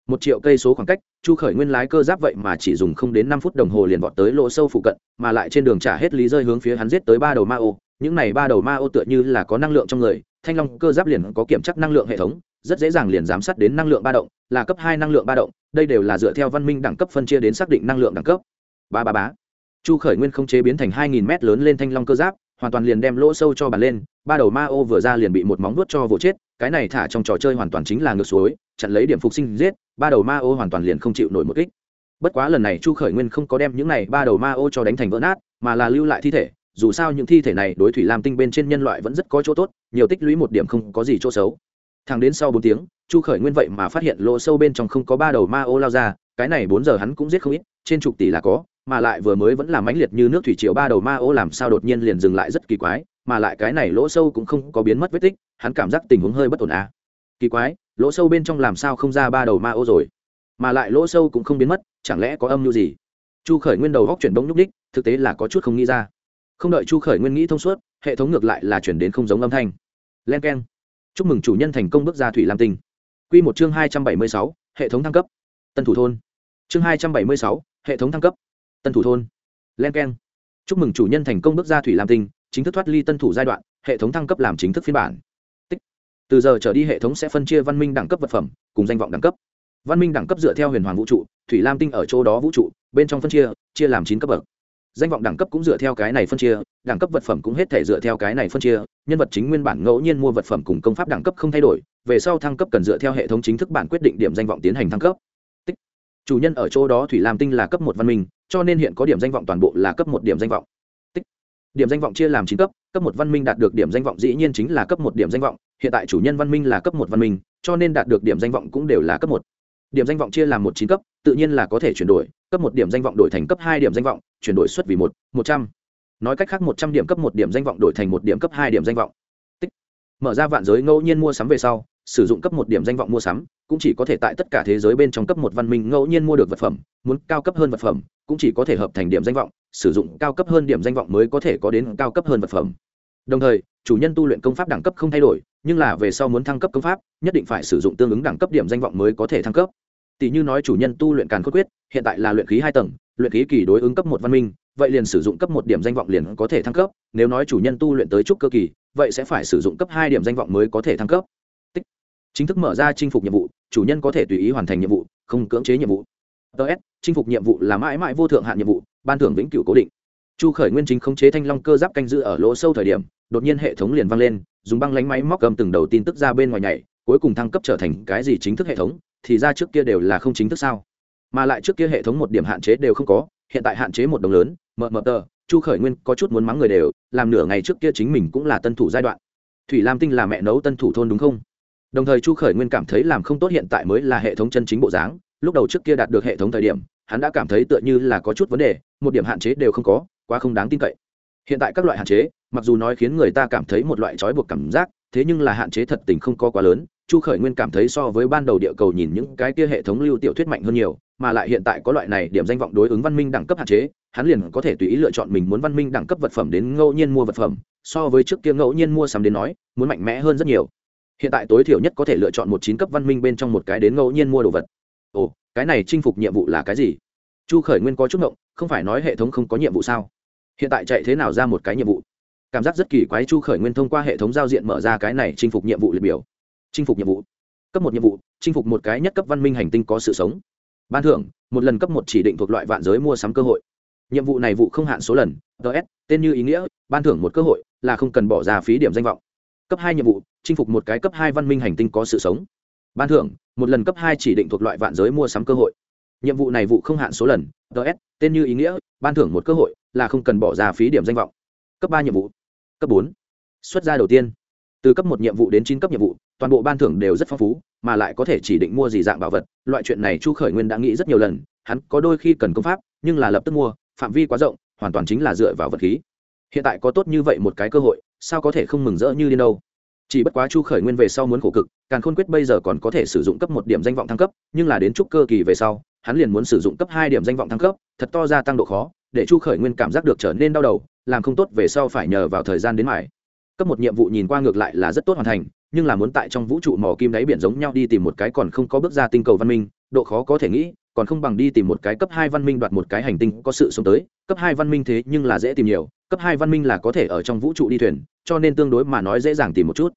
[SPEAKER 1] một triệu cây số khoảng cách, chu khởi nguyên lái cơ giáp vậy mà chỉ dùng không đến năm phút đồng hồ liền vọt tới lỗ sâu phụ cận, mà lại trên đường trả hết lý rơi hướng phía hắn giết tới ba đầu ma ô. Những này ba đầu ma ô tựa như là có năng lượng trong người, thanh long cơ giáp liền có kiểm chắc năng lượng hệ thống, rất dễ dàng liền giám sát đến năng lượng ba động, là cấp hai năng lượng ba động, đây đều là dựa theo văn minh đẳng cấp phân chia đến xác định năng lượng đẳng cấp. Ba ba bá chu khởi nguyên không chế biến thành hai nghìn mét lớn lên thanh long cơ giáp, hoàn toàn liền đem lỗ sâu cho bàn lên, ba đầu ma ô vừa ra liền bị một móng vuốt cho vỗ chết cái này thả trong trò chơi hoàn toàn chính là ngược suối, chặn lấy điểm phục sinh giết, ba đầu ma ô hoàn toàn liền không chịu nổi một kích. Bất quá lần này chu khởi nguyên không có đem những này ba đầu ma ô cho đánh thành vỡ nát, mà là lưu lại thi thể, dù sao những thi thể này đối thủy lam tinh bên trên nhân loại vẫn rất có chỗ tốt, nhiều tích lũy một điểm không có gì chỗ xấu. Thẳng đến sau bốn tiếng, chu khởi nguyên vậy mà phát hiện lỗ sâu bên trong không có ba đầu ma ô lao ra, cái này bốn giờ hắn cũng giết không ít, trên chục tỷ là có, mà lại vừa mới vẫn là mãnh liệt như nước thủy triều ba đầu ma ô làm sao đột nhiên liền dừng lại rất kỳ quái mà lại cái này lỗ sâu cũng không có biến mất vết tích, hắn cảm giác tình huống hơi bất ổn à. kỳ quái, lỗ sâu bên trong làm sao không ra ba đầu ma ô rồi? Mà lại lỗ sâu cũng không biến mất, chẳng lẽ có âm mưu gì? Chu khởi nguyên đầu góc chuyển bông nhúc ních thực tế là có chút không nghĩ ra. Không đợi chu khởi nguyên nghĩ thông suốt, hệ thống ngược lại là chuyển đến không giống âm thanh. Len k e n chúc mừng chủ nhân thành công bước ra thủy lam tinh. Q một chương hai trăm bảy mươi sáu, hệ thống thăng cấp. Tân thủ thôn. Chương hai trăm bảy mươi sáu, hệ thống thăng cấp. Tân thủ thôn. Len k e n chúc mừng chủ nhân thành công bước ra thủy lam tinh chính thức thoát ly tân thủ giai đoạn, hệ thống thăng cấp làm chính thức phiên bản. Tích. từ giờ trở đi hệ thống sẽ phân chia văn minh đẳng cấp vật phẩm, cùng danh vọng đẳng cấp. Văn minh đẳng cấp dựa theo huyền hoàng vũ trụ, thủy lam tinh ở chỗ đó vũ trụ, bên trong phân chia chia làm chín cấp bậc. Danh vọng đẳng cấp cũng dựa theo cái này phân chia, đẳng cấp vật phẩm cũng hết thể dựa theo cái này phân chia, nhân vật chính nguyên bản ngẫu nhiên mua vật phẩm cùng công pháp đẳng cấp không thay đổi, về sau thăng cấp cần dựa theo hệ thống chính thức bản quyết định điểm danh vọng tiến hành thăng cấp. Tích. chủ nhân ở chỗ đó thủy lam tinh là cấp một văn minh, cho nên hiện có điểm danh vọng toàn bộ là cấp một điểm danh vọng điểm danh vọng chia làm chín cấp cấp một văn minh đạt được điểm danh vọng dĩ nhiên chính là cấp một điểm danh vọng, hiện tại chủ nhân văn minh là cấp một văn minh, cho nên đạt được điểm danh vọng cũng đều là cấp một. Điểm danh vọng chia làm một chín cấp, tự nhiên là có thể chuyển đổi, cấp một điểm danh vọng đổi thành cấp hai điểm danh vọng, chuyển đổi suất vì một một trăm. Nói cách khác một trăm điểm cấp một điểm danh vọng đổi thành một điểm cấp hai điểm danh vọng. Tích. mở ra vạn giới ngẫu nhiên mua sắm về sau, sử dụng cấp một điểm danh vọng mua sắm, cũng chỉ có thể tại tất cả thế giới bên trong cấp một văn minh ngẫu nhiên mua được vật phẩm, muốn cao cấp hơn vật phẩm, cũng chỉ có thể hợp thành điểm danh vọng sử dụng cao cấp hơn điểm danh vọng mới có thể có đến cao cấp hơn vật phẩm. Đồng thời, chủ nhân tu luyện công pháp đẳng cấp không thay đổi, nhưng là về sau muốn thăng cấp công pháp, nhất định phải sử dụng tương ứng đẳng cấp điểm danh vọng mới có thể thăng cấp. Tỷ như nói chủ nhân tu luyện càn cốt quyết, hiện tại là luyện khí hai tầng, luyện khí kỳ đối ứng cấp một văn minh, vậy liền sử dụng cấp một điểm danh vọng liền có thể thăng cấp, nếu nói chủ nhân tu luyện tới trúc cơ kỳ, vậy sẽ phải sử dụng cấp hai điểm danh vọng mới có thể thăng cấp. Tích. chính thức mở ra chinh phục nhiệm vụ, chủ nhân có thể tùy ý hoàn thành nhiệm vụ, không cưỡng chế nhiệm vụ. Ts chinh phục nhiệm vụ là mãi mãi vô thượng hạn nhiệm vụ ban thưởng vĩnh cửu cố định. Chu khởi nguyên chính khống chế thanh long cơ giáp canh giữ ở lỗ sâu thời điểm, đột nhiên hệ thống liền vang lên, dùng băng lánh máy móc cầm từng đầu tin tức ra bên ngoài nhảy, cuối cùng thăng cấp trở thành cái gì chính thức hệ thống, thì ra trước kia đều là không chính thức sao. Mà lại trước kia hệ thống một điểm hạn chế đều không có, hiện tại hạn chế một đồng lớn mờ mờ tờ, chu khởi nguyên có chút muốn mắng người đều, làm nửa ngày trước kia chính mình cũng là tân thủ giai đoạn. Thủy lam tinh là mẹ nấu tân thủ thôn đúng không? Đồng thời chu khởi nguyên cảm thấy làm không tốt hiện tại mới là hệ thống chân chính bộ dáng, lúc đầu trước kia đạt được hệ thống thời điểm hắn đã cảm thấy tựa như là có chút vấn đề, một điểm hạn chế đều không có, quá không đáng tin cậy. Hiện tại các loại hạn chế, mặc dù nói khiến người ta cảm thấy một loại trói buộc cảm giác, thế nhưng là hạn chế thật tình không có quá lớn. Chu khởi nguyên cảm thấy so với ban đầu địa cầu nhìn những cái kia hệ thống lưu tiểu thuyết mạnh hơn nhiều, mà lại hiện tại có loại này điểm danh vọng đối ứng văn minh đẳng cấp hạn chế, hắn liền có thể tùy ý lựa chọn mình muốn văn minh đẳng cấp vật phẩm đến ngẫu nhiên mua vật phẩm, so với trước kia ngẫu nhiên mua sắm đến nói, muốn mạnh mẽ hơn rất nhiều. Hiện tại tối thiểu nhất có thể lựa chọn một chín cấp văn minh bên trong một cái đến ngẫu nhiên mua đồ vật. Ồ cái này chinh phục nhiệm vụ là cái gì? Chu khởi nguyên có chút ngộng, không phải nói hệ thống không có nhiệm vụ sao? Hiện tại chạy thế nào ra một cái nhiệm vụ? Cảm giác rất kỳ quái chu khởi nguyên thông qua hệ thống giao diện mở ra cái này chinh phục nhiệm vụ liệt biểu. Chinh phục nhiệm vụ. Cấp một nhiệm vụ, chinh phục một cái nhất cấp văn minh hành tinh có sự sống. Ban thưởng, một lần cấp một chỉ định thuộc loại vạn giới mua sắm cơ hội. Nhiệm vụ này vụ không hạn số lần ts tên như ý nghĩa, ban thưởng một cơ hội, là không cần bỏ ra phí điểm danh vọng. Cấp hai nhiệm vụ, chinh phục một cái cấp hai văn minh hành tinh có sự sống ban thưởng, một lần cấp hai chỉ định thuộc loại vạn giới mua sắm cơ hội. Nhiệm vụ này vụ không hạn số lần ts tên như ý nghĩa, ban thưởng một cơ hội là không cần bỏ ra phí điểm danh vọng. Cấp ba nhiệm vụ. Cấp bốn. Xuất gia đầu tiên. Từ cấp một nhiệm vụ đến chín cấp nhiệm vụ, toàn bộ ban thưởng đều rất phong phú, mà lại có thể chỉ định mua gì dạng bảo vật. Loại chuyện này chu khởi nguyên đã nghĩ rất nhiều lần, hắn có đôi khi cần công pháp, nhưng là lập tức mua, phạm vi quá rộng, hoàn toàn chính là dựa vào vật khí. Hiện tại có tốt như vậy một cái cơ hội, sao có thể không mừng rỡ như điên đâu? Chỉ bất quá chu khởi nguyên về sau muốn khổ cực, càn khôn quyết bây giờ còn có thể sử dụng cấp một điểm danh vọng thăng cấp, nhưng là đến trúc cơ kỳ về sau, hắn liền muốn sử dụng cấp hai điểm danh vọng thăng cấp, thật to ra tăng độ khó, để chu khởi nguyên cảm giác được trở nên đau đầu, làm không tốt về sau phải nhờ vào thời gian đến mãi. cấp một nhiệm vụ nhìn qua ngược lại là rất tốt hoàn thành, nhưng là muốn tại trong vũ trụ mỏ kim đáy biển giống nhau đi tìm một cái còn không có bước ra tinh cầu văn minh, độ khó có thể nghĩ, còn không bằng đi tìm một cái cấp hai văn minh đoạt một cái hành tinh có sự sống tới cấp hai văn minh thế nhưng là dễ tìm nhiều, cấp hai văn minh là có thể ở trong vũ trụ đi thuyền, cho nên tương đối mà nói dễ dàng tìm một chút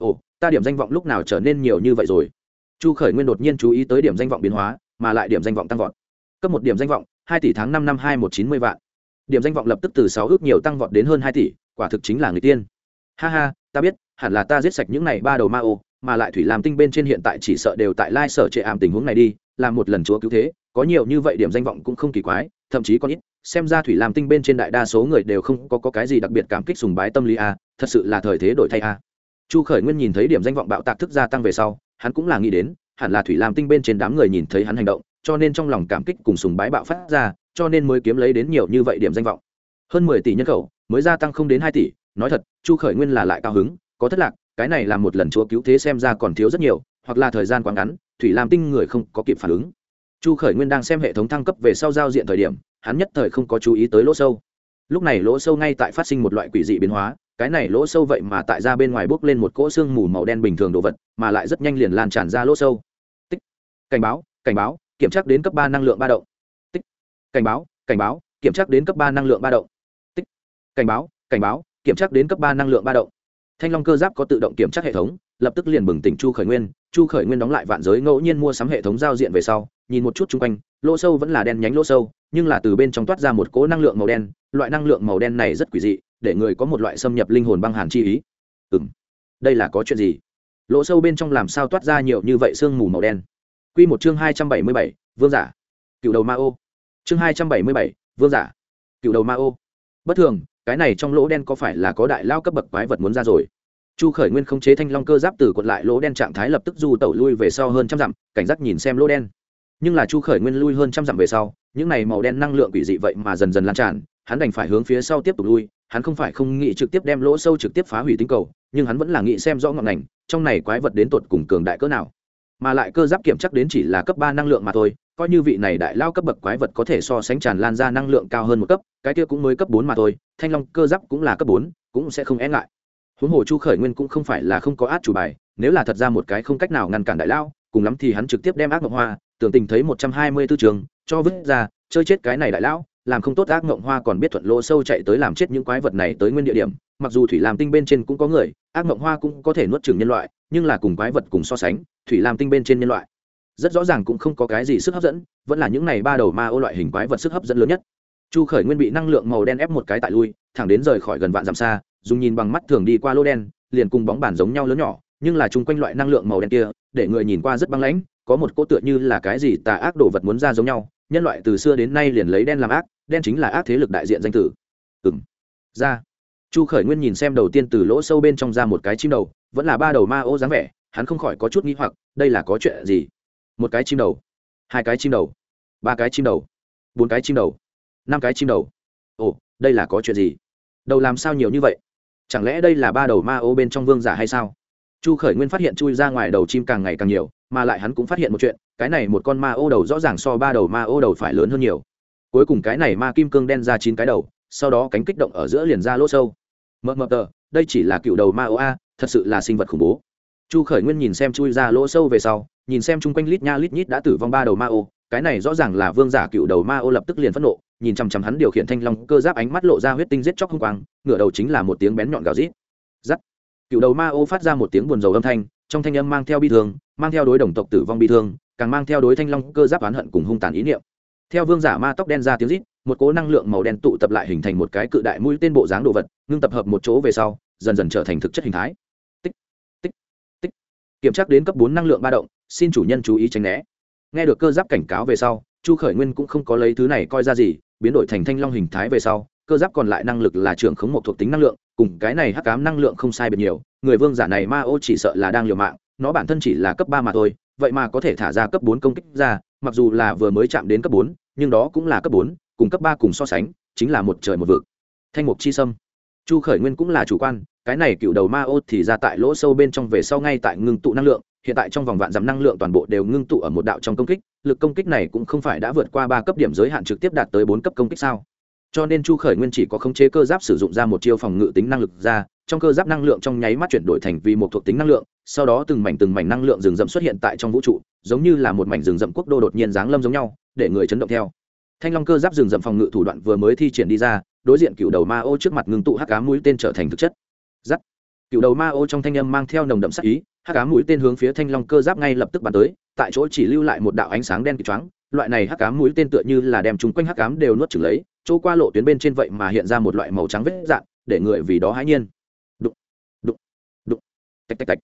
[SPEAKER 1] ồ ta điểm danh vọng lúc nào trở nên nhiều như vậy rồi? Chu khởi nguyên đột nhiên chú ý tới điểm danh vọng biến hóa mà lại điểm danh vọng tăng vọt. Cấp một điểm danh vọng hai tỷ tháng năm năm hai một chín mươi vạn. Điểm danh vọng lập tức từ sáu ước nhiều tăng vọt đến hơn hai tỷ quả thực chính là người tiên. Ha ha ta biết hẳn là ta giết sạch những này ba đầu ma ô mà lại thủy làm tinh bên trên hiện tại chỉ sợ đều tại lai sở trệ ảm tình huống này đi làm một lần chúa cứu thế có nhiều như vậy điểm danh vọng cũng không kỳ quái thậm chí có ít. Xem ra thủy làm tinh bên trên đại đa số người đều không có, có cái gì đặc biệt cảm kích sùng bái tâm lý a thật sự là thời thế đổi thay a chu khởi nguyên nhìn thấy điểm danh vọng bạo tạc thức gia tăng về sau, hắn cũng là nghĩ đến, hẳn là thủy làm tinh bên trên đám người nhìn thấy hắn hành động, cho nên trong lòng cảm kích cùng sùng bái bạo phát ra, cho nên mới kiếm lấy đến nhiều như vậy điểm danh vọng. Hơn mười tỷ nhân khẩu, mới gia tăng không đến hai tỷ, nói thật, chu khởi nguyên là lại cao hứng, có thất lạc, cái này là một lần chúa cứu thế xem ra còn thiếu rất nhiều, hoặc là thời gian quá ngắn, thủy làm tinh người không có kịp phản ứng. Chu khởi nguyên đang xem hệ thống thăng cấp về sau giao diện thời điểm, hắn nhất thời không có chú ý tới lỗ sâu. Lúc này lỗ sâu ngay tại phát sinh một loại quỷ dị biến hóa cái này lỗ sâu vậy mà tại ra bên ngoài bốc lên một cỗ xương mù màu đen bình thường đồ vật, mà lại rất nhanh liền lan tràn ra lỗ sâu. Tích. Cảnh báo cảnh báo, kiểm tra đến cấp ba năng lượng ba động. Tích. Cảnh báo cảnh báo, kiểm tra đến cấp ba năng lượng ba động. Tích. Cảnh báo cảnh báo, kiểm tra đến cấp ba năng lượng ba động. Thanh long cơ giáp có tự động kiểm tra hệ thống, lập tức liền bừng tỉnh chu khởi nguyên. Chu khởi nguyên đóng lại vạn giới ngẫu nhiên mua sắm hệ thống giao diện về sau, nhìn một chút chung quanh, lỗ sâu vẫn là đen nhánh lỗ sâu, nhưng là từ bên trong toát ra một cỗ năng lượng màu đen. Loại năng lượng màu đen này rất quỷ dị để người có một loại xâm nhập linh hồn băng hàn chi ý. Ừ m đây là có chuyện gì? Lỗ sâu bên trong làm sao toát ra nhiều như vậy sương mù màu đen? Q một chương hai trăm bảy mươi bảy, vương giả. Cựu đầu ma ô. Chương hai trăm bảy mươi bảy, vương giả. Cựu đầu ma ô. Bất thường, cái này trong lỗ đen có phải là có đại lao cấp bậc quái vật muốn ra rồi? Chu khởi nguyên không chế thanh long cơ giáp từ quật lại lỗ đen trạng thái lập tức du tẩu lui về sau hơn trăm dặm, cảnh giác nhìn xem lỗ đen. Nhưng là chu khởi nguyên lui hơn trăm dặm về sau, những này màu đen năng lượng quỷ dị vậy mà dần dần lan tràn, hắn đành phải hướng phía sau tiếp tục lui hắn không phải không nghĩ trực tiếp đem lỗ sâu trực tiếp phá hủy tinh cầu, nhưng hắn vẫn là nghĩ xem rõ ngọn ngành, trong này quái vật đến tột cùng cường đại cỡ nào. Mà lại cơ giáp kiểm chắc đến chỉ là cấp ba năng lượng mà thôi, coi như vị này đại lao cấp bậc quái vật có thể so sánh tràn lan ra năng lượng cao hơn một cấp, cái kia cũng mới cấp bốn mà thôi, thanh long cơ giáp cũng là cấp bốn, cũng sẽ không e ngại. Huống hồ chu khởi nguyên cũng không phải là không có át chủ bài, nếu là thật ra một cái không cách nào ngăn cản đại lao, cùng lắm thì hắn trực tiếp đem ác mộng hoa, tưởng tình thấy một trăm hai mươi tư trường, cho vứt ra, chơi chết cái này đại lão làm không tốt ác ngộng hoa còn biết thuận lỗ sâu chạy tới làm chết những quái vật này tới nguyên địa điểm. Mặc dù thủy làm tinh bên trên cũng có người, ác ngộng hoa cũng có thể nuốt chừng nhân loại, nhưng là cùng quái vật cùng so sánh, thủy làm tinh bên trên nhân loại rất rõ ràng cũng không có cái gì sức hấp dẫn, vẫn là những này ba đầu ma ô loại hình quái vật sức hấp dẫn lớn nhất. Chu khởi nguyên bị năng lượng màu đen ép một cái tại lui, thẳng đến rời khỏi gần vạn dặm xa, dùng nhìn bằng mắt thường đi qua lô đen, liền cùng bóng bàn giống nhau lớn nhỏ, nhưng là chung quanh loại năng lượng màu đen kia, để người nhìn qua rất băng lãnh, có một cỗ tựa như là cái gì tà ác đồ vật muốn ra giống nhau nhân loại từ xưa đến nay liền lấy đen làm ác, đen chính là ác thế lực đại diện danh tử. Ừ m ra. Chu khởi nguyên nhìn xem đầu tiên từ lỗ sâu bên trong ra một cái chim đầu, vẫn là ba đầu ma ô dáng vẻ, hắn không khỏi có chút nghĩ hoặc, đây là có chuyện gì? Một cái chim đầu. Hai cái chim đầu. Ba cái chim đầu. Bốn cái chim đầu. Năm cái chim đầu. Ồ, đây là có chuyện gì? Đầu làm sao nhiều như vậy? Chẳng lẽ đây là ba đầu ma ô bên trong vương giả hay sao? Chu khởi nguyên phát hiện chui ra ngoài đầu chim càng ngày càng nhiều, mà lại hắn cũng phát hiện một chuyện cái này một con ma ô đầu rõ ràng so ba đầu ma ô đầu phải lớn hơn nhiều. Cuối cùng cái này ma kim cương đen ra chín cái đầu, sau đó cánh kích động ở giữa liền ra lỗ sâu. Mờ mờ tờ, đây chỉ là cựu đầu ma ô a, thật sự là sinh vật khủng bố. Chu khởi nguyên nhìn xem chui ra lỗ sâu về sau, nhìn xem chung quanh lít nha lít nhít đã tử vong ba đầu ma ô, cái này rõ ràng là vương giả cựu đầu ma ô lập tức liền phẫn nộ, nhìn chằm chằm hắn điều khiển thanh long cơ giáp ánh mắt lộ ra huyết tinh giết chóc hung quang, ngửa đầu chính là một tiếng bén nhọn gào rít. Giắt. Cựu đầu ma ô phát ra một tiếng buồn rầu âm thanh, trong thanh âm mang theo bi thương, mang theo đối đồng tộc tử vong bi thương càng mang theo đối thanh long cơ giáp oán hận cùng hung tàn ý niệm. Theo vương giả ma tóc đen ra tiếng rít, một cố năng lượng màu đen tụ tập lại hình thành một cái cự đại mũi tên bộ dáng đồ vật, ngưng tập hợp một chỗ về sau, dần dần trở thành thực chất hình thái. Tích tích tích. Kiểm tra đến cấp bốn năng lượng ba động, xin chủ nhân chú ý tránh né. Nghe được cơ giáp cảnh cáo về sau, chu khởi nguyên cũng không có lấy thứ này coi ra gì, biến đổi thành thanh long hình thái về sau, cơ giáp còn lại năng lực là trưởng khống một thuộc tính năng lượng, cùng cái này hắc cám năng lượng không sai biệt nhiều, người vương giả này ma ô chỉ sợ là đang liều mạng, nó bản thân chỉ là cấp ba mà thôi vậy mà có thể thả ra cấp bốn công kích ra, mặc dù là vừa mới chạm đến cấp bốn, nhưng đó cũng là cấp bốn, cùng cấp ba cùng so sánh, chính là một trời một vực. Thanh mục chi sâm. Chu khởi nguyên cũng là chủ quan, cái này cựu đầu ma ô thì ra tại lỗ sâu bên trong về sau ngay tại ngưng tụ năng lượng, hiện tại trong vòng vạn dặm năng lượng toàn bộ đều ngưng tụ ở một đạo trong công kích, lực công kích này cũng không phải đã vượt qua ba cấp điểm giới hạn trực tiếp đạt tới bốn cấp công kích sao? Cho nên chu khởi nguyên chỉ có khống chế cơ giáp sử dụng ra một chiêu phòng ngự tính năng lực ra, trong cơ giáp năng lượng trong nháy mắt chuyển đổi thành vì một thuộc tính năng lượng, sau đó từng mảnh từng mảnh năng lượng rừng rậm xuất hiện tại trong vũ trụ, giống như là một mảnh rừng rậm quốc đô đột nhiên giáng lâm giống nhau, để người chấn động theo. Thanh long cơ giáp rừng rậm phòng ngự thủ đoạn vừa mới thi triển đi ra, đối diện cựu đầu ma ô trước mặt ngưng tụ hắc cá mũi tên trở thành thực chất. Giắt. Cựu đầu ma ô trong thanh âm mang theo nồng đậm sắc ý, hắc cá mũi tên hướng phía thanh long cơ giáp ngay lập tức bắn tới, tại chỗ chỉ lưu lại một đạo ánh sáng đen kịch choáng, loại này hắc cám mũi tên tựa như là đem chúng quanh hắc cám đều nuốt chửng lấy chỗ qua lộ tuyến bên trên vậy mà hiện ra một loại màu trắng vết dạn, để người vì đó hãi nhiên. Đụng đụng đụng. Tạch tạch tạch.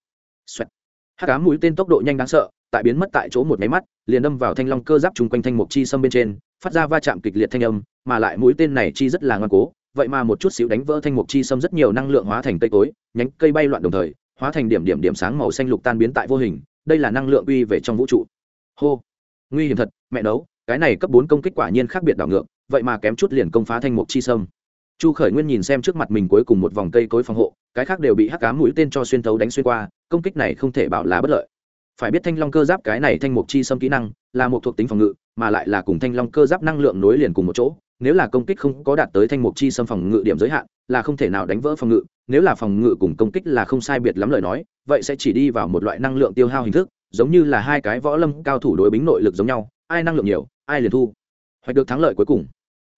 [SPEAKER 1] Xoẹt. Hát cá mũi tên tốc độ nhanh đáng sợ, tại biến mất tại chỗ một máy mắt, liền đâm vào thanh long cơ giáp chung quanh thanh mục chi xâm bên trên, phát ra va chạm kịch liệt thanh âm, mà lại mũi tên này chi rất là ngoan cố, vậy mà một chút xíu đánh vỡ thanh mục chi xâm rất nhiều năng lượng hóa thành cây cối, nhánh cây bay loạn đồng thời, hóa thành điểm điểm điểm sáng màu xanh lục tan biến tại vô hình, đây là năng lượng uy về trong vũ trụ. Hô. Nguy hiểm thật, mẹ nấu, cái này cấp bốn công kích quả nhiên khác biệt đảo ngược vậy mà kém chút liền công phá thanh mục chi sâm. Chu khởi nguyên nhìn xem trước mặt mình cuối cùng một vòng cây cối phòng hộ, cái khác đều bị hắc cá mũi tên cho xuyên thấu đánh xuyên qua, công kích này không thể bảo là bất lợi. Phải biết thanh long cơ giáp cái này thanh mục chi sâm kỹ năng, là một thuộc tính phòng ngự, mà lại là cùng thanh long cơ giáp năng lượng nối liền cùng một chỗ. Nếu là công kích không có đạt tới thanh mục chi sâm phòng ngự điểm giới hạn, là không thể nào đánh vỡ phòng ngự. Nếu là phòng ngự cùng công kích là không sai biệt lắm lời nói, vậy sẽ chỉ đi vào một loại năng lượng tiêu hao hình thức, giống như là hai cái võ lâm cao thủ đối bính nội lực giống nhau, ai năng lượng nhiều, ai liền thu. Hoạch được thắng lợi cuối cùng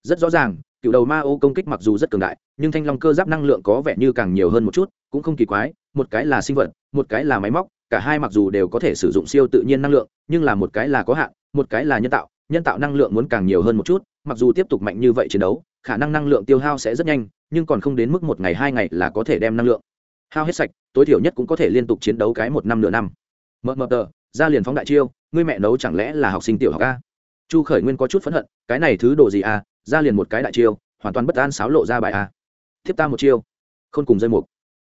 [SPEAKER 1] rất rõ ràng, cựu đầu ma ô công kích mặc dù rất cường đại, nhưng thanh long cơ giáp năng lượng có vẻ như càng nhiều hơn một chút, cũng không kỳ quái, một cái là sinh vật, một cái là máy móc, cả hai mặc dù đều có thể sử dụng siêu tự nhiên năng lượng, nhưng là một cái là có hạn, một cái là nhân tạo nhân tạo năng lượng muốn càng nhiều hơn một chút, mặc dù tiếp tục mạnh như vậy chiến đấu, khả năng năng lượng tiêu hao sẽ rất nhanh, nhưng còn không đến mức một ngày hai ngày là có thể đem năng lượng. Hao hết sạch, tối thiểu nhất cũng có thể liên tục chiến đấu cái một năm nửa năm. Mờ mờ tờ, ra liền phóng đại chiêu, ngươi mẹ nấu chẳng lẽ là học sinh tiểu học a? Chu khởi nguyên có chút phẫn hận, cái này thứ đồ gì à? Ra liền một cái đại chiêu, hoàn toàn bất an sáo lộ ra bài a. Thiếp ta một chiêu. Không cùng dây mục.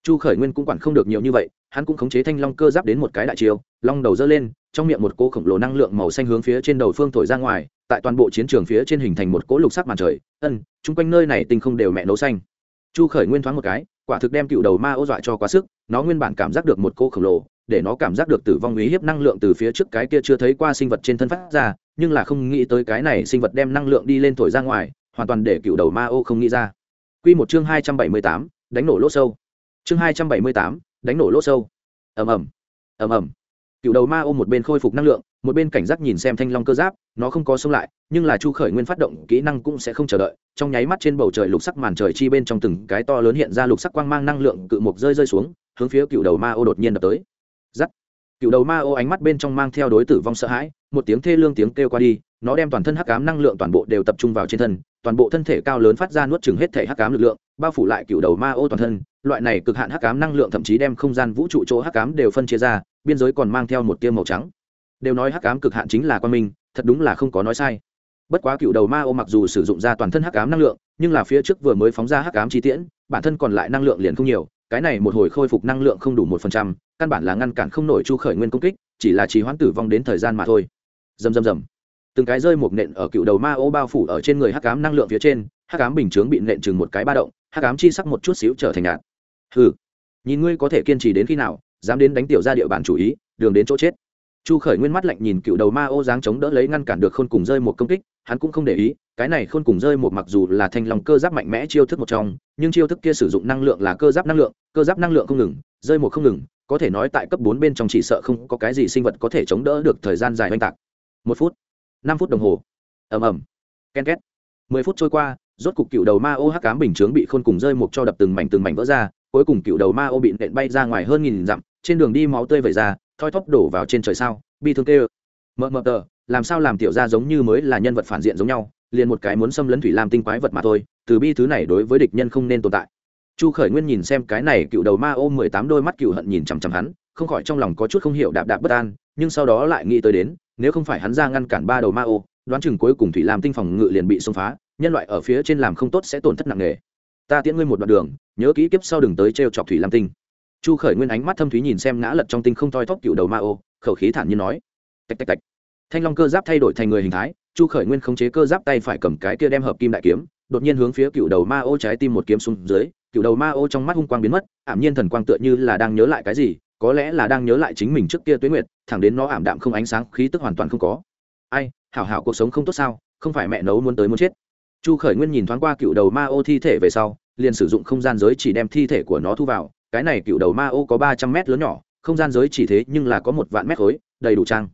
[SPEAKER 1] Chu khởi nguyên cũng quản không được nhiều như vậy, hắn cũng khống chế thanh long cơ giáp đến một cái đại chiêu, long đầu dơ lên, trong miệng một cỗ khổng lồ năng lượng màu xanh hướng phía trên đầu phương thổi ra ngoài, tại toàn bộ chiến trường phía trên hình thành một cỗ lục sắc màn trời, ân, chung quanh nơi này tinh không đều mẹ nấu xanh. Chu khởi nguyên thoáng một cái, quả thực đem cựu đầu ma ô dọa cho quá sức, nó nguyên bản cảm giác được một cỗ khổng lồ, để nó cảm giác được tử vong uy hiếp năng lượng từ phía trước cái kia chưa thấy qua sinh vật trên thân phát ra nhưng là không nghĩ tới cái này sinh vật đem năng lượng đi lên thổi ra ngoài, hoàn toàn để cựu đầu ma ô không nghĩ ra. Quy một chương hai trăm bảy mươi tám, đánh nổ lỗ sâu. Chương hai trăm bảy mươi tám, đánh nổ lỗ sâu. Ầm ầm. Ầm ầm. Cựu đầu ma ô một bên khôi phục năng lượng, một bên cảnh giác nhìn xem thanh long cơ giáp, nó không có xông lại, nhưng là chu khởi nguyên phát động kỹ năng cũng sẽ không chờ đợi, trong nháy mắt trên bầu trời lục sắc màn trời chi bên trong từng cái to lớn hiện ra lục sắc quang mang năng lượng cự mục rơi rơi xuống, hướng phía cựu đầu ma ô đột nhiên đập tới. Giắt cựu đầu ma ô ánh mắt bên trong mang theo đối tử vong sợ hãi, một tiếng thê lương tiếng kêu qua đi, nó đem toàn thân hắc ám năng lượng toàn bộ đều tập trung vào trên thân, toàn bộ thân thể cao lớn phát ra nuốt chừng hết thể hắc ám lực lượng, bao phủ lại cựu đầu ma ô toàn thân. Loại này cực hạn hắc ám năng lượng thậm chí đem không gian vũ trụ chỗ hắc ám đều phân chia ra, biên giới còn mang theo một tiêu màu trắng. Đều nói hắc ám cực hạn chính là quan minh, thật đúng là không có nói sai. Bất quá cựu đầu ma ô mặc dù sử dụng ra toàn thân hắc ám năng lượng, nhưng là phía trước vừa mới phóng ra hắc ám chi tiễn, bản thân còn lại năng lượng liền không nhiều cái này một hồi khôi phục năng lượng không đủ một phần trăm, căn bản là ngăn cản không nổi chu khởi nguyên công kích, chỉ là trì hoãn tử vong đến thời gian mà thôi. Dầm dầm dầm từng cái rơi một nện ở cựu đầu ma ô bao phủ ở trên người hắc ám năng lượng phía trên, hắc ám bình chướng bị nện chừng một cái ba động, hắc ám chi sắc một chút xíu trở thành nhạt. Hừ. Nhìn ngươi có thể kiên trì đến khi nào, dám đến đánh tiểu ra địa bàn chủ ý, đường đến chỗ chết. Chu khởi nguyên mắt lạnh nhìn cựu đầu ma ô dáng chống đỡ lấy ngăn cản được khôn cùng rơi một công kích, hắn cũng không để ý cái này khôn cùng rơi một mặc dù là thanh lòng cơ giáp mạnh mẽ chiêu thức một trong, nhưng chiêu thức kia sử dụng năng lượng là cơ giáp năng lượng, cơ giáp năng lượng không ngừng, rơi một không ngừng, có thể nói tại cấp bốn bên trong chỉ sợ không có cái gì sinh vật có thể chống đỡ được thời gian dài oanh tạc. Một phút, năm phút đồng hồ. Ầm ầm. Ken két. Mười phút trôi qua, rốt cục cựu đầu ma ô hắc cám bình chướng bị khôn cùng rơi một cho đập từng mảnh từng mảnh vỡ ra, cuối cùng cựu đầu ma ô bị nện bay ra ngoài hơn nghìn dặm, trên đường đi máu tươi vẩy ra, thoi thóp đổ vào trên trời sao, bi thương tê mờ mờ tờ, làm sao làm tiểu ra giống như mới là nhân vật phản diện giống nhau liền một cái muốn xâm lấn thủy lam tinh quái vật mà thôi, từ bi thứ này đối với địch nhân không nên tồn tại. Chu khởi nguyên nhìn xem cái này cựu đầu ma ô mười tám đôi mắt cựu hận nhìn chằm chằm hắn, không khỏi trong lòng có chút không hiểu đạp đạp bất an, nhưng sau đó lại nghĩ tới đến, nếu không phải hắn ra ngăn cản ba đầu ma ô, đoán chừng cuối cùng thủy lam tinh phòng ngự liền bị xông phá, nhân loại ở phía trên làm không tốt sẽ tổn thất nặng nề. Ta tiễn ngươi một đoạn đường, nhớ kỹ kiếp sau đừng tới t chọc thủy lam tinh. Chu khởi nguyên ánh mắt thâm thúy nhìn xem ngã lật trong tinh không thoi thóp cựu đầu ma ô, khẩu khí thản nhiên nói. Tạch tạch tạch. Thanh long cơ giáp thay đổi thành người hình thái chu khởi nguyên khống chế cơ giáp tay phải cầm cái kia đem hợp kim đại kiếm, đột nhiên hướng phía cựu đầu ma ô trái tim một kiếm xuống dưới, cựu đầu ma ô trong mắt hung quang biến mất, ảm nhiên thần quang tựa như là đang nhớ lại cái gì, có lẽ là đang nhớ lại chính mình trước kia tuế nguyệt, thẳng đến nó ảm đạm không ánh sáng, khí tức hoàn toàn không có. Ai, hảo hảo cuộc sống không tốt sao, không phải mẹ nấu muốn tới muốn chết. Chu khởi nguyên nhìn thoáng qua cựu đầu ma ô thi thể về sau, liền sử dụng không gian giới chỉ đem thi thể của nó thu vào, cái này cựu đầu ma ô có ba trăm mét lớn nhỏ, không gian giới chỉ thế nhưng là có một vạn mét khối, đầy đủ trang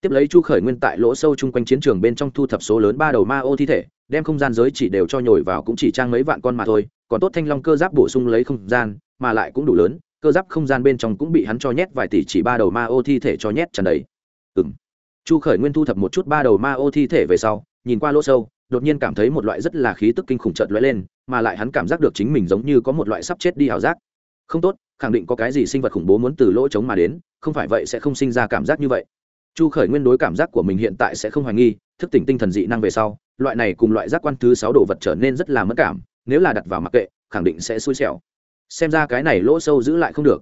[SPEAKER 1] tiếp lấy chu khởi nguyên tại lỗ sâu chung quanh chiến trường bên trong thu thập số lớn ba đầu ma ô thi thể, đem không gian giới chỉ đều cho nhồi vào cũng chỉ trang mấy vạn con mà thôi, còn tốt thanh long cơ giáp bổ sung lấy không gian, mà lại cũng đủ lớn, cơ giáp không gian bên trong cũng bị hắn cho nhét vài tỷ chỉ ba đầu ma ô thi thể cho nhét tràn đầy. Ừ m chu khởi nguyên thu thập một chút ba đầu ma ô thi thể về sau, nhìn qua lỗ sâu, đột nhiên cảm thấy một loại rất là khí tức kinh khủng trợt lóe lên, mà lại hắn cảm giác được chính mình giống như có một loại sắp chết đi ảo giác. Không tốt, khẳng định có cái gì sinh vật khủng bố muốn từ lỗ trống mà đến, không phải vậy sẽ không sinh ra cảm giác như vậy chu khởi nguyên đối cảm giác của mình hiện tại sẽ không hoài nghi, thức tỉnh tinh thần dị năng về sau, loại này cùng loại giác quan thứ sáu đồ vật trở nên rất là mất cảm, nếu là đặt vào mặc kệ, khẳng định sẽ xui xẻo. Xem ra cái này lỗ sâu giữ lại không được.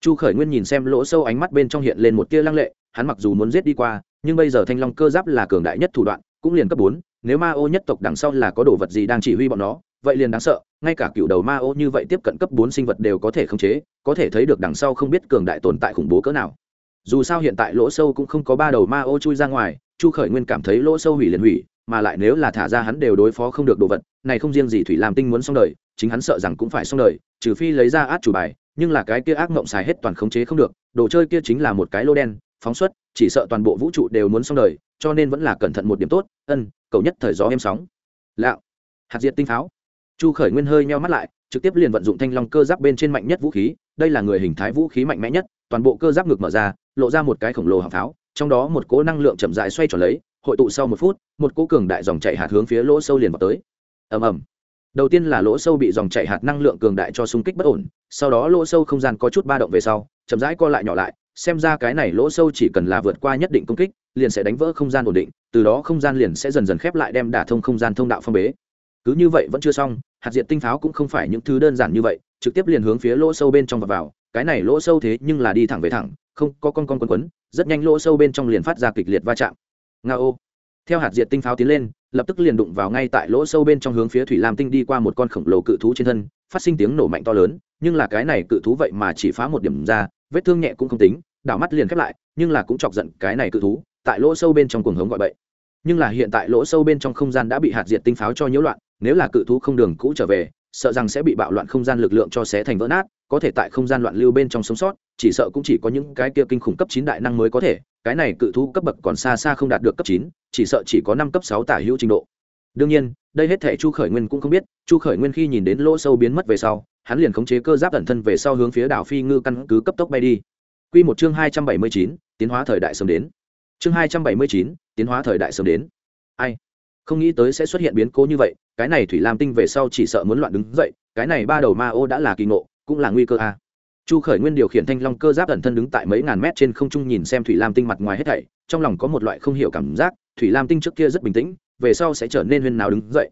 [SPEAKER 1] Chu khởi nguyên nhìn xem lỗ sâu ánh mắt bên trong hiện lên một tia lăng lệ, hắn mặc dù muốn giết đi qua, nhưng bây giờ thanh long cơ giáp là cường đại nhất thủ đoạn, cũng liền cấp bốn, nếu ma ô nhất tộc đằng sau là có đồ vật gì đang chỉ huy bọn nó, vậy liền đáng sợ, ngay cả cựu đầu ma ô như vậy tiếp cận cấp bốn sinh vật đều có thể khống chế, có thể thấy được đằng sau không biết cường đại tồn tại khủng bố cỡ nào dù sao hiện tại lỗ sâu cũng không có ba đầu ma ô chui ra ngoài, chu khởi nguyên cảm thấy lỗ sâu hủy liền hủy, mà lại nếu là thả ra hắn đều đối phó không được đồ vật, này không riêng gì thủy làm tinh muốn xong đời, chính hắn sợ rằng cũng phải xong đời, trừ phi lấy ra át chủ bài, nhưng là cái kia ác mộng xài hết toàn khống chế không được, đồ chơi kia chính là một cái lô đen, phóng xuất, chỉ sợ toàn bộ vũ trụ đều muốn xong đời, cho nên vẫn là cẩn thận một điểm tốt, ân, cầu nhất thời gió em sóng. Lạo. Hạt diệt tinh pháo. Chu khởi nguyên hơi meo mắt lại, trực tiếp liền vận dụng thanh long cơ giáp bên trên mạnh nhất vũ khí, đây là người hình thái vũ khí mạnh mẽ nhất, toàn bộ cơ giáp ngực mở ra lộ ra một cái khổng lồ hạng pháo, trong đó một cỗ năng lượng chậm rãi xoay tròn lấy, hội tụ sau một phút, một cỗ cường đại dòng chạy hạt hướng phía lỗ sâu liền vào tới. Ầm ầm. Đầu tiên là lỗ sâu bị dòng chạy hạt năng lượng cường đại cho xung kích bất ổn, sau đó lỗ sâu không gian có chút ba động về sau, chậm rãi co lại nhỏ lại, xem ra cái này lỗ sâu chỉ cần là vượt qua nhất định công kích, liền sẽ đánh vỡ không gian ổn định, từ đó không gian liền sẽ dần dần khép lại đem đả thông không gian thông đạo phong bế. Cứ như vậy vẫn chưa xong, hạt diện tinh pháo cũng không phải những thứ đơn giản như vậy, trực tiếp liền hướng phía lỗ sâu bên trong và vào, cái này lỗ sâu thế nhưng là đi thẳng về thẳng không có con con quấn quấn, rất nhanh lỗ sâu bên trong liền phát ra kịch liệt va chạm. Nga ô. Theo hạt diệt tinh pháo tiến lên, lập tức liền đụng vào ngay tại lỗ sâu bên trong hướng phía thủy lam tinh đi qua một con khổng lồ cự thú trên thân, phát sinh tiếng nổ mạnh to lớn, nhưng là cái này cự thú vậy mà chỉ phá một điểm ra, vết thương nhẹ cũng không tính, đảo mắt liền khép lại, nhưng là cũng chọc giận cái này cự thú, tại lỗ sâu bên trong cuồng hống gọi bậy. Nhưng là hiện tại lỗ sâu bên trong không gian đã bị hạt diệt tinh pháo cho nhiễu loạn, nếu là cự thú không đường cũ trở về sợ rằng sẽ bị bạo loạn không gian lực lượng cho xé thành vỡ nát, có thể tại không gian loạn lưu bên trong sống sót, chỉ sợ cũng chỉ có những cái kia kinh khủng cấp chín đại năng mới có thể, cái này cự thú cấp bậc còn xa xa không đạt được cấp chín, chỉ sợ chỉ có năm cấp sáu tả hữu trình độ. Đương nhiên, đây hết thể chu khởi nguyên cũng không biết, chu khởi nguyên khi nhìn đến lỗ sâu biến mất về sau, hắn liền khống chế cơ giáp ẩn thân về sau hướng phía đảo phi ngư căn cứ cấp tốc bay đi. Q một chương hai trăm bảy mươi chín, tiến hóa thời đại sớm đến. Chương hai trăm bảy mươi chín, tiến hóa thời đại sớm đến. Ai? Không nghĩ tới sẽ xuất hiện biến cố như vậy, cái này thủy lam tinh về sau chỉ sợ muốn loạn đứng dậy, cái này ba đầu ma ô đã là kỳ ngộ, cũng là nguy cơ a. Chu khởi nguyên điều khiển thanh long cơ giáp ẩn thân đứng tại mấy ngàn mét trên không trung nhìn xem thủy lam tinh mặt ngoài hết thảy, trong lòng có một loại không hiểu cảm giác, thủy lam tinh trước kia rất bình tĩnh, về sau sẽ trở nên huyên nào đứng dậy.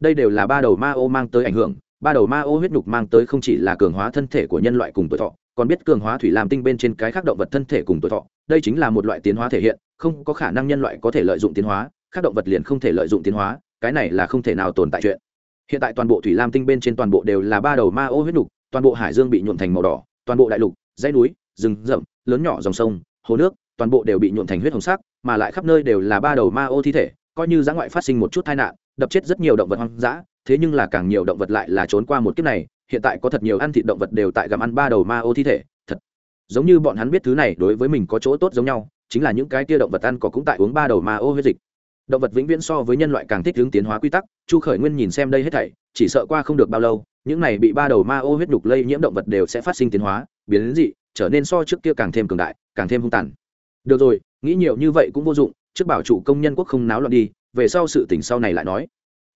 [SPEAKER 1] Đây đều là ba đầu ma ô mang tới ảnh hưởng, ba đầu ma ô huyết nhục mang tới không chỉ là cường hóa thân thể của nhân loại cùng tuổi thọ, còn biết cường hóa thủy lam tinh bên trên cái khác động vật thân thể cùng tuổi thọ, đây chính là một loại tiến hóa thể hiện, không có khả năng nhân loại có thể lợi dụng tiến hóa khác động vật liền không thể lợi dụng tiến hóa, cái này là không thể nào tồn tại chuyện. Hiện tại toàn bộ thủy lam tinh bên trên toàn bộ đều là ba đầu ma ô huyết nục, toàn bộ hải dương bị nhuộn thành màu đỏ, toàn bộ đại lục, dãy núi, rừng rậm, lớn nhỏ dòng sông, hồ nước, toàn bộ đều bị nhuộn thành huyết hồng sắc, mà lại khắp nơi đều là ba đầu ma ô thi thể, coi như giã ngoại phát sinh một chút tai nạn, đập chết rất nhiều động vật hoang dã, thế nhưng là càng nhiều động vật lại là trốn qua một kiếp này, hiện tại có thật nhiều ăn thịt động vật đều tại gặm ăn ba đầu ma ô thi thể, thật. Giống như bọn hắn biết thứ này đối với mình có chỗ tốt giống nhau, chính là những cái tia động vật ăn có cũng tại uống ba đầu ma ô huyết dịch động vật vĩnh viễn so với nhân loại càng thích hướng tiến hóa quy tắc, chu khởi nguyên nhìn xem đây hết thảy, chỉ sợ qua không được bao lâu, những này bị ba đầu ma ô huyết đục lây nhiễm động vật đều sẽ phát sinh tiến hóa, biến đến dị, trở nên so trước kia càng thêm cường đại, càng thêm hung tàn. Được rồi, nghĩ nhiều như vậy cũng vô dụng, trước bảo chủ công nhân quốc không náo loạn đi, về sau sự tỉnh sau này lại nói.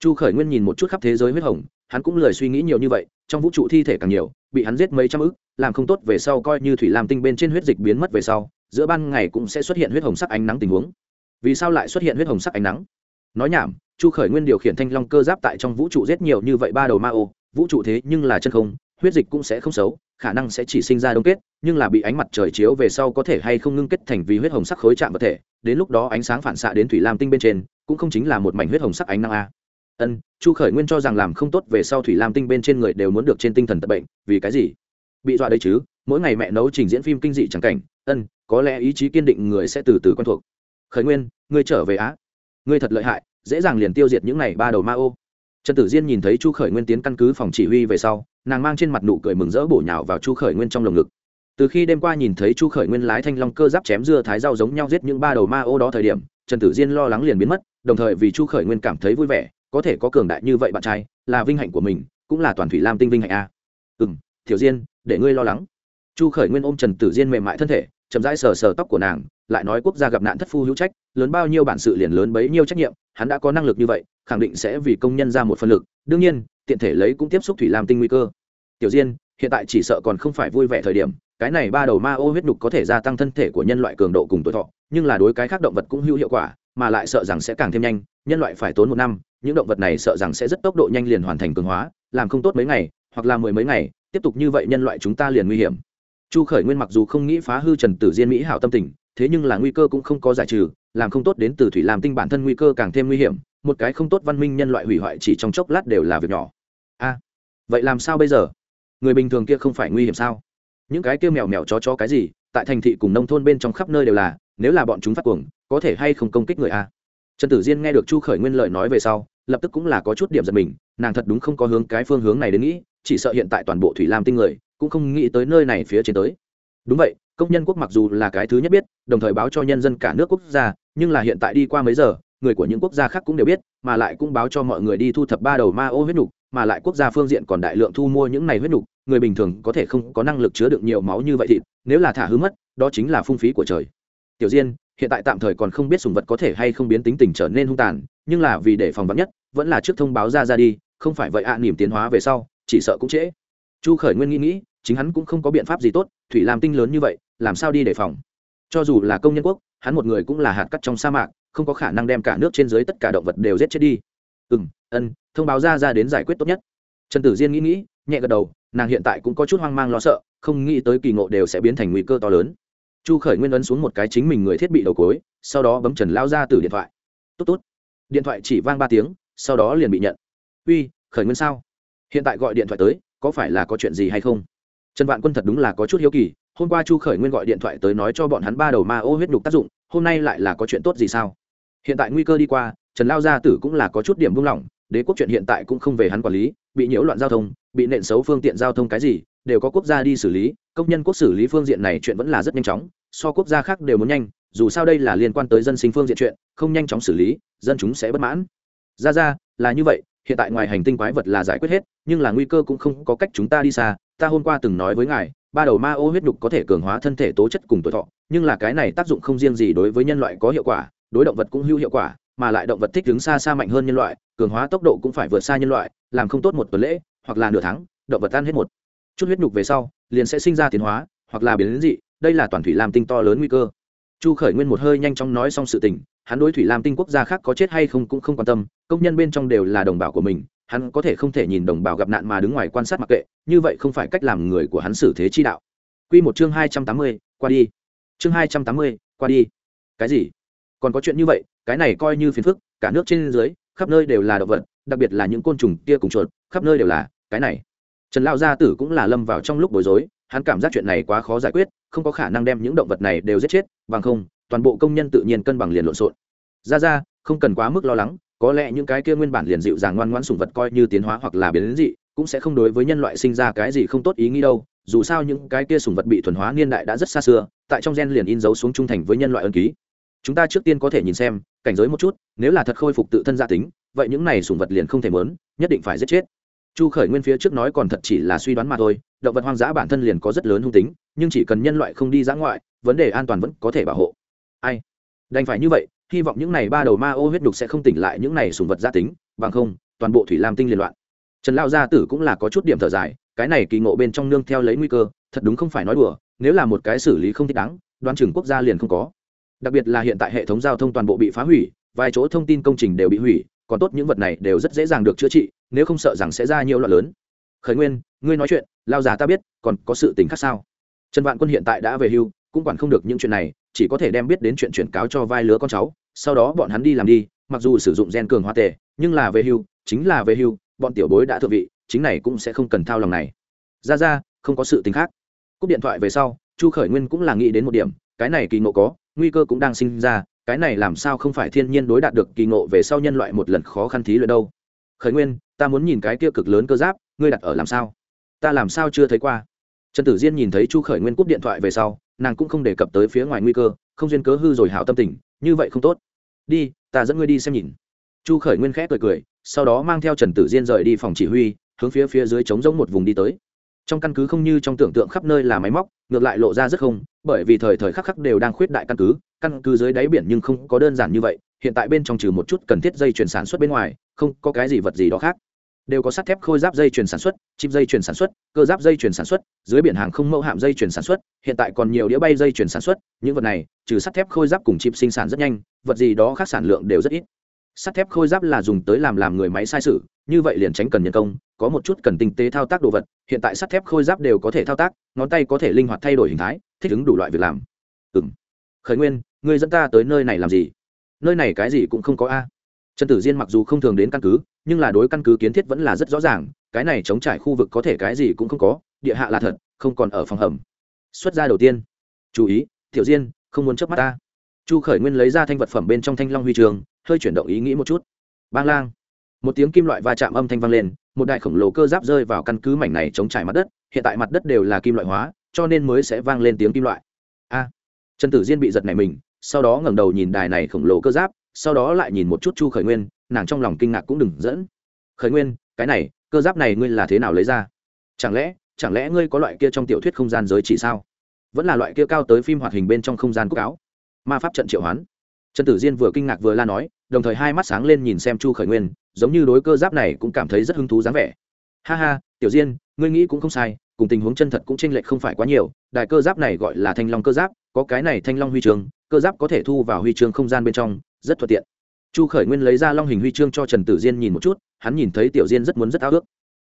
[SPEAKER 1] Chu khởi nguyên nhìn một chút khắp thế giới huyết hồng, hắn cũng lười suy nghĩ nhiều như vậy, trong vũ trụ thi thể càng nhiều, bị hắn giết mấy trăm ức, làm không tốt về sau coi như thủy lam tinh bên trên huyết dịch biến mất về sau, giữa ban ngày cũng sẽ xuất hiện huyết hồng sắc ánh nắng tình huống vì sao lại xuất hiện huyết hồng sắc ánh nắng? Nói nhảm, chu khởi nguyên điều khiển thanh long cơ giáp tại trong vũ trụ giết nhiều như vậy ba đầu ma ô, vũ trụ thế nhưng là chân không, huyết dịch cũng sẽ không xấu, khả năng sẽ chỉ sinh ra đông kết, nhưng là bị ánh mặt trời chiếu về sau có thể hay không ngưng kết thành vì huyết hồng sắc khối chạm vật thể, đến lúc đó ánh sáng phản xạ đến thủy lam tinh bên trên, cũng không chính là một mảnh huyết hồng sắc ánh năng a. Ân, chu khởi nguyên cho rằng làm không tốt về sau thủy lam tinh bên trên người đều muốn được trên tinh thần tật bệnh, vì cái gì? Bị dọa đấy chứ, mỗi ngày mẹ nấu trình diễn phim kinh dị chẳng cảnh, ân, có lẽ ý chí kiên định người sẽ từ từ quen thuộc khởi nguyên, ngươi trở về á. Ngươi thật lợi hại, dễ dàng liền tiêu diệt những này ba đầu ma ô. Trần tử diên nhìn thấy chu khởi nguyên tiến căn cứ phòng chỉ huy về sau, nàng mang trên mặt nụ cười mừng rỡ bổ nhào vào chu khởi nguyên trong lồng ngực. Từ khi đêm qua nhìn thấy chu khởi nguyên lái thanh long cơ giáp chém dưa thái rau giống nhau giết những ba đầu ma ô đó thời điểm, trần tử diên lo lắng liền biến mất, đồng thời vì chu khởi nguyên cảm thấy vui vẻ, có thể có cường đại như vậy bạn trai, là vinh hạnh của mình, cũng là toàn thủy lam tinh vinh hạnh a. Ừ m thiểu diên, để ngươi lo lắng. Chu khởi nguyên ôm trần tử diên mềm mại thân thể, chậm rãi sờ sờ tóc của nàng lại nói quốc gia gặp nạn thất phu hữu trách, lớn bao nhiêu bản sự liền lớn bấy nhiêu trách nhiệm, hắn đã có năng lực như vậy, khẳng định sẽ vì công nhân ra một phần lực. Đương nhiên, tiện thể lấy cũng tiếp xúc thủy lam tinh nguy cơ. Tiểu diên, hiện tại chỉ sợ còn không phải vui vẻ thời điểm, cái này ba đầu ma ô huyết đục có thể gia tăng thân thể của nhân loại cường độ cùng tuổi thọ, nhưng là đối cái khác động vật cũng hữu hiệu quả, mà lại sợ rằng sẽ càng thêm nhanh, nhân loại phải tốn một năm, những động vật này sợ rằng sẽ rất tốc độ nhanh liền hoàn thành cường hóa, làm không tốt mấy ngày, hoặc là mười mấy ngày, tiếp tục như vậy nhân loại chúng ta liền nguy hiểm. Chu khởi nguyên mặc dù không nghĩ phá hư trần tử diên mỹ hảo tâm tình thế nhưng là nguy cơ cũng không có giải trừ, làm không tốt đến từ thủy làm tinh bản thân nguy cơ càng thêm nguy hiểm, một cái không tốt văn minh nhân loại hủy hoại chỉ trong chốc lát đều là việc nhỏ. A, vậy làm sao bây giờ? Người bình thường kia không phải nguy hiểm sao? Những cái kia mèo mèo chó chó cái gì, tại thành thị cùng nông thôn bên trong khắp nơi đều là, nếu là bọn chúng phát cuồng, có thể hay không công kích người a? Trần tử diên nghe được chu khởi nguyên lời nói về sau, lập tức cũng là có chút điểm giật mình, nàng thật đúng không có hướng cái phương hướng này đến nghĩ, chỉ sợ hiện tại toàn bộ thủy lam tinh người, cũng không nghĩ tới nơi này phía trên tới. Đúng vậy công nhân quốc mặc dù là cái thứ nhất biết, đồng thời báo cho nhân dân cả nước quốc gia, nhưng là hiện tại đi qua mấy giờ, người của những quốc gia khác cũng đều biết, mà lại cũng báo cho mọi người đi thu thập ba đầu ma ô huyết nhục mà lại quốc gia phương diện còn đại lượng thu mua những này huyết nhục người bình thường có thể không có năng lực chứa đựng nhiều máu như vậy thịt nếu là thả hư mất, đó chính là phung phí của trời. Tiểu diên, hiện tại tạm thời còn không biết sùng vật có thể hay không biến tính tình trở nên hung tàn, nhưng là vì để phòng vắn nhất, vẫn là trước thông báo ra ra đi, không phải vậy ạ, niềm tiến hóa về sau, chỉ sợ cũng trễ. Chu khởi nguyên nghĩ nghĩ, chính hắn cũng không có biện pháp gì tốt, thủy làm tinh lớn như vậy làm sao đi đề phòng. Cho dù là công nhân quốc, hắn một người cũng là hạt cắt trong sa mạc, không có khả năng đem cả nước trên dưới tất cả động vật đều giết chết đi. Ừ n ân, thông báo ra ra đến giải quyết tốt nhất. Trần tử diên nghĩ nghĩ, nhẹ gật đầu, nàng hiện tại cũng có chút hoang mang lo sợ, không nghĩ tới kỳ ngộ đều sẽ biến thành nguy cơ to lớn. Chu khởi nguyên ấn xuống một cái chính mình người thiết bị đầu cối, sau đó bấm trần lao ra từ điện thoại. Tốt tốt. Điện thoại chỉ vang ba tiếng, sau đó liền bị nhận. Uy, khởi nguyên sao? Hiện tại gọi điện thoại tới, có phải là có chuyện gì hay không? Trần vạn quân thật đúng là có chút hiếu kỳ hôm qua chu khởi nguyên gọi điện thoại tới nói cho bọn hắn ba đầu ma ô huyết nhục tác dụng, hôm nay lại là có chuyện tốt gì sao? Hiện tại nguy cơ đi qua, trần lao gia tử cũng là có chút điểm buông lỏng, đế quốc chuyện hiện tại cũng không về hắn quản lý, bị nhiễu loạn giao thông, bị nện xấu phương tiện giao thông cái gì, đều có quốc gia đi xử lý, công nhân quốc xử lý phương diện này chuyện vẫn là rất nhanh chóng, so quốc gia khác đều muốn nhanh, dù sao đây là liên quan tới dân sinh phương diện chuyện, không nhanh chóng xử lý, dân chúng sẽ bất mãn. Ra ra, là như vậy, hiện tại ngoài hành tinh quái vật là giải quyết hết, nhưng là nguy cơ cũng không có cách chúng ta đi xa, ta hôm qua từng nói với ngài ba đầu ma ô huyết nhục có thể cường hóa thân thể tố chất cùng tuổi thọ, nhưng là cái này tác dụng không riêng gì đối với nhân loại có hiệu quả, đối động vật cũng hữu hiệu quả, mà lại động vật thích ứng xa xa mạnh hơn nhân loại, cường hóa tốc độ cũng phải vượt xa nhân loại, làm không tốt một tuần lễ, hoặc là nửa tháng, động vật ăn hết một chút huyết nhục về sau, liền sẽ sinh ra tiến hóa, hoặc là biến đến dị, đây là toàn thủy lam tinh to lớn nguy cơ. Chu khởi nguyên một hơi nhanh chóng nói xong sự tình, hắn đối thủy lam tinh quốc gia khác có chết hay không cũng không quan tâm, công nhân bên trong đều là đồng bào của mình hắn có thể không thể nhìn đồng bào gặp nạn mà đứng ngoài quan sát mặc kệ như vậy không phải cách làm người của hắn xử thế chi đạo Quy một chương hai trăm tám mươi, qua đi. Chương hai trăm tám mươi, qua đi. Cái gì? Còn có chuyện như vậy, cái này coi như phiền phức, cả nước trên dưới, khắp nơi đều là động vật, đặc biệt là những côn trùng kia cùng chuột, khắp nơi đều là, cái này. Trần lão gia tử cũng là lâm vào trong lúc bối rối, hắn cảm giác chuyện này quá khó giải quyết, không có khả năng đem những động vật này đều giết chết, bằng không, toàn bộ công nhân tự nhiên cân bằng liền lộn xộn. Ra ra, không cần quá mức lo lắng, có lẽ những cái kia nguyên bản liền dịu dàng ngoan ngoãn sùng vật coi như tiến hóa hoặc là biến dị, cũng sẽ không đối với nhân loại sinh ra cái gì không tốt ý nghĩ đâu. Dù sao những cái kia sùng vật bị thuần hóa niên đại đã rất xa xưa, tại trong gen liền in dấu xuống trung thành với nhân loại ân ký. Chúng ta trước tiên có thể nhìn xem, cảnh giới một chút, nếu là thật khôi phục tự thân gia tính, vậy những này sùng vật liền không thể mớn, nhất định phải giết chết. Chu khởi nguyên phía trước nói còn thật chỉ là suy đoán mà thôi, động vật hoang dã bản thân liền có rất lớn hung tính, nhưng chỉ cần nhân loại không đi dã ngoại, vấn đề an toàn vẫn có thể bảo hộ. Ai? Đành phải như vậy hy vọng những này ba đầu ma ô huyết đục sẽ không tỉnh lại những này sùng vật gia tính, bằng không, toàn bộ thủy lam tinh liên loạn. Trần lao gia tử cũng là có chút điểm thở dài, cái này kỳ ngộ bên trong nương theo lấy nguy cơ, thật đúng không phải nói đùa, nếu là một cái xử lý không thích đáng, đoán chừng quốc gia liền không có. Đặc biệt là hiện tại hệ thống giao thông toàn bộ bị phá hủy, vài chỗ thông tin công trình đều bị hủy, còn tốt những vật này đều rất dễ dàng được chữa trị, nếu không sợ rằng sẽ ra nhiều loạn lớn. Khởi nguyên, ngươi nói chuyện lao già ta biết, còn có sự tình khác sao? Trần vạn quân hiện tại đã về hưu, cũng quản không được những chuyện này, chỉ có thể đem biết đến chuyện chuyển cáo cho vai lứa con cháu sau đó bọn hắn đi làm đi, mặc dù sử dụng gen cường hoa tệ nhưng là về hưu, chính là về hưu, bọn tiểu bối đã thượng vị, chính này cũng sẽ không cần thao lòng này. Ra ra, không có sự tình khác. Cúp điện thoại về sau, chu khởi nguyên cũng là nghĩ đến một điểm, cái này kỳ ngộ có, nguy cơ cũng đang sinh ra, cái này làm sao không phải thiên nhiên đối đạt được kỳ ngộ về sau nhân loại một lần khó khăn thí luyện đâu. Khởi nguyên, ta muốn nhìn cái kia cực lớn cơ giáp, ngươi đặt ở làm sao? Ta làm sao chưa thấy qua? Trần tử diên nhìn thấy chu khởi nguyên cúp điện thoại về sau, nàng cũng không đề cập tới phía ngoài nguy cơ, không duyên cớ hư rồi hảo tâm tình như vậy không tốt. Đi, ta dẫn ngươi đi xem nhìn. Chu khởi nguyên khẽ cười cười, sau đó mang theo trần tử diên rời đi phòng chỉ huy, hướng phía phía dưới trống rỗng một vùng đi tới. Trong căn cứ không như trong tưởng tượng khắp nơi là máy móc, ngược lại lộ ra rất không, bởi vì thời thời khắc khắc đều đang khuyết đại căn cứ căn cứ dưới đáy biển nhưng không có đơn giản như vậy, hiện tại bên trong trừ một chút cần thiết dây chuyển sản xuất bên ngoài, không có cái gì vật gì đó khác. Đều có sắt thép khôi giáp dây chuyển sản xuất, chip dây chuyển sản xuất, cơ giáp dây chuyển sản xuất, dưới biển hàng không mẫu hạm dây chuyển sản xuất hiện tại còn nhiều đĩa bay dây chuyển sản xuất, những vật này, trừ sắt thép khôi giáp cùng chip sinh sản rất nhanh, vật gì đó khác sản lượng đều rất ít. Sắt thép khôi giáp là dùng tới làm làm người máy sai sự như vậy liền tránh cần nhân công, có một chút cần tinh tế thao tác đồ vật, hiện tại sắt thép khôi giáp đều có thể thao tác, ngón tay có thể linh hoạt thay đổi hình thái, thích ứng đủ loại việc làm. Ừ m khởi nguyên, người dẫn ta tới nơi này làm gì? Nơi này cái gì cũng không có a. Trần tử diên mặc dù không thường đến căn cứ, nhưng là đối căn cứ kiến thiết vẫn là rất rõ ràng, cái này chống trải khu vực có thể cái gì cũng không có, địa hạ là thật, không còn ở phòng hầm xuất ra đầu tiên. Chú ý, tiểu diên, không muốn chớp mắt ta. Chu khởi nguyên lấy ra thanh vật phẩm bên trong thanh long huy trường, hơi chuyển động ý nghĩ một chút. Bang lang. Một tiếng kim loại va chạm âm thanh vang lên, một đại khổng lồ cơ giáp rơi vào căn cứ mảnh này chống trải mặt đất. Hiện tại mặt đất đều là kim loại hóa, cho nên mới sẽ vang lên tiếng kim loại. A. Trần tử diên bị giật này mình, sau đó ngẩng đầu nhìn đài này khổng lồ cơ giáp, sau đó lại nhìn một chút chu khởi nguyên, nàng trong lòng kinh ngạc cũng đừng dẫn khởi nguyên, cái này, cơ giáp này ngươi là thế nào lấy ra? Chẳng lẽ chẳng lẽ ngươi có loại kia trong tiểu thuyết không gian giới chỉ sao? Vẫn là loại kia cao tới phim hoạt hình bên trong không gian quốc áo. Ma pháp trận triệu hoán. Trần tử diên vừa kinh ngạc vừa la nói, đồng thời hai mắt sáng lên nhìn xem chu khởi nguyên, giống như đối cơ giáp này cũng cảm thấy rất hứng thú dáng vẻ. Ha ha, tiểu diên, ngươi nghĩ cũng không sai, cùng tình huống chân thật cũng chênh lệch không phải quá nhiều, đại cơ giáp này gọi là thanh long cơ giáp, có cái này thanh long huy chương, cơ giáp có thể thu vào huy chương không gian bên trong, rất thuận tiện. Chu khởi nguyên lấy ra long hình huy chương cho trần tử diên nhìn một chút, hắn nhìn thấy tiểu diên rất muốn rất ao ước.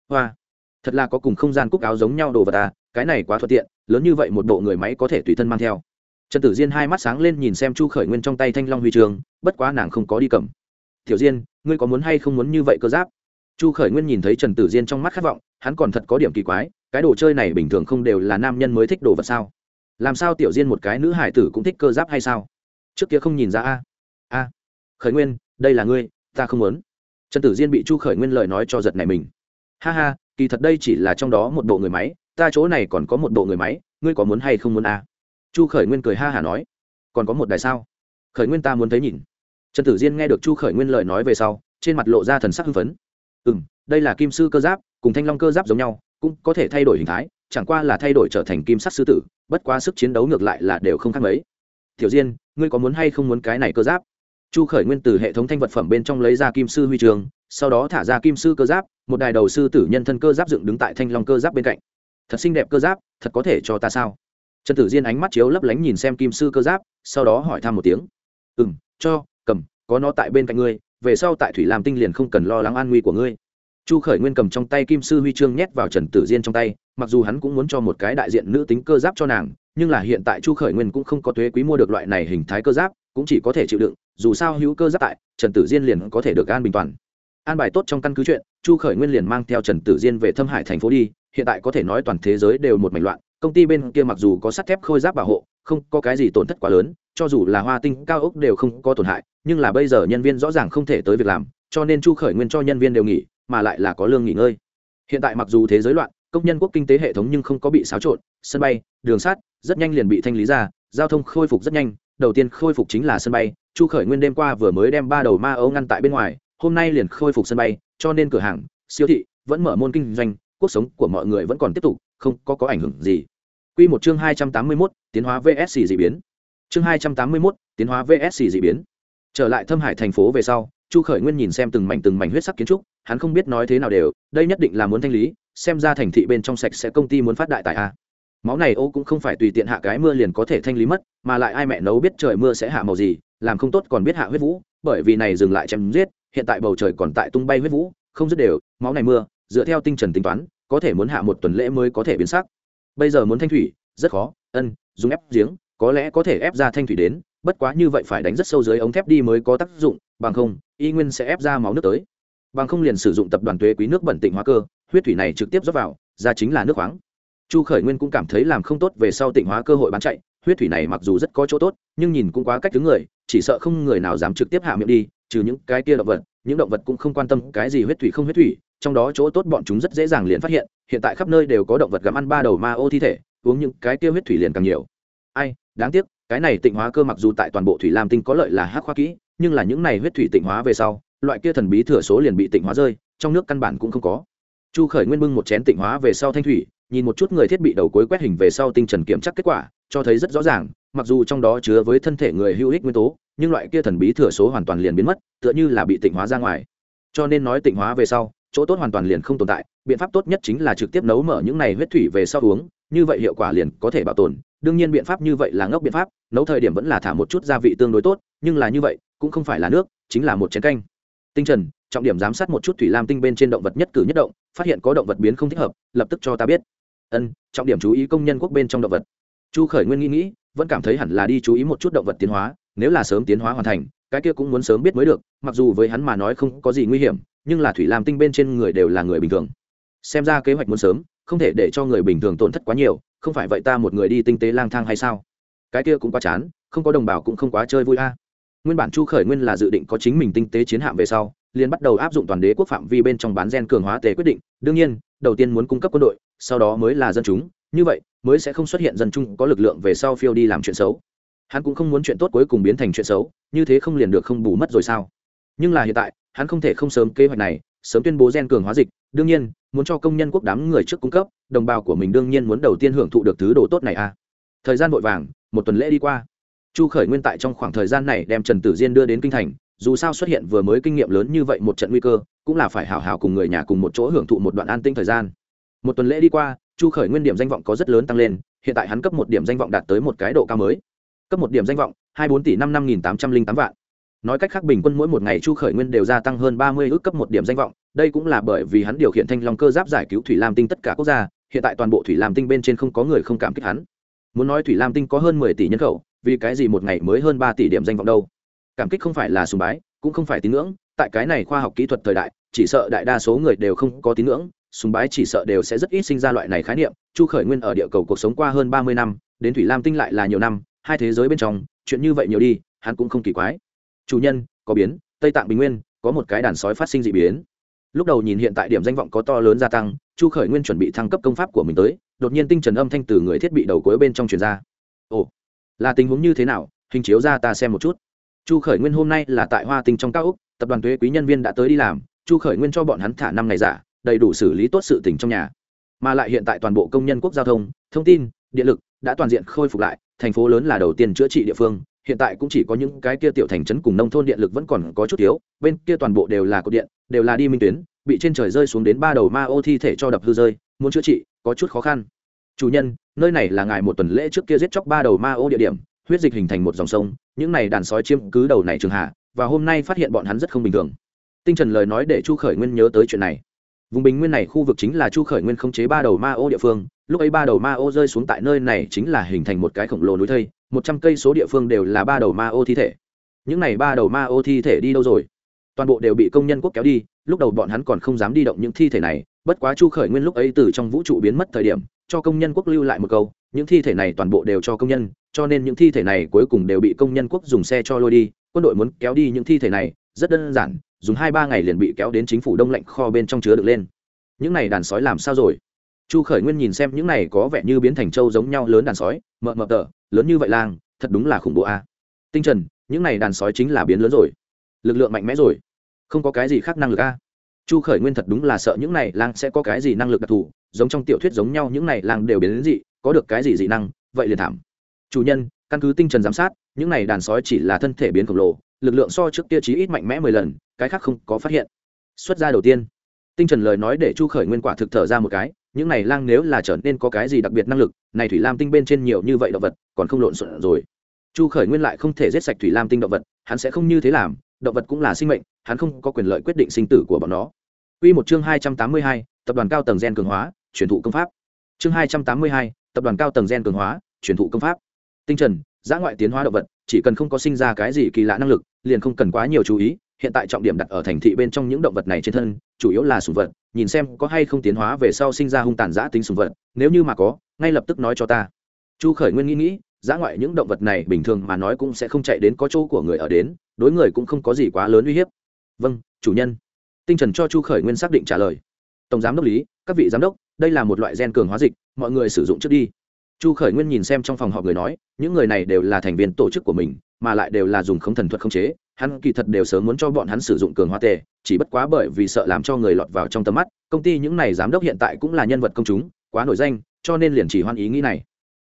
[SPEAKER 1] Hoa! Thật là có cùng không gian cúc áo giống nhau đồ vật à cái này quá thuận tiện, lớn như vậy một bộ người máy có thể tùy thân mang theo. Trần tử diên hai mắt sáng lên nhìn xem chu khởi nguyên trong tay thanh long huy trường, bất quá nàng không có đi cầm. Tiểu diên, ngươi có muốn hay không muốn như vậy cơ giáp? Chu khởi nguyên nhìn thấy trần tử diên trong mắt khát vọng, hắn còn thật có điểm kỳ quái, cái đồ chơi này bình thường không đều là nam nhân mới thích đồ vật sao? Làm sao tiểu diên một cái nữ hải tử cũng thích cơ giáp hay sao? Trước kia không nhìn ra a. A. Khởi nguyên, đây là ngươi, ta không muốn. Trần tử diên bị chu khởi nguyên lời nói cho giật này mình. Ha ha kỳ thật đây chỉ là trong đó một bộ người máy, ta chỗ này còn có một bộ người máy, ngươi có muốn hay không muốn à? chu khởi nguyên cười ha hả nói. Còn có một đài sao? Khởi nguyên ta muốn thấy nhìn. Trần tử diên nghe được chu khởi nguyên lời nói về sau, trên mặt lộ ra thần sắc hưng phấn. Ừ m đây là kim sư cơ giáp, cùng thanh long cơ giáp giống nhau, cũng có thể thay đổi hình thái, chẳng qua là thay đổi trở thành kim sắc sư tử, bất quá sức chiến đấu ngược lại là đều không khác mấy. Tiểu diên, ngươi có muốn hay không muốn cái này cơ giáp? Chu khởi nguyên từ hệ thống thanh vật phẩm bên trong lấy ra kim sư huy trường sau đó thả ra kim sư cơ giáp, một đài đầu sư tử nhân thân cơ giáp dựng đứng tại thanh long cơ giáp bên cạnh. Thật xinh đẹp cơ giáp, thật có thể cho ta sao? Trần tử diên ánh mắt chiếu lấp lánh nhìn xem kim sư cơ giáp, sau đó hỏi thăm một tiếng. Ừ m cho, cầm, có nó tại bên cạnh ngươi, về sau tại thủy làm tinh liền không cần lo lắng an nguy của ngươi. Chu khởi nguyên cầm trong tay kim sư huy chương nhét vào trần tử diên trong tay, mặc dù hắn cũng muốn cho một cái đại diện nữ tính cơ giáp cho nàng, nhưng là hiện tại chu khởi nguyên cũng không có thuế quý mua được loại này hình thái cơ giáp, cũng chỉ có thể chịu đựng, dù sao hữu cơ giáp tại, trần tử diên liền có thể được an bình toàn an bài tốt trong căn cứ chuyện, chu khởi nguyên liền mang theo trần tử diên về thâm hải thành phố đi, hiện tại có thể nói toàn thế giới đều một mảnh loạn, công ty bên kia mặc dù có sắt thép khôi giáp bảo hộ, không có cái gì tổn thất quá lớn, cho dù là hoa tinh, cao ốc đều không có tổn hại, nhưng là bây giờ nhân viên rõ ràng không thể tới việc làm, cho nên chu khởi nguyên cho nhân viên đều nghỉ, mà lại là có lương nghỉ ngơi. Hiện tại mặc dù thế giới loạn, công nhân quốc kinh tế hệ thống nhưng không có bị xáo trộn, sân bay, đường sắt rất nhanh liền bị thanh lý ra, giao thông khôi phục rất nhanh, đầu tiên khôi phục chính là sân bay, chu khởi nguyên đêm qua vừa mới đem ba đầu ma ấu ngăn tại bên ngoài hôm nay liền khôi phục sân bay cho nên cửa hàng siêu thị vẫn mở môn kinh doanh cuộc sống của mọi người vẫn còn tiếp tục không có có ảnh hưởng gì Quy một chương hai trăm tám mươi 281, tiến hóa VSC dị biến. Chương hai trăm tám mươi 281, tiến hóa VSC dị biến. Trở lại Thâm Hải thành phố về sau, Chu Khởi Nguyên nhìn xem từng mảnh từng mảnh huyết sắc kiến trúc, hắn không biết nói thế nào đều, đây nhất định là muốn thanh lý, xem ra thành thị bên trong sạch sẽ công ty muốn phát đại tài a. Máu này ô cũng không phải tùy tiện hạ cái mưa liền có thể thanh lý mất, mà lại ai mẹ nấu biết trời mưa sẽ hạ màu gì, làm không tốt còn biết hạ huyết vũ, bởi vì này dừng lại chém giết, hiện tại bầu trời còn tại tung bay huyết vũ, không dứt đều, máu này mưa, dựa theo tinh trần tính toán, có thể muốn hạ một tuần lễ mới có thể biến sắc. Bây giờ muốn thanh thủy, rất khó, ân, dùng ép giếng, có lẽ có thể ép ra thanh thủy đến, bất quá như vậy phải đánh rất sâu dưới ống thép đi mới có tác dụng, bằng không, y nguyên sẽ ép ra máu nước tới. Bằng không liền sử dụng tập đoàn thuế quý nước bẩn tịnh hóa cơ, huyết thủy này trực tiếp rót vào, ra chính là nước khoáng. Chu Khởi Nguyên cũng cảm thấy làm không tốt về sau tịnh hóa cơ hội bán chạy, huyết thủy này mặc dù rất có chỗ tốt, nhưng nhìn cũng quá cách thứ người, chỉ sợ không người nào dám trực tiếp hạ miệng đi, trừ những cái kia động vật, những động vật cũng không quan tâm cái gì huyết thủy không huyết thủy, trong đó chỗ tốt bọn chúng rất dễ dàng liền phát hiện, hiện tại khắp nơi đều có động vật gặm ăn ba đầu ma ô thi thể, uống những cái kia huyết thủy liền càng nhiều. Ai, đáng tiếc, cái này tịnh hóa cơ mặc dù tại toàn bộ thủy lam tinh có lợi là hắc khoa kỹ, nhưng là những này huyết thủy tịnh hóa về sau, loại kia thần bí thừa số liền bị tịnh hóa rơi, trong nước căn bản cũng không có. Chu Khởi Nguyên bưng một chén tịnh hóa về sau thanh thủy, nhìn một chút người thiết bị đầu cuối quét hình về sau tinh trần kiểm tra kết quả, cho thấy rất rõ ràng, mặc dù trong đó chứa với thân thể người hữu ích nguyên tố, nhưng loại kia thần bí thừa số hoàn toàn liền biến mất, tựa như là bị tịnh hóa ra ngoài. Cho nên nói tịnh hóa về sau, chỗ tốt hoàn toàn liền không tồn tại, biện pháp tốt nhất chính là trực tiếp nấu mở những này huyết thủy về sau uống, như vậy hiệu quả liền có thể bảo tồn. Đương nhiên biện pháp như vậy là ngốc biện pháp, nấu thời điểm vẫn là thả một chút gia vị tương đối tốt, nhưng là như vậy, cũng không phải là nước, chính là một chén canh. Tinh Trần, trọng điểm giám sát một chút thủy lam tinh bên trên động vật nhất cử nhất động, phát hiện có động vật biến không thích hợp, lập tức cho ta biết. Ân, trọng điểm chú ý công nhân quốc bên trong động vật. Chu Khởi Nguyên nghĩ nghĩ, vẫn cảm thấy hẳn là đi chú ý một chút động vật tiến hóa, nếu là sớm tiến hóa hoàn thành, cái kia cũng muốn sớm biết mới được, mặc dù với hắn mà nói không có gì nguy hiểm, nhưng là thủy lam tinh bên trên người đều là người bình thường. Xem ra kế hoạch muốn sớm, không thể để cho người bình thường tổn thất quá nhiều, không phải vậy ta một người đi tinh tế lang thang hay sao? Cái kia cũng quá chán, không có đồng bào cũng không quá chơi vui a. Nguyên bản Chu Khởi Nguyên là dự định có chính mình tinh tế chiến hạm về sau, liền bắt đầu áp dụng toàn đế quốc phạm vi bên trong bán gen cường hóa tế quyết định, đương nhiên, đầu tiên muốn cung cấp quân đội, sau đó mới là dân chúng, như vậy mới sẽ không xuất hiện dân chung có lực lượng về sau phiêu đi làm chuyện xấu. Hắn cũng không muốn chuyện tốt cuối cùng biến thành chuyện xấu, như thế không liền được không bù mất rồi sao? Nhưng là hiện tại, hắn không thể không sớm kế hoạch này, sớm tuyên bố gen cường hóa dịch, đương nhiên, muốn cho công nhân quốc đám người trước cung cấp, đồng bào của mình đương nhiên muốn đầu tiên hưởng thụ được thứ đồ tốt này à? Thời gian vội vàng, một tuần lễ đi qua. Chu khởi nguyên tại trong khoảng thời gian này đem trần tử diên đưa đến kinh thành, dù sao xuất hiện vừa mới kinh nghiệm lớn như vậy một trận nguy cơ, cũng là phải hào hào cùng người nhà cùng một chỗ hưởng thụ một đoạn an tinh thời gian. Một tuần lễ đi qua chu khởi nguyên điểm danh vọng có rất lớn tăng lên, hiện tại hắn cấp một điểm danh vọng đạt tới một cái độ cao mới. Cấp một điểm danh vọng, hai bốn tỷ năm năm nghìn tám trăm linh tám vạn. Nói cách khác bình quân mỗi một ngày chu khởi nguyên đều gia tăng hơn ba mươi ước cấp một điểm danh vọng, đây cũng là bởi vì hắn điều khiển thanh long cơ giáp giải cứu thủy lam tinh tất cả quốc gia, hiện tại toàn bộ thủy lam tinh bên trên không có người không cảm kích hắn. Muốn nói thủy lam tinh có hơn mười tỷ nhân khẩu, vì cái gì một ngày mới hơn ba tỷ điểm danh vọng đâu? Cảm kích không phải là sùng bái, cũng không phải tín ngưỡng, tại cái này khoa học kỹ thuật thời đại, chỉ sợ đại đa số người đều không có tín ngưỡng sùng bái chỉ sợ đều sẽ rất ít sinh ra loại này khái niệm. Chu khởi nguyên ở địa cầu cuộc sống qua hơn ba mươi năm, đến thủy lam tinh lại là nhiều năm, hai thế giới bên trong, chuyện như vậy nhiều đi, hắn cũng không kỳ quái. Chủ nhân, có biến, tây tạng bình nguyên, có một cái đàn sói phát sinh d ị biến. Lúc đầu nhìn hiện tại điểm danh vọng có to lớn gia tăng, chu khởi nguyên chuẩn bị thăng cấp công pháp của mình tới, đột nhiên tinh trần âm thanh từ người thiết bị đầu cuối bên trong truyền ra. Ồ, là tình huống như thế nào? Hình chiếu ra ta xem một chút. Chu khởi nguyên hôm nay là tại hoa tinh trong cao úc tập đoàn thuế quý nhân viên đã tới đi làm, chu khởi nguyên cho bọn hắn thả năm ngày giả đầy đủ xử lý tốt sự tình trong nhà. Mà lại hiện tại toàn bộ công nhân quốc giao thông thông tin, điện lực đã toàn diện khôi phục lại, thành phố lớn là đầu tiên chữa trị địa phương. Hiện tại cũng chỉ có những cái kia tiểu thành trấn cùng nông thôn điện lực vẫn còn có chút thiếu, bên kia toàn bộ đều là cột điện, đều là đi minh tuyến, bị trên trời rơi xuống đến ba đầu ma ô thi thể cho đập hư rơi, muốn chữa trị, có chút khó khăn. Chủ nhân, nơi này là ngài một tuần lễ trước kia giết chóc ba đầu ma ô địa điểm, huyết dịch hình thành một dòng sông, những này đàn sói chiếm cứ đầu này trường hạ, và hôm nay phát hiện bọn hắn rất không bình thường. Tinh trần lời nói để chu khởi nguyên nhớ tới chuyện này vùng bình nguyên này khu vực chính là chu khởi nguyên không chế ba đầu ma ô địa phương, lúc ấy ba đầu ma ô rơi xuống tại nơi này chính là hình thành một cái khổng lồ núi thây, một trăm cây số địa phương đều là ba đầu ma ô thi thể. Những này ba đầu ma ô thi thể đi đâu rồi? Toàn bộ đều bị công nhân quốc kéo đi, lúc đầu bọn hắn còn không dám đi động những thi thể này, bất quá chu khởi nguyên lúc ấy từ trong vũ trụ biến mất thời điểm, cho công nhân quốc lưu lại một câu, những thi thể này toàn bộ đều cho công nhân, cho nên những thi thể này cuối cùng đều bị công nhân quốc dùng xe cho lôi đi, quân đội muốn kéo đi những thi thể này, rất đơn giản dùng hai ba ngày liền bị kéo đến chính phủ đông lạnh kho bên trong chứa được lên. Những này đàn sói làm sao rồi? Chu khởi nguyên nhìn xem những này có vẻ như biến thành trâu giống nhau lớn đàn sói, mợ mợ tờ lớn như vậy lang, thật đúng là khủng bố a. Tinh trần, những này đàn sói chính là biến lớn rồi. Lực lượng mạnh mẽ rồi. Không có cái gì khác năng lực a. Chu khởi nguyên thật đúng là sợ những này lang sẽ có cái gì năng lực đặc thù, giống trong tiểu thuyết giống nhau những này lang đều biến đến dị, có được cái gì dị năng, vậy liền thảm. Chủ nhân, căn cứ tinh trần giám sát, những này đàn sói chỉ là thân thể biến khổng lồ lực lượng so trước kia chí ít mạnh mẽ mười lần cái khác không có phát hiện xuất ra đầu tiên tinh trần lời nói để chu khởi nguyên quả thực thở ra một cái những này lang nếu là trở nên có cái gì đặc biệt năng lực này thủy lam tinh bên trên nhiều như vậy động vật còn không lộn xộn rồi chu khởi nguyên lại không thể giết sạch thủy lam tinh động vật hắn sẽ không như thế làm động vật cũng là sinh mệnh hắn không có quyền lợi quyết định sinh tử của bọn nó Quy một chương hai trăm tám mươi hai, tập đoàn cao tầng gen cường hóa, truyền thụ công pháp. Chương hai trăm tám mươi hai, tập đoàn cao tầng gen cường hóa, truyền thụ công pháp. Tinh Trần, giã ngoại tiến hóa động vật, chỉ cần không có sinh ra cái gì kỳ lạ năng lực, liền không cần quá nhiều chú ý, hiện tại trọng điểm đặt ở thành thị bên trong những động vật này trên thân, chủ yếu là sùng vật, nhìn xem có hay không tiến hóa về sau sinh ra hung tàn giã tính sùng vật, nếu như mà có, ngay lập tức nói cho ta. Chu Khởi Nguyên nghĩ nghĩ, giã ngoại những động vật này bình thường mà nói cũng sẽ không chạy đến có chỗ của người ở đến, đối người cũng không có gì quá lớn uy hiếp. Vâng, chủ nhân. Tinh trần cho chu khởi nguyên xác định trả lời. Tổng giám đốc lý các vị giám đốc đây là một loại gen cường hóa dịch mọi người sử dụng trước đi chu khởi nguyên nhìn xem trong phòng họp người nói, những người này đều là thành viên tổ chức của mình, mà lại đều là dùng không thần thuật không chế, hắn kỳ thật đều sớm muốn cho bọn hắn sử dụng cường hóa tề, chỉ bất quá bởi vì sợ làm cho người lọt vào trong tầm mắt, công ty những này giám đốc hiện tại cũng là nhân vật công chúng, quá nổi danh, cho nên liền chỉ hoan ý nghĩ này.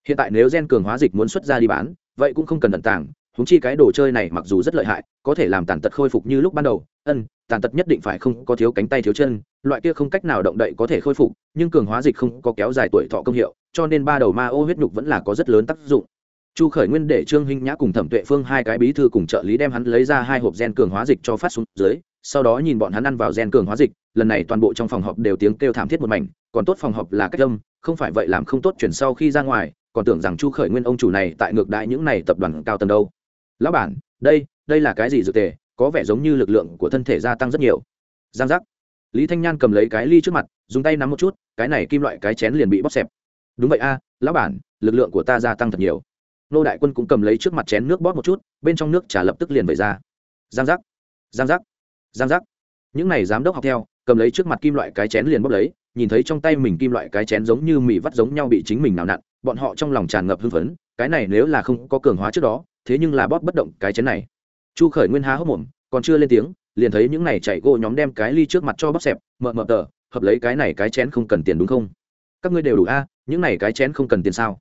[SPEAKER 1] Hiện tại nếu gen cường hóa dịch muốn xuất ra đi bán, vậy cũng không cần tận tàng húng chi cái đồ chơi này mặc dù rất lợi hại, có thể làm tàn tật khôi phục như lúc ban đầu, ân, tàn tật nhất định phải không có thiếu cánh tay thiếu chân, loại kia không cách nào động đậy có thể khôi phục, nhưng cường hóa dịch không có kéo dài tuổi thọ công hiệu, cho nên ba đầu ma ô huyết nhục vẫn là có rất lớn tác dụng. Chu khởi nguyên để trương hinh nhã cùng thẩm tuệ phương hai cái bí thư cùng trợ lý đem hắn lấy ra hai hộp gen cường hóa dịch cho phát xuống dưới, sau đó nhìn bọn hắn ăn vào gen cường hóa dịch, lần này toàn bộ trong phòng họp đều tiếng kêu thảm thiết một mảnh, còn tốt phòng họp là cách âm, không phải vậy làm không tốt chuyển sau khi ra ngoài, còn tưởng rằng chu khởi nguyên ông chủ này tại ngược đại những này tập đoàn cao tầng đâu lão bản, đây đây là cái gì dược tề, có vẻ giống như lực lượng của thân thể gia tăng rất nhiều. Giang giác. Lý thanh nhan cầm lấy cái ly trước mặt, dùng tay nắm một chút, cái này kim loại cái chén liền bị bóp xẹp. Đúng vậy a, lão bản, lực lượng của ta gia tăng thật nhiều. Nô đại quân cũng cầm lấy trước mặt chén nước bóp một chút, bên trong nước trà lập tức liền vẩy ra. Giang giác. Giang giác. Giang giác. Những này giám đốc học theo, cầm lấy trước mặt kim loại cái chén liền bóp lấy, nhìn thấy trong tay mình kim loại cái chén giống như mì vắt giống nhau bị chính mình nào nặn, bọn họ trong lòng tràn ngập hưng phấn, cái này nếu là không có cường hóa trước đó thế nhưng là bóp bất động cái chén này. Chu khởi nguyên há hốc mồm, còn chưa lên tiếng, liền thấy những này chạy gỗ nhóm đem cái ly trước mặt cho bóp xẹp mờ mờ tờ, hợp lấy cái này cái chén không cần tiền đúng không? Các ngươi đều đủ a, những này cái chén không cần tiền sao?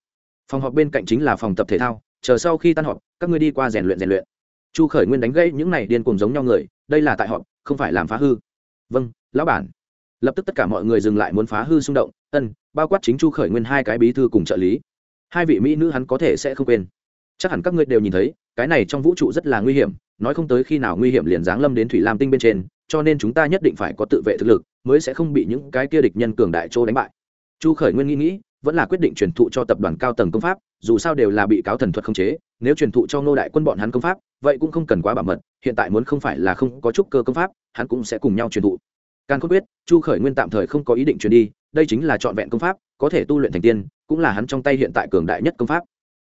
[SPEAKER 1] Phòng họp bên cạnh chính là phòng tập thể thao, chờ sau khi tan họp, các ngươi đi qua rèn luyện rèn luyện. Chu khởi nguyên đánh gãy những này điên cùng giống nhau người, đây là tại họp, không phải làm phá hư. Vâng lão bản. Lập tức tất cả mọi người dừng lại muốn phá hư xung động, ân, bao quát chính chu khởi nguyên hai cái bí thư cùng trợ lý. Hai vị mỹ nữ hắn có thể sẽ không quên chắc hẳn các ngươi đều nhìn thấy, cái này trong vũ trụ rất là nguy hiểm, nói không tới khi nào nguy hiểm liền giáng lâm đến thủy lam tinh bên trên, cho nên chúng ta nhất định phải có tự vệ thực lực, mới sẽ không bị những cái kia địch nhân cường đại châu đánh bại. Chu khởi nguyên nghĩ nghĩ, vẫn là quyết định truyền thụ cho tập đoàn cao tầng công pháp, dù sao đều là bị cáo thần thuật không chế, nếu truyền thụ cho ngô đại quân bọn hắn công pháp, vậy cũng không cần quá bảo mật, hiện tại muốn không phải là không có chút cơ công pháp, hắn cũng sẽ cùng nhau truyền thụ. Càng không biết, chu khởi nguyên tạm thời không có ý định truyền đi, đây chính là trọn vẹn công pháp, có thể tu luyện thành tiên, cũng là hắn trong tay hiện tại cường đại nhất công pháp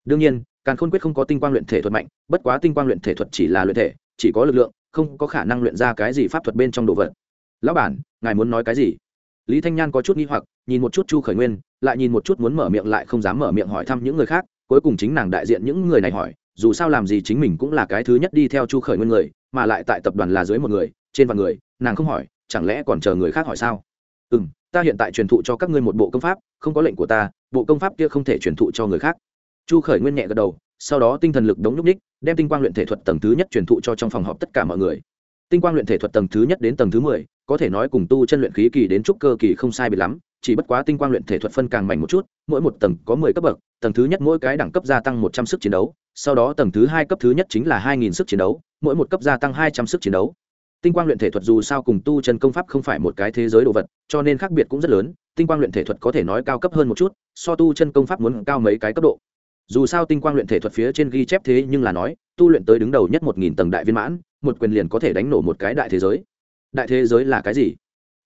[SPEAKER 1] đương nhiên, càn khôn quyết không có tinh quang luyện thể thuật mạnh, bất quá tinh quang luyện thể thuật chỉ là luyện thể, chỉ có lực lượng, không có khả năng luyện ra cái gì pháp thuật bên trong đồ vật. Lão bản, ngài muốn nói cái gì? Lý thanh nhan có chút nghi hoặc, nhìn một chút chu khởi nguyên, lại nhìn một chút muốn mở miệng lại không dám mở miệng hỏi thăm những người khác, cuối cùng chính nàng đại diện những người này hỏi, dù sao làm gì chính mình cũng là cái thứ nhất đi theo chu khởi nguyên người, mà lại tại tập đoàn là dưới một người, trên vạn người, nàng không hỏi, chẳng lẽ còn chờ người khác hỏi sao? Ừ m ta hiện tại truyền thụ cho các ngươi một bộ công pháp, không có lệnh của ta, bộ công pháp kia không thể truyền thụ cho người khác chu khởi nguyên nhẹ gật đầu, sau đó tinh thần lực đống nhúc ních đem tinh quang luyện thể thuật tầng thứ nhất truyền thụ cho trong phòng họp tất cả mọi người. Tinh quang luyện thể thuật tầng thứ nhất đến tầng thứ mười, có thể nói cùng tu chân luyện khí kỳ đến trúc cơ kỳ không sai bị lắm, chỉ bất quá tinh quang luyện thể thuật phân càng mảnh một chút, mỗi một tầng có mười cấp bậc, tầng thứ nhất mỗi cái đẳng cấp gia tăng một trăm sức chiến đấu, sau đó tầng thứ hai cấp thứ nhất chính là hai nghìn sức chiến đấu, mỗi một cấp gia tăng hai trăm sức chiến đấu. Tinh quang luyện thể thuật dù sao cùng tu chân công pháp không phải một cái thế giới đồ vật, cho nên khác biệt cũng rất lớn, tinh quang luyện thể thuật có thể nói cao cấp hơn một chút, so tu chân công pháp muốn cao mấy cái cấp độ dù sao tinh quang luyện thể thuật phía trên ghi chép thế nhưng là nói, tu luyện tới đứng đầu nhất một nghìn tầng đại viên mãn, một quyền liền có thể đánh nổ một cái đại thế giới. Đại thế giới là cái gì?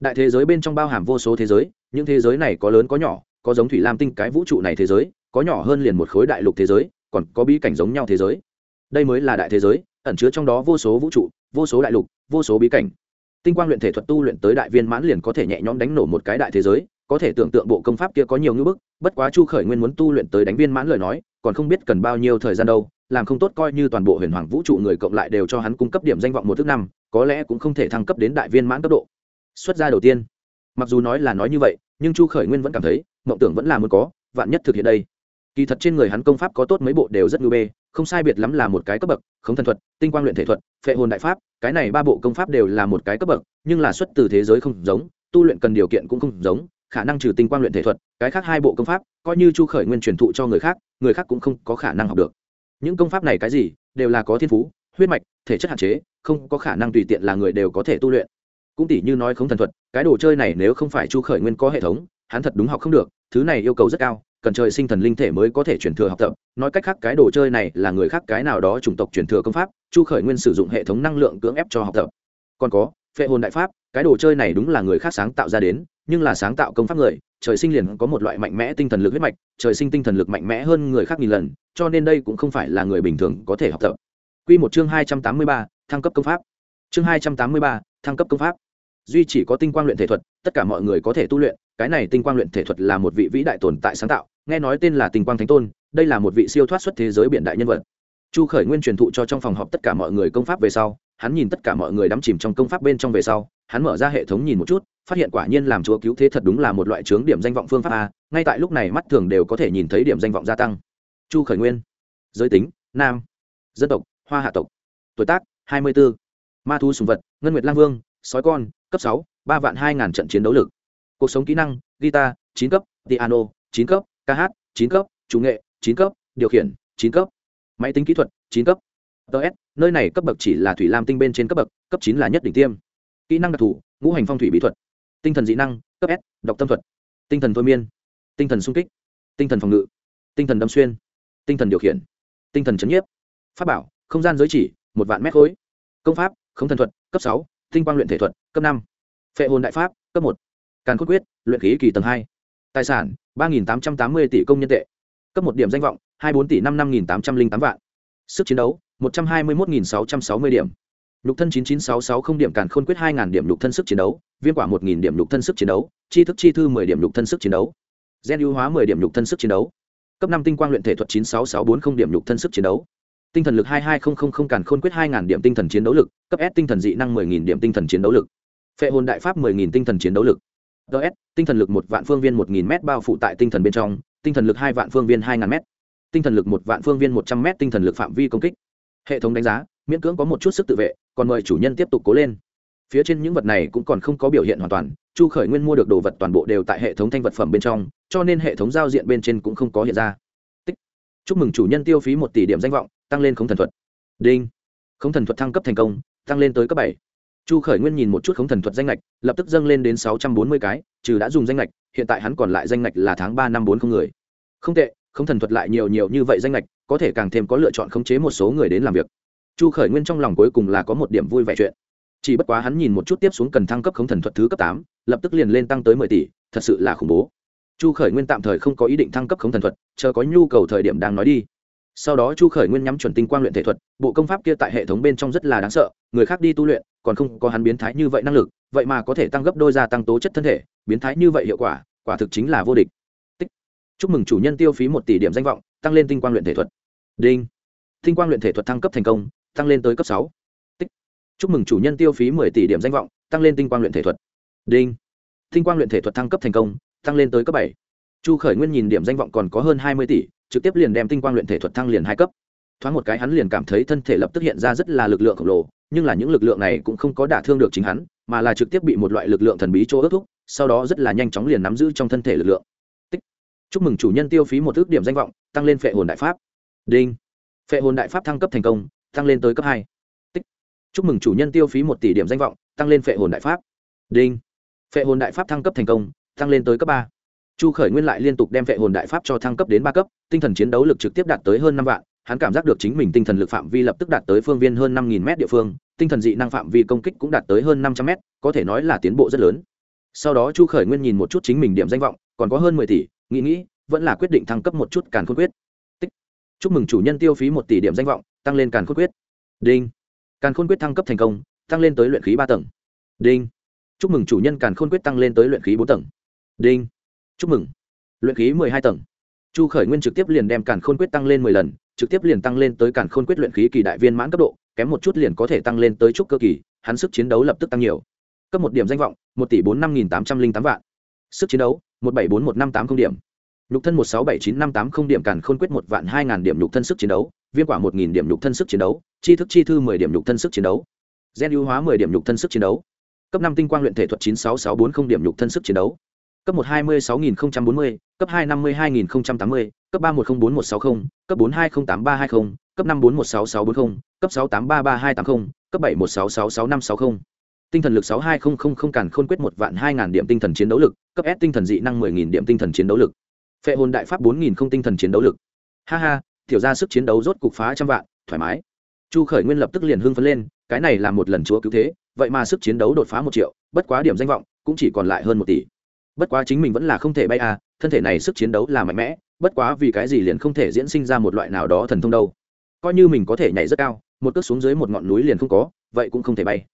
[SPEAKER 1] Đại thế giới bên trong bao hàm vô số thế giới, những thế giới này có lớn có nhỏ, có giống thủy lam tinh cái vũ trụ này thế giới, có nhỏ hơn liền một khối đại lục thế giới, còn có bí cảnh giống nhau thế giới. Đây mới là đại thế giới, ẩn chứa trong đó vô số vũ trụ, vô số đại lục, vô số bí cảnh. Tinh quang luyện thể thuật tu luyện tới đại viên mãn liền có thể nhẹ nhõm đánh nổ một cái đại thế giới, có thể tưởng tượng bộ công pháp kia có nhiều ngữ bức, bất quá chu khởi nguyên muốn tu luyện tới đánh viên mãn lời nói còn không biết cần bao nhiêu thời gian đâu, làm không tốt coi như toàn bộ huyền hoàng vũ trụ người cộng lại đều cho hắn cung cấp điểm danh vọng một thứ năm, có lẽ cũng không thể thăng cấp đến đại viên mãn cấp độ. Xuất gia đầu tiên. Mặc dù nói là nói như vậy, nhưng chu khởi nguyên vẫn cảm thấy, mộng tưởng vẫn là muốn có, vạn nhất thực hiện đây. Kỳ thật trên người hắn công pháp có tốt mấy bộ đều rất ngư bê, không sai biệt lắm là một cái cấp bậc không thần thuật, tinh quang luyện thể thuật, phệ hồn đại pháp, cái này ba bộ công pháp đều là một cái cấp bậc, nhưng là xuất từ thế giới không giống, tu luyện cần điều kiện cũng không giống khả năng trừ tinh quang luyện thể thuật, cái khác hai bộ công pháp, coi như chu khởi nguyên truyền thụ cho người khác người khác cũng không có khả năng học được. Những công pháp này cái gì, đều là có thiên phú, huyết mạch, thể chất hạn chế, không có khả năng tùy tiện là người đều có thể tu luyện. Cũng tỷ như nói không thần thuật, cái đồ chơi này nếu không phải chu khởi nguyên có hệ thống, hắn thật đúng học không được, thứ này yêu cầu rất cao, cần trời sinh thần linh thể mới có thể truyền thừa học tập. Nói cách khác, cái đồ chơi này là người khác cái nào đó chủng tộc truyền thừa công pháp, chu khởi nguyên sử dụng hệ thống năng lượng cưỡng ép cho học tập. Còn có, phệ hồn đại pháp cái đồ chơi này đúng là người khác sáng tạo ra đến, nhưng là sáng tạo công pháp người, trời sinh liền có một loại mạnh mẽ tinh thần lực huyết mạch, trời sinh tinh thần lực mạnh mẽ hơn người khác nghìn lần, cho nên đây cũng không phải là người bình thường có thể học tập. Quy một chương hai trăm tám mươi ba, thăng cấp công pháp. Chương hai trăm tám mươi ba, thăng cấp công pháp. Duy chỉ có tinh quang luyện thể thuật, tất cả mọi người có thể tu luyện, cái này tinh quang luyện thể thuật là một vị vĩ đại tồn tại sáng tạo, nghe nói tên là tinh quang thánh tôn, đây là một vị siêu thoát xuất thế giới biển đại nhân vật. Chu khởi nguyên truyền thụ cho trong phòng họp tất cả mọi người công pháp về sau hắn nhìn tất cả mọi người đắm chìm trong công pháp bên trong về sau, hắn mở ra hệ thống nhìn một chút, phát hiện quả nhiên làm chúa cứu thế thật đúng là một loại chướng điểm danh vọng phương pháp a, ngay tại lúc này mắt thường đều có thể nhìn thấy điểm danh vọng gia tăng. Chu khởi nguyên, giới tính, nam, dân tộc, hoa hạ tộc, tuổi tác, hai mươi 24. ma thu sùng vật, ngân nguyệt lang vương, sói con, cấp sáu, ba vạn hai ngàn trận chiến đấu lực. Cuộc sống kỹ năng, guitar, chín cấp, piano, chín cấp, ca hát, chín cấp, chủ nghệ, chín cấp, điều khiển, chín cấp. Máy tính kỹ thuật, chín cấp ts nơi này cấp bậc chỉ là thủy lam tinh bên trên cấp bậc, cấp chín là nhất đỉnh tiêm. Kỹ năng đặc thù, ngũ hành phong thủy bí thuật. Tinh thần dị năng, cấp s đọc tâm thuật. Tinh thần thôi miên. Tinh thần sung kích. Tinh thần phòng ngự. Tinh thần đâm xuyên. Tinh thần điều khiển. Tinh thần chấn nhiếp. Pháp bảo, không gian giới chỉ, một vạn mét khối. Công pháp, không thần thuật, cấp sáu, tinh quang luyện thể thuật, cấp năm. Phệ hồn đại pháp, cấp một. Càn cốt quyết, luyện khí kỳ tầng hai. Tài sản, ba tám trăm tám mươi tỷ công nhân tệ. Cấp một điểm danh vọng, hai bốn tỷ năm năm nghìn tám trăm linh tám vạn. Sức chiến đấu một trăm hai mươi mốt nghìn sáu trăm sáu mươi điểm lục thân chín chín sáu sáu không điểm càn khôn quyết hai n g h n điểm lục thân sức chiến đấu viêm quả một nghìn điểm lục thân sức chiến đấu chi thức chi thư mười điểm lục thân sức chiến đấu gen ưu hóa mười điểm lục thân sức chiến đấu cấp năm tinh quang luyện thể thuật chín sáu sáu bốn không điểm lục thân sức chiến đấu tinh thần lực hai hai không không không càn khôn quyết hai n g h n điểm tinh thần chiến đấu lực cấp s tinh thần dị năng mười nghìn điểm tinh thần chiến đấu lực phệ hồn đại pháp mười nghìn tinh thần chiến đấu lực ts tinh thần lực một vạn phương viên một nghìn m bao phủ tại tinh thần bên trong tinh thần lực hai vạn phương viên hai ngàn m tinh thần lực một vạn phương viên một trăm m tinh thần lực phạm vi công kích hệ thống đánh giá, miễn cưỡng có một chút sức tự vệ, còn mời chủ nhân tiếp tục cố lên. Phía trên những vật này cũng còn không có biểu hiện hoàn toàn, chu khởi nguyên mua được đồ vật toàn bộ đều tại hệ thống thanh vật phẩm bên trong, cho nên hệ thống giao diện bên trên cũng không có hiện ra. Tích. chúc mừng chủ nhân tiêu phí một tỷ điểm danh vọng, tăng lên không thần thuật. Đinh. Không thần thuật thăng cấp thành công, tăng lên tới cấp bảy. Chu khởi nguyên nhìn một chút không thần thuật danh lệch lập tức dâng lên đến sáu trăm bốn mươi cái, trừ đã dùng danh lệch hiện tại hắn còn lại danh lệch là tháng ba năm bốn không người. Không tệ không thần thuật lại nhiều nhiều như vậy danh lệch, có thể càng thêm có lựa chọn khống chế một số người đến làm việc. Chu khởi nguyên trong lòng cuối cùng là có một điểm vui vẻ chuyện. Chỉ bất quá hắn nhìn một chút tiếp xuống cần thăng cấp không thần thuật thứ cấp tám, lập tức liền lên tăng tới mười tỷ, thật sự là khủng bố. Chu khởi nguyên tạm thời không có ý định thăng cấp không thần thuật, chờ có nhu cầu thời điểm đang nói đi. Sau đó chu khởi nguyên nhắm chuẩn tinh quang luyện thể thuật, bộ công pháp kia tại hệ thống bên trong rất là đáng sợ, người khác đi tu luyện, còn không có hắn biến thái như vậy năng lực, vậy mà có thể tăng gấp đôi gia tăng tố chất thân thể, biến thái như vậy hiệu quả quả thực chính là vô địch chúc mừng chủ nhân tiêu phí một tỷ điểm danh vọng, tăng lên tinh quang luyện thể thuật. Đinh. Tinh quang luyện thể thuật thăng cấp thành công, tăng lên tới cấp sáu. Tích. chúc mừng chủ nhân tiêu phí mười tỷ điểm danh vọng, tăng lên tinh quang luyện thể thuật. Đinh. Tinh quang luyện thể thuật thăng cấp thành công, tăng lên tới cấp bảy. Chu khởi nguyên nhìn điểm danh vọng còn có hơn hai mươi tỷ, trực tiếp liền đem tinh quang luyện thể thuật thăng liền hai cấp. Thoáng một cái hắn liền cảm thấy thân thể lập tức hiện ra rất là lực lượng khổng lồ, nhưng là những lực lượng này cũng không có đả thương được chính hắn, mà là trực tiếp bị một loại lực lượng thần bí chỗ ước thúc, sau đó rất là nhanh chóng liền nắm giữ trong thân thể lực lượng chúc mừng chủ nhân tiêu phí một ước điểm danh vọng, tăng lên phệ hồn đại pháp. Đinh. Phệ hồn đại pháp thăng cấp thành công, tăng lên tới cấp hai. Tích. chúc mừng chủ nhân tiêu phí một tỷ điểm danh vọng, tăng lên phệ hồn đại pháp. Đinh. Phệ hồn đại pháp thăng cấp thành công, tăng lên tới cấp ba. Chu khởi nguyên lại liên tục đem phệ hồn đại pháp cho thăng cấp đến ba cấp, tinh thần chiến đấu lực trực tiếp đạt tới hơn năm vạn, hắn cảm giác được chính mình tinh thần lực phạm vi lập tức đạt tới phương viên hơn năm nghìn m địa phương, tinh thần dị năng phạm vi công kích cũng đạt tới hơn năm trăm m có thể nói là tiến bộ rất lớn. Sau đó chu khởi nguyên nhìn một chút chính mình điểm danh vọng, còn có hơn mười tỷ nghĩ nghĩ, vẫn là quyết định thăng cấp một chút càn khôn quyết. Tích. chúc mừng chủ nhân tiêu phí một tỷ điểm danh vọng, tăng lên càn khôn quyết. Đinh. Càn khôn quyết thăng cấp thành công, tăng lên tới luyện khí ba tầng. Đinh. Chúc mừng chủ nhân càn khôn quyết tăng lên tới luyện khí bốn tầng. Đinh. Chúc mừng. Luyện khí mười hai tầng. Chu khởi nguyên trực tiếp liền đem càn khôn quyết tăng lên mười lần, trực tiếp liền tăng lên tới càn khôn quyết luyện khí kỳ đại viên mãn cấp độ, kém một chút liền có thể tăng lên tới trúc cơ kỳ, hắn sức chiến đấu lập tức tăng nhiều. Cấp một điểm danh vọng, một tỷ bốn năm nghìn tám trăm linh tám vạn. Sức chiến đấu một bảy bốn một năm tám không điểm. Nhục thân một sáu bảy chín năm tám không điểm càn khôn quyết một vạn hai ngàn điểm nhục thân sức chiến đấu, Viên quả một nghìn điểm nhục thân sức chiến đấu, chi thức chi thư mười điểm nhục thân sức chiến đấu, gen ưu hóa mười điểm nhục thân sức chiến đấu, cấp năm tinh quang luyện thể thuật chín sáu sáu bốn không điểm nhục thân sức chiến đấu, cấp một hai mươi sáu nghìn bốn mươi, cấp hai năm mươi hai nghìn tám mươi, cấp ba một không bốn một sáu không, cấp bốn hai không tám ba hai không, cấp năm bốn một sáu sáu bốn không, cấp sáu tám ba ba hai tám không, cấp bảy một sáu sáu sáu năm sáu không tinh thần lực sáu hai không không không càn khôn quyết một vạn hai ngàn điểm tinh thần chiến đấu lực, cấp s tinh thần dị năng mười nghìn điểm tinh thần chiến đấu lực. Phệ hồn đại pháp bốn nghìn không tinh thần chiến đấu lực. Ha ha, tiểu ra sức chiến đấu rốt cục phá trăm vạn, thoải mái. Chu khởi nguyên lập tức liền hưng phấn lên, cái này là một lần chúa cứu thế, vậy mà sức chiến đấu đột phá một triệu, bất quá điểm danh vọng cũng chỉ còn lại hơn một tỷ. Bất quá chính mình vẫn là không thể bay à thân thể này sức chiến đấu là mạnh mẽ, bất quá vì cái gì liền không thể diễn sinh ra một loại nào đó thần thông đâu. Coi như mình có thể nhảy rất cao, một cước xuống dưới một ngọn núi liền không có, vậy cũng không thể bay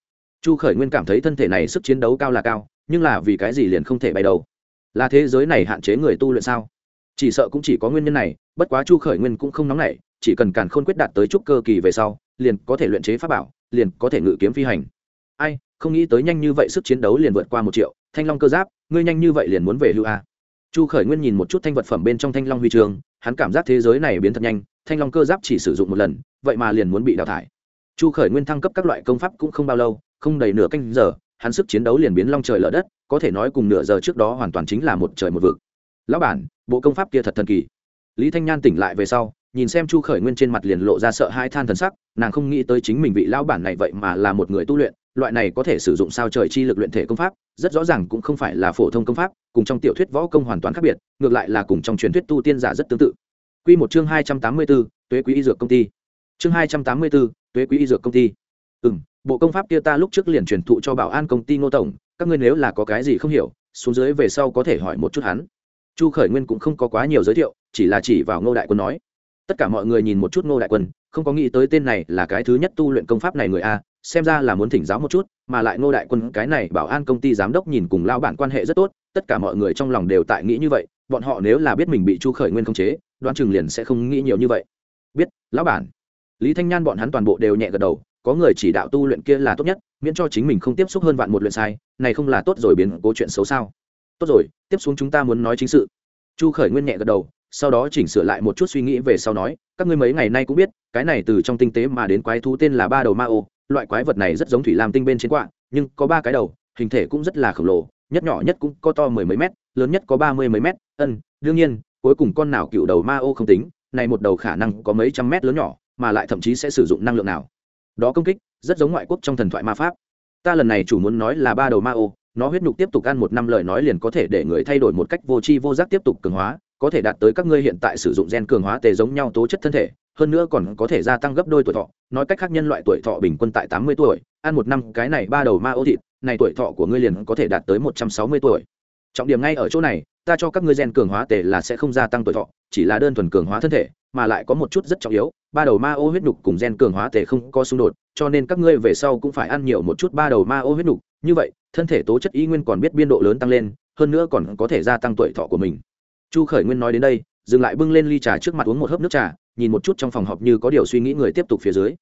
[SPEAKER 1] chu khởi nguyên cảm thấy thân thể này sức chiến đấu cao là cao, nhưng là vì cái gì liền không thể bay đầu. là thế giới này hạn chế người tu luyện sao? Chỉ sợ cũng chỉ có nguyên nhân này, bất quá chu khởi nguyên cũng không nóng nảy, chỉ cần càn khôn quyết đạt tới trúc cơ kỳ về sau, liền có thể luyện chế pháp bảo, liền có thể ngự kiếm phi hành. Ai, không nghĩ tới nhanh như vậy sức chiến đấu liền vượt qua một triệu, thanh long cơ giáp, ngươi nhanh như vậy liền muốn về hưu a chu khởi nguyên nhìn một chút thanh vật phẩm bên trong thanh long huy trường, hắn cảm giác thế giới này biến thật nhanh, thanh long cơ giáp chỉ sử dụng một lần, vậy mà liền muốn bị đào thải. Chu khởi nguyên thăng cấp các loại công pháp cũng không bao lâu không đầy nửa canh giờ hắn sức chiến đấu liền biến long trời lở đất có thể nói cùng nửa giờ trước đó hoàn toàn chính là một trời một vực lão bản bộ công pháp kia thật thần kỳ lý thanh nhan tỉnh lại về sau nhìn xem chu khởi nguyên trên mặt liền lộ ra sợ hai than thần sắc nàng không nghĩ tới chính mình vị lão bản này vậy mà là một người tu luyện loại này có thể sử dụng sao trời chi lực luyện thể công pháp rất rõ ràng cũng không phải là phổ thông công pháp cùng trong tiểu thuyết võ công hoàn toàn khác biệt ngược lại là cùng trong truyền thuyết tu tiên giả rất tương tự Quy một chương hai trăm tám mươi 284, Tuế Quý Y Dược công ty. Chương hai trăm tám mươi 284, Tuế Quý Y Dược công ty. Ừm, bộ công pháp kia ta lúc trước liền truyền thụ cho Bảo An công ty Ngô tổng, các ngươi nếu là có cái gì không hiểu, xuống dưới về sau có thể hỏi một chút hắn. Chu Khởi Nguyên cũng không có quá nhiều giới thiệu, chỉ là chỉ vào Ngô đại quân nói. Tất cả mọi người nhìn một chút Ngô đại quân, không có nghĩ tới tên này là cái thứ nhất tu luyện công pháp này người a, xem ra là muốn thỉnh giáo một chút mà lại ngô đại quân cái này bảo an công ty giám đốc nhìn cùng lao bản quan hệ rất tốt tất cả mọi người trong lòng đều tại nghĩ như vậy bọn họ nếu là biết mình bị chu khởi nguyên khống chế đoán chừng liền sẽ không nghĩ nhiều như vậy biết lão bản lý thanh nhan bọn hắn toàn bộ đều nhẹ gật đầu có người chỉ đạo tu luyện kia là tốt nhất, miễn cho chính mình không tiếp xúc hơn vạn một luyện sai, này không là tốt rồi biến cố chuyện xấu sao? Tốt rồi, tiếp xuống chúng ta muốn nói chính sự. Chu khởi nguyên nhẹ gật đầu, sau đó chỉnh sửa lại một chút suy nghĩ về sau nói, các ngươi mấy ngày nay cũng biết, cái này từ trong tinh tế mà đến quái thú tên là ba đầu ma ô, loại quái vật này rất giống thủy lam tinh bên trên quạ, nhưng có ba cái đầu, hình thể cũng rất là khổng lồ, nhất nhỏ nhất cũng có to mười mấy mét, lớn nhất có ba mươi mấy mét, ân, đương nhiên, cuối cùng con nào cựu đầu ma ô không tính, này một đầu khả năng có mấy trăm mét lớn nhỏ, mà lại thậm chí sẽ sử dụng năng lượng nào? Đó công kích, rất giống ngoại quốc trong thần thoại ma pháp. Ta lần này chủ muốn nói là ba đầu ma ô, nó huyết nhục tiếp tục ăn một năm lời nói liền có thể để người thay đổi một cách vô tri vô giác tiếp tục cường hóa, có thể đạt tới các ngươi hiện tại sử dụng gen cường hóa tề giống nhau tố chất thân thể, hơn nữa còn có thể gia tăng gấp đôi tuổi thọ. Nói cách khác nhân loại tuổi thọ bình quân tại tám mươi tuổi, ăn một năm cái này ba đầu ma ô thịt, này tuổi thọ của ngươi liền có thể đạt tới một trăm sáu mươi tuổi. Trọng điểm ngay ở chỗ này, ta cho các ngươi gen cường hóa tề là sẽ không gia tăng tuổi thọ, chỉ là đơn thuần cường hóa thân thể mà lại có một chút rất trọng yếu, ba đầu ma ô huyết nhục cùng gen cường hóa tề không có xung đột, cho nên các ngươi về sau cũng phải ăn nhiều một chút ba đầu ma ô huyết nhục như vậy, thân thể tố chất y nguyên còn biết biên độ lớn tăng lên, hơn nữa còn có thể gia tăng tuổi thọ của mình. Chu khởi nguyên nói đến đây, dừng lại bưng lên ly trà trước mặt uống một hớp nước trà, nhìn một chút trong phòng họp như có điều suy nghĩ người tiếp tục phía dưới.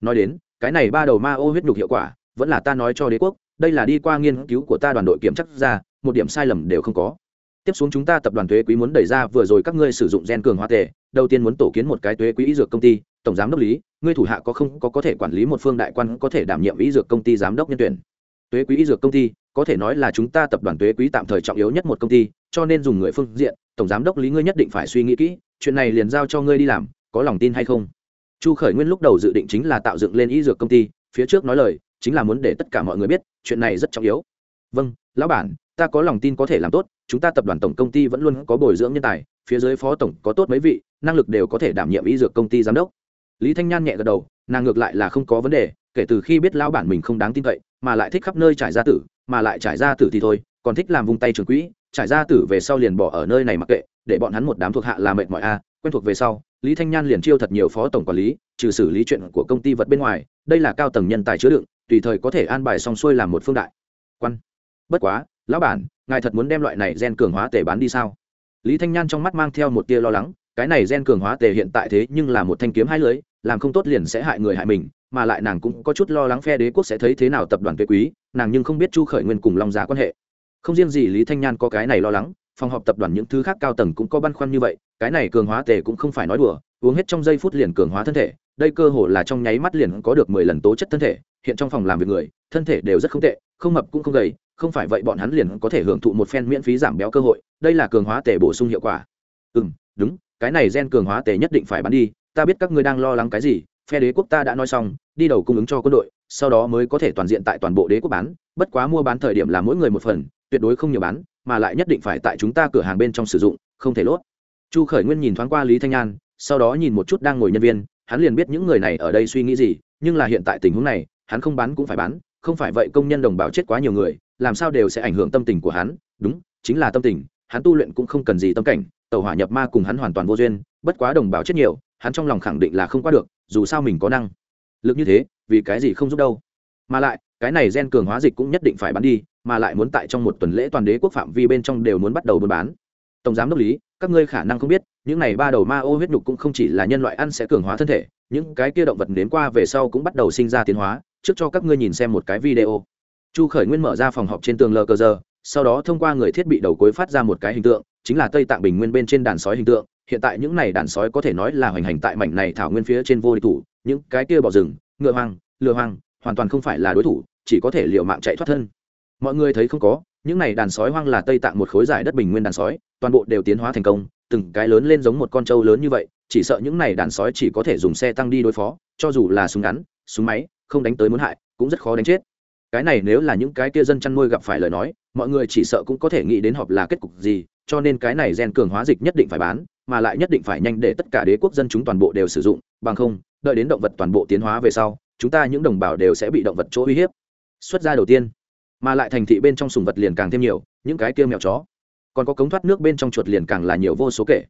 [SPEAKER 1] Nói đến, cái này ba đầu ma ô huyết nhục hiệu quả, vẫn là ta nói cho đế quốc, đây là đi qua nghiên cứu của ta đoàn đội kiểm chắc ra, một điểm sai lầm đều không có tiếp xuống chúng ta tập đoàn thuế quý muốn đẩy ra, vừa rồi các ngươi sử dụng gen cường hóa tệ đầu tiên muốn tổ kiến một cái thuế quý y dược công ty, tổng giám đốc lý, ngươi thủ hạ có không, có có thể quản lý một phương đại quan, có thể đảm nhiệm y dược công ty giám đốc nhân tuyển. Thuế quý y dược công ty, có thể nói là chúng ta tập đoàn thuế quý tạm thời trọng yếu nhất một công ty, cho nên dùng người phương diện, tổng giám đốc lý ngươi nhất định phải suy nghĩ kỹ, chuyện này liền giao cho ngươi đi làm, có lòng tin hay không? Chu khởi nguyên lúc đầu dự định chính là tạo dựng lên y dược công ty, phía trước nói lời, chính là muốn để tất cả mọi người biết, chuyện này rất trọng yếu. Vâng lão bản ta có lòng tin có thể làm tốt, chúng ta tập đoàn tổng công ty vẫn luôn có bồi dưỡng nhân tài, phía dưới phó tổng có tốt mấy vị, năng lực đều có thể đảm nhiệm y dược công ty giám đốc. Lý thanh nhan nhẹ gật đầu, nàng ngược lại là không có vấn đề, kể từ khi biết lão bản mình không đáng tin cậy, mà lại thích khắp nơi trải ra tử, mà lại trải ra tử thì thôi, còn thích làm vung tay trường quỹ, trải ra tử về sau liền bỏ ở nơi này mặc kệ, để bọn hắn một đám thuộc hạ là mệt mỏi a, quen thuộc về sau, lý thanh nhan liền chiêu thật nhiều phó tổng quản lý, trừ xử lý chuyện của công ty vật bên ngoài, đây là cao tầng nhân tài chứa đựng, tùy thời có thể an bài xong xuôi làm một phương đại. Quan. Bất quá lão bản, ngài thật muốn đem loại này gen cường hóa tề bán đi sao? Lý thanh nhan trong mắt mang theo một tia lo lắng, cái này gen cường hóa tề hiện tại thế nhưng là một thanh kiếm hai lưới, làm không tốt liền sẽ hại người hại mình, mà lại nàng cũng có chút lo lắng phe đế quốc sẽ thấy thế nào tập đoàn tuệ quý, nàng nhưng không biết chu khởi nguyên cùng long giá quan hệ. Không riêng gì lý thanh nhan có cái này lo lắng, phòng họp tập đoàn những thứ khác cao tầng cũng có băn khoăn như vậy, cái này cường hóa tề cũng không phải nói đùa, uống hết trong giây phút liền cường hóa thân thể đây cơ hồ là trong nháy mắt liền có được mười lần tố chất thân thể, hiện trong phòng làm việc người, thân thể đều rất không tệ, không mập cũng không gầy, không phải vậy bọn hắn liền có thể hưởng thụ một phen miễn phí giảm béo cơ hội, đây là cường hóa tề bổ sung hiệu quả. Ừ m đúng, cái này gen cường hóa tề nhất định phải bán đi, ta biết các ngươi đang lo lắng cái gì, phe đế quốc ta đã nói xong, đi đầu cung ứng cho quân đội, sau đó mới có thể toàn diện tại toàn bộ đế quốc bán, bất quá mua bán thời điểm là mỗi người một phần, tuyệt đối không nhiều bán, mà lại nhất định phải tại chúng ta cửa hàng bên trong sử dụng, không thể lốt. Chu khởi nguyên nhìn thoáng qua lý thanh nhan sau đó nhìn một chút đang ngồi nhân viên hắn liền biết những người này ở đây suy nghĩ gì, nhưng là hiện tại tình huống này, hắn không bán cũng phải bán, không phải vậy công nhân đồng bào chết quá nhiều người, làm sao đều sẽ ảnh hưởng tâm tình của hắn. Đúng, chính là tâm tình, hắn tu luyện cũng không cần gì tâm cảnh, tàu hỏa nhập ma cùng hắn hoàn toàn vô duyên, bất quá đồng bào chết nhiều, hắn trong lòng khẳng định là không qua được, dù sao mình có năng lực như thế, vì cái gì không giúp đâu. Mà lại, cái này gen cường hóa dịch cũng nhất định phải bán đi, mà lại muốn tại trong một tuần lễ toàn đế quốc phạm vi bên trong đều muốn bắt đầu buôn bán. Tổng giám đốc lý, các ngươi khả năng không biết những này ba đầu ma ô huyết nhục cũng không chỉ là nhân loại ăn sẽ cường hóa thân thể, những cái kia động vật đến qua về sau cũng bắt đầu sinh ra tiến hóa, trước cho các ngươi nhìn xem một cái video. Chu khởi nguyên mở ra phòng họp trên tường lờ cờ giờ, sau đó thông qua người thiết bị đầu cuối phát ra một cái hình tượng, chính là tây tạng bình nguyên bên trên đàn sói hình tượng. Hiện tại những này đàn sói có thể nói là hoành hành tại mảnh này thảo nguyên phía trên vô địch thủ, những cái kia bỏ rừng, ngựa hoang, lừa hoang, hoàn toàn không phải là đối thủ, chỉ có thể liều mạng chạy thoát thân. Mọi người thấy không có, những này đàn sói hoang là tây tạng một khối giải đất bình nguyên đàn sói, toàn bộ đều tiến hóa thành công từng cái lớn lên giống một con trâu lớn như vậy, chỉ sợ những này đàn sói chỉ có thể dùng xe tăng đi đối phó, cho dù là súng ngắn, súng máy, không đánh tới muốn hại, cũng rất khó đánh chết. Cái này nếu là những cái kia dân chăn nuôi gặp phải lời nói, mọi người chỉ sợ cũng có thể nghĩ đến họp là kết cục gì, cho nên cái này gen cường hóa dịch nhất định phải bán, mà lại nhất định phải nhanh để tất cả đế quốc dân chúng toàn bộ đều sử dụng, bằng không, đợi đến động vật toàn bộ tiến hóa về sau, chúng ta những đồng bào đều sẽ bị động vật chỗ uy hiếp. Xuất ra đầu tiên, mà lại thành thị bên trong sùng vật liền càng thêm nhiều, những cái kia mèo chó còn có cống thoát nước bên trong chuột liền càng là nhiều vô số kể.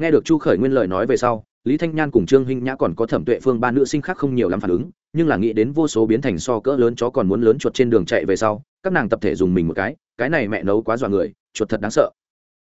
[SPEAKER 1] Nghe được chu khởi nguyên lời nói về sau, lý thanh nhan cùng trương hinh nhã còn có thẩm tuệ phương ba nữ sinh khác không nhiều lắm phản ứng, nhưng là nghĩ đến vô số biến thành so cỡ lớn chó còn muốn lớn chuột trên đường chạy về sau, các nàng tập thể dùng mình một cái cái này mẹ nấu quá dọa người, chuột thật đáng sợ.